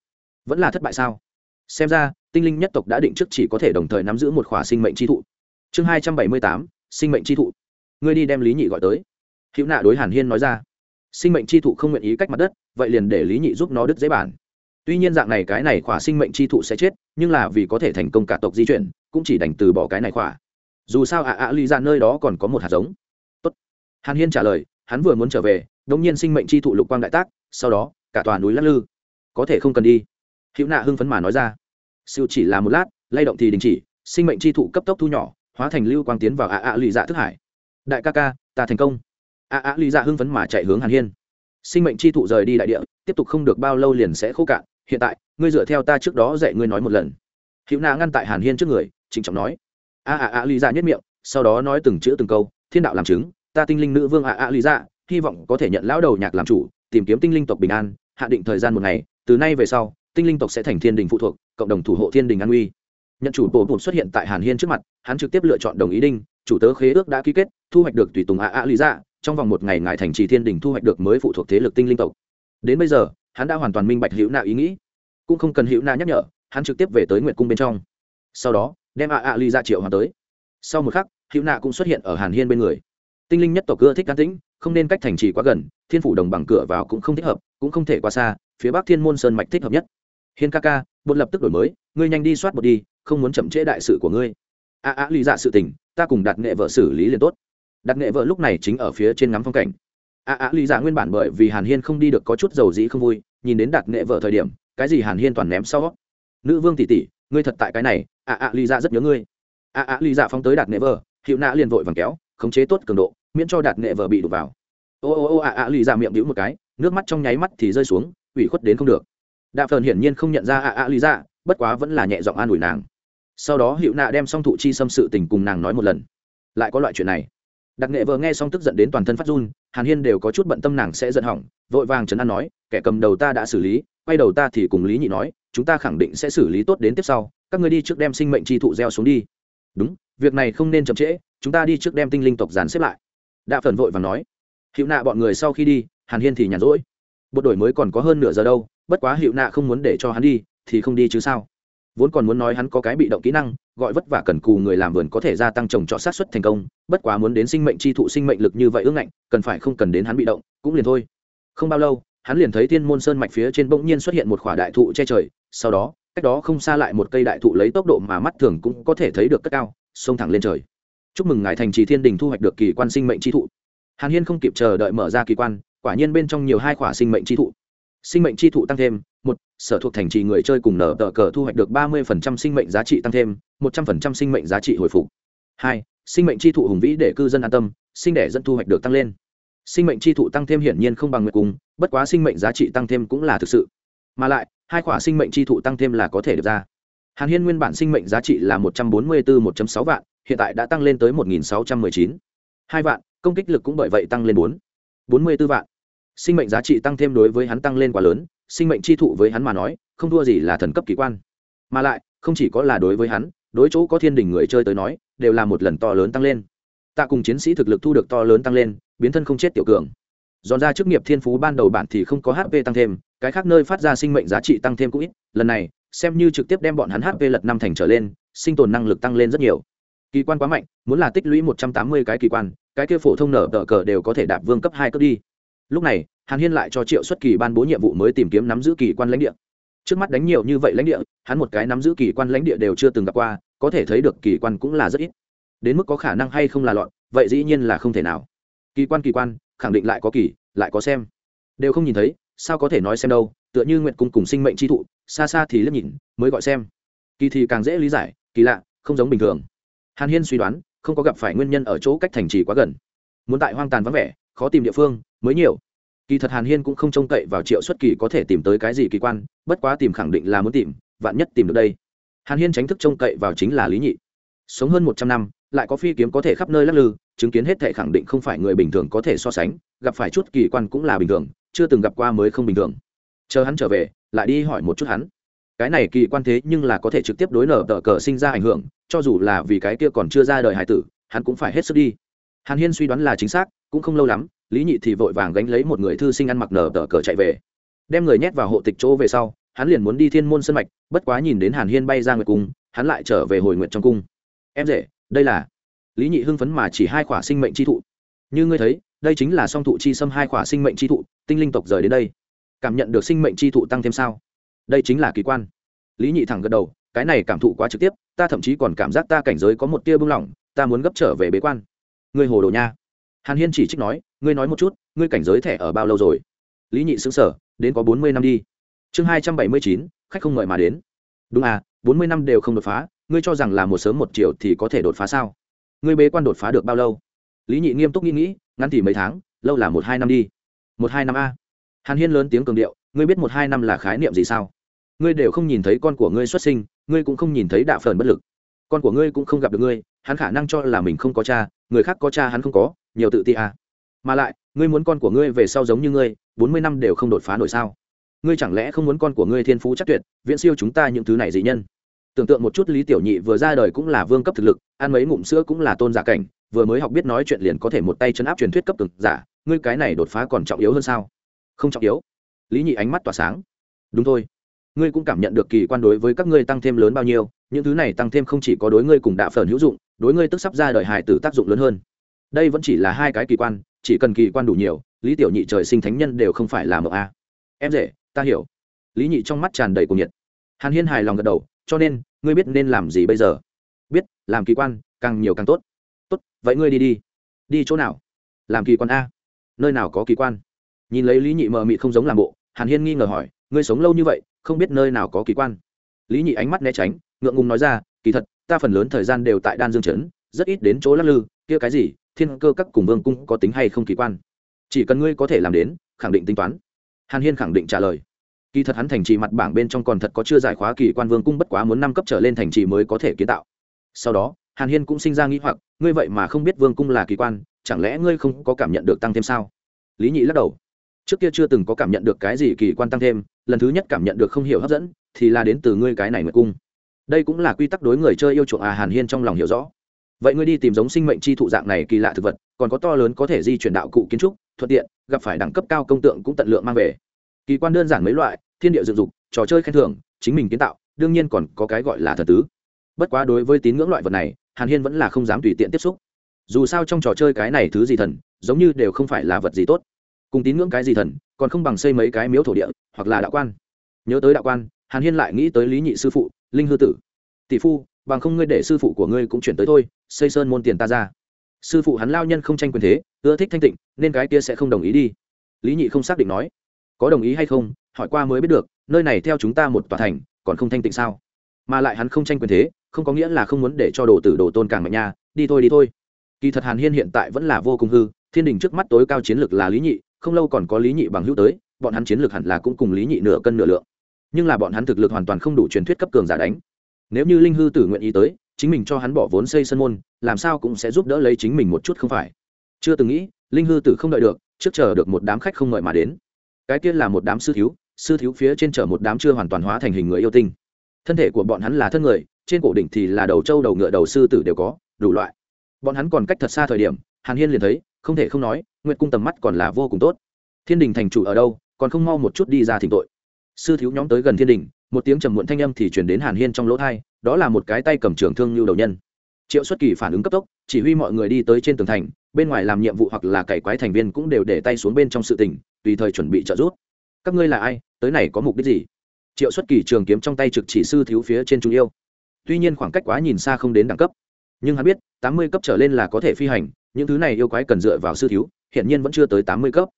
Vẫn là thất bại sao? Xem ra, tinh linh nhất tộc đã định trước chỉ có thể đồng thời nắm giữ một khỏa sinh mệnh chi thụ. Chương hai trăm bảy mươi tám, sinh mệnh chi thụ. Ngươi đi đem lý nhị gọi tới. Hữu nạ đối hàn hiên nói ra sinh mệnh chi thụ không nguyện ý cách mặt đất, vậy liền để lý nhị giúp nó đứt dễ bản. Tuy nhiên dạng này cái này khỏa sinh mệnh chi thụ sẽ chết, nhưng là vì có thể thành công cả tộc di chuyển, cũng chỉ đành từ bỏ cái này khỏa. Dù sao ạ ạ ly ra nơi đó còn có một hạt giống. Tốt. hàn hiên trả lời, hắn vừa muốn trở về đông nhiên sinh mệnh chi thụ lục quang đại tác, sau đó, cả tòa núi lắc lư. Có thể không cần đi. Hữu nạ hưng phấn mà nói ra. Siêu chỉ là một lát, lay động thì đình chỉ, sinh mệnh chi thụ cấp tốc thu nhỏ, hóa thành lưu quang tiến vào ạ ạ lì dạ thức hải. Đại ca ca, ta thành công a a lý dạ hưng phấn mà chạy hướng hàn hiên. Sinh mệnh chi thụ rời đi đại địa, tiếp tục không được bao lâu liền sẽ khô cạn. Hiện tại, ngươi dựa theo ta trước đó dạy ngươi nói một lần. Hữu Na ngăn tại hàn hiên trước người, trịnh trọng nói. A a a lý dạ nhất miệng, sau đó nói từng chữ từng câu, thiên đạo làm chứng, ta tinh linh nữ vương a a lý dạ hy vọng có thể nhận lão đầu nhạc làm chủ, tìm kiếm tinh linh tộc bình an, hạ định thời gian một ngày, từ nay về sau, tinh linh tộc sẽ thành thiên đình phụ thuộc, cộng đồng thủ hộ thiên đình an uy nhận chủ bổ bụt xuất hiện tại hàn hiên trước mặt, hắn trực tiếp lựa chọn đồng ý đinh, chủ tớ khế ước đã ký kết, thu hoạch được tùy tùng a a lý dạ trong vòng một ngày ngài thành trì thiên đình thu hoạch được mới phụ thuộc thế lực tinh linh tộc. Đến bây giờ, hắn đã hoàn toàn minh bạch hữu nạ ý nghĩ, cũng không cần hữu nạ nhắc nhở, hắn trực tiếp về tới nguyệt cung bên trong. Sau đó, đem a a ly ra triệu hoàng tới. Sau một khắc, hữu nạ cũng xuất hiện ở hàn hiên bên người. Tinh linh nhất tộc cưa thích can tĩnh, không nên cách thành trì quá gần, thiên phủ đồng bằng cửa vào cũng không thích hợp, cũng không thể qua xa, phía bắc thiên môn sơn mạch thích hợp nhất. Hiên ca ca, bột lập tức đổi mới, ngươi nhanh đi soát bột đi, không muốn chậm trễ đại sự của ngươi. A a lý dạ sự tình, ta cùng đặt nghệ vợ xử lý liền tốt đặt nghệ vợ lúc này chính ở phía trên ngắm phong cảnh. A a lý dạ nguyên bản bởi vì hàn hiên không đi được có chút dầu dĩ không vui, nhìn đến đặt nghệ vợ thời điểm, cái gì hàn hiên toàn ném sau? Nữ vương tỷ tỷ, ngươi thật tại cái này. A a lý dạ rất nhớ ngươi. A a lý dạ phóng tới đặt nghệ vợ, hiệu nạ liền vội vàng kéo, khống chế tốt cường độ, miễn cho đặt nghệ vợ bị đụt vào. Ô ô ô a a lì giả miệng đĩu một cái, nước mắt trong nháy mắt thì rơi xuống, ủy khuất đến không được. Đạ phần hiển nhiên không nhận ra a a lì giả bất quá vẫn là nhẹ giọng an ủi nàng. Sau đó hiệu nạ đem song thụ chi xâm sự tình cùng nàng nói một lần. Lại có loại chuyện này đặc nghệ vợ nghe xong tức giận đến toàn thân phát run, hàn hiên đều có chút bận tâm nàng sẽ giận hỏng, vội vàng trấn an nói, kẻ cầm đầu ta đã xử lý, quay đầu ta thì cùng lý nhị nói, chúng ta khẳng định sẽ xử lý tốt đến tiếp sau, các người đi trước đem sinh mệnh chi thụ gieo xuống đi. Đúng, việc này không nên chậm trễ, chúng ta đi trước đem tinh linh tộc dàn xếp lại. Đạ phần vội và nói. Hiệu nạ bọn người sau khi đi, hàn hiên thì nhàn rỗi. Bộ đổi mới còn có hơn nửa giờ đâu, bất quá hiệu nạ không muốn để cho hắn đi, thì không đi chứ sao? Vốn còn muốn nói hắn có cái bị động kỹ năng, gọi vất vả cần cù người làm vườn có thể gia tăng trồng trọt sát xuất thành công, bất quá muốn đến sinh mệnh chi thụ, sinh mệnh lực như vậy ương ngạnh, cần phải không cần đến hắn bị động, cũng liền thôi. Không bao lâu, hắn liền thấy thiên môn sơn mạch phía trên bỗng nhiên xuất hiện một khỏa đại thụ che trời, sau đó, cách đó không xa lại một cây đại thụ lấy tốc độ mà mắt thường cũng có thể thấy được cất cao, xông thẳng lên trời. Chúc mừng ngài thành trì thiên đình thu hoạch được kỳ quan sinh mệnh chi thụ. Hàn hiên không kịp chờ đợi mở ra kỳ quan, quả nhiên bên trong nhiều hai khỏa sinh mệnh chi thụ sinh mệnh chi thụ tăng thêm, một, sở thuộc thành trì người chơi cùng nở tờ cờ thu hoạch được ba mươi sinh mệnh giá trị tăng thêm, một trăm linh sinh mệnh giá trị hồi phục. Hai, sinh mệnh chi thụ hùng vĩ để cư dân an tâm, sinh đẻ dân thu hoạch được tăng lên. Sinh mệnh chi thụ tăng thêm hiển nhiên không bằng nguyệt cung bất quá sinh mệnh giá trị tăng thêm cũng là thực sự. Mà lại, hai khoản sinh mệnh chi thụ tăng thêm là có thể được ra. Hàn hiên nguyên bản sinh mệnh giá trị là một trăm bốn mươi bốn một sáu vạn, hiện tại đã tăng lên tới một nghìn sáu trăm m ư ơ i chín. Hai vạn, công kích lực cũng bởi vậy tăng lên bốn. Bốn mươi b ố vạn sinh mệnh giá trị tăng thêm đối với hắn tăng lên quá lớn, sinh mệnh chi thụ với hắn mà nói, không thua gì là thần cấp kỳ quan. Mà lại, không chỉ có là đối với hắn, đối chỗ có thiên đình người chơi tới nói, đều là một lần to lớn tăng lên. Tạ cùng chiến sĩ thực lực thu được to lớn tăng lên, biến thân không chết tiểu cường. Dọn ra chức nghiệp thiên phú ban đầu bản thì không có hp tăng thêm, cái khác nơi phát ra sinh mệnh giá trị tăng thêm cũng ít, lần này, xem như trực tiếp đem bọn hắn hp lật năm thành trở lên, sinh tồn năng lực tăng lên rất nhiều. Kỳ quan quá mạnh, muốn là tích lũy một trăm tám mươi cái kỳ quan, cái kia phổ thông nở tờ cờ đều có thể đạp vương cấp hai cấp đi lúc này, hàn hiên lại cho triệu xuất kỳ ban bố nhiệm vụ mới tìm kiếm nắm giữ kỳ quan lãnh địa. Trước mắt đánh nhiều như vậy lãnh địa, hắn một cái nắm giữ kỳ quan lãnh địa đều chưa từng gặp qua, có thể thấy được kỳ quan cũng là rất ít. Đến mức có khả năng hay không là lọn vậy dĩ nhiên là không thể nào. Kỳ quan kỳ quan, khẳng định lại có kỳ, lại có xem. Đều không nhìn thấy, sao có thể nói xem đâu, tựa như nguyện cung cùng sinh mệnh chi thụ, xa xa thì liếc nhìn, mới gọi xem. Kỳ thì càng dễ lý giải, kỳ lạ, không giống bình thường. Hàn hiên suy đoán, không có gặp phải nguyên nhân ở chỗ cách thành trì quá gần. Muốn tại hoang tàn vắng vẻ khó tìm địa phương, mới nhiều. Kỳ thật hàn hiên cũng không trông cậy vào triệu xuất kỳ có thể tìm tới cái gì kỳ quan, bất quá tìm khẳng định là muốn tìm, vạn nhất tìm được đây. Hàn hiên tránh thức trông cậy vào chính là lý nhị. Sống hơn một trăm năm, lại có phi kiếm có thể khắp nơi lắc lư, chứng kiến hết thệ khẳng định không phải người bình thường có thể so sánh, gặp phải chút kỳ quan cũng là bình thường, chưa từng gặp qua mới không bình thường. Chờ hắn trở về, lại đi hỏi một chút hắn. Cái này kỳ quan thế nhưng là có thể trực tiếp đối nở tờ cờ sinh ra ảnh hưởng, cho dù là vì cái kia còn chưa ra đời hải tử, hắn cũng phải hết sức đi. Hàn hiên suy đoán là chính xác cũng không lâu lắm, lý nhị thì vội vàng gánh lấy một người thư sinh ăn mặc nở tờ cờ chạy về. Đem người nhét vào hộ tịch chỗ về sau, hắn liền muốn đi thiên môn sân mạch, bất quá nhìn đến hàn hiên bay ra nguyệt cung, hắn lại trở về hồi nguyện trong cung. Em rể, đây là lý nhị hưng phấn mà chỉ hai khỏa sinh mệnh chi thụ. Như ngươi thấy, đây chính là song thụ chi xâm hai khỏa sinh mệnh chi thụ, tinh linh tộc rời đến đây. Cảm nhận được sinh mệnh chi thụ tăng thêm sao? Đây chính là kỳ quan. Lý nhị thẳng gật đầu, cái này cảm thụ quá trực tiếp, ta thậm chí còn cảm giác ta cảnh giới có một tia bưng lỏng, ta muốn gấp trở về bế quan. Ngươi hồ đồ nha hàn hiên chỉ trích nói, ngươi nói một chút, ngươi cảnh giới thẻ ở bao lâu rồi? Lý nhị xứng sở đến có bốn mươi năm đi. Chương hai trăm bảy mươi chín, khách không ngợi mà đến. Đúng à bốn mươi năm đều không đột phá, ngươi cho rằng là một sớm một chiều thì có thể đột phá sao? Ngươi bế quan đột phá được bao lâu? Lý nhị nghiêm túc nghĩ nghĩ, ngắn thì mấy tháng, lâu là một hai năm đi. Một hai năm a? Hàn hiên lớn tiếng cường điệu, ngươi biết một hai năm là khái niệm gì sao? Ngươi đều không nhìn thấy con của ngươi xuất sinh, ngươi cũng không nhìn thấy đạo phần bất lực. Con của ngươi cũng không gặp được ngươi, hắn khả năng cho là mình không có cha, người khác có cha hắn không có nhiều tự ti à. mà lại, ngươi muốn con của ngươi về sau giống như ngươi, bốn mươi năm đều không đột phá nổi sao? Ngươi chẳng lẽ không muốn con của ngươi thiên phú chắc tuyệt, viễn siêu chúng ta những thứ này dị nhân? Tưởng tượng một chút lý tiểu nhị vừa ra đời cũng là vương cấp thực lực, ăn mấy ngụm sữa cũng là tôn giả cảnh, vừa mới học biết nói chuyện liền có thể một tay chấn áp truyền thuyết cấp cực giả, ngươi cái này đột phá còn trọng yếu hơn sao? Không trọng yếu. Lý nhị ánh mắt tỏa sáng. Đúng thôi. Ngươi cũng cảm nhận được kỳ quan đối với các ngươi tăng thêm lớn bao nhiêu, những thứ này tăng thêm không chỉ có đối ngươi cùng đạ phởn hữu dụng, đối ngươi tức sắp ra đời hài tử tác dụng lớn hơn đây vẫn chỉ là hai cái kỳ quan, chỉ cần kỳ quan đủ nhiều, lý tiểu nhị trời sinh thánh nhân đều không phải là mộng a. Em rể, ta hiểu. Lý nhị trong mắt tràn đầy cuồng nhiệt. Hàn hiên hài lòng gật đầu, cho nên, ngươi biết nên làm gì bây giờ? Biết, làm kỳ quan, càng nhiều càng tốt. Tốt, vậy ngươi đi đi. Đi chỗ nào? Làm kỳ quan a. Nơi nào có kỳ quan? Nhìn lấy lý nhị mờ mị không giống làm bộ, hàn hiên nghi ngờ hỏi, ngươi sống lâu như vậy, không biết nơi nào có kỳ quan? Lý nhị ánh mắt né tránh, ngượng ngùng nói ra, kỳ thật, ta phần lớn thời gian đều tại đan dương trấn, rất ít đến chỗ lắc lư, kia cái gì thiên cơ các cùng vương cung có tính hay không kỳ quan? Chỉ cần ngươi có thể làm đến, khẳng định tính toán. Hàn hiên khẳng định trả lời. Kỳ thật hắn thành trì mặt bảng bên trong còn thật có chưa giải khóa kỳ quan vương cung bất quá muốn năm cấp trở lên thành trì mới có thể kiến tạo. Sau đó, hàn hiên cũng sinh ra nghĩ hoặc, ngươi vậy mà không biết vương cung là kỳ quan, chẳng lẽ ngươi không có cảm nhận được tăng thêm sao? Lý nhị lắc đầu. Trước kia chưa từng có cảm nhận được cái gì kỳ quan tăng thêm, lần thứ nhất cảm nhận được không hiểu hấp dẫn, thì là đến từ ngươi cái này nguyệt cung. Đây cũng là quy tắc đối người chơi yêu chuộng à hàn hiên trong lòng hiểu rõ vậy ngươi đi tìm giống sinh mệnh chi thụ dạng này kỳ lạ thực vật, còn có to lớn có thể di chuyển đạo cụ kiến trúc, thuận tiện, gặp phải đẳng cấp cao công tượng cũng tận lượng mang về. Kỳ quan đơn giản mấy loại, thiên địa dựng dục, trò chơi khen thưởng, chính mình kiến tạo, đương nhiên còn có cái gọi là thần tứ. Bất quá đối với tín ngưỡng loại vật này, hàn hiên vẫn là không dám tùy tiện tiếp xúc. Dù sao trong trò chơi cái này thứ gì thần, giống như đều không phải là vật gì tốt. Cùng tín ngưỡng cái gì thần, còn không bằng xây mấy cái miếu thổ địa, hoặc là đạo quan. Nhớ tới đạo quan, hàn hiên lại nghĩ tới lý nhị sư phụ, linh hư tử. Tỷ phu bằng không ngươi để sư phụ của ngươi cũng chuyển tới thôi, xây sơn môn tiền ta ra. Sư phụ hắn lao nhân không tranh quyền thế, ưa thích thanh tịnh, nên cái kia sẽ không đồng ý đi. Lý nhị không xác định nói. Có đồng ý hay không, hỏi qua mới biết được, nơi này theo chúng ta một tòa thành, còn không thanh tịnh sao? Mà lại hắn không tranh quyền thế, không có nghĩa là không muốn để cho đồ tử đồ tôn càng mạnh nha, đi thôi đi thôi. Kỳ thật hàn hiên hiện tại vẫn là vô cùng hư, thiên đình trước mắt tối cao chiến lược là lý nhị, không lâu còn có lý nhị bằng hữu tới, bọn hắn chiến lược hẳn là cũng cùng lý nhị nửa cân nửa lượng. Nhưng là bọn hắn thực lực hoàn toàn không đủ truyền thuyết cấp cường giả đánh nếu như linh hư tử nguyện ý tới, chính mình cho hắn bỏ vốn xây sân môn, làm sao cũng sẽ giúp đỡ lấy chính mình một chút không phải? Chưa từng nghĩ, linh hư tử không đợi được, trước chờ được một đám khách không ngợi mà đến. Cái kia là một đám sư thiếu sư thiếu phía trên chở một đám chưa hoàn toàn hóa thành hình người yêu tinh. Thân thể của bọn hắn là thân người, trên cổ đỉnh thì là đầu trâu đầu ngựa đầu sư tử đều có, đủ loại. Bọn hắn còn cách thật xa thời điểm, hàn hiên liền thấy, không thể không nói nguyện cung tầm mắt còn là vô cùng tốt. Thiên đình thành chủ ở đâu, còn không mau một chút đi ra thỉnh tội. Sư thiếu nhóm tới gần thiên đình một tiếng trầm muộn thanh âm thì chuyển đến hàn hiên trong lỗ thai, đó là một cái tay cầm trường thương như đầu nhân. Triệu xuất kỳ phản ứng cấp tốc, chỉ huy mọi người đi tới trên tường thành, bên ngoài làm nhiệm vụ hoặc là cày quái thành viên cũng đều để tay xuống bên trong sự tình, tùy thời chuẩn bị trợ giúp. Các ngươi là ai? Tới này có mục đích gì? Triệu xuất kỳ trường kiếm trong tay trực chỉ sư thiếu phía trên trung yêu. Tuy nhiên khoảng cách quá nhìn xa không đến đẳng cấp. Nhưng hắn biết, tám mươi cấp trở lên là có thể phi hành, những thứ này yêu quái cần dựa vào sư thiếu hiện nhiên vẫn chưa tới tám mươi cấp.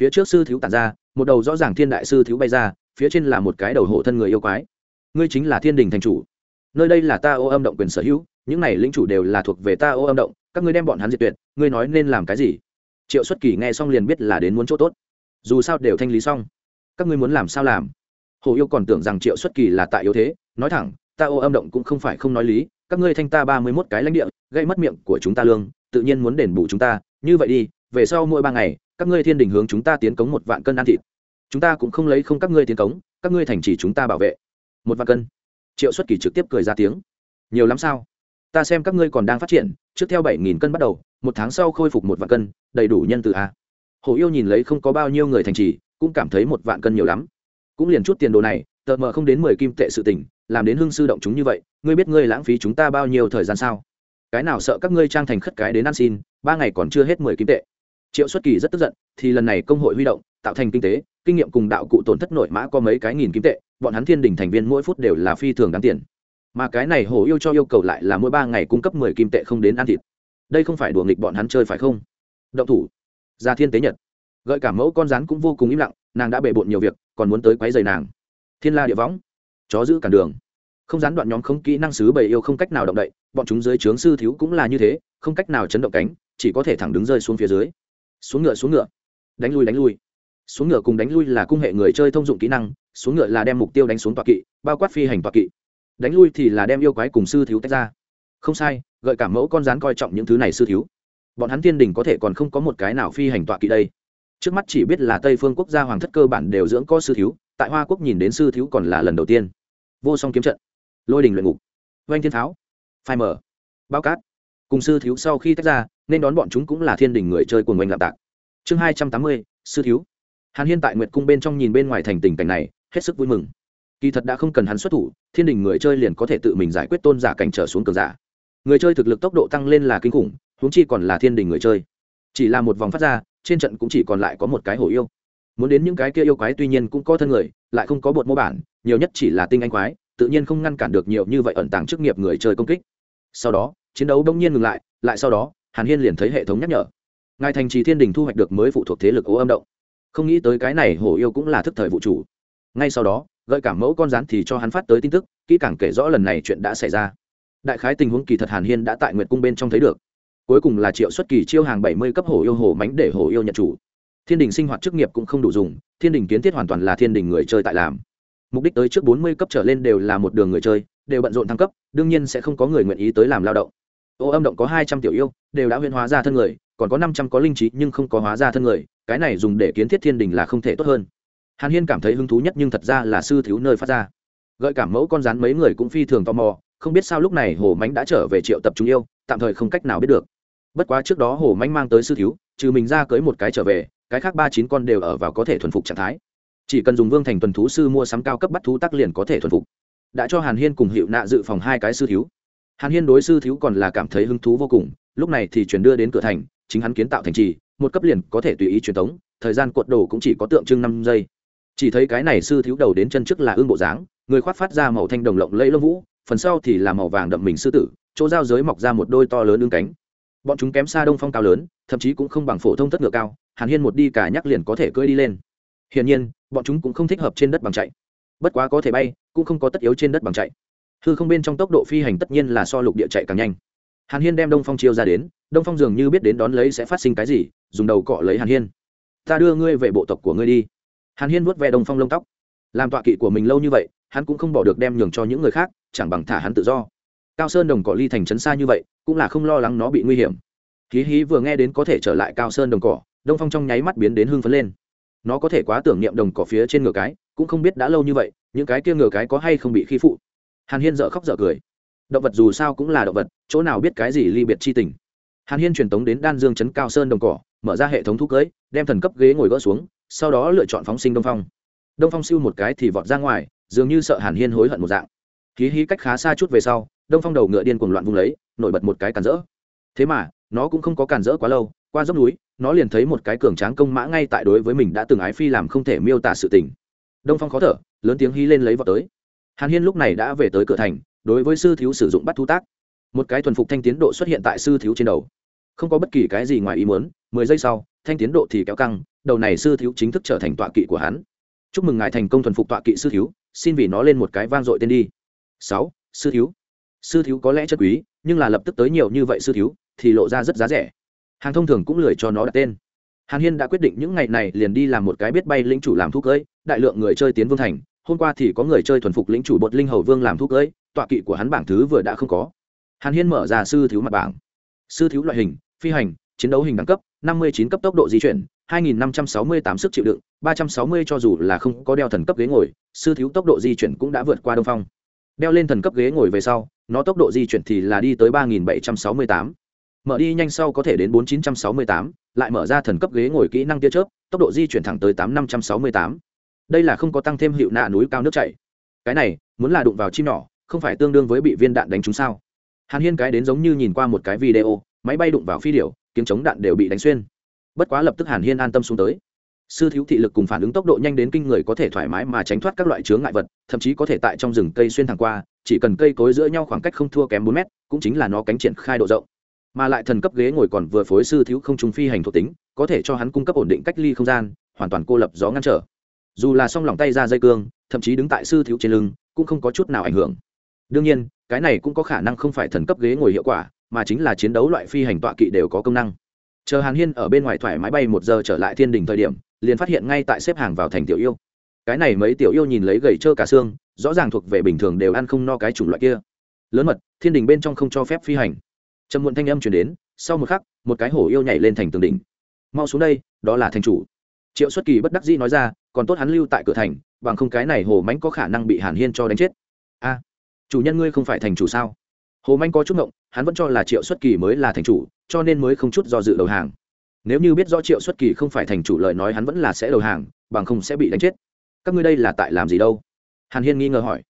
Phía trước sư thiếu tản ra, một đầu rõ ràng thiên đại sư thiếu bay ra phía trên là một cái đầu hộ thân người yêu quái. Ngươi chính là thiên đình thành chủ. Nơi đây là ta ô âm động quyền sở hữu, những này lĩnh chủ đều là thuộc về ta ô âm động, các ngươi đem bọn hắn diệt tuyệt, ngươi nói nên làm cái gì? Triệu xuất kỳ nghe xong liền biết là đến muốn chỗ tốt. Dù sao đều thanh lý xong. Các ngươi muốn làm sao làm? Hồ yêu còn tưởng rằng triệu xuất kỳ là tại yếu thế, nói thẳng, ta ô âm động cũng không phải không nói lý, các ngươi thanh ta ba mươi mốt cái lãnh địa, gây mất miệng của chúng ta lương, tự nhiên muốn đền bù chúng ta, như vậy đi, về sau mỗi ba ngày, các ngươi thiên đình hướng chúng ta tiến cống một vạn cân ăn thịt chúng ta cũng không lấy không các ngươi tiến cống các ngươi thành trì chúng ta bảo vệ. Một vạn cân. Triệu xuất kỳ trực tiếp cười ra tiếng. Nhiều lắm sao? Ta xem các ngươi còn đang phát triển trước theo bảy nghìn cân bắt đầu một tháng sau khôi phục một vạn cân đầy đủ nhân từ a. Hồ yêu nhìn lấy không có bao nhiêu người thành trì cũng cảm thấy một vạn cân nhiều lắm. Cũng liền chút tiền đồ này tờ mờ không đến mười kim tệ sự tỉnh, làm đến hưng sư động chúng như vậy ngươi biết ngươi lãng phí chúng ta bao nhiêu thời gian sao? Cái nào sợ các ngươi trang thành khất cái đến ăn xin ba ngày còn chưa hết mười kim tệ. Triệu xuất kỳ rất tức giận thì lần này công hội huy động tạo thành kinh tế, kinh nghiệm cùng đạo cụ tổn thất nội mã có mấy cái nghìn kim tệ, bọn hắn thiên đình thành viên mỗi phút đều là phi thường đáng tiền. Mà cái này hổ yêu cho yêu cầu lại là mỗi ba ngày cung cấp mười kim tệ không đến ăn thịt. Đây không phải đùa nghịch bọn hắn chơi phải không? Động thủ. Ra thiên tế nhật. Gợi cả mẫu con rắn cũng vô cùng im lặng, nàng đã bề bộn nhiều việc, còn muốn tới quấy giày nàng. Thiên la địa võng. Chó giữ cản đường. Không gián đoạn nhóm không kỹ năng sứ bầy yêu không cách nào động đậy, bọn chúng dưới trướng sư thiếu cũng là như thế, không cách nào chấn động cánh, chỉ có thể thẳng đứng rơi xuống phía dưới. Xuống ngựa xuống ngựa. Đánh lui đánh lui xuống ngựa cùng đánh lui là cung hệ người chơi thông dụng kỹ năng, xuống ngựa là đem mục tiêu đánh xuống tọa kỵ, bao quát phi hành tọa kỵ. Đánh lui thì là đem yêu quái cùng sư thiếu tách ra. Không sai, gợi cả mẫu con rán coi trọng những thứ này sư thiếu. Bọn hắn tiên đình có thể còn không có một cái nào phi hành tọa kỵ đây. Trước mắt chỉ biết là tây phương quốc gia hoàng thất cơ bản đều dưỡng có sư thiếu, tại hoa quốc nhìn đến sư thiếu còn là lần đầu tiên. Vô song kiếm trận. Lôi đình luyện ngục. Oanh thiên tháo. Phai mở bao cát. Cùng sư thiếu sau khi tách ra, nên đón bọn chúng cũng là thiên đình người chơi cùng oanh lạm tạc. Chương hai trăm tám mươi, sư thiếu hàn hiên tại nguyệt cung bên trong nhìn bên ngoài thành tình cảnh này, hết sức vui mừng. Kỳ thật đã không cần hắn xuất thủ, thiên đình người chơi liền có thể tự mình giải quyết tôn giả cảnh trở xuống cường giả. Người chơi thực lực tốc độ tăng lên là kinh khủng, huống chi còn là thiên đình người chơi. Chỉ là một vòng phát ra, trên trận cũng chỉ còn lại có một cái hổ yêu. Muốn đến những cái kia yêu quái tuy nhiên cũng có thân người, lại không có bột mô bản, nhiều nhất chỉ là tinh anh quái, tự nhiên không ngăn cản được nhiều như vậy ẩn tàng chức nghiệp người chơi công kích. Sau đó, chiến đấu đông nhiên ngừng lại lại sau đó, hàn hiên liền thấy hệ thống nhắc nhở. Ngài thành trì thiên đình thu hoạch được mới phụ thuộc thế lực ố âm động không nghĩ tới cái này hổ yêu cũng là thức thời vụ chủ. Ngay sau đó, gợi cảm mẫu con rắn thì cho hắn phát tới tin tức, kỹ càng kể rõ lần này chuyện đã xảy ra. Đại khái tình huống kỳ thật hàn hiên đã tại nguyệt cung bên trong thấy được. Cuối cùng là triệu xuất kỳ chiêu hàng bảy mươi cấp hổ yêu hổ mánh để hổ yêu nhận chủ. Thiên đình sinh hoạt chức nghiệp cũng không đủ dùng, thiên đình kiến thiết hoàn toàn là thiên đình người chơi tại làm. Mục đích tới trước bốn mươi cấp trở lên đều là một đường người chơi, đều bận rộn thăng cấp, đương nhiên sẽ không có người nguyện ý tới làm lao động. Ô âm động có hai trăm tiểu yêu, đều đã huyên hóa ra thân người còn có năm trăm có linh trí nhưng không có hóa ra thân người, cái này dùng để kiến thiết thiên đình là không thể tốt hơn. Hàn hiên cảm thấy hứng thú nhất nhưng thật ra là sư thiếu nơi phát ra. Gợi cảm mẫu con rắn mấy người cũng phi thường tò mò, không biết sao lúc này hồ mánh đã trở về triệu tập chúng yêu, tạm thời không cách nào biết được. Bất quá trước đó hồ mánh mang tới sư thiếu, trừ mình ra cưới một cái trở về, cái khác ba chín con đều ở vào có thể thuần phục trạng thái. Chỉ cần dùng vương thành tuần thú sư mua sắm cao cấp bắt thú tắc liền có thể thuần phục. Đã cho hàn hiên cùng hiệu nạ dự phòng hai cái sư thiếu. Hàn hiên đối sư thiếu còn là cảm thấy hứng thú vô cùng, lúc này thì chuyển đưa đến cửa thành chính hắn kiến tạo thành trì, một cấp liền có thể tùy ý truyền tống, thời gian cuộn đồ cũng chỉ có tượng trưng năm giây. Chỉ thấy cái này sư thiếu đầu đến chân trước là ương bộ dáng, người khoác phát ra màu thanh đồng lộng lẫy lông vũ, phần sau thì là màu vàng đậm mình sư tử, chỗ giao giới mọc ra một đôi to lớn ương cánh. Bọn chúng kém xa đông phong cao lớn, thậm chí cũng không bằng phổ thông thất ngựa cao, hàn hiên một đi cả nhắc liền có thể cưỡi đi lên. Hiển nhiên, bọn chúng cũng không thích hợp trên đất bằng chạy. Bất quá có thể bay, cũng không có tất yếu trên đất bằng chạy. Hư không bên trong tốc độ phi hành tất nhiên là so lục địa chạy càng nhanh. Hàn hiên đem đông phong chiêu ra đến đông phong dường như biết đến đón lấy sẽ phát sinh cái gì, dùng đầu cọ lấy hàn hiên. Ta đưa ngươi về bộ tộc của ngươi đi. Hàn hiên vuốt ve đông phong lông tóc. Làm tọa kỵ của mình lâu như vậy, hắn cũng không bỏ được đem nhường cho những người khác, chẳng bằng thả hắn tự do. Cao sơn đồng cỏ ly thành trấn xa như vậy, cũng là không lo lắng nó bị nguy hiểm. Hí hí vừa nghe đến có thể trở lại cao sơn đồng cỏ, đông phong trong nháy mắt biến đến hưng phấn lên. Nó có thể quá tưởng niệm đồng cỏ phía trên ngựa cái, cũng không biết đã lâu như vậy, những cái kia ngựa cái có hay không bị khi phụ. Hàn hiên dợ khóc dợ cười. Động vật dù sao cũng là động vật, chỗ nào biết cái gì ly biệt chi tình hàn hiên truyền tống đến đan dương chấn cao sơn đồng cỏ, mở ra hệ thống thuốc cưới đem thần cấp ghế ngồi gỡ xuống, sau đó lựa chọn phóng sinh đông phong. Đông phong siêu một cái thì vọt ra ngoài, dường như sợ hàn hiên hối hận một dạng. Khí hí cách khá xa chút về sau, đông phong đầu ngựa điên cuồng loạn vùng lấy, nổi bật một cái cản rỡ. Thế mà, nó cũng không có cản rỡ quá lâu, qua dốc núi, nó liền thấy một cái cường tráng công mã ngay tại đối với mình đã từng ái phi làm không thể miêu tả sự tình. Đông phong khó thở, lớn tiếng hí lên lấy vọt tới. Hàn hiên lúc này đã về tới cửa thành, đối với sư thiếu sử dụng bắt thu tác một cái thuần phục thanh tiến độ xuất hiện tại sư thiếu trên đầu. Không có bất kỳ cái gì ngoài ý muốn, mười giây sau, thanh tiến độ thì kéo căng, đầu này sư thiếu chính thức trở thành tọa kỵ của hắn. Chúc mừng ngài thành công thuần phục tọa kỵ sư thiếu, xin vì nó lên một cái vang dội tên đi. Sáu, sư thiếu. Sư thiếu có lẽ chất quý, nhưng là lập tức tới nhiều như vậy sư thiếu, thì lộ ra rất giá rẻ. Hàng thông thường cũng lười cho nó đặt tên. Hàn hiên đã quyết định những ngày này liền đi làm một cái biết bay lĩnh chủ làm thuốc cưỡi, đại lượng người chơi tiến vương thành, hôm qua thì có người chơi thuần phục lĩnh chủ bột linh hầu vương làm thuốc cưỡi, tọa kỵ của hắn bảng thứ vừa đã không có hàn hiên mở ra sư thiếu mặt bảng. Sư thiếu loại hình, phi hành, chiến đấu hình đẳng cấp, năm mươi chín cấp tốc độ di chuyển, hai nghìn năm trăm sáu mươi tám sức chịu đựng, ba trăm sáu mươi cho dù là không có đeo thần cấp ghế ngồi, sư thiếu tốc độ di chuyển cũng đã vượt qua đông phong. Đeo lên thần cấp ghế ngồi về sau, nó tốc độ di chuyển thì là đi tới ba nghìn bảy trăm sáu mươi tám. Mở đi nhanh sau có thể đến bốn chín trăm sáu mươi tám, lại mở ra thần cấp ghế ngồi kỹ năng tia chớp, tốc độ di chuyển thẳng tới tám năm trăm sáu mươi tám. Đây là không có tăng thêm hiệu nạ núi cao nước chảy. Cái này, muốn là đụng vào chim nhỏ, không phải tương đương với bị viên đạn đánh trúng sao? Hàn hiên cái đến giống như nhìn qua một cái video, máy bay đụng vào phi điểu, kiếm chống đạn đều bị đánh xuyên. Bất quá lập tức hàn hiên an tâm xuống tới. Sư thiếu thị lực cùng phản ứng tốc độ nhanh đến kinh người có thể thoải mái mà tránh thoát các loại chướng ngại vật, thậm chí có thể tại trong rừng cây xuyên thẳng qua, chỉ cần cây cối giữa nhau khoảng cách không thua kém bốn mét, cũng chính là nó cánh triển khai độ rộng. Mà lại thần cấp ghế ngồi còn vừa phối sư thiếu không trung phi hành thuộc tính, có thể cho hắn cung cấp ổn định cách ly không gian, hoàn toàn cô lập gió ngăn trở. Dù là xong lòng tay ra dây cương, thậm chí đứng tại sư thiếu trên lưng, cũng không có chút nào ảnh hưởng. Đương nhiên cái này cũng có khả năng không phải thần cấp ghế ngồi hiệu quả, mà chính là chiến đấu loại phi hành tọa kỵ đều có công năng. Chờ hàn hiên ở bên ngoài thoải mái bay một giờ trở lại thiên đình thời điểm, liền phát hiện ngay tại xếp hàng vào thành tiểu yêu. Cái này mấy tiểu yêu nhìn lấy gầy trơ cả xương, rõ ràng thuộc về bình thường đều ăn không no cái chủng loại kia. Lớn mật, thiên đình bên trong không cho phép phi hành. Trầm muộn thanh âm chuyển đến, sau một khắc, một cái hổ yêu nhảy lên thành tường đỉnh. Mau xuống đây, đó là thành chủ. Triệu xuất kỳ bất đắc dĩ nói ra, còn tốt hắn lưu tại cửa thành, bằng không cái này hồ mánh có khả năng bị hàn hiên cho đánh chết. A chủ nhân ngươi không phải thành chủ sao? Hồ manh có chút ngộng, hắn vẫn cho là triệu xuất kỳ mới là thành chủ, cho nên mới không chút do dự đầu hàng. Nếu như biết rõ triệu xuất kỳ không phải thành chủ lời nói hắn vẫn là sẽ đầu hàng, bằng không sẽ bị đánh chết. Các ngươi đây là tại làm gì đâu? Hàn hiên nghi ngờ hỏi.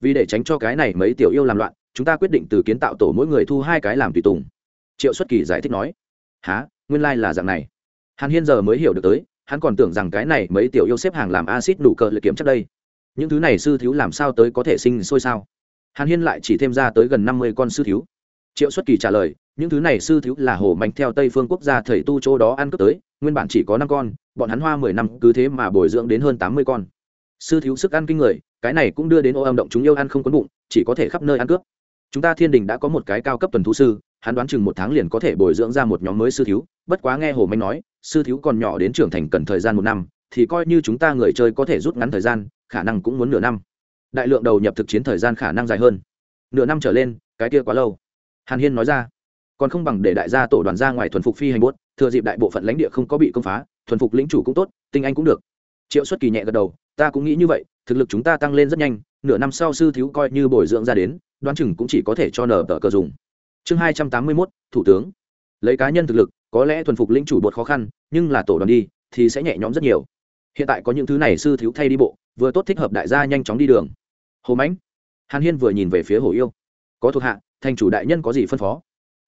Vì để tránh cho cái này mấy tiểu yêu làm loạn, chúng ta quyết định từ kiến tạo tổ mỗi người thu hai cái làm tùy tùng. Triệu xuất kỳ giải thích nói. Há nguyên lai、like、là dạng này. Hàn hiên giờ mới hiểu được tới, hắn còn tưởng rằng cái này mấy tiểu yêu xếp hàng làm acid đủ cờ lực kiểm chắc đây. Những thứ này sư thiếu làm sao tới có thể sinh sôi sao? Hàn hiên lại chỉ thêm ra tới gần năm mươi con sư thiếu. Triệu xuất kỳ trả lời, những thứ này sư thiếu là hồ mánh theo tây phương quốc gia thầy tu chỗ đó ăn cướp tới, nguyên bản chỉ có năm con, bọn hắn hoa mười năm, cứ thế mà bồi dưỡng đến hơn tám mươi con. Sư thiếu sức ăn kinh người, cái này cũng đưa đến ô âm động chúng yêu ăn không quấn bụng, chỉ có thể khắp nơi ăn cướp. Chúng ta thiên đình đã có một cái cao cấp tuần thú sư, hắn đoán chừng một tháng liền có thể bồi dưỡng ra một nhóm mới sư thiếu, bất quá nghe hồ manh nói, sư thiếu còn nhỏ đến trưởng thành cần thời gian một năm, thì coi như chúng ta người chơi có thể rút ngắn thời gian, khả năng cũng muốn nửa năm đại lượng đầu nhập thực chiến thời gian khả năng dài hơn. Nửa năm trở lên, cái kia quá lâu. Hàn hiên nói ra. Còn không bằng để đại gia tổ đoàn ra ngoài thuần phục phi hành bốt thừa dịp đại bộ phận lãnh địa không có bị công phá, thuần phục lĩnh chủ cũng tốt, tinh anh cũng được. Triệu xuất kỳ nhẹ gật đầu, ta cũng nghĩ như vậy, thực lực chúng ta tăng lên rất nhanh, nửa năm sau sư thiếu coi như bồi dưỡng ra đến, đoán chừng cũng chỉ có thể cho nở tờ cờ dùng. Chương hai trăm tám mươi mốt, thủ tướng. Lấy cá nhân thực lực, có lẽ thuần phục lĩnh chủ bột khó khăn, nhưng là tổ đoàn đi, thì sẽ nhẹ nhõm rất nhiều. Hiện tại có những thứ này sư thiếu thay đi bộ vừa tốt thích hợp đại gia nhanh chóng đi đường. Hồ mãnh, hàn hiên vừa nhìn về phía hồ yêu. Có thuộc hạ, thành chủ đại nhân có gì phân phó?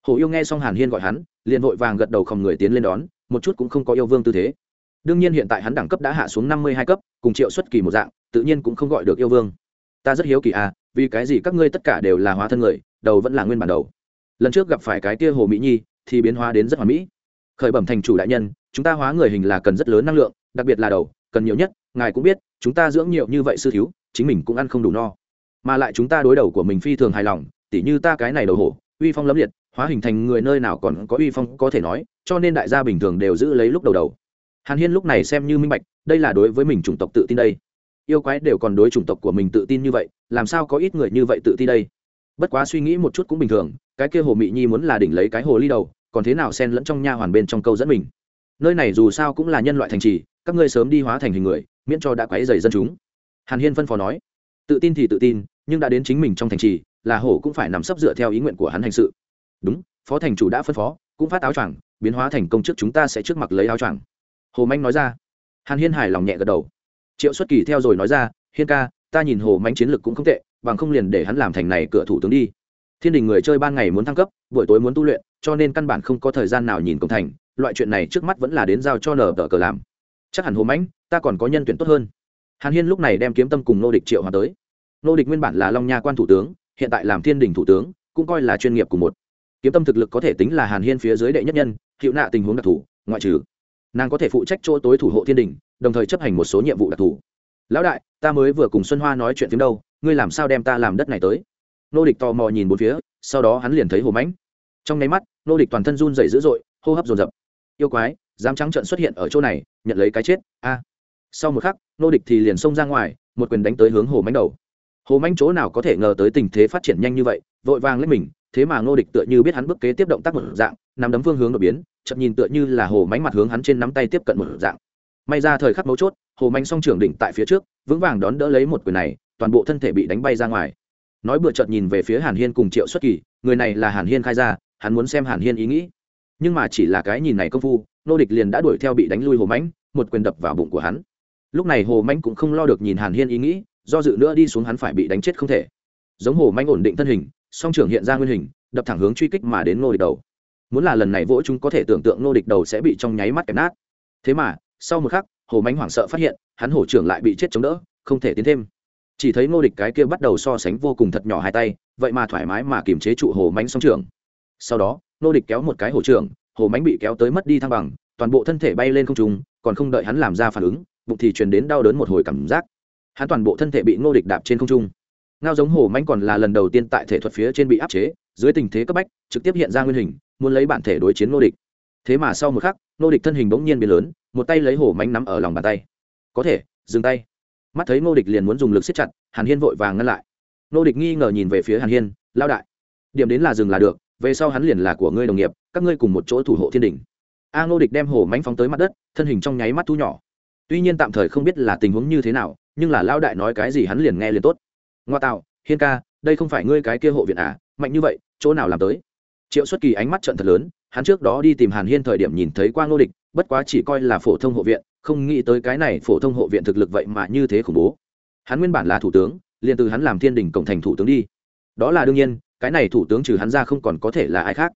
Hồ yêu nghe xong hàn hiên gọi hắn, liền vội vàng gật đầu khom người tiến lên đón, một chút cũng không có yêu vương tư thế. Đương nhiên hiện tại hắn đẳng cấp đã hạ xuống năm mươi hai cấp, cùng triệu xuất kỳ một dạng, tự nhiên cũng không gọi được yêu vương. Ta rất hiếu kỳ à vì cái gì các ngươi tất cả đều là hóa thân người, đầu vẫn là nguyên bản đầu? Lần trước gặp phải cái tia hồ mỹ nhi, thì biến hóa đến rất hoàn mỹ. Khởi bẩm thành chủ đại nhân, chúng ta hóa người hình là cần rất lớn năng lượng, đặc biệt là đầu, cần nhiều nhất ngài cũng biết, chúng ta dưỡng nhiều như vậy sư thiếu, chính mình cũng ăn không đủ no. Mà lại chúng ta đối đầu của mình phi thường hài lòng, tỉ như ta cái này đầu hổ, uy phong lẫm liệt, hóa hình thành người nơi nào còn có uy phong có thể nói, cho nên đại gia bình thường đều giữ lấy lúc đầu đầu. Hàn hiên lúc này xem như minh bạch, đây là đối với mình chủng tộc tự tin đây. Yêu quái đều còn đối chủng tộc của mình tự tin như vậy, làm sao có ít người như vậy tự tin đây? Bất quá suy nghĩ một chút cũng bình thường, cái kia hồ mị nhi muốn là đỉnh lấy cái hồ ly đầu, còn thế nào xen lẫn trong nha hoàn bên trong câu dẫn mình? Nơi này dù sao cũng là nhân loại thành trì, các ngươi sớm đi hóa thành hình người miễn cho đã quấy dày dân chúng. Hàn hiên phân phó nói, tự tin thì tự tin, nhưng đã đến chính mình trong thành trì, là hổ cũng phải nằm sấp dựa theo ý nguyện của hắn hành sự. Đúng, phó thành chủ đã phân phó, cũng phát áo choàng, biến hóa thành công chức chúng ta sẽ trước mặt lấy áo choàng. Hồ manh nói ra. Hàn hiên hài lòng nhẹ gật đầu. Triệu xuất kỳ theo rồi nói ra, hiên ca, ta nhìn hồ manh chiến lực cũng không tệ, bằng không liền để hắn làm thành này cửa thủ tướng đi. Thiên đình người chơi ban ngày muốn thăng cấp, buổi tối muốn tu luyện, cho nên căn bản không có thời gian nào nhìn công thành, loại chuyện này trước mắt vẫn là đến giao cho nở tờ cờ làm chắc hẳn hồ mãnh, ta còn có nhân tuyển tốt hơn. Hàn hiên lúc này đem kiếm tâm cùng nô địch triệu hòa tới. Nô địch nguyên bản là long nha quan thủ tướng, hiện tại làm thiên đình thủ tướng, cũng coi là chuyên nghiệp của một. Kiếm tâm thực lực có thể tính là hàn hiên phía dưới đệ nhất nhân hiệu nạ tình huống đặc thù, ngoại trừ nàng có thể phụ trách chỗ tối thủ hộ thiên đình, đồng thời chấp hành một số nhiệm vụ đặc thù. Lão đại, ta mới vừa cùng xuân hoa nói chuyện tiếng đâu, ngươi làm sao đem ta làm đất này tới? Nô địch tò mò nhìn bốn phía, sau đó hắn liền thấy hồ mãnh. Trong nháy mắt, nô địch toàn thân run dày dữ dội, hô hấp dồn dập. Yêu quái dám trắng trận xuất hiện ở chỗ này, nhận lấy cái chết, a. Sau một khắc, nô địch thì liền xông ra ngoài, một quyền đánh tới hướng hồ mánh đầu. Hồ mánh chỗ nào có thể ngờ tới tình thế phát triển nhanh như vậy, vội vàng lên mình, thế mà nô địch tựa như biết hắn bước kế tiếp động tác một dạng, nắm đấm phương hướng đột biến chậm nhìn tựa như là hồ mánh mặt hướng hắn trên nắm tay tiếp cận một dạng. May ra thời khắc mấu chốt, hồ mánh song trưởng đỉnh tại phía trước, vững vàng đón đỡ lấy một quyền này, toàn bộ thân thể bị đánh bay ra ngoài. Nói bừa chợt nhìn về phía hàn hiên cùng triệu xuất kỳ, người này là hàn hiên khai ra, hắn muốn xem hàn hiên ý nghĩ. Nhưng mà chỉ là cái nhìn này công phu nô địch liền đã đuổi theo bị đánh lui hồ mãnh, một quyền đập vào bụng của hắn lúc này hồ mãnh cũng không lo được nhìn hàn hiên ý nghĩ, do dự nữa đi xuống hắn phải bị đánh chết không thể giống hồ mãnh ổn định thân hình, song trưởng hiện ra nguyên hình, đập thẳng hướng truy kích mà đến nô địch đầu muốn là lần này vỗ chúng có thể tưởng tượng nô địch đầu sẽ bị trong nháy mắt kẹp nát thế mà, sau một khắc, hồ mãnh hoảng sợ phát hiện, hắn hổ trưởng lại bị chết chống đỡ, không thể tiến thêm chỉ thấy Nô địch cái kia bắt đầu so sánh vô cùng thật nhỏ hai tay, vậy mà thoải mái mà kiềm chế trụ hồ mãnh song trưởng. sau đó, Nô địch kéo một cái hồ trưởng hồ mánh bị kéo tới mất đi thăng bằng, toàn bộ thân thể bay lên không trung, còn không đợi hắn làm ra phản ứng, bụng thì truyền đến đau đớn một hồi cảm giác. Hắn toàn bộ thân thể bị ngô địch đạp trên không trung. Ngao giống hồ mánh còn là lần đầu tiên tại thể thuật phía trên bị áp chế, dưới tình thế cấp bách, trực tiếp hiện ra nguyên hình, muốn lấy bản thể đối chiến ngô địch. Thế mà sau một khắc, ngô địch thân hình bỗng nhiên biến lớn, một tay lấy hồ mánh nắm ở lòng bàn tay. Có thể, dừng tay. Mắt thấy ngô địch liền muốn dùng lực siết chặt, hàn hiên vội vàng ngăn lại. Ngô địch nghi ngờ nhìn về phía hàn hiên lao đại, điểm đến là dừng là được, về sau hắn liền là của ngươi đồng nghiệp các ngươi cùng một chỗ thủ hộ thiên đình. A ngô địch đem hổ mánh phóng tới mặt đất, thân hình trong nháy mắt thu nhỏ. Tuy nhiên tạm thời không biết là tình huống như thế nào, nhưng là lao đại nói cái gì hắn liền nghe liền tốt. Ngoa tạo, hiên ca, đây không phải ngươi cái kia hộ viện à mạnh như vậy, chỗ nào làm tới? Triệu xuất kỳ ánh mắt trận thật lớn, hắn trước đó đi tìm hàn hiên thời điểm nhìn thấy qua ngô địch, bất quá chỉ coi là phổ thông hộ viện, không nghĩ tới cái này phổ thông hộ viện thực lực vậy mà như thế khủng bố. Hắn nguyên bản là thủ tướng, liền từ hắn làm thiên đình cổng thành thủ tướng đi. Đó là đương nhiên, cái này thủ tướng trừ hắn ra không còn có thể là ai khác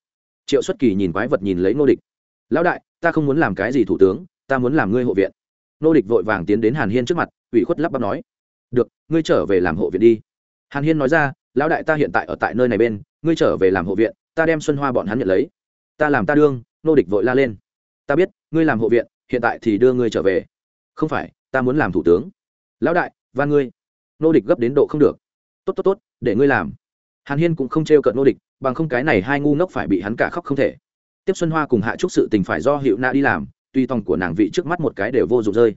triệu xuất kỳ nhìn quái vật nhìn lấy nô địch. Lão đại, ta không muốn làm cái gì thủ tướng, ta muốn làm ngươi hộ viện. Nô địch vội vàng tiến đến hàn hiên trước mặt, ủy khuất lắp bắp nói, được, ngươi trở về làm hộ viện đi. Hàn hiên nói ra, lão đại ta hiện tại ở tại nơi này bên, ngươi trở về làm hộ viện, ta đem xuân hoa bọn hắn nhận lấy. Ta làm ta đương. Nô địch vội la lên, ta biết, ngươi làm hộ viện, hiện tại thì đưa ngươi trở về. Không phải, ta muốn làm thủ tướng. Lão đại, và ngươi. Nô địch gấp đến độ không được. Tốt tốt tốt, để ngươi làm. Hàn hiên cũng không t r e o cợt nô địch bằng không cái này hai ngu ngốc phải bị hắn cả khóc không thể. Tiếp xuân hoa cùng hạ trúc sự tình phải do hiệu na đi làm tuy tòng của nàng vị trước mắt một cái đều vô dụng rơi.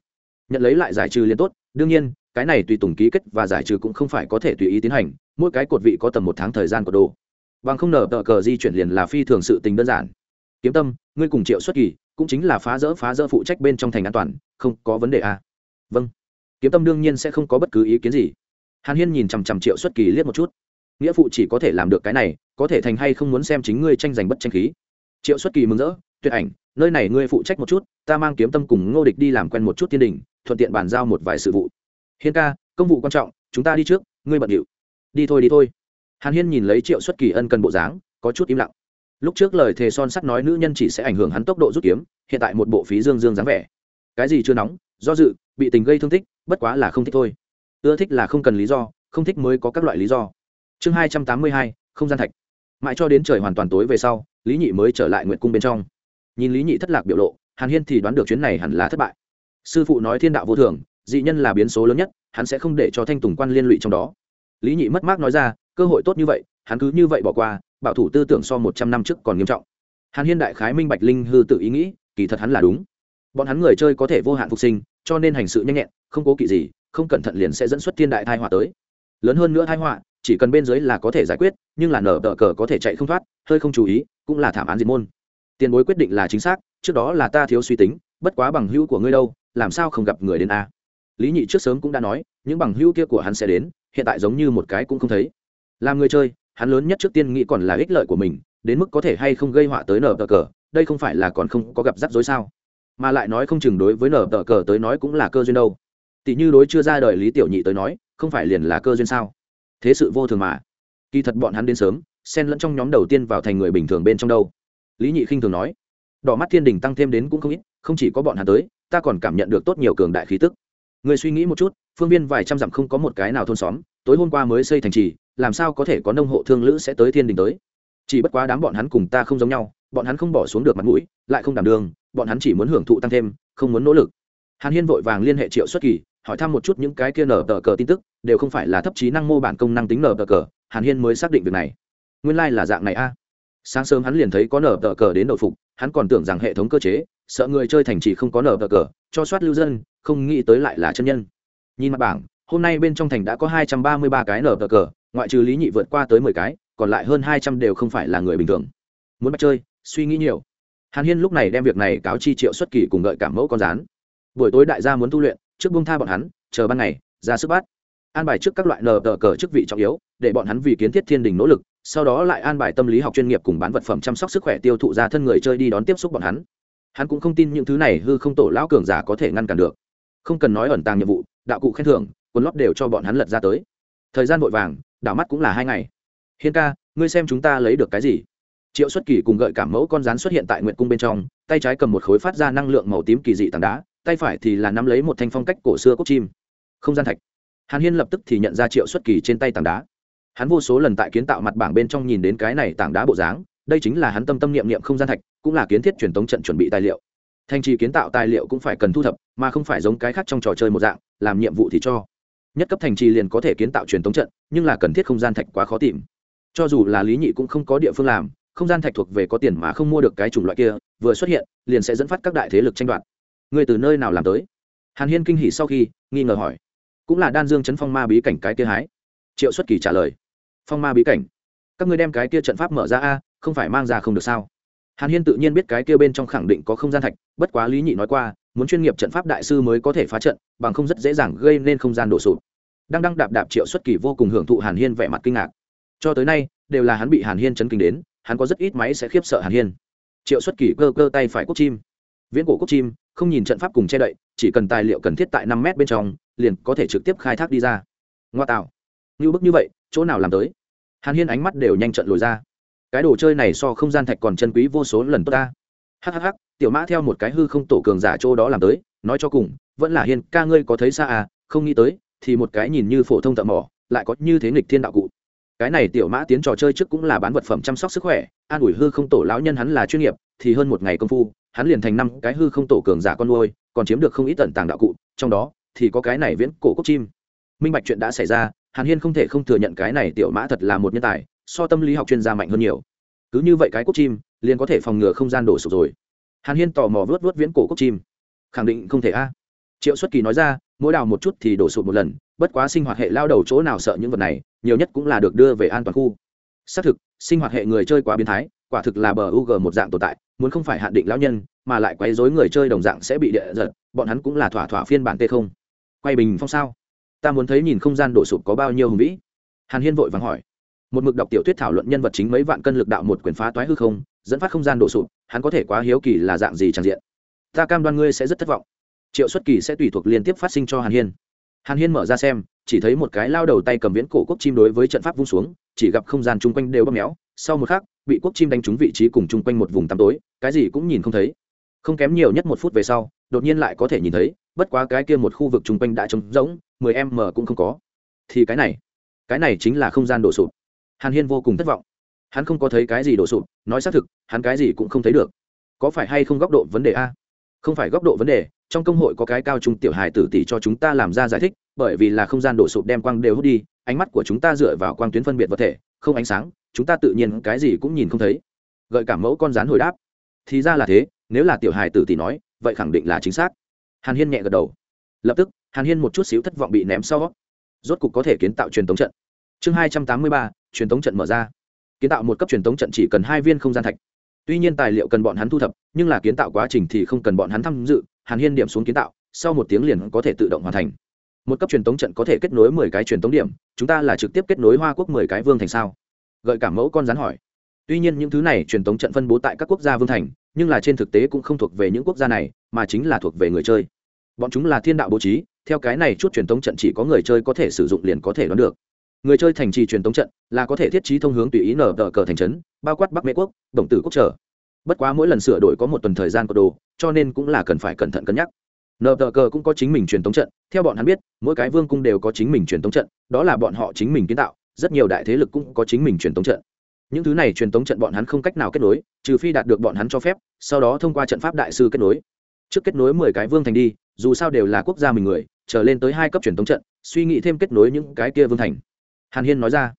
Nhận lấy lại giải trừ liền tốt, đương nhiên, cái này tùy tùng ký kết và giải trừ cũng không phải có thể tùy ý tiến hành, mỗi cái cột vị có tầm một tháng thời gian của đồ. Bằng không nở tờ cờ di chuyển liền là phi thường sự tình đơn giản. Kiếm tâm, ngươi cùng triệu xuất kỳ, cũng chính là phá rỡ phá rỡ phụ trách bên trong thành an toàn, không có vấn đề à. vâng. Kiếm tâm đương nhiên sẽ không có bất cứ ý kiến gì. Hàn hiên nhìn chằm chằm triệu xuất kỳ liếc một chút. Nghĩa phụ chỉ có thể làm được cái này có thể thành hay không muốn xem chính ngươi tranh giành bất tranh khí. Triệu xuất kỳ mừng rỡ, tuyệt ảnh, nơi này ngươi phụ trách một chút, ta mang kiếm tâm cùng ngô địch đi làm quen một chút thiên đình, thuận tiện bàn giao một vài sự vụ. Hiên ca, công vụ quan trọng, chúng ta đi trước, ngươi bận điệu. Đi thôi đi thôi. Hàn hiên nhìn lấy triệu xuất kỳ ân cần bộ dáng, có chút im lặng. Lúc trước lời thề son sắt nói nữ nhân chỉ sẽ ảnh hưởng hắn tốc độ rút kiếm, hiện tại một bộ phí dương dương dáng vẻ. Cái gì chưa nóng, do dự, bị tình gây thương tích, bất quá là không thích thôi. Ưa thích là không cần lý do, không thích mới có các loại lý do. Chương hai trăm tám mươi hai, không gian thạch mãi cho đến trời hoàn toàn tối về sau, lý nhị mới trở lại nguyện cung bên trong. Nhìn lý nhị thất lạc biểu lộ, hàn hiên thì đoán được chuyến này hẳn là thất bại. Sư phụ nói thiên đạo vô thường, dị nhân là biến số lớn nhất, hắn sẽ không để cho thanh tùng quan liên lụy trong đó. Lý nhị mất mát nói ra, cơ hội tốt như vậy, hắn cứ như vậy bỏ qua, bảo thủ tư tưởng so một trăm năm trước còn nghiêm trọng. Hàn hiên đại khái minh bạch linh hư tự ý nghĩ, kỳ thật hắn là đúng. Bọn hắn người chơi có thể vô hạn phục sinh, cho nên hành sự nhanh nhẹn, không cố kỵ gì, không cẩn thận liền sẽ dẫn xuất thiên đại thai họa tới. Lớn hơn nữa thai họa chỉ cần bên dưới là có thể giải quyết, nhưng là nở đỡ cờ có thể chạy không thoát, hơi không chú ý, cũng là thảm án diệt môn. Tiền bối quyết định là chính xác, trước đó là ta thiếu suy tính, bất quá bằng hữu của ngươi đâu, làm sao không gặp người đến a? Lý nhị trước sớm cũng đã nói, những bằng hữu kia của hắn sẽ đến, hiện tại giống như một cái cũng không thấy. Làm người chơi, hắn lớn nhất trước tiên nghĩ còn là ích lợi của mình, đến mức có thể hay không gây họa tới nở tờ cờ, đây không phải là còn không có gặp rắc rối sao? Mà lại nói không chừng đối với nở tờ cờ tới nói cũng là cơ duyên đâu. Tỷ như đối chưa ra đời lý tiểu nhị tới nói, không phải liền là cơ duyên sao? Thế sự vô thường mà. Kỳ thật bọn hắn đến sớm, xen lẫn trong nhóm đầu tiên vào thành người bình thường bên trong đâu. Lý nhị khinh thường nói, đỏ mắt thiên đình tăng thêm đến cũng không ít, không chỉ có bọn hắn tới, ta còn cảm nhận được tốt nhiều cường đại khí tức. Người suy nghĩ một chút, phương viên vài trăm dặm không có một cái nào thôn xóm, tối hôm qua mới xây thành trì, làm sao có thể có nông hộ thương lữ sẽ tới thiên đình tới? Chỉ bất quá đám bọn hắn cùng ta không giống nhau, bọn hắn không bỏ xuống được mặt mũi, lại không đảm đường, bọn hắn chỉ muốn hưởng thụ tăng thêm, không muốn nỗ lực. Hàn hiên vội vàng liên hệ triệu xuất kỳ hỏi thăm một chút những cái kia nở tờ cờ tin tức, đều không phải là thấp trí năng mô bản công năng tính nở tờ cờ, hàn hiên mới xác định việc này. Nguyên lai、like、là dạng này a. Sáng sớm hắn liền thấy có nở tờ cờ đến đội phục, hắn còn tưởng rằng hệ thống cơ chế, sợ người chơi thành chỉ không có nở tờ cờ, cho soát lưu dân, không nghĩ tới lại là chân nhân. Nhìn mặt bảng, hôm nay bên trong thành đã có hai trăm ba mươi ba cái nở tờ cờ, ngoại trừ lý nhị vượt qua tới mười cái, còn lại hơn hai trăm đều không phải là người bình thường. Muốn bắt chơi, suy nghĩ nhiều. Hàn hiên lúc này đem việc này cáo chi triệu xuất kỳ cùng gợi cảm mẫu con rán. Buổi tối đại gia muốn tu luyện trước buông tha bọn hắn, chờ ban ngày, ra sức bắt. An bài trước các loại nờ tờ cờ chức vị trọng yếu, để bọn hắn vì kiến thiết thiên đình nỗ lực, sau đó lại an bài tâm lý học chuyên nghiệp cùng bán vật phẩm chăm sóc sức khỏe tiêu thụ ra thân người chơi đi đón tiếp xúc bọn hắn. Hắn cũng không tin những thứ này hư không tổ lão cường giả có thể ngăn cản được. Không cần nói ẩn tàng nhiệm vụ, đạo cụ khen thưởng, quần lót đều cho bọn hắn lật ra tới. Thời gian vội vàng, đảo mắt cũng là hai ngày. Hiên ca, ngươi xem chúng ta lấy được cái gì? Triệu xuất kỳ cùng gợi cảm mẫu con rắn xuất hiện tại nguyện cung bên trong, tay trái cầm một khối phát ra năng lượng màu tím kỳ dị tảng đá tay phải thì là nắm lấy một thanh phong cách cổ xưa cốt chim. Không gian thạch. Hàn hiên lập tức thì nhận ra triệu xuất kỳ trên tay tảng đá. Hắn vô số lần tại kiến tạo mặt bảng bên trong nhìn đến cái này tảng đá bộ dáng, đây chính là hắn tâm tâm niệm niệm không gian thạch, cũng là kiến thiết truyền thống trận chuẩn bị tài liệu. Thanh trì kiến tạo tài liệu cũng phải cần thu thập, mà không phải giống cái khác trong trò chơi một dạng, làm nhiệm vụ thì cho. Nhất cấp thành trì liền có thể kiến tạo truyền thống trận, nhưng là cần thiết không gian thạch quá khó tìm. Cho dù là lý nhị cũng không có địa phương làm, không gian thạch thuộc về có tiền mà không mua được cái chủng loại kia, vừa xuất hiện, liền sẽ dẫn phát các đại thế lực tranh đoạt người từ nơi nào làm tới? Hàn hiên kinh hỉ sau khi, nghi ngờ hỏi. Cũng là đan dương chấn phong ma bí cảnh cái kia hái. Triệu xuất kỳ trả lời. Phong ma bí cảnh. Các người đem cái kia trận pháp mở ra a, không phải mang ra không được sao? Hàn hiên tự nhiên biết cái kia bên trong khẳng định có không gian thạch, bất quá lý nhị nói qua, muốn chuyên nghiệp trận pháp đại sư mới có thể phá trận, bằng không rất dễ dàng gây nên không gian đổ sụp. Đang đăng đạp đạp triệu xuất kỳ vô cùng hưởng thụ hàn hiên vẻ mặt kinh ngạc. Cho tới nay, đều là hắn bị hàn hiên chấn kinh đến, hắn có rất ít máy sẽ khiếp sợ hàn hiên. Triệu xuất kỳ cơ cơ tay phải quốc chim. Viễn cổ quốc chim không nhìn trận pháp cùng che đậy, chỉ cần tài liệu cần thiết tại năm mét bên trong, liền có thể trực tiếp khai thác đi ra. Ngoa tạo. Như bức như vậy, chỗ nào làm tới? Hàn hiên ánh mắt đều nhanh trận lồi ra. Cái đồ chơi này so không gian thạch còn chân quý vô số lần tốt ta. Hhh tiểu mã theo một cái hư không tổ cường giả chỗ đó làm tới, nói cho cùng, vẫn là hiên, ca ngươi có thấy xa à không nghĩ tới, thì một cái nhìn như phổ thông thợ mỏ, lại có như thế nghịch thiên đạo cụ. Cái này tiểu mã tiến trò chơi trước cũng là bán vật phẩm chăm sóc sức khỏe, an ủi hư không tổ lão nhân hắn là chuyên nghiệp, thì hơn một ngày công phu hắn liền thành năm cái hư không tổ cường giả con nuôi, còn chiếm được không ít tận tàng đạo cụ, trong đó thì có cái này viễn cổ cốc chim. Minh bạch chuyện đã xảy ra, hàn hiên không thể không thừa nhận cái này tiểu mã thật là một nhân tài, so tâm lý học chuyên gia mạnh hơn nhiều. Cứ như vậy cái cốc chim, liền có thể phòng ngừa không gian đổ sụp rồi. Hàn hiên tò mò vớt vớt viễn cổ cốc chim. Khẳng định không thể a. Triệu xuất kỳ nói ra, mỗi đào một chút thì đổ sụp một lần, bất quá sinh hoạt hệ lao đầu chỗ nào sợ những vật này, nhiều nhất cũng là được đưa về an toàn khu. Xác thực, sinh hoạt hệ người chơi quá biến thái quả thực là bờ u g một dạng tồn tại, muốn không phải hạn định lão nhân, mà lại quấy dối người chơi đồng dạng sẽ bị địa giật, bọn hắn cũng là thỏa thỏa phiên bản t không. Quay bình phong sao? Ta muốn thấy nhìn không gian đổ sụp có bao nhiêu hùng vĩ. Hàn hiên vội vàng hỏi. Một mực đọc tiểu thuyết thảo luận nhân vật chính mấy vạn cân lực đạo một quyền phá toái hư không, dẫn phát không gian đổ sụp, hắn có thể quá hiếu kỳ là dạng gì chẳng diện. Ta cam đoan ngươi sẽ rất thất vọng. Triệu xuất kỳ sẽ tùy thuộc liên tiếp phát sinh cho hàn hiên. Hàn hiên mở ra xem, chỉ thấy một cái lao đầu tay cầm viễn cổ quốc chim đối với trận pháp vung xuống, chỉ gặp không gian chung quanh đều bóp méo, sau một khắc bị quốc chim đánh trúng vị trí cùng chung quanh một vùng tăm tối, cái gì cũng nhìn không thấy. Không kém nhiều nhất một phút về sau, đột nhiên lại có thể nhìn thấy, bất quá cái kia một khu vực chung quanh đã trống rỗng, mười em m cũng không có. Thì cái này cái này chính là không gian đổ sụp. Hàn hiên vô cùng thất vọng. Hắn không có thấy cái gì đổ sụp, nói xác thực, hắn cái gì cũng không thấy được. Có phải hay không góc độ vấn đề a? Không phải góc độ vấn đề, trong công hội có cái cao trung tiểu hài tử tỷ cho chúng ta làm ra giải thích, bởi vì là không gian đổ sụp đem quang đều hút đi, ánh mắt của chúng ta dựa vào quang tuyến phân biệt vật thể, không ánh sáng chúng ta tự nhiên cái gì cũng nhìn không thấy. Gợi cảm mẫu con rán hồi đáp. Thì ra là thế, nếu là tiểu hài tử thì nói, vậy khẳng định là chính xác. Hàn hiên nhẹ gật đầu. Lập tức, hàn hiên một chút xíu thất vọng bị ném sau. Rốt cục có thể kiến tạo truyền thống trận. Chương hai trăm tám mươi ba, truyền thống trận mở ra. Kiến tạo một cấp truyền thống trận chỉ cần hai viên không gian thạch. Tuy nhiên tài liệu cần bọn hắn thu thập, nhưng là kiến tạo quá trình thì không cần bọn hắn tham dự. Hàn hiên điểm xuống kiến tạo, sau một tiếng liền có thể tự động hoàn thành. Một cấp truyền thống trận có thể kết nối mười cái truyền thống điểm, chúng ta là trực tiếp kết nối hoa quốc mười cái vương thành sao? Gợi cảm mẫu con rắn hỏi. Tuy nhiên những thứ này truyền thống trận phân bố tại các quốc gia vương thành, nhưng là trên thực tế cũng không thuộc về những quốc gia này, mà chính là thuộc về người chơi. Bọn chúng là thiên đạo bố trí, theo cái này chút truyền thống trận chỉ có người chơi có thể sử dụng liền có thể đoán được. Người chơi thành trì truyền thống trận là có thể thiết trí thông hướng tùy ý nở tờ cờ thành trấn, bao quát bắc mễ quốc, đồng tử quốc trở. Bất quá mỗi lần sửa đổi có một tuần thời gian của đồ, cho nên cũng là cần phải cẩn thận cân nhắc. Nờ tờ cờ cũng có chính mình truyền thống trận, theo bọn hắn biết, mỗi cái vương cung đều có chính mình truyền thống trận, đó là bọn họ chính mình kiến tạo rất nhiều đại thế lực cũng có chính mình truyền thống trận. Những thứ này truyền thống trận bọn hắn không cách nào kết nối, trừ phi đạt được bọn hắn cho phép, sau đó thông qua trận pháp đại sư kết nối. Trước kết nối mười cái vương thành đi, dù sao đều là quốc gia mình người trở lên tới hai cấp truyền thống trận, suy nghĩ thêm kết nối những cái kia vương thành. Hàn hiên nói ra.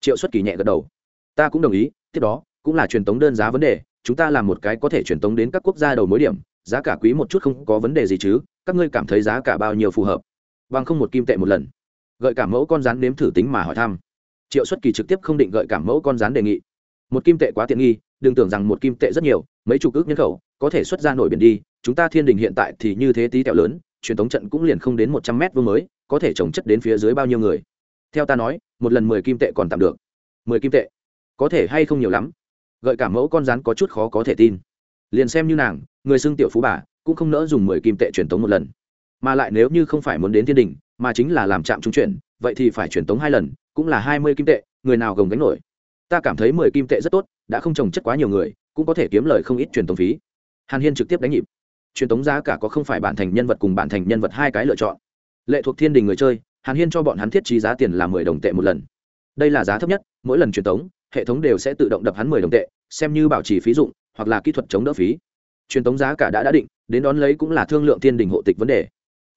Triệu xuất kỳ nhẹ gật đầu. Ta cũng đồng ý, tiếp đó, cũng là truyền thống đơn giá vấn đề, chúng ta làm một cái có thể truyền thống đến các quốc gia đầu mối điểm, giá cả quý một chút không có vấn đề gì chứ, các ngươi cảm thấy giá cả bao nhiêu phù hợp? Bằng không một kim tệ một lần. Gợi cảm mẫu con rắn nếm thử tính mà hỏi thăm triệu xuất kỳ trực tiếp không định gợi cảm mẫu con rắn đề nghị. Một kim tệ quá tiện nghi, đừng tưởng rằng một kim tệ rất nhiều, mấy chục ước nhân khẩu, có thể xuất ra nổi biển đi, chúng ta thiên đình hiện tại thì như thế tí tẹo lớn, truyền thống trận cũng liền không đến một trăm mét vuông mới, có thể trồng chất đến phía dưới bao nhiêu người? Theo ta nói, một lần mười kim tệ còn tạm được. Mười kim tệ? Có thể hay không nhiều lắm? Gợi cảm mẫu con rắn có chút khó có thể tin. Liền xem như nàng, người xưng tiểu phú bà, cũng không nỡ dùng mười kim tệ truyền thống một lần. Mà lại nếu như không phải muốn đến thiên đình, mà chính là làm trạm trung chuyển vậy thì phải truyền tống hai lần, cũng là hai mươi kim tệ, người nào gồng gánh nổi? Ta cảm thấy mười kim tệ rất tốt, đã không trồng chất quá nhiều người, cũng có thể kiếm lời không ít truyền tống phí. Hàn hiên trực tiếp đánh nhịp. Truyền tống giá cả có không phải bản thành nhân vật cùng bản thành nhân vật hai cái lựa chọn. Lệ thuộc thiên đình người chơi, hàn hiên cho bọn hắn thiết trí giá tiền là mười đồng tệ một lần. Đây là giá thấp nhất, mỗi lần truyền tống, hệ thống đều sẽ tự động đập hắn mười đồng tệ, xem như bảo trì phí dụng, hoặc là kỹ thuật chống đỡ phí. Truyền tống giá cả đã đã định, đến đón lấy cũng là thương lượng thiên đình hộ tịch vấn đề.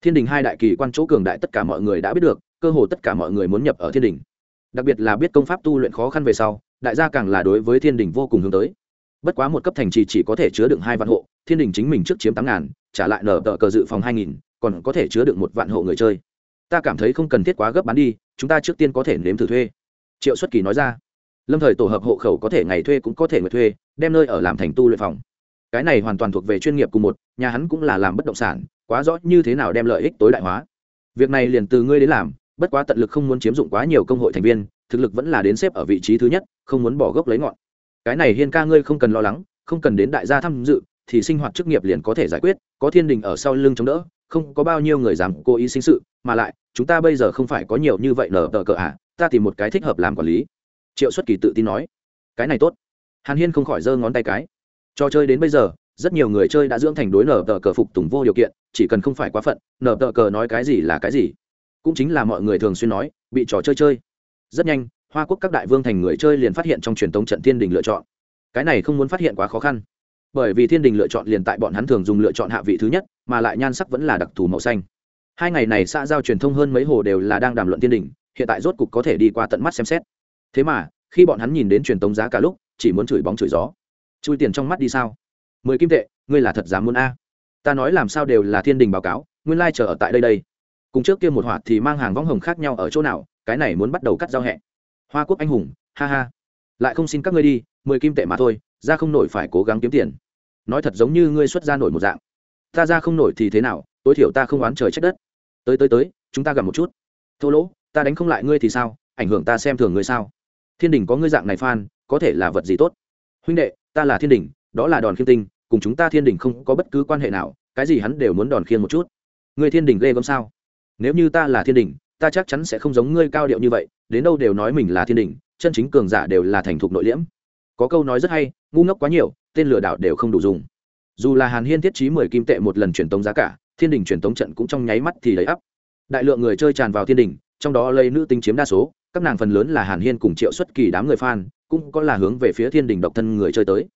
Thiên đình hai đại kỳ quan chỗ cường đại tất cả mọi người đã biết được cơ hồ tất cả mọi người muốn nhập ở thiên đình. Đặc biệt là biết công pháp tu luyện khó khăn về sau, đại gia càng là đối với thiên đình vô cùng hướng tới. Bất quá một cấp thành trì chỉ có thể chứa đựng hai vạn hộ, thiên đình chính mình trước chiếm tám ngàn, trả lại nở tờ cờ dự phòng hai nghìn, còn có thể chứa đựng một vạn hộ người chơi. Ta cảm thấy không cần thiết quá gấp bán đi, chúng ta trước tiên có thể nếm thử thuê. Triệu xuất kỳ nói ra. Lâm thời tổ hợp hộ khẩu có thể ngày thuê cũng có thể người thuê, đem nơi ở làm thành tu luyện phòng. Cái này hoàn toàn thuộc về chuyên nghiệp cùng một, nhà hắn cũng là làm bất động sản, quá rõ như thế nào đem lợi ích tối đại hóa. Việc này liền từ ngươi đến làm bất quá tận lực không muốn chiếm dụng quá nhiều công hội thành viên, thực lực vẫn là đến xếp ở vị trí thứ nhất, không muốn bỏ gốc lấy ngọn. Cái này hiên ca ngươi không cần lo lắng, không cần đến đại gia tham dự, thì sinh hoạt chức nghiệp liền có thể giải quyết, có thiên đình ở sau lưng chống đỡ, không có bao nhiêu người dám cố ý sinh sự, mà lại, chúng ta bây giờ không phải có nhiều như vậy nở tờ cờ à ta tìm một cái thích hợp làm quản lý. Triệu xuất kỳ tự tin nói. Cái này tốt. Hàn hiên không khỏi giơ ngón tay cái. Trò chơi đến bây giờ, rất nhiều người chơi đã dưỡng thành đối nở tờ cờ phục tùng vô điều kiện, chỉ cần không phải quá phận, nở tờ cờ nói cái gì là cái gì cũng chính là mọi người thường xuyên nói, bị trò chơi chơi. Rất nhanh, hoa quốc các đại vương thành người chơi liền phát hiện trong truyền thống trận thiên đình lựa chọn. Cái này không muốn phát hiện quá khó khăn. Bởi vì thiên đình lựa chọn liền tại bọn hắn thường dùng lựa chọn hạ vị thứ nhất, mà lại nhan sắc vẫn là đặc thù màu xanh. Hai ngày này xã giao truyền thông hơn mấy hồ đều là đang đàm luận thiên đình, hiện tại rốt cục có thể đi qua tận mắt xem xét. Thế mà, khi bọn hắn nhìn đến truyền tống giá cả lúc, chỉ muốn chửi bóng chửi gió. Chui tiền trong mắt đi sao? Mười kim tệ, ngươi là thật dám muốn a? Ta nói làm sao đều là thiên đình báo cáo, nguyên lai chờ ở tại đây đây cùng trước kia một hoạt thì mang hàng võng hồng khác nhau ở chỗ nào, cái này muốn bắt đầu cắt giao hẹ. Hoa quốc anh hùng, ha ha. Lại không xin các ngươi đi, mười kim tệ mà thôi, ra không nổi phải cố gắng kiếm tiền. Nói thật giống như ngươi xuất ra nổi một dạng. Ta ra không nổi thì thế nào, tối thiểu ta không oán trời trách đất. Tới tới tới, chúng ta gặp một chút. Thô lỗ, ta đánh không lại ngươi thì sao, ảnh hưởng ta xem thường ngươi sao? Thiên đình có ngươi dạng này phan có thể là vật gì tốt? Huynh đệ, ta là thiên đình, đó là đòn khiêm tinh, cùng chúng ta thiên đình không có bất cứ quan hệ nào, cái gì hắn đều muốn đòn khiên một chút. Ngươi thiên đình ghê gớm sao? Nếu như ta là thiên đình ta chắc chắn sẽ không giống ngươi cao điệu như vậy, đến đâu đều nói mình là thiên đình chân chính cường giả đều là thành thục nội liễm. Có câu nói rất hay, ngu ngốc quá nhiều, tên lừa đảo đều không đủ dùng. Dù là hàn hiên thiết trí mười kim tệ một lần truyền tống giá cả, thiên đình truyền tống trận cũng trong nháy mắt thì lấy ắp. Đại lượng người chơi tràn vào thiên đình trong đó lấy nữ tính chiếm đa số, các nàng phần lớn là hàn hiên cùng triệu xuất kỳ đám người fan, cũng có là hướng về phía thiên đình độc thân người chơi tới.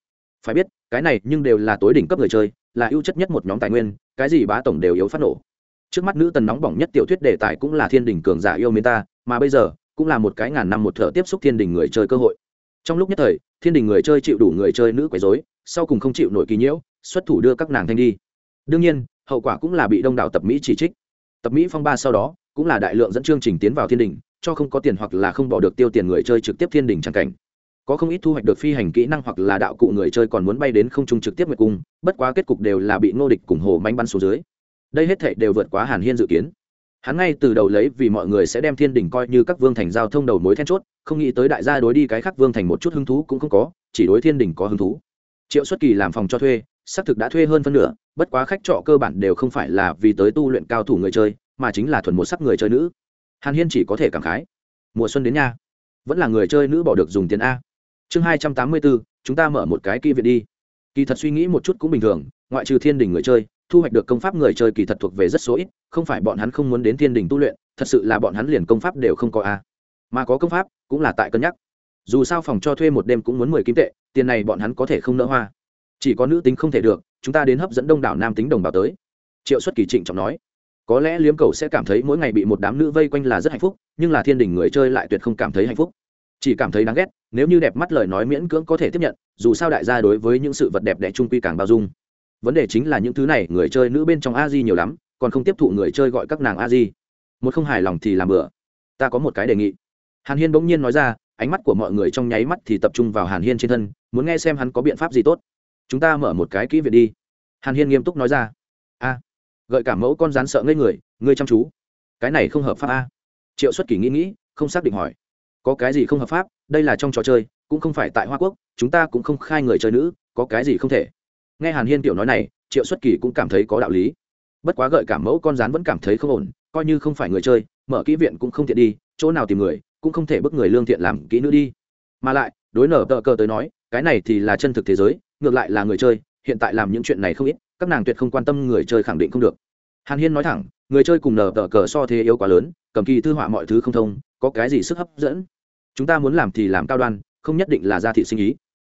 Phải biết, cái này nhưng đều là tối đỉnh cấp người chơi, là ưu chất nhất một nhóm tài nguyên, cái gì bá tổng đều yếu phát nổ trước mắt nữ tần nóng bỏng nhất tiểu thuyết đề tài cũng là thiên đình cường giả yêu mến ta, mà bây giờ, cũng là một cái ngàn năm một thợ tiếp xúc thiên đình người chơi cơ hội. Trong lúc nhất thời, thiên đình người chơi chịu đủ người chơi nữ quấy dối sau cùng không chịu nổi kỳ nhiễu, xuất thủ đưa các nàng thanh đi. Đương nhiên, hậu quả cũng là bị đông đảo tập mỹ chỉ trích. Tập mỹ phong ba sau đó, cũng là đại lượng dẫn chương trình tiến vào thiên đình, cho không có tiền hoặc là không bỏ được tiêu tiền người chơi trực tiếp thiên đình tràn cảnh. Có không ít thu hoạch được phi hành kỹ năng hoặc là đạo cụ người chơi còn muốn bay đến không trung trực tiếp nguyệt cung, bất quá kết cục đều là bị ngô địch cùng hồ manh bắn xuống dưới đây hết thệ đều vượt quá hàn hiên dự kiến. Hắn ngay từ đầu lấy vì mọi người sẽ đem thiên đình coi như các vương thành giao thông đầu mối then chốt, không nghĩ tới đại gia đối đi cái khác vương thành một chút hứng thú cũng không có, chỉ đối thiên đình có hứng thú. Triệu xuất kỳ làm phòng cho thuê, xác thực đã thuê hơn phân nửa, bất quá khách trọ cơ bản đều không phải là vì tới tu luyện cao thủ người chơi, mà chính là thuần một sắc người chơi nữ. Hàn hiên chỉ có thể cảm khái. Mùa xuân đến nha. Vẫn là người chơi nữ bỏ được dùng tiền a. Chương hai trăm tám mươi bốn, chúng ta mở một cái kỹ viện đi. Kỳ thật suy nghĩ một chút cũng bình thường, ngoại trừ thiên đình người chơi thu hoạch được công pháp người chơi kỳ thật thuộc về rất số ít, không phải bọn hắn không muốn đến thiên đình tu luyện, thật sự là bọn hắn liền công pháp đều không có a. Mà có công pháp, cũng là tại cân nhắc. Dù sao phòng cho thuê một đêm cũng muốn mười kim tệ, tiền này bọn hắn có thể không nỡ hoa. Chỉ có nữ tính không thể được, chúng ta đến hấp dẫn đông đảo nam tính đồng bào tới. Triệu xuất kỳ trịnh trọng nói. Có lẽ liếm cầu sẽ cảm thấy mỗi ngày bị một đám nữ vây quanh là rất hạnh phúc, nhưng là thiên đình người chơi lại tuyệt không cảm thấy hạnh phúc. Chỉ cảm thấy đáng ghét, nếu như đẹp mắt lời nói miễn cưỡng có thể tiếp nhận, dù sao đại gia đối với những sự vật đẹp đẽ trung quy càng bao dung vấn đề chính là những thứ này người chơi nữ bên trong a di nhiều lắm, còn không tiếp thụ người chơi gọi các nàng a di. Một không hài lòng thì làm bừa. Ta có một cái đề nghị. Hàn hiên bỗng nhiên nói ra, ánh mắt của mọi người trong nháy mắt thì tập trung vào hàn hiên trên thân, muốn nghe xem hắn có biện pháp gì tốt. Chúng ta mở một cái kỹ viện đi. Hàn hiên nghiêm túc nói ra. A. Gợi cả mẫu con rán sợ ngây người, ngươi chăm chú. Cái này không hợp pháp a. Triệu xuất kỷ nghĩ nghĩ, không xác định hỏi. Có cái gì không hợp pháp? Đây là trong trò chơi, cũng không phải tại hoa quốc, chúng ta cũng không khai người chơi nữ, có cái gì không thể? Nghe hàn hiên tiểu nói này, triệu xuất kỳ cũng cảm thấy có đạo lý. Bất quá gợi cảm mẫu con rán vẫn cảm thấy không ổn, coi như không phải người chơi, mở kỹ viện cũng không tiện đi, chỗ nào tìm người, cũng không thể bức người lương thiện làm kỹ nữ đi. Mà lại, đối nở tờ cờ tới nói, cái này thì là chân thực thế giới, ngược lại là người chơi, hiện tại làm những chuyện này không ít, các nàng tuyệt không quan tâm người chơi khẳng định không được. Hàn hiên nói thẳng, người chơi cùng nở tờ cờ so thế yếu quá lớn, cầm kỳ thư họa mọi thứ không thông, có cái gì sức hấp dẫn? Chúng ta muốn làm thì làm cao đoan, không nhất định là gia thị sinh ý.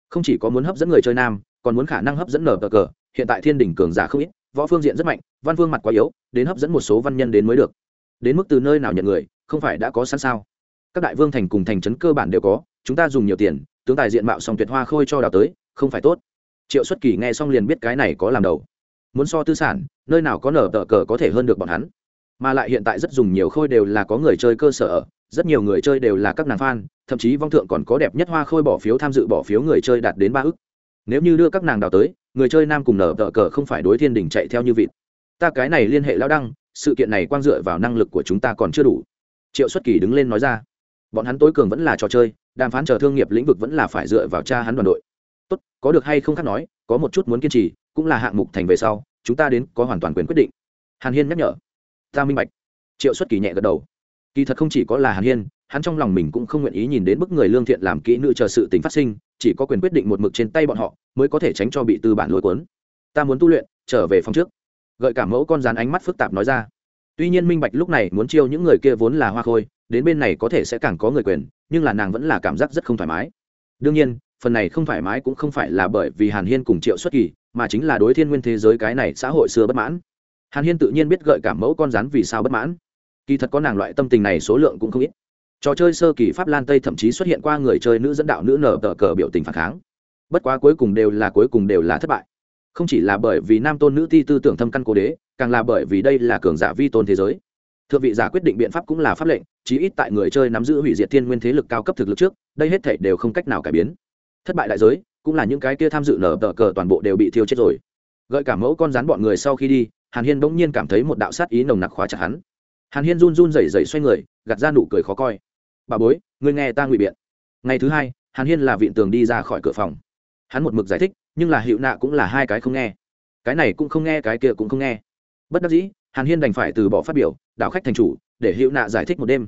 Không chỉ có muốn hấp dẫn người chơi nam còn muốn khả năng hấp dẫn nở cờ cờ. Hiện tại thiên đỉnh cường giả không ít, võ phương diện rất mạnh, văn vương mặt quá yếu, đến hấp dẫn một số văn nhân đến mới được. Đến mức từ nơi nào nhận người, không phải đã có sẵn sao? Các đại vương thành cùng thành trấn cơ bản đều có, chúng ta dùng nhiều tiền, tướng tài diện mạo song tuyệt hoa khôi cho đào tới, không phải tốt. Triệu xuất kỳ nghe xong liền biết cái này có làm đầu. Muốn so tư sản, nơi nào có nở tờ cờ có thể hơn được bọn hắn. Mà lại hiện tại rất dùng nhiều khôi đều là có người chơi cơ sở ở, rất nhiều người chơi đều là các nàng fan, thậm chí vong thượng còn có đẹp nhất hoa khôi bỏ phiếu tham dự bỏ phiếu người chơi đạt đến ba ức nếu như đưa các nàng đào tới, người chơi nam cùng nở tờ cờ không phải đối thiên đình chạy theo như vịt. Ta cái này liên hệ lao đăng, sự kiện này quang dựa vào năng lực của chúng ta còn chưa đủ. Triệu xuất kỳ đứng lên nói ra. Bọn hắn tối cường vẫn là trò chơi, đàm phán chờ thương nghiệp lĩnh vực vẫn là phải dựa vào cha hắn đoàn đội. Tốt, có được hay không khác nói, có một chút muốn kiên trì, cũng là hạng mục thành về sau, chúng ta đến có hoàn toàn quyền quyết định. Hàn hiên nhắc nhở. Ta minh bạch. Triệu xuất kỳ nhẹ gật đầu. Kỳ thật không chỉ có là hàn hiên hắn trong lòng mình cũng không nguyện ý nhìn đến bức người lương thiện làm kỹ nữ chờ sự tình phát sinh, chỉ có quyền quyết định một mực trên tay bọn họ, mới có thể tránh cho bị tư bản lôi cuốn. Ta muốn tu luyện, trở về phòng trước. Gợi cả mẫu con rán ánh mắt phức tạp nói ra. Tuy nhiên minh bạch lúc này muốn chiêu những người kia vốn là hoa khôi, đến bên này có thể sẽ càng có người quyền, nhưng là nàng vẫn là cảm giác rất không thoải mái. Đương nhiên, phần này không thoải mái cũng không phải là bởi vì hàn hiên cùng triệu xuất kỳ, mà chính là đối thiên nguyên thế giới cái này xã hội xưa bất mãn. Hàn hiên tự nhiên biết gợi cảm mẫu con rắn vì sao bất mãn. Kỳ thật có nàng loại tâm tình này số lượng cũng không ít trò chơi sơ kỳ pháp lan tây thậm chí xuất hiện qua người chơi nữ dẫn đạo nữ nở tờ cờ biểu tình phản kháng. Bất quá cuối cùng đều là cuối cùng đều là thất bại. Không chỉ là bởi vì nam tôn nữ ti tư tưởng thâm căn cố đế, càng là bởi vì đây là cường giả vi tôn thế giới. Thượng vị giả quyết định biện pháp cũng là pháp lệnh, chí ít tại người chơi nắm giữ hủy diệt thiên nguyên thế lực cao cấp thực lực trước, đây hết thể đều không cách nào cải biến. Thất bại đại giới, cũng là những cái kia tham dự nở tờ cờ toàn bộ đều bị thiêu chết rồi. Gợi cả mẫu con rắn bọn người sau khi đi, hàn hiên bỗng nhiên cảm thấy một đạo sát ý nồng nặc khóa chặt hắn. Hàn hiên run run rẩy rẩy xoay người, gạt ra nụ cười khó coi bà bối, ngươi nghe ta ngụy biện. Ngày thứ hai, hàn hiên là viện tường đi ra khỏi cửa phòng. Hắn một mực giải thích, nhưng là hiệu nạ cũng là hai cái không nghe. Cái này cũng không nghe, cái kia cũng không nghe. Bất đắc dĩ, hàn hiên đành phải từ bỏ phát biểu, đảo khách thành chủ, để hiệu nạ giải thích một đêm.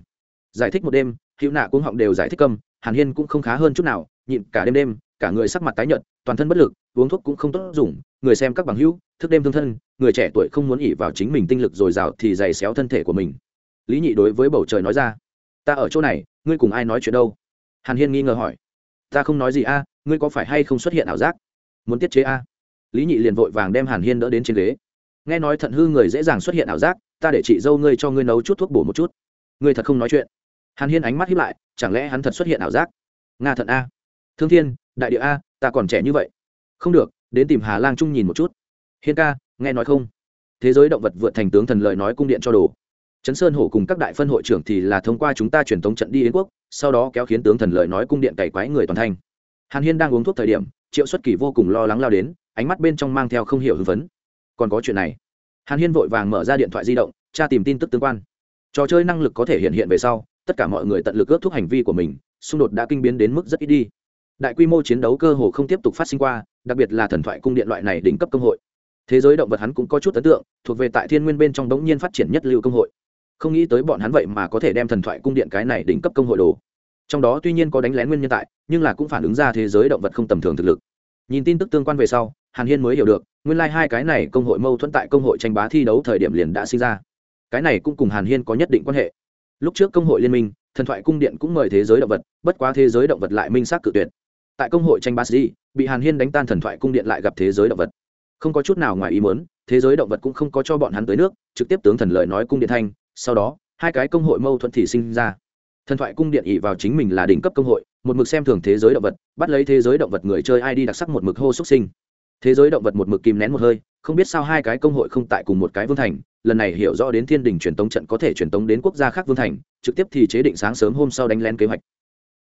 Giải thích một đêm hiệu nạ cũng họng đều giải thích cầm hàn hiên cũng không khá hơn chút nào, nhịn cả đêm đêm, cả người sắc mặt tái nhợt, toàn thân bất lực, uống thuốc cũng không tốt dùng, người xem các bằng hữu, thức đêm thương thân, người trẻ tuổi không muốn ỉ vào chính mình tinh lực dồi dào thì dày xéo thân thể của mình. Lý nhị đối với bầu trời nói ra ta ở chỗ này, ngươi cùng ai nói chuyện đâu? Hàn hiên nghi ngờ hỏi. Ta không nói gì a, ngươi có phải hay không xuất hiện ảo giác? Muốn tiết chế a? Lý nhị liền vội vàng đem hàn hiên đỡ đến trên ghế. Nghe nói thận hư người dễ dàng xuất hiện ảo giác, ta để chị dâu ngươi cho ngươi nấu chút thuốc bổ một chút. Ngươi thật không nói chuyện. Hàn hiên ánh mắt hiếp lại, chẳng lẽ hắn thật xuất hiện ảo giác? Nga thận a. Thương thiên, đại địa a, ta còn trẻ như vậy. Không được, đến tìm hà lang trung nhìn một chút. Hiên ca, nghe nói không? Thế giới động vật vượt thành tướng thần lợi nói cung điện cho đồ trấn sơn hổ cùng các đại phân hội trưởng thì là thông qua chúng ta truyền tống trận đi yến quốc, sau đó kéo khiến tướng thần lợi nói cung điện cày quái người toàn thanh hàn hiên đang uống thuốc thời điểm, triệu xuất kỳ vô cùng lo lắng lao đến, ánh mắt bên trong mang theo không hiểu hưng phấn. Còn có chuyện này. Hàn hiên vội vàng mở ra điện thoại di động, tra tìm tin tức tương quan. Trò chơi năng lực có thể hiện hiện về sau, tất cả mọi người tận lực ước thúc hành vi của mình, xung đột đã kinh biến đến mức rất ít đi. Đại quy mô chiến đấu cơ hồ không tiếp tục phát sinh qua, đặc biệt là thần thoại cung điện loại này đỉnh cấp công hội. Thế giới động vật hắn cũng có chút ấn tượng, thuộc về tại thiên nguyên bên trong đống nhiên phát triển nhất lưu công hội không nghĩ tới bọn hắn vậy mà có thể đem thần thoại cung điện cái này đỉnh cấp công hội đồ. Trong đó tuy nhiên có đánh lén nguyên nhân tại, nhưng là cũng phản ứng ra thế giới động vật không tầm thường thực lực. Nhìn tin tức tương quan về sau, hàn hiên mới hiểu được, nguyên lai、like、hai cái này công hội mâu thuẫn tại công hội tranh bá thi đấu thời điểm liền đã sinh ra. Cái này cũng cùng hàn hiên có nhất định quan hệ. Lúc trước công hội liên minh, thần thoại cung điện cũng mời thế giới động vật, bất quá thế giới động vật lại minh xác cự tuyệt. Tại công hội tranh bá sĩ bị hàn hiên đánh tan thần thoại cung điện lại gặp thế giới động vật. Không có chút nào ngoài ý muốn, thế giới động vật cũng không có cho bọn hắn tới nước, trực tiếp tướng thần lợi nói cung điện thanh sau đó, hai cái công hội mâu thuẫn thì sinh ra. Thần thoại cung điện ỵ vào chính mình là đỉnh cấp công hội, một mực xem thường thế giới động vật, bắt lấy thế giới động vật người chơi id đặc sắc một mực hô xuất sinh. Thế giới động vật một mực kìm nén một hơi, không biết sao hai cái công hội không tại cùng một cái vương thành, lần này hiểu rõ đến thiên đình truyền tống trận có thể truyền tống đến quốc gia khác vương thành, trực tiếp thì chế định sáng sớm hôm sau đánh lén kế hoạch.